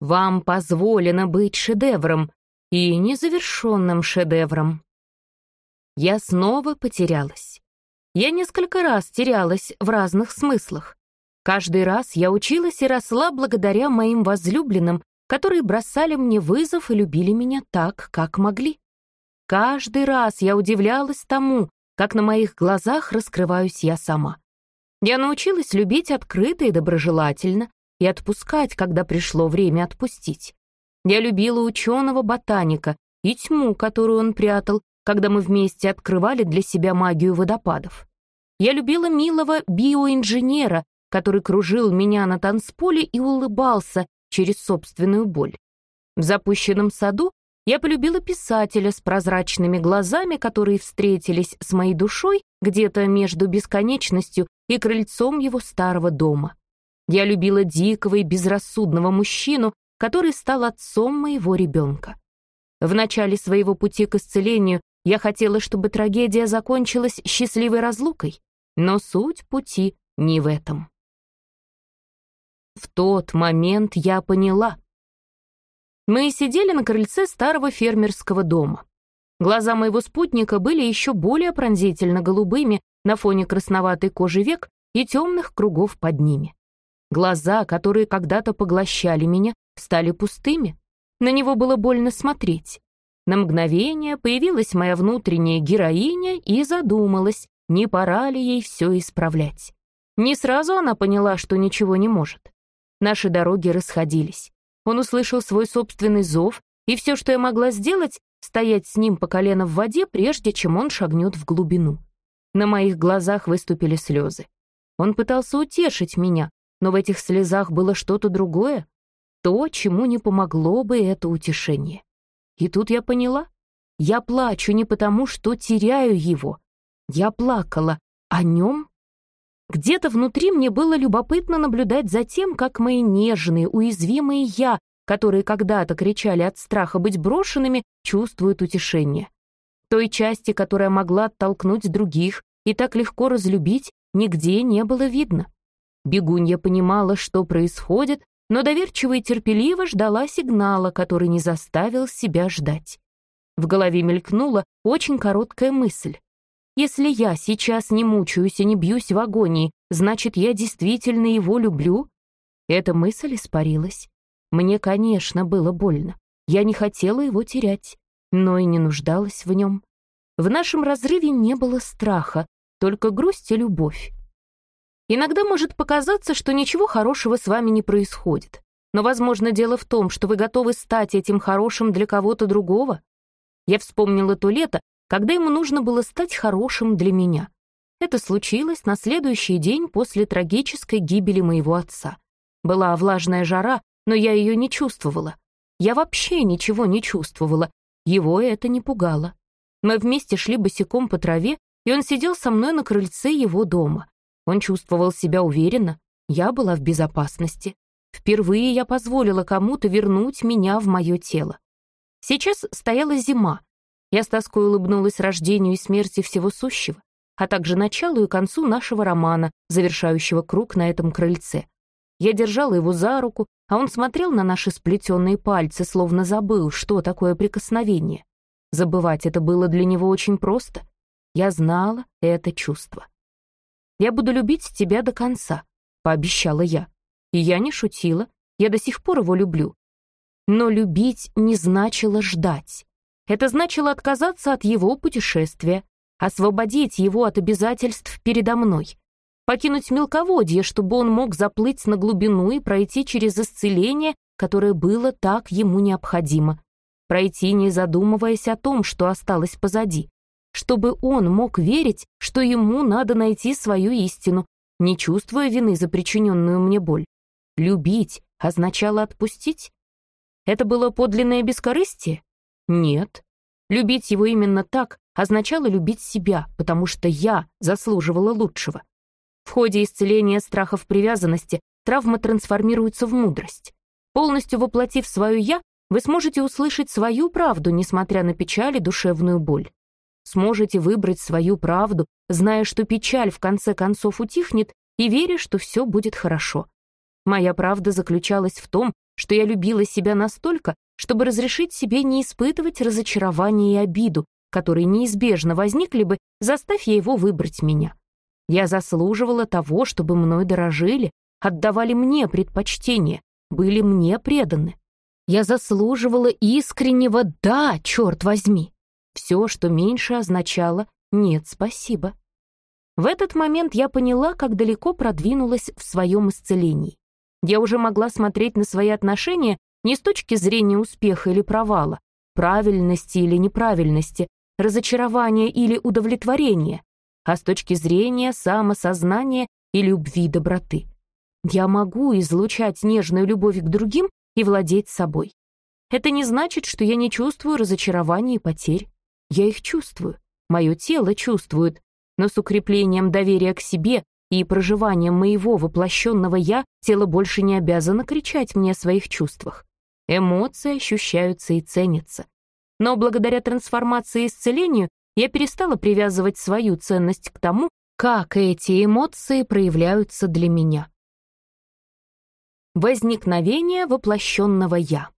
Вам позволено быть шедевром и незавершенным шедевром. Я снова потерялась. Я несколько раз терялась в разных смыслах. Каждый раз я училась и росла благодаря моим возлюбленным которые бросали мне вызов и любили меня так, как могли. Каждый раз я удивлялась тому, как на моих глазах раскрываюсь я сама. Я научилась любить открыто и доброжелательно и отпускать, когда пришло время отпустить. Я любила ученого-ботаника и тьму, которую он прятал, когда мы вместе открывали для себя магию водопадов. Я любила милого биоинженера, который кружил меня на танцполе и улыбался, через собственную боль. В запущенном саду я полюбила писателя с прозрачными глазами, которые встретились с моей душой где-то между бесконечностью и крыльцом его старого дома. Я любила дикого и безрассудного мужчину, который стал отцом моего ребенка. В начале своего пути к исцелению я хотела, чтобы трагедия закончилась счастливой разлукой, но суть пути не в этом. В тот момент я поняла. Мы сидели на крыльце старого фермерского дома. Глаза моего спутника были еще более пронзительно голубыми на фоне красноватой кожи век и темных кругов под ними. Глаза, которые когда-то поглощали меня, стали пустыми. На него было больно смотреть. На мгновение появилась моя внутренняя героиня и задумалась, не пора ли ей все исправлять. Не сразу она поняла, что ничего не может. Наши дороги расходились. Он услышал свой собственный зов, и все, что я могла сделать, стоять с ним по колено в воде, прежде чем он шагнет в глубину. На моих глазах выступили слезы. Он пытался утешить меня, но в этих слезах было что-то другое, то, чему не помогло бы это утешение. И тут я поняла, я плачу не потому, что теряю его. Я плакала о нем Где-то внутри мне было любопытно наблюдать за тем, как мои нежные, уязвимые «я», которые когда-то кричали от страха быть брошенными, чувствуют утешение. Той части, которая могла оттолкнуть других и так легко разлюбить, нигде не было видно. Бегунья понимала, что происходит, но доверчиво и терпеливо ждала сигнала, который не заставил себя ждать. В голове мелькнула очень короткая мысль. Если я сейчас не мучаюсь и не бьюсь в агонии, значит, я действительно его люблю? Эта мысль испарилась. Мне, конечно, было больно. Я не хотела его терять, но и не нуждалась в нем. В нашем разрыве не было страха, только грусть и любовь. Иногда может показаться, что ничего хорошего с вами не происходит. Но, возможно, дело в том, что вы готовы стать этим хорошим для кого-то другого. Я вспомнила то лето, когда ему нужно было стать хорошим для меня. Это случилось на следующий день после трагической гибели моего отца. Была влажная жара, но я ее не чувствовала. Я вообще ничего не чувствовала. Его это не пугало. Мы вместе шли босиком по траве, и он сидел со мной на крыльце его дома. Он чувствовал себя уверенно, я была в безопасности. Впервые я позволила кому-то вернуть меня в мое тело. Сейчас стояла зима, я с тоской улыбнулась рождению и смерти всего сущего, а также началу и концу нашего романа, завершающего круг на этом крыльце. Я держала его за руку, а он смотрел на наши сплетенные пальцы, словно забыл, что такое прикосновение. Забывать это было для него очень просто. Я знала это чувство. «Я буду любить тебя до конца», — пообещала я. И я не шутила, я до сих пор его люблю. Но любить не значило ждать. Это значило отказаться от его путешествия, освободить его от обязательств передо мной, покинуть мелководье, чтобы он мог заплыть на глубину и пройти через исцеление, которое было так ему необходимо, пройти, не задумываясь о том, что осталось позади, чтобы он мог верить, что ему надо найти свою истину, не чувствуя вины за причиненную мне боль. Любить означало отпустить? Это было подлинное бескорыстие? Нет. Любить его именно так означало любить себя, потому что я заслуживала лучшего. В ходе исцеления страхов привязанности травма трансформируется в мудрость. Полностью воплотив свое «я», вы сможете услышать свою правду, несмотря на печаль и душевную боль. Сможете выбрать свою правду, зная, что печаль в конце концов утихнет, и веря, что все будет хорошо. Моя правда заключалась в том, что я любила себя настолько, чтобы разрешить себе не испытывать разочарование и обиду, которые неизбежно возникли бы, заставь я его выбрать меня. Я заслуживала того, чтобы мной дорожили, отдавали мне предпочтение, были мне преданы. Я заслуживала искреннего «да, черт возьми». Все, что меньше означало «нет, спасибо». В этот момент я поняла, как далеко продвинулась в своем исцелении. Я уже могла смотреть на свои отношения не с точки зрения успеха или провала, правильности или неправильности, разочарования или удовлетворения, а с точки зрения самосознания и любви доброты. Я могу излучать нежную любовь к другим и владеть собой. Это не значит, что я не чувствую разочарования и потерь. Я их чувствую, мое тело чувствует, но с укреплением доверия к себе и проживанием моего воплощенного «я» тело больше не обязано кричать мне о своих чувствах. Эмоции ощущаются и ценятся. Но благодаря трансформации и исцелению я перестала привязывать свою ценность к тому, как эти эмоции проявляются для меня. Возникновение воплощенного «я».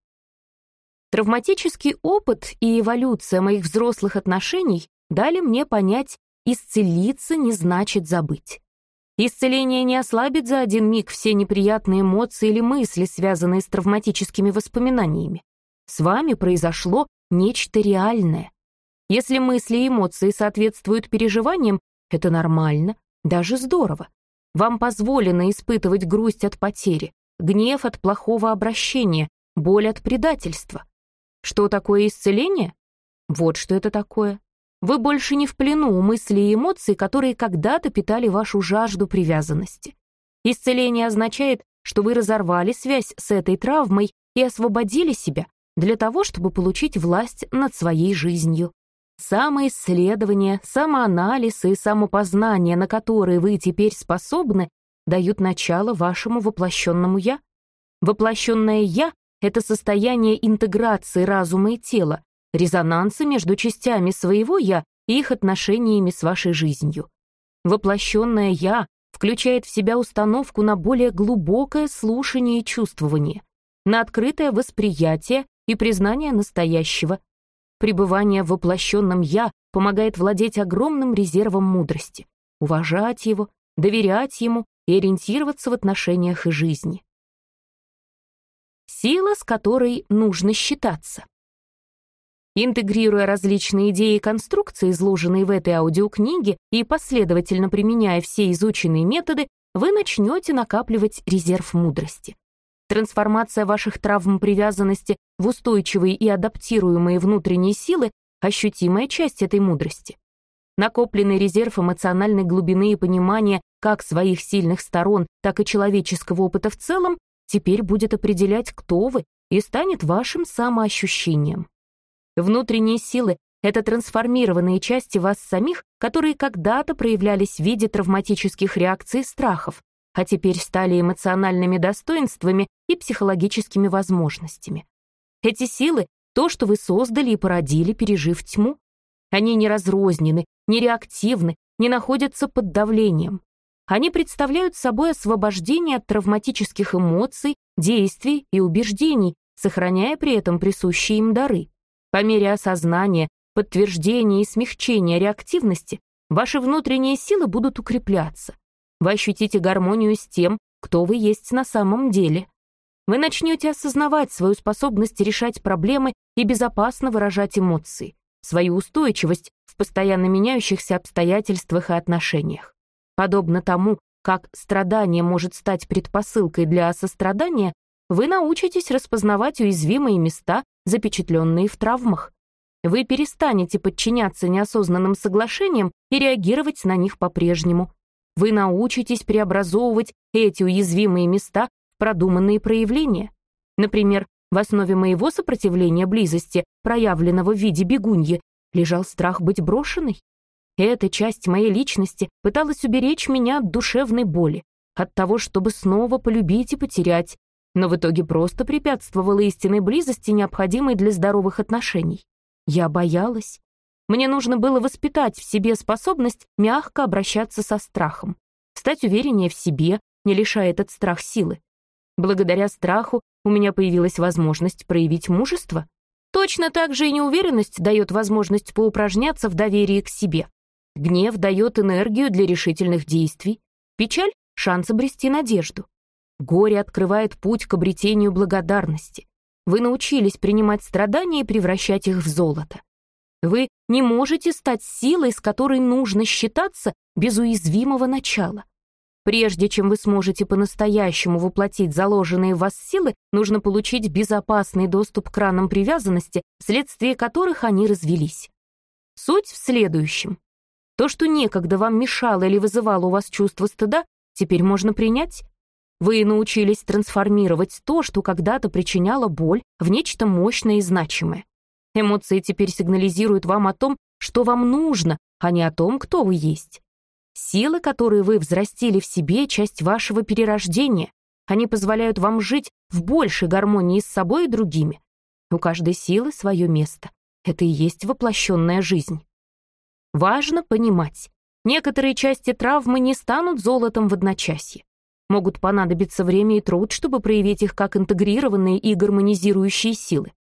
Травматический опыт и эволюция моих взрослых отношений дали мне понять, исцелиться не значит забыть. Исцеление не ослабит за один миг все неприятные эмоции или мысли, связанные с травматическими воспоминаниями. С вами произошло нечто реальное. Если мысли и эмоции соответствуют переживаниям, это нормально, даже здорово. Вам позволено испытывать грусть от потери, гнев от плохого обращения, боль от предательства. Что такое исцеление? Вот что это такое. Вы больше не в плену у мыслей и эмоций, которые когда-то питали вашу жажду привязанности. Исцеление означает, что вы разорвали связь с этой травмой и освободили себя для того, чтобы получить власть над своей жизнью. самоисследование, самоанализ и самопознание, на которые вы теперь способны, дают начало вашему воплощенному «я». Воплощенное «я» — это состояние интеграции разума и тела, резонанса между частями своего «я» и их отношениями с вашей жизнью. Воплощенное «я» включает в себя установку на более глубокое слушание и чувствование, на открытое восприятие и признание настоящего. Пребывание в воплощенном «я» помогает владеть огромным резервом мудрости, уважать его, доверять ему и ориентироваться в отношениях и жизни. Сила, с которой нужно считаться. Интегрируя различные идеи и конструкции, изложенные в этой аудиокниге, и последовательно применяя все изученные методы, вы начнете накапливать резерв мудрости. Трансформация ваших травм привязанности в устойчивые и адаптируемые внутренние силы — ощутимая часть этой мудрости. Накопленный резерв эмоциональной глубины и понимания как своих сильных сторон, так и человеческого опыта в целом теперь будет определять, кто вы, и станет вашим самоощущением. Внутренние силы — это трансформированные части вас самих, которые когда-то проявлялись в виде травматических реакций и страхов, а теперь стали эмоциональными достоинствами и психологическими возможностями. Эти силы — то, что вы создали и породили, пережив тьму. Они не разрознены, не реактивны, не находятся под давлением. Они представляют собой освобождение от травматических эмоций, действий и убеждений, сохраняя при этом присущие им дары. По мере осознания, подтверждения и смягчения реактивности ваши внутренние силы будут укрепляться. Вы ощутите гармонию с тем, кто вы есть на самом деле. Вы начнете осознавать свою способность решать проблемы и безопасно выражать эмоции, свою устойчивость в постоянно меняющихся обстоятельствах и отношениях. Подобно тому, как страдание может стать предпосылкой для сострадания, вы научитесь распознавать уязвимые места запечатленные в травмах. Вы перестанете подчиняться неосознанным соглашениям и реагировать на них по-прежнему. Вы научитесь преобразовывать эти уязвимые места в продуманные проявления. Например, в основе моего сопротивления близости, проявленного в виде бегуньи, лежал страх быть брошенной. Эта часть моей личности пыталась уберечь меня от душевной боли, от того, чтобы снова полюбить и потерять, но в итоге просто препятствовала истинной близости, необходимой для здоровых отношений. Я боялась. Мне нужно было воспитать в себе способность мягко обращаться со страхом, стать увереннее в себе, не лишая этот страх силы. Благодаря страху у меня появилась возможность проявить мужество. Точно так же и неуверенность дает возможность поупражняться в доверии к себе. Гнев дает энергию для решительных действий, печаль — шанс обрести надежду. Горе открывает путь к обретению благодарности. Вы научились принимать страдания и превращать их в золото. Вы не можете стать силой, с которой нужно считаться без уязвимого начала. Прежде чем вы сможете по-настоящему воплотить заложенные в вас силы, нужно получить безопасный доступ к ранам привязанности, вследствие которых они развелись. Суть в следующем. То, что некогда вам мешало или вызывало у вас чувство стыда, теперь можно принять. Вы научились трансформировать то, что когда-то причиняло боль, в нечто мощное и значимое. Эмоции теперь сигнализируют вам о том, что вам нужно, а не о том, кто вы есть. Силы, которые вы взрастили в себе, часть вашего перерождения. Они позволяют вам жить в большей гармонии с собой и другими. У каждой силы свое место. Это и есть воплощенная жизнь. Важно понимать, некоторые части травмы не станут золотом в одночасье. Могут понадобиться время и труд, чтобы проявить их как интегрированные и гармонизирующие силы.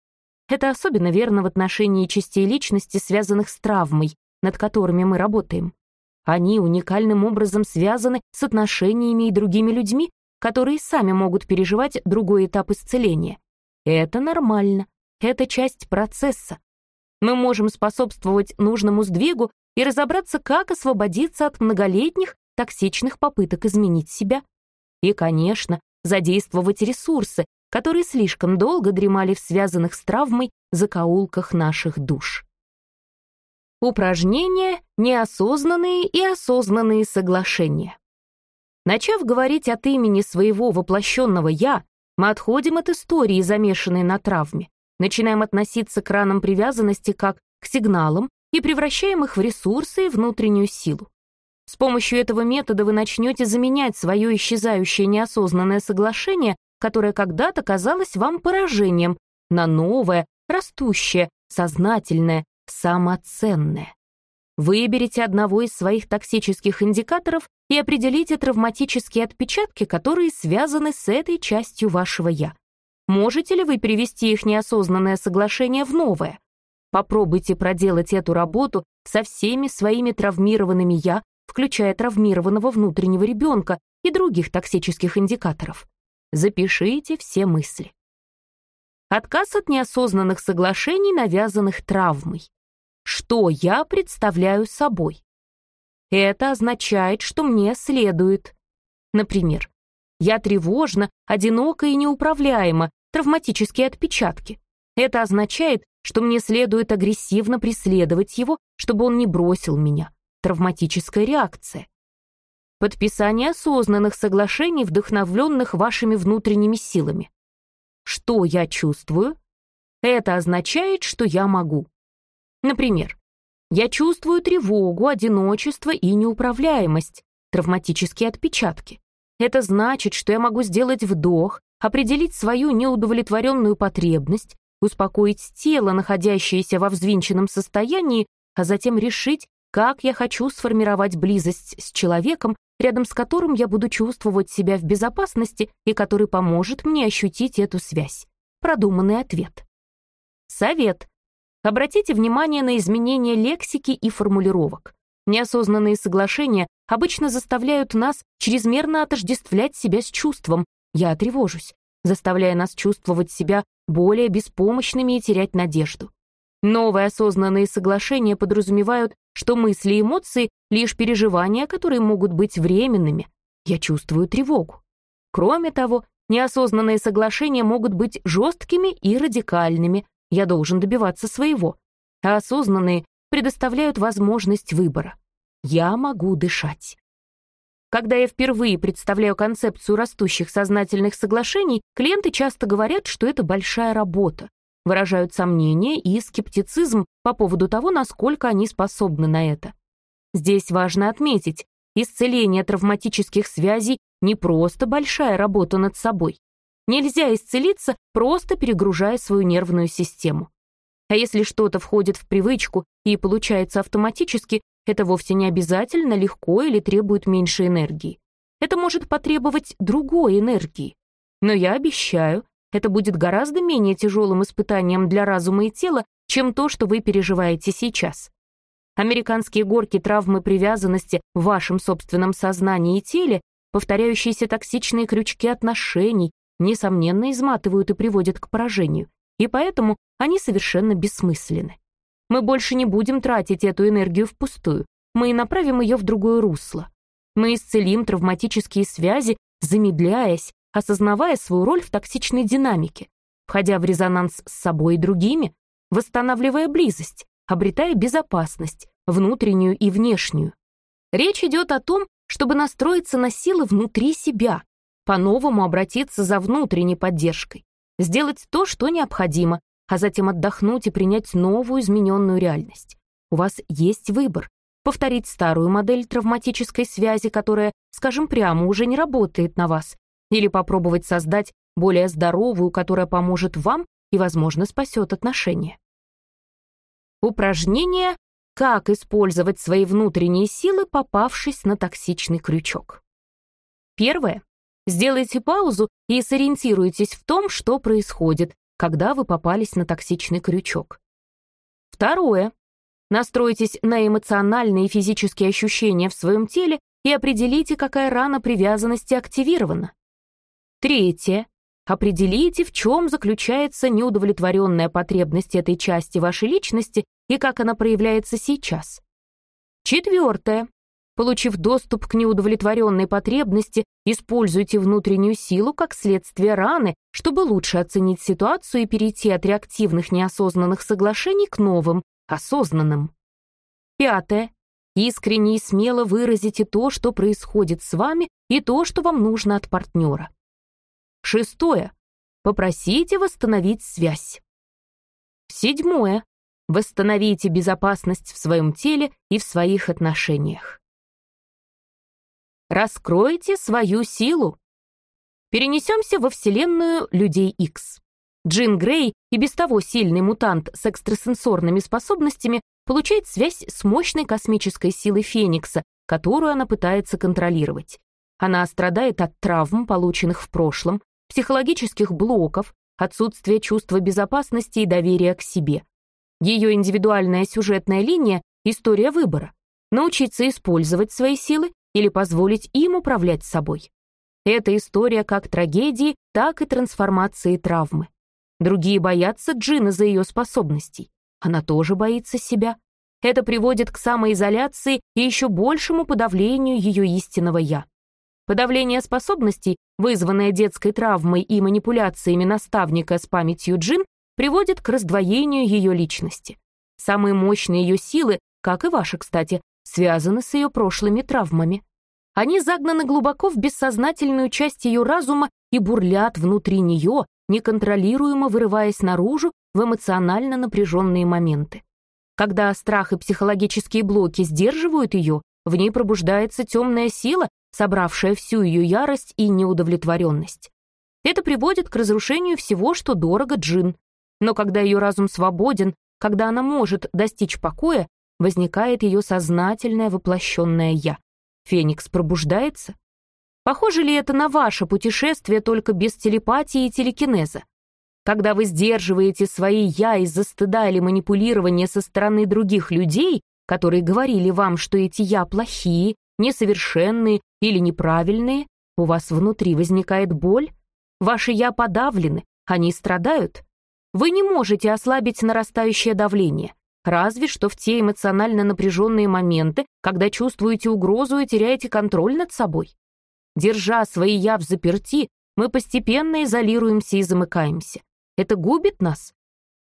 Это особенно верно в отношении частей личности, связанных с травмой, над которыми мы работаем. Они уникальным образом связаны с отношениями и другими людьми, которые сами могут переживать другой этап исцеления. Это нормально. Это часть процесса. Мы можем способствовать нужному сдвигу и разобраться, как освободиться от многолетних токсичных попыток изменить себя. И, конечно, задействовать ресурсы, которые слишком долго дремали в связанных с травмой закоулках наших душ. Упражнения, неосознанные и осознанные соглашения. Начав говорить от имени своего воплощенного «я», мы отходим от истории, замешанной на травме, начинаем относиться к ранам привязанности как к сигналам и превращаем их в ресурсы и внутреннюю силу. С помощью этого метода вы начнете заменять свое исчезающее неосознанное соглашение, которое когда-то казалось вам поражением, на новое, растущее, сознательное, самоценное. Выберите одного из своих токсических индикаторов и определите травматические отпечатки, которые связаны с этой частью вашего «я». Можете ли вы перевести их неосознанное соглашение в новое? Попробуйте проделать эту работу со всеми своими травмированными «я», включая травмированного внутреннего ребенка и других токсических индикаторов. Запишите все мысли. Отказ от неосознанных соглашений, навязанных травмой. Что я представляю собой? Это означает, что мне следует. Например, я тревожна, одинока и неуправляема, травматические отпечатки. Это означает, что мне следует агрессивно преследовать его, чтобы он не бросил меня. Травматическая реакция. Подписание осознанных соглашений, вдохновленных вашими внутренними силами. Что я чувствую? Это означает, что я могу. Например, я чувствую тревогу, одиночество и неуправляемость, травматические отпечатки. Это значит, что я могу сделать вдох, определить свою неудовлетворенную потребность, успокоить тело, находящееся во взвинченном состоянии, а затем решить, как я хочу сформировать близость с человеком, рядом с которым я буду чувствовать себя в безопасности и который поможет мне ощутить эту связь. Продуманный ответ. Совет. Обратите внимание на изменения лексики и формулировок. Неосознанные соглашения обычно заставляют нас чрезмерно отождествлять себя с чувством «я тревожусь», заставляя нас чувствовать себя более беспомощными и терять надежду. Новые осознанные соглашения подразумевают, что мысли и эмоции — лишь переживания, которые могут быть временными. Я чувствую тревогу. Кроме того, неосознанные соглашения могут быть жесткими и радикальными. Я должен добиваться своего. А осознанные предоставляют возможность выбора. Я могу дышать. Когда я впервые представляю концепцию растущих сознательных соглашений, клиенты часто говорят, что это большая работа, выражают сомнения и скептицизм по поводу того, насколько они способны на это. Здесь важно отметить, исцеление травматических связей не просто большая работа над собой. Нельзя исцелиться, просто перегружая свою нервную систему. А если что-то входит в привычку и получается автоматически, это вовсе не обязательно легко или требует меньше энергии. Это может потребовать другой энергии. Но я обещаю, это будет гораздо менее тяжелым испытанием для разума и тела, чем то, что вы переживаете сейчас. Американские горки травмы привязанности в вашем собственном сознании и теле, повторяющиеся токсичные крючки отношений, несомненно, изматывают и приводят к поражению и поэтому они совершенно бессмысленны. Мы больше не будем тратить эту энергию впустую, мы направим ее в другое русло. Мы исцелим травматические связи, замедляясь, осознавая свою роль в токсичной динамике, входя в резонанс с собой и другими, восстанавливая близость, обретая безопасность, внутреннюю и внешнюю. Речь идет о том, чтобы настроиться на силы внутри себя, по-новому обратиться за внутренней поддержкой, сделать то, что необходимо, а затем отдохнуть и принять новую измененную реальность. У вас есть выбор. Повторить старую модель травматической связи, которая, скажем прямо, уже не работает на вас, или попробовать создать более здоровую, которая поможет вам и, возможно, спасет отношения. Упражнение «Как использовать свои внутренние силы, попавшись на токсичный крючок». Первое. Сделайте паузу и сориентируйтесь в том, что происходит, когда вы попались на токсичный крючок. Второе. Настройтесь на эмоциональные и физические ощущения в своем теле и определите, какая рана привязанности активирована. Третье. Определите, в чем заключается неудовлетворенная потребность этой части вашей личности и как она проявляется сейчас. Четвертое. Получив доступ к неудовлетворенной потребности, используйте внутреннюю силу как следствие раны, чтобы лучше оценить ситуацию и перейти от реактивных неосознанных соглашений к новым, осознанным. Пятое. Искренне и смело выразите то, что происходит с вами, и то, что вам нужно от партнера. Шестое. Попросите восстановить связь. Седьмое. Восстановите безопасность в своем теле и в своих отношениях. Раскройте свою силу. Перенесемся во вселенную Людей Икс. Джин Грей, и без того сильный мутант с экстрасенсорными способностями, получает связь с мощной космической силой Феникса, которую она пытается контролировать. Она страдает от травм, полученных в прошлом, психологических блоков, отсутствия чувства безопасности и доверия к себе. Ее индивидуальная сюжетная линия — история выбора. Научиться использовать свои силы или позволить им управлять собой. Это история как трагедии, так и трансформации травмы. Другие боятся Джина за ее способностей. Она тоже боится себя. Это приводит к самоизоляции и еще большему подавлению ее истинного «я». Подавление способностей, вызванное детской травмой и манипуляциями наставника с памятью Джин, приводит к раздвоению ее личности. Самые мощные ее силы, как и ваши, кстати, связаны с ее прошлыми травмами. Они загнаны глубоко в бессознательную часть ее разума и бурлят внутри нее, неконтролируемо вырываясь наружу в эмоционально напряженные моменты. Когда страх и психологические блоки сдерживают ее, в ней пробуждается темная сила, собравшая всю ее ярость и неудовлетворенность. Это приводит к разрушению всего, что дорого Джин. Но когда ее разум свободен, когда она может достичь покоя, возникает ее сознательное воплощенное «я». Феникс пробуждается. Похоже ли это на ваше путешествие только без телепатии и телекинеза? Когда вы сдерживаете свои «я» из-за стыда или манипулирования со стороны других людей, которые говорили вам, что эти «я» плохие, несовершенные или неправильные, у вас внутри возникает боль, ваши «я» подавлены, они страдают. Вы не можете ослабить нарастающее давление, разве что в те эмоционально напряженные моменты, когда чувствуете угрозу и теряете контроль над собой. Держа свои «я» в заперти, мы постепенно изолируемся и замыкаемся. Это губит нас.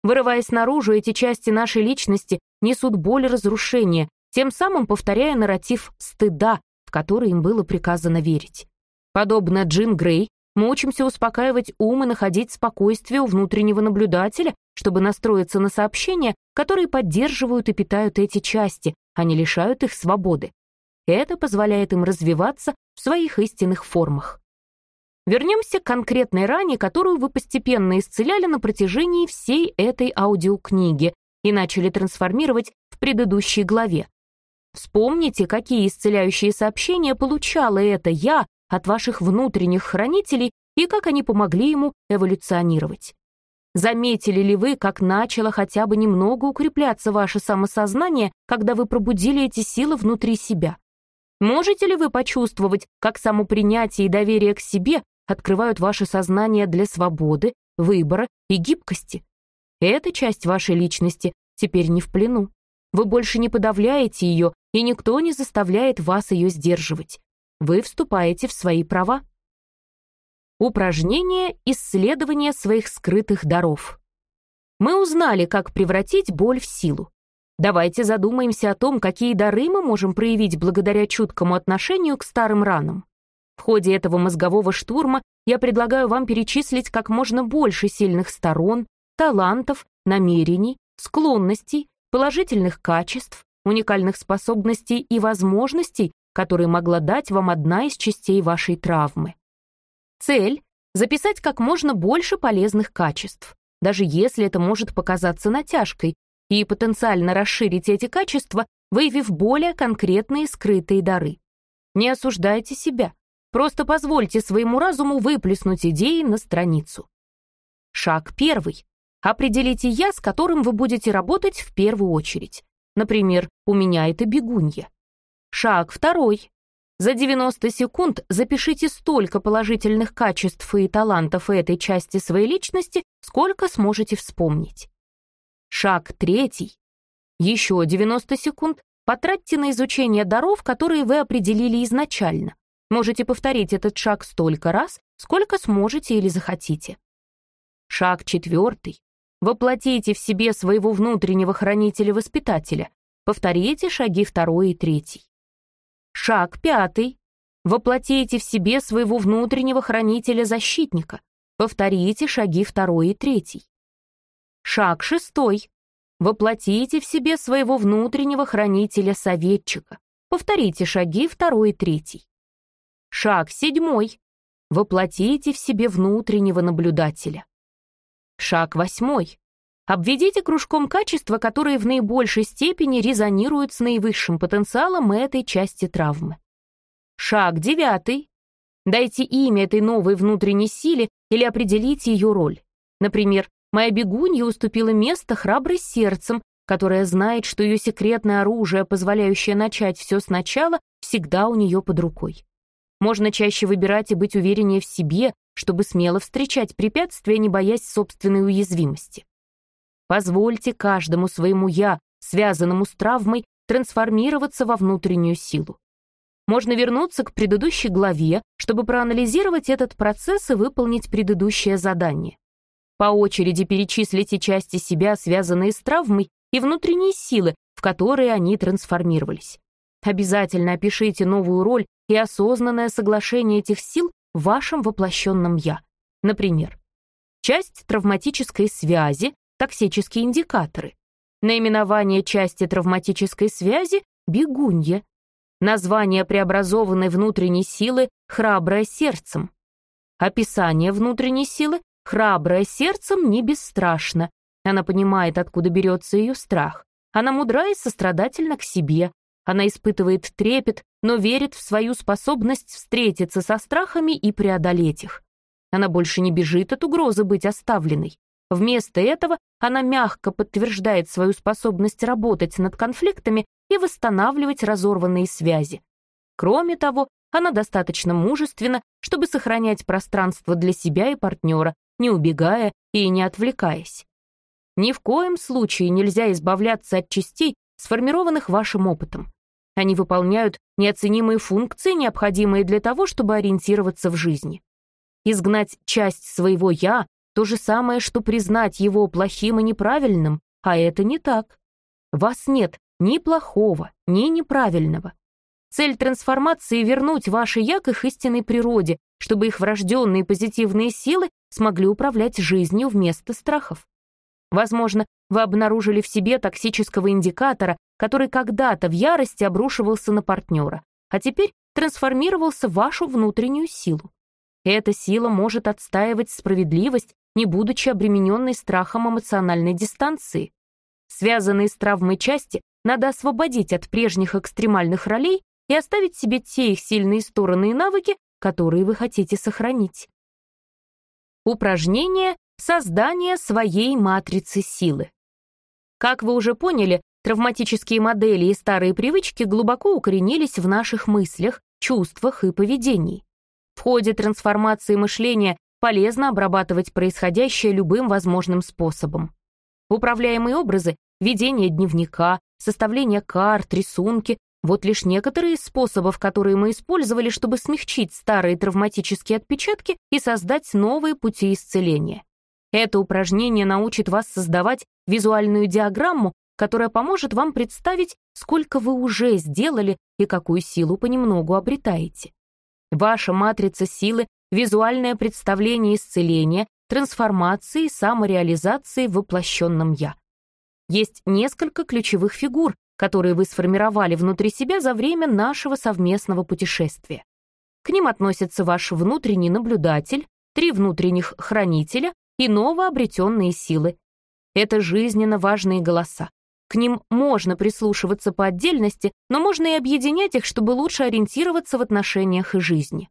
Вырываясь наружу, эти части нашей личности несут боль и разрушение, тем самым повторяя нарратив стыда, в который им было приказано верить. Подобно Джин Грей, мы учимся успокаивать ум и находить спокойствие у внутреннего наблюдателя, чтобы настроиться на сообщения, которые поддерживают и питают эти части, а не лишают их свободы. Это позволяет им развиваться в своих истинных формах. Вернемся к конкретной ране, которую вы постепенно исцеляли на протяжении всей этой аудиокниги и начали трансформировать в предыдущей главе. Вспомните, какие исцеляющие сообщения получала это «я» от ваших внутренних хранителей и как они помогли ему эволюционировать. Заметили ли вы, как начало хотя бы немного укрепляться ваше самосознание, когда вы пробудили эти силы внутри себя? Можете ли вы почувствовать, как самопринятие и доверие к себе открывают ваше сознание для свободы, выбора и гибкости? Эта часть вашей личности теперь не в плену. Вы больше не подавляете ее, и никто не заставляет вас ее сдерживать. Вы вступаете в свои права. Упражнение исследования своих скрытых даров. Мы узнали, как превратить боль в силу. Давайте задумаемся о том, какие дары мы можем проявить благодаря чуткому отношению к старым ранам. В ходе этого мозгового штурма я предлагаю вам перечислить как можно больше сильных сторон, талантов, намерений, склонностей, положительных качеств, уникальных способностей и возможностей, которые могла дать вам одна из частей вашей травмы. Цель — записать как можно больше полезных качеств, даже если это может показаться натяжкой, и потенциально расширить эти качества, выявив более конкретные скрытые дары. Не осуждайте себя, просто позвольте своему разуму выплеснуть идеи на страницу. Шаг первый. Определите «я», с которым вы будете работать в первую очередь. Например, у меня это бегунья. Шаг второй. За 90 секунд запишите столько положительных качеств и талантов этой части своей личности, сколько сможете вспомнить. Шаг третий. Еще 90 секунд потратьте на изучение даров, которые вы определили изначально. Можете повторить этот шаг столько раз, сколько сможете или захотите. Шаг четвертый. Воплотите в себе своего внутреннего хранителя-воспитателя. Повторите шаги второй и третий. Шаг пятый. Воплотите в себе своего внутреннего хранителя-защитника. Повторите шаги второй и третий. Шаг шестой. Воплотите в себе своего внутреннего хранителя-советчика. Повторите шаги второй и третий. Шаг седьмой. Воплотите в себе внутреннего наблюдателя. Шаг восьмой. Обведите кружком качества, которые в наибольшей степени резонируют с наивысшим потенциалом этой части травмы. Шаг девятый. Дайте имя этой новой внутренней силе или определите ее роль. Например, моя бегунья уступила место храброй сердцем, которая знает, что ее секретное оружие, позволяющее начать все сначала, всегда у нее под рукой. Можно чаще выбирать и быть увереннее в себе, чтобы смело встречать препятствия, не боясь собственной уязвимости. Позвольте каждому своему «я», связанному с травмой, трансформироваться во внутреннюю силу. Можно вернуться к предыдущей главе, чтобы проанализировать этот процесс и выполнить предыдущее задание. По очереди перечислите части себя, связанные с травмой, и внутренние силы, в которые они трансформировались. Обязательно опишите новую роль и осознанное соглашение этих сил в вашем воплощенном «я». Например, часть травматической связи, токсические индикаторы. Наименование части травматической связи — бегунья. Название преобразованной внутренней силы — храброе сердцем. Описание внутренней силы — храброе сердцем не бесстрашно. Она понимает, откуда берется ее страх. Она мудра и сострадательна к себе. Она испытывает трепет, но верит в свою способность встретиться со страхами и преодолеть их. Она больше не бежит от угрозы быть оставленной. Вместо этого она мягко подтверждает свою способность работать над конфликтами и восстанавливать разорванные связи. Кроме того, она достаточно мужественна, чтобы сохранять пространство для себя и партнера, не убегая и не отвлекаясь. Ни в коем случае нельзя избавляться от частей, сформированных вашим опытом. Они выполняют неоценимые функции, необходимые для того, чтобы ориентироваться в жизни. Изгнать часть своего «я» То же самое, что признать его плохим и неправильным, а это не так. Вас нет ни плохого, ни неправильного. Цель трансформации — вернуть ваше «я» к их истинной природе, чтобы их врожденные позитивные силы смогли управлять жизнью вместо страхов. Возможно, вы обнаружили в себе токсического индикатора, который когда-то в ярости обрушивался на партнера, а теперь трансформировался в вашу внутреннюю силу. Эта сила может отстаивать справедливость не будучи обремененной страхом эмоциональной дистанции. Связанные с травмой части надо освободить от прежних экстремальных ролей и оставить себе те их сильные стороны и навыки, которые вы хотите сохранить. Упражнение «Создание своей матрицы силы». Как вы уже поняли, травматические модели и старые привычки глубоко укоренились в наших мыслях, чувствах и поведении. В ходе трансформации мышления полезно обрабатывать происходящее любым возможным способом. Управляемые образы, ведение дневника, составление карт, рисунки — вот лишь некоторые из способов, которые мы использовали, чтобы смягчить старые травматические отпечатки и создать новые пути исцеления. Это упражнение научит вас создавать визуальную диаграмму, которая поможет вам представить, сколько вы уже сделали и какую силу понемногу обретаете. Ваша матрица силы визуальное представление исцеления, трансформации, самореализации в воплощенном «я». Есть несколько ключевых фигур, которые вы сформировали внутри себя за время нашего совместного путешествия. К ним относятся ваш внутренний наблюдатель, три внутренних хранителя и новообретенные силы. Это жизненно важные голоса. К ним можно прислушиваться по отдельности, но можно и объединять их, чтобы лучше ориентироваться в отношениях и жизни.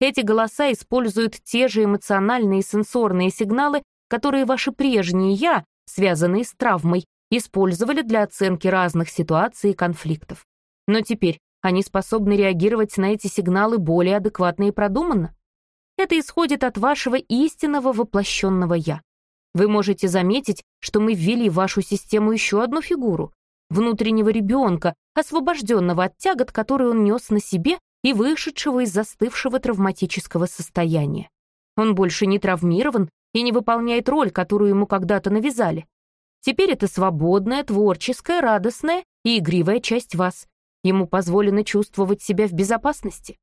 Эти голоса используют те же эмоциональные и сенсорные сигналы, которые ваши прежние «я», связанные с травмой, использовали для оценки разных ситуаций и конфликтов. Но теперь они способны реагировать на эти сигналы более адекватно и продуманно. Это исходит от вашего истинного воплощенного «я». Вы можете заметить, что мы ввели в вашу систему еще одну фигуру — внутреннего ребенка, освобожденного от тягот, которые он нес на себе и вышедшего из застывшего травматического состояния. Он больше не травмирован и не выполняет роль, которую ему когда-то навязали. Теперь это свободная, творческая, радостная и игривая часть вас. Ему позволено чувствовать себя в безопасности.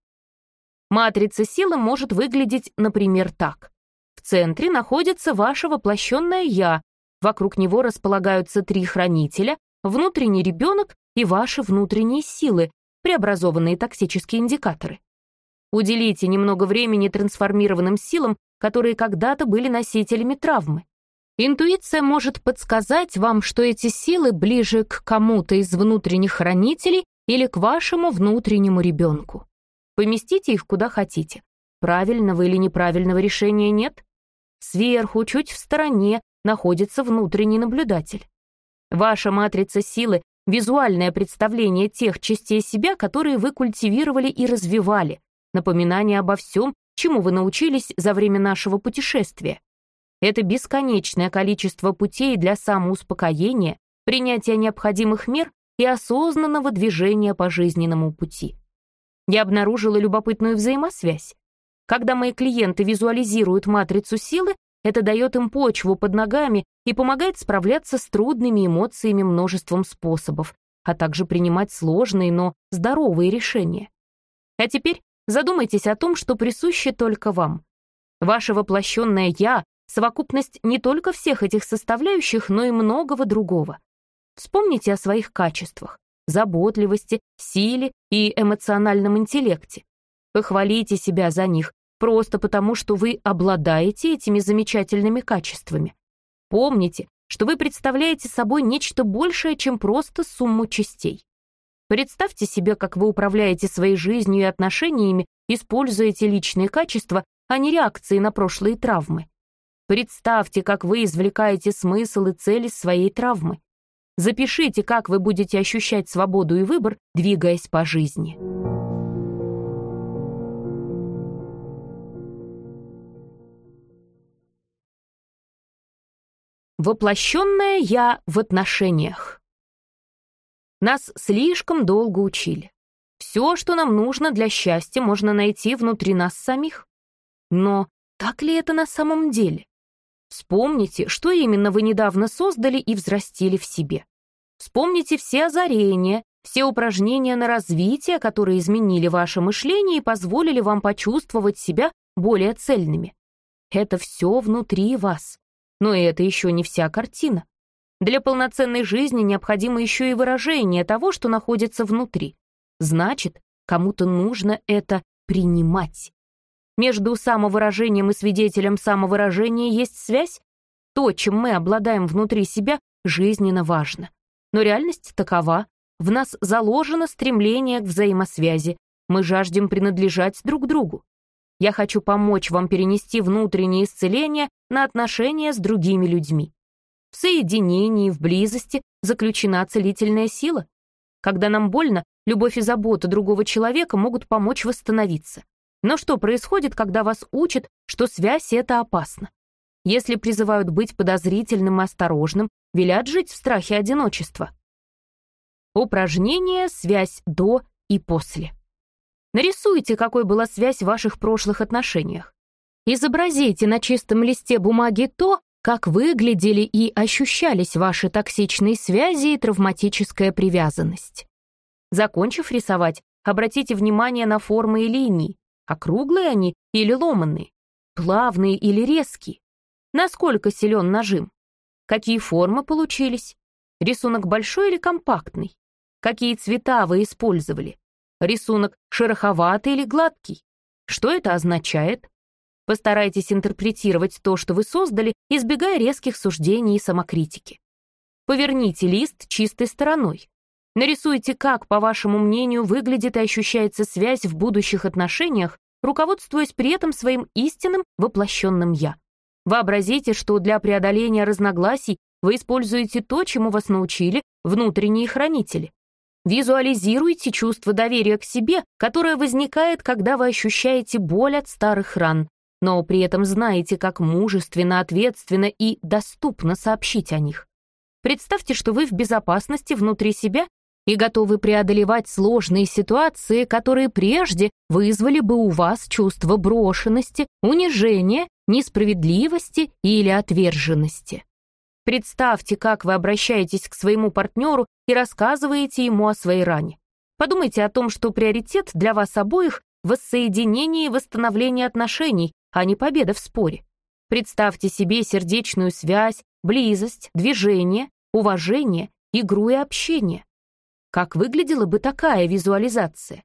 Матрица силы может выглядеть, например, так. В центре находится ваше воплощенное «я», Вокруг него располагаются три хранителя, внутренний ребенок и ваши внутренние силы, преобразованные токсические индикаторы. Уделите немного времени трансформированным силам, которые когда-то были носителями травмы. Интуиция может подсказать вам, что эти силы ближе к кому-то из внутренних хранителей или к вашему внутреннему ребенку. Поместите их куда хотите. Правильного или неправильного решения нет. Сверху, чуть в стороне, находится внутренний наблюдатель. Ваша матрица силы — визуальное представление тех частей себя, которые вы культивировали и развивали, напоминание обо всем, чему вы научились за время нашего путешествия. Это бесконечное количество путей для самоуспокоения, принятия необходимых мер и осознанного движения по жизненному пути. Я обнаружила любопытную взаимосвязь. Когда мои клиенты визуализируют матрицу силы, это дает им почву под ногами и помогает справляться с трудными эмоциями множеством способов, а также принимать сложные, но здоровые решения. А теперь задумайтесь о том, что присуще только вам. Ваше воплощенное «я» — совокупность не только всех этих составляющих, но и многого другого. Вспомните о своих качествах — заботливости, силе и эмоциональном интеллекте. Похвалите себя за них, просто потому, что вы обладаете этими замечательными качествами. Помните, что вы представляете собой нечто большее, чем просто сумму частей. Представьте себе, как вы управляете своей жизнью и отношениями, используя эти личные качества, а не реакции на прошлые травмы. Представьте, как вы извлекаете смысл и цели своей травмы. Запишите, как вы будете ощущать свободу и выбор, двигаясь по жизни. Воплощенное «я» в отношениях. Нас слишком долго учили. Все, что нам нужно для счастья, можно найти внутри нас самих. Но так ли это на самом деле? Вспомните, что именно вы недавно создали и взрастили в себе. Вспомните все озарения, все упражнения на развитие, которые изменили ваше мышление и позволили вам почувствовать себя более цельными. Это все внутри вас. Но это еще не вся картина. Для полноценной жизни необходимо еще и выражение того, что находится внутри. Значит, кому-то нужно это принимать. Между самовыражением и свидетелем самовыражения есть связь. То, чем мы обладаем внутри себя, жизненно важно. Но реальность такова. В нас заложено стремление к взаимосвязи. Мы жаждем принадлежать друг другу. Я хочу помочь вам перенести внутреннее исцеление на отношения с другими людьми. В соединении, в близости заключена целительная сила. Когда нам больно, любовь и забота другого человека могут помочь восстановиться. Но что происходит, когда вас учат, что связь — это опасно? Если призывают быть подозрительным и осторожным, велят жить в страхе одиночества. Упражнение «Связь до и после». Нарисуйте, какой была связь в ваших прошлых отношениях. Изобразите на чистом листе бумаги то, как выглядели и ощущались ваши токсичные связи и травматическая привязанность. Закончив рисовать, обратите внимание на формы и линии. Округлые они или ломанные? Плавные или резкие? Насколько силен нажим? Какие формы получились? Рисунок большой или компактный? Какие цвета вы использовали? Рисунок шероховатый или гладкий? Что это означает? Постарайтесь интерпретировать то, что вы создали, избегая резких суждений и самокритики. Поверните лист чистой стороной. Нарисуйте, как, по вашему мнению, выглядит и ощущается связь в будущих отношениях, руководствуясь при этом своим истинным воплощенным «я». Вообразите, что для преодоления разногласий вы используете то, чему вас научили внутренние хранители. Визуализируйте чувство доверия к себе, которое возникает, когда вы ощущаете боль от старых ран, но при этом знаете, как мужественно, ответственно и доступно сообщить о них. Представьте, что вы в безопасности внутри себя и готовы преодолевать сложные ситуации, которые прежде вызвали бы у вас чувство брошенности, унижения, несправедливости или отверженности. Представьте, как вы обращаетесь к своему партнеру и рассказываете ему о своей ране. Подумайте о том, что приоритет для вас обоих — воссоединение и восстановление отношений, а не победа в споре. Представьте себе сердечную связь, близость, движение, уважение, игру и общение. Как выглядела бы такая визуализация?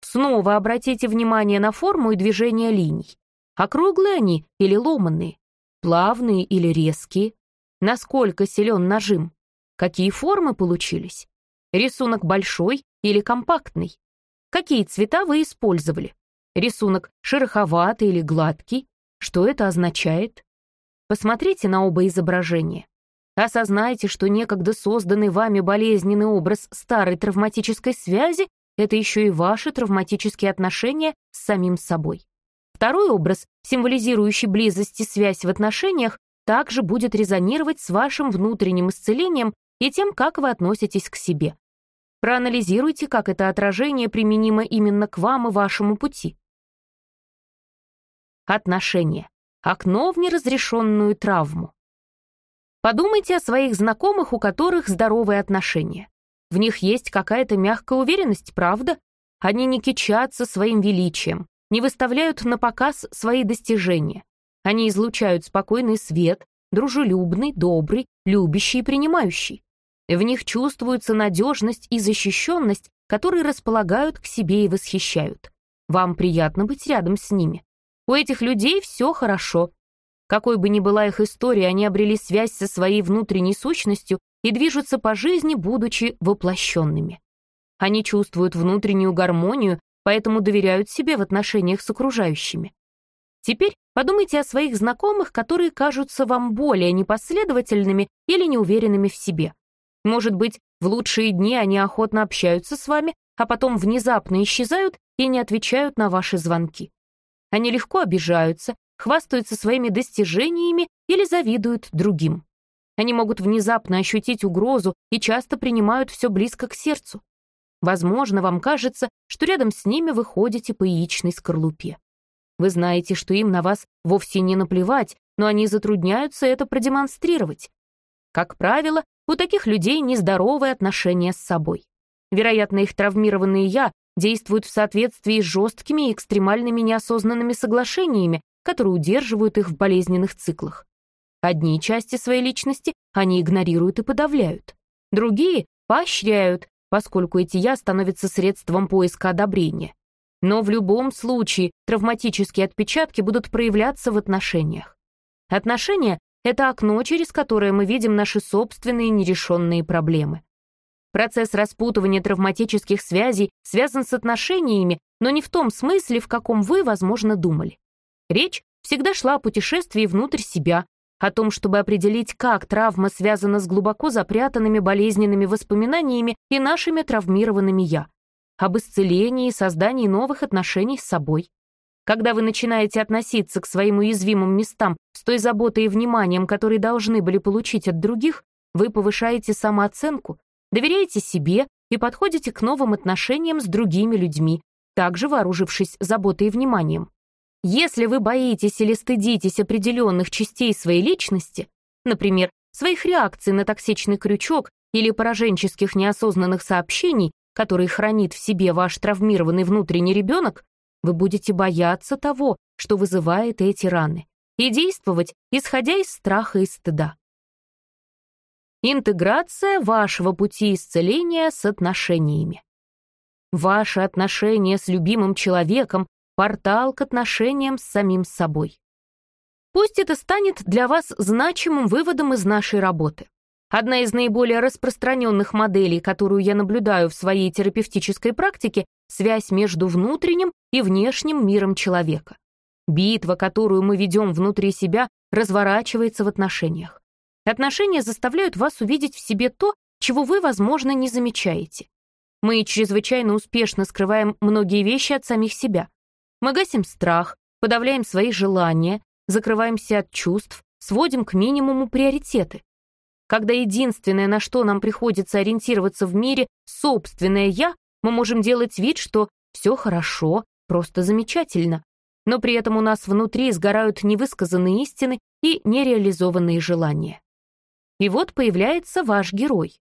Снова обратите внимание на форму и движение линий. Округлые они или ломанные? Плавные или резкие? Насколько силен нажим? Какие формы получились? Рисунок большой или компактный? Какие цвета вы использовали? Рисунок шероховатый или гладкий? Что это означает? Посмотрите на оба изображения. Осознайте, что некогда созданный вами болезненный образ старой травматической связи — это еще и ваши травматические отношения с самим собой. Второй образ, символизирующий близость и связь в отношениях, также будет резонировать с вашим внутренним исцелением и тем, как вы относитесь к себе. Проанализируйте, как это отражение применимо именно к вам и вашему пути. Отношения. Окно в неразрешенную травму. Подумайте о своих знакомых, у которых здоровые отношения. В них есть какая-то мягкая уверенность, правда? Они не кичатся своим величием, не выставляют на показ свои достижения. Они излучают спокойный свет, дружелюбный, добрый, любящий и принимающий. В них чувствуется надежность и защищенность, которые располагают к себе и восхищают. Вам приятно быть рядом с ними. У этих людей все хорошо, какой бы ни была их история, они обрели связь со своей внутренней сущностью и движутся по жизни, будучи воплощенными. Они чувствуют внутреннюю гармонию, поэтому доверяют себе в отношениях с окружающими. Теперь подумайте о своих знакомых, которые кажутся вам более непоследовательными или неуверенными в себе. Может быть, в лучшие дни они охотно общаются с вами, а потом внезапно исчезают и не отвечают на ваши звонки. Они легко обижаются, хвастаются своими достижениями или завидуют другим. Они могут внезапно ощутить угрозу и часто принимают все близко к сердцу. Возможно, вам кажется, что рядом с ними вы ходите по яичной скорлупе. Вы знаете, что им на вас вовсе не наплевать, но они затрудняются это продемонстрировать. Как правило, у таких людей нездоровые отношения с собой. Вероятно, их травмированные «я» действуют в соответствии с жесткими и экстремальными неосознанными соглашениями, которые удерживают их в болезненных циклах. Одни части своей личности они игнорируют и подавляют. Другие поощряют, поскольку эти «я» становятся средством поиска одобрения. Но в любом случае травматические отпечатки будут проявляться в отношениях. Отношения — это окно, через которое мы видим наши собственные нерешенные проблемы. Процесс распутывания травматических связей связан с отношениями, но не в том смысле, в каком вы, возможно, думали. Речь всегда шла о путешествии внутрь себя, о том, чтобы определить, как травма связана с глубоко запрятанными болезненными воспоминаниями и нашими травмированными «я», об исцелении и создании новых отношений с собой. Когда вы начинаете относиться к своим уязвимым местам с той заботой и вниманием, которые должны были получить от других, вы повышаете самооценку, доверяете себе и подходите к новым отношениям с другими людьми, также вооружившись заботой и вниманием. Если вы боитесь или стыдитесь определенных частей своей личности, например, своих реакций на токсичный крючок или пораженческих неосознанных сообщений, которые хранит в себе ваш травмированный внутренний ребенок, вы будете бояться того, что вызывает эти раны, и действовать, исходя из страха и стыда. Интеграция вашего пути исцеления с отношениями. Ваши отношения с любимым человеком портал к отношениям с самим собой. Пусть это станет для вас значимым выводом из нашей работы. Одна из наиболее распространенных моделей, которую я наблюдаю в своей терапевтической практике, связь между внутренним и внешним миром человека. Битва, которую мы ведем внутри себя, разворачивается в отношениях. Отношения заставляют вас увидеть в себе то, чего вы, возможно, не замечаете. Мы чрезвычайно успешно скрываем многие вещи от самих себя. Мы гасим страх, подавляем свои желания, закрываемся от чувств, сводим к минимуму приоритеты. Когда единственное, на что нам приходится ориентироваться в мире, собственное «я», мы можем делать вид, что все хорошо, просто замечательно, но при этом у нас внутри сгорают невысказанные истины и нереализованные желания. И вот появляется ваш герой.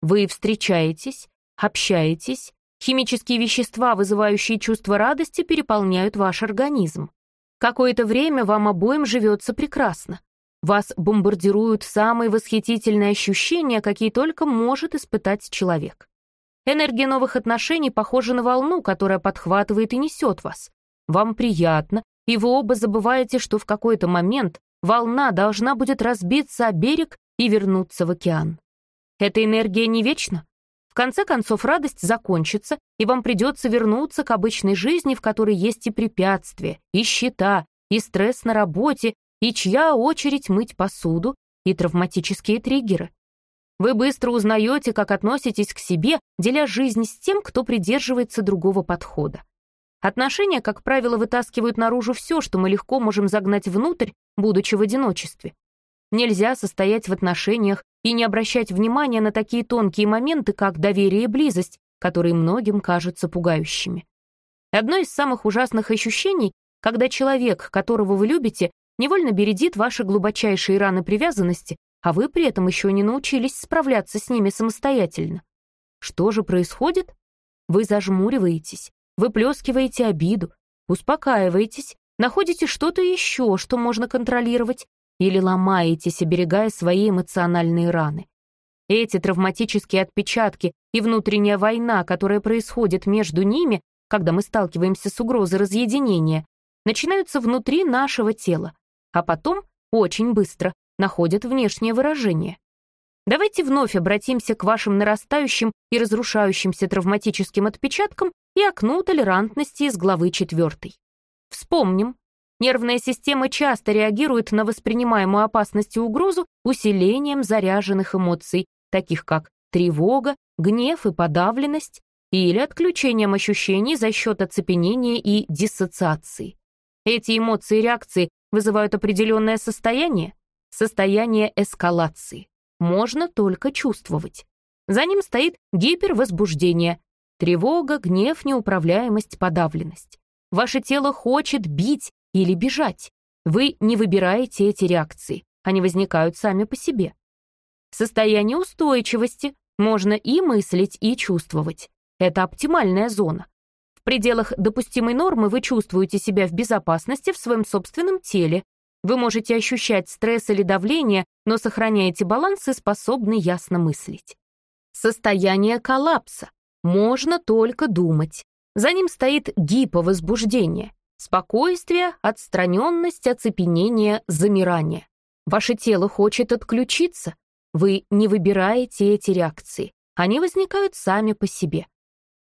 Вы встречаетесь, общаетесь, Химические вещества, вызывающие чувство радости, переполняют ваш организм. Какое-то время вам обоим живется прекрасно. Вас бомбардируют самые восхитительные ощущения, какие только может испытать человек. Энергия новых отношений похожа на волну, которая подхватывает и несет вас. Вам приятно, и вы оба забываете, что в какой-то момент волна должна будет разбиться о берег и вернуться в океан. Эта энергия не вечна. Конце концов, радость закончится, и вам придется вернуться к обычной жизни, в которой есть и препятствия, и счета, и стресс на работе, и чья очередь мыть посуду, и травматические триггеры. Вы быстро узнаете, как относитесь к себе, деля жизнь с тем, кто придерживается другого подхода. Отношения, как правило, вытаскивают наружу все, что мы легко можем загнать внутрь, будучи в одиночестве. Нельзя состоять в отношениях и не обращать внимания на такие тонкие моменты, как доверие и близость, которые многим кажутся пугающими. Одно из самых ужасных ощущений, когда человек, которого вы любите, невольно бередит ваши глубочайшие раны привязанности, а вы при этом еще не научились справляться с ними самостоятельно. Что же происходит? Вы зажмуриваетесь, выплескиваете обиду, успокаиваетесь, находите что-то еще, что можно контролировать, или ломаетесь, оберегая свои эмоциональные раны. Эти травматические отпечатки и внутренняя война, которая происходит между ними, когда мы сталкиваемся с угрозой разъединения, начинаются внутри нашего тела, а потом, очень быстро, находят внешнее выражение. Давайте вновь обратимся к вашим нарастающим и разрушающимся травматическим отпечаткам и окну толерантности из главы 4. Вспомним. Нервная система часто реагирует на воспринимаемую опасность и угрозу усилением заряженных эмоций, таких как тревога, гнев и подавленность, или отключением ощущений за счет оцепенения и диссоциации. Эти эмоции и реакции вызывают определенное состояние, состояние эскалации. Можно только чувствовать. За ним стоит гипервозбуждение, тревога, гнев, неуправляемость, подавленность. Ваше тело хочет бить или бежать. Вы не выбираете эти реакции, они возникают сами по себе. Состояние устойчивости можно и мыслить, и чувствовать. Это оптимальная зона. В пределах допустимой нормы вы чувствуете себя в безопасности в своем собственном теле, вы можете ощущать стресс или давление, но сохраняете баланс и способны ясно мыслить. Состояние коллапса. Можно только думать. За ним стоит гиповозбуждение. Спокойствие, отстраненность, оцепенение, замирание. Ваше тело хочет отключиться. Вы не выбираете эти реакции. Они возникают сами по себе.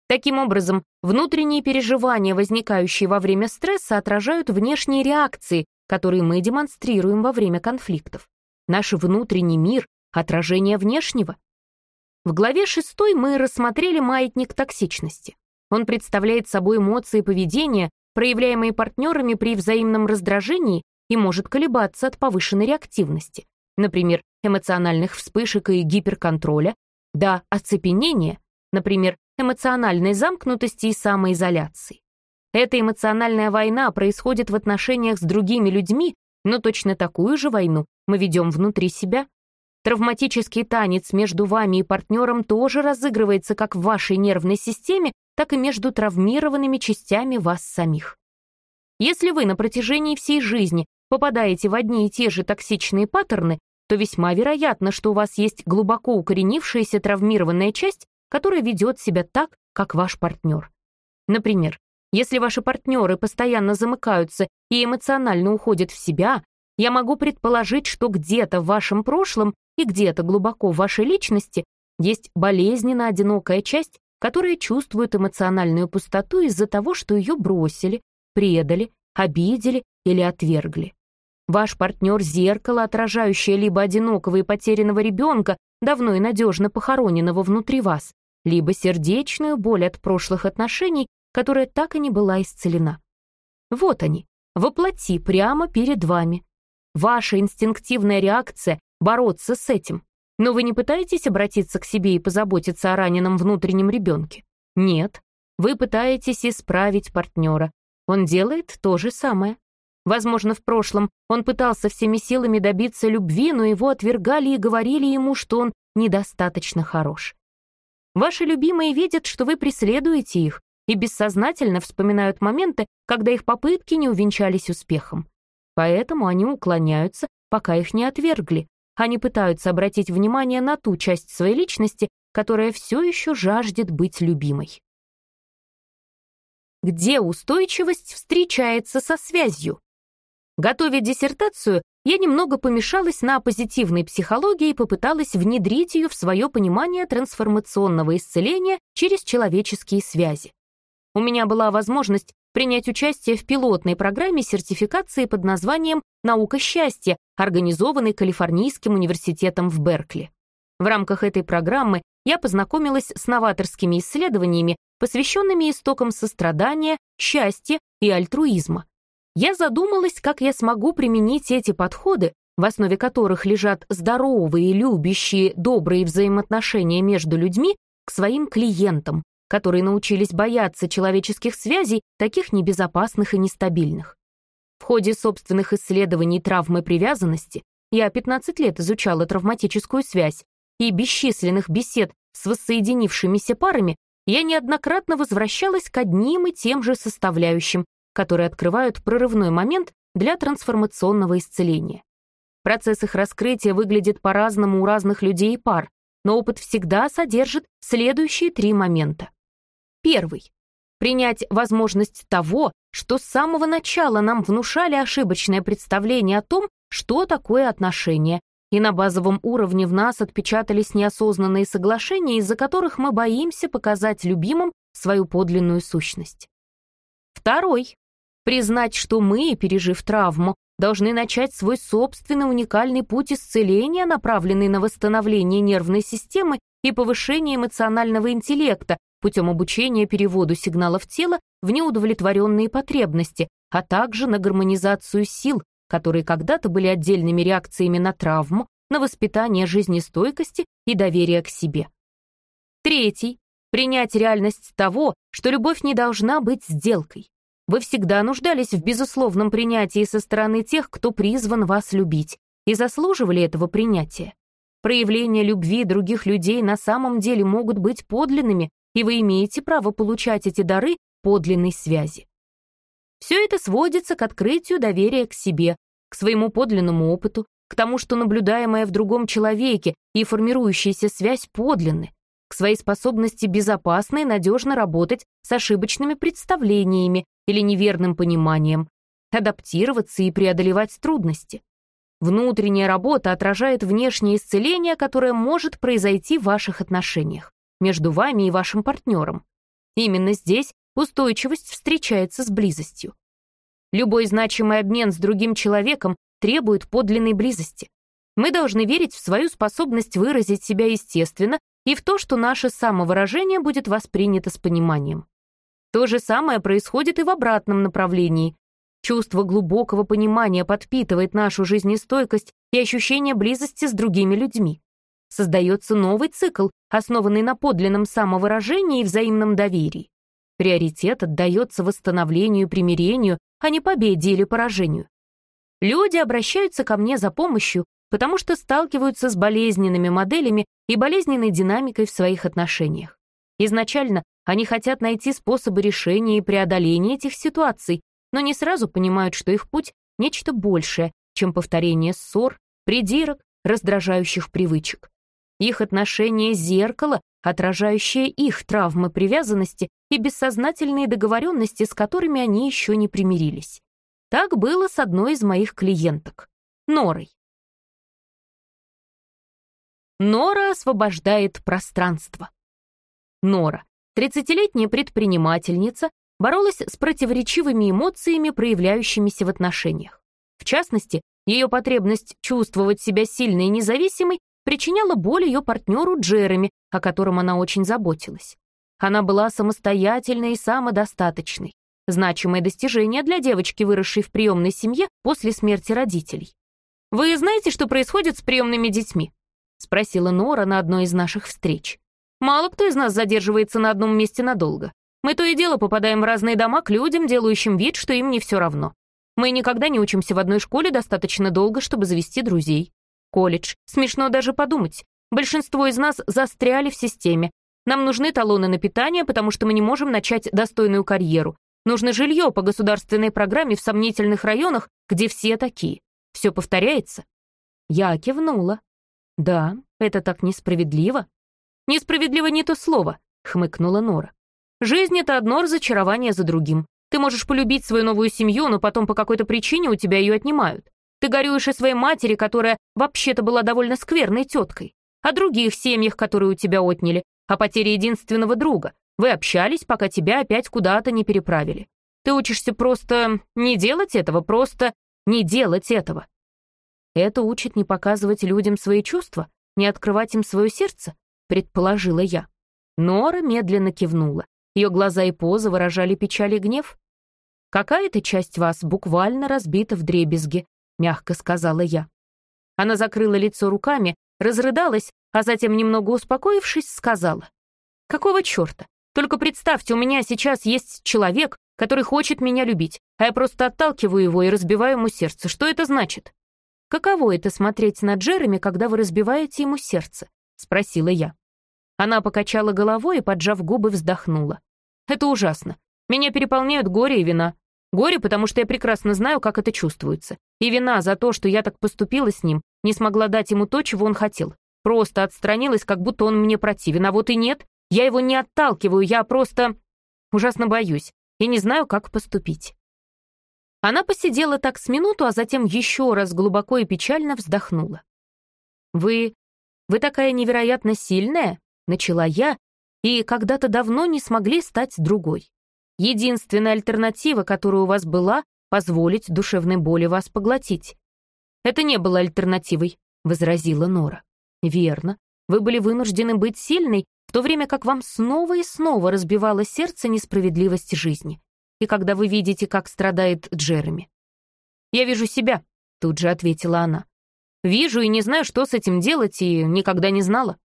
Таким образом, внутренние переживания, возникающие во время стресса, отражают внешние реакции, которые мы демонстрируем во время конфликтов. Наш внутренний мир — отражение внешнего. В главе 6 мы рассмотрели маятник токсичности. Он представляет собой эмоции и проявляемые партнерами при взаимном раздражении и может колебаться от повышенной реактивности, например, эмоциональных вспышек и гиперконтроля, до оцепенения, например, эмоциональной замкнутости и самоизоляции. Эта эмоциональная война происходит в отношениях с другими людьми, но точно такую же войну мы ведем внутри себя. Травматический танец между вами и партнером тоже разыгрывается как в вашей нервной системе, так и между травмированными частями вас самих. Если вы на протяжении всей жизни попадаете в одни и те же токсичные паттерны, то весьма вероятно, что у вас есть глубоко укоренившаяся травмированная часть, которая ведет себя так, как ваш партнер. Например, если ваши партнеры постоянно замыкаются и эмоционально уходят в себя, я могу предположить, что где-то в вашем прошлом и где-то глубоко в вашей личности есть болезненно одинокая часть, которая чувствует эмоциональную пустоту из-за того, что ее бросили, предали, обидели или отвергли. Ваш партнер — зеркало, отражающее либо одинокого и потерянного ребенка, давно и надежно похороненного внутри вас, либо сердечную боль от прошлых отношений, которая так и не была исцелена. Вот они, воплоти прямо перед вами. Ваша инстинктивная реакция — бороться с этим. Но вы не пытаетесь обратиться к себе и позаботиться о раненом внутреннем ребенке? Нет. Вы пытаетесь исправить партнера. Он делает то же самое. Возможно, в прошлом он пытался всеми силами добиться любви, но его отвергали и говорили ему, что он недостаточно хорош. Ваши любимые видят, что вы преследуете их, и бессознательно вспоминают моменты, когда их попытки не увенчались успехом. Поэтому они уклоняются, пока их не отвергли. Они пытаются обратить внимание на ту часть своей личности, которая все еще жаждет быть любимой. Где устойчивость встречается со связью? Готовя диссертацию, я немного помешалась на позитивной психологии и попыталась внедрить ее в свое понимание трансформационного исцеления через человеческие связи. У меня была возможность принять участие в пилотной программе сертификации под названием «Наука счастья», организованной Калифорнийским университетом в Беркли. В рамках этой программы я познакомилась с новаторскими исследованиями, посвященными истокам сострадания, счастья и альтруизма. Я задумалась, как я смогу применить эти подходы, в основе которых лежат здоровые, любящие, добрые взаимоотношения между людьми, к своим клиентам, которые научились бояться человеческих связей, таких небезопасных и нестабильных. В ходе собственных исследований травмы привязанности я 15 лет изучала травматическую связь, и бесчисленных бесед с воссоединившимися парами я неоднократно возвращалась к одним и тем же составляющим, которые открывают прорывной момент для трансформационного исцеления. Процесс их раскрытия выглядит по-разному у разных людей и пар, но опыт всегда содержит следующие три момента. Первый. Принять возможность того, что с самого начала нам внушали ошибочное представление о том, что такое отношения, и на базовом уровне в нас отпечатались неосознанные соглашения, из-за которых мы боимся показать любимым свою подлинную сущность. Второй. Признать, что мы, пережив травму, должны начать свой собственный уникальный путь исцеления, направленный на восстановление нервной системы и повышение эмоционального интеллекта, путем обучения переводу сигналов тела в неудовлетворенные потребности, а также на гармонизацию сил, которые когда-то были отдельными реакциями на травму, на воспитание жизнестойкости и доверия к себе. Третий. Принять реальность того, что любовь не должна быть сделкой. Вы всегда нуждались в безусловном принятии со стороны тех, кто призван вас любить, и заслуживали этого принятия. Проявления любви других людей на самом деле могут быть подлинными, и вы имеете право получать эти дары подлинной связи. Все это сводится к открытию доверия к себе, к своему подлинному опыту, к тому, что наблюдаемое в другом человеке и формирующаяся связь подлинны, к своей способности безопасно и надежно работать с ошибочными представлениями или неверным пониманием, адаптироваться и преодолевать трудности. Внутренняя работа отражает внешнее исцеление, которое может произойти в ваших отношениях между вами и вашим партнером. Именно здесь устойчивость встречается с близостью. Любой значимый обмен с другим человеком требует подлинной близости. Мы должны верить в свою способность выразить себя естественно и в то, что наше самовыражение будет воспринято с пониманием. То же самое происходит и в обратном направлении. Чувство глубокого понимания подпитывает нашу жизнестойкость и ощущение близости с другими людьми. Создается новый цикл, основанный на подлинном самовыражении и взаимном доверии. Приоритет отдается восстановлению примирению, а не победе или поражению. Люди обращаются ко мне за помощью, потому что сталкиваются с болезненными моделями и болезненной динамикой в своих отношениях. Изначально они хотят найти способы решения и преодоления этих ситуаций, но не сразу понимают, что их путь — нечто большее, чем повторение ссор, придирок, раздражающих привычек. Их отношения — зеркало, отражающее их травмы привязанности и бессознательные договоренности, с которыми они еще не примирились. Так было с одной из моих клиенток — Норой. Нора освобождает пространство. Нора, 30-летняя предпринимательница, боролась с противоречивыми эмоциями, проявляющимися в отношениях. В частности, ее потребность чувствовать себя сильной и независимой причиняла боль ее партнеру Джереми, о котором она очень заботилась. Она была самостоятельной и самодостаточной. Значимое достижение для девочки, выросшей в приемной семье после смерти родителей. «Вы знаете, что происходит с приемными детьми?» — спросила Нора на одной из наших встреч. «Мало кто из нас задерживается на одном месте надолго. Мы то и дело попадаем в разные дома к людям, делающим вид, что им не все равно. Мы никогда не учимся в одной школе достаточно долго, чтобы завести друзей. Колледж. Смешно даже подумать. Большинство из нас застряли в системе. Нам нужны талоны на питание, потому что мы не можем начать достойную карьеру. Нужно жилье по государственной программе в сомнительных районах, где все такие. Все повторяется. Я кивнула. «Да, это так несправедливо». «Несправедливо не то слово», — хмыкнула Нора. «Жизнь — это одно разочарование за другим. Ты можешь полюбить свою новую семью, но потом по какой-то причине у тебя ее отнимают. Ты горюешь о своей матери, которая вообще-то была довольно скверной теткой, о других семьях, которые у тебя отняли, о потере единственного друга. Вы общались, пока тебя опять куда-то не переправили. Ты учишься просто не делать этого, просто не делать этого. Это учит не показывать людям свои чувства, не открывать им свое сердце, предположила я. Нора медленно кивнула. Ее глаза и поза выражали печаль и гнев. «Какая-то часть вас буквально разбита в дребезги», — мягко сказала я. Она закрыла лицо руками, разрыдалась, а затем, немного успокоившись, сказала. «Какого черта? Только представьте, у меня сейчас есть человек, который хочет меня любить, а я просто отталкиваю его и разбиваю ему сердце. Что это значит?» «Каково это смотреть на Джереми, когда вы разбиваете ему сердце?» — спросила я. Она покачала головой и, поджав губы, вздохнула. «Это ужасно. Меня переполняют горе и вина. Горе, потому что я прекрасно знаю, как это чувствуется. И вина за то, что я так поступила с ним, не смогла дать ему то, чего он хотел. Просто отстранилась, как будто он мне противен. А вот и нет. Я его не отталкиваю, я просто... Ужасно боюсь. И не знаю, как поступить. Она посидела так с минуту, а затем еще раз глубоко и печально вздохнула. «Вы... вы такая невероятно сильная», — начала я, «и когда-то давно не смогли стать другой. Единственная альтернатива, которая у вас была, позволить душевной боли вас поглотить. Это не было альтернативой, возразила Нора. Верно. Вы были вынуждены быть сильной, в то время как вам снова и снова разбивало сердце несправедливость жизни. И когда вы видите, как страдает Джереми. «Я вижу себя», — тут же ответила она. «Вижу и не знаю, что с этим делать, и никогда не знала».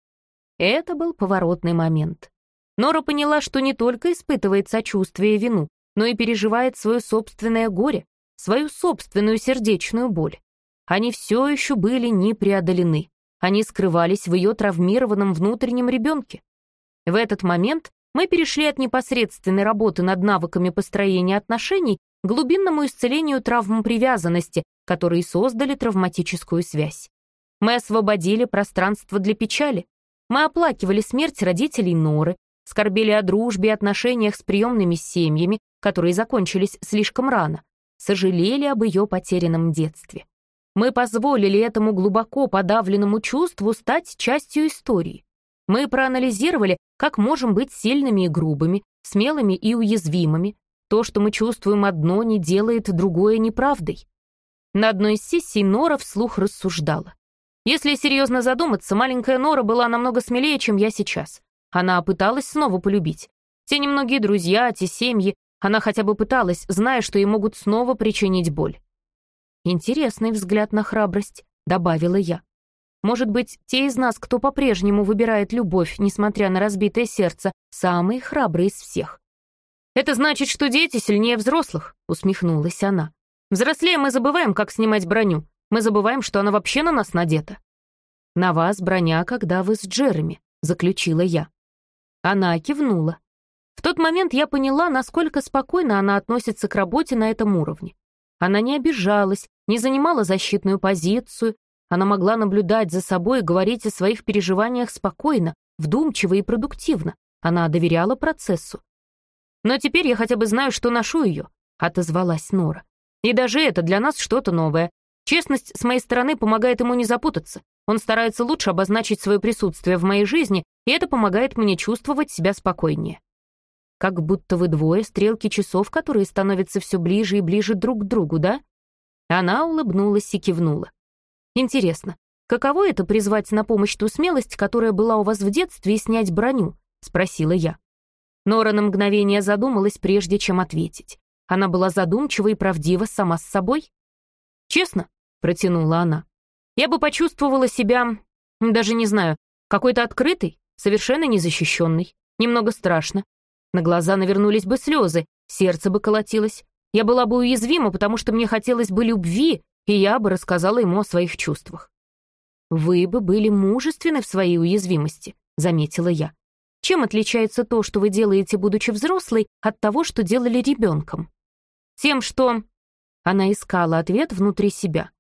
Это был поворотный момент. Нора поняла, что не только испытывает сочувствие и вину, но и переживает свое собственное горе, свою собственную сердечную боль. Они все еще были непреодолены. Они скрывались в ее травмированном внутреннем ребенке. В этот момент мы перешли от непосредственной работы над навыками построения отношений к глубинному исцелению травм привязанности, которые создали травматическую связь. Мы освободили пространство для печали. Мы оплакивали смерть родителей Норы, скорбели о дружбе и отношениях с приемными семьями, которые закончились слишком рано, сожалели об ее потерянном детстве. Мы позволили этому глубоко подавленному чувству стать частью истории. Мы проанализировали, как можем быть сильными и грубыми, смелыми и уязвимыми. То, что мы чувствуем одно, не делает другое неправдой. На одной из сессий Нора вслух рассуждала. Если серьезно задуматься, маленькая Нора была намного смелее, чем я сейчас. Она пыталась снова полюбить. Те немногие друзья, те семьи, она хотя бы пыталась, зная, что ей могут снова причинить боль. «Интересный взгляд на храбрость», — добавила я. «Может быть, те из нас, кто по-прежнему выбирает любовь, несмотря на разбитое сердце, самые храбрые из всех». «Это значит, что дети сильнее взрослых», — усмехнулась она. «Взрослее мы забываем, как снимать броню. Мы забываем, что она вообще на нас надета». «На вас броня, когда вы с Джереми», — заключила я. Она кивнула. В тот момент я поняла, насколько спокойно она относится к работе на этом уровне. Она не обижалась, не занимала защитную позицию, она могла наблюдать за собой и говорить о своих переживаниях спокойно, вдумчиво и продуктивно. Она доверяла процессу. «Но теперь я хотя бы знаю, что ношу ее», — отозвалась Нора. «И даже это для нас что-то новое. Честность с моей стороны помогает ему не запутаться. Он старается лучше обозначить свое присутствие в моей жизни, и это помогает мне чувствовать себя спокойнее. Как будто вы двое стрелки часов, которые становятся все ближе и ближе друг к другу, да? Она улыбнулась и кивнула. Интересно, каково это призвать на помощь ту смелость, которая была у вас в детстве, и снять броню? Спросила я. Нора на мгновение задумалась, прежде чем ответить. Она была задумчива и правдива сама с собой. «Честно?» — протянула она. «Я бы почувствовала себя, даже не знаю, какой-то открытой, совершенно незащищенной. Немного страшно. На глаза навернулись бы слезы, сердце бы колотилось. Я была бы уязвима, потому что мне хотелось бы любви, и я бы рассказала ему о своих чувствах. «Вы бы были мужественны в своей уязвимости», — заметила я. «Чем отличается то, что вы делаете, будучи взрослой, от того, что делали ребенком?» «Тем, что...» Она искала ответ внутри себя.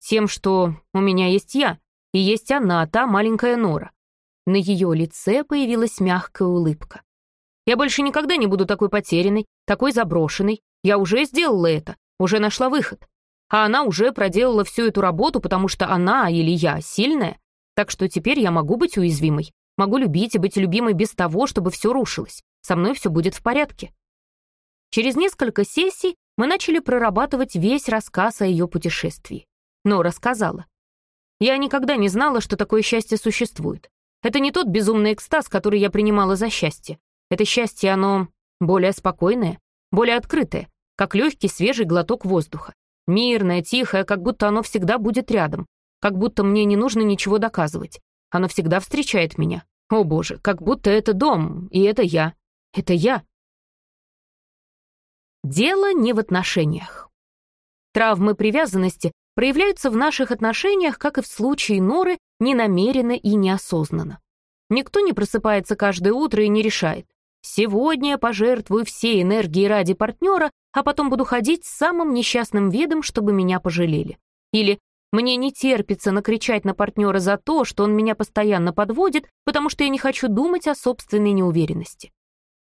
Тем, что у меня есть я, и есть она, та маленькая Нора. На ее лице появилась мягкая улыбка. Я больше никогда не буду такой потерянной, такой заброшенной. Я уже сделала это, уже нашла выход. А она уже проделала всю эту работу, потому что она или я сильная. Так что теперь я могу быть уязвимой. Могу любить и быть любимой без того, чтобы все рушилось. Со мной все будет в порядке. Через несколько сессий мы начали прорабатывать весь рассказ о ее путешествии. Но рассказала. Я никогда не знала, что такое счастье существует. Это не тот безумный экстаз, который я принимала за счастье. Это счастье, оно более спокойное, более открытое, как легкий свежий глоток воздуха. Мирное, тихое, как будто оно всегда будет рядом, как будто мне не нужно ничего доказывать. Оно всегда встречает меня. О боже, как будто это дом, и это я. Это я. Дело не в отношениях. Травмы привязанности проявляются в наших отношениях, как и в случае Норы, ненамеренно и неосознанно. Никто не просыпается каждое утро и не решает. Сегодня я пожертвую всей энергией ради партнера, а потом буду ходить с самым несчастным видом, чтобы меня пожалели. Или мне не терпится накричать на партнера за то, что он меня постоянно подводит, потому что я не хочу думать о собственной неуверенности.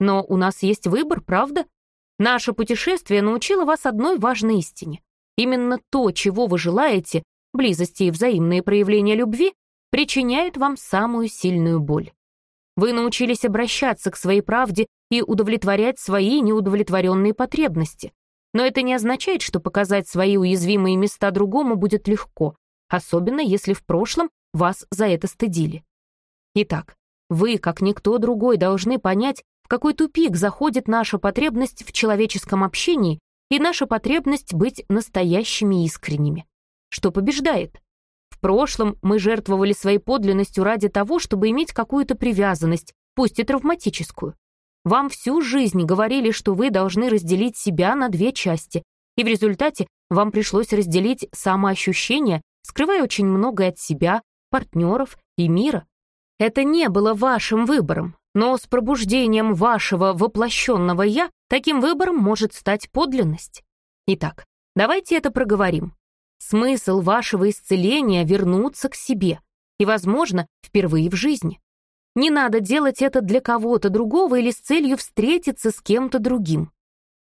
Но у нас есть выбор, правда? Наше путешествие научило вас одной важной истине. Именно то, чего вы желаете, близости и взаимные проявления любви, причиняет вам самую сильную боль. Вы научились обращаться к своей правде и удовлетворять свои неудовлетворенные потребности. Но это не означает, что показать свои уязвимые места другому будет легко, особенно если в прошлом вас за это стыдили. Итак, вы, как никто другой, должны понять, в какой тупик заходит наша потребность в человеческом общении и наша потребность быть настоящими искренними. Что побеждает? В прошлом мы жертвовали своей подлинностью ради того, чтобы иметь какую-то привязанность, пусть и травматическую. Вам всю жизнь говорили, что вы должны разделить себя на две части, и в результате вам пришлось разделить самоощущение, скрывая очень многое от себя, партнеров и мира. Это не было вашим выбором, но с пробуждением вашего воплощенного «я» таким выбором может стать подлинность. Итак, давайте это проговорим. Смысл вашего исцеления — вернуться к себе. И, возможно, впервые в жизни. Не надо делать это для кого-то другого или с целью встретиться с кем-то другим.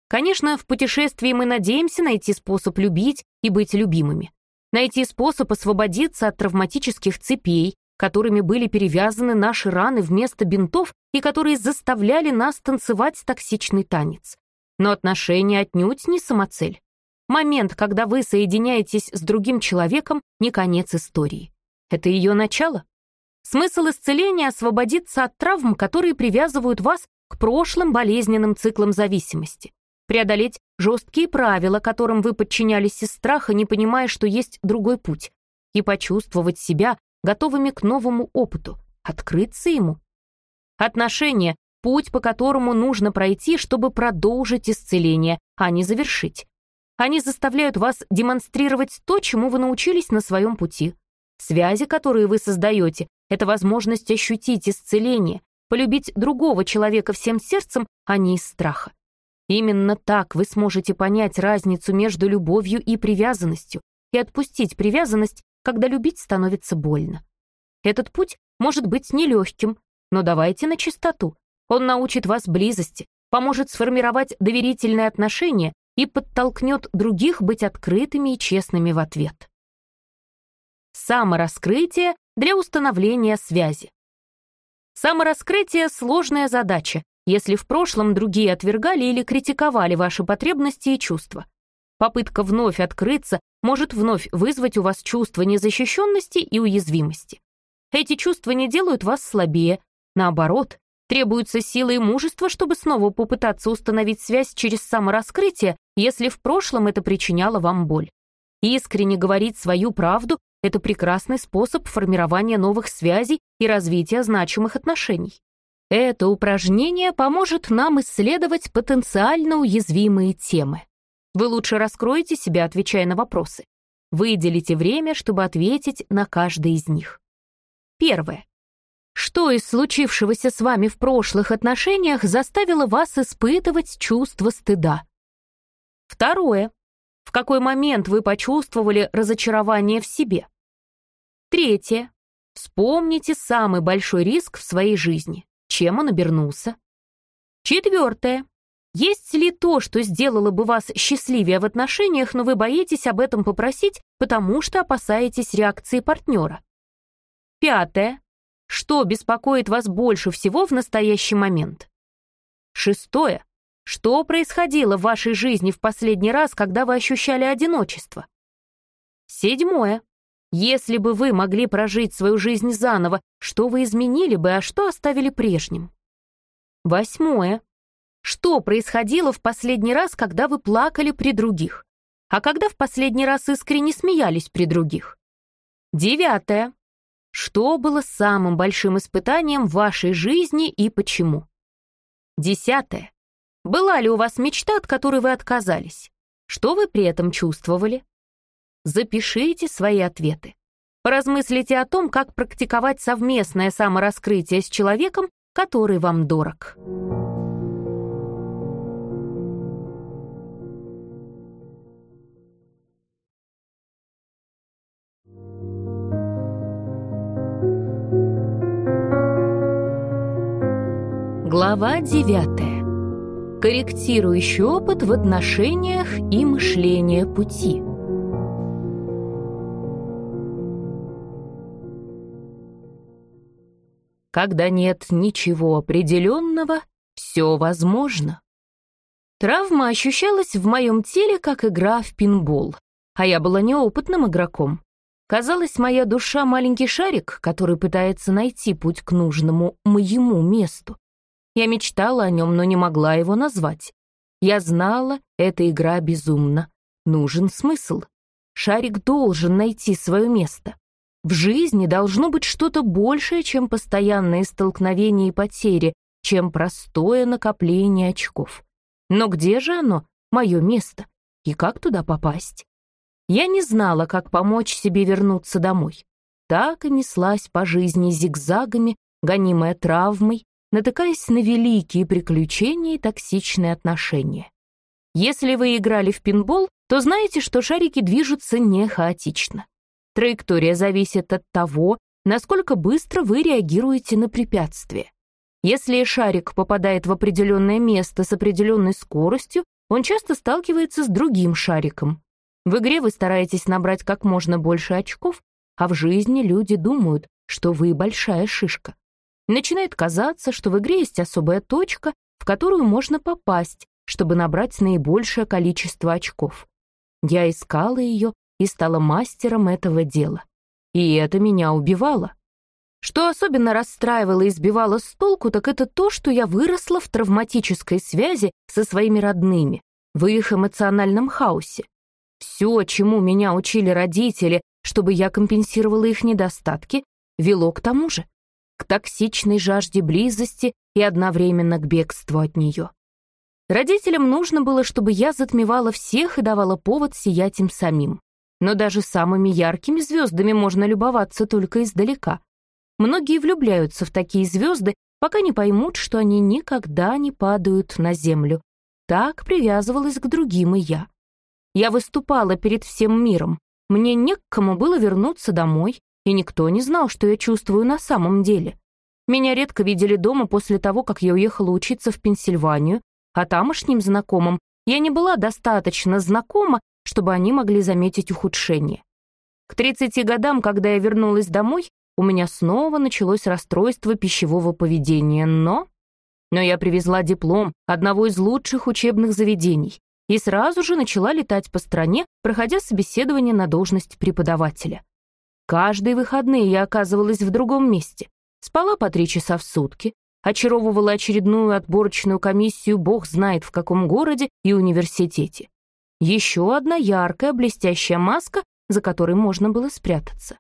Конечно, в путешествии мы надеемся найти способ любить и быть любимыми. Найти способ освободиться от травматических цепей, которыми были перевязаны наши раны вместо бинтов и которые заставляли нас танцевать токсичный танец. Но отношения отнюдь не самоцель. Момент, когда вы соединяетесь с другим человеком, не конец истории. Это ее начало. Смысл исцеления — освободиться от травм, которые привязывают вас к прошлым болезненным циклам зависимости. Преодолеть жесткие правила, которым вы подчинялись из страха, не понимая, что есть другой путь. И почувствовать себя готовыми к новому опыту, открыться ему. Отношения — путь, по которому нужно пройти, чтобы продолжить исцеление, а не завершить. Они заставляют вас демонстрировать то, чему вы научились на своем пути. Связи, которые вы создаете, это возможность ощутить исцеление, полюбить другого человека всем сердцем, а не из страха. Именно так вы сможете понять разницу между любовью и привязанностью и отпустить привязанность, когда любить становится больно. Этот путь может быть нелегким, но давайте на чистоту. Он научит вас близости, поможет сформировать доверительные отношения и подтолкнет других быть открытыми и честными в ответ. Самораскрытие для установления связи. Самораскрытие — сложная задача, если в прошлом другие отвергали или критиковали ваши потребности и чувства. Попытка вновь открыться может вновь вызвать у вас чувство незащищенности и уязвимости. Эти чувства не делают вас слабее, наоборот, Требуется сила и мужество, чтобы снова попытаться установить связь через самораскрытие, если в прошлом это причиняло вам боль. Искренне говорить свою правду — это прекрасный способ формирования новых связей и развития значимых отношений. Это упражнение поможет нам исследовать потенциально уязвимые темы. Вы лучше раскроете себя, отвечая на вопросы. Выделите время, чтобы ответить на каждый из них. Первое. Что из случившегося с вами в прошлых отношениях заставило вас испытывать чувство стыда? Второе. В какой момент вы почувствовали разочарование в себе? Третье. Вспомните самый большой риск в своей жизни. Чем он обернулся? Четвертое. Есть ли то, что сделало бы вас счастливее в отношениях, но вы боитесь об этом попросить, потому что опасаетесь реакции партнера? Пятое. Что беспокоит вас больше всего в настоящий момент? Шестое. Что происходило в вашей жизни в последний раз, когда вы ощущали одиночество? Седьмое. Если бы вы могли прожить свою жизнь заново, что вы изменили бы, а что оставили прежним? Восьмое. Что происходило в последний раз, когда вы плакали при других? А когда в последний раз искренне смеялись при других? Девятое. Что было самым большим испытанием в вашей жизни и почему? Десятое. Была ли у вас мечта, от которой вы отказались? Что вы при этом чувствовали? Запишите свои ответы. Поразмыслите о том, как практиковать совместное самораскрытие с человеком, который вам дорог. Глава 9. Корректирующий опыт в отношениях и мышление пути. Когда нет ничего определенного, все возможно. Травма ощущалась в моем теле, как игра в пинбол, а я была неопытным игроком. Казалось, моя душа — маленький шарик, который пытается найти путь к нужному моему месту. Я мечтала о нем, но не могла его назвать. Я знала, эта игра безумна. Нужен смысл. Шарик должен найти свое место. В жизни должно быть что-то большее, чем постоянные столкновения и потери, чем простое накопление очков. Но где же оно, мое место, и как туда попасть? Я не знала, как помочь себе вернуться домой. Так и неслась по жизни зигзагами, гонимая травмой, натыкаясь на великие приключения и токсичные отношения. Если вы играли в пинбол, то знаете, что шарики движутся не хаотично. Траектория зависит от того, насколько быстро вы реагируете на препятствие. Если шарик попадает в определенное место с определенной скоростью, он часто сталкивается с другим шариком. В игре вы стараетесь набрать как можно больше очков, а в жизни люди думают, что вы большая шишка. Начинает казаться, что в игре есть особая точка, в которую можно попасть, чтобы набрать наибольшее количество очков. Я искала ее и стала мастером этого дела. И это меня убивало. Что особенно расстраивало и сбивало с толку, так это то, что я выросла в травматической связи со своими родными, в их эмоциональном хаосе. Все, чему меня учили родители, чтобы я компенсировала их недостатки, вело к тому же, к токсичной жажде близости и одновременно к бегству от нее. Родителям нужно было, чтобы я затмевала всех и давала повод сиять им самим. Но даже самыми яркими звездами можно любоваться только издалека. Многие влюбляются в такие звезды, пока не поймут, что они никогда не падают на землю. Так привязывалась к другим и я. Я выступала перед всем миром. Мне не к кому было вернуться домой, и никто не знал, что я чувствую на самом деле. Меня редко видели дома после того, как я уехала учиться в Пенсильванию, а тамошним знакомым я не была достаточно знакома, чтобы они могли заметить ухудшение. К 30 годам, когда я вернулась домой, у меня снова началось расстройство пищевого поведения, но... Но я привезла диплом одного из лучших учебных заведений и сразу же начала летать по стране, проходя собеседование на должность преподавателя. Каждые выходные я оказывалась в другом месте, спала по три часа в сутки, очаровывала очередную отборочную комиссию бог знает в каком городе и университете. Еще одна яркая блестящая маска, за которой можно было спрятаться.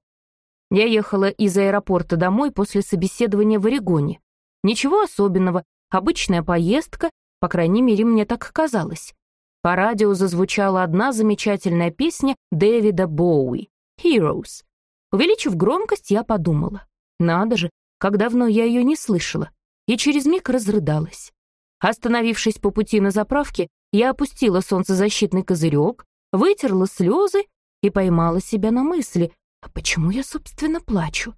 Я ехала из аэропорта домой после собеседования в Орегоне. Ничего особенного, обычная поездка, по крайней мере, мне так казалось. По радио зазвучала одна замечательная песня Дэвида Боуи «Heroes». Увеличив громкость, я подумала. Надо же, как давно я ее не слышала. И через миг разрыдалась. Остановившись по пути на заправке, я опустила солнцезащитный козырек, вытерла слезы и поймала себя на мысли, а почему я, собственно, плачу?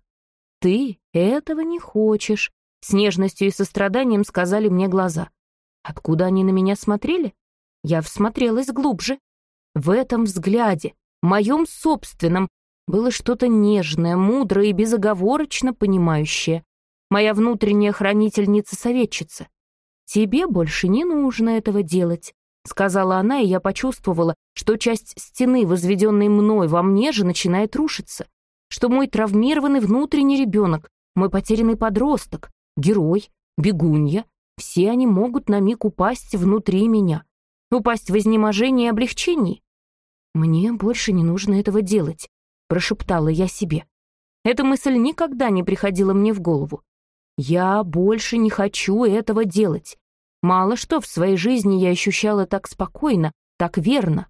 Ты этого не хочешь, с нежностью и состраданием сказали мне глаза. Откуда они на меня смотрели? Я всмотрелась глубже. В этом взгляде, моем собственном, было что-то нежное, мудрое и безоговорочно понимающее. Моя внутренняя хранительница-советчица. «Тебе больше не нужно этого делать», — сказала она, и я почувствовала, что часть стены, возведенной мной во мне же, начинает рушиться, что мой травмированный внутренний ребенок, мой потерянный подросток, герой, бегунья, все они могут на миг упасть внутри меня, упасть в изнеможении и облегчении. «Мне больше не нужно этого делать», — прошептала я себе. Эта мысль никогда не приходила мне в голову. Я больше не хочу этого делать. Мало что в своей жизни я ощущала так спокойно, так верно.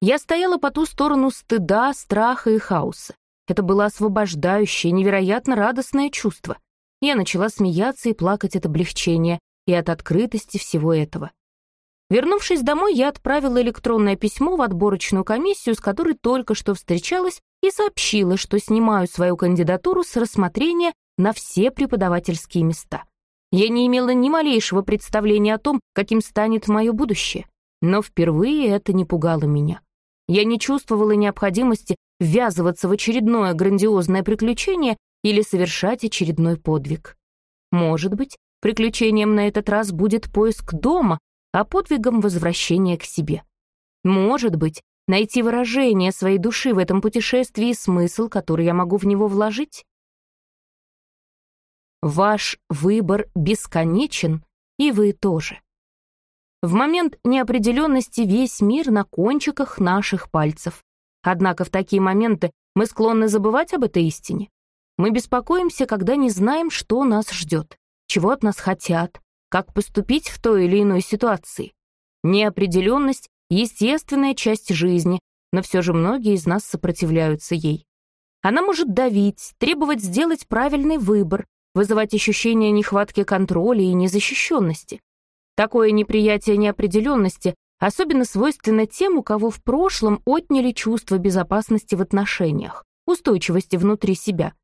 Я стояла по ту сторону стыда, страха и хаоса. Это было освобождающее, невероятно радостное чувство. Я начала смеяться и плакать от облегчения и от открытости всего этого. Вернувшись домой, я отправила электронное письмо в отборочную комиссию, с которой только что встречалась, и сообщила, что снимаю свою кандидатуру с рассмотрения на все преподавательские места. Я не имела ни малейшего представления о том, каким станет мое будущее, но впервые это не пугало меня. Я не чувствовала необходимости ввязываться в очередное грандиозное приключение или совершать очередной подвиг. Может быть, приключением на этот раз будет поиск дома, а подвигом возвращение к себе. Может быть, найти выражение своей души в этом путешествии и смысл, который я могу в него вложить? Ваш выбор бесконечен, и вы тоже. В момент неопределенности весь мир на кончиках наших пальцев. Однако в такие моменты мы склонны забывать об этой истине. Мы беспокоимся, когда не знаем, что нас ждет, чего от нас хотят, как поступить в той или иной ситуации. Неопределенность — естественная часть жизни, но все же многие из нас сопротивляются ей. Она может давить, требовать сделать правильный выбор, вызывать ощущение нехватки контроля и незащищенности. Такое неприятие неопределенности особенно свойственно тем, у кого в прошлом отняли чувство безопасности в отношениях, устойчивости внутри себя.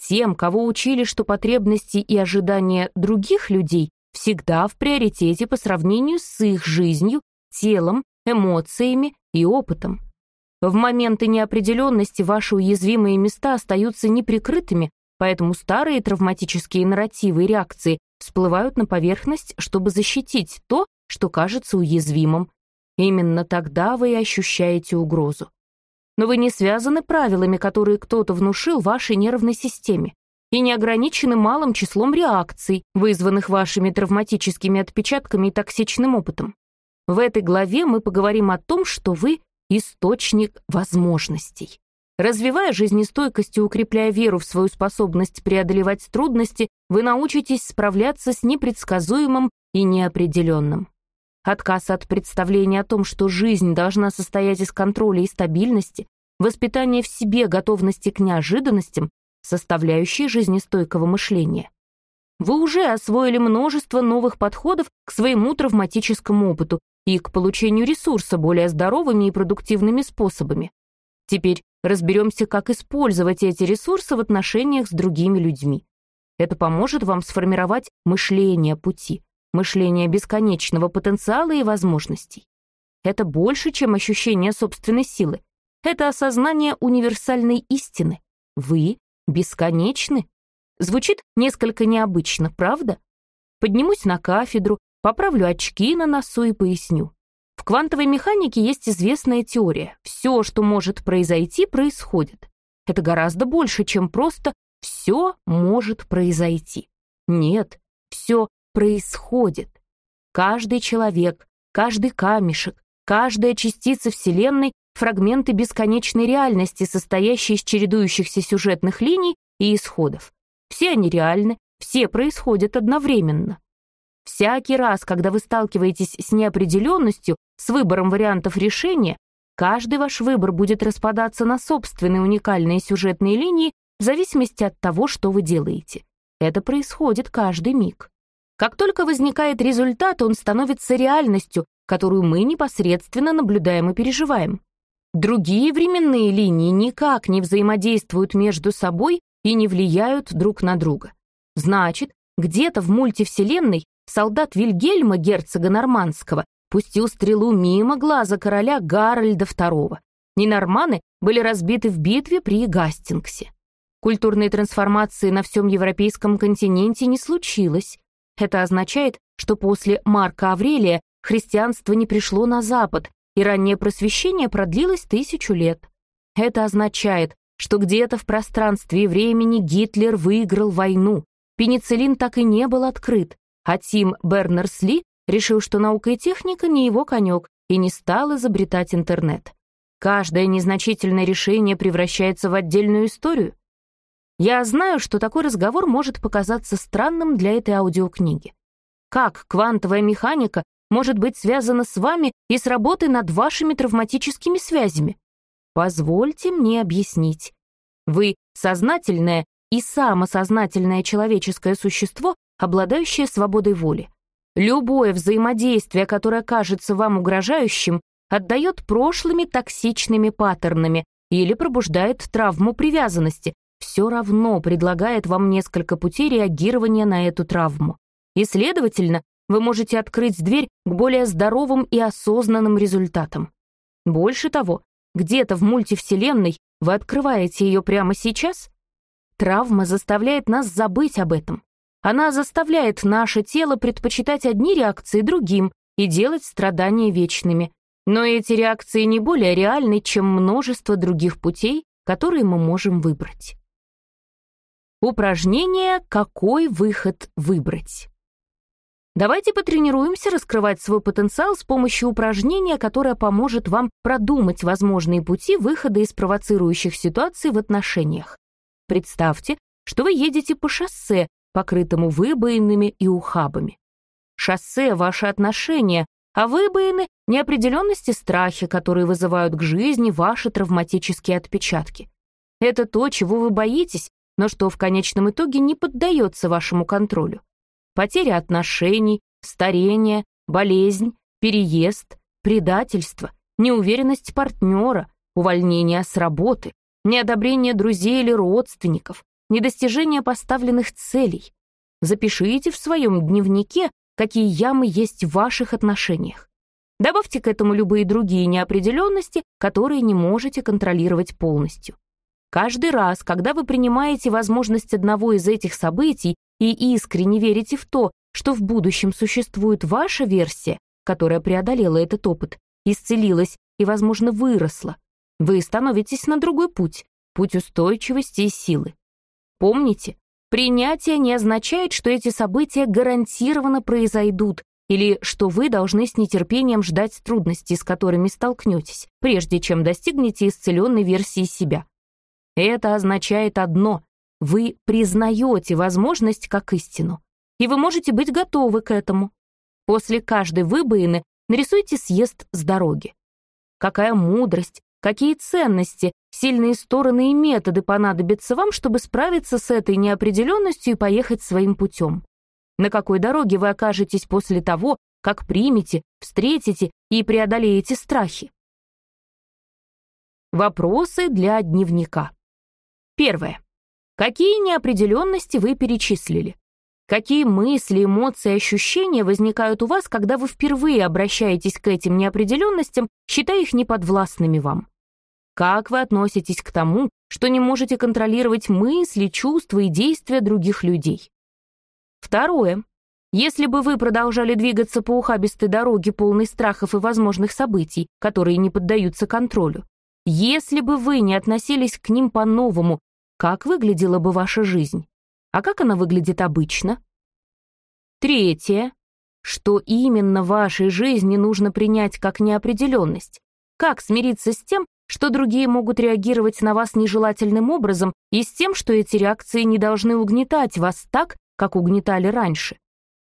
Тем, кого учили, что потребности и ожидания других людей всегда в приоритете по сравнению с их жизнью, телом, эмоциями и опытом. В моменты неопределенности ваши уязвимые места остаются неприкрытыми, Поэтому старые травматические нарративы и реакции всплывают на поверхность, чтобы защитить то, что кажется уязвимым. Именно тогда вы и ощущаете угрозу. Но вы не связаны правилами, которые кто-то внушил вашей нервной системе, и не ограничены малым числом реакций, вызванных вашими травматическими отпечатками и токсичным опытом. В этой главе мы поговорим о том, что вы — источник возможностей. Развивая жизнестойкость и укрепляя веру в свою способность преодолевать трудности, вы научитесь справляться с непредсказуемым и неопределенным. Отказ от представления о том, что жизнь должна состоять из контроля и стабильности, воспитание в себе готовности к неожиданностям, составляющие жизнестойкого мышления. Вы уже освоили множество новых подходов к своему травматическому опыту и к получению ресурса более здоровыми и продуктивными способами. Теперь разберемся, как использовать эти ресурсы в отношениях с другими людьми. Это поможет вам сформировать мышление пути, мышление бесконечного потенциала и возможностей. Это больше, чем ощущение собственной силы. Это осознание универсальной истины. Вы бесконечны. Звучит несколько необычно, правда? Поднимусь на кафедру, поправлю очки на носу и поясню. В квантовой механике есть известная теория. Все, что может произойти, происходит. Это гораздо больше, чем просто «все может произойти». Нет, все происходит. Каждый человек, каждый камешек, каждая частица Вселенной — фрагменты бесконечной реальности, состоящие из чередующихся сюжетных линий и исходов. Все они реальны, все происходят одновременно. Всякий раз, когда вы сталкиваетесь с неопределенностью, с выбором вариантов решения, каждый ваш выбор будет распадаться на собственные уникальные сюжетные линии в зависимости от того, что вы делаете. Это происходит каждый миг. Как только возникает результат, он становится реальностью, которую мы непосредственно наблюдаем и переживаем. Другие временные линии никак не взаимодействуют между собой и не влияют друг на друга. Значит, где-то в мультивселенной солдат Вильгельма, герцога Нормандского, пустил стрелу мимо глаза короля Гарольда II. Ненорманы были разбиты в битве при Гастингсе. Культурной трансформации на всем европейском континенте не случилось. Это означает, что после Марка Аврелия христианство не пришло на Запад, и раннее просвещение продлилось тысячу лет. Это означает, что где-то в пространстве и времени Гитлер выиграл войну, пенициллин так и не был открыт, а Тим Бернерс-Ли решил, что наука и техника не его конек, и не стал изобретать интернет. Каждое незначительное решение превращается в отдельную историю. Я знаю, что такой разговор может показаться странным для этой аудиокниги. Как квантовая механика может быть связана с вами и с работой над вашими травматическими связями? Позвольте мне объяснить. Вы сознательное и самосознательное человеческое существо, обладающее свободой воли. Любое взаимодействие, которое кажется вам угрожающим, отдает прошлыми токсичными паттернами или пробуждает травму привязанности, все равно предлагает вам несколько путей реагирования на эту травму. И, следовательно, вы можете открыть дверь к более здоровым и осознанным результатам. Больше того, где-то в мультивселенной вы открываете ее прямо сейчас? Травма заставляет нас забыть об этом. Она заставляет наше тело предпочитать одни реакции другим и делать страдания вечными. Но эти реакции не более реальны, чем множество других путей, которые мы можем выбрать. Упражнение «Какой выход выбрать?». Давайте потренируемся раскрывать свой потенциал с помощью упражнения, которое поможет вам продумать возможные пути выхода из провоцирующих ситуаций в отношениях. Представьте, что вы едете по шоссе, покрытому выбоинами и ухабами. Шоссе — ваши отношения, а выбоины — неопределенности страхи, которые вызывают к жизни ваши травматические отпечатки. Это то, чего вы боитесь, но что в конечном итоге не поддается вашему контролю. Потеря отношений, старение, болезнь, переезд, предательство, неуверенность партнера, увольнение с работы, неодобрение друзей или родственников, недостижение поставленных целей. Запишите в своем дневнике, какие ямы есть в ваших отношениях. Добавьте к этому любые другие неопределенности, которые не можете контролировать полностью. Каждый раз, когда вы принимаете возможность одного из этих событий и искренне верите в то, что в будущем существует ваша версия, которая преодолела этот опыт, исцелилась и, возможно, выросла, вы становитесь на другой путь, путь устойчивости и силы. Помните, принятие не означает, что эти события гарантированно произойдут или что вы должны с нетерпением ждать трудностей, с которыми столкнетесь, прежде чем достигнете исцеленной версии себя. Это означает одно — вы признаете возможность как истину, и вы можете быть готовы к этому. После каждой выбоины нарисуйте съезд с дороги. Какая мудрость, Какие ценности, сильные стороны и методы понадобятся вам, чтобы справиться с этой неопределенностью и поехать своим путем? На какой дороге вы окажетесь после того, как примете, встретите и преодолеете страхи? Вопросы для дневника. Первое. Какие неопределенности вы перечислили? Какие мысли, эмоции, ощущения возникают у вас, когда вы впервые обращаетесь к этим неопределенностям, считая их неподвластными вам? Как вы относитесь к тому, что не можете контролировать мысли, чувства и действия других людей? Второе. Если бы вы продолжали двигаться по ухабистой дороге, полной страхов и возможных событий, которые не поддаются контролю, если бы вы не относились к ним по-новому, как выглядела бы ваша жизнь? А как она выглядит обычно? Третье. Что именно вашей жизни нужно принять как неопределенность? Как смириться с тем, что другие могут реагировать на вас нежелательным образом и с тем, что эти реакции не должны угнетать вас так, как угнетали раньше.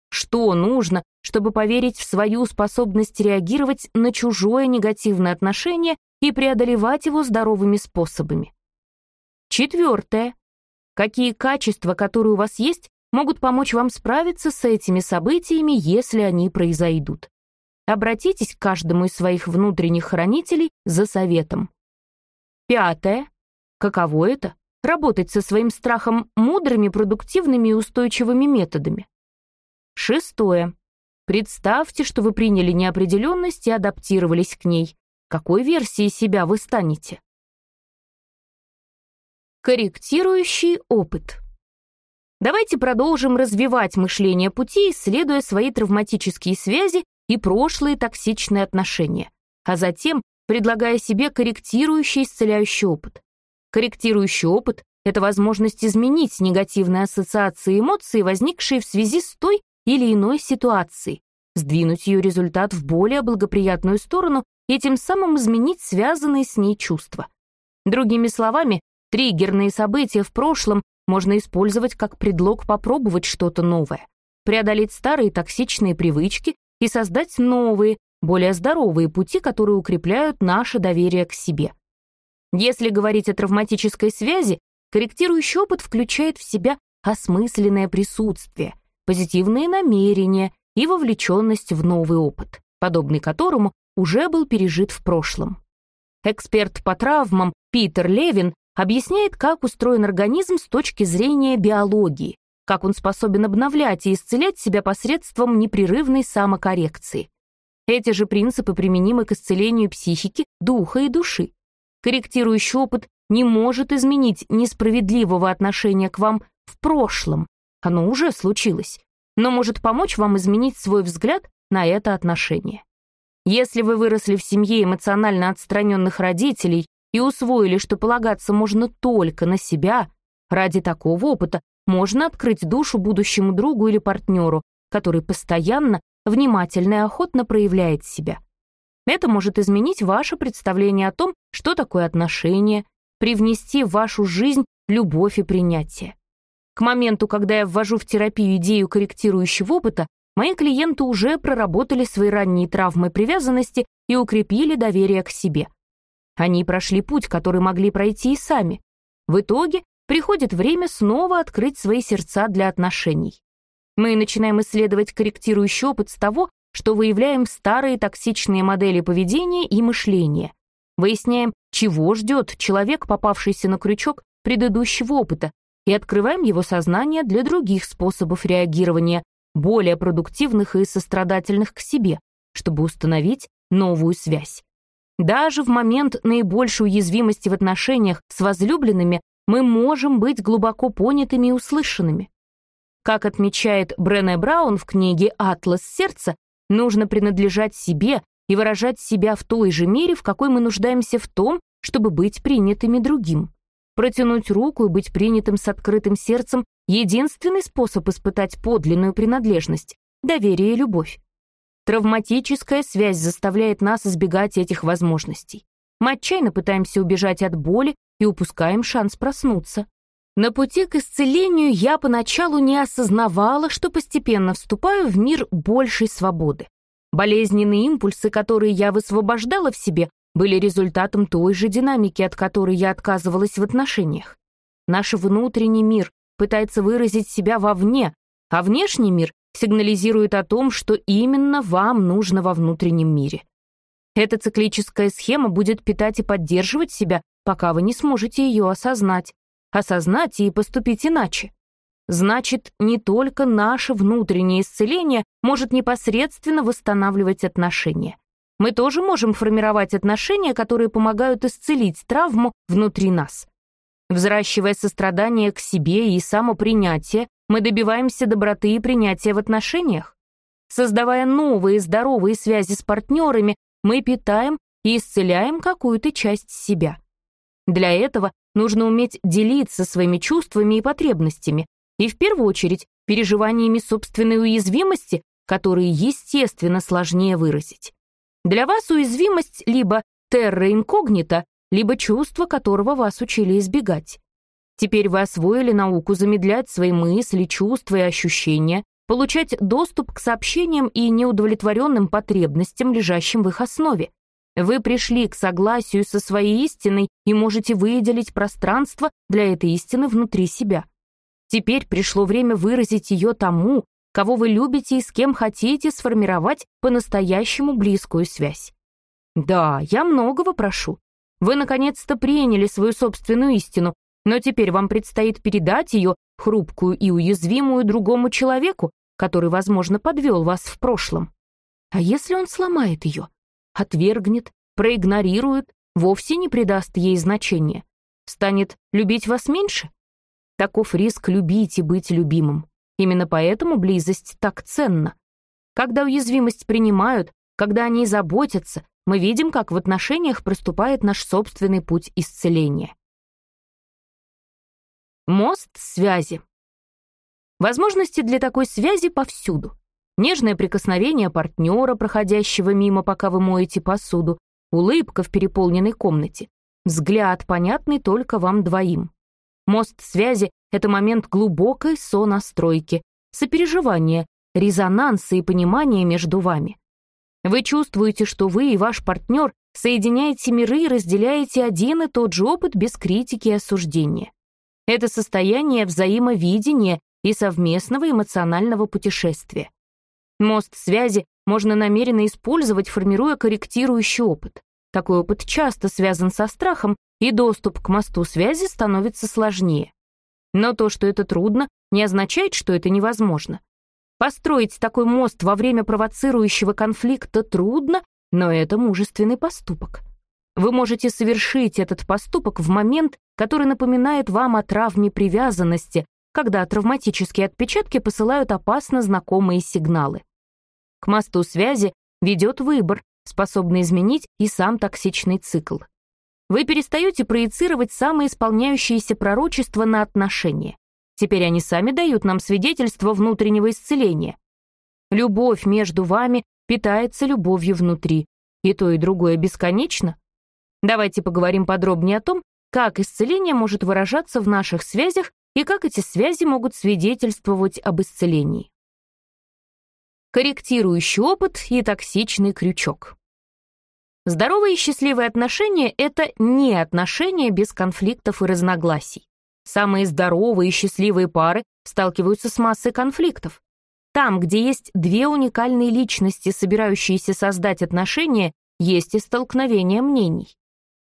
Что нужно, чтобы поверить в свою способность реагировать на чужое негативное отношение и преодолевать его здоровыми способами? Четвертое. Какие качества, которые у вас есть, могут помочь вам справиться с этими событиями, если они произойдут? обратитесь к каждому из своих внутренних хранителей за советом. Пятое. Каково это? Работать со своим страхом мудрыми, продуктивными и устойчивыми методами. Шестое. Представьте, что вы приняли неопределенность и адаптировались к ней. Какой версией себя вы станете? Корректирующий опыт. Давайте продолжим развивать мышление пути, исследуя свои травматические связи и прошлые токсичные отношения, а затем предлагая себе корректирующий исцеляющий опыт. Корректирующий опыт — это возможность изменить негативные ассоциации и эмоции, возникшие в связи с той или иной ситуацией, сдвинуть ее результат в более благоприятную сторону и тем самым изменить связанные с ней чувства. Другими словами, триггерные события в прошлом можно использовать как предлог попробовать что-то новое, преодолеть старые токсичные привычки и создать новые, более здоровые пути, которые укрепляют наше доверие к себе. Если говорить о травматической связи, корректирующий опыт включает в себя осмысленное присутствие, позитивные намерения и вовлеченность в новый опыт, подобный которому уже был пережит в прошлом. Эксперт по травмам Питер Левин объясняет, как устроен организм с точки зрения биологии, как он способен обновлять и исцелять себя посредством непрерывной самокоррекции. Эти же принципы применимы к исцелению психики, духа и души. Корректирующий опыт не может изменить несправедливого отношения к вам в прошлом, оно уже случилось, но может помочь вам изменить свой взгляд на это отношение. Если вы выросли в семье эмоционально отстраненных родителей и усвоили, что полагаться можно только на себя, ради такого опыта можно открыть душу будущему другу или партнеру, который постоянно, внимательно и охотно проявляет себя. Это может изменить ваше представление о том, что такое отношение, привнести в вашу жизнь любовь и принятие. К моменту, когда я ввожу в терапию идею корректирующего опыта, мои клиенты уже проработали свои ранние травмы привязанности и укрепили доверие к себе. Они прошли путь, который могли пройти и сами. В итоге приходит время снова открыть свои сердца для отношений. Мы начинаем исследовать корректирующий опыт с того, что выявляем старые токсичные модели поведения и мышления. Выясняем, чего ждет человек, попавшийся на крючок предыдущего опыта, и открываем его сознание для других способов реагирования, более продуктивных и сострадательных к себе, чтобы установить новую связь. Даже в момент наибольшей уязвимости в отношениях с возлюбленными мы можем быть глубоко понятыми и услышанными. Как отмечает Брене Браун в книге «Атлас сердца», нужно принадлежать себе и выражать себя в той же мере, в какой мы нуждаемся в том, чтобы быть принятыми другим. Протянуть руку и быть принятым с открытым сердцем — единственный способ испытать подлинную принадлежность, доверие и любовь. Травматическая связь заставляет нас избегать этих возможностей. Мы отчаянно пытаемся убежать от боли и упускаем шанс проснуться. На пути к исцелению я поначалу не осознавала, что постепенно вступаю в мир большей свободы. Болезненные импульсы, которые я высвобождала в себе, были результатом той же динамики, от которой я отказывалась в отношениях. Наш внутренний мир пытается выразить себя вовне, а внешний мир сигнализирует о том, что именно вам нужно во внутреннем мире. Эта циклическая схема будет питать и поддерживать себя, пока вы не сможете ее осознать. Осознать и поступить иначе. Значит, не только наше внутреннее исцеление может непосредственно восстанавливать отношения. Мы тоже можем формировать отношения, которые помогают исцелить травму внутри нас. Взращивая сострадание к себе и самопринятие, мы добиваемся доброты и принятия в отношениях. Создавая новые здоровые связи с партнерами, мы питаем и исцеляем какую-то часть себя. Для этого нужно уметь делиться своими чувствами и потребностями, и в первую очередь переживаниями собственной уязвимости, которые, естественно, сложнее выразить. Для вас уязвимость либо терра инкогнита, либо чувство, которого вас учили избегать. Теперь вы освоили науку замедлять свои мысли, чувства и ощущения, получать доступ к сообщениям и неудовлетворенным потребностям, лежащим в их основе. Вы пришли к согласию со своей истиной и можете выделить пространство для этой истины внутри себя. Теперь пришло время выразить ее тому, кого вы любите и с кем хотите сформировать по-настоящему близкую связь. Да, я многого прошу. Вы наконец-то приняли свою собственную истину, но теперь вам предстоит передать ее, хрупкую и уязвимую, другому человеку, который, возможно, подвел вас в прошлом. А если он сломает ее, отвергнет, проигнорирует, вовсе не придаст ей значения, станет любить вас меньше? Таков риск любить и быть любимым. Именно поэтому близость так ценна. Когда уязвимость принимают, когда о ней заботятся, мы видим, как в отношениях проступает наш собственный путь исцеления. Мост связи. Возможности для такой связи повсюду. Нежное прикосновение партнера, проходящего мимо, пока вы моете посуду, улыбка в переполненной комнате, взгляд, понятный только вам двоим. Мост связи — это момент глубокой сонастройки, сопереживания, резонанса и понимания между вами. Вы чувствуете, что вы и ваш партнер соединяете миры и разделяете один и тот же опыт без критики и осуждения. Это состояние взаимовидения и совместного эмоционального путешествия. Мост связи можно намеренно использовать, формируя корректирующий опыт. Такой опыт часто связан со страхом и доступ к мосту связи становится сложнее. Но то, что это трудно, не означает, что это невозможно. Построить такой мост во время провоцирующего конфликта трудно, но это мужественный поступок. Вы можете совершить этот поступок в момент, который напоминает вам о травме привязанности, когда травматические отпечатки посылают опасно знакомые сигналы. К мосту связи ведет выбор, способный изменить и сам токсичный цикл. Вы перестаете проецировать самоисполняющиеся пророчества на отношения. Теперь они сами дают нам свидетельство внутреннего исцеления. Любовь между вами питается любовью внутри. И то, и другое бесконечно. Давайте поговорим подробнее о том, как исцеление может выражаться в наших связях и как эти связи могут свидетельствовать об исцелении. Корректирующий опыт и токсичный крючок. Здоровые и счастливые отношения — это не отношения без конфликтов и разногласий. Самые здоровые и счастливые пары сталкиваются с массой конфликтов. Там, где есть две уникальные личности, собирающиеся создать отношения, есть и столкновение мнений.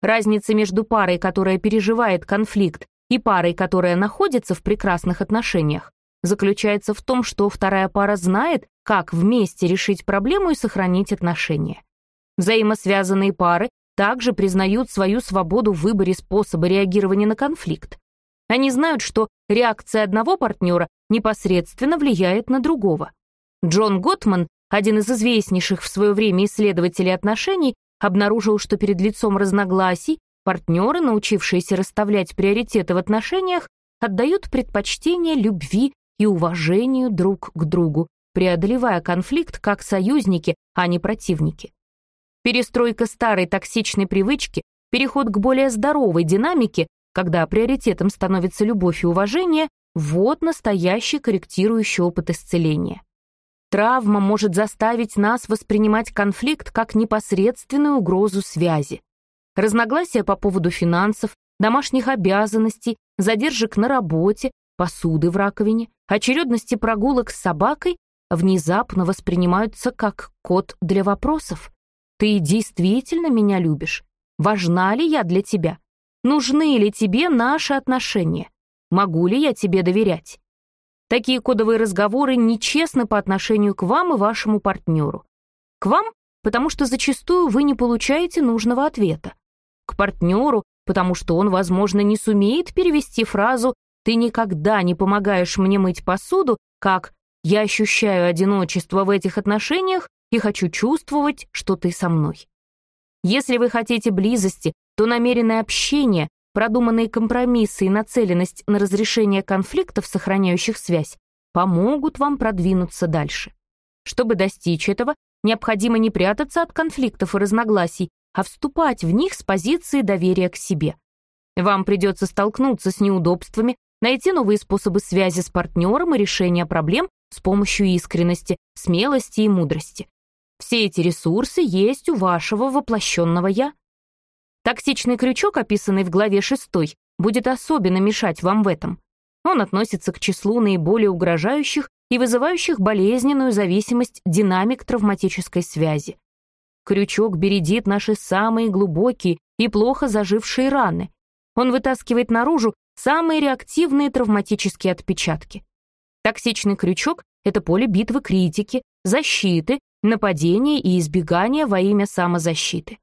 Разница между парой, которая переживает конфликт, и парой, которая находится в прекрасных отношениях, заключается в том, что вторая пара знает, как вместе решить проблему и сохранить отношения. Взаимосвязанные пары также признают свою свободу в выборе способа реагирования на конфликт. Они знают, что реакция одного партнера непосредственно влияет на другого. Джон Готман, один из известнейших в свое время исследователей отношений, обнаружил, что перед лицом разногласий партнеры, научившиеся расставлять приоритеты в отношениях, отдают предпочтение любви и уважению друг к другу, преодолевая конфликт как союзники, а не противники. Перестройка старой токсичной привычки, переход к более здоровой динамике, когда приоритетом становится любовь и уважение, вот настоящий корректирующий опыт исцеления. Травма может заставить нас воспринимать конфликт как непосредственную угрозу связи. Разногласия по поводу финансов, домашних обязанностей, задержек на работе, посуды в раковине, очередности прогулок с собакой внезапно воспринимаются как код для вопросов. Ты действительно меня любишь? Важна ли я для тебя? Нужны ли тебе наши отношения? Могу ли я тебе доверять? Такие кодовые разговоры нечестны по отношению к вам и вашему партнеру. К вам, потому что зачастую вы не получаете нужного ответа. К партнеру, потому что он, возможно, не сумеет перевести фразу «ты никогда не помогаешь мне мыть посуду» как «я ощущаю одиночество в этих отношениях и хочу чувствовать, что ты со мной. Если вы хотите близости, то намеренное общение, продуманные компромиссы и нацеленность на разрешение конфликтов, сохраняющих связь, помогут вам продвинуться дальше. Чтобы достичь этого, необходимо не прятаться от конфликтов и разногласий, а вступать в них с позиции доверия к себе. Вам придется столкнуться с неудобствами, найти новые способы связи с партнером и решения проблем с помощью искренности, смелости и мудрости. Все эти ресурсы есть у вашего воплощенного «я». Токсичный крючок, описанный в главе 6, будет особенно мешать вам в этом. Он относится к числу наиболее угрожающих и вызывающих болезненную зависимость динамик травматической связи. Крючок бередит наши самые глубокие и плохо зажившие раны. Он вытаскивает наружу самые реактивные травматические отпечатки. Токсичный крючок — это поле битвы критики, защиты, нападения и избегания во имя самозащиты.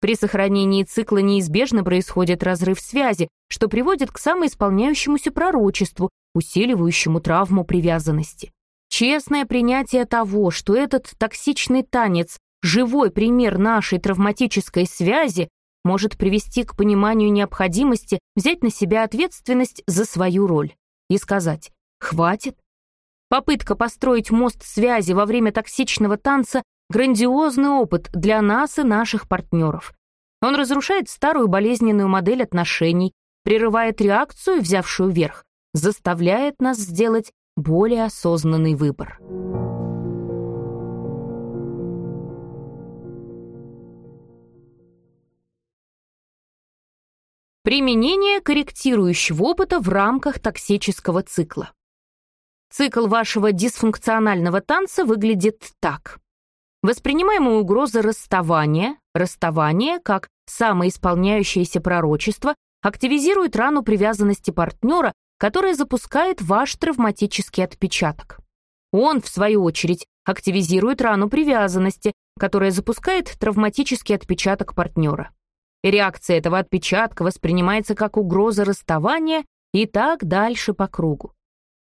При сохранении цикла неизбежно происходит разрыв связи, что приводит к самоисполняющемуся пророчеству, усиливающему травму привязанности. Честное принятие того, что этот токсичный танец — живой пример нашей травматической связи, может привести к пониманию необходимости взять на себя ответственность за свою роль и сказать «хватит». Попытка построить мост связи во время токсичного танца — грандиозный опыт для нас и наших партнеров. Он разрушает старую болезненную модель отношений, прерывает реакцию, взявшую верх, заставляет нас сделать более осознанный выбор. Применение корректирующего опыта в рамках токсического цикла. Цикл вашего дисфункционального танца выглядит так. Воспринимаемая угроза расставания, расставание как самоисполняющееся пророчество, активизирует рану привязанности партнера, которая запускает ваш травматический отпечаток. Он, в свою очередь, активизирует рану привязанности, которая запускает травматический отпечаток партнера. Реакция этого отпечатка воспринимается как угроза расставания и так дальше по кругу.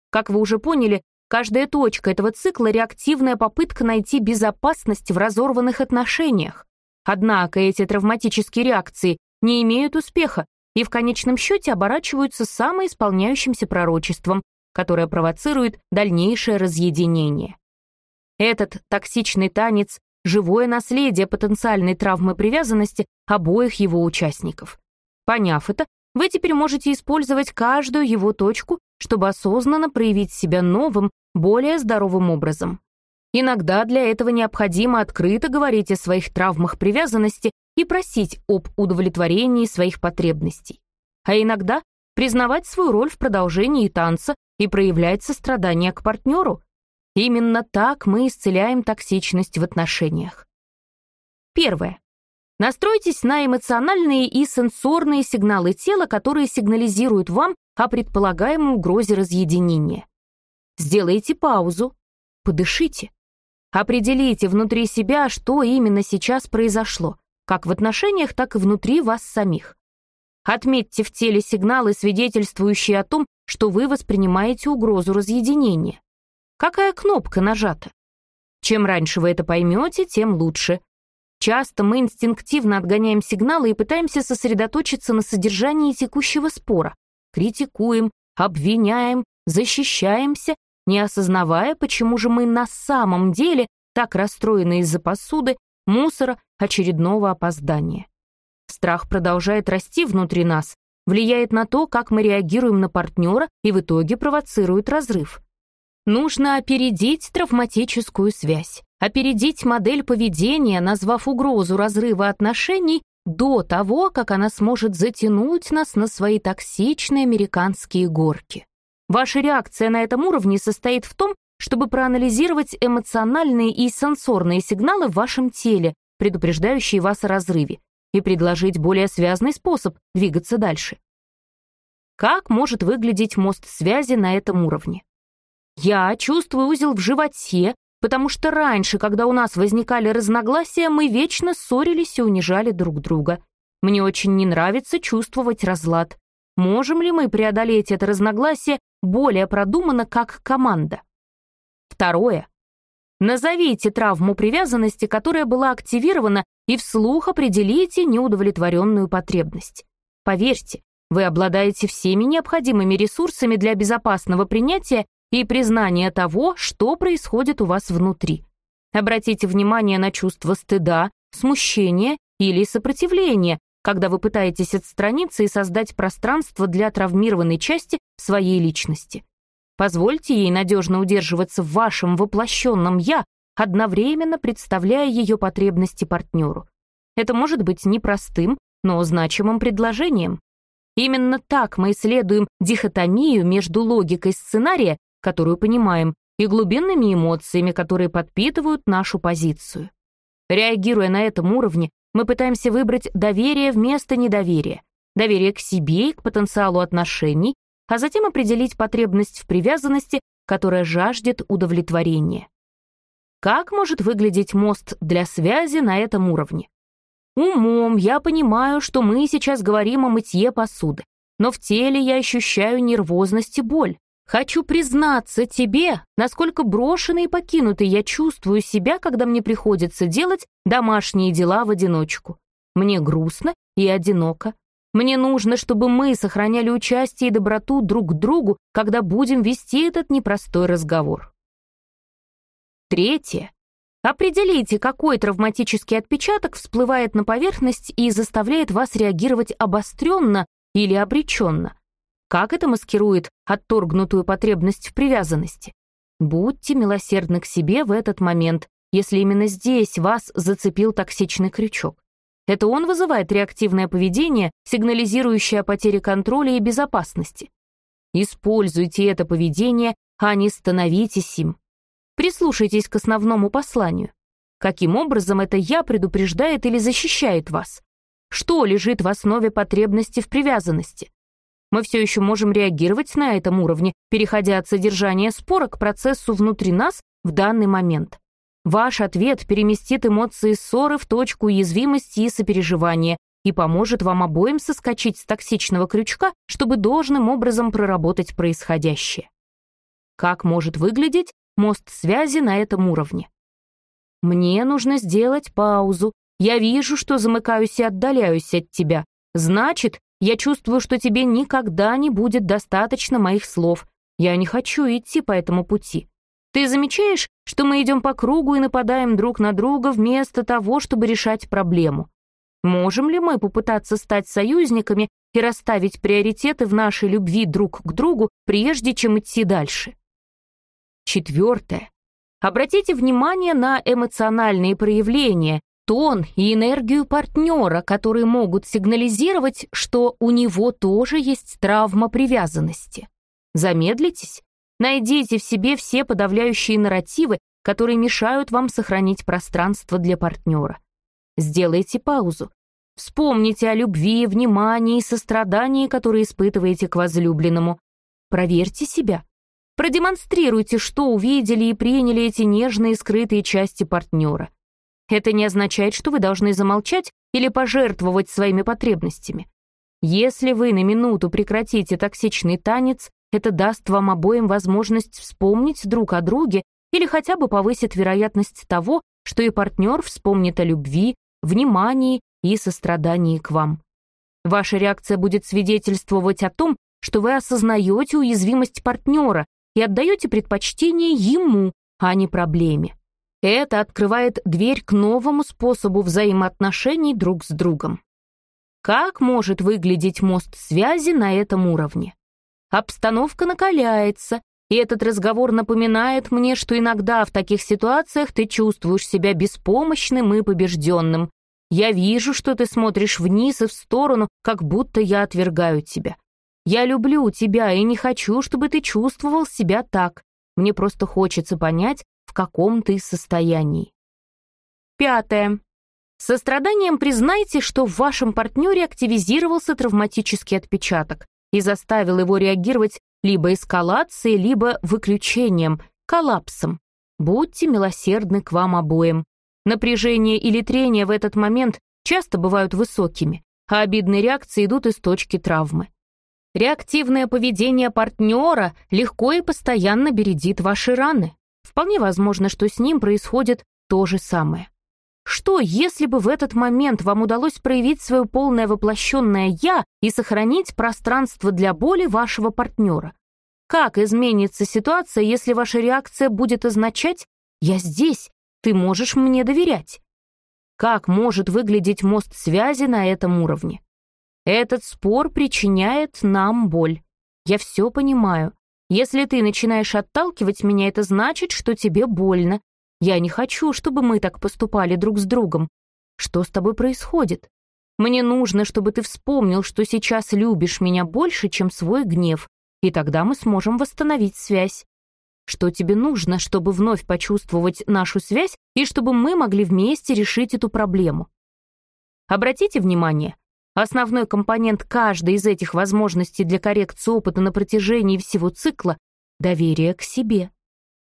Как вы уже поняли, каждая точка этого цикла — реактивная попытка найти безопасность в разорванных отношениях. Однако эти травматические реакции не имеют успеха и в конечном счете оборачиваются самоисполняющимся пророчеством, которое провоцирует дальнейшее разъединение. Этот токсичный танец живое наследие потенциальной травмы привязанности обоих его участников. Поняв это, вы теперь можете использовать каждую его точку, чтобы осознанно проявить себя новым, более здоровым образом. Иногда для этого необходимо открыто говорить о своих травмах привязанности и просить об удовлетворении своих потребностей. А иногда признавать свою роль в продолжении танца и проявлять сострадание к партнеру, Именно так мы исцеляем токсичность в отношениях. Первое. Настройтесь на эмоциональные и сенсорные сигналы тела, которые сигнализируют вам о предполагаемой угрозе разъединения. Сделайте паузу, подышите. Определите внутри себя, что именно сейчас произошло, как в отношениях, так и внутри вас самих. Отметьте в теле сигналы, свидетельствующие о том, что вы воспринимаете угрозу разъединения. Какая кнопка нажата? Чем раньше вы это поймете, тем лучше. Часто мы инстинктивно отгоняем сигналы и пытаемся сосредоточиться на содержании текущего спора. Критикуем, обвиняем, защищаемся, не осознавая, почему же мы на самом деле так расстроены из-за посуды, мусора, очередного опоздания. Страх продолжает расти внутри нас, влияет на то, как мы реагируем на партнера и в итоге провоцирует разрыв. Нужно опередить травматическую связь, опередить модель поведения, назвав угрозу разрыва отношений до того, как она сможет затянуть нас на свои токсичные американские горки. Ваша реакция на этом уровне состоит в том, чтобы проанализировать эмоциональные и сенсорные сигналы в вашем теле, предупреждающие вас о разрыве, и предложить более связный способ двигаться дальше. Как может выглядеть мост связи на этом уровне? Я чувствую узел в животе, потому что раньше, когда у нас возникали разногласия, мы вечно ссорились и унижали друг друга. Мне очень не нравится чувствовать разлад. Можем ли мы преодолеть это разногласие более продуманно, как команда? Второе. Назовите травму привязанности, которая была активирована, и вслух определите неудовлетворенную потребность. Поверьте, вы обладаете всеми необходимыми ресурсами для безопасного принятия и признание того, что происходит у вас внутри. Обратите внимание на чувство стыда, смущения или сопротивления, когда вы пытаетесь отстраниться и создать пространство для травмированной части своей личности. Позвольте ей надежно удерживаться в вашем воплощенном «я», одновременно представляя ее потребности партнеру. Это может быть непростым, но значимым предложением. Именно так мы исследуем дихотомию между логикой сценария которую понимаем, и глубинными эмоциями, которые подпитывают нашу позицию. Реагируя на этом уровне, мы пытаемся выбрать доверие вместо недоверия, доверие к себе и к потенциалу отношений, а затем определить потребность в привязанности, которая жаждет удовлетворения. Как может выглядеть мост для связи на этом уровне? Умом я понимаю, что мы сейчас говорим о мытье посуды, но в теле я ощущаю нервозность и боль. Хочу признаться тебе, насколько брошенной и покинутой я чувствую себя, когда мне приходится делать домашние дела в одиночку. Мне грустно и одиноко. Мне нужно, чтобы мы сохраняли участие и доброту друг к другу, когда будем вести этот непростой разговор. Третье. Определите, какой травматический отпечаток всплывает на поверхность и заставляет вас реагировать обостренно или обреченно. Как это маскирует отторгнутую потребность в привязанности? Будьте милосердны к себе в этот момент, если именно здесь вас зацепил токсичный крючок. Это он вызывает реактивное поведение, сигнализирующее о потере контроля и безопасности. Используйте это поведение, а не становитесь им. Прислушайтесь к основному посланию. Каким образом это «я» предупреждает или защищает вас? Что лежит в основе потребности в привязанности? Мы все еще можем реагировать на этом уровне, переходя от содержания спора к процессу внутри нас в данный момент. Ваш ответ переместит эмоции ссоры в точку уязвимости и сопереживания и поможет вам обоим соскочить с токсичного крючка, чтобы должным образом проработать происходящее. Как может выглядеть мост связи на этом уровне? Мне нужно сделать паузу. Я вижу, что замыкаюсь и отдаляюсь от тебя. Значит, я чувствую, что тебе никогда не будет достаточно моих слов. Я не хочу идти по этому пути. Ты замечаешь, что мы идем по кругу и нападаем друг на друга вместо того, чтобы решать проблему? Можем ли мы попытаться стать союзниками и расставить приоритеты в нашей любви друг к другу, прежде чем идти дальше? Четвертое. Обратите внимание на эмоциональные проявления, тон и энергию партнера, которые могут сигнализировать, что у него тоже есть травма привязанности. Замедлитесь, найдите в себе все подавляющие нарративы, которые мешают вам сохранить пространство для партнера. Сделайте паузу. Вспомните о любви, внимании и сострадании, которые испытываете к возлюбленному. Проверьте себя. Продемонстрируйте, что увидели и приняли эти нежные скрытые части партнера. Это не означает, что вы должны замолчать или пожертвовать своими потребностями. Если вы на минуту прекратите токсичный танец, это даст вам обоим возможность вспомнить друг о друге или хотя бы повысит вероятность того, что и партнер вспомнит о любви, внимании и сострадании к вам. Ваша реакция будет свидетельствовать о том, что вы осознаете уязвимость партнера и отдаете предпочтение ему, а не проблеме. Это открывает дверь к новому способу взаимоотношений друг с другом. Как может выглядеть мост связи на этом уровне? Обстановка накаляется, и этот разговор напоминает мне, что иногда в таких ситуациях ты чувствуешь себя беспомощным и побежденным. Я вижу, что ты смотришь вниз и в сторону, как будто я отвергаю тебя. Я люблю тебя и не хочу, чтобы ты чувствовал себя так. Мне просто хочется понять, каком ты состоянии. Пятое. Состраданием признайте, что в вашем партнере активизировался травматический отпечаток и заставил его реагировать либо эскалацией, либо выключением, коллапсом. Будьте милосердны к вам обоим. Напряжение или трение в этот момент часто бывают высокими, а обидные реакции идут из точки травмы. Реактивное поведение партнера легко и постоянно бередит ваши раны. Вполне возможно, что с ним происходит то же самое. Что, если бы в этот момент вам удалось проявить свое полное воплощенное «я» и сохранить пространство для боли вашего партнера? Как изменится ситуация, если ваша реакция будет означать «я здесь, ты можешь мне доверять»? Как может выглядеть мост связи на этом уровне? Этот спор причиняет нам боль. Я все понимаю. Если ты начинаешь отталкивать меня, это значит, что тебе больно. Я не хочу, чтобы мы так поступали друг с другом. Что с тобой происходит? Мне нужно, чтобы ты вспомнил, что сейчас любишь меня больше, чем свой гнев, и тогда мы сможем восстановить связь. что тебе нужно, чтобы вновь почувствовать нашу связь и чтобы мы могли вместе решить эту проблему. Обратите внимание, основной компонент каждой из этих возможностей для коррекции опыта на протяжении всего цикла — доверие к себе.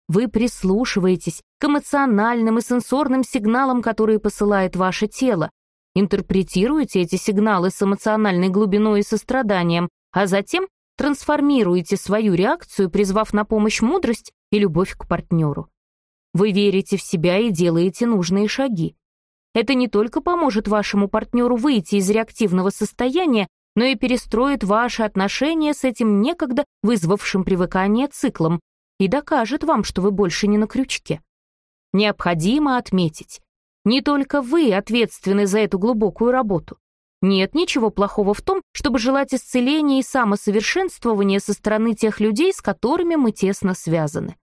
Вы прислушиваетесь к эмоциональным и сенсорным сигналам, которые посылает ваше тело, интерпретируете эти сигналы с эмоциональной глубиной и состраданием, а затем трансформируете свою реакцию, призвав на помощь мудрость и любовь к партнеру. Вы верите в себя и делаете нужные шаги. Это не только поможет вашему партнеру выйти из реактивного состояния, но и перестроит ваши отношения с этим некогда вызвавшим привыкание циклом и докажет вам, что вы больше не на крючке. Необходимо отметить, не только вы ответственны за эту глубокую работу. Нет ничего плохого в том, чтобы желать исцеления и самосовершенствования со стороны тех людей, с которыми мы тесно связаны.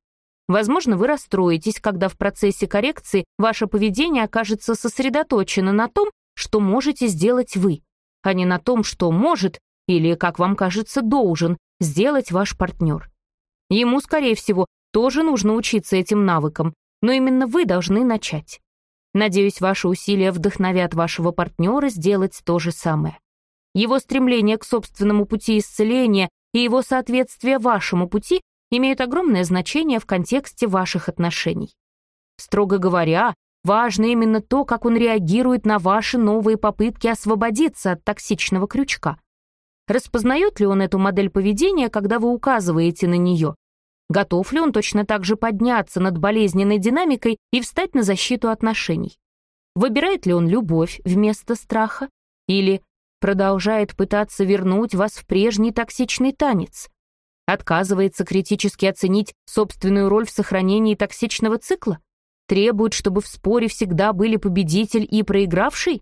Возможно, вы расстроитесь, когда в процессе коррекции ваше поведение окажется сосредоточено на том, что можете сделать вы, а не на том, что может или, как вам кажется, должен сделать ваш партнер. Ему, скорее всего, тоже нужно учиться этим навыкам, но именно вы должны начать. Надеюсь, ваши усилия вдохновят вашего партнера сделать то же самое. Его стремление к собственному пути исцеления и его соответствие вашему пути имеют огромное значение в контексте ваших отношений. Строго говоря, важно именно то, как он реагирует на ваши новые попытки освободиться от токсичного крючка. Распознает ли он эту модель поведения, когда вы указываете на нее, Готов ли он точно так же подняться над болезненной динамикой и встать на защиту отношений? Выбирает ли он любовь вместо страха? Или продолжает пытаться вернуть вас в прежний токсичный танец? Отказывается критически оценить собственную роль в сохранении токсичного цикла? Требует, чтобы в споре всегда были победитель и проигравший?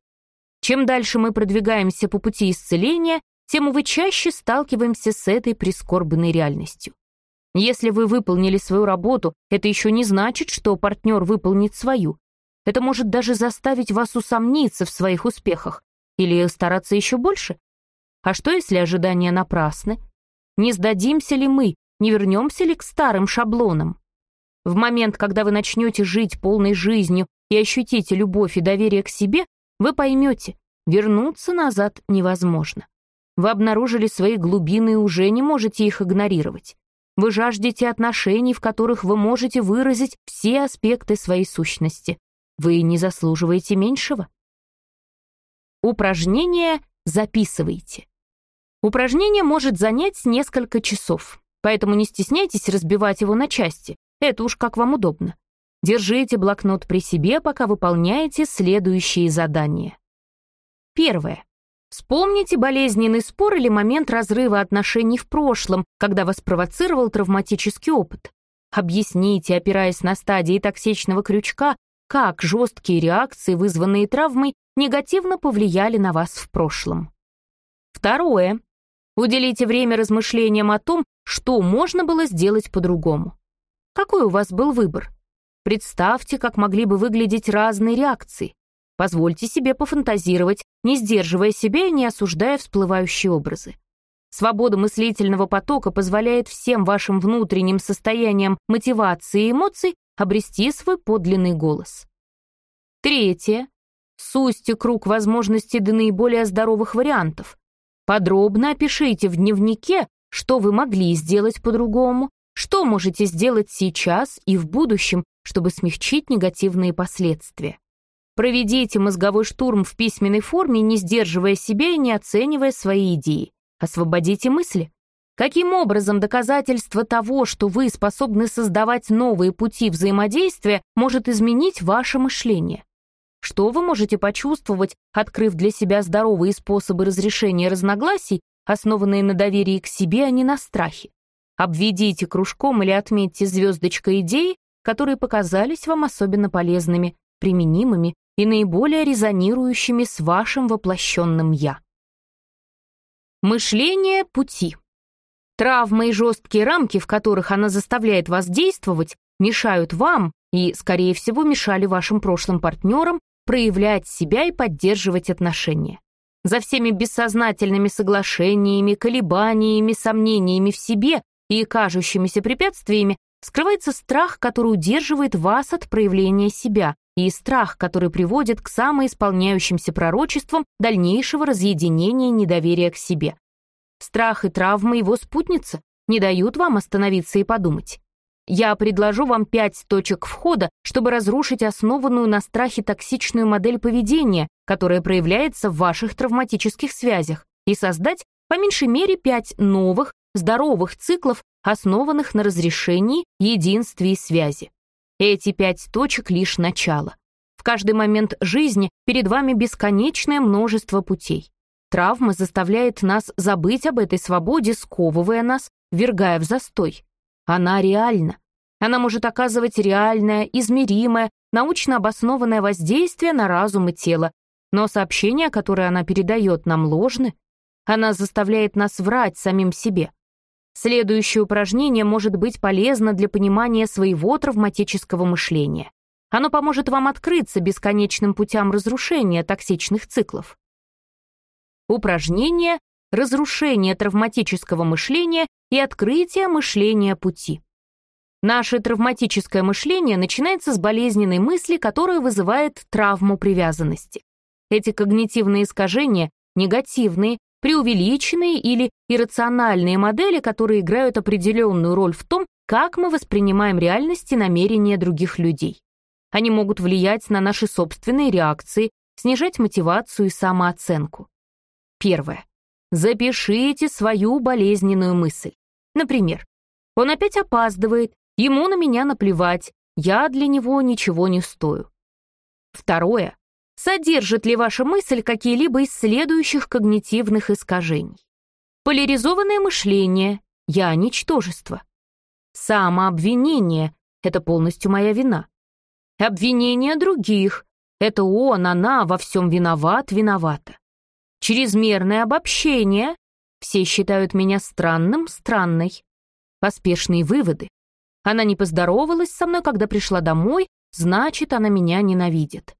Чем дальше мы продвигаемся по пути исцеления, тем вы чаще сталкиваемся с этой прискорбной реальностью. Если вы выполнили свою работу, это еще не значит, что партнер выполнит свою. Это может даже заставить вас усомниться в своих успехах или стараться еще больше. А что, если ожидания напрасны? Не сдадимся ли мы, не вернемся ли к старым шаблонам? В момент, когда вы начнете жить полной жизнью и ощутите любовь и доверие к себе, вы поймете, вернуться назад невозможно. Вы обнаружили свои глубины и уже не можете их игнорировать. Вы жаждете отношений, в которых вы можете выразить все аспекты своей сущности. Вы не заслуживаете меньшего. Упражнение записывайте. Упражнение может занять несколько часов, поэтому не стесняйтесь разбивать его на части. Это уж как вам удобно. Держите блокнот при себе, пока выполняете следующие задания. Первое. Вспомните болезненный спор или момент разрыва отношений в прошлом, когда вас провоцировал травматический опыт. Объясните, опираясь на стадии токсичного крючка, как жесткие реакции, вызванные травмой, негативно повлияли на вас в прошлом. Второе. Уделите время размышлениям о том, что можно было сделать по-другому. Какой у вас был выбор? Представьте, как могли бы выглядеть разные реакции. Позвольте себе пофантазировать, не сдерживая себя и не осуждая всплывающие образы. Свобода мыслительного потока позволяет всем вашим внутренним состояниям мотивации и эмоций обрести свой подлинный голос. Третье. Сузьте круг возможностей до наиболее здоровых вариантов. Подробно опишите в дневнике, что вы могли сделать по-другому, что можете сделать сейчас и в будущем, чтобы смягчить негативные последствия. Проведите мозговой штурм в письменной форме, не сдерживая себя и не оценивая свои идеи. Освободите мысли. Каким образом доказательство того, что вы способны создавать новые пути взаимодействия, может изменить ваше мышление? Что вы можете почувствовать, открыв для себя здоровые способы разрешения разногласий, основанные на доверии к себе, а не на страхе? Обведите кружком или отметьте звездочкой идеи, которые показались вам особенно полезными, применимыми и наиболее резонирующими с вашим воплощенным «я». Мышление пути. Травмы и жесткие рамки, в которых она заставляет вас действовать, мешают вам и, скорее всего, мешали вашим прошлым партнерам проявлять себя и поддерживать отношения. За всеми бессознательными соглашениями, колебаниями, сомнениями в себе и кажущимися препятствиями скрывается страх, который удерживает вас от проявления себя, и страх, который приводит к самоисполняющимся пророчествам дальнейшего разъединения недоверия к себе. Страх и травмы его спутницы не дают вам остановиться и подумать. Я предложу вам пять точек входа, чтобы разрушить основанную на страхе токсичную модель поведения, которая проявляется в ваших травматических связях, и создать по меньшей мере пять новых, здоровых циклов, основанных на разрешении, единстве и связи. Эти пять точек — лишь начало. В каждый момент жизни перед вами бесконечное множество путей. Травма заставляет нас забыть об этой свободе, сковывая нас, вергая в застой. Она реальна. Она может оказывать реальное, измеримое, научно обоснованное воздействие на разум и тело, но сообщения, которые она передает нам, ложны. Она заставляет нас врать самим себе. Следующее упражнение может быть полезно для понимания своего травматического мышления. Оно поможет вам открыться бесконечным путям разрушения токсичных циклов. Упражнение «Разрушение травматического мышления и открытие мышления пути». Наше травматическое мышление начинается с болезненной мысли, которая вызывает травму привязанности. Эти когнитивные искажения негативные, преувеличенные или иррациональные модели, которые играют определенную роль в том, как мы воспринимаем реальность и намерения других людей. Они могут влиять на наши собственные реакции, снижать мотивацию и самооценку. Первое. Запишите свою болезненную мысль. Например, он опять опаздывает, ему на меня наплевать, я для него ничего не стою. Второе. Содержит ли ваша мысль какие-либо из следующих когнитивных искажений? Поляризованное мышление — я ничтожество. Самообвинение — это полностью моя вина. Обвинение других — это он, она во всем виноват, виновата. Чрезмерное обобщение. Все считают меня странным, странной. Поспешные выводы. Она не поздоровалась со мной, когда пришла домой, значит, она меня ненавидит.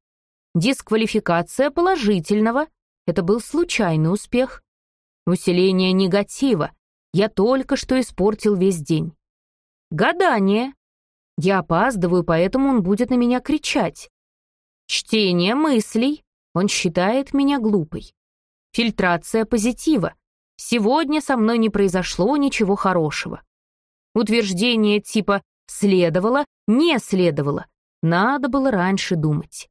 Дисквалификация положительного. Это был случайный успех. Усиление негатива. Я только что испортил весь день. Гадание. Я опаздываю, поэтому он будет на меня кричать. Чтение мыслей. Он считает меня глупой. Фильтрация позитива. Сегодня со мной не произошло ничего хорошего. Утверждение типа «следовало», «не следовало». Надо было раньше думать.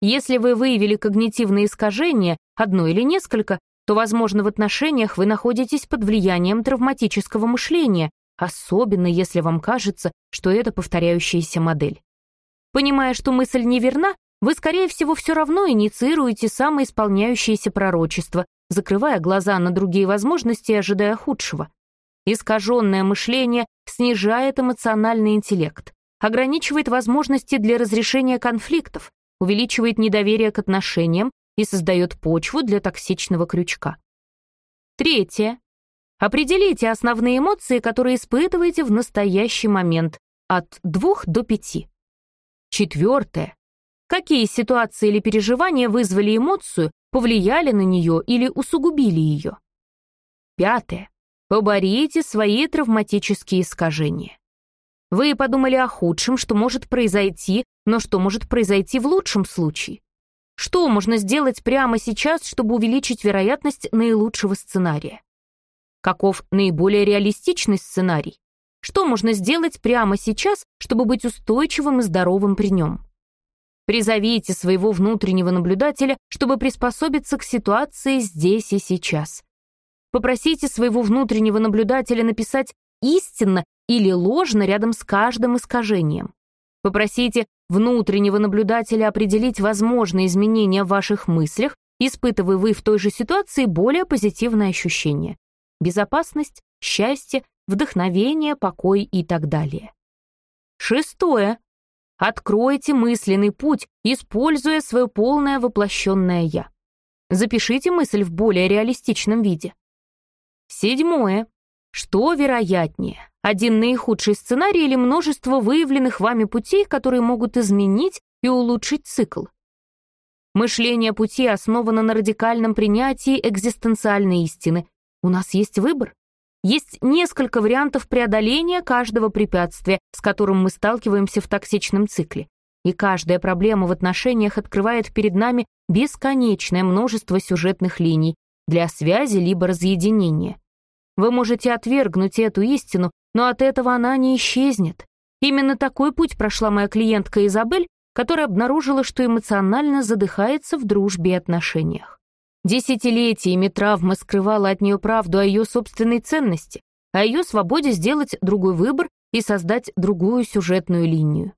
Если вы выявили когнитивные искажения, одно или несколько, то, возможно, в отношениях вы находитесь под влиянием травматического мышления, особенно если вам кажется, что это повторяющаяся модель. Понимая, что мысль неверна, вы, скорее всего, все равно инициируете самоисполняющееся пророчество, закрывая глаза на другие возможности и ожидая худшего. Искаженное мышление снижает эмоциональный интеллект, ограничивает возможности для разрешения конфликтов, увеличивает недоверие к отношениям и создает почву для токсичного крючка. Третье. Определите основные эмоции, которые испытываете в настоящий момент, от двух до пяти. Четвертое. Какие ситуации или переживания вызвали эмоцию, повлияли на нее или усугубили ее? Пятое. Поборите свои травматические искажения. Вы подумали о худшем, что может произойти, но что может произойти в лучшем случае? Что можно сделать прямо сейчас, чтобы увеличить вероятность наилучшего сценария? Каков наиболее реалистичный сценарий? Что можно сделать прямо сейчас, чтобы быть устойчивым и здоровым при нем? Призовите своего внутреннего наблюдателя, чтобы приспособиться к ситуации здесь и сейчас. Попросите своего внутреннего наблюдателя написать истинно или ложно рядом с каждым искажением. Попросите внутреннего наблюдателя определить возможные изменения в ваших мыслях, испытывая вы в той же ситуации более позитивное ощущение. Безопасность, счастье, вдохновение, покой и так далее. Шестое. Откройте мысленный путь, используя свое полное воплощенное «я». Запишите мысль в более реалистичном виде. Седьмое. Что вероятнее, один наихудший сценарий или множество выявленных вами путей, которые могут изменить и улучшить цикл? Мышление пути основано на радикальном принятии экзистенциальной истины. У нас есть выбор. Есть несколько вариантов преодоления каждого препятствия, с которым мы сталкиваемся в токсичном цикле. И каждая проблема в отношениях открывает перед нами бесконечное множество сюжетных линий для связи либо разъединения. Вы можете отвергнуть эту истину, но от этого она не исчезнет. Именно такой путь прошла моя клиентка Изабель, которая обнаружила, что эмоционально задыхается в дружбе и отношениях. Десятилетиями травма скрывала от нее правду о ее собственной ценности, о ее свободе сделать другой выбор и создать другую сюжетную линию.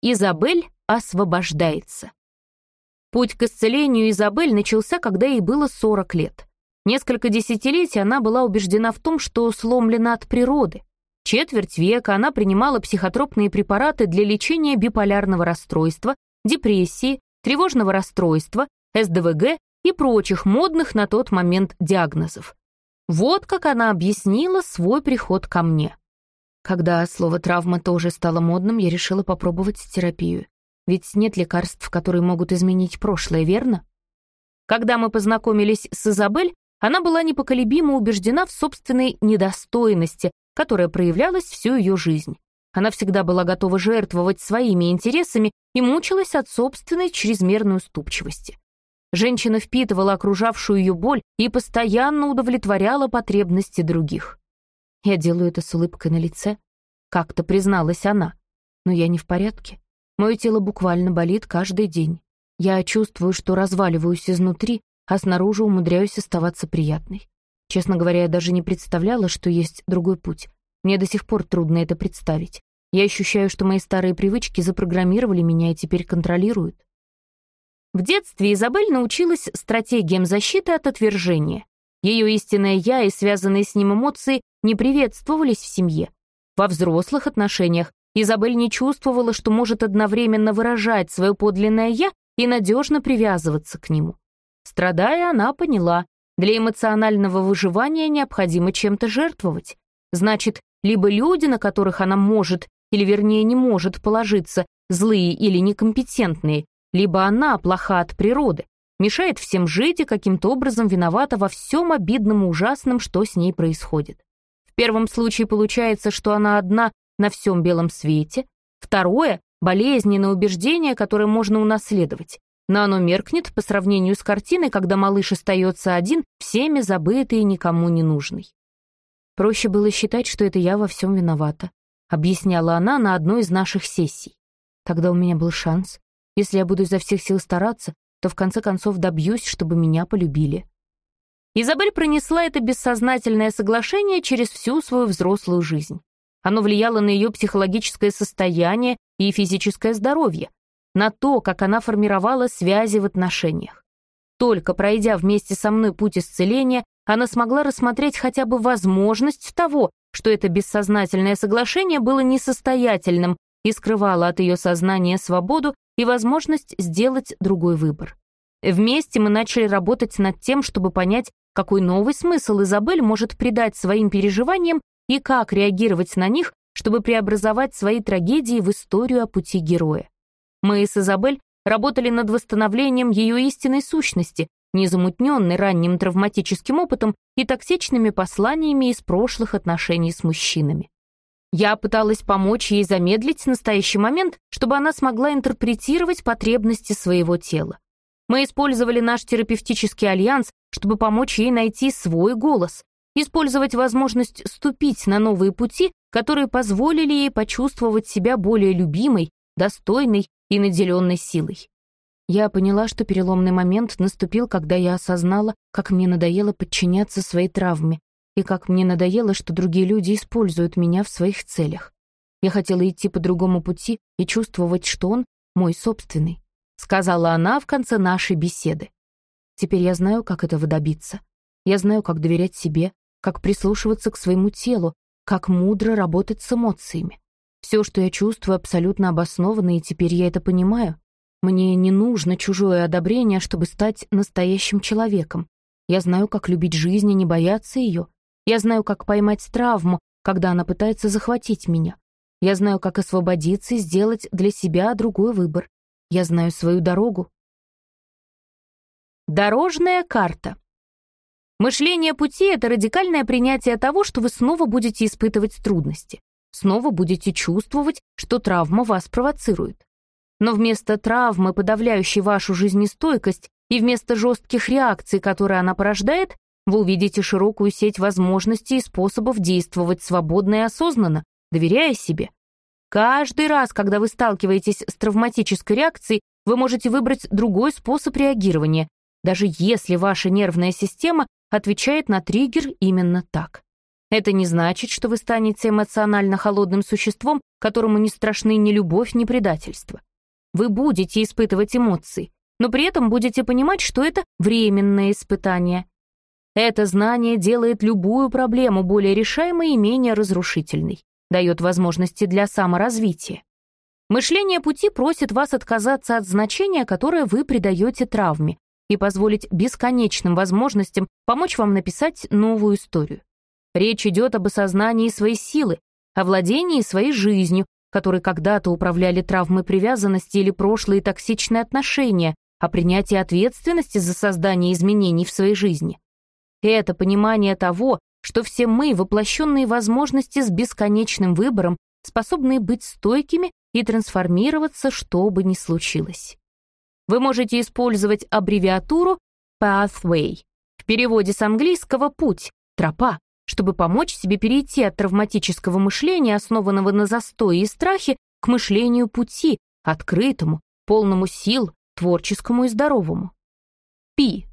Изабель освобождается. Путь к исцелению Изабель начался, когда ей было 40 лет. Несколько десятилетий она была убеждена в том, что сломлена от природы. Четверть века она принимала психотропные препараты для лечения биполярного расстройства, депрессии, тревожного расстройства, СДВГ и прочих модных на тот момент диагнозов. Вот как она объяснила свой приход ко мне. Когда слово «травма» тоже стало модным, я решила попробовать терапию. Ведь нет лекарств, которые могут изменить прошлое, верно? Когда мы познакомились с Изабель, она была непоколебимо убеждена в собственной недостойности, которая проявлялась всю ее жизнь. Она всегда была готова жертвовать своими интересами и мучилась от собственной чрезмерной уступчивости. Женщина впитывала окружавшую ее боль и постоянно удовлетворяла потребности других. «Я делаю это с улыбкой на лице», — как-то призналась она. «Но я не в порядке. Мое тело буквально болит каждый день. Я чувствую, что разваливаюсь изнутри, а снаружи умудряюсь оставаться приятной. Честно говоря, я даже не представляла, что есть другой путь. Мне до сих пор трудно это представить. Я ощущаю, что мои старые привычки запрограммировали меня и теперь контролируют. В детстве Изабель научилась стратегиям защиты от отвержения. Ее истинное «я» и связанные с ним эмоции не приветствовались в семье. Во взрослых отношениях Изабель не чувствовала, что может одновременно выражать свое подлинное «я» и надежно привязываться к нему. Страдая, она поняла, для эмоционального выживания необходимо чем-то жертвовать. Значит, либо люди, на которых она может, или вернее не может положиться, злые или некомпетентные, либо она плоха от природы, мешает всем жить и каким-то образом виновата во всем обидном и ужасном, что с ней происходит. В первом случае получается, что она одна на всем белом свете. Второе — болезненное убеждение, которое можно унаследовать но оно меркнет по сравнению с картиной, когда малыш остается один, всеми забытый и никому не нужный. Проще было считать, что это я во всем виновата, объясняла она на одной из наших сессий. Тогда у меня был шанс. Если я буду изо всех сил стараться, то в конце концов добьюсь, чтобы меня полюбили. Изабель пронесла это бессознательное соглашение через всю свою взрослую жизнь. Оно влияло на ее психологическое состояние и физическое здоровье, на то, как она формировала связи в отношениях. Только пройдя вместе со мной путь исцеления, она смогла рассмотреть хотя бы возможность того, что это бессознательное соглашение было несостоятельным и скрывало от ее сознания свободу и возможность сделать другой выбор. Вместе мы начали работать над тем, чтобы понять, какой новый смысл Изабель может придать своим переживаниям и как реагировать на них, чтобы преобразовать свои трагедии в историю о пути героя. Мы с Изабель работали над восстановлением ее истинной сущности, незамутненной ранним травматическим опытом и токсичными посланиями из прошлых отношений с мужчинами. Я пыталась помочь ей замедлить настоящий момент, чтобы она смогла интерпретировать потребности своего тела. Мы использовали наш терапевтический альянс, чтобы помочь ей найти свой голос, использовать возможность ступить на новые пути, которые позволили ей почувствовать себя более любимой, достойной и наделенной силой. Я поняла, что переломный момент наступил, когда я осознала, как мне надоело подчиняться своей травме, и как мне надоело, что другие люди используют меня в своих целях. Я хотела идти по другому пути и чувствовать, что он мой собственный, сказала она в конце нашей беседы. Теперь я знаю, как этого добиться. Я знаю, как доверять себе, как прислушиваться к своему телу, как мудро работать с эмоциями. Все, что я чувствую, абсолютно обоснованно, и теперь я это понимаю. Мне не нужно чужое одобрение, чтобы стать настоящим человеком. Я знаю, как любить жизнь и не бояться ее. Я знаю, как поймать травму, когда она пытается захватить меня. Я знаю, как освободиться и сделать для себя другой выбор. Я знаю свою дорогу. Дорожная карта. Мышление пути — это радикальное принятие того, что вы снова будете испытывать трудности, снова будете чувствовать, что травма вас провоцирует. Но вместо травмы, подавляющей вашу жизнестойкость, и вместо жестких реакций, которые она порождает, вы увидите широкую сеть возможностей и способов действовать свободно и осознанно, доверяя себе. Каждый раз, когда вы сталкиваетесь с травматической реакцией, вы можете выбрать другой способ реагирования, даже если ваша нервная система отвечает на триггер именно так. Это не значит, что вы станете эмоционально холодным существом, которому не страшны ни любовь, ни предательство. Вы будете испытывать эмоции, но при этом будете понимать, что это временное испытание. Это знание делает любую проблему более решаемой и менее разрушительной, дает возможности для саморазвития. Мышление пути просит вас отказаться от значения, которое вы придаете травме, и позволить бесконечным возможностям помочь вам написать новую историю. Речь идет об осознании своей силы, о владении своей жизнью, которой когда-то управляли травмы привязанности или прошлые токсичные отношения, о принятии ответственности за создание изменений в своей жизни. Это понимание того, что все мы, воплощенные возможности с бесконечным выбором, способны быть стойкими и трансформироваться, что бы ни случилось. Вы можете использовать аббревиатуру Pathway, в переводе с английского «путь», «тропа», чтобы помочь себе перейти от травматического мышления, основанного на застое и страхе, к мышлению пути, открытому, полному сил, творческому и здоровому. P.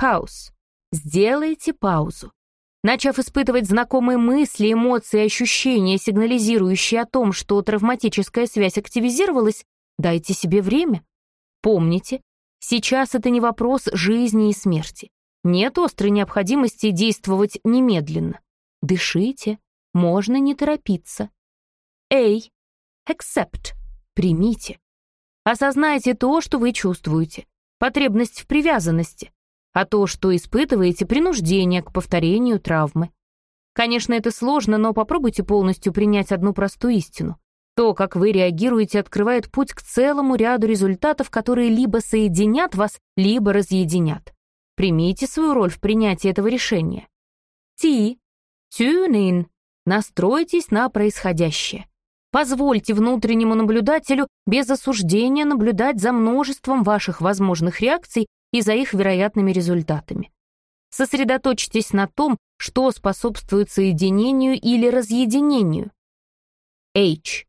Pause. Сделайте паузу. Начав испытывать знакомые мысли, эмоции, ощущения, сигнализирующие о том, что травматическая связь активизировалась, дайте себе время. Помните, сейчас это не вопрос жизни и смерти. Нет острой необходимости действовать немедленно. Дышите, можно не торопиться. Эй, accept, примите. Осознайте то, что вы чувствуете. Потребность в привязанности а то, что испытываете принуждение к повторению травмы. Конечно, это сложно, но попробуйте полностью принять одну простую истину. То, как вы реагируете, открывает путь к целому ряду результатов, которые либо соединят вас, либо разъединят. Примите свою роль в принятии этого решения. T. Tune in. Настройтесь на происходящее. Позвольте внутреннему наблюдателю без осуждения наблюдать за множеством ваших возможных реакций и за их вероятными результатами. Сосредоточьтесь на том, что способствует соединению или разъединению. H.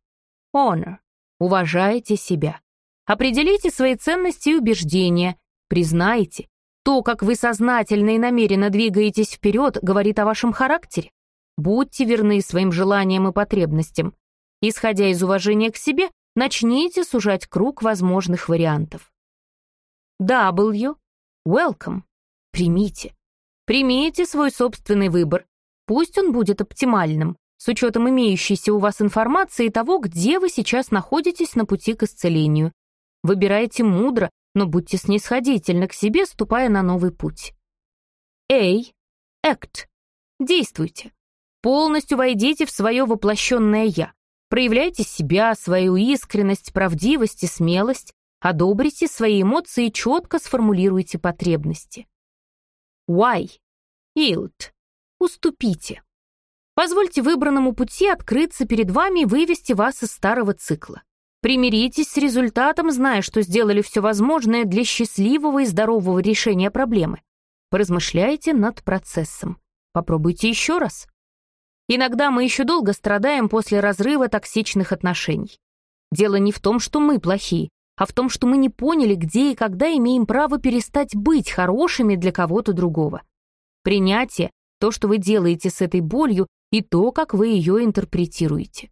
Honor. Уважайте себя. Определите свои ценности и убеждения. Признайте, то, как вы сознательно и намеренно двигаетесь вперед, говорит о вашем характере. Будьте верны своим желаниям и потребностям. Исходя из уважения к себе, начните сужать круг возможных вариантов. W. Welcome. Примите. Примите свой собственный выбор. Пусть он будет оптимальным, с учетом имеющейся у вас информации и того, где вы сейчас находитесь на пути к исцелению. Выбирайте мудро, но будьте снисходительны к себе, ступая на новый путь. A. Act. Действуйте. Полностью войдите в свое воплощенное «я». Проявляйте себя, свою искренность, правдивость и смелость, Одобрите свои эмоции и четко сформулируйте потребности. Why? Yield. Уступите. Позвольте выбранному пути открыться перед вами и вывести вас из старого цикла. Примиритесь с результатом, зная, что сделали все возможное для счастливого и здорового решения проблемы. Поразмышляйте над процессом. Попробуйте еще раз. Иногда мы еще долго страдаем после разрыва токсичных отношений. Дело не в том, что мы плохие, а в том, что мы не поняли, где и когда имеем право перестать быть хорошими для кого-то другого. Принятие — то, что вы делаете с этой болью, и то, как вы ее интерпретируете.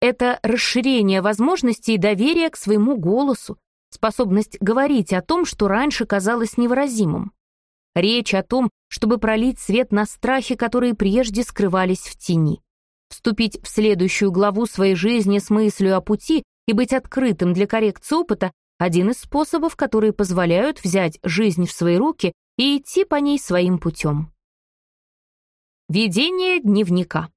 Это расширение возможностей и доверия к своему голосу, способность говорить о том, что раньше казалось невыразимым. Речь о том, чтобы пролить свет на страхи, которые прежде скрывались в тени. Вступить в следующую главу своей жизни с мыслью о пути, и быть открытым для коррекции опыта — один из способов, которые позволяют взять жизнь в свои руки и идти по ней своим путем. Ведение дневника.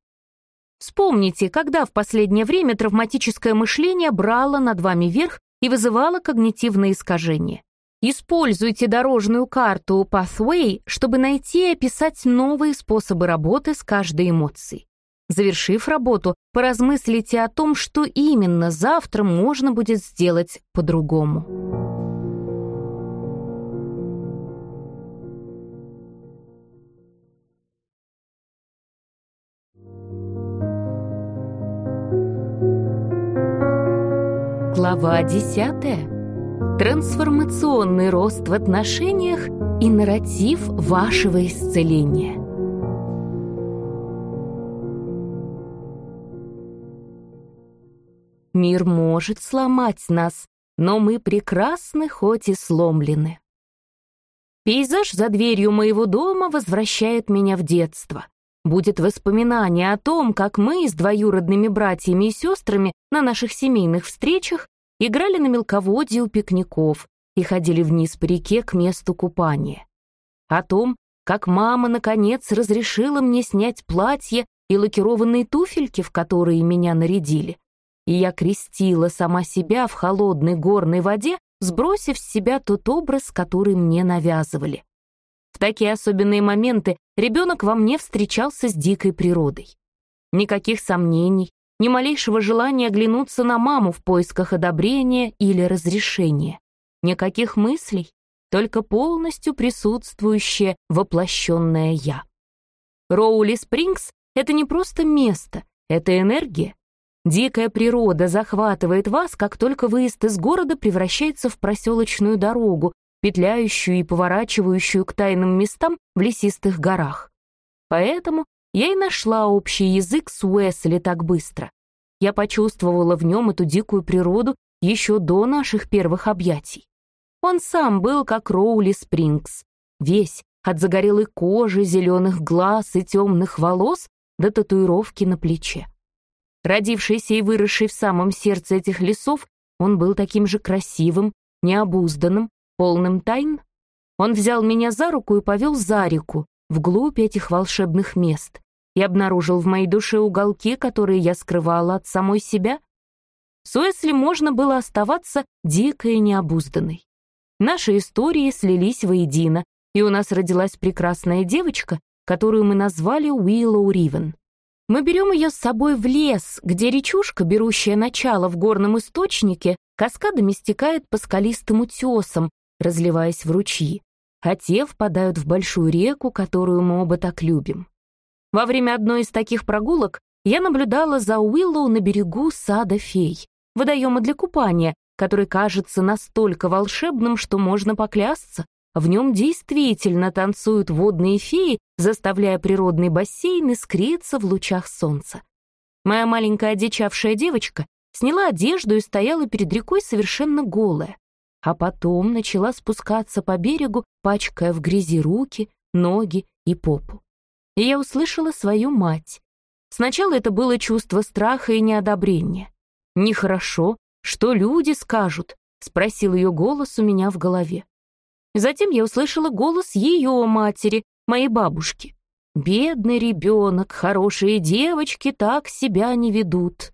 Вспомните, когда в последнее время травматическое мышление брало над вами верх и вызывало когнитивные искажения. Используйте дорожную карту Pathway, чтобы найти и описать новые способы работы с каждой эмоцией. Завершив работу, поразмыслите о том, что именно завтра можно будет сделать по-другому. Глава 10. Трансформационный рост в отношениях и нарратив вашего исцеления. Мир может сломать нас, но мы прекрасны, хоть и сломлены. Пейзаж за дверью моего дома возвращает меня в детство. Будет воспоминание о том, как мы с двоюродными братьями и сестрами на наших семейных встречах играли на мелководье у пикников и ходили вниз по реке к месту купания. О том, как мама, наконец, разрешила мне снять платье и лакированные туфельки, в которые меня нарядили. И я крестила сама себя в холодной горной воде, сбросив с себя тот образ, который мне навязывали. В такие особенные моменты ребенок во мне встречался с дикой природой. Никаких сомнений, ни малейшего желания оглянуться на маму в поисках одобрения или разрешения. Никаких мыслей, только полностью присутствующее воплощенное «я». Роули Спрингс — это не просто место, это энергия. Дикая природа захватывает вас, как только выезд из города превращается в проселочную дорогу, петляющую и поворачивающую к тайным местам в лесистых горах. Поэтому я и нашла общий язык с Уэсли так быстро. Я почувствовала в нем эту дикую природу еще до наших первых объятий. Он сам был как Роули Спрингс, весь, от загорелой кожи, зеленых глаз и темных волос до татуировки на плече. Родившийся и выросший в самом сердце этих лесов, он был таким же красивым, необузданным, полным тайн. Он взял меня за руку и повел за реку, вглубь этих волшебных мест и обнаружил в моей душе уголки, которые я скрывала от самой себя. С можно было оставаться дикой и необузданной. Наши истории слились воедино, и у нас родилась прекрасная девочка, которую мы назвали Уиллоу Ривен. Мы берем ее с собой в лес, где речушка, берущая начало в горном источнике, каскадами стекает по скалистым утесам, разливаясь в ручьи а те впадают в большую реку, которую мы оба так любим. Во время одной из таких прогулок я наблюдала за Уиллоу на берегу сада фей, водоема для купания, который кажется настолько волшебным, что можно поклясться. В нем действительно танцуют водные феи, заставляя природный бассейн искриться в лучах солнца. Моя маленькая одичавшая девочка сняла одежду и стояла перед рекой совершенно голая а потом начала спускаться по берегу, пачкая в грязи руки, ноги и попу. И я услышала свою мать. Сначала это было чувство страха и неодобрения. «Нехорошо, что люди скажут?» — спросил ее голос у меня в голове. Затем я услышала голос ее матери, моей бабушки. «Бедный ребенок, хорошие девочки так себя не ведут».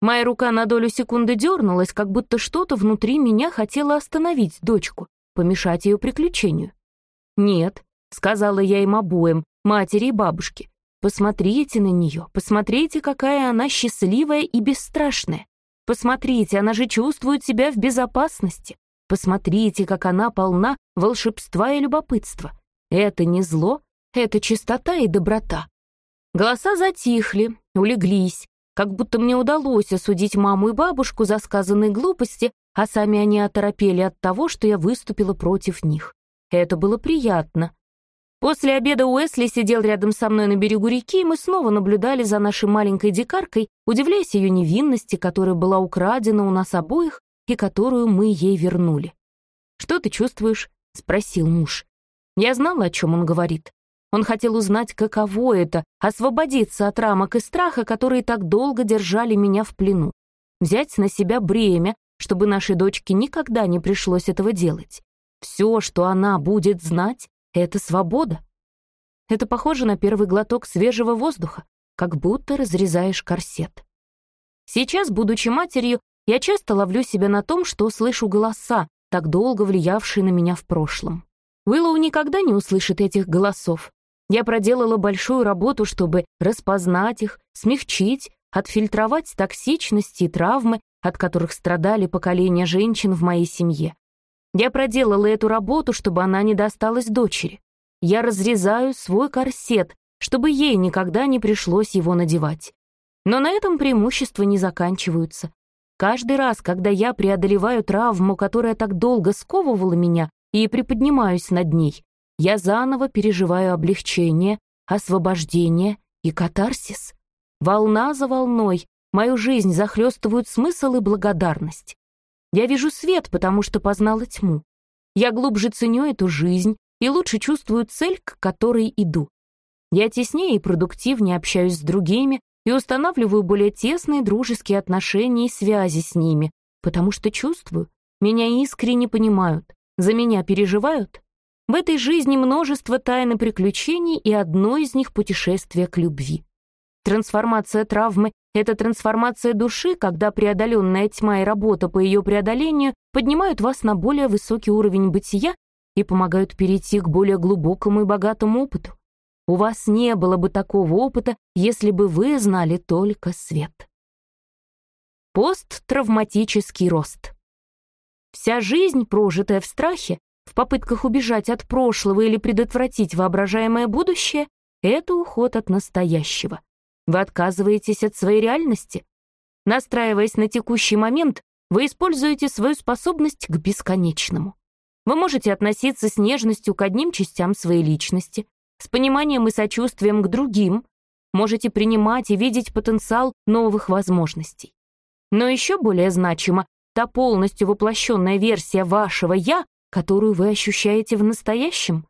Моя рука на долю секунды дернулась, как будто что-то внутри меня хотело остановить дочку, помешать ее приключению. «Нет», — сказала я им обоим, матери и бабушке, «посмотрите на нее, посмотрите, какая она счастливая и бесстрашная. Посмотрите, она же чувствует себя в безопасности. Посмотрите, как она полна волшебства и любопытства. Это не зло, это чистота и доброта». Голоса затихли, улеглись, как будто мне удалось осудить маму и бабушку за сказанные глупости, а сами они оторопели от того, что я выступила против них. Это было приятно. После обеда Уэсли сидел рядом со мной на берегу реки, и мы снова наблюдали за нашей маленькой дикаркой, удивляясь ее невинности, которая была украдена у нас обоих и которую мы ей вернули. «Что ты чувствуешь?» — спросил муж. Я знала, о чем он говорит. Он хотел узнать, каково это — освободиться от рамок и страха, которые так долго держали меня в плену. Взять на себя бремя, чтобы нашей дочке никогда не пришлось этого делать. Все, что она будет знать, — это свобода. Это похоже на первый глоток свежего воздуха, как будто разрезаешь корсет. Сейчас, будучи матерью, я часто ловлю себя на том, что слышу голоса, так долго влиявший на меня в прошлом. Уиллоу никогда не услышит этих голосов. Я проделала большую работу, чтобы распознать их, смягчить, отфильтровать токсичности и травмы, от которых страдали поколения женщин в моей семье. Я проделала эту работу, чтобы она не досталась дочери. Я разрезаю свой корсет, чтобы ей никогда не пришлось его надевать. Но на этом преимущества не заканчиваются. Каждый раз, когда я преодолеваю травму, которая так долго сковывала меня, и приподнимаюсь над ней, я заново переживаю облегчение, освобождение и катарсис. Волна за волной мою жизнь захлестывают смысл и благодарность. Я вижу свет, потому что познала тьму. Я глубже ценю эту жизнь и лучше чувствую цель, к которой иду. Я теснее и продуктивнее общаюсь с другими и устанавливаю более тесные дружеские отношения и связи с ними, потому что чувствую, меня искренне понимают, за меня переживают. В этой жизни множество тайн и приключений, и одно из них — путешествие к любви. Трансформация травмы — это трансформация души, когда преодоленная тьма и работа по ее преодолению поднимают вас на более высокий уровень бытия и помогают перейти к более глубокому и богатому опыту. У вас не было бы такого опыта, если бы вы знали только свет. Посттравматический рост. Вся жизнь, прожитая в страхе, в попытках убежать от прошлого или предотвратить воображаемое будущее, это уход от настоящего. Вы отказываетесь от своей реальности. Настраиваясь на текущий момент, вы используете свою способность к бесконечному. Вы можете относиться с нежностью к одним частям своей личности, с пониманием и сочувствием к другим, можете принимать и видеть потенциал новых возможностей. Но еще более значимо та полностью воплощенная версия вашего «я», которую вы ощущаете в настоящем.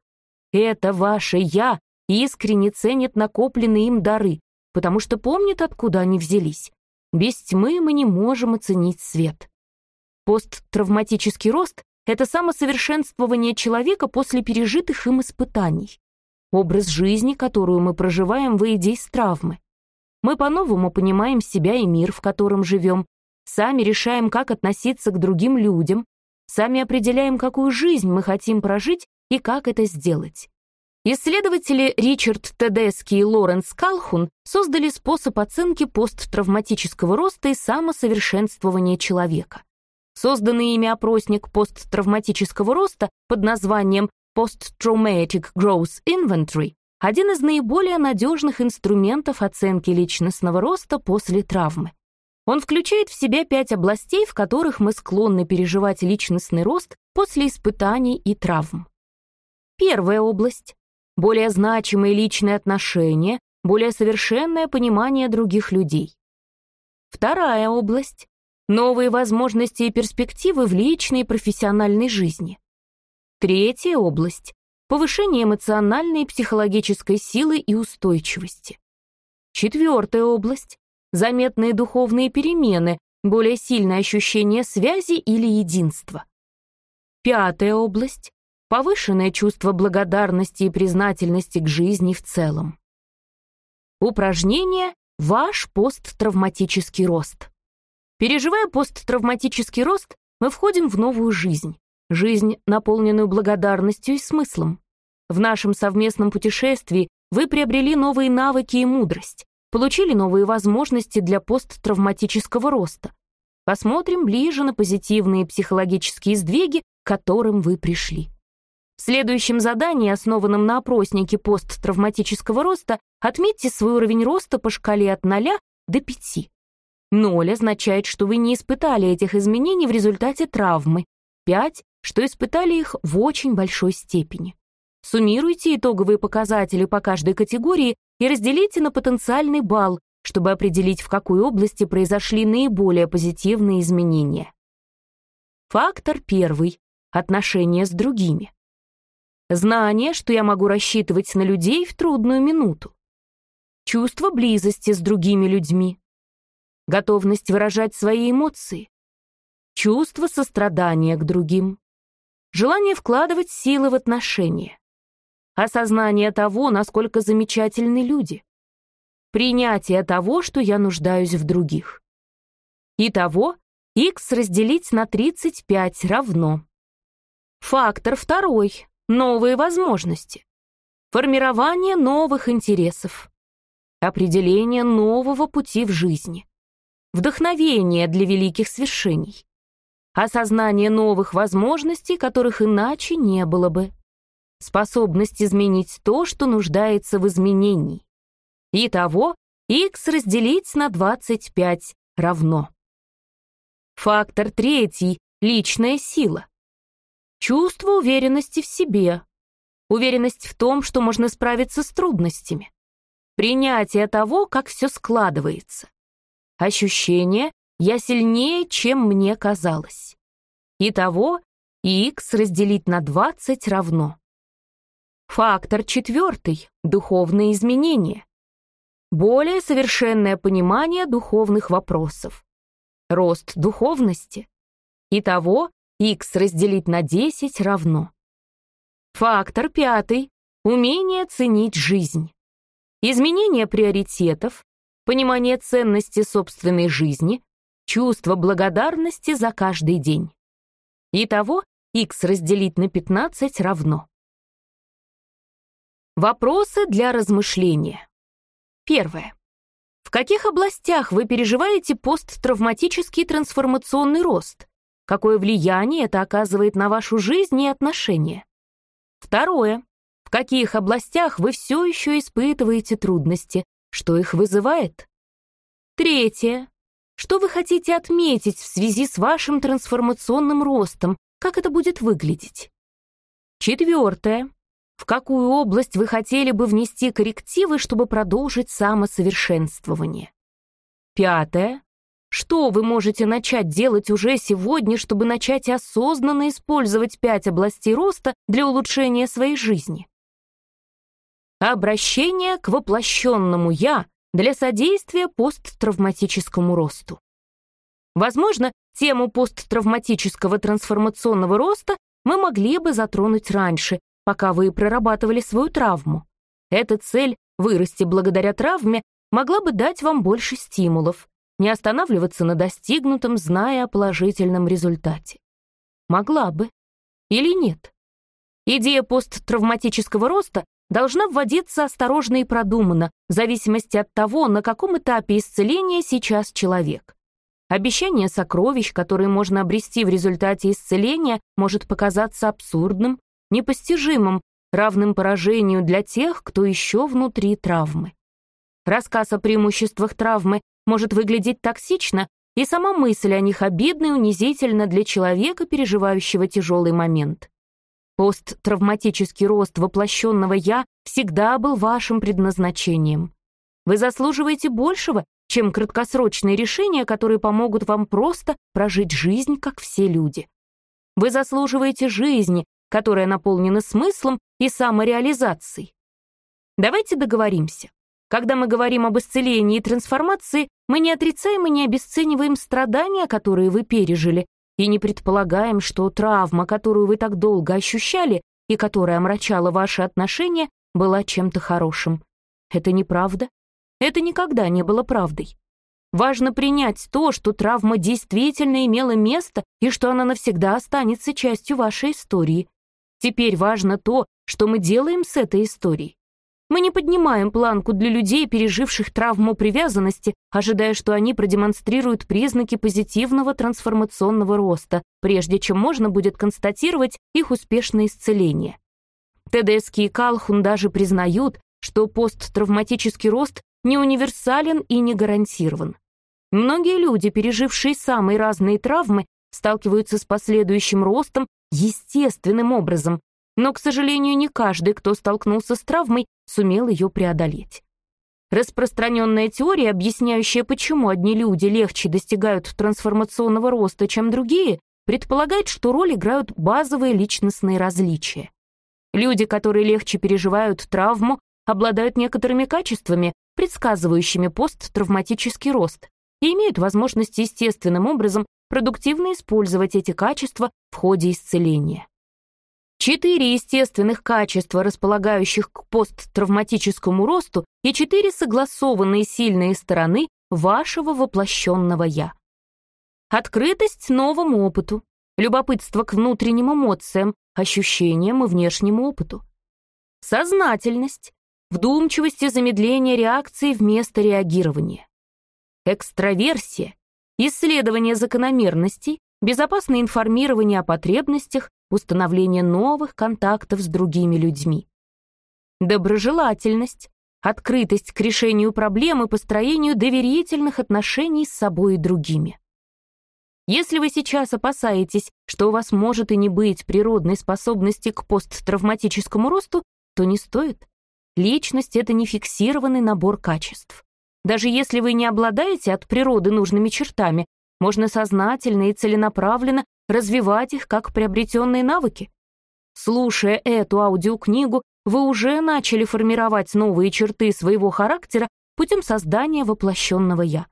Это ваше «я» искренне ценит накопленные им дары, потому что помнит, откуда они взялись. Без тьмы мы не можем оценить свет. Посттравматический рост — это самосовершенствование человека после пережитых им испытаний. Образ жизни, которую мы проживаем, выйдя из травмы. Мы по-новому понимаем себя и мир, в котором живем, сами решаем, как относиться к другим людям, сами определяем, какую жизнь мы хотим прожить и как это сделать. Исследователи Ричард Тедески и Лоренс Калхун создали способ оценки посттравматического роста и самосовершенствования человека. Созданный ими опросник посттравматического роста под названием Post-Traumatic Growth Inventory – один из наиболее надежных инструментов оценки личностного роста после травмы. Он включает в себя пять областей, в которых мы склонны переживать личностный рост после испытаний и травм. Первая область более значимые личные отношения, более совершенное понимание других людей. Вторая область — новые возможности и перспективы в личной и профессиональной жизни. Третья область — повышение эмоциональной и психологической силы и устойчивости. Четвертая область — заметные духовные перемены, более сильное ощущение связи или единства. Пятая область повышенное чувство благодарности и признательности к жизни в целом. Упражнение «Ваш посттравматический рост». Переживая посттравматический рост, мы входим в новую жизнь. Жизнь, наполненную благодарностью и смыслом. В нашем совместном путешествии вы приобрели новые навыки и мудрость, получили новые возможности для посттравматического роста. Посмотрим ближе на позитивные психологические сдвиги, к которым вы пришли. В следующем задании, основанном на опроснике посттравматического роста, отметьте свой уровень роста по шкале от 0 до 5. 0 означает, что вы не испытали этих изменений в результате травмы. 5, что испытали их в очень большой степени. Суммируйте итоговые показатели по каждой категории и разделите на потенциальный балл, чтобы определить, в какой области произошли наиболее позитивные изменения. Фактор первый — отношения с другими. Знание, что я могу рассчитывать на людей в трудную минуту. Чувство близости с другими людьми. Готовность выражать свои эмоции. Чувство сострадания к другим. Желание вкладывать силы в отношения. Осознание того, насколько замечательны люди. Принятие того, что я нуждаюсь в других. Итого, x разделить на 35 равно Фактор второй — новые возможности. Формирование новых интересов. Определение нового пути в жизни. Вдохновение для великих свершений. Осознание новых возможностей, которых иначе не было бы. Способность изменить то, что нуждается в изменении. Итого, x разделить на 25 равно. Фактор третий — личная сила. Чувство уверенности в себе. Уверенность в том, что можно справиться с трудностями. Принятие того, как все складывается. Ощущение «я сильнее, чем мне казалось». Итого x разделить на 20 равно. Фактор четвертый — духовные изменения. Более совершенное понимание духовных вопросов рост духовности. Итого x разделить на 10 равно. Фактор пятый — умение ценить жизнь. Изменение приоритетов, понимание ценности собственной жизни, чувство благодарности за каждый день. Итого x разделить на 15 равно. Вопросы для размышления. Первое. В каких областях вы переживаете посттравматический трансформационный рост? Какое влияние это оказывает на вашу жизнь и отношения? Второе. В каких областях вы все еще испытываете трудности? Что их вызывает? Третье. Что вы хотите отметить в связи с вашим трансформационным ростом? Как это будет выглядеть? Четвертое. В какую область вы хотели бы внести коррективы, чтобы продолжить самосовершенствование? Пятое. Что вы можете начать делать уже сегодня, чтобы начать осознанно использовать пять областей роста для улучшения своей жизни? Обращение к воплощенному «я» для содействия посттравматическому росту. Возможно, тему посттравматического трансформационного роста мы могли бы затронуть раньше, пока вы прорабатывали свою травму. Эта цель — вырасти благодаря травме могла бы дать вам больше стимулов, не останавливаться на достигнутом, зная о положительном результате. Могла бы. Или нет. Идея посттравматического роста должна вводиться осторожно и продуманно, в зависимости от того, на каком этапе исцеления сейчас человек. Обещание сокровищ, которые можно обрести в результате исцеления, может показаться абсурдным непостижимым, равным поражению для тех, кто еще внутри травмы. Рассказ о преимуществах травмы может выглядеть токсично, и сама мысль о них обидна и унизительна для человека, переживающего тяжелый момент. Посттравматический рост воплощенного «я» всегда был вашим предназначением. Вы заслуживаете большего, чем краткосрочные решения, которые помогут вам просто прожить жизнь, как все люди. Вы заслуживаете жизни, которая наполнена смыслом и самореализацией. Давайте договоримся. Когда мы говорим об исцелении и трансформации, мы не отрицаем и не обесцениваем страдания, которые вы пережили, и не предполагаем, что травма, которую вы так долго ощущали и которая омрачала ваши отношения, была чем-то хорошим. Это неправда. Это никогда не было правдой. Важно принять то, что травма действительно имела место и что она навсегда останется частью вашей истории. Теперь важно то, что мы делаем с этой историей. Мы не поднимаем планку для людей, переживших травму привязанности, ожидая, что они продемонстрируют признаки позитивного трансформационного роста, прежде чем можно будет констатировать их успешное исцеление. Тедески и Калхун даже признают, что посттравматический рост не универсален и не гарантирован. Многие люди, пережившие самые разные травмы, сталкиваются с последующим ростом естественным образом, но, к сожалению, не каждый, кто столкнулся с травмой, сумел ее преодолеть. Распространенная теория, объясняющая, почему одни люди легче достигают трансформационного роста, чем другие, предполагает, что роль играют базовые личностные различия. Люди, которые легче переживают травму, обладают некоторыми качествами, предсказывающими посттравматический рост, и имеют возможность естественным образом продуктивно использовать эти качества в ходе исцеления. Четыре естественных качества, располагающих к посттравматическому росту, и четыре согласованные сильные стороны вашего воплощенного «я». Открытость новому опыту, любопытство к внутренним эмоциям, ощущениям и внешнему опыту. Сознательность, вдумчивость и замедление реакции вместо реагирования. Экстраверсия, исследование закономерностей, безопасное информирование о потребностях, установление новых контактов с другими людьми. Доброжелательность, открытость к решению проблем и построению доверительных отношений с собой и другими. Если вы сейчас опасаетесь, что у вас может и не быть природной способности к посттравматическому росту, то не стоит. Личность — это не фиксированный набор качеств. Даже если вы не обладаете от природы нужными чертами, можно сознательно и целенаправленно развивать их как приобретенные навыки. Слушая эту аудиокнигу, вы уже начали формировать новые черты своего характера путем создания воплощенного «я».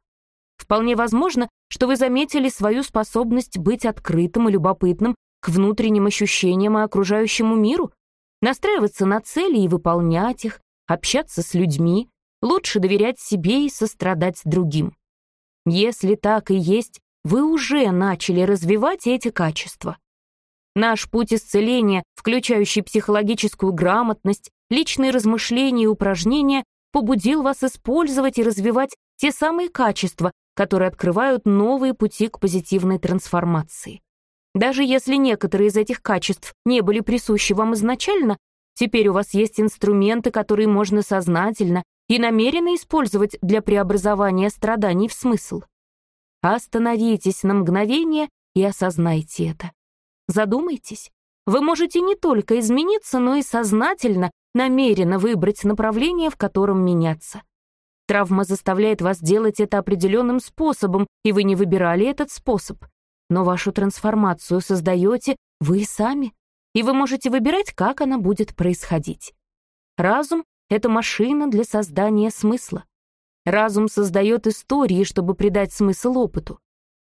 Вполне возможно, что вы заметили свою способность быть открытым и любопытным к внутренним ощущениям и окружающему миру, настраиваться на цели и выполнять их, общаться с людьми, лучше доверять себе и сострадать другим. Если так и есть, вы уже начали развивать эти качества. Наш путь исцеления, включающий психологическую грамотность, личные размышления и упражнения, побудил вас использовать и развивать те самые качества, которые открывают новые пути к позитивной трансформации. Даже если некоторые из этих качеств не были присущи вам изначально, теперь у вас есть инструменты, которые можно сознательно и намеренно использовать для преобразования страданий в смысл. Остановитесь на мгновение и осознайте это. Задумайтесь. Вы можете не только измениться, но и сознательно, намеренно выбрать направление, в котором меняться. Травма заставляет вас делать это определенным способом, и вы не выбирали этот способ. Но вашу трансформацию создаете вы сами, и вы можете выбирать, как она будет происходить. Разум — это машина для создания смысла. Разум создает истории, чтобы придать смысл опыту.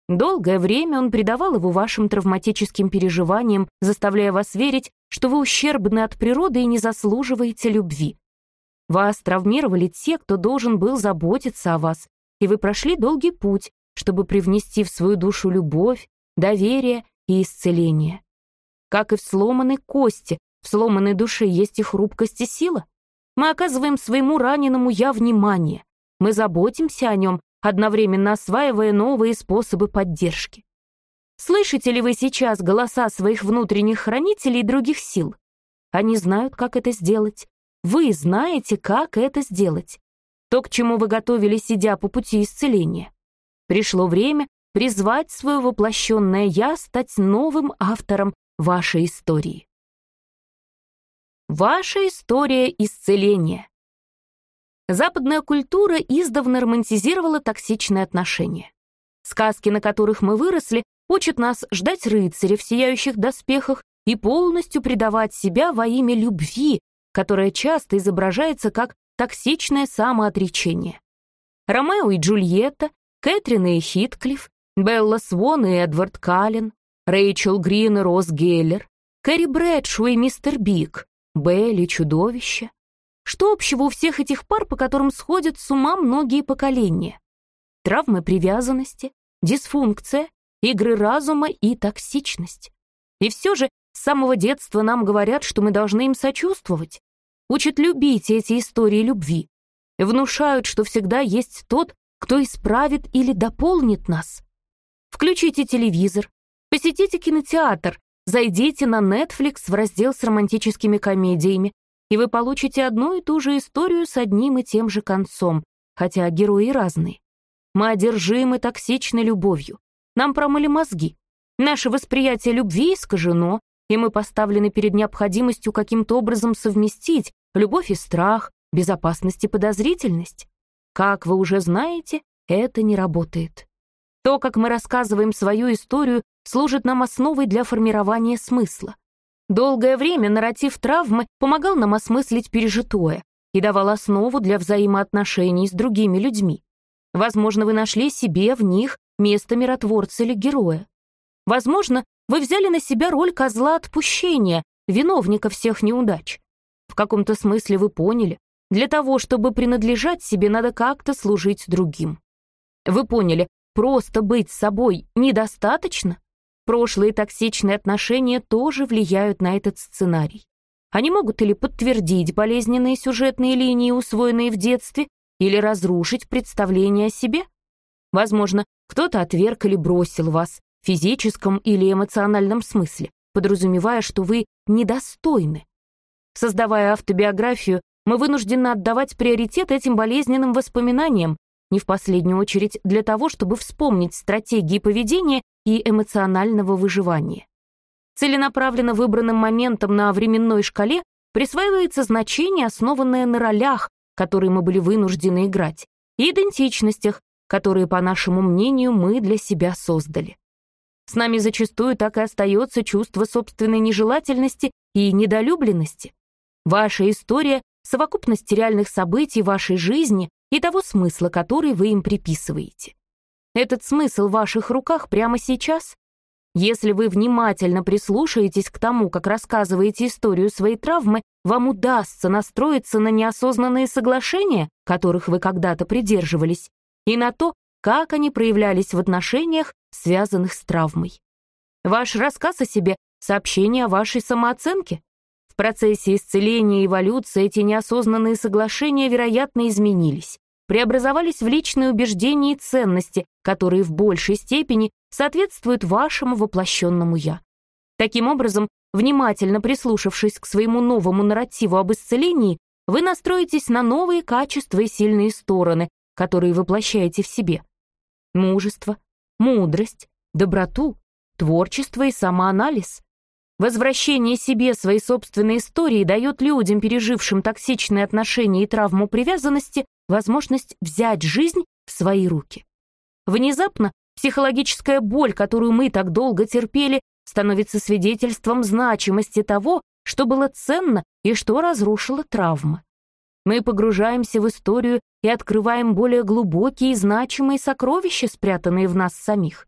Долгое время он придавал его вашим травматическим переживаниям, заставляя вас верить, что вы ущербны от природы и не заслуживаете любви. Вас травмировали те, кто должен был заботиться о вас, и вы прошли долгий путь, чтобы привнести в свою душу любовь, доверие и исцеление. Как и в сломанной кости, в сломанной душе есть и хрупкость, и сила. Мы оказываем своему раненому «я» внимание. Мы заботимся о нем, одновременно осваивая новые способы поддержки. Слышите ли вы сейчас голоса своих внутренних хранителей и других сил? Они знают, как это сделать. Вы знаете, как это сделать. То, к чему вы готовились, сидя по пути исцеления. Пришло время призвать свое воплощенное «я» стать новым автором вашей истории. Ваша история исцеления. Западная культура издавна романтизировала токсичные отношения. Сказки, на которых мы выросли, учат нас ждать рыцаря в сияющих доспехах и полностью предавать себя во имя любви, которая часто изображается как токсичное самоотречение. Ромео и Джульетта, Кэтрин и Хитклифф, Белла Свон и Эдвард Каллен, Рэйчел Грин и Росс Геллер, Кэрри Брэдшу и Мистер Биг, Белли Чудовище, что общего у всех этих пар, по которым сходят с ума многие поколения? Травмы привязанности, дисфункция, игры разума и токсичность. И все же с самого детства нам говорят, что мы должны им сочувствовать. Учат любить эти истории любви. Внушают, что всегда есть тот, кто исправит или дополнит нас. Включите телевизор, посетите кинотеатр, зайдите на Netflix в раздел с романтическими комедиями, и вы получите одну и ту же историю с одним и тем же концом, хотя герои разные. Мы одержимы токсичной любовью. Нам промыли мозги. Наше восприятие любви искажено, и мы поставлены перед необходимостью каким-то образом совместить любовь и страх, безопасность и подозрительность. Как вы уже знаете, это не работает. То, как мы рассказываем свою историю, служит нам основой для формирования смысла. Долгое время нарратив травмы помогал нам осмыслить пережитое и давал основу для взаимоотношений с другими людьми. Возможно, вы нашли себе в них место миротворца или героя. Возможно, вы взяли на себя роль козла отпущения, виновника всех неудач. В каком-то смысле вы поняли, для того, чтобы принадлежать себе, надо как-то служить другим. Вы поняли, просто быть собой недостаточно? Прошлые токсичные отношения тоже влияют на этот сценарий. Они могут или подтвердить болезненные сюжетные линии, усвоенные в детстве, или разрушить представление о себе. Возможно, кто-то отверг или бросил вас в физическом или эмоциональном смысле, подразумевая, что вы недостойны. Создавая автобиографию, мы вынуждены отдавать приоритет этим болезненным воспоминаниям, не в последнюю очередь для того, чтобы вспомнить стратегии поведения и эмоционального выживания. Целенаправленно выбранным моментом на временной шкале присваивается значение, основанное на ролях, которые мы были вынуждены играть, и идентичностях, которые, по нашему мнению, мы для себя создали. С нами зачастую так и остается чувство собственной нежелательности и недолюбленности. Ваша история — совокупность реальных событий вашей жизни и того смысла, который вы им приписываете. Этот смысл в ваших руках прямо сейчас. Если вы внимательно прислушаетесь к тому, как рассказываете историю своей травмы, вам удастся настроиться на неосознанные соглашения, которых вы когда-то придерживались, и на то, как они проявлялись в отношениях, связанных с травмой. Ваш рассказ о себе — сообщение о вашей самооценке. В процессе исцеления и эволюции эти неосознанные соглашения, вероятно, изменились, преобразовались в личные убеждения и ценности, которые в большей степени соответствуют вашему воплощенному «я». Таким образом, внимательно прислушавшись к своему новому нарративу об исцелении, вы настроитесь на новые качества и сильные стороны, которые воплощаете в себе. Мужество, мудрость, доброту, творчество и самоанализ. Возвращение себе своей собственной истории дает людям, пережившим токсичные отношения и травму привязанности, возможность взять жизнь в свои руки. Внезапно психологическая боль, которую мы так долго терпели, становится свидетельством значимости того, что было ценно и что разрушило травма. Мы погружаемся в историю и открываем более глубокие и значимые сокровища, спрятанные в нас самих.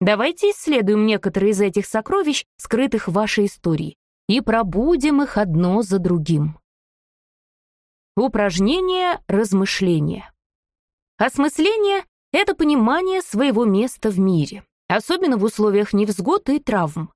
Давайте исследуем некоторые из этих сокровищ, скрытых в вашей истории, и пробудем их одно за другим. Упражнение размышления. Осмысление — это понимание своего места в мире, особенно в условиях невзгод и травм.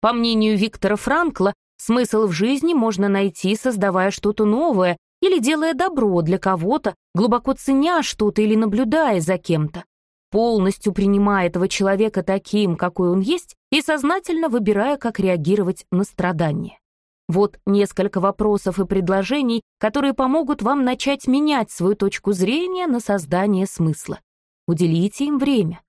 По мнению Виктора Франкла, смысл в жизни можно найти, создавая что-то новое или делая добро для кого-то, глубоко ценя что-то или наблюдая за кем-то, полностью принимая этого человека таким, какой он есть, и сознательно выбирая, как реагировать на страдания. Вот несколько вопросов и предложений, которые помогут вам начать менять свою точку зрения на создание смысла. Уделите им время.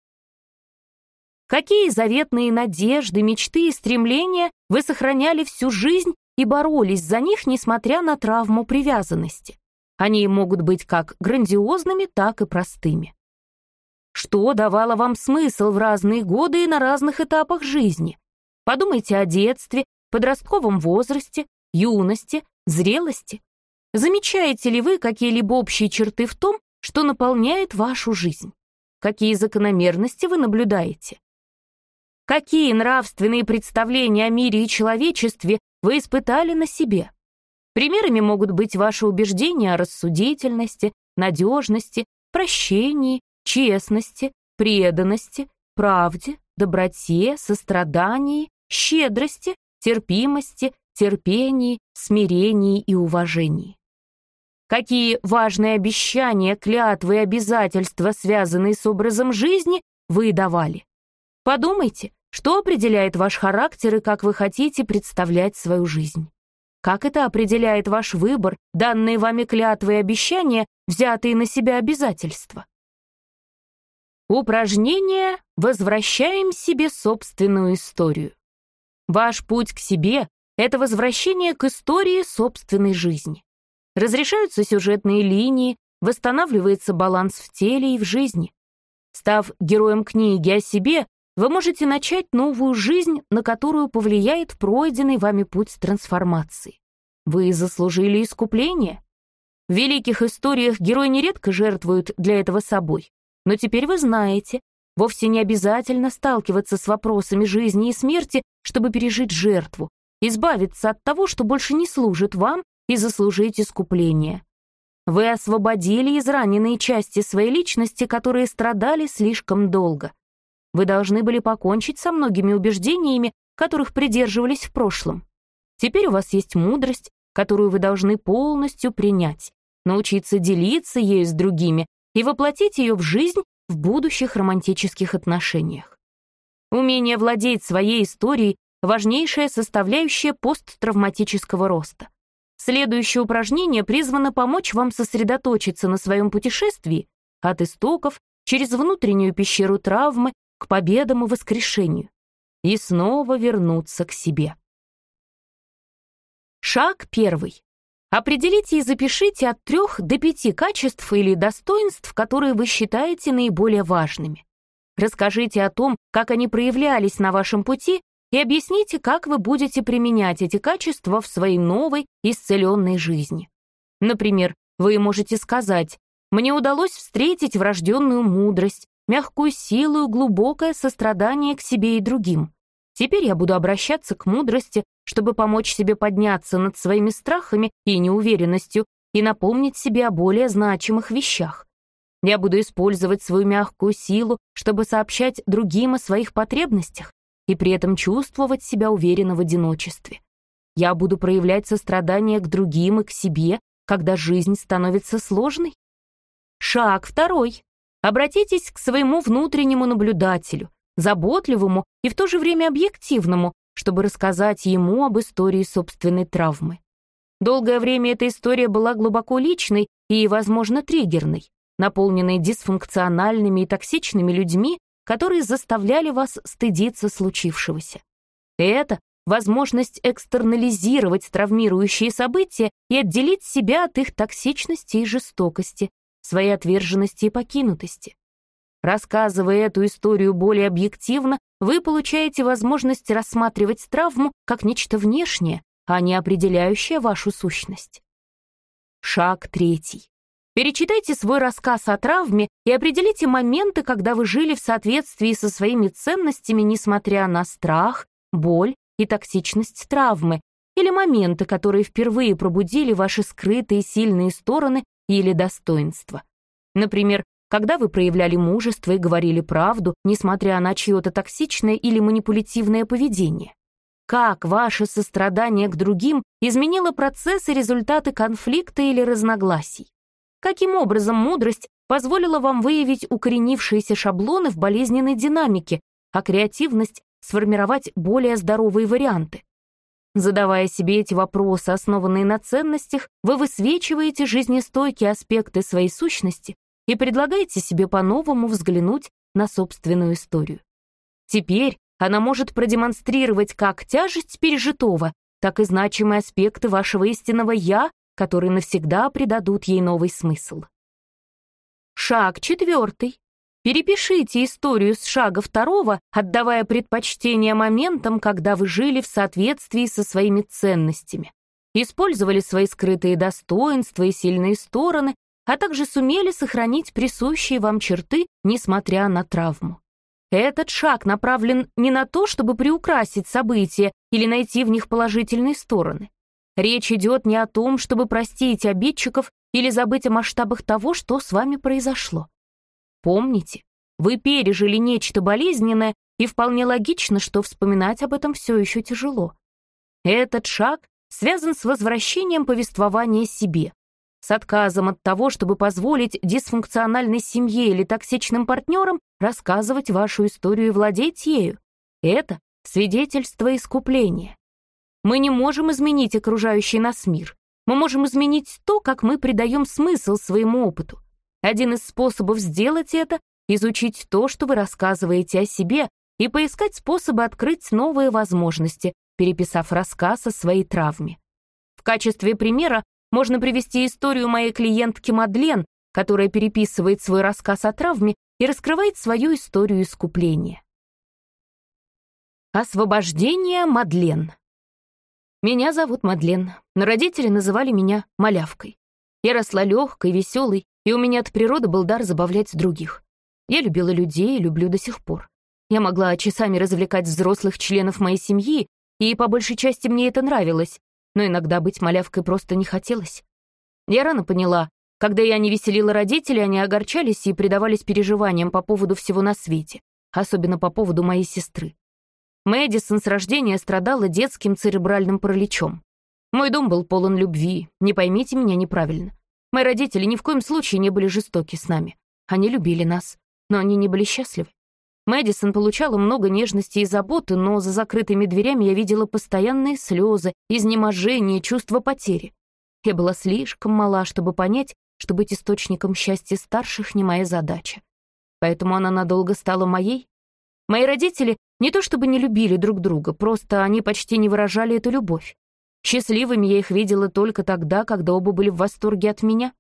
Какие заветные надежды, мечты и стремления вы сохраняли всю жизнь и боролись за них, несмотря на травму привязанности? Они могут быть как грандиозными, так и простыми. Что давало вам смысл в разные годы и на разных этапах жизни? Подумайте о детстве, подростковом возрасте, юности, зрелости? Замечаете ли вы какие-либо общие черты в том, что наполняет вашу жизнь? Какие закономерности вы наблюдаете? Какие нравственные представления о мире и человечестве вы испытали на себе? Примерами могут быть ваши убеждения о рассудительности, надежности, прощении, честности, преданности, правде, доброте, сострадании, щедрости, терпимости, терпении, смирении и уважении. Какие важные обещания, клятвы и обязательства, связанные с образом жизни, вы давали? Подумайте, что определяет ваш характер и как вы хотите представлять свою жизнь. Как это определяет ваш выбор, данные вами клятвы и обещания, взятые на себя обязательства? Упражнение «Возвращаем себе собственную историю». Ваш путь к себе — это возвращение к истории собственной жизни. Разрешаются сюжетные линии, восстанавливается баланс в теле и в жизни. Став героем книги о себе, вы можете начать новую жизнь, на которую повлияет пройденный вами путь трансформации. Вы заслужили искупление. В великих историях герои нередко жертвуют для этого собой. Но теперь вы знаете, Вовсе не обязательно сталкиваться с вопросами жизни и смерти, чтобы пережить жертву, избавиться от того, что больше не служит вам, и заслужить искупление. Вы освободили израненные части своей личности, которые страдали слишком долго. вы должны были покончить со многими убеждениями, которых придерживались в прошлом. Теперь у вас есть мудрость, которую вы должны полностью принять, научиться делиться ею с другими и воплотить ее в жизнь в будущих романтических отношениях. Умение владеть своей историей — важнейшая составляющая посттравматического роста. Следующее упражнение призвано помочь вам сосредоточиться на своем путешествии от истоков через внутреннюю пещеру травмы к победам и воскрешению и снова вернуться к себе. Шаг первый. Определите и запишите от трех до пяти качеств или достоинств, которые вы считаете наиболее важными. Расскажите о том, как они проявлялись на вашем пути, и объясните, как вы будете применять эти качества в своей новой, исцеленной жизни. Например, вы можете сказать «Мне удалось встретить врожденную мудрость, мягкую силу и глубокое сострадание к себе и другим. Теперь я буду обращаться к мудрости, чтобы помочь себе подняться над своими страхами и неуверенностью и напомнить себе о более значимых вещах. Я буду использовать свою мягкую силу, чтобы сообщать другим о своих потребностях и при этом чувствовать себя уверенно в одиночестве. Я буду проявлять сострадание к другим и к себе, когда жизнь становится сложной. Шаг второй. Обратитесь к своему внутреннему наблюдателю, заботливому и в то же время объективному, чтобы рассказать ему об истории собственной травмы. Долгое время эта история была глубоко личной и, возможно, триггерной, наполненной дисфункциональными и токсичными людьми, которые заставляли вас стыдиться случившегося. Это возможность экстернализировать травмирующие события и отделить себя от их токсичности и жестокости, своей отверженности и покинутости. Рассказывая эту историю более объективно, вы получаете возможность рассматривать травму как нечто внешнее, а не определяющее вашу сущность. Шаг третий. Перечитайте свой рассказ о травме и определите моменты, когда вы жили в соответствии со своими ценностями, несмотря на страх, боль и токсичность травмы, или моменты, которые впервые пробудили ваши скрытые сильные стороны или достоинства. Например, когда вы проявляли мужество и говорили правду, несмотря на чье-то токсичное или манипулятивное поведение? Как ваше сострадание к другим изменило процесс и результаты конфликта или разногласий? Каким образом мудрость позволила вам выявить укоренившиеся шаблоны в болезненной динамике, а креативность — сформировать более здоровые варианты? Задавая себе эти вопросы, основанные на ценностях, вы высвечиваете жизнестойкие аспекты своей сущности и предлагаете себе по-новому взглянуть на собственную историю. Теперь она может продемонстрировать как тяжесть пережитого, так и значимые аспекты вашего истинного «я», которые навсегда придадут ей новый смысл. Шаг четвертый. Перепишите историю с шага второго, отдавая предпочтение моментам, когда вы жили в соответствии со своими ценностями, использовали свои скрытые достоинства и сильные стороны, а также сумели сохранить присущие вам черты, несмотря на травму. Этот шаг направлен не на то, чтобы приукрасить события или найти в них положительные стороны. Речь идет не о том, чтобы простить обидчиков или забыть о масштабах того, что с вами произошло. Помните, вы пережили нечто болезненное, и вполне логично, что вспоминать об этом все еще тяжело. Этот шаг связан с возвращением повествования себе, с отказом от того, чтобы позволить дисфункциональной семье или токсичным партнерам рассказывать вашу историю и владеть ею. Это свидетельство искупления. Мы не можем изменить окружающий нас мир. Мы можем изменить то, как мы придаем смысл своему опыту. Один из способов сделать это — изучить то, что вы рассказываете о себе, и поискать способы открыть новые возможности, переписав рассказ о своей травме. В качестве примера можно привести историю моей клиентки Мадлен, которая переписывает свой рассказ о травме и раскрывает свою историю искупления. Освобождение Мадлен. Меня зовут Мадлен, но родители называли меня малявкой. Я росла легкой, веселой, и у меня от природы был дар забавлять других. Я любила людей и люблю до сих пор. Я могла часами развлекать взрослых членов моей семьи, и по большей части мне это нравилось, но иногда быть малявкой просто не хотелось. Я рано поняла, когда я не веселила родителей, они огорчались и предавались переживаниям по поводу всего на свете. особенно по поводу моей сестры. Мэдисон с рождения страдала детским церебральным параличом. Мой дом был полон любви, не поймите меня неправильно. Мои родители ни в коем случае не были жестоки с нами. Они любили нас, но они не были счастливы. Мэдисон получала много нежности и заботы, но за закрытыми дверями я видела постоянные слезы, изнеможение, чувство потери. Я была слишком мала, чтобы понять, что быть источником счастья старших не моя задача. Поэтому она надолго стала моей. Мои родители не то чтобы не любили друг друга, просто они почти не выражали эту любовь. Счастливыми я их видела только тогда, когда оба были в восторге от меня.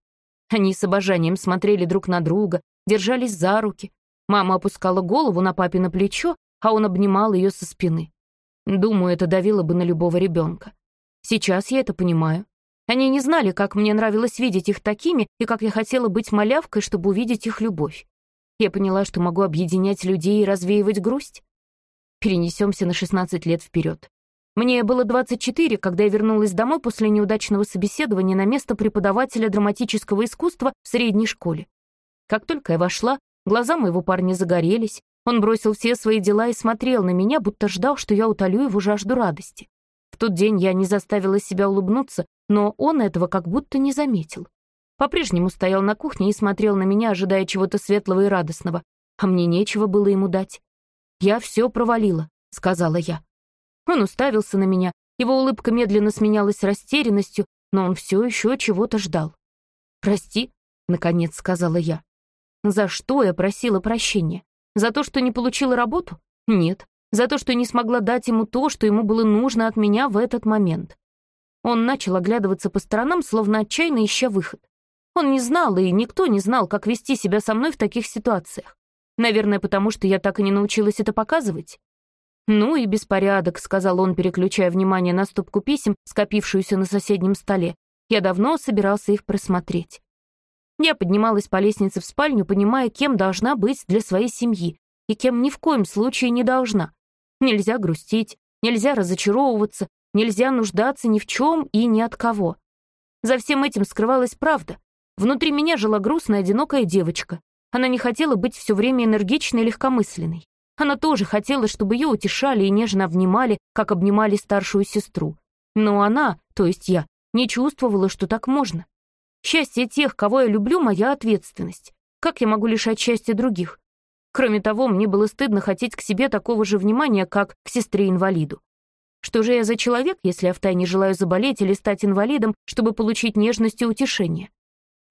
Они с обожанием смотрели друг на друга, держались за руки, Мама опускала голову на папино плечо, а он обнимал ее со спины. Думаю, это давило бы на любого ребенка. Сейчас я это понимаю. Они не знали, как мне нравилось видеть их такими и как я хотела быть малявкой, чтобы увидеть их любовь. Я поняла, что могу объединять людей и развеивать грусть. Перенесемся на 16 лет вперед. Мне было 24, когда я вернулась домой после неудачного собеседования на место преподавателя драматического искусства в средней школе. Как только я вошла, Глаза моего парня загорелись. Он бросил все свои дела и смотрел на меня, будто ждал, что я утолю его жажду радости. В тот день я не заставила себя улыбнуться, но он этого как будто не заметил. По-прежнему стоял на кухне и смотрел на меня, ожидая чего-то светлого и радостного, а мне нечего было ему дать. «Я все провалила», — сказала я. Он уставился на меня, его улыбка медленно сменялась растерянностью, но он все еще чего-то ждал. «Прости», — наконец сказала я. За что я просила прощения? За то, что не получила работу? Нет. За то, что не смогла дать ему то, что ему было нужно от меня в этот момент. Он начал оглядываться по сторонам, словно отчаянно ища выход. Он не знал, и никто не знал, как вести себя со мной в таких ситуациях. Наверное, потому что я так и не научилась это показывать. «Ну и беспорядок», — сказал он, переключая внимание на стопку писем, скопившуюся на соседнем столе. «Я давно собирался их просмотреть. Я поднималась по лестнице в спальню, понимая, кем должна быть для своей семьи и кем ни в коем случае не должна. Нельзя грустить, нельзя разочаровываться, нельзя нуждаться ни в чем и ни от кого. За всем этим скрывалась правда. Внутри меня жила грустная, одинокая девочка. Она не хотела быть все время энергичной и легкомысленной. Она тоже хотела, чтобы ее утешали и нежно обнимали, как обнимали старшую сестру. Но она, то есть я, не чувствовала, что так можно. Счастье тех, кого я люблю, моя ответственность. Как я могу лишать счастья других? Кроме того, мне было стыдно хотеть к себе такого же внимания, как к сестре-инвалиду. Что же я за человек, если я втайне желаю заболеть или стать инвалидом, чтобы получить нежность и утешение?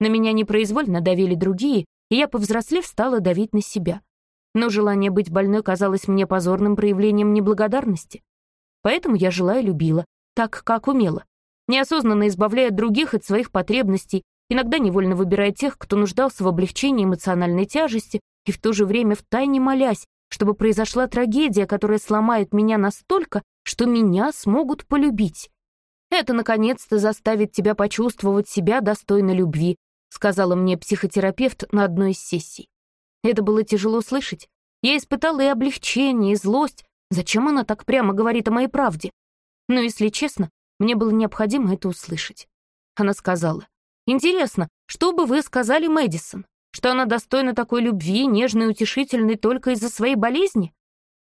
На меня непроизвольно давили другие, и я, повзрослев, стала давить на себя. Но желание быть больной казалось мне позорным проявлением неблагодарности. Поэтому я жила и любила, так, как умела, неосознанно избавляя других от своих потребностей, иногда невольно выбирая тех, кто нуждался в облегчении эмоциональной тяжести, и в то же время втайне молясь, чтобы произошла трагедия, которая сломает меня настолько, что меня смогут полюбить. «Это, наконец-то, заставит тебя почувствовать себя достойно любви», сказала мне психотерапевт на одной из сессий. Это было тяжело слышать. Я испытала и облегчение, и злость. Зачем она так прямо говорит о моей правде? Но, если честно, мне было необходимо это услышать. Она сказала, «Интересно, что бы вы сказали Мэдисон? Что она достойна такой любви, нежной и утешительной только из-за своей болезни?»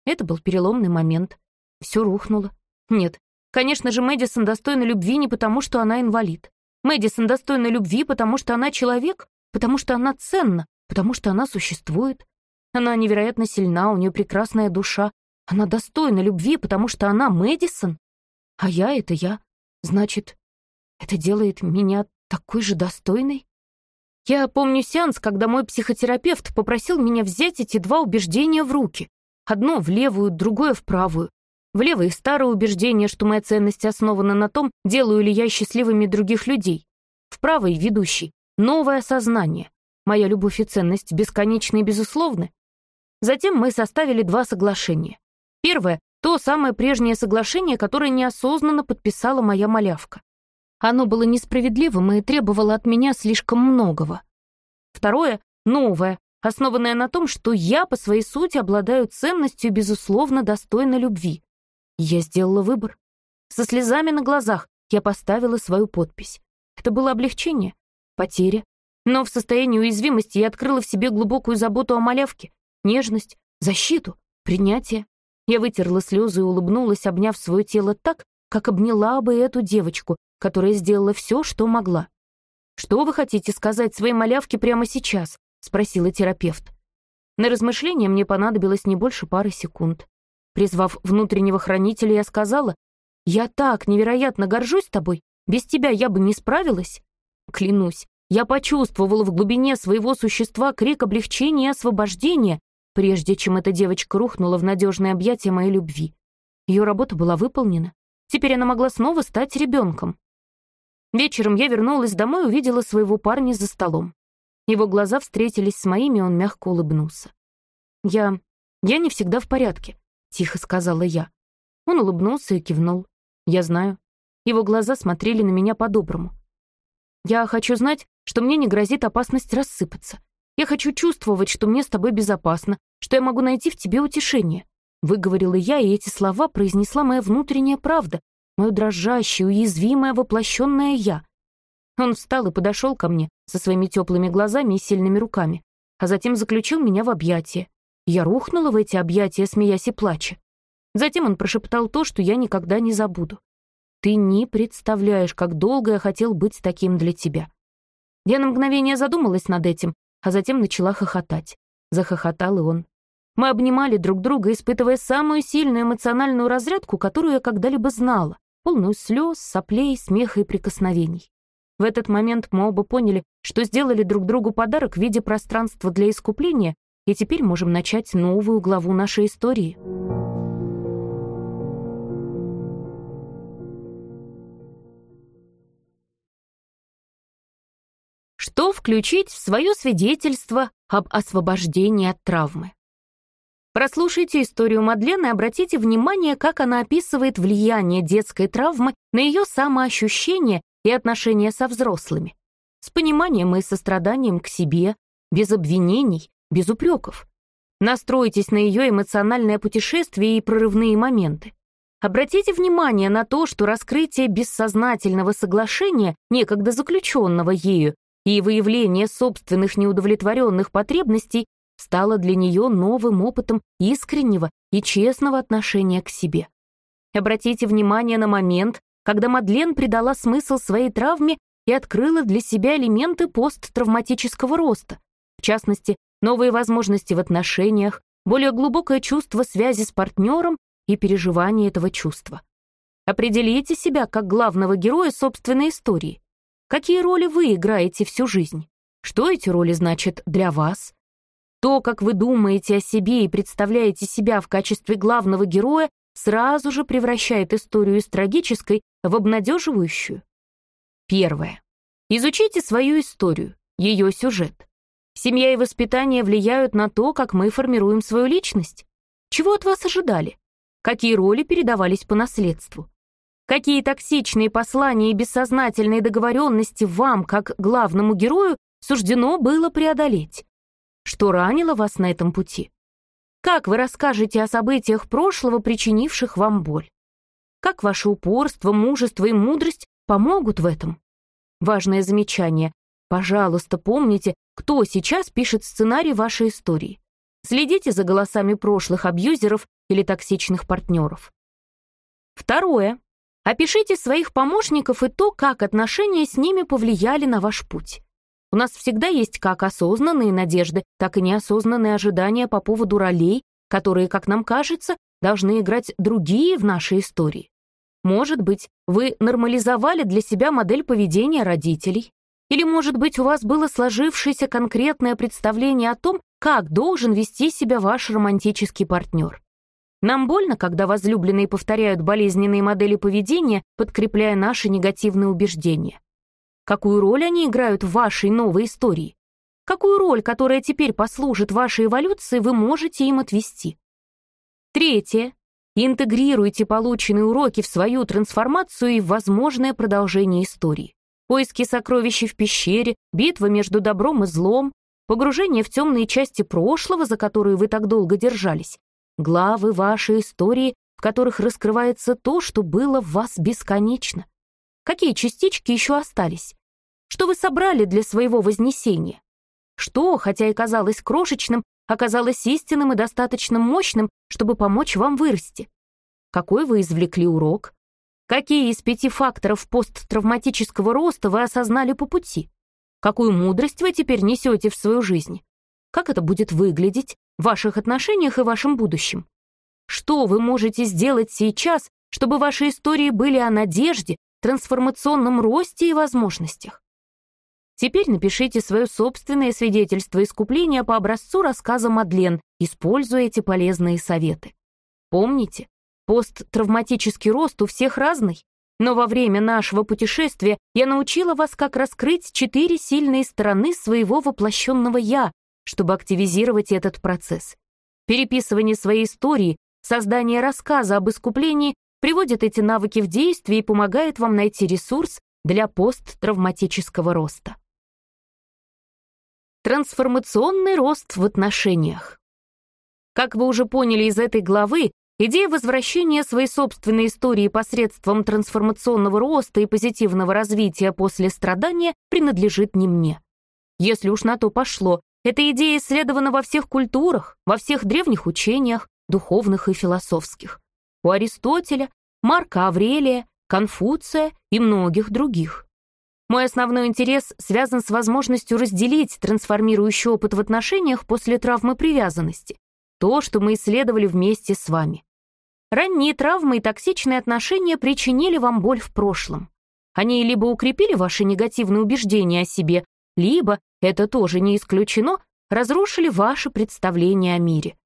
Это был переломный момент. Все рухнуло. Нет, конечно же, Мэдисон достойна любви не потому, что она инвалид. Мэдисон достойна любви, потому что она человек, потому что она ценна, потому что она существует. Она невероятно сильна, у нее прекрасная душа. Она достойна любви, потому что она Мэдисон. А я — это я. Значит, это делает меня такой же достойной? Я помню сеанс, когда мой психотерапевт попросил меня взять эти два убеждения в руки. Одно в левую, другое в правую. В левое старое убеждение, что моя ценность основана на том, делаю ли я счастливыми других людей. В правой, ведущий, новое осознание. Моя любовь и ценность бесконечны и безусловны. Затем мы составили два соглашения. Первое то самое прежнее соглашение, которое неосознанно подписала моя малявка. Оно было несправедливым и требовало от меня слишком многого. Второе — новое, основанное на том, что я по своей сути обладаю ценностью, безусловно, достойной любви. Я сделала выбор. Со слезами на глазах я поставила свою подпись. Это было облегчение, потеря. Но в состоянии уязвимости я открыла в себе глубокую заботу о малявке, нежность, защиту, принятие. Я вытерла слезы и улыбнулась, обняв свое тело так, как обняла бы эту девочку, которая сделала все, что могла. «Что вы хотите сказать своей малявке прямо сейчас?» — спросила терапевт. На размышление мне понадобилось не больше пары секунд. Призвав внутреннего хранителя, я сказала, «Я так невероятно горжусь тобой, без тебя я бы не справилась». Клянусь, я почувствовала в глубине своего существа крик облегчения и освобождения, прежде чем эта девочка рухнула в надежное объятие моей любви. Ее работа была выполнена. Теперь она могла снова стать ребенком. Вечером я вернулась домой и увидела своего парня за столом. Его глаза встретились с моими, он мягко улыбнулся. «Я... я не всегда в порядке», — тихо сказала я. Он улыбнулся и кивнул. «Я знаю». Его глаза смотрели на меня по-доброму. «Я хочу знать, что мне не грозит опасность рассыпаться. Я хочу чувствовать, что мне с тобой безопасно, что я могу найти в тебе утешение», — выговорила я, и эти слова произнесла моя внутренняя правда, мое дрожащее, уязвимое, воплощенное «я». Он встал и подошел ко мне со своими теплыми глазами и сильными руками, а затем заключил меня в объятия. Я рухнула в эти объятия, смеясь и плача. Затем он прошептал то, что я никогда не забуду. «Ты не представляешь, как долго я хотел быть таким для тебя». Я на мгновение задумалась над этим, а затем начала хохотать. Захохотал и он. Мы обнимали друг друга, испытывая самую сильную эмоциональную разрядку, которую я когда-либо знала полную слез, соплей, смеха и прикосновений. В этот момент мы оба поняли, что сделали друг другу подарок в виде пространства для искупления, и теперь можем начать новую главу нашей истории. Что включить в свое свидетельство об освобождении от травмы? Прослушайте историю Мадлен и обратите внимание, как она описывает влияние детской травмы на ее самоощущение и отношения со взрослыми. С пониманием и состраданием к себе, без обвинений, без упреков. Настройтесь на ее эмоциональное путешествие и прорывные моменты. Обратите внимание на то, что раскрытие бессознательного соглашения, некогда заключенного ею, и выявление собственных неудовлетворенных потребностей стало для нее новым опытом искреннего и честного отношения к себе. Обратите внимание на момент, когда Мадлен придала смысл своей травме и открыла для себя элементы посттравматического роста, в частности, новые возможности в отношениях, более глубокое чувство связи с партнером и переживание этого чувства. Определите себя как главного героя собственной истории. Какие роли вы играете всю жизнь? Что эти роли значат для вас? То, как вы думаете о себе и представляете себя в качестве главного героя, сразу же превращает историю из трагической в обнадеживающую. Первое. Изучите свою историю, ее сюжет. Семья и воспитание влияют на то, как мы формируем свою личность. Чего от вас ожидали? Какие роли передавались по наследству? Какие токсичные послания и бессознательные договоренности вам, как главному герою, суждено было преодолеть? Что ранило вас на этом пути? Как вы расскажете о событиях прошлого, причинивших вам боль? Как ваше упорство, мужество и мудрость помогут в этом? Важное замечание. Пожалуйста, помните, кто сейчас пишет сценарий вашей истории. Следите за голосами прошлых абьюзеров или токсичных партнеров. Второе. Опишите своих помощников и то, как отношения с ними повлияли на ваш путь. У нас всегда есть как осознанные надежды, так и неосознанные ожидания по поводу ролей, которые, как нам кажется, должны играть другие в нашей истории. Может быть, вы нормализовали для себя модель поведения родителей, или, может быть, у вас было сложившееся конкретное представление о том, как должен вести себя ваш романтический партнер. Нам больно, когда возлюбленные повторяют болезненные модели поведения, подкрепляя наши негативные убеждения. Какую роль они играют в вашей новой истории? Какую роль, которая теперь послужит вашей эволюции, вы можете им отвести? Третье. Интегрируйте полученные уроки в свою трансформацию и в возможное продолжение истории. Поиски сокровищ в пещере, битва между добром и злом, погружение в темные части прошлого, за которые вы так долго держались, главы вашей истории, в которых раскрывается то, что было в вас бесконечно. Какие частички еще остались? Что вы собрали для своего вознесения? Что, хотя и казалось крошечным, оказалось истинным и достаточно мощным, чтобы помочь вам вырасти? Какой вы извлекли урок? Какие из пяти факторов посттравматического роста вы осознали по пути? Какую мудрость вы теперь несете в свою жизнь? Как это будет выглядеть ваших отношениях и вашем будущем? Что вы можете сделать сейчас, чтобы ваши истории были о надежде, трансформационном росте и возможностях? Теперь напишите свое собственное свидетельство искупления по образцу рассказа Мадлен, используя эти полезные советы. Помните, посттравматический рост у всех разный, но во время нашего путешествия я научила вас, как раскрыть четыре сильные стороны своего воплощенного «я», чтобы активизировать этот процесс. Переписывание своей истории, создание рассказа об искуплении приводит эти навыки в действие и помогает вам найти ресурс для посттравматического роста. Трансформационный рост в отношениях. Как вы уже поняли из этой главы, идея возвращения своей собственной истории посредством трансформационного роста и позитивного развития после страдания принадлежит не мне. Если уж на то пошло, эта идея исследована во всех культурах, во всех древних учениях, духовных и философских. У Аристотеля, Марка Аврелия, Конфуция и многих других. Мой основной интерес связан с возможностью разделить трансформирующий опыт в отношениях после травмы привязанности, то, что мы исследовали вместе с вами. Ранние травмы и токсичные отношения причинили вам боль в прошлом. Они либо укрепили ваши негативные убеждения о себе, либо, это тоже не исключено, разрушили ваше представление о мире.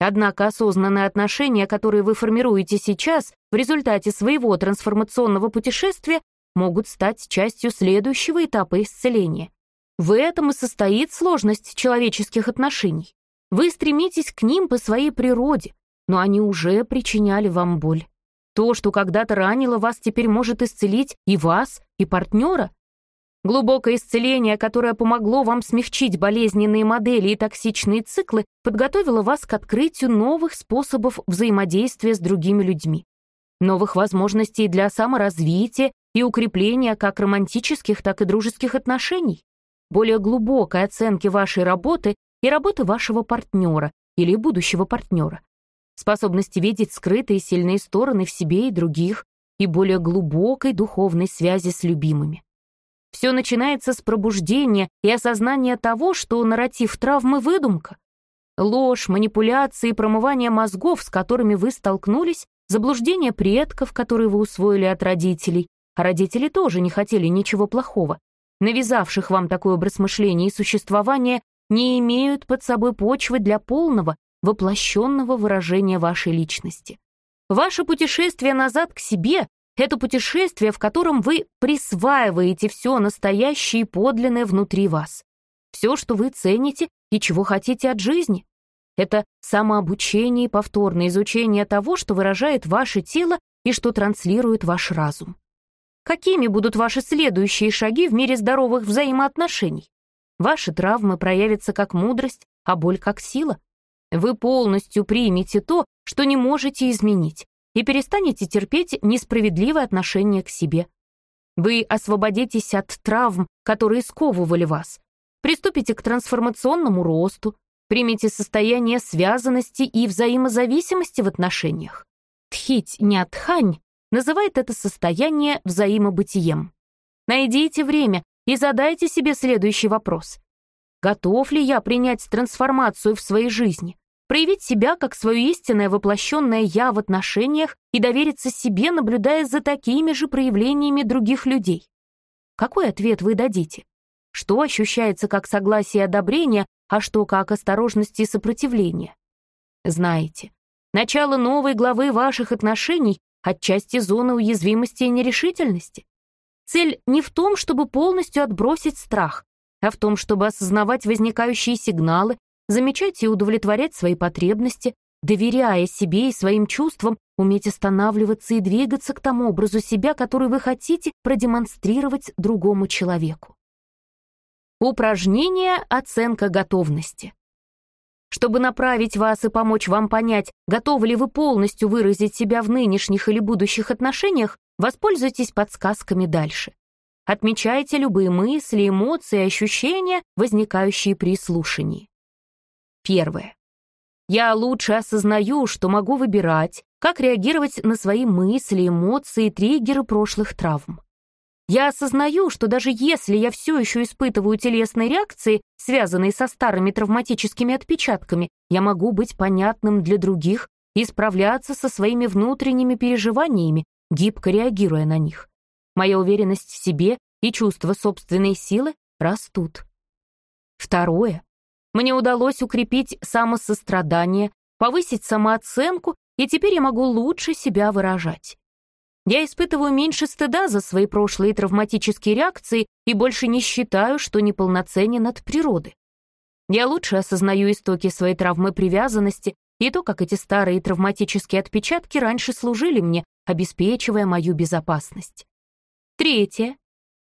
Однако осознанные отношения, которые вы формируете сейчас в результате своего трансформационного путешествия, могут стать частью следующего этапа исцеления. В этом и состоит сложность человеческих отношений. Вы стремитесь к ним по своей природе, но они уже причиняли вам боль. То, что когда-то ранило вас, теперь может исцелить и вас, и партнера. Глубокое исцеление, которое помогло вам смягчить болезненные модели и токсичные циклы, подготовило вас к открытию новых способов взаимодействия с другими людьми, новых возможностей для саморазвития и укрепления как романтических, так и дружеских отношений, более глубокой оценки вашей работы и работы вашего партнера или будущего партнера, способности видеть скрытые сильные стороны в себе и других и более глубокой духовной связи с любимыми. Все начинается с пробуждения и осознания того, что нарратив травмы — выдумка. Ложь, манипуляции промывание мозгов, с которыми вы столкнулись, заблуждение предков, которые вы усвоили от родителей, а родители тоже не хотели ничего плохого, навязавших вам такой образ мышления и существования, не имеют под собой почвы для полного, воплощенного выражения вашей личности. Ваше путешествие назад к себе — это путешествие, в котором вы присваиваете все настоящее и подлинное внутри вас. Все, что вы цените и чего хотите от жизни. Это самообучение и повторное изучение того, что выражает ваше тело и что транслирует ваш разум. Какими будут ваши следующие шаги в мире здоровых взаимоотношений? Ваши травмы проявятся как мудрость, а боль как сила. Вы полностью примете то, что не можете изменить, и перестанете терпеть несправедливое отношение к себе. Вы освободитесь от травм, которые сковывали вас, приступите к трансформационному росту, примите состояние связанности и взаимозависимости в отношениях. Тхить нятхань называет это состояние взаимобытием. Найдите время и задайте себе следующий вопрос. Готов ли я принять трансформацию в своей жизни, проявить себя как свое истинное воплощенное «я» в отношениях и довериться себе, наблюдая за такими же проявлениями других людей? Какой ответ вы дадите? Что ощущается как согласие и одобрение, а что как осторожность и сопротивление? Знаете, начало новой главы ваших отношений отчасти зона уязвимости и нерешительности. Цель не в том, чтобы полностью отбросить страх, а в том, чтобы осознавать возникающие сигналы, замечать и удовлетворять свои потребности, доверяя себе и своим чувствам, уметь останавливаться и двигаться к тому образу себя, который вы хотите продемонстрировать другому человеку. Упражнение «Оценка готовности». Чтобы направить вас и помочь вам понять, готовы ли вы полностью выразить себя в нынешних или будущих отношениях, воспользуйтесь подсказками дальше. Отмечайте любые мысли, эмоции, ощущения, возникающие при слушании. Первое. Я лучше осознаю, что могу выбирать, как реагировать на свои мысли, эмоции, триггеры прошлых травм. Я осознаю, что даже если я все еще испытываю телесные реакции, связанные со старыми травматическими отпечатками, я могу быть понятным для других и справляться со своими внутренними переживаниями, гибко реагируя на них. Моя уверенность в себе и чувство собственной силы растут. Второе. Мне удалось укрепить самосострадание, повысить самооценку, и теперь я могу лучше себя выражать. Я испытываю меньше стыда за свои прошлые травматические реакции и больше не считаю, что неполноценен от природы. Я лучше осознаю истоки своей травмы привязанности и то, как эти старые травматические отпечатки раньше служили мне, обеспечивая мою безопасность. Третье.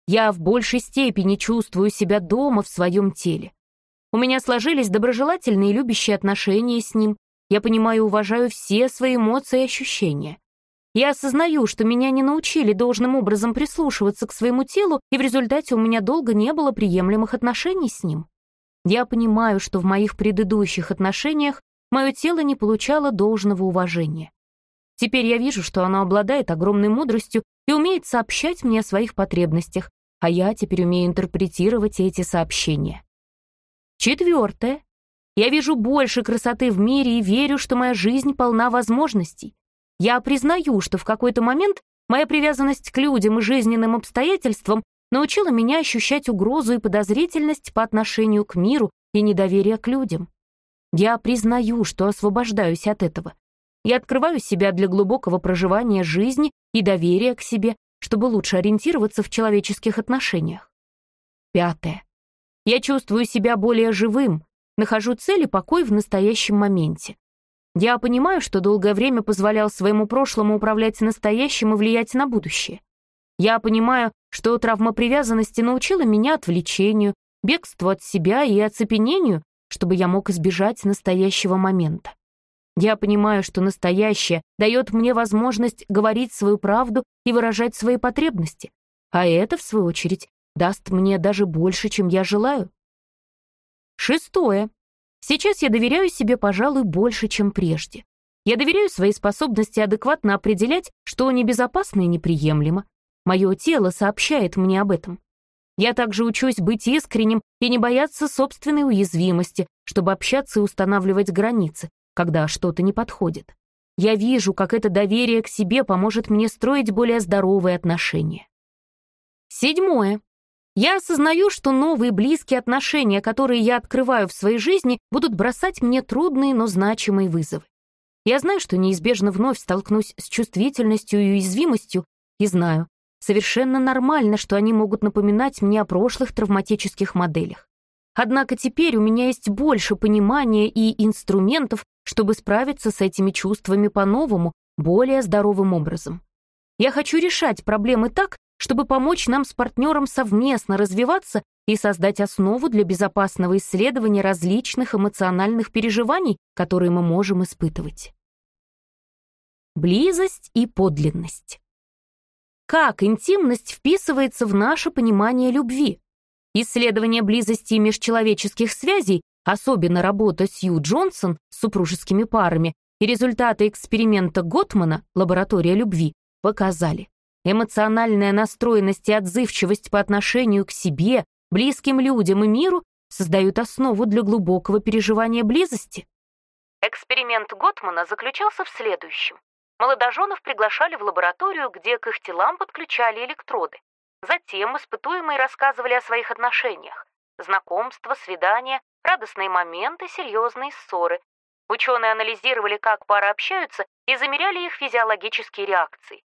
Я в большей степени чувствую себя дома в своем теле. У меня сложились доброжелательные и любящие отношения с ним. Я понимаю и уважаю все свои эмоции и ощущения. Я осознаю, что меня не научили должным образом прислушиваться к своему телу, и в результате у меня долго не было приемлемых отношений с ним. Я понимаю, что в моих предыдущих отношениях мое тело не получало должного уважения. Теперь я вижу, что оно обладает огромной мудростью и умеет сообщать мне о своих потребностях, а я теперь умею интерпретировать эти сообщения. Четвертое. Я вижу больше красоты в мире и верю, что моя жизнь полна возможностей. Я признаю, что в какой-то момент моя привязанность к людям и жизненным обстоятельствам научила меня ощущать угрозу и подозрительность по отношению к миру и недоверие к людям. Я признаю, что освобождаюсь от этого. Я открываю себя для глубокого проживания жизни и доверия к себе, чтобы лучше ориентироваться в человеческих отношениях. Пятое. Я чувствую себя более живым, нахожу цель и покой в настоящем моменте. Я понимаю, что долгое время позволял своему прошлому управлять настоящим и влиять на будущее. Я понимаю, что травма привязанности научила меня отвлечению, бегству от себя и оцепенению, чтобы я мог избежать настоящего момента. Я понимаю, что настоящее дает мне возможность говорить свою правду и выражать свои потребности, а это, в свою очередь, даст мне даже больше, чем я желаю. Шестое. Сейчас я доверяю себе, пожалуй, больше, чем прежде. Я доверяю своей способности адекватно определять, что небезопасно и неприемлемо. Мое тело сообщает мне об этом. Я также учусь быть искренним и не бояться собственной уязвимости, чтобы общаться и устанавливать границы, когда что-то не подходит. Я вижу, как это доверие к себе поможет мне строить более здоровые отношения. Седьмое. Я осознаю, что новые близкие отношения, которые я открываю в своей жизни, будут бросать мне трудные, но значимые вызовы. Я знаю, что неизбежно вновь столкнусь с чувствительностью и уязвимостью, и знаю, совершенно нормально, что они могут напоминать мне о прошлых травматических моделях. Однако теперь у меня есть больше понимания и инструментов, чтобы справиться с этими чувствами по-новому, более здоровым образом. Я хочу решать проблемы так, чтобы помочь нам с партнером совместно развиваться и создать основу для безопасного исследования различных эмоциональных переживаний, которые мы можем испытывать. Близость и подлинность. Как интимность вписывается в наше понимание любви? Исследование близости и межчеловеческих связей, особенно работа Сью Джонсон с супружескими парами и результаты эксперимента Готмана «Лаборатория любви» показали, Эмоциональная настроенность и отзывчивость по отношению к себе, близким людям и миру создают основу для глубокого переживания близости. Эксперимент Готмана заключался в следующем. Молодоженов приглашали в лабораторию, где к их телам подключали электроды. Затем испытуемые рассказывали о своих отношениях. Знакомства, свидания, радостные моменты, серьезные ссоры. Ученые анализировали, как пары общаются, и замеряли их физиологические реакции.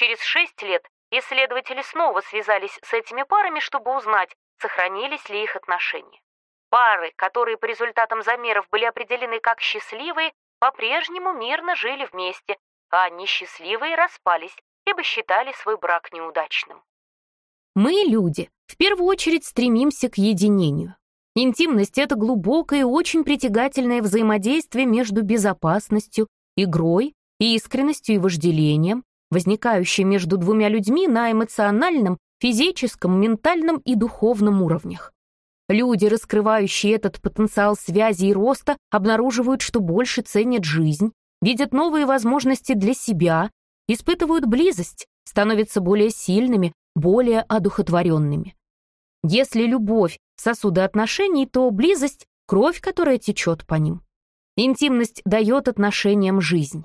Через шесть лет исследователи снова связались с этими парами, чтобы узнать, сохранились ли их отношения. Пары, которые по результатам замеров были определены как счастливые, по-прежнему мирно жили вместе, а несчастливые распались, ибо считали свой брак неудачным. Мы, люди, в первую очередь стремимся к единению. Интимность — это глубокое и очень притягательное взаимодействие между безопасностью, игрой, искренностью и вожделением, возникающие между двумя людьми на эмоциональном, физическом, ментальном и духовном уровнях. Люди, раскрывающие этот потенциал связи и роста, обнаруживают, что больше ценят жизнь, видят новые возможности для себя, испытывают близость, становятся более сильными, более одухотворенными. Если любовь — сосуды отношений, то близость — кровь, которая течет по ним. Интимность дает отношениям жизнь.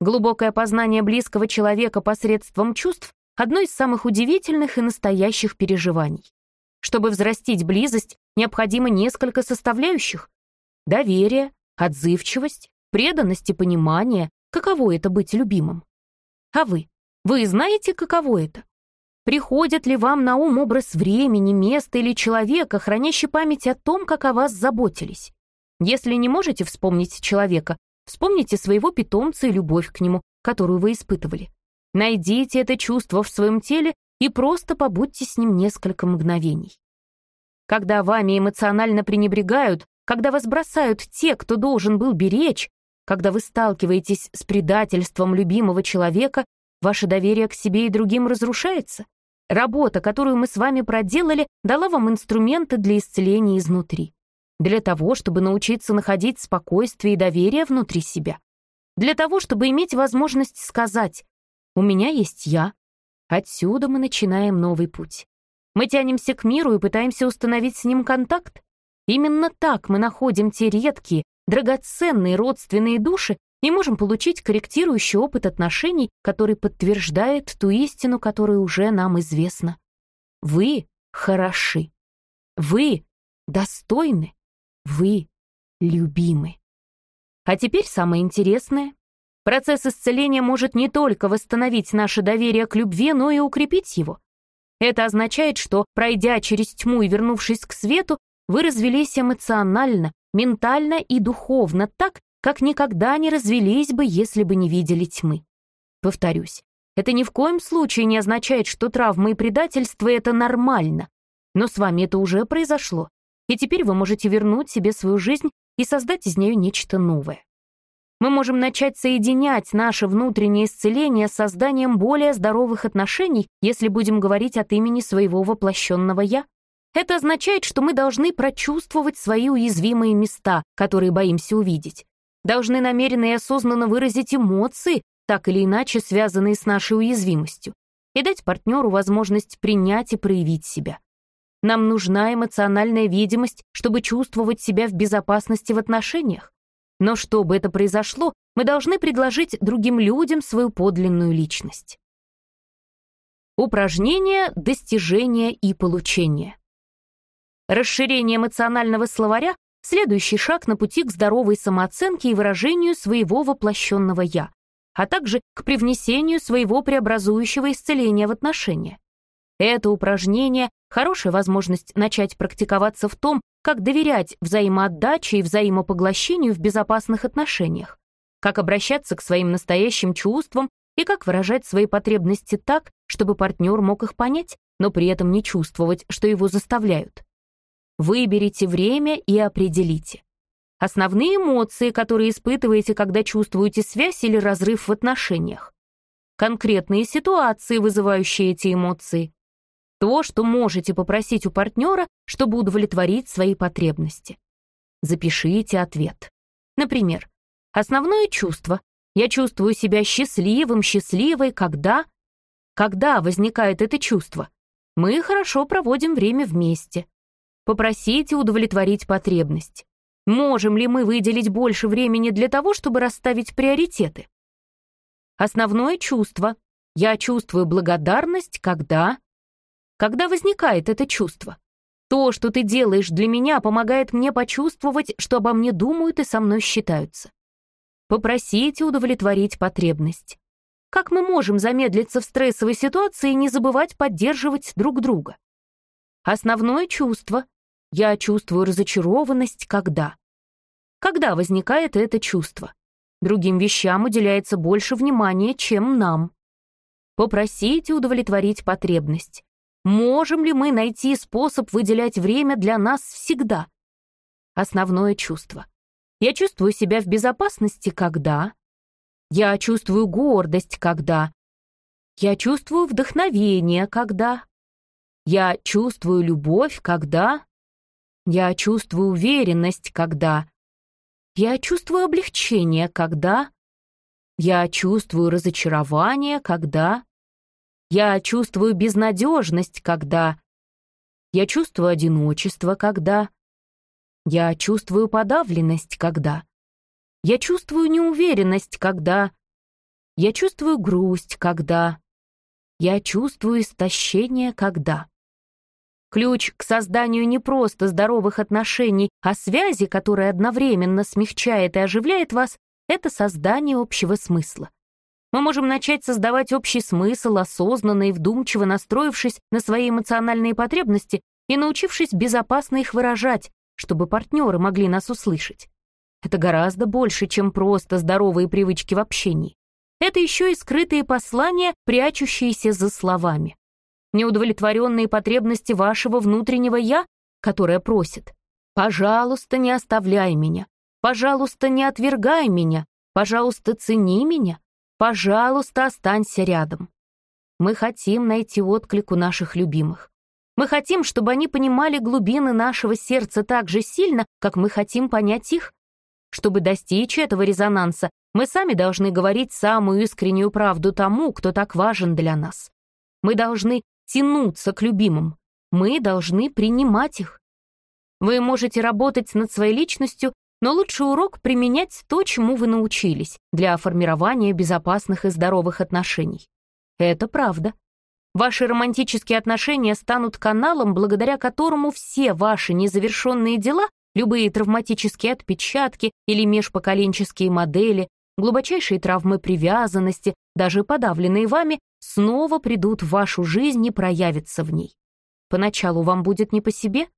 Глубокое познание близкого человека посредством чувств — одно из самых удивительных и настоящих переживаний. Чтобы взрастить близость, необходимо несколько составляющих. Доверие, отзывчивость, преданность и понимание, каково это быть любимым. А вы? Вы знаете, каково это? Приходит ли вам на ум образ времени, места или человека, хранящий память о том, как о вас заботились? Если не можете вспомнить человека, вспомните своего питомца и любовь к нему, которую вы испытывали. Найдите это чувство в своем теле и просто побудьте с ним несколько мгновений. Когда вами эмоционально пренебрегают, когда вас бросают те, кто должен был беречь, когда вы сталкиваетесь с предательством любимого человека, ваше доверие к себе и другим разрушается. Работа, которую мы с вами проделали, дала вам инструменты для исцеления изнутри. Для того, чтобы научиться находить спокойствие и доверие внутри себя. Для того, чтобы иметь возможность сказать «У меня есть я». Отсюда мы начинаем новый путь. Мы тянемся к миру и пытаемся установить с ним контакт. Именно так мы находим те редкие, драгоценные родственные души и можем получить корректирующий опыт отношений, который подтверждает ту истину, которая уже нам известна. Вы хороши. Вы достойны. Вы любимы. А теперь самое интересное. Процесс исцеления может не только восстановить наше доверие к любви, но и укрепить его. Это означает, что, пройдя через тьму и вернувшись к свету, вы развелись эмоционально, ментально и духовно так, как никогда не развелись бы, если бы не видели тьмы. Повторюсь, это ни в коем случае не означает, что травмы и предательство — это нормально. Но с вами это уже произошло, и теперь вы можете вернуть себе свою жизнь и создать из нее нечто новое. Мы можем начать соединять наше внутреннее исцеление с созданием более здоровых отношений, если будем говорить от имени своего воплощенного «я». Это означает, что мы должны прочувствовать свои уязвимые места, которые боимся увидеть. Должны намеренно и осознанно выразить эмоции, так или иначе связанные с нашей уязвимостью, и дать партнеру возможность принять и проявить себя. Нам нужна эмоциональная видимость, чтобы чувствовать себя в безопасности в отношениях. Но чтобы это произошло, мы должны предложить другим людям свою подлинную личность. Упражнение, достижение и получение. Расширение эмоционального словаря — следующий шаг на пути к здоровой самооценке и выражению своего воплощенного «я», а также к привнесению своего преобразующего исцеления в отношения. Это упражнение — хорошая возможность начать практиковаться в том, как доверять взаимоотдаче и взаимопоглощению в безопасных отношениях, как обращаться к своим настоящим чувствам и как выражать свои потребности так, чтобы партнер мог их понять, но при этом не чувствовать, что его заставляют. Выберите время и определите. Основные эмоции, которые испытываете, когда чувствуете связь или разрыв в отношениях. Конкретные ситуации, вызывающие эти эмоции. То, что можете попросить у партнера, чтобы удовлетворить свои потребности. Запишите ответ. Например, основное чувство. Я чувствую себя счастливым, счастливой, когда... Когда возникает это чувство? Мы хорошо проводим время вместе. Попросите удовлетворить потребность. Можем ли мы выделить больше времени для того, чтобы расставить приоритеты? Основное чувство. Я чувствую благодарность, когда... Когда возникает это чувство? То, что ты делаешь для меня, помогает мне почувствовать, что обо мне думают и со мной считаются. Попросите удовлетворить потребность. Как мы можем замедлиться в стрессовой ситуации и не забывать поддерживать друг друга? Основное чувство. Я чувствую разочарованность, когда? Когда возникает это чувство? Другим вещам уделяется больше внимания, чем нам. Попросите удовлетворить потребность. Можем ли мы найти способ выделять время для нас всегда? Основное чувство. Я чувствую себя в безопасности, когда... Я чувствую гордость, когда... Я чувствую вдохновение, когда... Я чувствую любовь, когда... Я чувствую уверенность, когда... Я чувствую облегчение, когда... Я чувствую разочарование, когда... Я чувствую безнадежность, когда... Я чувствую одиночество, когда... Я чувствую подавленность, когда... Я чувствую неуверенность, когда... Я чувствую грусть, когда... Я чувствую истощение, когда... Ключ к созданию не просто здоровых отношений, а связи, которая одновременно смягчает и оживляет вас, это создание общего смысла. Мы можем начать создавать общий смысл, осознанно и вдумчиво настроившись на свои эмоциональные потребности и научившись безопасно их выражать, чтобы партнеры могли нас услышать. Это гораздо больше, чем просто здоровые привычки в общении. Это еще и скрытые послания, прячущиеся за словами. Неудовлетворенные потребности вашего внутреннего «я», которое просит «Пожалуйста, не оставляй меня», «Пожалуйста, не отвергай меня», «Пожалуйста, цени меня», Пожалуйста, останься рядом. Мы хотим найти отклик у наших любимых. Мы хотим, чтобы они понимали глубины нашего сердца так же сильно, как мы хотим понять их. Чтобы достичь этого резонанса, мы сами должны говорить самую искреннюю правду тому, кто так важен для нас. Мы должны тянуться к любимым. Мы должны принимать их. Вы можете работать над своей личностью но лучший урок — применять то, чему вы научились, для формирования безопасных и здоровых отношений. Это правда. Ваши романтические отношения станут каналом, благодаря которому все ваши незавершенные дела, любые травматические отпечатки или межпоколенческие модели, глубочайшие травмы привязанности, даже подавленные вами, снова придут в вашу жизнь и проявятся в ней. Поначалу вам будет не по себе,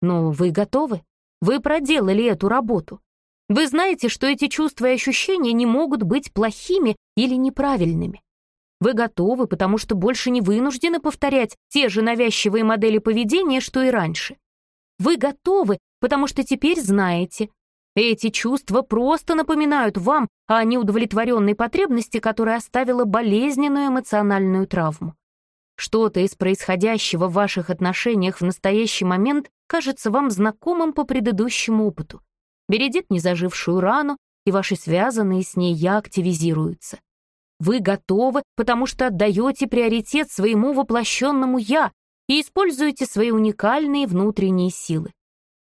но вы готовы. Вы проделали эту работу. Вы знаете, что эти чувства и ощущения не могут быть плохими или неправильными. Вы готовы, потому что больше не вынуждены повторять те же навязчивые модели поведения, что и раньше. Вы готовы, потому что теперь знаете. Эти чувства просто напоминают вам о неудовлетворенной потребности, которая оставила болезненную эмоциональную травму. Что-то из происходящего в ваших отношениях в настоящий момент кажется вам знакомым по предыдущему опыту. Бередит незажившую рану, и ваши связанные с ней «я» активизируются. Вы готовы, потому что отдаете приоритет своему воплощенному «я» и используете свои уникальные внутренние силы.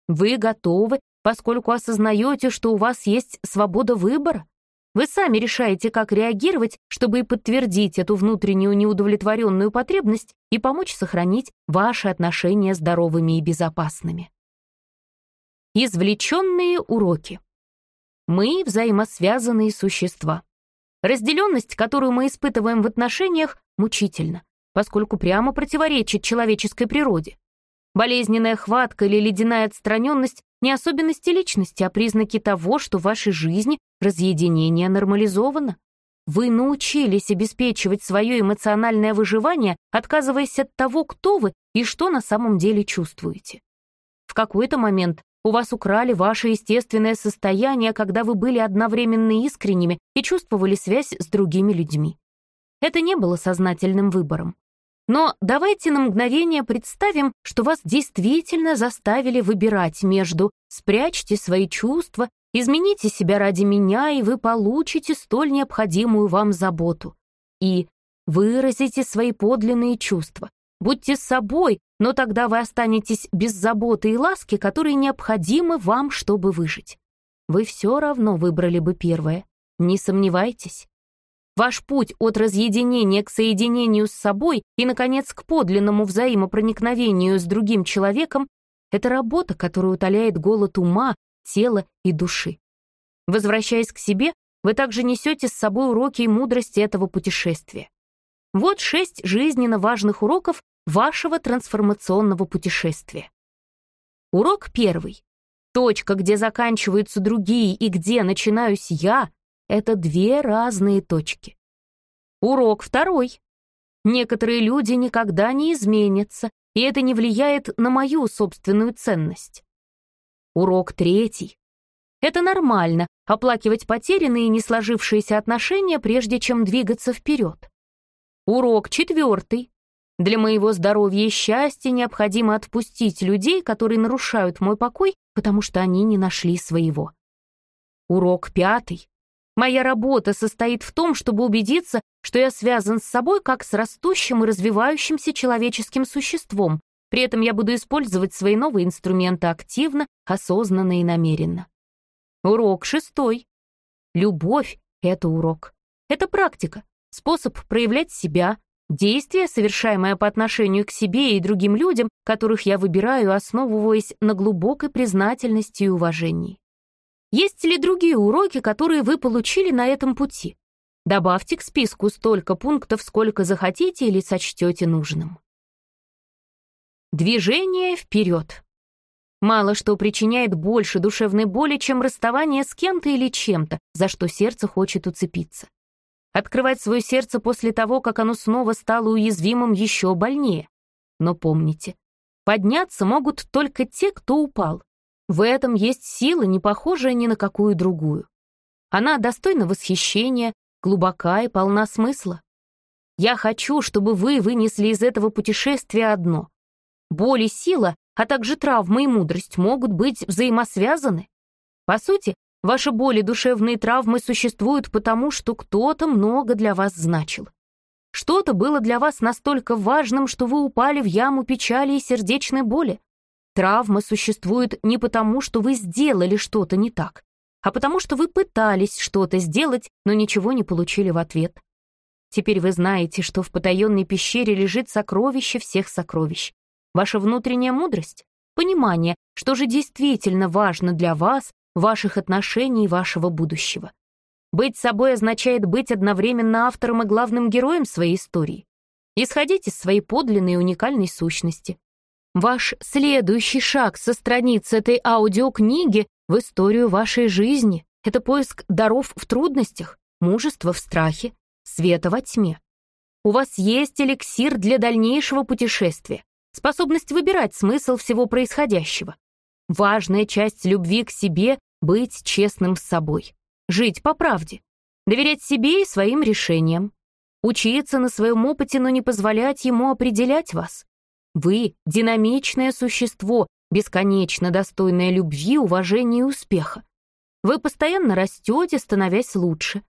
Вы готовы, поскольку осознаете, что у вас есть свобода выбора. Вы сами решаете, как реагировать, чтобы и подтвердить эту внутреннюю неудовлетворенную потребность и помочь сохранить ваши отношения здоровыми и безопасными. Извлеченные уроки. Мы — взаимосвязанные существа. Разделенность, которую мы испытываем в отношениях, мучительна, поскольку прямо противоречит человеческой природе. Болезненная хватка или ледяная отстраненность не особенности личности, а признаки того, что в вашей жизни разъединение нормализовано. Вы научились обеспечивать свое эмоциональное выживание, отказываясь от того, кто вы и что на самом деле чувствуете. В какой-то момент у вас украли ваше естественное состояние, когда вы были одновременно искренними и чувствовали связь с другими людьми. Это не было сознательным выбором. Но давайте на мгновение представим, что вас действительно заставили выбирать между «спрячьте свои чувства», «измените себя ради меня, и вы получите столь необходимую вам заботу» и «выразите свои подлинные чувства». Будьте собой, но тогда вы останетесь без заботы и ласки, которые необходимы вам, чтобы выжить. Вы все равно выбрали бы первое. Не сомневайтесь. Ваш путь от разъединения к соединению с собой и, наконец, к подлинному взаимопроникновению с другим человеком — это работа, которая утоляет голод ума, тела и души. Возвращаясь к себе, вы также несете с собой уроки и мудрости этого путешествия. Вот шесть жизненно важных уроков вашего трансформационного путешествия. Урок первый. Точка, где заканчиваются другие и где начинаюсь я, это две разные точки. Урок второй. Некоторые люди никогда не изменятся, и это не влияет на мою собственную ценность. Урок третий. Это нормально — оплакивать потерянные и не сложившиеся отношения, прежде чем двигаться вперед. Урок четвертый. Для моего здоровья и счастья необходимо отпустить людей, которые нарушают мой покой, потому что они не нашли своего. Урок пятый. Моя работа состоит в том, чтобы убедиться, что я связан с собой как с растущим и развивающимся человеческим существом. При этом я буду использовать свои новые инструменты активно, осознанно и намеренно. Урок шестой. Любовь — это урок. Это практика, способ проявлять себя, Действие, совершаемое по отношению к себе и другим людям, которых я выбираю, основываясь на глубокой признательности и уважении. Есть ли другие уроки, которые вы получили на этом пути? Добавьте к списку столько пунктов, сколько захотите или сочтете нужным. Движение вперед. Мало что причиняет больше душевной боли, чем расставание с кем-то или чем-то, за что сердце хочет уцепиться. Открывать свое сердце после того, как оно снова стало уязвимым, еще больнее. Но помните, подняться могут только те, кто упал. В этом есть сила, не похожая ни на какую другую. Она достойна восхищения, глубока и полна смысла. Я хочу, чтобы вы вынесли из этого путешествия одно. Боль и сила, а также травмы и мудрость могут быть взаимосвязаны. По сути, Ваши боли, душевные травмы существуют потому, что кто-то много для вас значил. Что-то было для вас настолько важным, что вы упали в яму печали и сердечной боли. Травмы существуют не потому, что вы сделали что-то не так, а потому что вы пытались что-то сделать, но ничего не получили в ответ. Теперь вы знаете, что в потаенной пещере лежит сокровище всех сокровищ. Ваша внутренняя мудрость, понимание, что же действительно важно для вас ваших отношений и вашего будущего. Быть собой означает быть одновременно автором и главным героем своей истории. Исходить из своей подлинной и уникальной сущности. Ваш следующий шаг со страниц этой аудиокниги в историю вашей жизни — это поиск даров в трудностях, мужества в страхе, света во тьме. У вас есть эликсир для дальнейшего путешествия, способность выбирать смысл всего происходящего. Важная часть любви к себе — быть честным с собой, жить по правде, доверять себе и своим решениям, учиться на своем опыте, но не позволять ему определять вас. Вы — динамичное существо, бесконечно достойное любви, уважения и успеха. Вы постоянно растете, становясь лучше.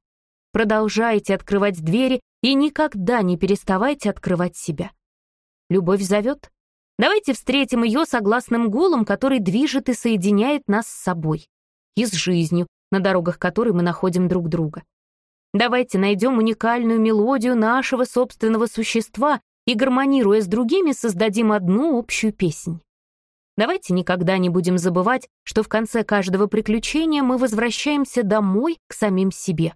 Продолжайте открывать двери и никогда не переставайте открывать себя. Любовь зовет? Давайте встретим ее согласным гулом, который движет и соединяет нас с собой. И с жизнью, на дорогах которой мы находим друг друга. Давайте найдем уникальную мелодию нашего собственного существа и, гармонируя с другими, создадим одну общую песнь. Давайте никогда не будем забывать, что в конце каждого приключения мы возвращаемся домой к самим себе.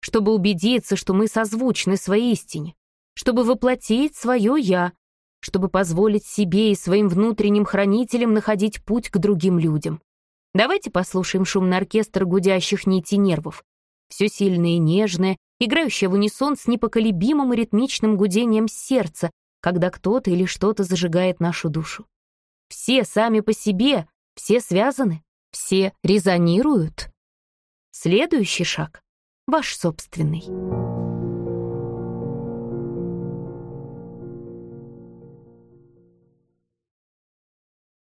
Чтобы убедиться, что мы созвучны своей истине, чтобы воплотить свое «я», чтобы позволить себе и своим внутренним хранителям находить путь к другим людям. Давайте послушаем шумный оркестр гудящих нитей нервов. Все сильное и нежное, играющее в унисон с непоколебимым и ритмичным гудением сердца, когда кто-то или что-то зажигает нашу душу. Все сами по себе, все связаны, все резонируют. Следующий шаг — ваш собственный.